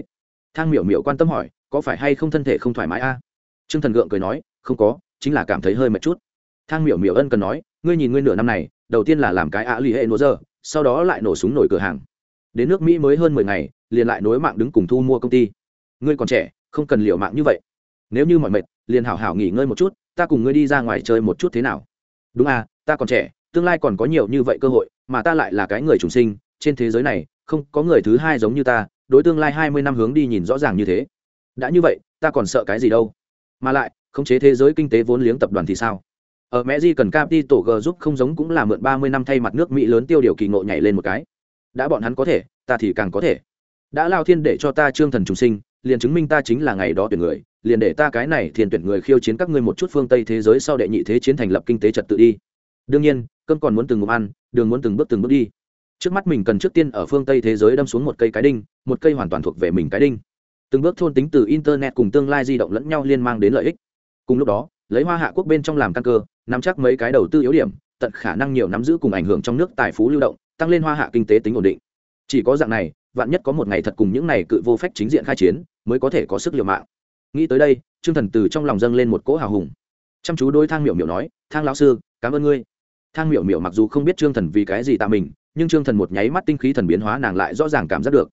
Thang miểu miểu quan tâm hỏi có phải hay không thân thể không thoải mái a? À? thần gượng cười nói, không có, chính là cảm thấy hơi mệt chút. Thang miểu miểu ân cần nói, ngươi nhìn ngươi nửa năm này, đầu tiên là làm cái ạ lì hệ nô giờ, sau đó lại nổ súng nổi cửa hàng. Đến nước mỹ mới hơn mười ngày, liền lại nối mạng đứng cùng thu mua công ty. Ngươi còn trẻ, không cần liệu mạng như vậy. Nếu như mọi mệt, liền hảo hảo nghỉ ngơi một chút, ta cùng ngươi đi ra ngoài chơi một chút thế nào? Đúng à ta còn trẻ, tương lai còn có nhiều như vậy cơ hội, mà ta lại là cái người trùng sinh, trên thế giới này, không có người thứ hai giống như ta, đối tương lai hai mươi năm hướng đi nhìn rõ ràng như thế đã như vậy, ta còn sợ cái gì đâu? Mà lại, khống chế thế giới kinh tế vốn liếng tập đoàn thì sao? Ở mẹ di cần capi tổ g giúp không giống cũng là mượn ba mươi năm thay mặt nước mỹ lớn tiêu điều kỳ ngộ nhảy lên một cái. Đã bọn hắn có thể, ta thì càng có thể. Đã lao thiên để cho ta trương thần trùng sinh, liền chứng minh ta chính là ngày đó tuyển người, liền để ta cái này thiền tuyển người khiêu chiến các ngươi một chút phương tây thế giới sau đệ nhị thế chiến thành lập kinh tế trật tự đi. Đương nhiên, cơm còn muốn từng ngụm ăn, đường muốn từng bước từng bước đi. Trước mắt mình cần trước tiên ở phương tây thế giới đâm xuống một cây cái đinh, một cây hoàn toàn thuộc về mình cái đinh từng bước thôn tính từ internet cùng tương lai di động lẫn nhau liên mang đến lợi ích. Cùng lúc đó, lấy hoa hạ quốc bên trong làm căn cơ, nắm chắc mấy cái đầu tư yếu điểm, tận khả năng nhiều nắm giữ cùng ảnh hưởng trong nước tài phú lưu động, tăng lên hoa hạ kinh tế tính ổn định. Chỉ có dạng này, vạn nhất có một ngày thật cùng những này cự vô phách chính diện khai chiến, mới có thể có sức liều mạng. Nghĩ tới đây, trương thần từ trong lòng dâng lên một cỗ hào hùng. Chăm chú đôi thang miểu miểu nói, thang lão sư, cảm ơn ngươi. Thang miểu miểu mặc dù không biết trương thần vì cái gì tạ mình, nhưng trương thần một nháy mắt tinh khí thần biến hóa nàng lại rõ ràng cảm giác được.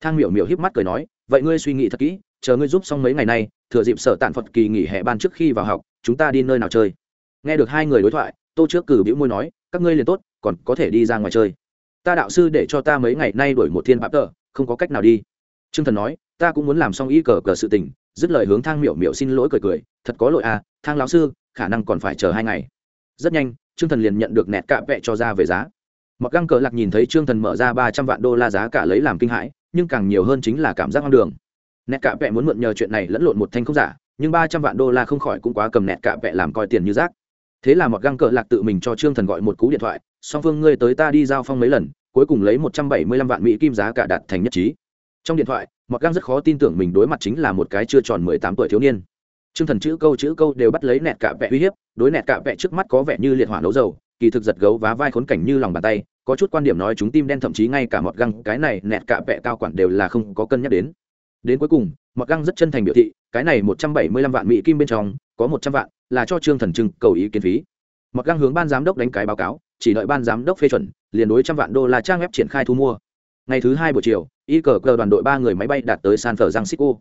Thang miểu miểu híp mắt cười nói vậy ngươi suy nghĩ thật kỹ, chờ ngươi giúp xong mấy ngày nay, thừa dịp sở tàn phật kỳ nghỉ hè ban trước khi vào học, chúng ta đi nơi nào chơi? Nghe được hai người đối thoại, tô trước cử biểu môi nói, các ngươi liền tốt, còn có thể đi ra ngoài chơi. Ta đạo sư để cho ta mấy ngày nay đổi một thiên bạp tờ, không có cách nào đi. T r ư ơ n g thần nói, ta cũng muốn làm xong y cờ cờ sự tình, dứt lời hướng thang miểu miểu xin lỗi cười cười, thật có lỗi à thang lão sư, khả năng còn phải chờ hai ngày. Rất nhanh t r ư ơ n g thần liền nhận được nẹt cạ vẹ cho ra về giá. Mặc găng cờ lạc nhìn thấy t r ư ơ n g thần mở ra ba trăm vạn đô la giá cả lấy làm kinh hãi nhưng càng nhiều hơn chính là cảm giác hoang đường. Nẹt cạ vẹ muốn mượn nhờ chuyện này lẫn lộn một thanh không giả nhưng ba trăm vạn đô la không khỏi cũng quá cầm nẹt cạ vẹ làm coi tiền như rác. Thế là mọt găng cờ lạc tự mình cho trương thần gọi một cú điện thoại song phương ngươi tới ta đi giao phong mấy lần cuối cùng lấy một trăm bảy mươi lăm vạn mỹ kim giá cả đạt thành nhất trí. Trong điện thoại mọt găng rất khó tin tưởng mình đối mặt chính là một cái chưa tròn mười tám tuổi thiếu niên. Trương Thần chữ câu chữ câu đều bắt lấy nẹt cả vẽ uy hiếp, đối nẹt cả vẽ trước mắt có vẻ như liệt hỏa nấu dầu, kỳ thực giật gấu vá vai khốn cảnh như lòng bàn tay, có chút quan điểm nói chúng tim đen thậm chí ngay cả mọt găng cái này nẹt cả vẹ cao quản đều là không có cân nhắc đến. Đến cuối cùng, mọt găng rất chân thành biểu thị, cái này một trăm bảy mươi lăm vạn mỹ kim bên trong, có một trăm vạn là cho Trương Thần trưng cầu ý kiến phí. Mọt găng hướng ban giám đốc đánh cái báo cáo, chỉ đợi ban giám đốc phê chuẩn, liền đối trăm vạn đô la trang web triển khai thu mua. Ngày thứ hai buổi chiều, y cờ cờ đoàn đội ba người máy bay đạt tới San Francisco.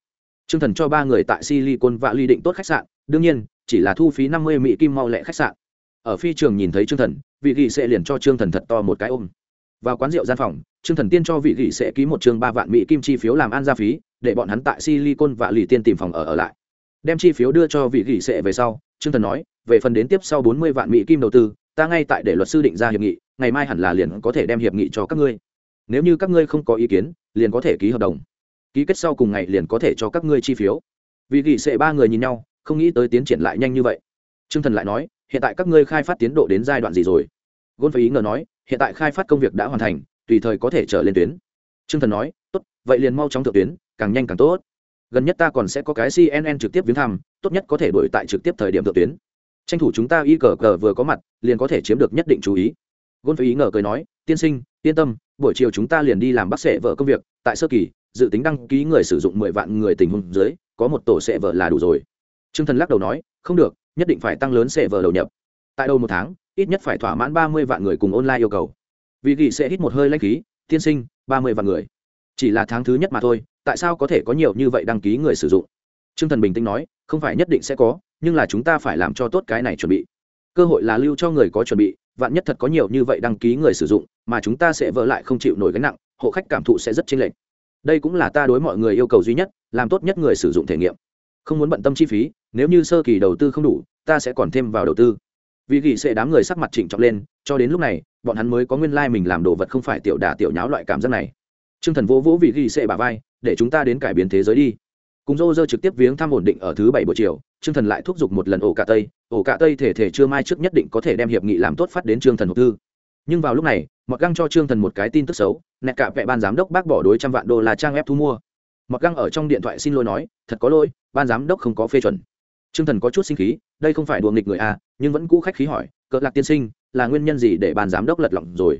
Trương Thần cho ba người tại Silicon Valley định tốt khách sạn, đương nhiên, chỉ là thu phí năm mươi mỹ kim mau lẹ khách sạn. Ở phi trường nhìn thấy Trương Thần, vị gỉ sẽ liền cho Trương Thần thật to một cái ôm. Vào quán rượu gian phòng, Trương Thần tiên cho vị gỉ sẽ ký một trường ba vạn mỹ kim chi phiếu làm an gia phí, để bọn hắn tại Silicon Valley tiên tìm phòng ở ở lại. Đem chi phiếu đưa cho vị gỉ sẽ về sau, Trương Thần nói, về phần đến tiếp sau bốn mươi vạn mỹ kim đầu tư, ta ngay tại để luật sư định ra hiệp nghị, ngày mai hẳn là liền có thể đem hiệp nghị cho các ngươi. Nếu như các ngươi không có ý kiến, liền có thể ký hợp đồng ký kết sau cùng ngày liền có thể cho các ngươi chi phiếu vì gỉ sệ ba người nhìn nhau không nghĩ tới tiến triển lại nhanh như vậy t r ư ơ n g thần lại nói hiện tại các ngươi khai phát tiến độ đến giai đoạn gì rồi? Gôn phải ý ngờ nói, hiện tại khai phát công việc đã hoàn thành, tùy thời có thể trở lên tuyến. T r ư ơ n g thần nói, tốt, vậy liền mau chóng thượng tuyến, càng nhanh càng tốt. Gần nhất ta còn sẽ có cái cnn trực tiếp viếng thăm, tốt nhất có thể đổi tại trực tiếp thời điểm thượng tuyến. Tranh thủ chúng ta y cờ cờ vừa có mặt, liền có thể chiếm được nhất định chú ý. Gôn phải ý ngờ cười nói, tiên sinh, yên tâm, buổi chiều chúng ta liền đi làm bác sệ vợ công việc, tại sơ kỳ, dự tính đăng ký người sử dụng mười vạn người tình huống dưới, có một tổ sệ vợ là đủ rồi. Trương thần lắc đầu nói, không được nhất định phải tăng lớn sẽ vờ đầu nhập. Tại đầu một tháng, ít nhất phải thỏa mãn ba mươi vạn người cùng online yêu cầu. Vì gỉ sẽ hít một hơi lãnh khí, tiên sinh, ba mươi vạn người. Chỉ là tháng thứ nhất mà thôi, tại sao có thể có nhiều như vậy đăng ký người sử dụng? Trương thần bình tĩnh nói, không phải nhất định sẽ có, nhưng là chúng ta phải làm cho tốt cái này chuẩn bị. Cơ hội là lưu cho người có chuẩn bị, vạn nhất thật có nhiều như vậy đăng ký người sử dụng, mà chúng ta sẽ vỡ lại không chịu nổi gánh nặng, hộ khách cảm thụ sẽ rất chênh lệch. Đây cũng là ta đối mọi người yêu cầu duy nhất, làm tốt nhất người sử dụng thể nghiệm. Không muốn bận tâm chi phí nếu như sơ kỳ đầu tư không đủ, ta sẽ còn thêm vào đầu tư. Vì gỉ sẽ đám người sắc mặt chỉnh trọng lên, cho đến lúc này, bọn hắn mới có nguyên lai、like、mình làm đồ vật không phải tiểu đà tiểu nháo loại cảm giác này. T r ư ơ n g thần vỗ vỗ vị gỉ sẽ bà vai, để chúng ta đến cải biến thế giới đi. Cùng dô dơ trực tiếp viếng thăm ổn định ở thứ bảy buổi chiều t r ư ơ n g thần lại thúc giục một lần ổ cả tây. Ổ cả tây thể thể chưa mai trước nhất định có thể đem hiệp nghị làm tốt phát đến t r ư ơ n g thần hộp thư. Nhưng vào lúc này mọt găng cho trương thần một cái tin tức xấu, nẹt cả vẹ ban giám đốc bác bỏ đối trăm vạn đô la trang ép thu mua. Mọt găng ở trong điện thoại xin lỗi nói, thật có lỗi, ban giám đốc không có phê chuẩn trương thần có chút sinh khí đây không phải đùa nghịch người a nhưng vẫn cũ khách khí hỏi cỡ lạc tiên sinh là nguyên nhân gì để ban giám đốc lật lỏng rồi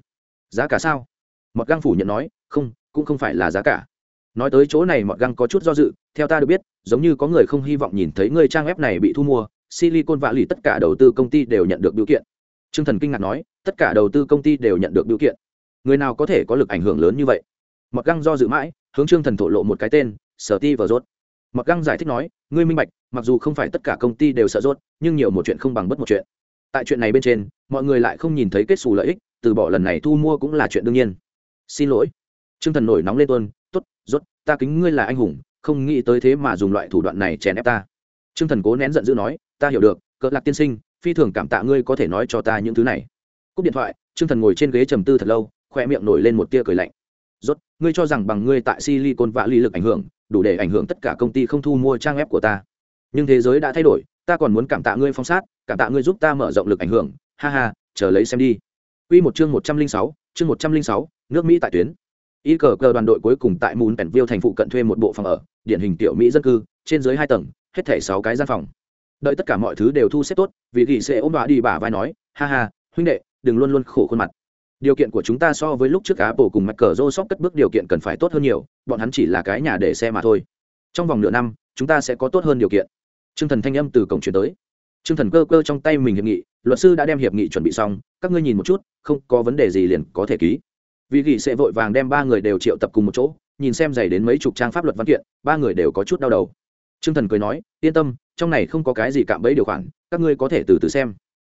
giá cả sao mọt găng phủ nhận nói không cũng không phải là giá cả nói tới chỗ này mọt găng có chút do dự theo ta được biết giống như có người không hy vọng nhìn thấy người trang web này bị thu mua silicon vạ lì tất cả đầu tư công ty đều nhận được biểu kiện Trương Thần kinh ngạc nói, tất cả đầu tư công ty đều nhận được biểu kiện. Người nào có thể có lực ảnh hưởng lớn như vậy? Mọt Găng do dự mãi, hướng Trương Thần thổ lộ một cái tên, Sở Ti và Rốt. Mạc Găng giải thích nói, ngươi minh bạch, mặc dù không phải tất cả công ty đều sợ rốt, nhưng nhiều một chuyện không bằng bất một chuyện. Tại chuyện này bên trên, mọi người lại không nhìn thấy kết xù lợi ích, từ bỏ lần này thu mua cũng là chuyện đương nhiên. Xin lỗi. Trương Thần nổi nóng lên tuôn, "Tốt, rốt, ta kính ngươi là anh hùng, không nghĩ tới thế mà dùng loại thủ đoạn này chèn ép ta." Trương Thần cố nén giận dữ nói, "Ta hiểu được, cỡ lạc tiên sinh, phi thường cảm tạ ngươi có thể nói cho ta những thứ này cúp điện thoại trương thần ngồi trên ghế trầm tư thật lâu khoe miệng nổi lên một tia cười lạnh rốt ngươi cho rằng bằng ngươi tại silicon vạ ly lực ảnh hưởng đủ để ảnh hưởng tất cả công ty không thu mua trang web của ta. Nhưng thế giới đã thay đổi ta còn muốn cảm tạ ngươi phong sát cảm tạ ngươi giúp ta mở rộng lực ảnh hưởng. Ha ha chờ lấy xem đi. Quy một chương một trăm linh sáu, chương một trăm linh sáu, nước Mỹ tại tuyến. Y cờ cờ đoàn đội cuối cùng tại Moon Penville thành phụ cận thuê một bộ phòng ở, điển hình tiểu Mỹ dân cư, trên dưới hai tầng, hết thảy sáu cái gian phòng. Đợi tất cả mọi thứ đều thu xếp tốt vì gỉ sẽ ôm đọa đi bả vai nói ha ha huynh đệ đừng luôn luôn khổ khuôn mặt điều kiện của chúng ta so với lúc trước cá bổ cùng mặt cờ rô sóc cất bước điều kiện cần phải tốt hơn nhiều, bọn hắn chỉ là cái nhà để xe mà thôi. Trong vòng nửa năm, chúng ta sẽ có tốt hơn điều kiện. T r ư ơ n g thần thanh âm từ cổng chuyển tới. T r ư ơ n g thần cơ cơ trong tay mình hiệp nghị, luật sư đã đem hiệp nghị chuẩn bị xong, các ngươi nhìn một chút, không có vấn đề gì liền có thể ký. Vì gỉ sẽ vội vàng đem ba người đều triệu tập cùng một chỗ, nhìn xem dày đến mấy chục trang pháp luật văn kiện, ba người đều có chút đau đầu. T r ư ơ n g thần cười nói, yên tâm, trong này không có cái gì cạm bẫy điều khoản, các ngươi có thể từ từ xem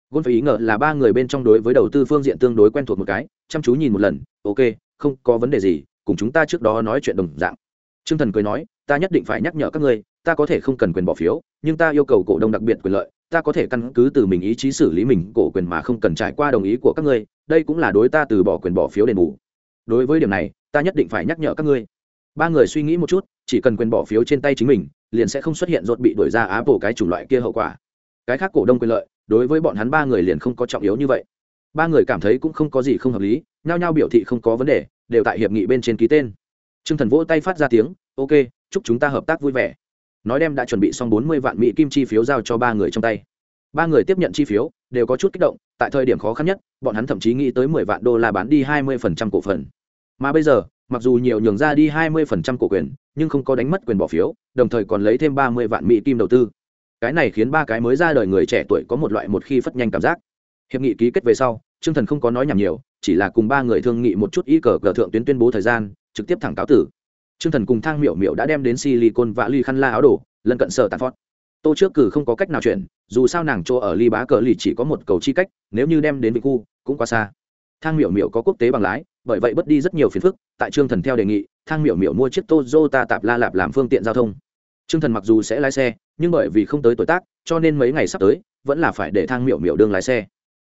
gôn phải ý ngờ là ba người bên trong đối với đầu tư phương diện tương đối quen thuộc một cái chăm chú nhìn một lần ok không có vấn đề gì cùng chúng ta trước đó nói chuyện đồng dạng. T r ư ơ n g thần cười nói ta nhất định phải nhắc nhở các ngươi ta có thể không cần quyền bỏ phiếu nhưng ta yêu cầu cổ đông đặc biệt quyền lợi ta có thể căn cứ từ mình ý chí xử lý mình cổ quyền mà không cần trải qua đồng ý của các ngươi đây cũng là đối ta từ bỏ quyền bỏ phiếu đền bù. Đối với điểm này ta nhất định phải nhắc nhở các ngươi. Ba người suy nghĩ một chút chỉ cần quyền bỏ phiếu trên tay chính mình liền sẽ không xuất hiện rốt bị đuổi ra Apple cái chủng loại kia hậu quả. Cái khác cổ đông quyền lợi, đối với bọn hắn ba người liền không có trọng yếu như vậy. Ba người cảm thấy cũng không có gì không hợp lý, nhao nhao biểu thị không có vấn đề, đều tại hiệp nghị bên trên ký tên. Trương Thần vỗ tay phát ra tiếng, "Ok, chúc chúng ta hợp tác vui vẻ." nói đem đã chuẩn bị xong bốn mươi vạn mỹ kim chi phiếu giao cho ba người trong tay ba người tiếp nhận chi phiếu đều có chút kích động tại thời điểm khó khăn nhất bọn hắn thậm chí nghĩ tới mười vạn đô la bán đi hai mươi phần trăm cổ phần mà bây giờ mặc dù nhiều nhường ra đi hai mươi phần trăm cổ quyền nhưng không có đánh mất quyền bỏ phiếu đồng thời còn lấy thêm ba mươi vạn mỹ kim đầu tư cái này khiến ba cái mới ra đời người trẻ tuổi có một loại một khi phất nhanh cảm giác. Hiệp nghị ký kết về sau, trương thần không có nói nhảm nhiều, chỉ là cùng ba người thương nghị một chút ý cờ cờ thượng tuyến tuyên bố thời gian, trực tiếp thẳng cáo tử. Trương thần cùng thang miểu miểu đã đem đến silicon và ly khăn la áo đổ, lân cận sở tàn phót. Tô trước cử không có cách nào chuyển, dù sao nàng chỗ ở ly bá cờ lì chỉ có một cầu chi cách, nếu như đem đến vị khu, cũng quá xa. Thang miểu miểu có quốc tế bằng lái, bởi vậy bất đi rất nhiều phiền phức, tại trương thần theo đề nghị, thang miểu miểu mua chiếc toyota tạp la lạp làm phương tiện giao thông trương thần mặc dù sẽ lái xe, nhưng bởi vì không tới tuổi tác, cho nên mấy ngày sắp tới, vẫn là phải để thang miểu miểu đương lái xe.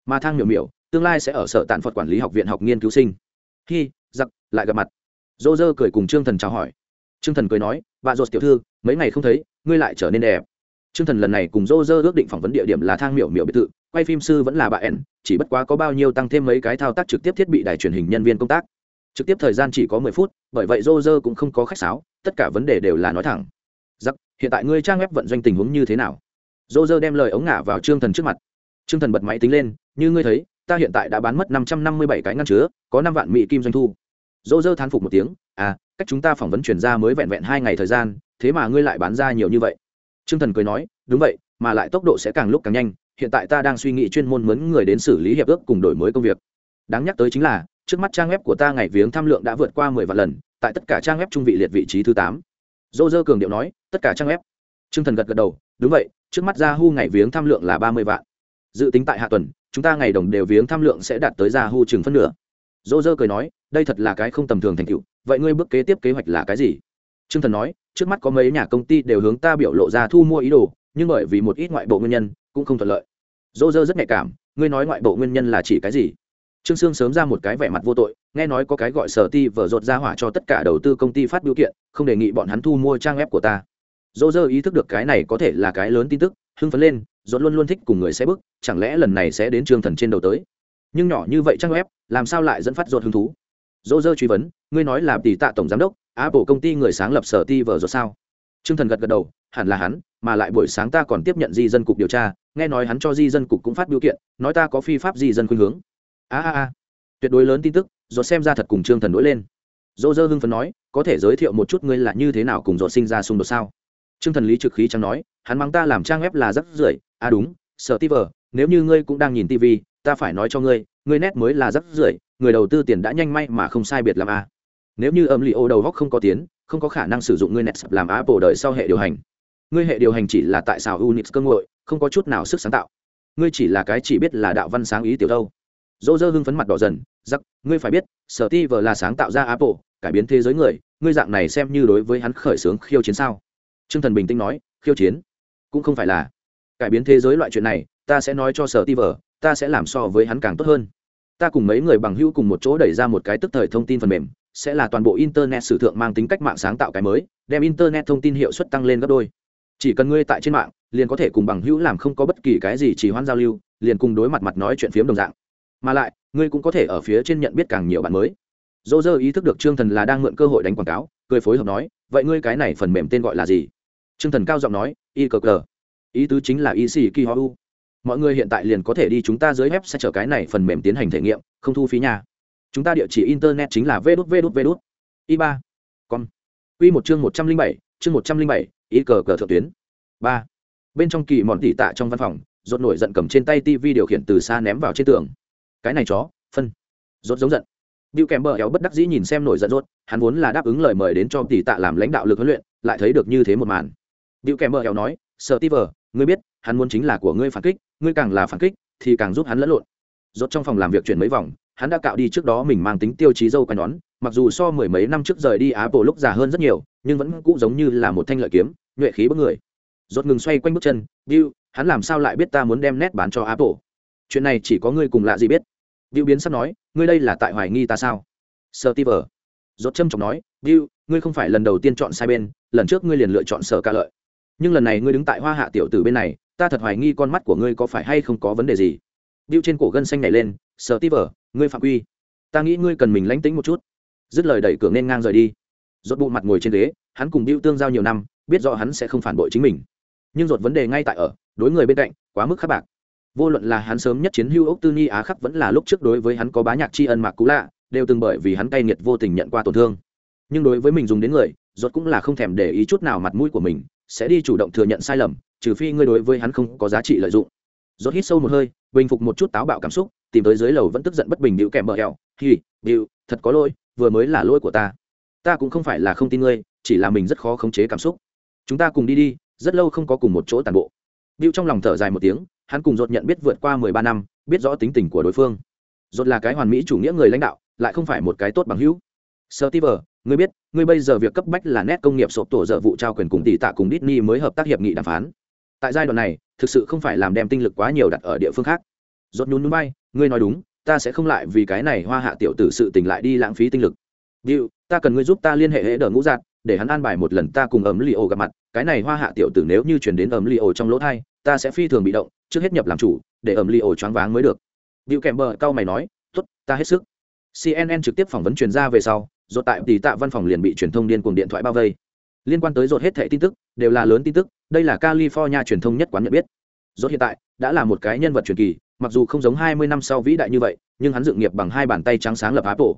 Mà thang miểu miểu, tương lai sẽ ở sở tạn phật quản lý học viện học nghiên cứu sinh. Hi, giặc, lại gặp mặt. Dô dơ cười cùng trương thần chào hỏi. Trương thần cười nói, bà dột tiểu thư, mấy ngày không thấy, ngươi lại trở nên đẹp. Trương thần lần này cùng dô dơ ước định phỏng vấn địa điểm là thang miểu miểu biệt thự, quay phim sư vẫn là bà ẻn, chỉ bất quá có bao nhiêu tăng thêm mấy cái thao tác trực tiếp thiết bị đài truyền hình nhân viên công tác. Trực tiếp thời gian chỉ có mười phút, bởi vậy dô dơ cũng không có khách sáo, tất cả vấn đề đều là nói thẳng hiện tại ngươi trang web vận doanh tình huống như thế nào? Dô dơ đem lời ống ngả vào trương thần trước mặt. Trương thần bật máy tính lên, như ngươi thấy, ta hiện tại đã bán mất năm trăm năm mươi bảy cái ngăn chứa, có năm vạn mỹ kim doanh thu. Dô dơ thán phục một tiếng à cách chúng ta phỏng vấn chuyển ra mới vẹn vẹn hai ngày thời gian, thế mà ngươi lại bán ra nhiều như vậy. Trương thần cười nói, đúng vậy, mà lại tốc độ sẽ càng lúc càng nhanh, hiện tại ta đang suy nghĩ chuyên môn mướn người đến xử lý hiệp ước cùng đổi mới công việc. Đáng nhắc tới chính là, trước mắt trang web của ta ngày viếng tham lượng đã vượt qua mười vạn lần, tại tất cả trang web trung vị liệt vị trí thứ tám dô dơ cường điệu nói, tất cả trang web. Trương thần gật gật đầu, đúng vậy, trước mắt Yahoo ngày viếng tham lượng là ba mươi vạn. Dự tính tại hạ tuần, chúng ta ngày đồng đều viếng tham lượng sẽ đạt tới Yahoo chừng phân nửa. Dô dơ cười nói, đây thật là cái không tầm thường thành tựu, vậy ngươi bước kế tiếp kế hoạch là cái gì? Trương thần nói, trước mắt có mấy nhà công ty đều hướng ta biểu lộ ra thu mua ý đồ, nhưng bởi vì một ít ngoại bộ nguyên nhân, cũng không thuận lợi. Dô dơ rất nhạy cảm, ngươi nói ngoại bộ nguyên nhân là chỉ cái gì? Trương sương sớm ra một cái vẻ mặt vô tội, nghe nói có cái gọi sở ti vở rột ra hỏa cho tất cả đầu tư công ty phát biểu kiện, không đề nghị bọn hắn thu mua trang web của ta. Dỗ dơ ý thức được cái này có thể là cái lớn tin tức, hưng phấn lên dốt luôn luôn thích cùng người sẽ bước, chẳng lẽ lần này sẽ đến trương thần trên đầu tới? Nhưng nhỏ như vậy trang web, làm sao lại dẫn phát dột hứng thú? Dỗ dơ truy vấn, ngươi nói là tỷ tạ tổng giám đốc, apple công ty người sáng lập sở ti vở rột sao? Trương thần gật gật đầu, hẳn là hắn, mà lại buổi sáng ta còn tiếp nhận di dân cục điều tra, nghe nói hắn cho di dân cục cũng phát biểu kiện, nói ta có phi pháp di dân khuyên hướng a a a. Tuyệt đối lớn tin tức rồi xem ra thật cùng trương thần nổi lên. Dô dơ hưng phấn nói, có thể giới thiệu một chút ngươi là như thế nào cùng dột sinh ra xung đột sao? Trương thần lý trực khí chẳng nói, hắn mắng ta làm trang web là rất rưởi. À đúng sợ ti vờ nếu như ngươi cũng đang nhìn tv ta phải nói cho ngươi ngươi nét mới là rất rưởi, người đầu tư tiền đã nhanh may mà không sai biệt làm a. Nếu như âm li ô đầu góc không có tiến, không có khả năng sử dụng ngươi nét làm apple đợi sau hệ điều hành. Ngươi hệ điều hành chỉ là tại sao unix cơ ngội không có chút nào sức sáng tạo. Ngươi chỉ là cái chỉ biết là đạo văn sáng ý tiểu đâu dỗ dơ hưng phấn mặt đỏ dần, giặc, ngươi phải biết, sở ti vờ là sáng tạo ra apple, cải biến thế giới người, ngươi dạng này xem như đối với hắn khởi xướng khiêu chiến sao? T r ư ơ n g thần bình tĩnh nói, khiêu chiến? Cũng không phải là. Cải biến thế giới loại chuyện này, ta sẽ nói cho sở ti vờ, ta sẽ làm so với hắn càng tốt hơn. Ta cùng mấy người bằng hữu cùng một chỗ đẩy ra một cái tức thời thông tin phần mềm, sẽ là toàn bộ internet sử thượng mang tính cách mạng sáng tạo cái mới, đem internet thông tin hiệu suất tăng lên gấp đôi. Chỉ cần ngươi tại trên mạng, liền có thể cùng bằng hữu làm không có bất kỳ cái gì chỉ hoãn giao lưu, liền cùng đối mặt mặt nói chuyện phiếm đồng dạng mà lại, ngươi cũng có thể ở phía trên nhận biết càng nhiều bạn mới. Dỗ dơ ý thức được trương thần là đang mượn cơ hội đánh quảng cáo, cười phối hợp nói, vậy ngươi cái này phần mềm tên gọi là gì? Trương thần cao giọng nói, y cờ cờ. Ý tứ chính là y xì ki ho u mọi người hiện tại liền có thể đi chúng ta dưới web sẽ chở cái này phần mềm tiến hành thể nghiệm, không thu phí nhà chúng ta địa chỉ internet chính là vê đút vê đút vê đút y ba con q một chương một trăm linh bảy chương một trăm linh bảy y cờ cờ thượng tuyến ba bên trong kỳ mòn tỉ tạ trong văn phòng rốt nổi giận cầm trên tay tv điều khiển từ xa ném vào trên tường cái này chó phân rốt giống giận Bill kèm bờ éo bất đắc dĩ nhìn xem nổi giận rốt, hắn vốn là đáp ứng lời mời đến cho tỷ tạ làm lãnh đạo lực huấn luyện, lại thấy được như thế một màn. Bill kèm bờ éo nói, "Steve, ngươi biết, hắn muốn chính là của ngươi phản kích, ngươi càng là phản kích thì càng giúp hắn lẫn lộn." Rốt trong phòng làm việc chuyển mấy vòng, hắn đã cạo đi trước đó mình mang tính tiêu chí dâu quai nón, mặc dù so mười mấy năm trước rời đi Á Apple lúc già hơn rất nhiều, nhưng vẫn cũ giống như là một thanh lợi kiếm, nhuệ khí bức người. Rốt ngừng xoay quanh bước chân, "Bill, hắn làm sao lại biết ta muốn đem nét bán cho Apple?" Chuyện này chỉ có ngươi cùng lạ gì biết Diệu biến sắp nói, ngươi đây là tại hoài nghi ta sao? Steve. Rốt châm trọng nói, Diệu, ngươi không phải lần đầu tiên chọn sai bên, lần trước ngươi liền lựa chọn sở ca lợi. Nhưng lần này ngươi đứng tại hoa hạ tiểu tử bên này, ta thật hoài nghi con mắt của ngươi có phải hay không có vấn đề gì. Diệu trên cổ gân xanh nhảy lên, Steve, ngươi phạm quy. Ta nghĩ ngươi cần mình lánh tĩnh một chút. Dứt lời đẩy cửa nên ngang rời đi. Rốt bụ mặt ngồi trên ghế, hắn cùng Diệu tương giao nhiều năm, biết rõ hắn sẽ không phản bội chính mình nhưng rốt vấn đề ngay tại ở đối người bên cạnh quá mức khắc bạc vô luận là hắn sớm nhất chiến hưu ốc tư ni á khắc vẫn là lúc trước đối với hắn có bá nhạc tri ân mạc cú lạ, đều từng bởi vì hắn cay nghiệt vô tình nhận qua tổn thương. Nhưng đối với mình dùng đến người, rốt cũng là không thèm để ý chút nào mặt mũi của mình, sẽ đi chủ động thừa nhận sai lầm, trừ phi ngươi đối với hắn không có giá trị lợi dụng. Rốt hít sâu một hơi, bình phục một chút táo bạo cảm xúc, tìm tới dưới lầu vẫn tức giận bất bình điệu kèm bờ hẹo, hì, điệu, thật có lỗi, vừa mới là lỗi của ta. Ta cũng không phải là không tin ngươi, chỉ là mình rất khó khống chế cảm xúc. Chúng ta cùng đi đi, rất lâu không có cùng một chỗ tàn bộ. Điệu trong lòng thở dài một tiếng hắn cùng rốt nhận biết vượt qua mười ba năm biết rõ tính tình của đối phương rốt là cái hoàn mỹ chủ nghĩa người lãnh đạo lại không phải một cái tốt bằng hữu Steve, ngươi biết, ngươi bây giờ việc cấp bách là nét công nghiệp sộp tổ dở vụ trao quyền cùng tỷ tạ cùng Disney mới hợp tác hiệp nghị đàm phán. Tại giai đoạn này, thực sự không phải làm đem tinh lực quá nhiều đặt ở địa phương khác. Rốt nhún nhún bay, ngươi nói đúng, ta sẽ không lại vì cái này hoa hạ tiểu tử sự tình lại đi lãng phí tinh lực. Bill, ta cần ngươi giúp ta liên hệ hệ đỡ ngũ giạt, để hắn an bài một lần ta cùng ấm Leo gặp mặt, cái này hoa hạ tiểu tử nếu như chuyển đến ấm Leo trong lỗ thai, ta sẽ phi thường bị động, trước hết nhập làm chủ, để ấm Leo choáng váng mới được. Biệu kèm bờ cao mày nói, "Tốt, ta hết sức." CNN trực tiếp phỏng vấn truyền ra về sau, dột tại tỷ tạ văn phòng liền bị truyền thông điên cuồng điện thoại bao vây liên quan tới dột hết thảy tin tức đều là lớn tin tức đây là california truyền thông nhất quán nhận biết dột hiện tại đã là một cái nhân vật truyền kỳ mặc dù không giống 20 năm sau vĩ đại như vậy nhưng hắn dựng nghiệp bằng hai bàn tay trắng sáng lập apple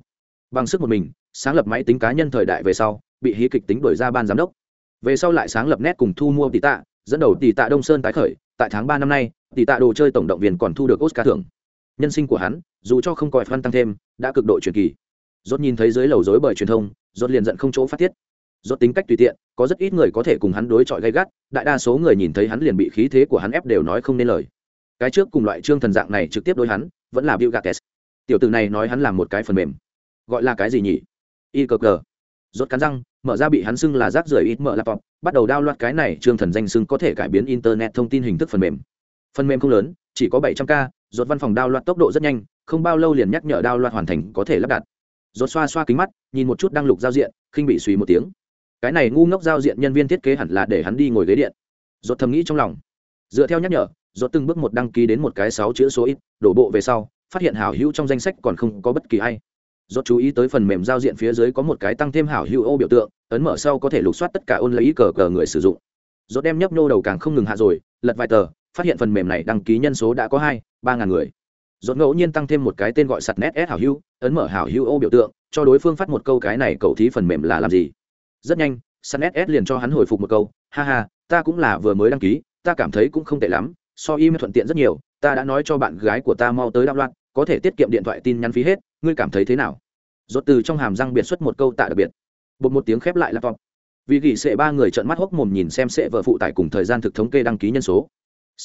bằng sức một mình sáng lập máy tính cá nhân thời đại về sau bị hí kịch tính đổi ra ban giám đốc. Về sau lại sáng lập nét cùng thu mua tỷ tạ, dẫn đầu tỷ tạ đông sơn tái khởi, tại tháng ba năm nay, tỷ tạ đồ chơi tổng động viên còn thu được oscar thưởng. Nhân sinh của hắn, dù cho không coi phân tăng thêm, đã cực độ truyền kỳ. Rốt nhìn thấy dưới lầu dối bởi truyền thông, rốt liền giận không chỗ phát tiết. Rốt tính cách tùy tiện, có rất ít người có thể cùng hắn đối chọi gay gắt, đại đa số người nhìn thấy hắn liền bị khí thế của hắn ép đều nói không nên lời. Cái trước cùng loại trương thần dạng này trực tiếp đối hắn, vẫn là Bill Gates. Tiểu tử này nói hắn làm một cái phần mềm. Gọi là cái gì nhỉ? Y cờ cờ rốt cắn răng mở ra bị hắn xưng là rác rưởi ít mở laptop, bắt đầu đao loạt cái này trương thần danh xưng có thể cải biến internet thông tin hình thức phần mềm. Phần mềm không lớn, chỉ có 700 k, rốt văn phòng đao loạt tốc độ rất nhanh, không bao lâu liền nhắc nhở đao loạt hoàn thành có thể lắp đặt. Rốt xoa xoa kính mắt, nhìn một chút đăng lục giao diện, khinh bị suy một tiếng. Cái này ngu ngốc giao diện nhân viên thiết kế hẳn là để hắn đi ngồi ghế điện. Rốt thầm nghĩ trong lòng. Dựa theo nhắc nhở, rốt từng bước một đăng ký đến một cái sáu chữ số ít, đổ bộ về sau, phát hiện hảo hữu trong danh sách còn không có bất kỳ ai rốt chú ý tới phần mềm giao diện phía dưới có một cái tăng thêm hảo hữu ô biểu tượng, ấn mở sau có thể lục soát tất cả ôn lấy cờ cờ người sử dụng. Rốt đem nhấp nhô đầu càng không ngừng hạ rồi, lật vài tờ, phát hiện phần mềm này đăng ký nhân số đã có hai, ba ngàn người. Rốt ngẫu nhiên tăng thêm một cái tên gọi sặt nét s hảo hữu, ấn mở hảo hữu ô biểu tượng, cho đối phương phát một câu cái này cậu thí phần mềm là làm gì. Rất nhanh sặt nét s liền cho hắn hồi phục một câu, ha ha, ta cũng là vừa mới đăng ký, ta cảm thấy cũng không tệ lắm, so im thuận tiện rất nhiều, ta đã nói cho bạn gái của ta mau tới đạo loạn, có thể tiết kiệm điện thoại tin nhắn phí hết ngươi cảm thấy thế nào? Dốt từ trong hàm răng biệt xuất một câu tạ đặc biệt. Bột một tiếng khép lại laptop. Vì gỉ sệ ba người trợn mắt hốc mồm nhìn xem sệ vợ phụ tải cùng thời gian thực thống kê đăng ký nhân số.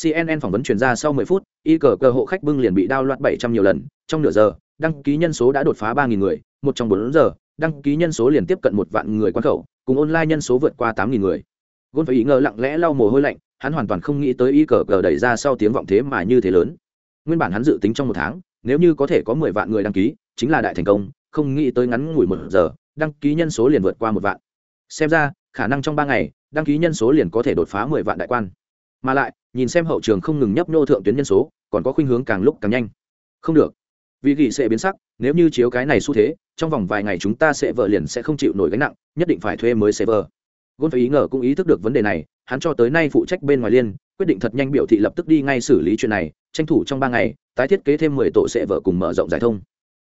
Cnn phỏng vấn chuyển ra sau 10 phút, y cờ cờ hộ khách bưng liền bị đao loạt 700 nhiều lần. Trong nửa giờ, đăng ký nhân số đã đột phá 3.000 người, một trong bốn giờ, đăng ký nhân số liền tiếp cận một vạn người quan khẩu, cùng online nhân số vượt qua 8.000 người. Gôn phải ý ngờ lặng lẽ lau mồ hôi lạnh, hắn hoàn toàn không nghĩ tới y cờ cờ đẩy ra sau tiếng vọng thế mà như thế lớn. Nguyên bản hắn dự tính trong một tháng, nếu như có thể có 10 vạn người đăng ký chính là đại thành công, không nghĩ tới ngắn ngủi một giờ, đăng ký nhân số liền vượt qua một vạn. Xem ra, khả năng trong ba ngày, đăng ký nhân số liền có thể đột phá 10 vạn đại quan. Mà lại, nhìn xem hậu trường không ngừng nhấp nhô thượng tuyến nhân số, còn có khuynh hướng càng lúc càng nhanh. Không được. Vì gỉ sẽ biến sắc, nếu như chiếu cái này xu thế, trong vòng vài ngày chúng ta sẽ vợ liền sẽ không chịu nổi gánh nặng, nhất định phải thuê mới sẽ vợ. Gôn phải ý ngờ cũng ý thức được vấn đề này, hắn cho tới nay phụ trách bên ngoài liên, quyết định thật nhanh biểu thị lập tức đi ngay xử lý chuyện này, tranh thủ trong ba ngày, tái thiết kế thêm mười tổ sẽ vợ cùng mở rộng giải thông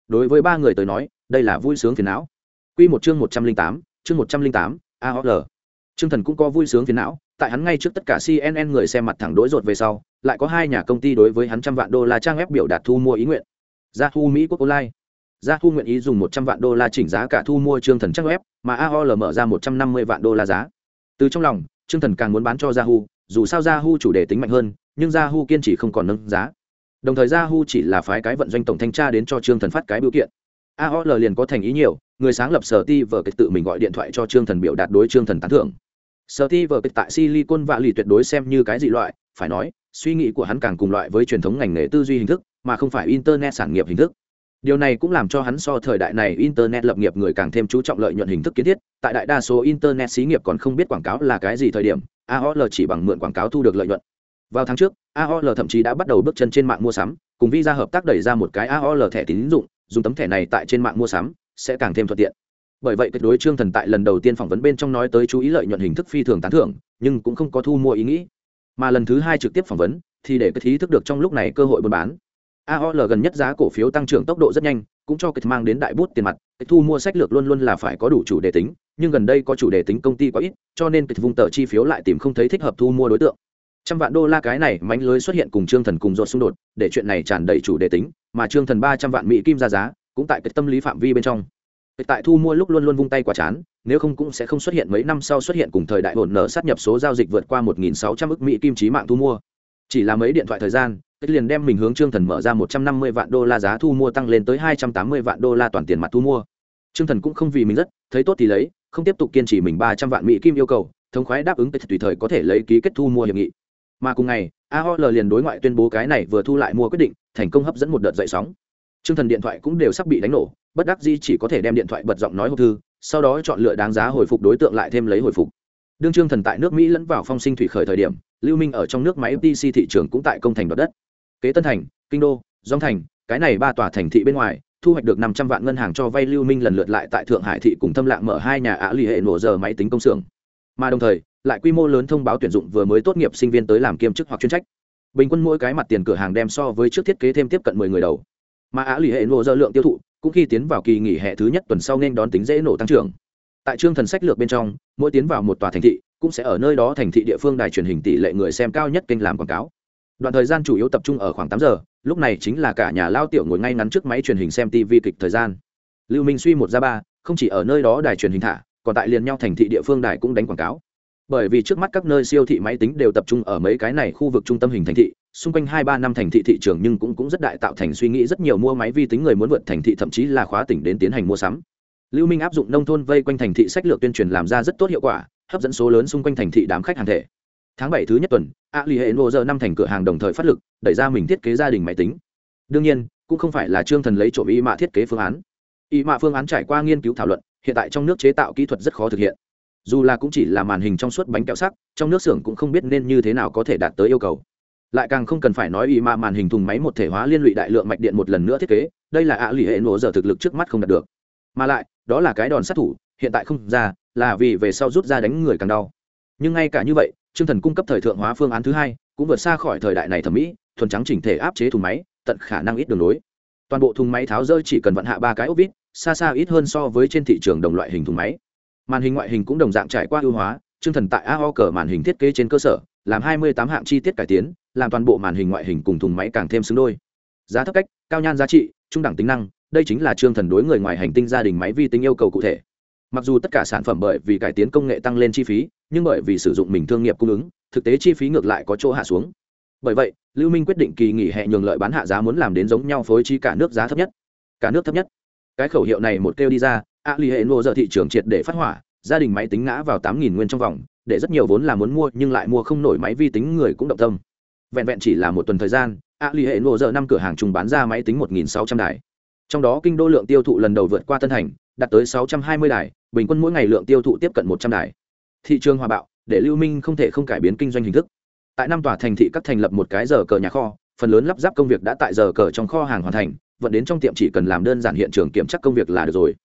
đối với ba người tới nói, đây là vui sướng phiền não. Quy một chương một trăm linh tám, chương một trăm linh tám aol chương thần cũng có vui sướng phiền não, tại hắn ngay trước tất cả cnn người xem mặt thẳng đối rột về sau, lại có hai nhà công ty đối với hắn trăm vạn đô la trang web biểu đạt thu mua ý nguyện. Yahoo Mỹ quốc online. Yahoo nguyện ý dùng một trăm vạn đô la chỉnh giá cả thu mua trương thần trang web, mà aol mở ra một trăm năm mươi vạn đô la giá. Từ trong lòng, trương thần càng muốn bán cho Yahoo, dù sao Yahoo chủ đề tính mạnh hơn, nhưng Yahoo kiên trì không còn nâng giá đồng thời Ra Hu chỉ là phái cái vận doanh tổng thanh tra đến cho trương thần phát cái biểu kiện. Aol liền có thành ý nhiều, người sáng lập sở ti vờ kịch tự mình gọi điện thoại cho trương thần biểu đạt đối trương thần tán thưởng. Sở ti vờ kịch tại silicon lì tuyệt đối xem như cái dị loại, phải nói, suy nghĩ của hắn càng cùng loại với truyền thống ngành nghề tư duy hình thức, mà không phải internet sản nghiệp hình thức. Điều này cũng làm cho hắn so thời đại này internet lập nghiệp người càng thêm chú trọng lợi nhuận hình thức kiến thiết, tại đại đa số internet xí nghiệp còn không biết quảng cáo là cái gì thời điểm aol chỉ bằng mượn quảng cáo thu được lợi nhuận vào tháng trước aol thậm chí đã bắt đầu bước chân trên mạng mua sắm, cùng visa hợp tác đẩy ra một cái aol thẻ tín dụng, dùng tấm thẻ này tại trên mạng mua sắm sẽ càng thêm thuận tiện. Bởi vậy kết đối trương thần tại lần đầu tiên phỏng vấn bên trong nói tới chú ý lợi nhuận hình thức phi thường tán thưởng, nhưng cũng không có thu mua ý nghĩ. Mà lần thứ hai trực tiếp phỏng vấn, thì để cái ý thức được trong lúc này cơ hội buôn bán. Aol gần nhất giá cổ phiếu tăng trưởng tốc độ rất nhanh, cũng cho kịch mang đến đại bút tiền mặt. Thu mua sách lược luôn luôn là phải có đủ chủ đề tính, nhưng gần đây có chủ đề tính công ty quá ít, cho nên kịch vùng tờ chi phiếu lại tìm không thấy thích hợp thu mua đối tượng trăm vạn đô la cái này mánh lưới xuất hiện cùng trương thần cùng dột xung đột, để chuyện này tràn đầy chủ đề tính, mà trương thần ba trăm vạn mỹ kim ra giá, cũng tại cái tâm lý phạm vi bên trong. Tại thu mua lúc luôn luôn vung tay quả chán, nếu không cũng sẽ không xuất hiện mấy năm sau xuất hiện cùng thời đại hồn nở sát nhập số giao dịch vượt qua 1.600 ức mỹ kim trí mạng thu mua. Chỉ là mấy điện thoại thời gian kết liền đem mình hướng trương thần mở ra 150 vạn đô la giá thu mua tăng lên tới 280 vạn đô la toàn tiền mặt thu mua. Trương thần cũng không vì mình rất, thấy tốt thì lấy, không tiếp tục kiên trì mình 300 vạn mỹ kim yêu cầu, thống khoái đáp ứng tùy thời có thể lấy ký kết thu mua hiệp nghị mà cùng ngày aol liền đối ngoại tuyên bố cái này vừa thu lại mua quyết định, thành công hấp dẫn một đợt dậy sóng. Trương thần điện thoại cũng đều sắp bị đánh nổ, bất đắc di chỉ có thể đem điện thoại bật giọng nói hộp thư, sau đó chọn lựa đáng giá hồi phục đối tượng lại thêm lấy hồi phục. Đương trương thần tại nước mỹ lẫn vào phong sinh thủy khởi thời điểm, lưu minh ở trong nước máy ftc thị trường cũng tại công thành đoạt đất. Kế tân thành, kinh đô dong thành, cái này ba tòa thành thị bên ngoài, thu hoạch được năm trăm vạn ngân hàng cho vay lưu minh lần lượt lại tại thượng hải thị cùng thâm lạng mở hai nhà ạ ì hệ nổ giờ máy tính công xưởng. Mà đồng thời lại quy mô lớn thông báo tuyển dụng vừa mới tốt nghiệp sinh viên tới làm kiêm chức hoặc chuyên trách. Bình quân mỗi cái mặt tiền cửa hàng đem so với trước thiết kế thêm tiếp cận mười người đầu. Mà á lì hệ nô dơ lượng tiêu thụ, cũng khi tiến vào kỳ nghỉ hè thứ nhất tuần sau nên đón tính dễ nổ tăng trưởng. Tại trương thần sách lược bên trong, mỗi tiến vào một tòa thành thị, cũng sẽ ở nơi đó thành thị địa phương đài truyền hình tỷ lệ người xem cao nhất kênh làm quảng cáo. Đoạn thời gian chủ yếu tập trung ở khoảng tám giờ, lúc này chính là cả nhà lao tiểu ngồi ngay ngắn trước máy truyền hình xem tv kịch thời gian. Lưu minh suy một ra ba, không chỉ ở nơi đó đài truyền hình thả, còn tại liền nhau thành thị địa phương đài cũng đánh quảng cáo bởi vì trước mắt các nơi siêu thị máy tính đều tập trung ở mấy cái này khu vực trung tâm hình thành thị, xung quanh hai ba năm thành thị thị trường nhưng cũng cũng rất đại tạo thành suy nghĩ rất nhiều mua máy vi tính người muốn vượt thành thị thậm chí là khóa tỉnh đến tiến hành mua sắm. Lưu minh áp dụng nông thôn vây quanh thành thị sách lược tuyên truyền làm ra rất tốt hiệu quả, hấp dẫn số lớn xung quanh thành thị đám khách hàng thể. Tháng bảy thứ nhất tuần, a lì hệ nô giờ năm thành cửa hàng đồng thời phát lực, đẩy ra mình thiết kế gia đình máy tính. Đương nhiên, cũng không phải là trương thần lấy trộm y mạ thiết kế phương án. Y mạ phương án trải qua nghiên cứu thảo luận, hiện tại trong nước chế tạo kỹ thuật rất khó thực hiện dù là cũng chỉ là màn hình trong suốt bánh kẹo sắc, trong nước xưởng cũng không biết nên như thế nào có thể đạt tới yêu cầu. Lại càng không cần phải nói y mà màn hình thùng máy một thể hóa liên lụy đại lượng mạch điện một lần nữa thiết kế, đây là ạ lì hệ nổ giờ thực lực trước mắt không đạt được. Mà lại, đó là cái đòn sát thủ, hiện tại không ra, là vì về sau rút ra đánh người càng đau. Nhưng ngay cả như vậy chương thần cung cấp thời thượng hóa phương án thứ hai, cũng vượt xa khỏi thời đại này thẩm mỹ, thuần trắng chỉnh thể áp chế thùng máy, tận khả năng ít đường lối. Toàn bộ thùng máy tháo rơi chỉ cần vận hạ ba cái ốc vít, xa xa ít hơn so với trên thị trường đồng loại hình thùng máy màn hình ngoại hình cũng đồng dạng trải qua ưu hóa chương thần tại ao cờ màn hình thiết kế trên cơ sở, làm hai mươi tám hạng chi tiết cải tiến, làm toàn bộ màn hình ngoại hình cùng thùng máy càng thêm xứng đôi. Giá thấp cách, cao nhan giá trị, trung đẳng tính năng, đây chính là chương thần đối người ngoài hành tinh gia đình máy vi tính yêu cầu cụ thể. Mặc dù tất cả sản phẩm bởi vì cải tiến công nghệ tăng lên chi phí, nhưng bởi vì sử dụng mình thương nghiệp cung ứng, thực tế chi phí ngược lại có chỗ hạ xuống. Bởi vậy, lưu minh quyết định kỳ nghỉ hè nhường lợi bán hạ giá muốn làm đến giống nhau phối chi cả nước giá thấp nhất. Cả nước thấp nhất. Cái khẩu hiệu này một kêu đi ra a l hệ nô giờ thị trường triệt để phát hỏa, gia đình máy tính ngã vào tám nghìn nguyên trong vòng, để rất nhiều vốn là muốn mua nhưng lại mua không nổi máy vi tính người cũng động tâm. Vẹn vẹn chỉ là một tuần thời gian a l hệ nô giờ năm cửa hàng trùng bán ra máy tính một nghìn sáu trăm đài. Trong đó kinh đô lượng tiêu thụ lần đầu vượt qua tân thành đạt tới sáu trăm hai mươi đài, bình quân mỗi ngày lượng tiêu thụ tiếp cận một trăm đài. Thị trường hòa bạo, để lưu minh không thể không cải biến kinh doanh hình thức. Tại năm tòa thành thị các thành lập một cái giờ cờ nhà kho, phần lớn lắp ráp công việc đã tại giờ cờ trong kho hàng hoàn thành, vận đến trong tiệm chỉ cần làm đơn giản hiện trường kiểm tra công việc là được rồi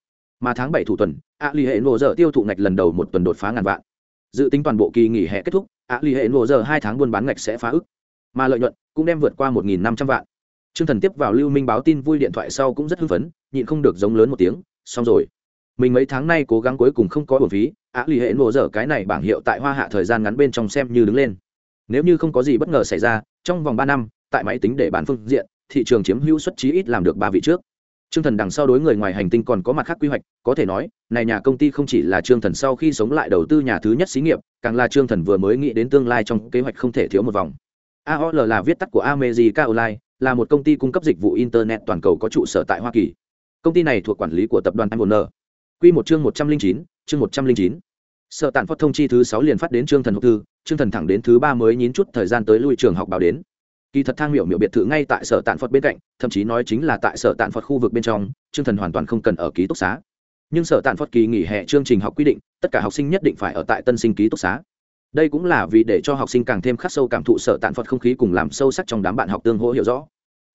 mà tháng bảy thủ tuần, ạ l ì hệ nổ dở tiêu thụ ngạch lần đầu một tuần đột phá ngàn vạn. Dự tính toàn bộ kỳ nghỉ hè kết thúc, ạ l ì hệ nổ dở hai tháng buôn bán ngạch sẽ phá ức, mà lợi nhuận cũng đem vượt qua một năm trăm vạn. T r ư ơ n g thần tiếp vào lưu minh báo tin vui điện thoại sau cũng rất hưng phấn, nhịn không được giống lớn một tiếng, xong rồi. Mình mấy tháng nay cố gắng cuối cùng không có bổn phí, ạ lì hệ nổ dở cái này bảng hiệu tại hoa hạ thời gian ngắn bên trong xem như đứng lên. Nếu như không có gì bất ngờ xảy ra, trong vòng ba năm, tại máy tính để bán phương diện, thị trường chiếm hữu suất chí ít làm được ba vị trước. Trương Thần đằng sau đối người ngoài hành tinh còn có mặt khác quy hoạch, có thể nói, này nhà công ty không chỉ là Trương Thần sau khi sống lại đầu tư nhà thứ nhất xí nghiệp, càng là Trương Thần vừa mới nghĩ đến tương lai trong kế hoạch không thể thiếu một vòng. AOL là viết tắt của America Online, là một công ty cung cấp dịch vụ internet toàn cầu có trụ sở tại Hoa Kỳ. Công ty này thuộc quản lý của tập đoàn Warner. Quy một chương 109, chương 109. Sở tản phát thông chi thứ 6 liền phát đến Trương Thần hộp thư, Trương Thần thẳng đến thứ 3 mới nhín chút thời gian tới lui trường học báo đến kỳ thật thang miểu miểu biệt thự ngay tại sở tạn phật bên cạnh, thậm chí nói chính là tại sở tạn phật khu vực bên trong chương thần hoàn toàn không cần ở ký túc xá. Nhưng sở tạn phật kỳ nghỉ hè chương trình học quy định, tất cả học sinh nhất định phải ở tại tân sinh ký túc xá. Đây cũng là vì để cho học sinh càng thêm khắc sâu cảm thụ sở tạn phật không khí cùng làm sâu sắc trong đám bạn học tương hỗ hiểu rõ.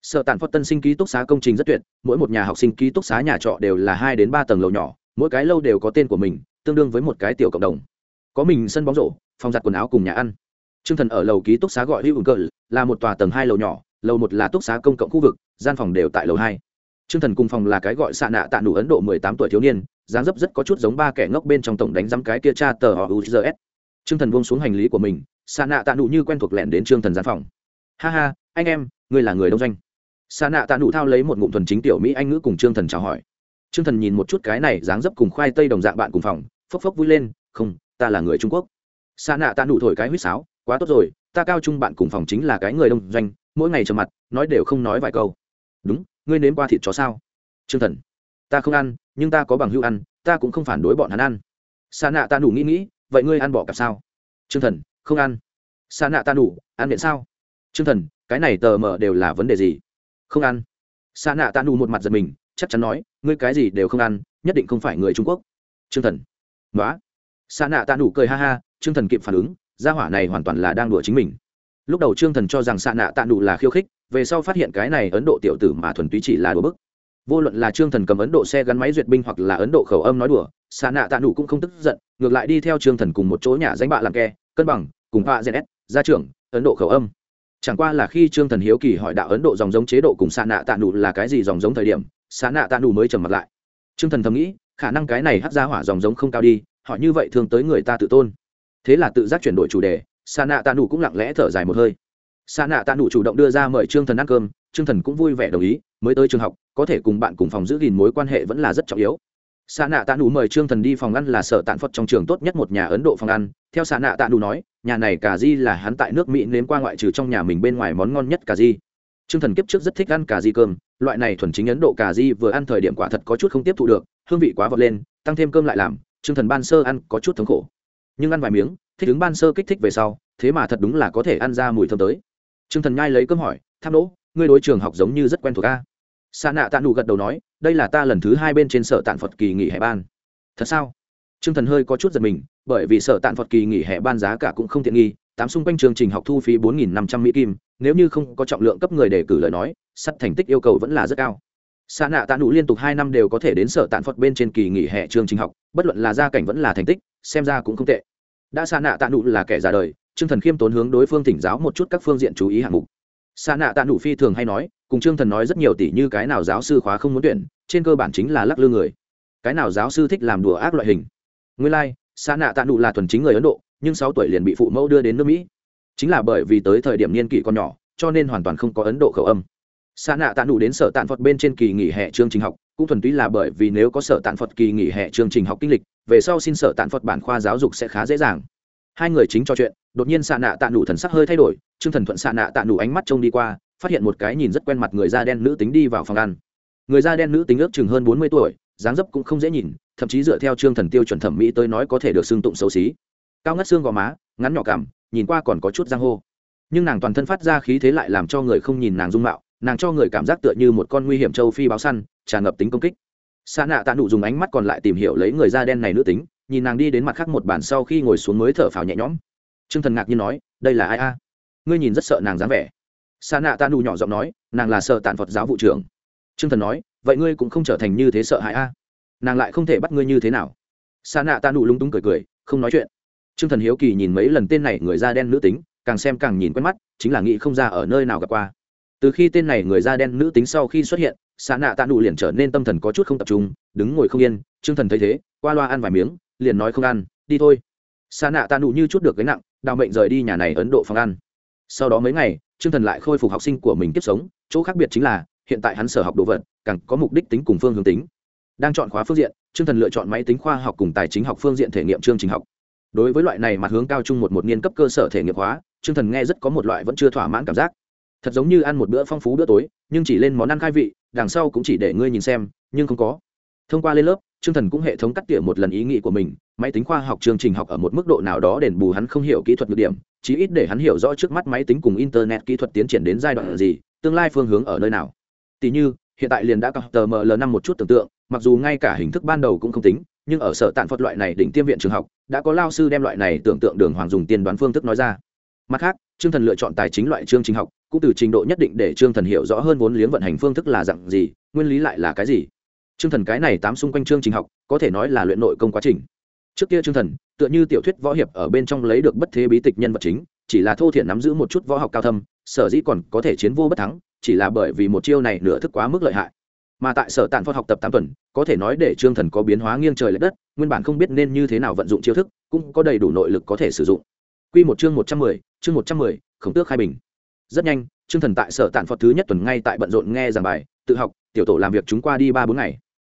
Sở tạn phật tân sinh ký túc xá công trình rất tuyệt, mỗi một nhà học sinh ký túc xá nhà trọ đều là hai đến ba tầng lầu nhỏ, mỗi cái lâu đều có tên của mình, tương đương với một cái tiểu cộng đồng. Có mình sân bóng rổ, phòng giặt quần áo cùng nhà ăn. Trương thần ở lầu ký túc xá gọi hữu cờ, là một tòa tầng hai lầu nhỏ, lầu một là túc xá công cộng khu vực, gian phòng đều tại lầu hai. Trương thần cùng phòng là cái gọi xạ nạ tạ nụ ấn độ mười tám tuổi thiếu niên, dáng dấp rất có chút giống ba kẻ ngốc bên trong tổng đánh giám cái kia cha tờ họ uzs Trương thần buông xuống hành lý của mình xạ nạ tạ nụ như quen thuộc lẻn đến Trương thần gian phòng. Ha ha, anh em, ngươi là người đông doanh. Xạ nạ tạ nụ thao lấy một ngụm thuần chính tiểu mỹ anh ngữ cùng Trương thần chào hỏi. Trương thần nhìn một chút cái này dáng dấp cùng khoai tây đồng dạng bạn cùng phòng, phốc phốc vui lên, không, ta là người trung quốc. Xạ nạ tạ nụ thổi cái huýt sáo quá tốt rồi, ta cao trung bạn cùng phòng chính là cái người đông doanh, mỗi ngày trầm mặt, nói đều không nói vài câu. Đúng, ngươi nếm qua thịt chó sao? T r ư ơ n g thần. Ta không ăn, nhưng ta có bằng hữu ăn, ta cũng không phản đối bọn hắn ăn. Xa nạ ta đủ nghĩ nghĩ, vậy ngươi ăn bỏ cặp sao? T r ư ơ n g thần, không ăn. Xa nạ ta đủ, ăn miệng sao? T r ư ơ n g thần, cái này tờ mờ đều là vấn đề gì? Không ăn. Xa nạ ta đủ một mặt giật mình, chắc chắn nói, ngươi cái gì đều không ăn, nhất định không phải người trung quốc. T r ư ơ n g thần. Nói xa nạ ta đủ cười ha ha t r ư ơ n g thần kịp phản ứng gia hỏa này hoàn toàn là đang đùa chính mình. Lúc đầu trương thần cho rằng xạ nạ tạ đủ là khiêu khích, về sau phát hiện cái này ấn độ tiểu tử mà thuần túy chỉ là đùa bức. Vô luận là trương thần cầm ấn độ xe gắn máy duyệt binh hoặc là ấn độ khẩu âm nói đùa xạ nạ tạ đủ cũng không tức giận, ngược lại đi theo trương thần cùng một chỗ nhà danh bạ làm ke, cân bằng, cùng họa gs gia trưởng, ấn độ khẩu âm. Chẳng qua là khi trương thần hiếu kỳ hỏi đạo ấn độ dòng giống chế độ cùng xạ nạ tạ đủ là cái gì dòng giống thời điểm xạ nạ tạ đủ mới trầm mặt lại. Trương thần thầm nghĩ, khả năng cái này hắt ra hỏa dòng giống không cao đi, hỏi như vậy thường tới người ta tự tôn thế là tự giác chuyển đổi chủ đề xa nạ tạ đủ cũng lặng lẽ thở dài một hơi. Xa nạ tạ đủ chủ động đưa ra mời trương thần ăn cơm, trương thần cũng vui vẻ đồng ý, mới tới trường học, có thể cùng bạn cùng phòng giữ gìn mối quan hệ vẫn là rất trọng yếu. Xa nạ tạ đủ mời trương thần đi phòng ăn là sở tạn phật trong trường tốt nhất một nhà ấn độ phòng ăn. Theo xa nạ tạ đủ nói, nhà này cà di là hắn tại nước mỹ nếm qua ngoại trừ trong nhà mình bên ngoài món ngon nhất cà di trương thần kiếp trước rất thích ăn cà di cơm, loại này thuần chính ấn độ cà di vừa ăn thời điểm quả thật có chút không tiếp thụ được, hương vị quá vọt lên, tăng thêm cơm lại làm, trương thần ban sơ ăn có chút thống khổ nhưng ăn vài miếng, thích ứng ban sơ kích thích về sau, thế mà thật đúng là có thể ăn ra mùi thơm tới. Trương thần nhai lấy cơm hỏi tham đỗ ngươi đối trường học giống như rất quen thuộc ca xa nạ tạ nụ gật đầu nói, đây là ta lần thứ hai bên trên sở tạn phật kỳ nghỉ hè ban. Thật sao? Trương thần hơi có chút giật mình, bởi vì sở tạn phật kỳ nghỉ hè ban giá cả cũng không tiện nghi, tám xung quanh chương trình học thu phí bốn nghìn năm trăm mỹ kim, nếu như không có trọng lượng cấp người để cử lời nói, sắt thành tích yêu cầu vẫn là rất cao. Xa nạ tạ nụ liên tục hai năm đều có thể đến sở tạn phật bên trên kỳ nghỉ hè chương trình học, bất luận là gia cảnh vẫn là thành tích xem ra cũng không tệ. Đã xa nạ tạ nụ là kẻ già đời trương thần khiêm tốn hướng đối phương thỉnh giáo một chút các phương diện chú ý hạng mục. Xa nạ tạ nụ phi thường hay nói cùng trương thần nói rất nhiều tỷ như cái nào giáo sư khóa không muốn tuyển trên cơ bản chính là lắc lư người. Cái nào giáo sư thích làm đùa ác loại hình? Nguyên lai、like, xa nạ tạ nụ là thuần chính người ấn độ nhưng sáu tuổi liền bị phụ mẫu đưa đến nước mỹ. Chính là bởi vì tới thời điểm niên kỷ còn nhỏ cho nên hoàn toàn không có ấn độ khẩu âm. Xa nạ tạ nụ đến sở tạn phật bên trên kỳ nghỉ hè chương trình học cũng thuần túy là bởi vì nếu có sở tạn phật kỳ nghỉ hè chương trình học kinh lịch về sau xin sở tạn phật bản khoa giáo dục sẽ khá dễ dàng. Hai người chính trò chuyện, đột nhiên xạ nạ tạ nụ thần sắc hơi thay đổi chương thần thuận xạ nạ tạ nụ ánh mắt trông đi qua, phát hiện một cái nhìn rất quen mặt người da đen nữ tính đi vào phòng ăn. Người da đen nữ tính ước chừng hơn bốn mươi tuổi, dáng dấp cũng không dễ nhìn, thậm chí dựa theo chương thần tiêu chuẩn thẩm mỹ tới nói có thể được xưng tụng xấu xí. Cao ngất xương gò má, ngắn nhỏ cảm nhìn qua còn có chút giang hô nhưng nàng toàn thân phát ra khí thế lại làm cho người không nhìn nàng dung mạo, nàng cho người cảm giác tựa như một con nguy hiểm châu phi báo săn, tràn ngập tính công kích xa nạ tạ nụ dùng ánh mắt còn lại tìm hiểu lấy người da đen này nữ tính, nhìn nàng đi đến mặt khác một bản sau khi ngồi xuống mới thở phào nhẹ nhõm. T r ư ơ n g thần ngạc nhiên nói, đây là ai a? Ngươi nhìn rất sợ nàng dáng vẻ. Xa nạ tạ nụ nhỏ giọng nói, nàng là sợ tàn phật giáo vụ trưởng. T r ư ơ n g thần nói, vậy ngươi cũng không trở thành như thế sợ hãi a? Nàng lại không thể bắt ngươi như thế nào. Xa nạ tạ nụ lung túng cười cười, không nói chuyện. T r ư ơ n g thần hiếu kỳ nhìn mấy lần tên này người da đen nữ tính, càng xem càng nhìn quen mắt, chính là nghĩ không ra ở nơi nào gặp qua. Từ khi tên này người da đen nữ tính sau khi xuất hiện xạ nạ tạ nụ liền trở nên tâm thần có chút không tập trung, đứng ngồi không yên t thần thấy thế, qua loa ăn vài miếng, liền nói không ăn, đi thôi. Xạ nạ tạ nụ như chút được gánh nặng, đào mệnh rời đi nhà này ấn độ phòng ăn. Sau đó mấy ngày, trương thần lại khôi phục học sinh của mình tiếp sống, chỗ khác biệt chính là, hiện tại hắn sở học đồ vật, càng có mục đích tính cùng phương hướng tính. Đang chọn khóa phương diện, trương thần lựa chọn máy tính khoa học cùng tài chính học phương diện thể nghiệm chương trình học. Đối với loại này mặt hướng cao chung một một niên cấp cơ sở thể nghiệm hóa, trương thần nghe rất có một loại vẫn chưa thỏa mãn cảm giác thật giống như ăn một bữa phong phú bữa tối nhưng chỉ lên món ăn khai vị đằng sau cũng chỉ để ngươi nhìn xem nhưng không có thông qua lên lớp Trương Thần cũng hệ thống cắt tỉa một lần ý nghĩ của mình, máy tính khoa học chương trình học ở một mức độ nào đó đền bù hắn không hiểu kỹ thuật nhược điểm, chí ít để hắn hiểu rõ trước mắt máy tính cùng internet kỹ thuật tiến triển đến giai đoạn gì, tương lai phương hướng ở nơi nào. Tỷ như, hiện tại liền đã có tờ ML năm một chút tưởng tượng, mặc dù ngay cả hình thức ban đầu cũng không tính, nhưng ở sở tạn Phật loại này đỉnh tiêm viện trường học, đã có lao sư đem loại này tưởng tượng đường hoàng dùng tiên đoán phương thức nói ra. Mặt khác, Trương Thần lựa chọn tài chính loại chương trình học, cũng từ trình độ nhất định để Trương Thần hiểu rõ hơn vốn liếng vận hành phương thức là dạng gì, nguyên lý lại là cái gì. Chương thần cái này tám xung quanh chương trình học có thể nói là luyện nội công quá trình. Trước kia chương thần tựa như tiểu thuyết võ hiệp ở bên trong lấy được bất thế bí tịch nhân vật chính chỉ là thô thiển nắm giữ một chút võ học cao thâm sở dĩ còn có thể chiến vô bất thắng chỉ là bởi vì một chiêu này nửa thức quá mức lợi hại. Mà tại sở tàn phật học tập tám tuần có thể nói để trương thần có biến hóa nghiêng trời l ệ đất nguyên bản không biết nên như thế nào vận dụng chiêu thức cũng có đầy đủ nội lực có thể sử dụng. Q một chương một trăm mười chương một trăm mười, khổng tước khai bình. Rất nhanh, trương thần tại sở tản phật thứ nhất tuần ngay tại bận rộn nghe giảng bài, tự học, tiểu tổ làm việc chúng qua đi ba bốn ngày.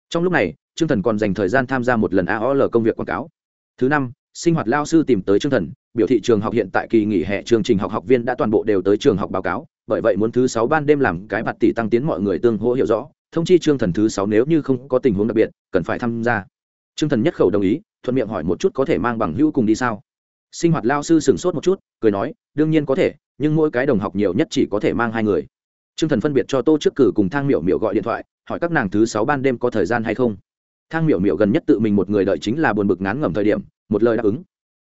Trong lúc này, trương thần còn dành thời gian tham gia một lần aol công việc quảng cáo. Thứ năm, sinh hoạt lao sư tìm tới trương thần, biểu thị trường học hiện tại kỳ nghỉ hè chương trình học học viên đã toàn bộ đều tới trường học báo cáo, bởi vậy muốn thứ sáu ban đêm làm cái bạt tỷ tăng tiến mọi người tương hỗ hiểu rõ, thông chi trương thần thứ sáu nếu như không có tình huống đặc biệt, cần phải tham gia. Trương thần nhất khẩu đồng ý, thuận miệng hỏi một chút có thể mang bằng hữu cùng đi sao? Sinh hoạt lao sư sửng sốt một chút, cười nói, đương nhiên có thể, nhưng mỗi cái đồng học nhiều nhất chỉ có thể mang hai người. Trương thần phân biệt cho tô trước cử cùng thang miểu miểu gọi điện thoại, hỏi các nàng thứ sáu ban đêm có thời gian hay không. Thang miểu miểu gần nhất tự mình một người đợi chính là buồn bực ngán ngẩm thời điểm, một lời đáp ứng.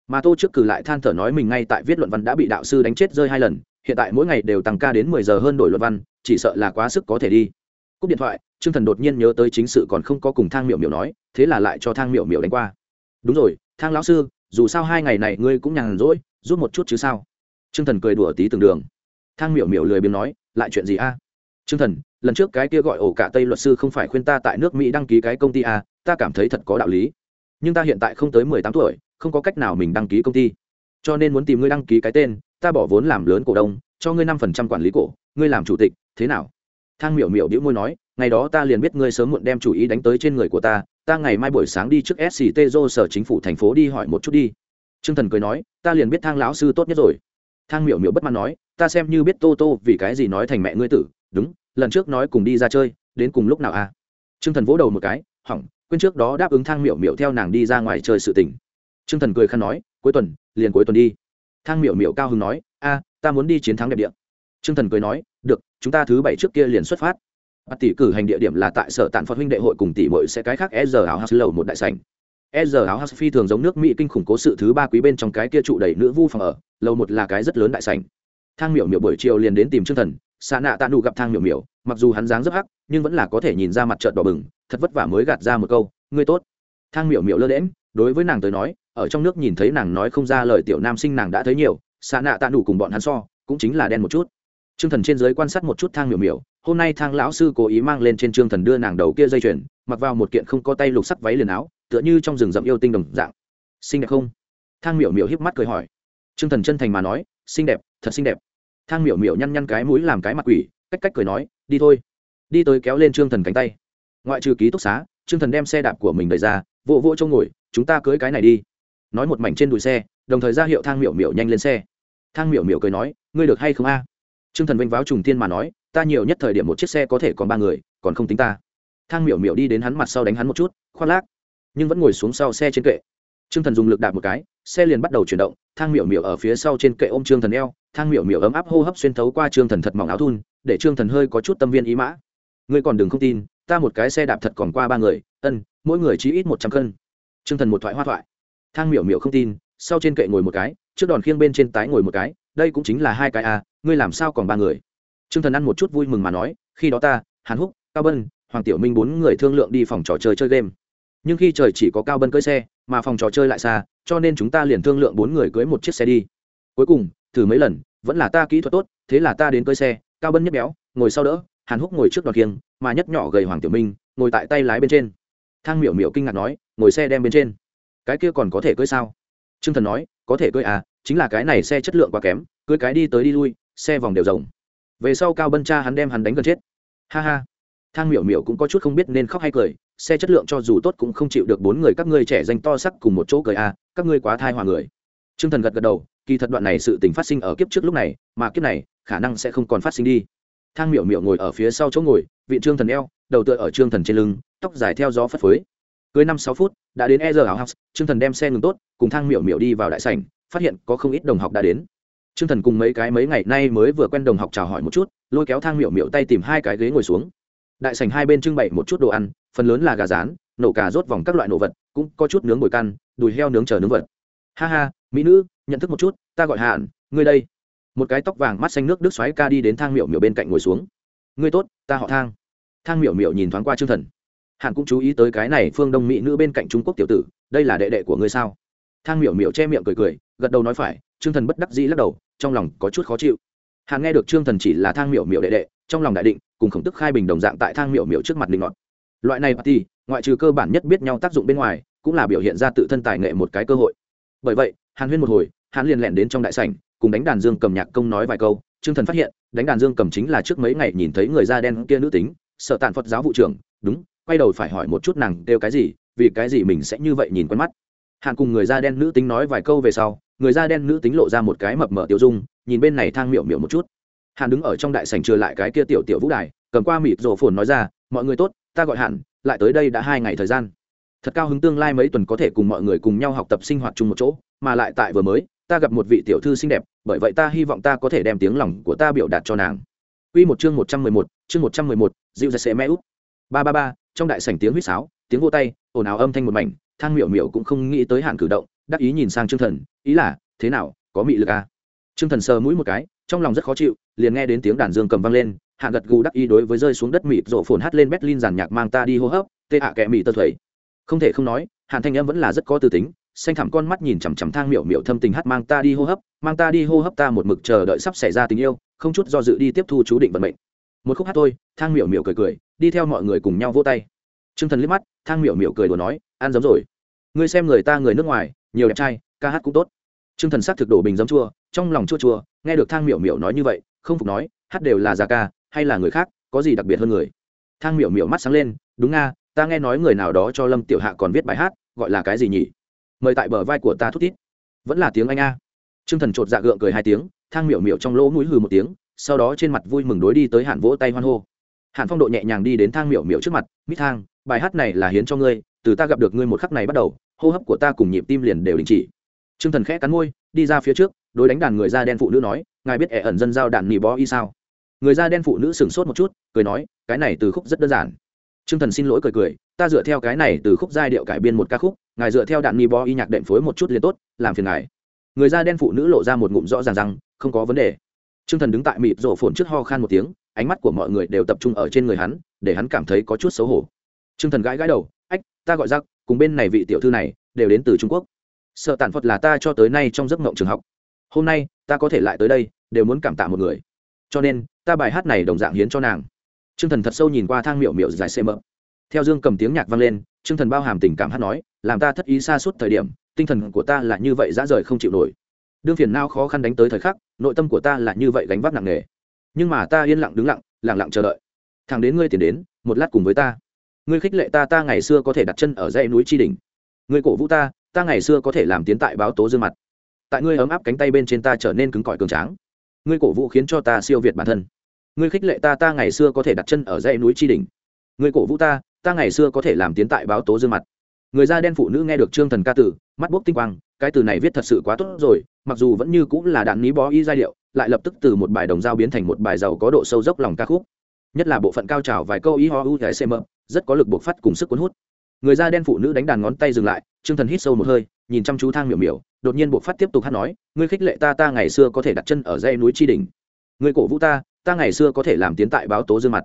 Mà tô trước cử lại than thở nói mình ngay tại viết luận văn đã bị đạo sư đánh chết rơi hai lần, hiện tại mỗi ngày đều tăng ca đến mười giờ hơn đổi luận văn, chỉ sợ là quá sức có thể đi. Cúp điện thoại, trương thần đột nhiên nhớ tới chính sự còn không có cùng thang miểu miểu nói, thế là lại cho thang miểu miểu đánh qua. Đúng rồi, thang lão sư dù sao hai ngày này ngươi cũng nhàn rỗi, giúp một chút chứ sao? Trương thần cười đùa tí từng đường. Thang miểu miểu lười biếng nói, lại chuyện gì a? Trương thần, lần trước cái kia gọi ổ cả tây luật sư không phải khuyên ta tại nước mỹ đăng ký cái công ty a, ta cảm thấy thật có đạo lý. Nhưng ta hiện tại không tới mười tám tuổi, không có cách nào mình đăng ký công ty. Cho nên muốn tìm ngươi đăng ký cái tên, ta bỏ vốn làm lớn cổ đông, cho ngươi năm phần trăm quản lý cổ, ngươi làm chủ tịch, thế nào? Thang miểu miểu đĩu môi nói, ngày đó ta liền biết ngươi sớm muộn đem chủ ý đánh tới trên người của ta ta ngày mai buổi sáng đi trước sct do sở chính phủ thành phố đi hỏi một chút đi. T r ư ơ n g thần cười nói, ta liền biết thang lão sư tốt nhất rồi. Thang miểu miểu bất mãn nói, ta xem như biết tô tô vì cái gì nói thành mẹ ngươi tử. Đúng, lần trước nói cùng đi ra chơi, đến cùng lúc nào à? T r ư ơ n g thần vỗ đầu một cái, hỏng, quên trước đó đáp ứng thang miểu miểu theo nàng đi ra ngoài chơi sự tình. T r ư ơ n g thần cười khăn nói, cuối tuần, liền cuối tuần đi. Thang miểu miểu cao hứng nói, a, ta muốn đi chiến thắng đẹp điện t r ư ơ n g thần cười nói, được, chúng ta thứ bảy trước kia liền xuất phát. Bạt tỷ cử hành địa điểm là tại sở tản Phật huynh đệ hội cùng tỷ muội sẽ cái khác Ezra áo house lầu một đại sảnh. Ezra áo house phi thường giống nước Mỹ kinh khủng cố sự thứ ba quý bên trong cái kia trụ đầy nữ vu phòng ở, lầu một là cái rất lớn đại sảnh. Thang Miểu Miểu buổi chiều liền đến tìm Trương Thần, Sa nạ tạ nụ gặp Thang Miểu Miểu, mặc dù hắn dáng rất hắc, nhưng vẫn là có thể nhìn ra mặt trợn đỏ bừng, thật vất vả mới gạt ra một câu, "Ngươi tốt." Thang Miểu Miểu lơ đễnh, đối với nàng tới nói, ở trong nước nhìn thấy nàng nói không ra lời tiểu nam sinh nàng đã thấy nhiều, Sa nạ tạ nụ cùng bọn hắn so, cũng chính là đen một chút. Trương Thần trên dưới quan sát một chút Thang Miểu Miểu, hôm nay thang lão sư cố ý mang lên trên trương thần đưa nàng đầu kia dây chuyền, mặc vào một kiện không có tay lục sắc váy liền áo, tựa như trong rừng rậm yêu tinh đồng dạng. Xinh đẹp không? Thang miểu miểu híp mắt cười hỏi. Trương thần chân thành mà nói, xinh đẹp, thật xinh đẹp. Thang miểu miểu nhăn nhăn cái mũi làm cái mặt quỷ, cách cách cười nói, đi thôi. Đi tới kéo lên trương thần cánh tay. Ngoại trừ ký túc xá, trương thần đem xe đạp của mình đẩy ra, vỗ vỗ trông ngồi, chúng ta cưới cái này đi. Nói một mảnh trên đùi xe, đồng thời ra hiệu thang miểu miểu nhanh lên xe. Thang miểu miểu cười nói, ngươi được hay không a? Trương thần vênh váo trùng tiên mà nói ta nhiều nhất thời điểm một chiếc xe có thể còn ba người, còn không tính ta. Thang miểu miểu đi đến hắn mặt sau đánh hắn một chút, khoác lác, nhưng vẫn ngồi xuống sau xe trên kệ. Trương thần dùng lực đạp một cái, xe liền bắt đầu chuyển động, thang miểu miểu ở phía sau trên kệ ôm trương thần eo, thang miểu miểu ấm áp hô hấp xuyên thấu qua trương thần thật mỏng áo thun, để trương thần hơi có chút tâm viên ý mã. Ngươi còn đừng không tin, ta một cái xe đạp thật còn qua ba người, ân, mỗi người chỉ ít một trăm cân. Trương thần một thoại hoa thoại. Thang miểu miểu không tin, sau trên kệ ngồi một cái, trước đòn khiêng bên trên tái ngồi một cái, đây cũng chính là hai cái à ngươi làm sao còn ba người? Trương Thần ăn một chút vui mừng mà nói, khi đó ta, Hàn Húc, Cao Bân, Hoàng Tiểu Minh bốn người thương lượng đi phòng trò chơi chơi game. Nhưng khi trời chỉ có Cao Bân cưỡi xe, mà phòng trò chơi lại xa, cho nên chúng ta liền thương lượng bốn người cưỡi một chiếc xe đi. Cuối cùng, thử mấy lần, vẫn là ta kỹ thuật tốt, thế là ta đến cưỡi xe, Cao Bân nhất béo, ngồi sau đỡ, Hàn Húc ngồi trước đòn kiêng, mà nhất nhỏ gầy Hoàng Tiểu Minh, ngồi tại tay lái bên trên. Thang Miểu Miểu kinh ngạc nói, ngồi xe đem bên trên, cái kia còn có thể cưỡi sao? Trương Thần nói, có thể cưỡi à, chính là cái này xe chất lượng quá kém, cưỡi cái đi tới đi lui, xe vòng đều rộng về sau cao bân cha hắn đem hắn đánh gần chết. Ha ha. Thang miểu miểu cũng có chút không biết nên khóc hay cười xe chất lượng cho dù tốt cũng không chịu được bốn người các ngươi trẻ danh to sắc cùng một chỗ cười a à, các ngươi quá thai hòa người. T r ư ơ n g thần gật gật đầu kỳ thật đoạn này sự tình phát sinh ở kiếp trước lúc này mà kiếp này khả năng sẽ không còn phát sinh đi. Thang miểu miểu ngồi ở phía sau chỗ ngồi vị trương thần eo đầu tựa ở trương thần trên lưng tóc dài theo gió phất phới. Cưới năm sáu phút đã đến e giờ áo house trương thần đem xe ngừng tốt cùng thang miểu miểu đi vào đại sảnh phát hiện có không ít đồng học đã đến. Trương Thần cùng mấy cái mấy ngày nay mới vừa quen đồng học chào hỏi một chút, lôi kéo thang miểu miểu tay tìm hai cái ghế ngồi xuống. Đại sảnh hai bên trưng bày một chút đồ ăn, phần lớn là gà rán, nổ cà rốt vòng các loại nổ vật, cũng có chút nướng bồi căn, đùi heo nướng chờ nướng vật. Ha ha, mỹ nữ, nhận thức một chút, ta gọi Hạn, ngươi đây. Một cái tóc vàng mắt xanh nước đức xoáy ca đi đến thang miểu miểu bên cạnh ngồi xuống. Ngươi tốt, ta họ Thang. Thang miểu miểu nhìn thoáng qua Trương Thần. hàn cũng chú ý tới cái này phương đông mỹ nữ bên cạnh trung quốc tiểu tử đây là đệ đệ của ngươi sao thang miểu miểu che miệng cười cười gật đầu nói phải, trương thần bất đắc dĩ lắc đầu, trong lòng có chút khó chịu. Hàn nghe được trương thần chỉ là thang miểu miểu đệ đệ, trong lòng đại định, cùng khổng tức khai bình đồng dạng tại thang miểu miểu trước mặt linh ngọt loại này party ngoại trừ cơ bản nhất biết nhau tác dụng bên ngoài, cũng là biểu hiện ra tự thân tài nghệ một cái cơ hội. Bởi vậy, hàn huyên một hồi hàn liền lẹn đến trong đại sảnh, cùng đánh đàn dương cầm nhạc công nói vài câu, trương thần phát hiện, đánh đàn dương cầm chính là trước mấy ngày nhìn thấy người da đen kia nữ tính, sợ tàn phật giáo vụ trưởng, đúng, quay đầu phải hỏi một chút nàng kêu cái gì, vì cái gì mình sẽ như vậy nhìn quen mắt hàn cùng người da đen nữ tính nói vài câu về sau người da đen nữ tính lộ ra một cái mập mờ tiêu dung nhìn bên này thang miệu miệu một chút. Hàn đứng ở trong đại sảnh trừ lại cái kia tiểu tiểu vũ đài cầm qua mịt rổ phồn nói ra mọi người tốt ta gọi hàn lại tới đây đã hai ngày thời gian. Thật cao hứng tương lai mấy tuần có thể cùng mọi người cùng nhau học tập sinh hoạt chung một chỗ mà lại tại vừa mới ta gặp một vị tiểu thư xinh đẹp bởi vậy ta hy vọng ta có thể đem tiếng lòng của ta biểu đạt cho nàng. Quy một chương 111, chương 111, dịu ra sẽ mẹ út. Ba ba ba, trong đại sảnh tiếng huýt sáo, tiếng vô tay, ồn ào âm thanh một mảnh, Thang Miểu Miểu cũng không nghĩ tới hạn cử động, đắc ý nhìn sang Trương Thần, ý là, thế nào, có mị lực à? Trương Thần sờ mũi một cái, trong lòng rất khó chịu, liền nghe đến tiếng đàn dương cầm vang lên, hạn gật gù đắc ý đối với rơi xuống đất mịt rộ phồn hát lên Berlin giàn nhạc mang ta đi hô hấp, tê hạ kẻ mị tơ thủy. Không thể không nói, Hạn Thanh em vẫn là rất có tư tính, xanh thẳm con mắt nhìn chằm chằm thang miểu miểu thâm tình hát mang ta đi hô hấp mang ta đi hô hấp ta một mực chờ đợi sắp xảy ra tình yêu không chút do dự đi tiếp thu chú định vận mệnh một khúc hát thôi thang miểu miểu cười cười đi theo mọi người cùng nhau vỗ tay t r ư ơ n g thần liếc mắt thang miểu miểu cười đùa nói ăn giống rồi. Ngươi xem người ta người nước ngoài, nhiều đẹp trai, ca hát cũng tốt. T r ư ơ n g thần s á c thực đổ bình giấm chua, trong lòng chua chua, nghe được thang miểu miểu nói như vậy, không phục nói, hát đều là già ca, hay là người khác, có gì đặc biệt hơn người? Thang miểu miểu mắt sáng lên, đúng nga, ta nghe nói người nào đó cho lâm tiểu hạ còn viết bài hát, gọi là cái gì nhỉ? Mời tại bờ vai của ta thút tít vẫn là tiếng anh a. T r ư ơ n g thần chột dạ gượng cười hai tiếng, thang miểu miểu trong lỗ mũi hừ một tiếng, sau đó trên mặt vui mừng đối đi tới hạn vỗ tay hoan hô. Hàn phong độ nhẹ nhàng đi đến thang miểu miểu trước mặt, mít thang, bài hát này là hiến cho ngươi, từ ta gặp được ngươi một khắc này bắt đầu, hô hấp của ta cùng nhịp tim liền đều đình chỉ. T r ư ơ n g thần khẽ cắn môi, đi ra phía trước, đối đánh đàn người da đen phụ nữ nói, ngài biết ẻ ẩn dân giao đàn nỉ bó y sao? Người da đen phụ nữ sửng sốt một chút, cười nói, cái này từ khúc rất đơn giản. T r ư ơ n g thần xin lỗi cười cười, ta dựa theo cái này từ khúc giai điệu cải biên một ca khúc, ngài dựa theo đạn mi bó y nhạc đệm phối một chút liền tốt, làm phiền ngài. Người da đen phụ nữ lộ ra một ngụm rõ ràng rằng, không có vấn đề. T r ư ơ n g thần đứng tại mịp rổ phồn trước ho khan một tiếng ánh mắt của mọi người đều tập trung ở trên người hắn, để hắn cảm thấy có chút xấu hổ. T r ư ơ n g thần gãi gãi đầu, ách, ta gọi giặc cùng bên này vị tiểu thư này đều đến từ trung quốc. Sợ tàn phật là ta cho tới nay trong giấc mộng trường học. Hôm nay, ta có thể lại tới đây, đều muốn cảm tạ một người. Cho nên, ta bài hát này đồng dạng hiến cho nàng. T r ư ơ n g thần thật sâu nhìn qua thang miệu miệu dài xê mỡ theo dương cầm tiếng nhạc vang lên t r ư ơ n g thần bao hàm tình cảm hát nói, làm ta thất ý xa suốt thời điểm, tinh thần của ta là như vậy dã rời không chịu nổi. Đương phiền nao khó khăn đánh tới thời khắc, nội tâm của ta là như vậy gánh vác nặng nề nhưng mà ta yên lặng đứng lặng lặng lặng chờ đợi. Thằng đến ngươi tiền đến, một lát cùng với ta. Ngươi khích lệ ta ta ngày xưa có thể đặt chân ở dãy núi tri đình ngươi cổ vũ ta ta ngày xưa có thể làm tiến tại báo tố dương mặt. Tại ngươi ấm áp cánh tay bên trên ta trở nên cứng cỏi cường tráng. Ngươi cổ vũ khiến cho ta siêu việt bản thân. Ngươi khích lệ ta ta ngày xưa có thể đặt chân ở dãy núi tri đình ngươi cổ vũ ta ta ngày xưa có thể làm tiến tại báo tố dương mặt. Người da đen phụ nữ nghe được trương thần ca tử, mắt bốc tinh quang, cái từ này viết thật sự quá tốt rồi, mặc dù vẫn như cũng là đạn ní bó y giai điệu lại lập tức từ một bài đồng dao biến thành một bài giàu có độ sâu dốc lòng ca khúc. Nhất là bộ phận cao trào vài câu y ho u cái cm rất có lực buộc phát cùng sức cuốn hút. Người da đen phụ nữ đánh đàn ngón tay dừng lại trương thần hít sâu một hơi nhìn chăm chú thang miểu miểu đột nhiên buộc phát tiếp tục hát nói ngươi khích lệ ta ta ngày xưa có thể đặt chân ở dây núi tri đình ngươi cổ vũ ta ta ngày xưa có thể làm tiến tại báo tố dương mặt.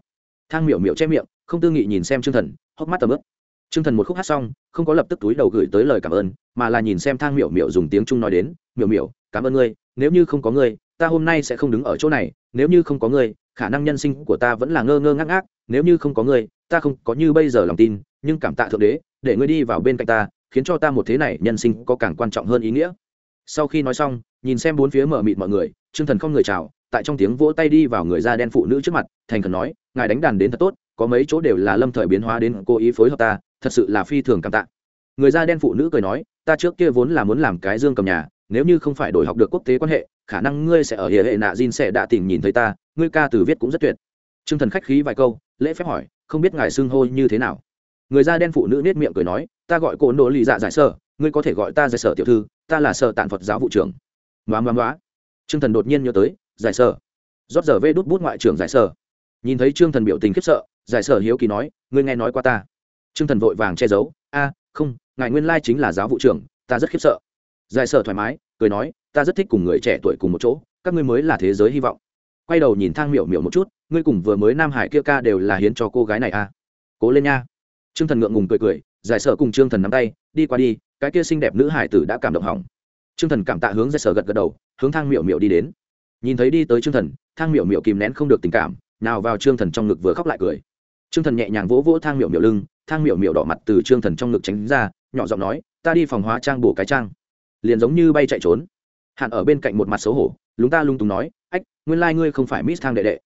Thang miểu miểu che miệng không tư nghị nhìn xem trương thần hốc mắt tầm ướp Trương Thần một khúc hát xong, không có lập tức túi đầu gửi tới lời cảm ơn, mà là nhìn xem Thang Miểu Miểu dùng tiếng Trung nói đến, "Miểu Miểu, cảm ơn ngươi, nếu như không có ngươi, ta hôm nay sẽ không đứng ở chỗ này, nếu như không có ngươi, khả năng nhân sinh của ta vẫn là ngơ ngơ ngác ngác, nếu như không có ngươi, ta không có như bây giờ lòng tin, nhưng cảm tạ thượng đế, để ngươi đi vào bên cạnh ta, khiến cho ta một thế này nhân sinh có càng quan trọng hơn ý nghĩa." Sau khi nói xong, nhìn xem bốn phía mở mịt mọi người, Trương Thần không người chào, tại trong tiếng vỗ tay đi vào người da đen phụ nữ trước mặt, thành khẩn nói, "Ngài đánh đàn đến thật tốt, có mấy chỗ đều là lâm thời biến hóa đến cố ý phối hợp ta, thật sự là phi thường cảm tạ người da đen phụ nữ cười nói ta trước kia vốn là muốn làm cái dương cầm nhà nếu như không phải đổi học được quốc tế quan hệ khả năng ngươi sẽ ở hệ hệ nạ Jin sẽ đã tỉnh nhìn thấy ta ngươi ca từ viết cũng rất tuyệt. Trương thần khách khí vài câu lễ phép hỏi không biết ngài xưng hô như thế nào? Người da đen phụ nữ nết miệng cười nói ta gọi cô nô Lý dạ giải sở ngươi có thể gọi ta giải sở tiểu thư ta là sở tạn phật giáo vụ trưởng. Ngoá ngoá ngoá. Trương thần đột nhiên nhớ tới giải sở. Rót giờ vê đút bút ngoại trưởng giải sở. Nhìn thấy trương thần biểu tình khiếp sợ giải sở hiếu kỳ nói ngươi nghe nói qua ta. Trương Thần vội vàng che giấu, "A, không, ngài nguyên lai chính là giáo vụ trưởng, ta rất khiếp sợ." Giải sở thoải mái, cười nói, "Ta rất thích cùng người trẻ tuổi cùng một chỗ, các ngươi mới là thế giới hy vọng." Quay đầu nhìn Thang Miểu Miểu một chút, "Ngươi cùng vừa mới Nam Hải kia ca đều là hiến cho cô gái này. À? Cố lên nha. trương thần ngượng ngùng cười cười giải sở cùng trương thần nắm tay đi qua đi cái kia xinh đẹp nữ hải tử đã cảm động hỏng trương thần cảm tạ hướng giải sở gật gật đầu hướng thang miệu miệu đi đến nhìn thấy đi tới trương thần thang miệu miệu kìm nén không được tình cảm nào vào trương thần trong ngực vừa khóc lại cười trương thần nhẹ nhàng vỗ vỗ thang miệu miệu lưng thang miệu miệu đỏ mặt từ trương thần trong ngực tránh ra nhỏ giọng nói ta đi phòng hóa trang bổ cái trang liền giống như bay chạy trốn. Hạn ở bên cạnh một mặt xấu hổ, lúng ta lung túng nói, ách, nguyên lai、like、ngươi không phải miss thang đệ đệ.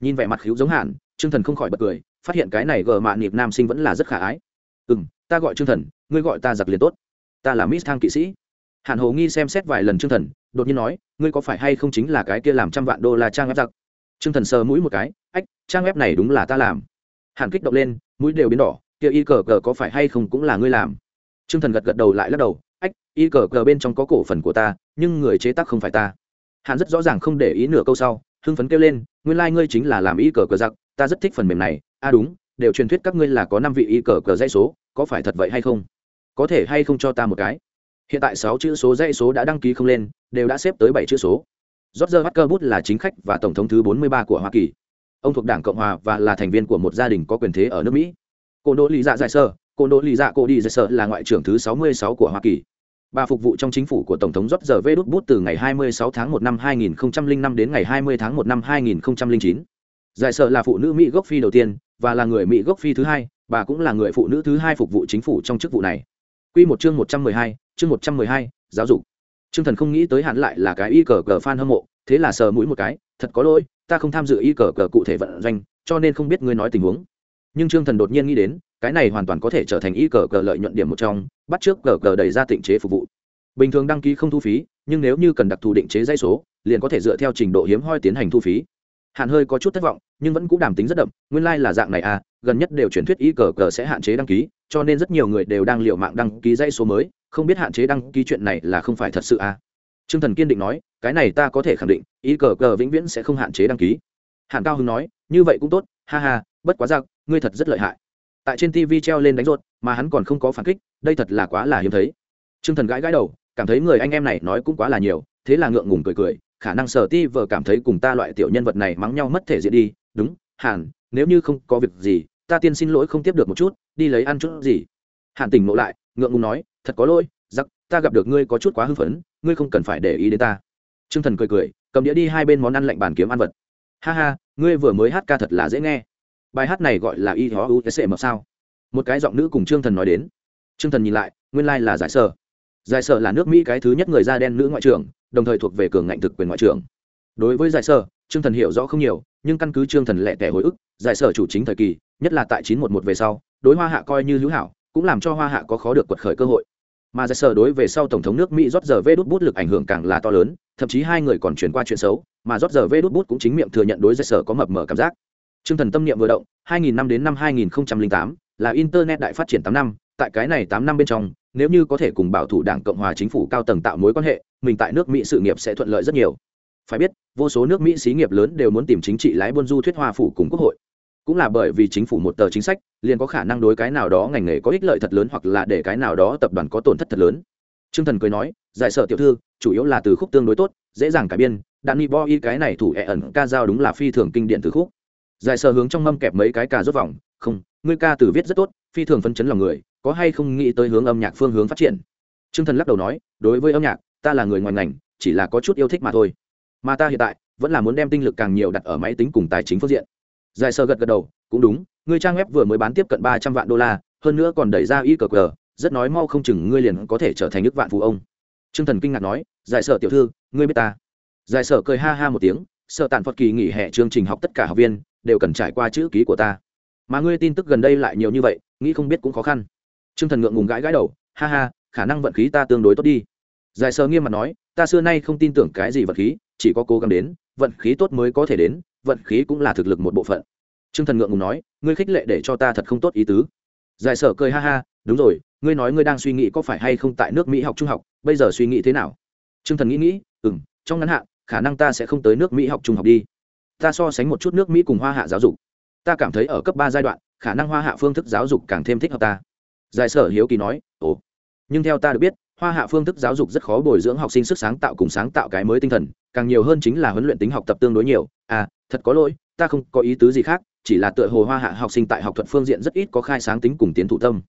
Nhìn vẻ mặt khíu giống hạn, trương thần không khỏi bật cười, phát hiện cái này gờ mạ nịp nam sinh vẫn là rất khả ái. Ừ m ta gọi trương thần, ngươi gọi ta giặc liền tốt. Ta là miss thang kỵ sĩ. Hạn hồ nghi xem xét vài lần trương thần, đột nhiên nói, ngươi có phải hay không chính là cái kia làm trăm vạn đô la trang ép giặc? Trương thần sờ mũi một cái, ách, trang ép này đúng là ta làm. Hạn kích động lên, mũi đều biến đỏ, kia y cờ cờ có phải hay không cũng là ngươi làm? Trương thần gật gật đầu lại lắc đầu ách y cờ cờ bên trong có cổ phần của ta nhưng người chế tác không phải ta hắn rất rõ ràng không để ý nửa câu sau hưng phấn kêu lên nguyên lai、like、ngươi chính là làm y cờ cờ giặc ta rất thích phần mềm này a à đúng đều truyền thuyết các ngươi là có năm vị y cờ cờ dãy số có phải thật vậy hay không có thể hay không cho ta một cái hiện tại sáu chữ số dãy số đã đăng ký không lên đều đã xếp tới bảy chữ số George Walker Bush là chính khách và tổng thống thứ 43 của Hoa Kỳ. Ông thuộc Đảng Cộng hòa và là thành viên của một gia đình có quyền thế ở nước Mỹ. Cô Đỗ Lý Dạ Giải Sơ, cô Đỗ Lý Dạ Cô Đi Giải Sơ là ngoại trưởng thứ 66 của Hoa Kỳ. Bà phục vụ trong chính phủ của tổng thống George đút bút từ ngày 26 tháng 1 năm 2005 đến ngày 20 tháng 1 năm 2009. Giải sợ là phụ nữ Mỹ gốc phi đầu tiên và là người Mỹ gốc phi thứ hai, bà cũng là người phụ nữ thứ hai phục vụ chính phủ trong chức vụ này. Quy một chương 112, chương 112, giáo dục. Trương Thần không nghĩ tới hắn lại là cái y cờ cờ fan hâm mộ, thế là sờ mũi một cái, thật có lỗi, ta không tham dự y cờ cờ cụ thể vận doanh, cho nên không biết ngươi nói tình huống. Nhưng Trương Thần đột nhiên nghĩ đến, cái này hoàn toàn có thể trở thành y cờ cờ lợi nhuận điểm một trong, bắt trước cờ cờ đẩy ra tịnh chế phục vụ. Bình thường đăng ký không thu phí, nhưng nếu như cần đặc thù định chế dây số, liền có thể dựa theo trình độ hiếm hoi tiến hành thu phí. Hạn hơi có chút thất vọng, nhưng vẫn cũng đảm tính rất đậm, nguyên lai là dạng này à, gần nhất đều truyền thuyết y cờ cờ sẽ hạn chế đăng ký, cho nên rất nhiều người đều đang liều mạng đăng ký dây số mới, không biết hạn chế đăng ký chuyện này là không phải thật sự à Trương Thần kiên định nói, cái này ta có thể khẳng định, y cờ cờ vĩnh viễn sẽ không hạn chế đăng ký. Hàn Cao Hưng nói, như vậy cũng tốt, ha ha, bất quá giặc, ngươi thật rất lợi hại. Tại trên TV treo lên đánh rột mà hắn còn không có phản kích, đây thật là quá là hiếm thấy. Trương Thần gãi gãi đầu, cảm thấy người anh em này nói cũng quá là nhiều, thế là ngượng ngùng cười cười, khả năng sở ti vờ cảm thấy cùng ta loại tiểu nhân vật này mắng nhau mất thể diện đi, đúng, Hàn, nếu như không có việc gì, ta tiên xin lỗi không tiếp được một chút, đi lấy ăn chút gì. Hàn tỉnh ngộ lại, ngượng ngùng nói, thật có lỗi, giặc, ta gặp được ngươi có chút quá hưng phấn, ngươi không cần phải để ý đến ta t r ư ơ n g thần cười cười cầm đĩa đi hai bên món ăn lạnh bàn kiếm ăn vật ha ha ngươi vừa mới hát ca thật là dễ nghe bài hát này gọi là y hó u s mở sao. Một cái giọng nữ cùng trương thần nói đến. Trương thần nhìn lại, nguyên lai、like、là giải sở. Giải sở là nước mỹ cái thứ nhất người da đen nữ ngoại trưởng, đồng thời thuộc về cường ngạnh thực quyền ngoại trưởng. Đối với giải sở, trương thần hiểu rõ không nhiều, nhưng căn cứ trương thần lẹ tẻ hồi ức, giải sở chủ chính thời kỳ, nhất là tại chín một một về sau, đối hoa hạ coi như hữu hảo, cũng làm cho hoa hạ có khó được quật khởi cơ hội. Mà giải sở đối về sau tổng thống nước mỹ rót giờ vê đút bút lực ảnh hưởng càng là to lớn, thậm chí hai người còn chuyển qua chuyện xấu, mà rót giờ vê đút bút cũng chính miệng thừa nhận đối giải sở có mập mờ cảm giác t r ư ơ n g thần tâm niệm vừa động 2000 năm đến năm 2008 là internet đại phát triển tám năm, tại cái này tám năm bên trong, nếu như có thể cùng bảo thủ đảng cộng hòa chính phủ cao tầng tạo mối quan hệ, mình tại nước mỹ sự nghiệp sẽ thuận lợi rất nhiều. Phải biết, vô số nước mỹ xí nghiệp lớn đều muốn tìm chính trị lái buôn du thuyết hoa phủ cùng quốc hội. Cũng là bởi vì chính phủ một tờ chính sách, liền có khả năng đối cái nào đó ngành nghề có ích lợi thật lớn hoặc là để cái nào đó tập đoàn có tổn thất thật lớn. T r ư ơ n g thần cười nói, giải sợ tiểu thư, chủ yếu là từ khúc tương đối tốt, dễ dàng cải biên đạn ni bo y cái này thủ ẹ ẩn ca dao đúng là phi thường kinh điện từ khúc dài sờ hướng trong mâm kẹp mấy cái ca rốt vòng. Không, ngươi ca từ viết rất tốt, phi thường phân chấn lòng người, có hay không nghĩ tới hướng âm nhạc phương hướng phát triển? T r ư ơ n g thần lắc đầu nói, đối với âm nhạc, ta là người ngoài ngành, chỉ là có chút yêu thích mà thôi. Mà ta hiện tại, vẫn là muốn đem tinh lực càng nhiều đặt ở máy tính cùng tài chính phương diện. Dài sơ gật gật đầu, cũng đúng, ngươi trang web vừa mới bán tiếp cận ba trăm vạn đô la, hơn nữa còn đẩy ra y cờ cờ, rất nói mau không chừng ngươi liền có thể trở thành nước vạn phú ông. T r ư ơ n g thần kinh ngạc nói giải sở tiểu thư, ngươi biết ta? Giải sở cười ha ha một tiếng, sợ tàn phật kỳ nghỉ hè chương trình học tất cả học viên đều cần trải qua chữ ký của ta. Mà ngươi tin tức gần đây lại nhiều như vậy, nghĩ không biết cũng khó khăn. T r ư ơ n g thần ngượng ngùng gãi gãi đầu, ha ha, khả năng vận khí ta tương đối tốt đi. Giải sờ nghiêm mặt nói, ta xưa nay không tin tưởng cái gì vận khí, chỉ có cố gắng đến, vận khí tốt mới có thể đến, vận khí cũng là thực lực một bộ phận. T r ư ơ n g thần ngượng ngùng nói, ngươi khích lệ để cho ta thật không tốt ý tứ. Giải sở cười ha ha, đúng rồi, ngươi nói ngươi đang suy nghĩ có phải hay không tại nước mỹ học trung học, bây giờ suy nghĩ thế nào? T r ư ơ n g thần nghĩ nghĩ ừ m trong ngắn hạn, khả năng ta sẽ không tới nước mỹ học trung học đi ta so sánh một chút nước mỹ cùng hoa hạ giáo dục. Ta cảm thấy ở cấp ba giai đoạn, khả năng hoa hạ phương thức giáo dục càng thêm thích hợp ta. Giải sở hiếu kỳ nói, ồ. Nhưng theo ta được biết, hoa hạ phương thức giáo dục rất khó bồi dưỡng học sinh sức sáng tạo cùng sáng tạo cái mới tinh thần, càng nhiều hơn chính là huấn luyện tính học tập tương đối nhiều. À thật có lỗi, ta không có ý tứ gì khác, chỉ là tựa hồ hoa hạ học sinh tại học thuật phương diện rất ít có khai sáng tính cùng tiến thủ tâm.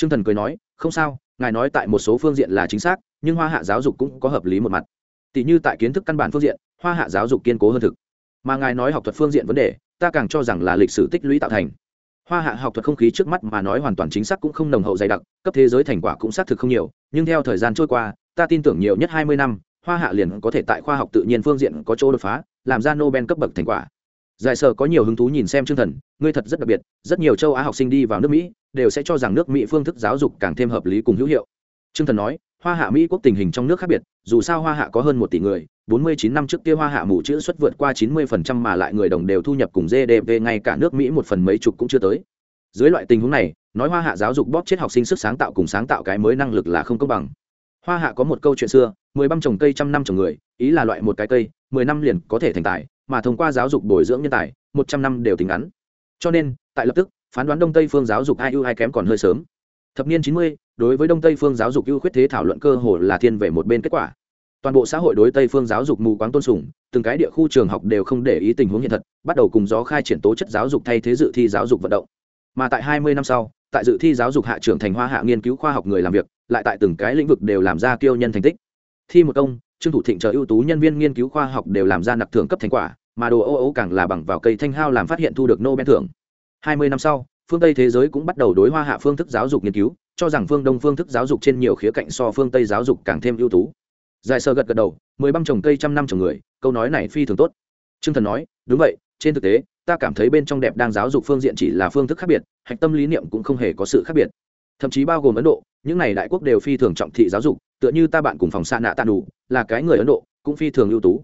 T r ư ơ n g thần cười nói, không sao, ngài nói tại một số phương diện là chính xác, nhưng hoa hạ giáo dục cũng có hợp lý một mặt. Tỷ như tại kiến thức căn bản phương diện, hoa hạ giáo dục kiên cố hơn thực mà ngài nói học thuật phương diện vấn đề, ta càng cho rằng là lịch sử tích lũy tạo thành. Hoa hạ học thuật không khí trước mắt mà nói hoàn toàn chính xác cũng không nồng hậu dày đặc, cấp thế giới thành quả cũng xác thực không nhiều, nhưng theo thời gian trôi qua, ta tin tưởng nhiều nhất hai mươi năm, hoa hạ liền có thể tại khoa học tự nhiên phương diện có chỗ đột phá, làm ra nobel cấp bậc thành quả. Giải sở có nhiều hứng thú nhìn xem chương thần, ngươi thật rất đặc biệt, rất nhiều châu á học sinh đi vào nước mỹ, đều sẽ cho rằng nước mỹ phương thức giáo dục càng thêm hợp lý cùng hữu hiệu. Chương thần nói, hoa hạ mỹ quốc tình hình trong nước khác biệt, dù sao hoa hạ có hơn một tỷ người bốn mươi chín năm trước kia hoa hạ mù chữ xuất vượt qua chín mươi phần trăm mà lại người đồng đều thu nhập cùng gdp ngay cả nước mỹ một phần mấy chục cũng chưa tới. Dưới loại tình huống này, nói hoa hạ giáo dục bóp chết học sinh sức sáng tạo cùng sáng tạo cái mới năng lực là không công bằng. Hoa hạ có một câu chuyện xưa, mười băm trồng cây trăm năm trồng người, ý là loại một cái cây, mười năm liền có thể thành tài, mà thông qua giáo dục bồi dưỡng nhân tài, một trăm năm đều tính ngắn. Cho nên, tại lập tức, phán đoán đông tây phương giáo dục ai ưu ai kém còn hơi sớm. Thập niên chín mươi, đối với đông tây phương giáo dục ưu khuyết thế thảo luận cơ hồ là thiên về một bên kết quả toàn bộ xã hội đối tây phương giáo dục mù quáng tôn sùng, từng cái địa khu trường học đều không để ý tình huống hiện thật, bắt đầu cùng gió khai triển tố chất giáo dục thay thế dự thi giáo dục vận động. Mà tại hai mươi năm sau, tại dự thi giáo dục hạ trưởng thành hoa hạ nghiên cứu khoa học người làm việc, lại tại từng cái lĩnh vực đều làm ra kiêu nhân thành tích. Thi một công, trương thủ thịnh chờ ưu tú nhân viên nghiên cứu khoa học đều làm ra nặc thưởng cấp thành quả, mà đồ ô ô càng là bằng vào cây thanh hao làm phát hiện thu được nobel thưởng. Hai mươi năm sau, phương tây thế giới cũng bắt đầu đối hoa hạ phương thức giáo dục nghiên cứu, cho rằng phương đông phương thức giáo dục trên nhiều khía cạnh so phương tây giáo dục càng thêm ưu tú giải sơ gật gật đầu, mười băm trồng cây, trăm năm trồng người, câu nói này phi thường tốt. Trương thần nói, đúng vậy, trên thực tế, ta cảm thấy bên trong đẹp đang giáo dục phương diện chỉ là phương thức khác biệt, hạch tâm lý niệm cũng không hề có sự khác biệt. Thậm chí bao gồm ấn độ, những này đại quốc đều phi thường trọng thị giáo dục, tựa như ta bạn cùng phòng xa nạ tạ đủ là cái người ấn độ, cũng phi thường ưu tú.